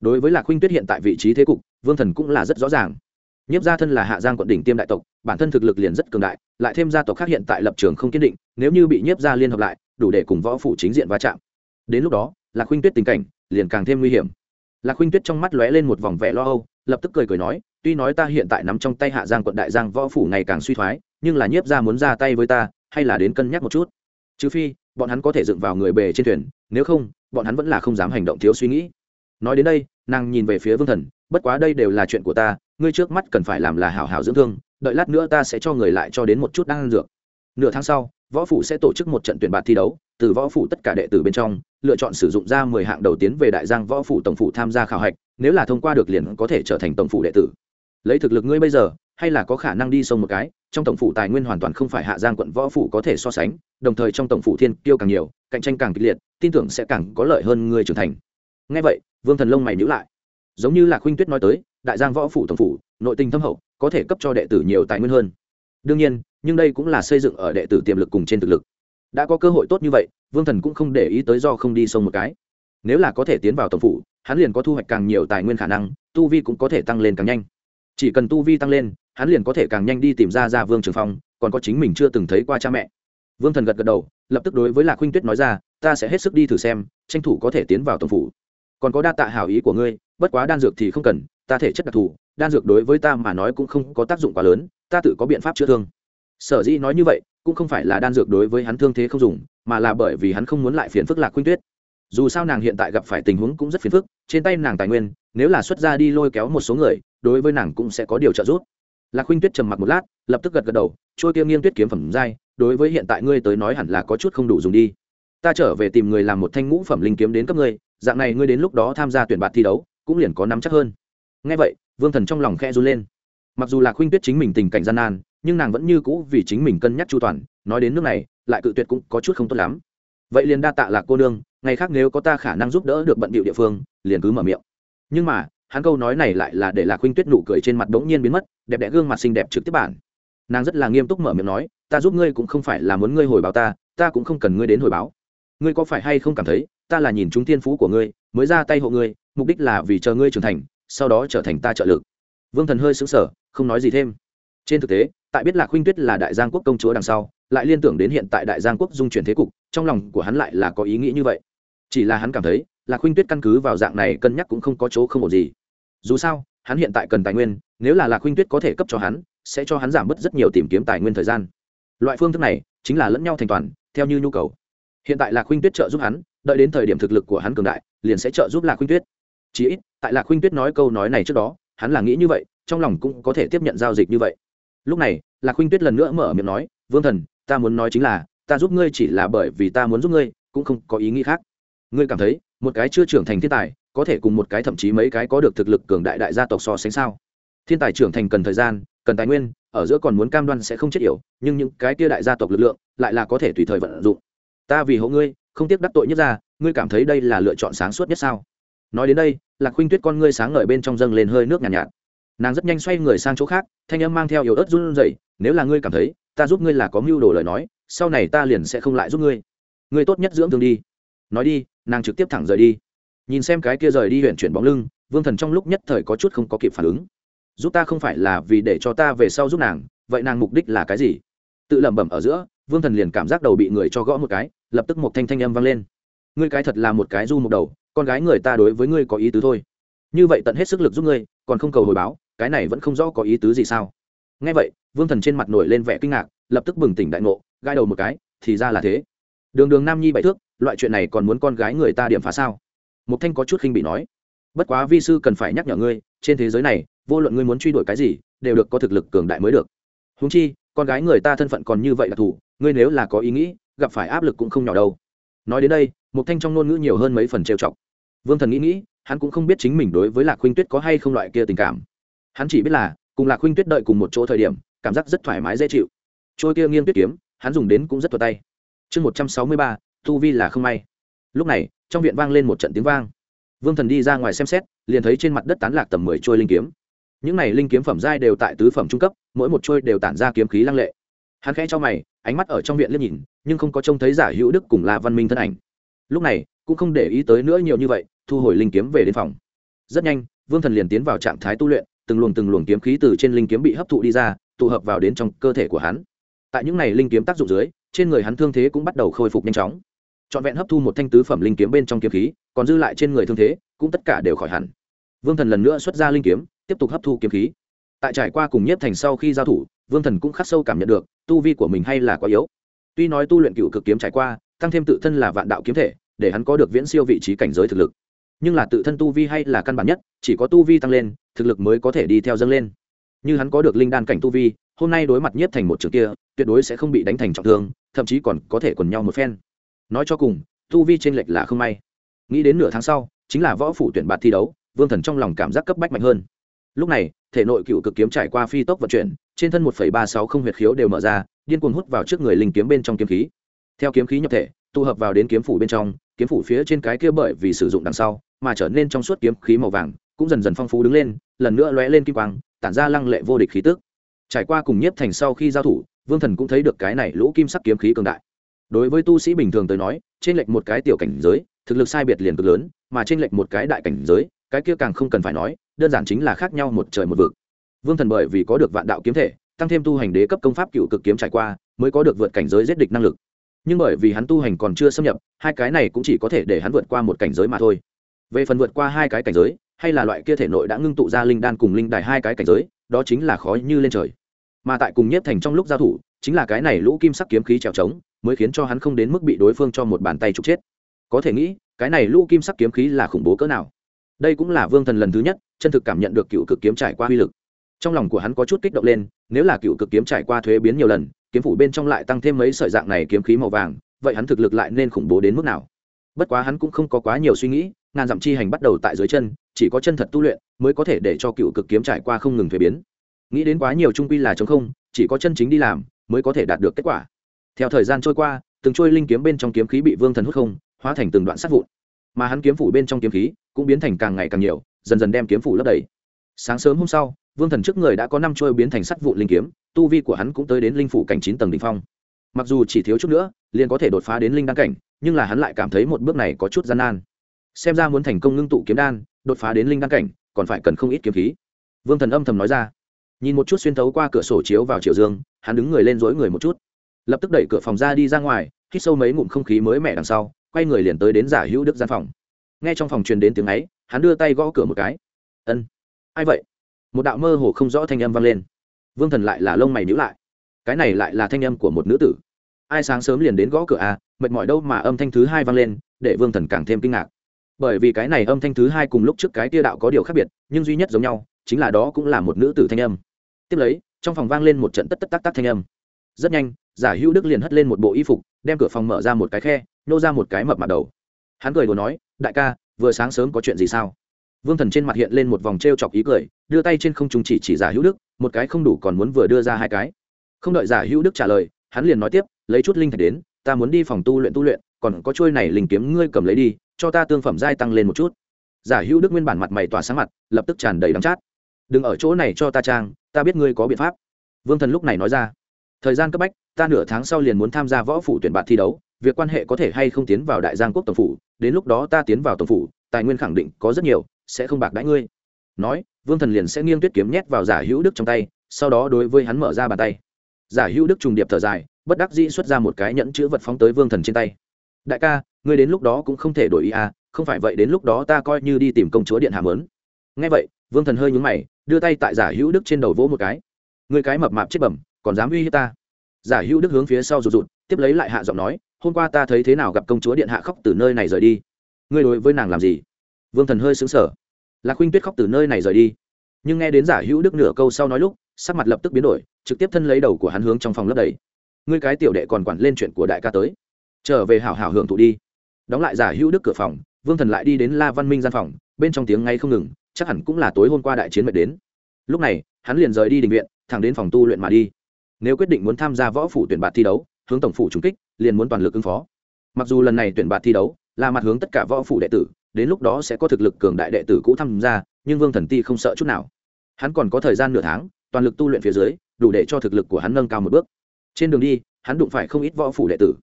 Đối với lạc huynh tuyết hiện tại vị trí thế cục, vương thần cũng là rất rõ ràng nhiếp gia thân là hạ giang quận đỉnh tiêm đại tộc, bản thân thực lực liền rất cường đại, lại thêm gia tộc khác hiện tại lập trường không kiên định, nếu như bị nhiếp gia liên hợp lại, đủ để cùng võ phủ chính diện va chạm. Đến lúc đó, lạc huynh tuyết tình cảnh liền càng thêm nguy hiểm. Lạc huynh tuyết trong mắt lóe lên một vòng vẻ lo âu, lập tức cười cười nói, tuy nói ta hiện tại nắm trong tay hạ giang quận đại giang võ phủ ngày càng suy thoái, nhưng là nhiếp gia muốn ra tay với ta, hay là đến cân nhắc một chút? Trừ phi, bọn hắn có thể dựng vào người bề trên thuyền, nếu không, bọn hắn vẫn là không dám hành động thiếu suy nghĩ. Nói đến đây, nàng nhìn về phía vương thần, bất quá đây đều là chuyện của ta ngươi trước mắt cần phải làm là hảo hảo dưỡng thương, đợi lát nữa ta sẽ cho người lại cho đến một chút đang dược. Nửa tháng sau, võ phủ sẽ tổ chức một trận tuyển bạt thi đấu, từ võ phủ tất cả đệ tử bên trong, lựa chọn sử dụng ra mười hạng đầu tiến về đại giang võ phủ tổng phủ tham gia khảo hạch, nếu là thông qua được liền có thể trở thành tổng phủ đệ tử. Lấy thực lực ngươi bây giờ, hay là có khả năng đi sông một cái, trong tổng phủ tài nguyên hoàn toàn không phải hạ giang quận võ phủ có thể so sánh, đồng thời trong tổng phủ thiên kiêu càng nhiều, cạnh tranh càng kịch liệt, tin tưởng sẽ càng có lợi hơn ngươi trưởng thành. Ngay vậy, vương thần lông mày nhữ lại. Giống như là khuynh tuyết nói tới đại giang võ phủ tổng phủ, nội tình thâm hậu, có thể cấp cho đệ tử nhiều tài nguyên hơn. Đương nhiên, nhưng đây cũng là xây dựng ở đệ tử tiềm lực cùng trên thực lực. Đã có cơ hội tốt như vậy, vương thần cũng không để ý tới do không đi sông một cái. Nếu là có thể tiến vào tổng phủ, hắn liền có thu hoạch càng nhiều tài nguyên khả năng, tu vi cũng có thể tăng lên càng nhanh. Chỉ cần tu vi tăng lên, hắn liền có thể càng nhanh đi tìm ra ra vương trường phong, còn có chính mình chưa từng thấy qua cha mẹ. Vương thần gật gật đầu, lập tức đối với lạc huynh tuyết nói ra, ta sẽ hết sức đi thử xem, tranh thủ có thể tiến vào tổng phủ. Còn có đa tạ hảo ý của ngươi, bất quá đan dược thì không cần ta thể chất đặc thù, đan dược đối với ta mà nói cũng không có tác dụng quá lớn, ta tự có biện pháp chữa thương. Sở dĩ nói như vậy, cũng không phải là đan dược đối với hắn thương thế không dùng, mà là bởi vì hắn không muốn lại phiền phức lạc khuynh tuyết. Dù sao nàng hiện tại gặp phải tình huống cũng rất phiền phức, trên tay nàng tài nguyên, nếu là xuất ra đi lôi kéo một số người, đối với nàng cũng sẽ có điều trợ giúp. Lạc khuynh tuyết trầm mặc một lát, lập tức gật gật đầu, trôi kia nghiêng tuyết kiếm phẩm giai đối với hiện tại ngươi tới nói hẳn là có chút không đủ dùng đi. Ta trở về tìm người làm một thanh ngũ phẩm linh kiếm đến cấp ngươi, dạng này ngươi đến lúc đó tham gia tuyển bạt thi đấu, cũng liền có nắm chắc hơn ngay vậy, vương thần trong lòng khe run lên. Mặc dù là khuynh tuyết chính mình tình cảnh gian nan, nhưng nàng vẫn như cũ vì chính mình cân nhắc chu toàn, nói đến nước này, lại cự tuyệt cũng có chút không tốt lắm. Vậy liền đa tạ lạc cô nương, ngày khác nếu có ta khả năng giúp đỡ được bận bịu địa phương, liền cứ mở miệng. Nhưng mà, hắn câu nói này lại là để lạc khuynh tuyết nụ cười trên mặt bỗng nhiên biến mất, đẹp đẽ gương mặt xinh đẹp trực tiếp bản. Nàng rất là nghiêm túc mở miệng nói, ta giúp ngươi cũng không phải là muốn ngươi hồi báo ta ta cũng không cần ngươi đến hồi báo. Ngươi có phải hay không cảm thấy, ta là nhìn chúng thiên phú của ngươi, mới ra tay hộ ngươi, mục đích là vì chờ ngươi trưởng thành sau đó trở thành ta trợ lực. Vương thần hơi xứng sở không nói gì thêm. Trên thực tế, tại biết lạc huynh tuyết là đại giang quốc công chúa đằng sau, lại liên tưởng đến hiện tại đại giang quốc dung chuyển thế cục, trong lòng của hắn lại là có ý nghĩ như vậy. Chỉ là hắn cảm thấy, lạc huynh tuyết căn cứ vào dạng này cân nhắc cũng không có chỗ không ổn gì. Dù sao, hắn hiện tại cần tài nguyên, nếu là lạc huynh tuyết có thể cấp cho hắn, sẽ cho hắn giảm bớt rất nhiều tìm kiếm tài nguyên thời gian. Loại phương thức này chính là lẫn nhau thành toàn, theo như nhu cầu. Hiện tại lạc huynh tuyết trợ giúp hắn, đợi đến thời điểm thực lực của hắn cường đại, liền sẽ trợ giúp lạc huynh tuyết. Chí ít tại lạc khuynh tuyết nói câu nói này trước đó, hắn là nghĩ như vậy, trong lòng cũng có thể tiếp nhận giao dịch như vậy. Lúc này, lạc khuynh tuyết lần nữa mở miệng nói, vương thần, ta muốn nói chính là, ta giúp ngươi chỉ là bởi vì ta muốn giúp ngươi, cũng không có ý nghĩ khác. Ngươi cảm thấy, một cái chưa trưởng thành thiên tài, có thể cùng một cái thậm chí mấy cái có được thực lực cường đại đại gia tộc so sánh sao? Thiên tài trưởng thành cần thời gian, cần tài nguyên, ở giữa còn muốn cam đoan sẽ không chết yểu, nhưng những cái kia đại gia tộc lực lượng, lại là có thể tùy thời vận dụng. Ta vì hộ ngươi, không tiếc đắc tội nhất ra ngươi cảm thấy đây là lựa chọn sáng suốt nhất sao? Nói đến đây lạc khuynh tuyết con ngươi sáng ngời bên trong dâng lên hơi nước nhàn nhạt, nhạt. Nàng rất nhanh xoay người sang chỗ khác thanh âm mang theo yếu ớt run rẩy nếu là ngươi cảm thấy ta giúp ngươi là có mưu đồ lời nói sau này ta liền sẽ không lại giúp ngươi. Ngươi tốt nhất dưỡng thương đi. Nói đi nàng trực tiếp thẳng rời đi. Nhìn xem cái kia rời đi huyện chuyển bóng lưng vương thần trong lúc nhất thời có chút không có kịp phản ứng. Giúp ta không phải là vì để cho ta về sau giúp nàng vậy nàng mục đích là cái gì? Tự lẩm bẩm ở giữa vương thần liền cảm giác đầu bị người cho gõ một cái lập tức một thanh thanh âm vang lên ngươi cái thật là một cái du một đầu, con gái người ta đối với ngươi có ý tứ thôi. Như vậy tận hết sức lực giúp ngươi, còn không cầu hồi báo, cái này vẫn không rõ có ý tứ gì sao? Nghe vậy, vương thần trên mặt nổi lên vẻ kinh ngạc, lập tức bừng tỉnh đại ngộ gai đầu một cái, thì ra là thế. Đường đường nam nhi bảy thước, loại chuyện này còn muốn con gái người ta điểm phá sao? Mục thanh có chút khinh bị nói. Bất quá vi sư cần phải nhắc nhở ngươi, trên thế giới này, vô luận ngươi muốn truy đuổi cái gì, đều được có thực lực cường đại mới được. Húng chi, con gái người ta thân phận còn như vậy là thủ, ngươi nếu là có ý nghĩ, gặp phải áp lực cũng không nhỏ đâu. Nói đến đây một thanh trong ngôn ngữ nhiều hơn mấy phần trêu chọc. Vương thần nghĩ nghĩ, hắn cũng không biết chính mình đối với lạc huynh tuyết có hay không loại kia tình cảm. Hắn chỉ biết là, cùng lạc huynh tuyết đợi cùng một chỗ thời điểm, cảm giác rất thoải mái dễ chịu. Trôi kia nghiêng tuyết kiếm, hắn dùng đến cũng rất thuật tay. Chương một trăm sáu mươi ba, tu vi là không may. Lúc này, trong viện vang lên một trận tiếng vang. Vương thần đi ra ngoài xem xét, liền thấy trên mặt đất tán lạc tầm mười trôi linh kiếm. Những này linh kiếm phẩm giai đều tại tứ phẩm trung cấp, mỗi một trôi đều tản ra kiếm khí lăng lệ. Hắn khẽ cho mày, ánh mắt ở trong viện liếc nhìn, nhưng không có trông thấy giả hữu đức cùng la văn minh thân ảnh lúc này, cũng không để ý tới nữa nhiều như vậy, thu hồi linh kiếm về đến phòng. Rất nhanh, vương thần liền tiến vào trạng thái tu luyện, từng luồng từng luồng kiếm khí từ trên linh kiếm bị hấp thụ đi ra, tụ hợp vào đến trong cơ thể của hắn. Tại những này linh kiếm tác dụng dưới, trên người hắn thương thế cũng bắt đầu khôi phục nhanh chóng. Trọn vẹn hấp thu một thanh tứ phẩm linh kiếm bên trong kiếm khí, còn dư lại trên người thương thế, cũng tất cả đều khỏi hẳn. Vương thần lần nữa xuất ra linh kiếm, tiếp tục hấp thu kiếm khí. Tại trải qua cùng nhất thành sau khi giao thủ, vương thần cũng khắc sâu cảm nhận được, tu vi của mình hay là quá yếu. Tuy nói tu luyện cựu cực kiếm trải qua tăng thêm tự thân là vạn đạo kiếm thể, để hắn có được viễn siêu vị trí cảnh giới thực lực. Nhưng là tự thân tu vi hay là căn bản nhất, chỉ có tu vi tăng lên, thực lực mới có thể đi theo dâng lên. Như hắn có được linh đan cảnh tu vi, hôm nay đối mặt nhất thành một trường kia, tuyệt đối sẽ không bị đánh thành trọng thương, thậm chí còn có thể quần nhau một phen. Nói cho cùng, tu vi trên lệch là không may. Nghĩ đến nửa tháng sau, chính là võ phủ tuyển bạt thi đấu, vương thần trong lòng cảm giác cấp bách mạnh hơn. Lúc này, thể nội cựu cực kiếm trải qua phi tốc vận chuyển, trên thân một ba sáu không huyệt khiếu đều mở ra, điên cuồng hút vào trước người linh kiếm bên trong kiếm khí theo kiếm khí nhập thể, tụ hợp vào đến kiếm phủ bên trong, kiếm phủ phía trên cái kia bởi vì sử dụng đằng sau, mà trở nên trong suốt kiếm khí màu vàng, cũng dần dần phong phú đứng lên, lần nữa lóe lên kim quang, tản ra lăng lệ vô địch khí tức. Trải qua cùng nhiếp thành sau khi giao thủ, vương thần cũng thấy được cái này lũ kim sắc kiếm khí cường đại. Đối với tu sĩ bình thường tới nói, trên lệch một cái tiểu cảnh giới, thực lực sai biệt liền cực lớn, mà trên lệch một cái đại cảnh giới, cái kia càng không cần phải nói, đơn giản chính là khác nhau một trời một vực. Vương thần bởi vì có được vạn đạo kiếm thể, tăng thêm tu hành đế cấp công pháp cựu cực kiếm trải qua, mới có được vượt cảnh giới giết địch năng lực nhưng bởi vì hắn tu hành còn chưa xâm nhập, hai cái này cũng chỉ có thể để hắn vượt qua một cảnh giới mà thôi. Về phần vượt qua hai cái cảnh giới, hay là loại kia thể nội đã ngưng tụ ra linh đan cùng linh đài hai cái cảnh giới, đó chính là khó như lên trời. Mà tại cùng nhất thành trong lúc giao thủ, chính là cái này lũ kim sắc kiếm khí trèo trống, mới khiến cho hắn không đến mức bị đối phương cho một bàn tay trục chết. Có thể nghĩ, cái này lũ kim sắc kiếm khí là khủng bố cỡ nào. Đây cũng là vương thần lần thứ nhất, chân thực cảm nhận được cựu cực kiếm trải qua uy lực. Trong lòng của hắn có chút kích động lên, nếu là cựu cực kiếm trải qua thuế biến nhiều lần kiếm phủ bên trong lại tăng thêm mấy sợi dạng này kiếm khí màu vàng, vậy hắn thực lực lại nên khủng bố đến mức nào? Bất quá hắn cũng không có quá nhiều suy nghĩ, ngàn dặm chi hành bắt đầu tại dưới chân, chỉ có chân thật tu luyện mới có thể để cho cựu cực kiếm trải qua không ngừng thuế biến. Nghĩ đến quá nhiều trung quy là chống không, chỉ có chân chính đi làm mới có thể đạt được kết quả. Theo thời gian trôi qua, từng trôi linh kiếm bên trong kiếm khí bị vương thần hút không, hóa thành từng đoạn sát vụn. Mà hắn kiếm phủ bên trong kiếm khí cũng biến thành càng ngày càng nhiều, dần dần đem kiếm phủ lấp đầy. Sáng sớm hôm sau vương thần trước người đã có năm trôi biến thành sắt vụn linh kiếm, tu vi của hắn cũng tới đến linh phủ cảnh chín tầng đ ỉ n h phong. Mặc dù chỉ thiếu chút nữa, liền có thể đột phá đến linh đăng cảnh, nhưng là hắn lại cảm thấy một bước này có chút gian nan. Xem ra muốn thành công ngưng tụ kiếm đan, đột phá đến linh đăng cảnh, còn phải cần không ít kiếm khí. Vương thần âm thầm nói ra. Nhìn một chút xuyên thấu qua cửa sổ chiếu vào chiều dương, hắn đứng người lên dối người một chút. Lập tức đẩy cửa phòng ra đi ra ngoài, hít sâu mấy ngụm không khí mới mẻ đằng sau, quay người liền tới đến giả hữu đức gian phòng. Nghe trong phòng truyền đến tiếng ấy, hắn đưa tay gõ cửa một cái. Ân, ai vậy? Một đạo mơ hồ không rõ thanh âm vang lên. Vương thần lại là lông mày nhữ lại. Cái này lại là thanh âm của một nữ tử. Ai sáng sớm liền đến gõ cửa à mệt mỏi đâu mà âm thanh thứ hai vang lên, để vương thần càng thêm kinh ngạc. Bởi vì cái này âm thanh thứ hai cùng lúc trước cái tia đạo có điều khác biệt, nhưng duy nhất giống nhau, chính là đó cũng là một nữ tử thanh âm. Tiếp lấy, trong phòng vang lên một trận tất tất tắc tắc thanh âm. Rất nhanh, giả hữu đức liền hất lên một bộ y phục, đem cửa phòng mở ra một cái khe, nô ra một cái mập mặt đầu. Hắn cười đồ nói, đại ca, vừa sáng sớm có chuyện gì sao? Vương thần trên mặt hiện lên một vòng t r e o chọc ý cười, đưa tay trên không trùng chỉ chỉ giả hữu đức, một cái không đủ còn muốn vừa đưa ra hai cái. Không đợi giả hữu đức trả lời, hắn liền nói tiếp, lấy chút linh thạch đến, ta muốn đi phòng tu luyện tu luyện, còn có trôi này linh kiếm ngươi cầm lấy đi, cho ta tương phẩm giai tăng lên một chút. Giả hữu đức nguyên bản mặt mày tỏa sáng mặt, lập tức tràn đầy đắm chát. Đừng ở chỗ này cho ta trang, ta biết ngươi có biện pháp. Vương thần lúc này nói ra, thời gian cấp bách, ta nửa tháng sau liền muốn tham gia võ phủ tuyển bạn thi đấu, việc quan hệ có thể hay không tiến vào đại giang quốc tổng phủ, đến lúc đó ta tiến vào tổng phủ, tài nguyên khẳng định có rất nhiều sẽ không bạc đãi ngươi. Nói, vương thần liền sẽ nghiêng tuyết kiếm nhét vào giả hữu đức trong tay, sau đó đối với hắn mở ra bàn tay. Giả hữu đức trùng điệp thở dài, bất đắc dĩ xuất ra một cái nhẫn chữ vật phóng tới vương thần trên tay. Đại ca, ngươi đến lúc đó cũng không thể đổi ý à không phải vậy đến lúc đó ta coi như đi tìm công chúa điện hàm lớn ngay vậy, vương thần hơi nhúng mày, đưa tay tại giả hữu đức trên đầu vỗ một cái. Người cái mập mạp chết bẩm, còn dám uy hiếp ta? Giả hữu đức hướng phía sau rụt rụt, tiếp lấy lại hạ giọng nói, hôm qua ta thấy thế nào gặp công chúa điện hạ khóc từ nơi này rời đi? Ngươi đối với nàng làm gì? Vương thần hơi xứng sở lạc huynh tuyết khóc từ nơi này rời đi. Nhưng nghe đến giả hữu đức nửa câu sau nói lúc, sắc mặt lập tức biến đổi, trực tiếp thân lấy đầu của hắn hướng trong phòng lấp đầy. Ngươi cái tiểu đệ còn quản lên chuyện của đại ca tới. Trở về hảo hảo hưởng thụ đi. Đóng lại giả hữu đức cửa phòng, vương thần lại đi đến la văn minh gian phòng, bên trong tiếng ngay không ngừng, chắc hẳn cũng là tối hôm qua đại chiến mệt đến. Lúc này, hắn liền rời đi định viện, thẳng đến phòng tu luyện mà đi. Nếu quyết định muốn tham gia võ phủ tuyển bạt thi đấu, hướng tổng phủ trúng kích, liền muốn toàn lực ứng phó. Mặc dù lần này tuyển bạt thi đấu là mặt hướng tất cả võ phủ đệ tử đến lúc đó sẽ có thực lực cường đại đệ tử cũ tham gia, nhưng vương thần ti không sợ chút nào. Hắn còn có thời gian nửa tháng, toàn lực tu luyện phía dưới, đủ để cho thực lực của hắn nâng cao một bước. Trên đường đi, hắn đụng phải không ít võ phủ đệ tử.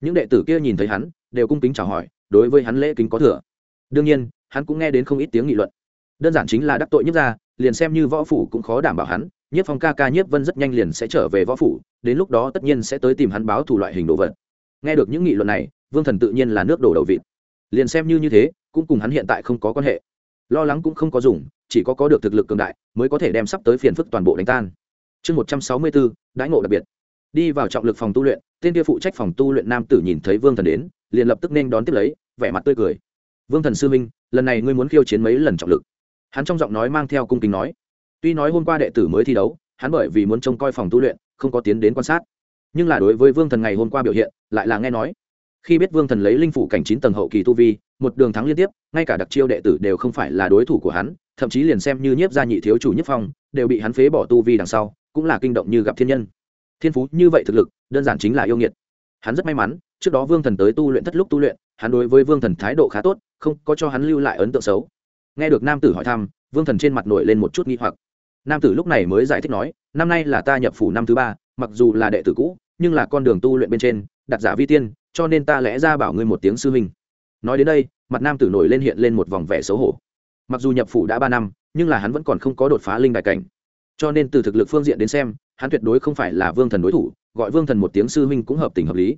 Những đệ tử kia nhìn thấy hắn, đều cung kính chào hỏi, đối với hắn lễ kính có thừa. Đương nhiên, hắn cũng nghe đến không ít tiếng nghị luận. Đơn giản chính là đắc tội nhất ra liền xem như võ phủ cũng khó đảm bảo hắn, nhiếp phong ca ca nhiếp vân rất nhanh liền sẽ trở về võ phủ, đến lúc đó tất nhiên sẽ tới tìm hắn báo thủ loại hình đồ vật. Nghe được những nghị luận này, vương thần tự nhiên là nước đổ đầu vịt liền xem như như thế, cũng cùng hắn hiện tại không có quan hệ. Lo lắng cũng không có dùng, chỉ có có được thực lực cường đại, mới có thể đem sắp tới phiền phức toàn bộ đánh tan. Chương một trăm sáu mươi bốn đãi ngộ đặc biệt. Đi vào trọng lực phòng tu luyện, tên kia phụ trách phòng tu luyện nam tử nhìn thấy vương thần đến, liền lập tức nên đón tiếp lấy, vẻ mặt tươi cười. Vương thần sư minh lần này ngươi muốn khiêu chiến mấy lần trọng lực? Hắn trong giọng nói mang theo cung kính nói. Tuy nói hôm qua đệ tử mới thi đấu, hắn bởi vì muốn trông coi phòng tu luyện, không có tiến đến quan sát. Nhưng là đối với vương thần ngày hôm qua biểu hiện, lại là nghe nói khi biết vương thần lấy linh phủ cảnh chín tầng hậu kỳ tu vi, một đường thắng liên tiếp, ngay cả đặc chiêu đệ tử đều không phải là đối thủ của hắn, thậm chí liền xem như nhiếp gia nhị thiếu chủ nhất phong, đều bị hắn phế bỏ tu vi đằng sau, cũng là kinh động như gặp thiên nhân. Thiên phú như vậy thực lực, đơn giản chính là yêu nghiệt. Hắn rất may mắn, trước đó vương thần tới tu luyện thất lúc tu luyện, hắn đối với vương thần thái độ khá tốt, không có cho hắn lưu lại ấn tượng xấu. Nghe được nam tử hỏi thăm, vương thần trên mặt nổi lên một chút nghi hoặc. Nam tử lúc này mới giải thích nói, năm nay là ta nhập phủ năm thứ ba, mặc dù là đệ tử cũ, nhưng là con đường tu luyện bên trên, đặt giả vi tiên cho nên ta lẽ ra bảo ngươi một tiếng sư huynh. Nói đến đây, mặt nam tử nổi lên hiện lên một vòng vẻ xấu hổ. Mặc dù nhập phủ đã ba năm, nhưng là hắn vẫn còn không có đột phá linh đại cảnh. Cho nên từ thực lực phương diện đến xem, hắn tuyệt đối không phải là vương thần đối thủ, gọi vương thần một tiếng sư huynh cũng hợp tình hợp lý.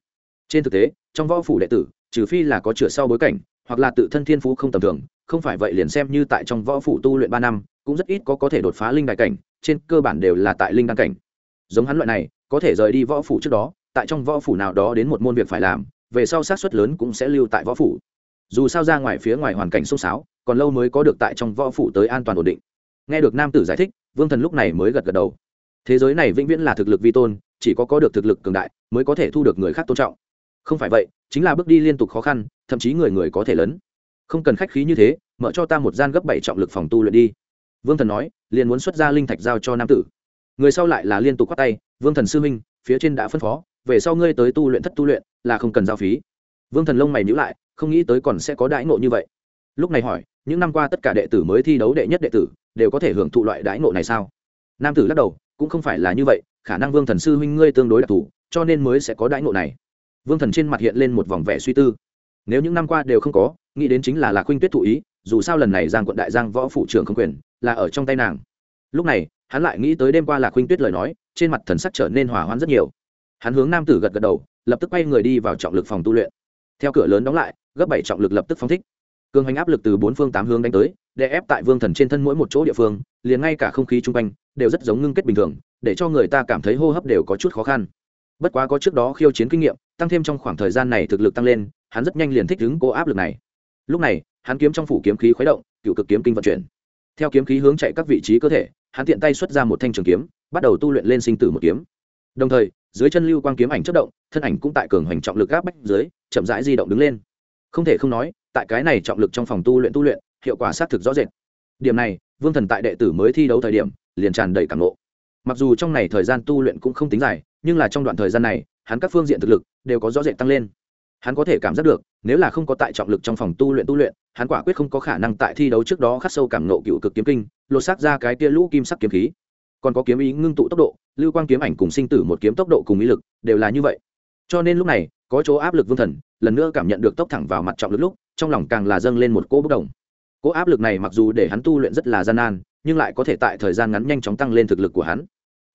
Trên thực tế, trong võ phủ đệ tử, trừ phi là có chữa sau bối cảnh, hoặc là tự thân thiên phú không tầm thường, không phải vậy liền xem như tại trong võ phủ tu luyện ba năm, cũng rất ít có có thể đột phá linh đại cảnh, trên cơ bản đều là tại linh đăng cảnh. Giống hắn loại này, có thể rời đi võ phủ trước đó tại trong võ phủ nào đó đến một môn việc phải làm, về sau sát suất lớn cũng sẽ lưu tại võ phủ. Dù sao ra ngoài phía ngoài hoàn cảnh xông xáo còn lâu mới có được tại trong võ phủ tới an toàn ổn định. Nghe được nam tử giải thích, vương thần lúc này mới gật gật đầu. Thế giới này vĩnh viễn là thực lực vi tôn, chỉ có có được thực lực cường đại mới có thể thu được người khác tôn trọng. Không phải vậy, chính là bước đi liên tục khó khăn, thậm chí người người có thể lớn. Không cần khách khí như thế, mở cho ta một gian gấp bảy trọng lực phòng tu luyện đi. Vương thần nói, liền muốn xuất ra linh thạch giao cho nam tử. Người sau lại là liên tục khoác tay, vương thần sư minh phía trên đã phân phó về sau ngươi tới tu luyện thất tu luyện là không cần giao phí. Vương thần lông mày nhữ lại, không nghĩ tới còn sẽ có đãi ngộ như vậy. Lúc này hỏi, những năm qua tất cả đệ tử mới thi đấu đệ nhất đệ tử đều có thể hưởng thụ loại đãi ngộ này sao? Nam tử lắc đầu, cũng không phải là như vậy, khả năng vương thần sư huynh ngươi tương đối đặc thù, cho nên mới sẽ có đãi ngộ này. Vương thần trên mặt hiện lên một vòng vẻ suy tư. Nếu những năm qua đều không có, nghĩ đến chính là lạc huynh tuyết thụ ý, dù sao lần này giang quận đại giang võ phụ trưởng không quyền, là ở trong tay nàng. Lúc này, hắn lại nghĩ tới đêm qua lạc huynh tuyết lời nói, trên mặt thần sắc trở nên hỏa hoãn rất nhiều hắn hướng nam tử gật gật đầu, lập tức quay người đi vào trọng lực phòng tu luyện. Theo cửa lớn đóng lại, gấp bảy trọng lực lập tức phóng thích. Cường hành áp lực từ bốn phương tám hướng đánh tới để ép tại vương thần trên thân mỗi một chỗ địa phương, liền ngay cả không khí chung quanh đều rất giống ngưng kết bình thường, để cho người ta cảm thấy hô hấp đều có chút khó khăn. Bất quá có trước đó khiêu chiến kinh nghiệm, tăng thêm trong khoảng thời gian này thực lực tăng lên, hắn rất nhanh liền thích ứng cố áp lực này. Lúc này, hắn kiếm trong phủ kiếm khí khuấy động, cựu cực kiếm kinh vận chuyển. Theo kiếm khí hướng chạy các vị trí cơ thể, hắn tiện tay xuất ra một thanh trường kiếm, bắt đầu tu luyện lên sinh tử một kiếm đồng thời, dưới chân lưu quang kiếm ảnh chất động, thân ảnh cũng tại cường hoành trọng lực gáp bách dưới, chậm rãi di động đứng lên. Không thể không nói, tại cái này trọng lực trong phòng tu luyện tu luyện, hiệu quả xác thực rõ rệt. Điểm này, vương thần tại đệ tử mới thi đấu thời điểm, liền tràn đầy cảm ngộ. Mặc dù trong này thời gian tu luyện cũng không tính dài, nhưng là trong đoạn thời gian này, hắn các phương diện thực lực đều có rõ rệt tăng lên. Hắn có thể cảm giác được, nếu là không có tại trọng lực trong phòng tu luyện tu luyện, hắn quả quyết không có khả năng tại thi đấu trước đó khắc sâu cảm nộ cựu cực kiếm kinh, lột xác ra cái tia lũ kim sắc kiếm khí còn có kiếm ý ngưng tụ tốc độ, lưu quang kiếm ảnh cùng sinh tử một kiếm tốc độ cùng ý lực, đều là như vậy. Cho nên lúc này, có chỗ áp lực vương thần, lần nữa cảm nhận được tốc thẳng vào mặt trọng lực lúc, trong lòng càng là dâng lên một cỗ bất đồng. Cỗ áp lực này mặc dù để hắn tu luyện rất là gian nan, nhưng lại có thể tại thời gian ngắn nhanh chóng tăng lên thực lực của hắn.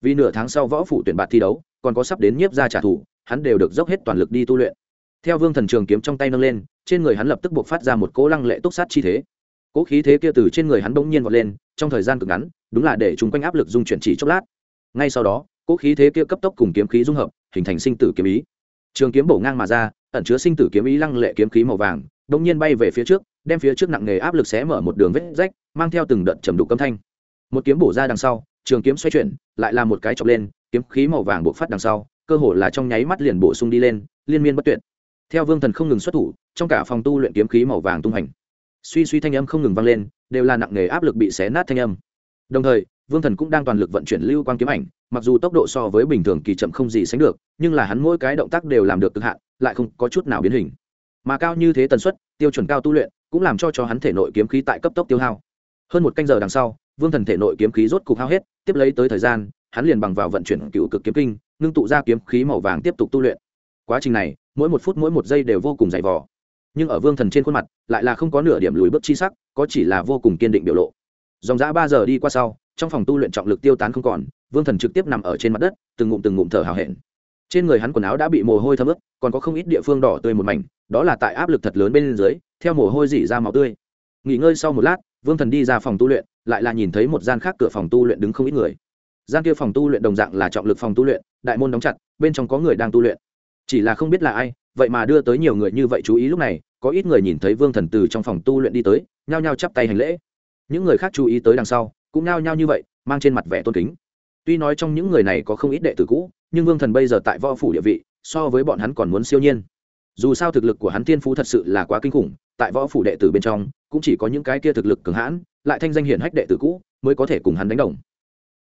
Vì nửa tháng sau võ phủ tuyển bạt thi đấu, còn có sắp đến nhiếp ra trả thù, hắn đều được dốc hết toàn lực đi tu luyện. Theo vương thần trường kiếm trong tay nâng lên, trên người hắn lập tức buộc phát ra một cỗ lăng lệ túc sát chi thế. Cỗ khí thế kia từ trên người hắn bỗng nhiên vọt lên, trong thời gian cực ngắn đúng là để chúng quanh áp lực dung chuyển chỉ chốc lát. Ngay sau đó, cỗ khí thế kia cấp tốc cùng kiếm khí dung hợp, hình thành sinh tử kiếm ý. Trường kiếm bổ ngang mà ra, ẩn chứa sinh tử kiếm ý lăng lệ kiếm khí màu vàng bỗng nhiên bay về phía trước, đem phía trước nặng nghề áp lực xé mở một đường vết rách, mang theo từng đợt trầm đục âm thanh. Một kiếm bổ ra đằng sau, trường kiếm xoay chuyển, lại là một cái chọc lên, kiếm khí màu vàng bộc phát đằng sau, cơ hồ là trong nháy mắt liền bổ sung đi lên, liên miên bất tuyệt. Theo vương thần không ngừng xuất thủ, trong cả phòng tu luyện kiếm khí màu vàng tung hành suy suy thanh âm không ngừng vang lên, đều là nặng nghề áp lực bị xé nát thanh âm đồng thời, vương thần cũng đang toàn lực vận chuyển lưu quang kiếm ảnh, mặc dù tốc độ so với bình thường kỳ chậm không gì sánh được, nhưng là hắn mỗi cái động tác đều làm được cực hạn, lại không có chút nào biến hình. Mà cao như thế tần suất, tiêu chuẩn cao tu luyện, cũng làm cho cho hắn thể nội kiếm khí tại cấp tốc tiêu hao. Hơn một canh giờ đằng sau, vương thần thể nội kiếm khí rốt cục hao hết, tiếp lấy tới thời gian, hắn liền bằng vào vận chuyển cựu cực kiếm kinh, ngưng tụ ra kiếm khí màu vàng tiếp tục tu luyện. Quá trình này, mỗi một phút mỗi một giây đều vô cùng dày vò. Nhưng ở vương thần trên khuôn mặt, lại là không có nửa điểm lùi bước chi sắc, có chỉ là vô cùng kiên định biểu lộ dòng dã ba giờ đi qua sau, trong phòng tu luyện trọng lực tiêu tán không còn, vương thần trực tiếp nằm ở trên mặt đất, từng ngụm từng ngụm thở hào hẹn. Trên người hắn quần áo đã bị mồ hôi thấm ướt, còn có không ít địa phương đỏ tươi một mảnh, đó là tại áp lực thật lớn bên dưới, theo mồ hôi dỉ ra máu tươi. Nghỉ ngơi sau một lát, vương thần đi ra phòng tu luyện, lại là nhìn thấy một gian khác cửa phòng tu luyện đứng không ít người. Gian kia phòng tu luyện đồng dạng là trọng lực phòng tu luyện, đại môn đóng chặt, bên trong có người đang tu luyện. Chỉ là không biết là ai, vậy mà đưa tới nhiều người như vậy chú ý lúc này, có ít người nhìn thấy vương thần từ trong phòng tu luyện đi tới, nhao nhao chắp tay hành lễ những người khác chú ý tới đằng sau, cũng nao nhao như vậy, mang trên mặt vẻ tôn kính. Tuy nói trong những người này có không ít đệ tử cũ, nhưng vương thần bây giờ tại võ phủ địa vị, so với bọn hắn còn muốn siêu nhiên. Dù sao thực lực của hắn tiên phú thật sự là quá kinh khủng, tại võ phủ đệ tử bên trong, cũng chỉ có những cái kia thực lực cường hãn, lại thanh danh hiển hách đệ tử cũ, mới có thể cùng hắn đánh đồng.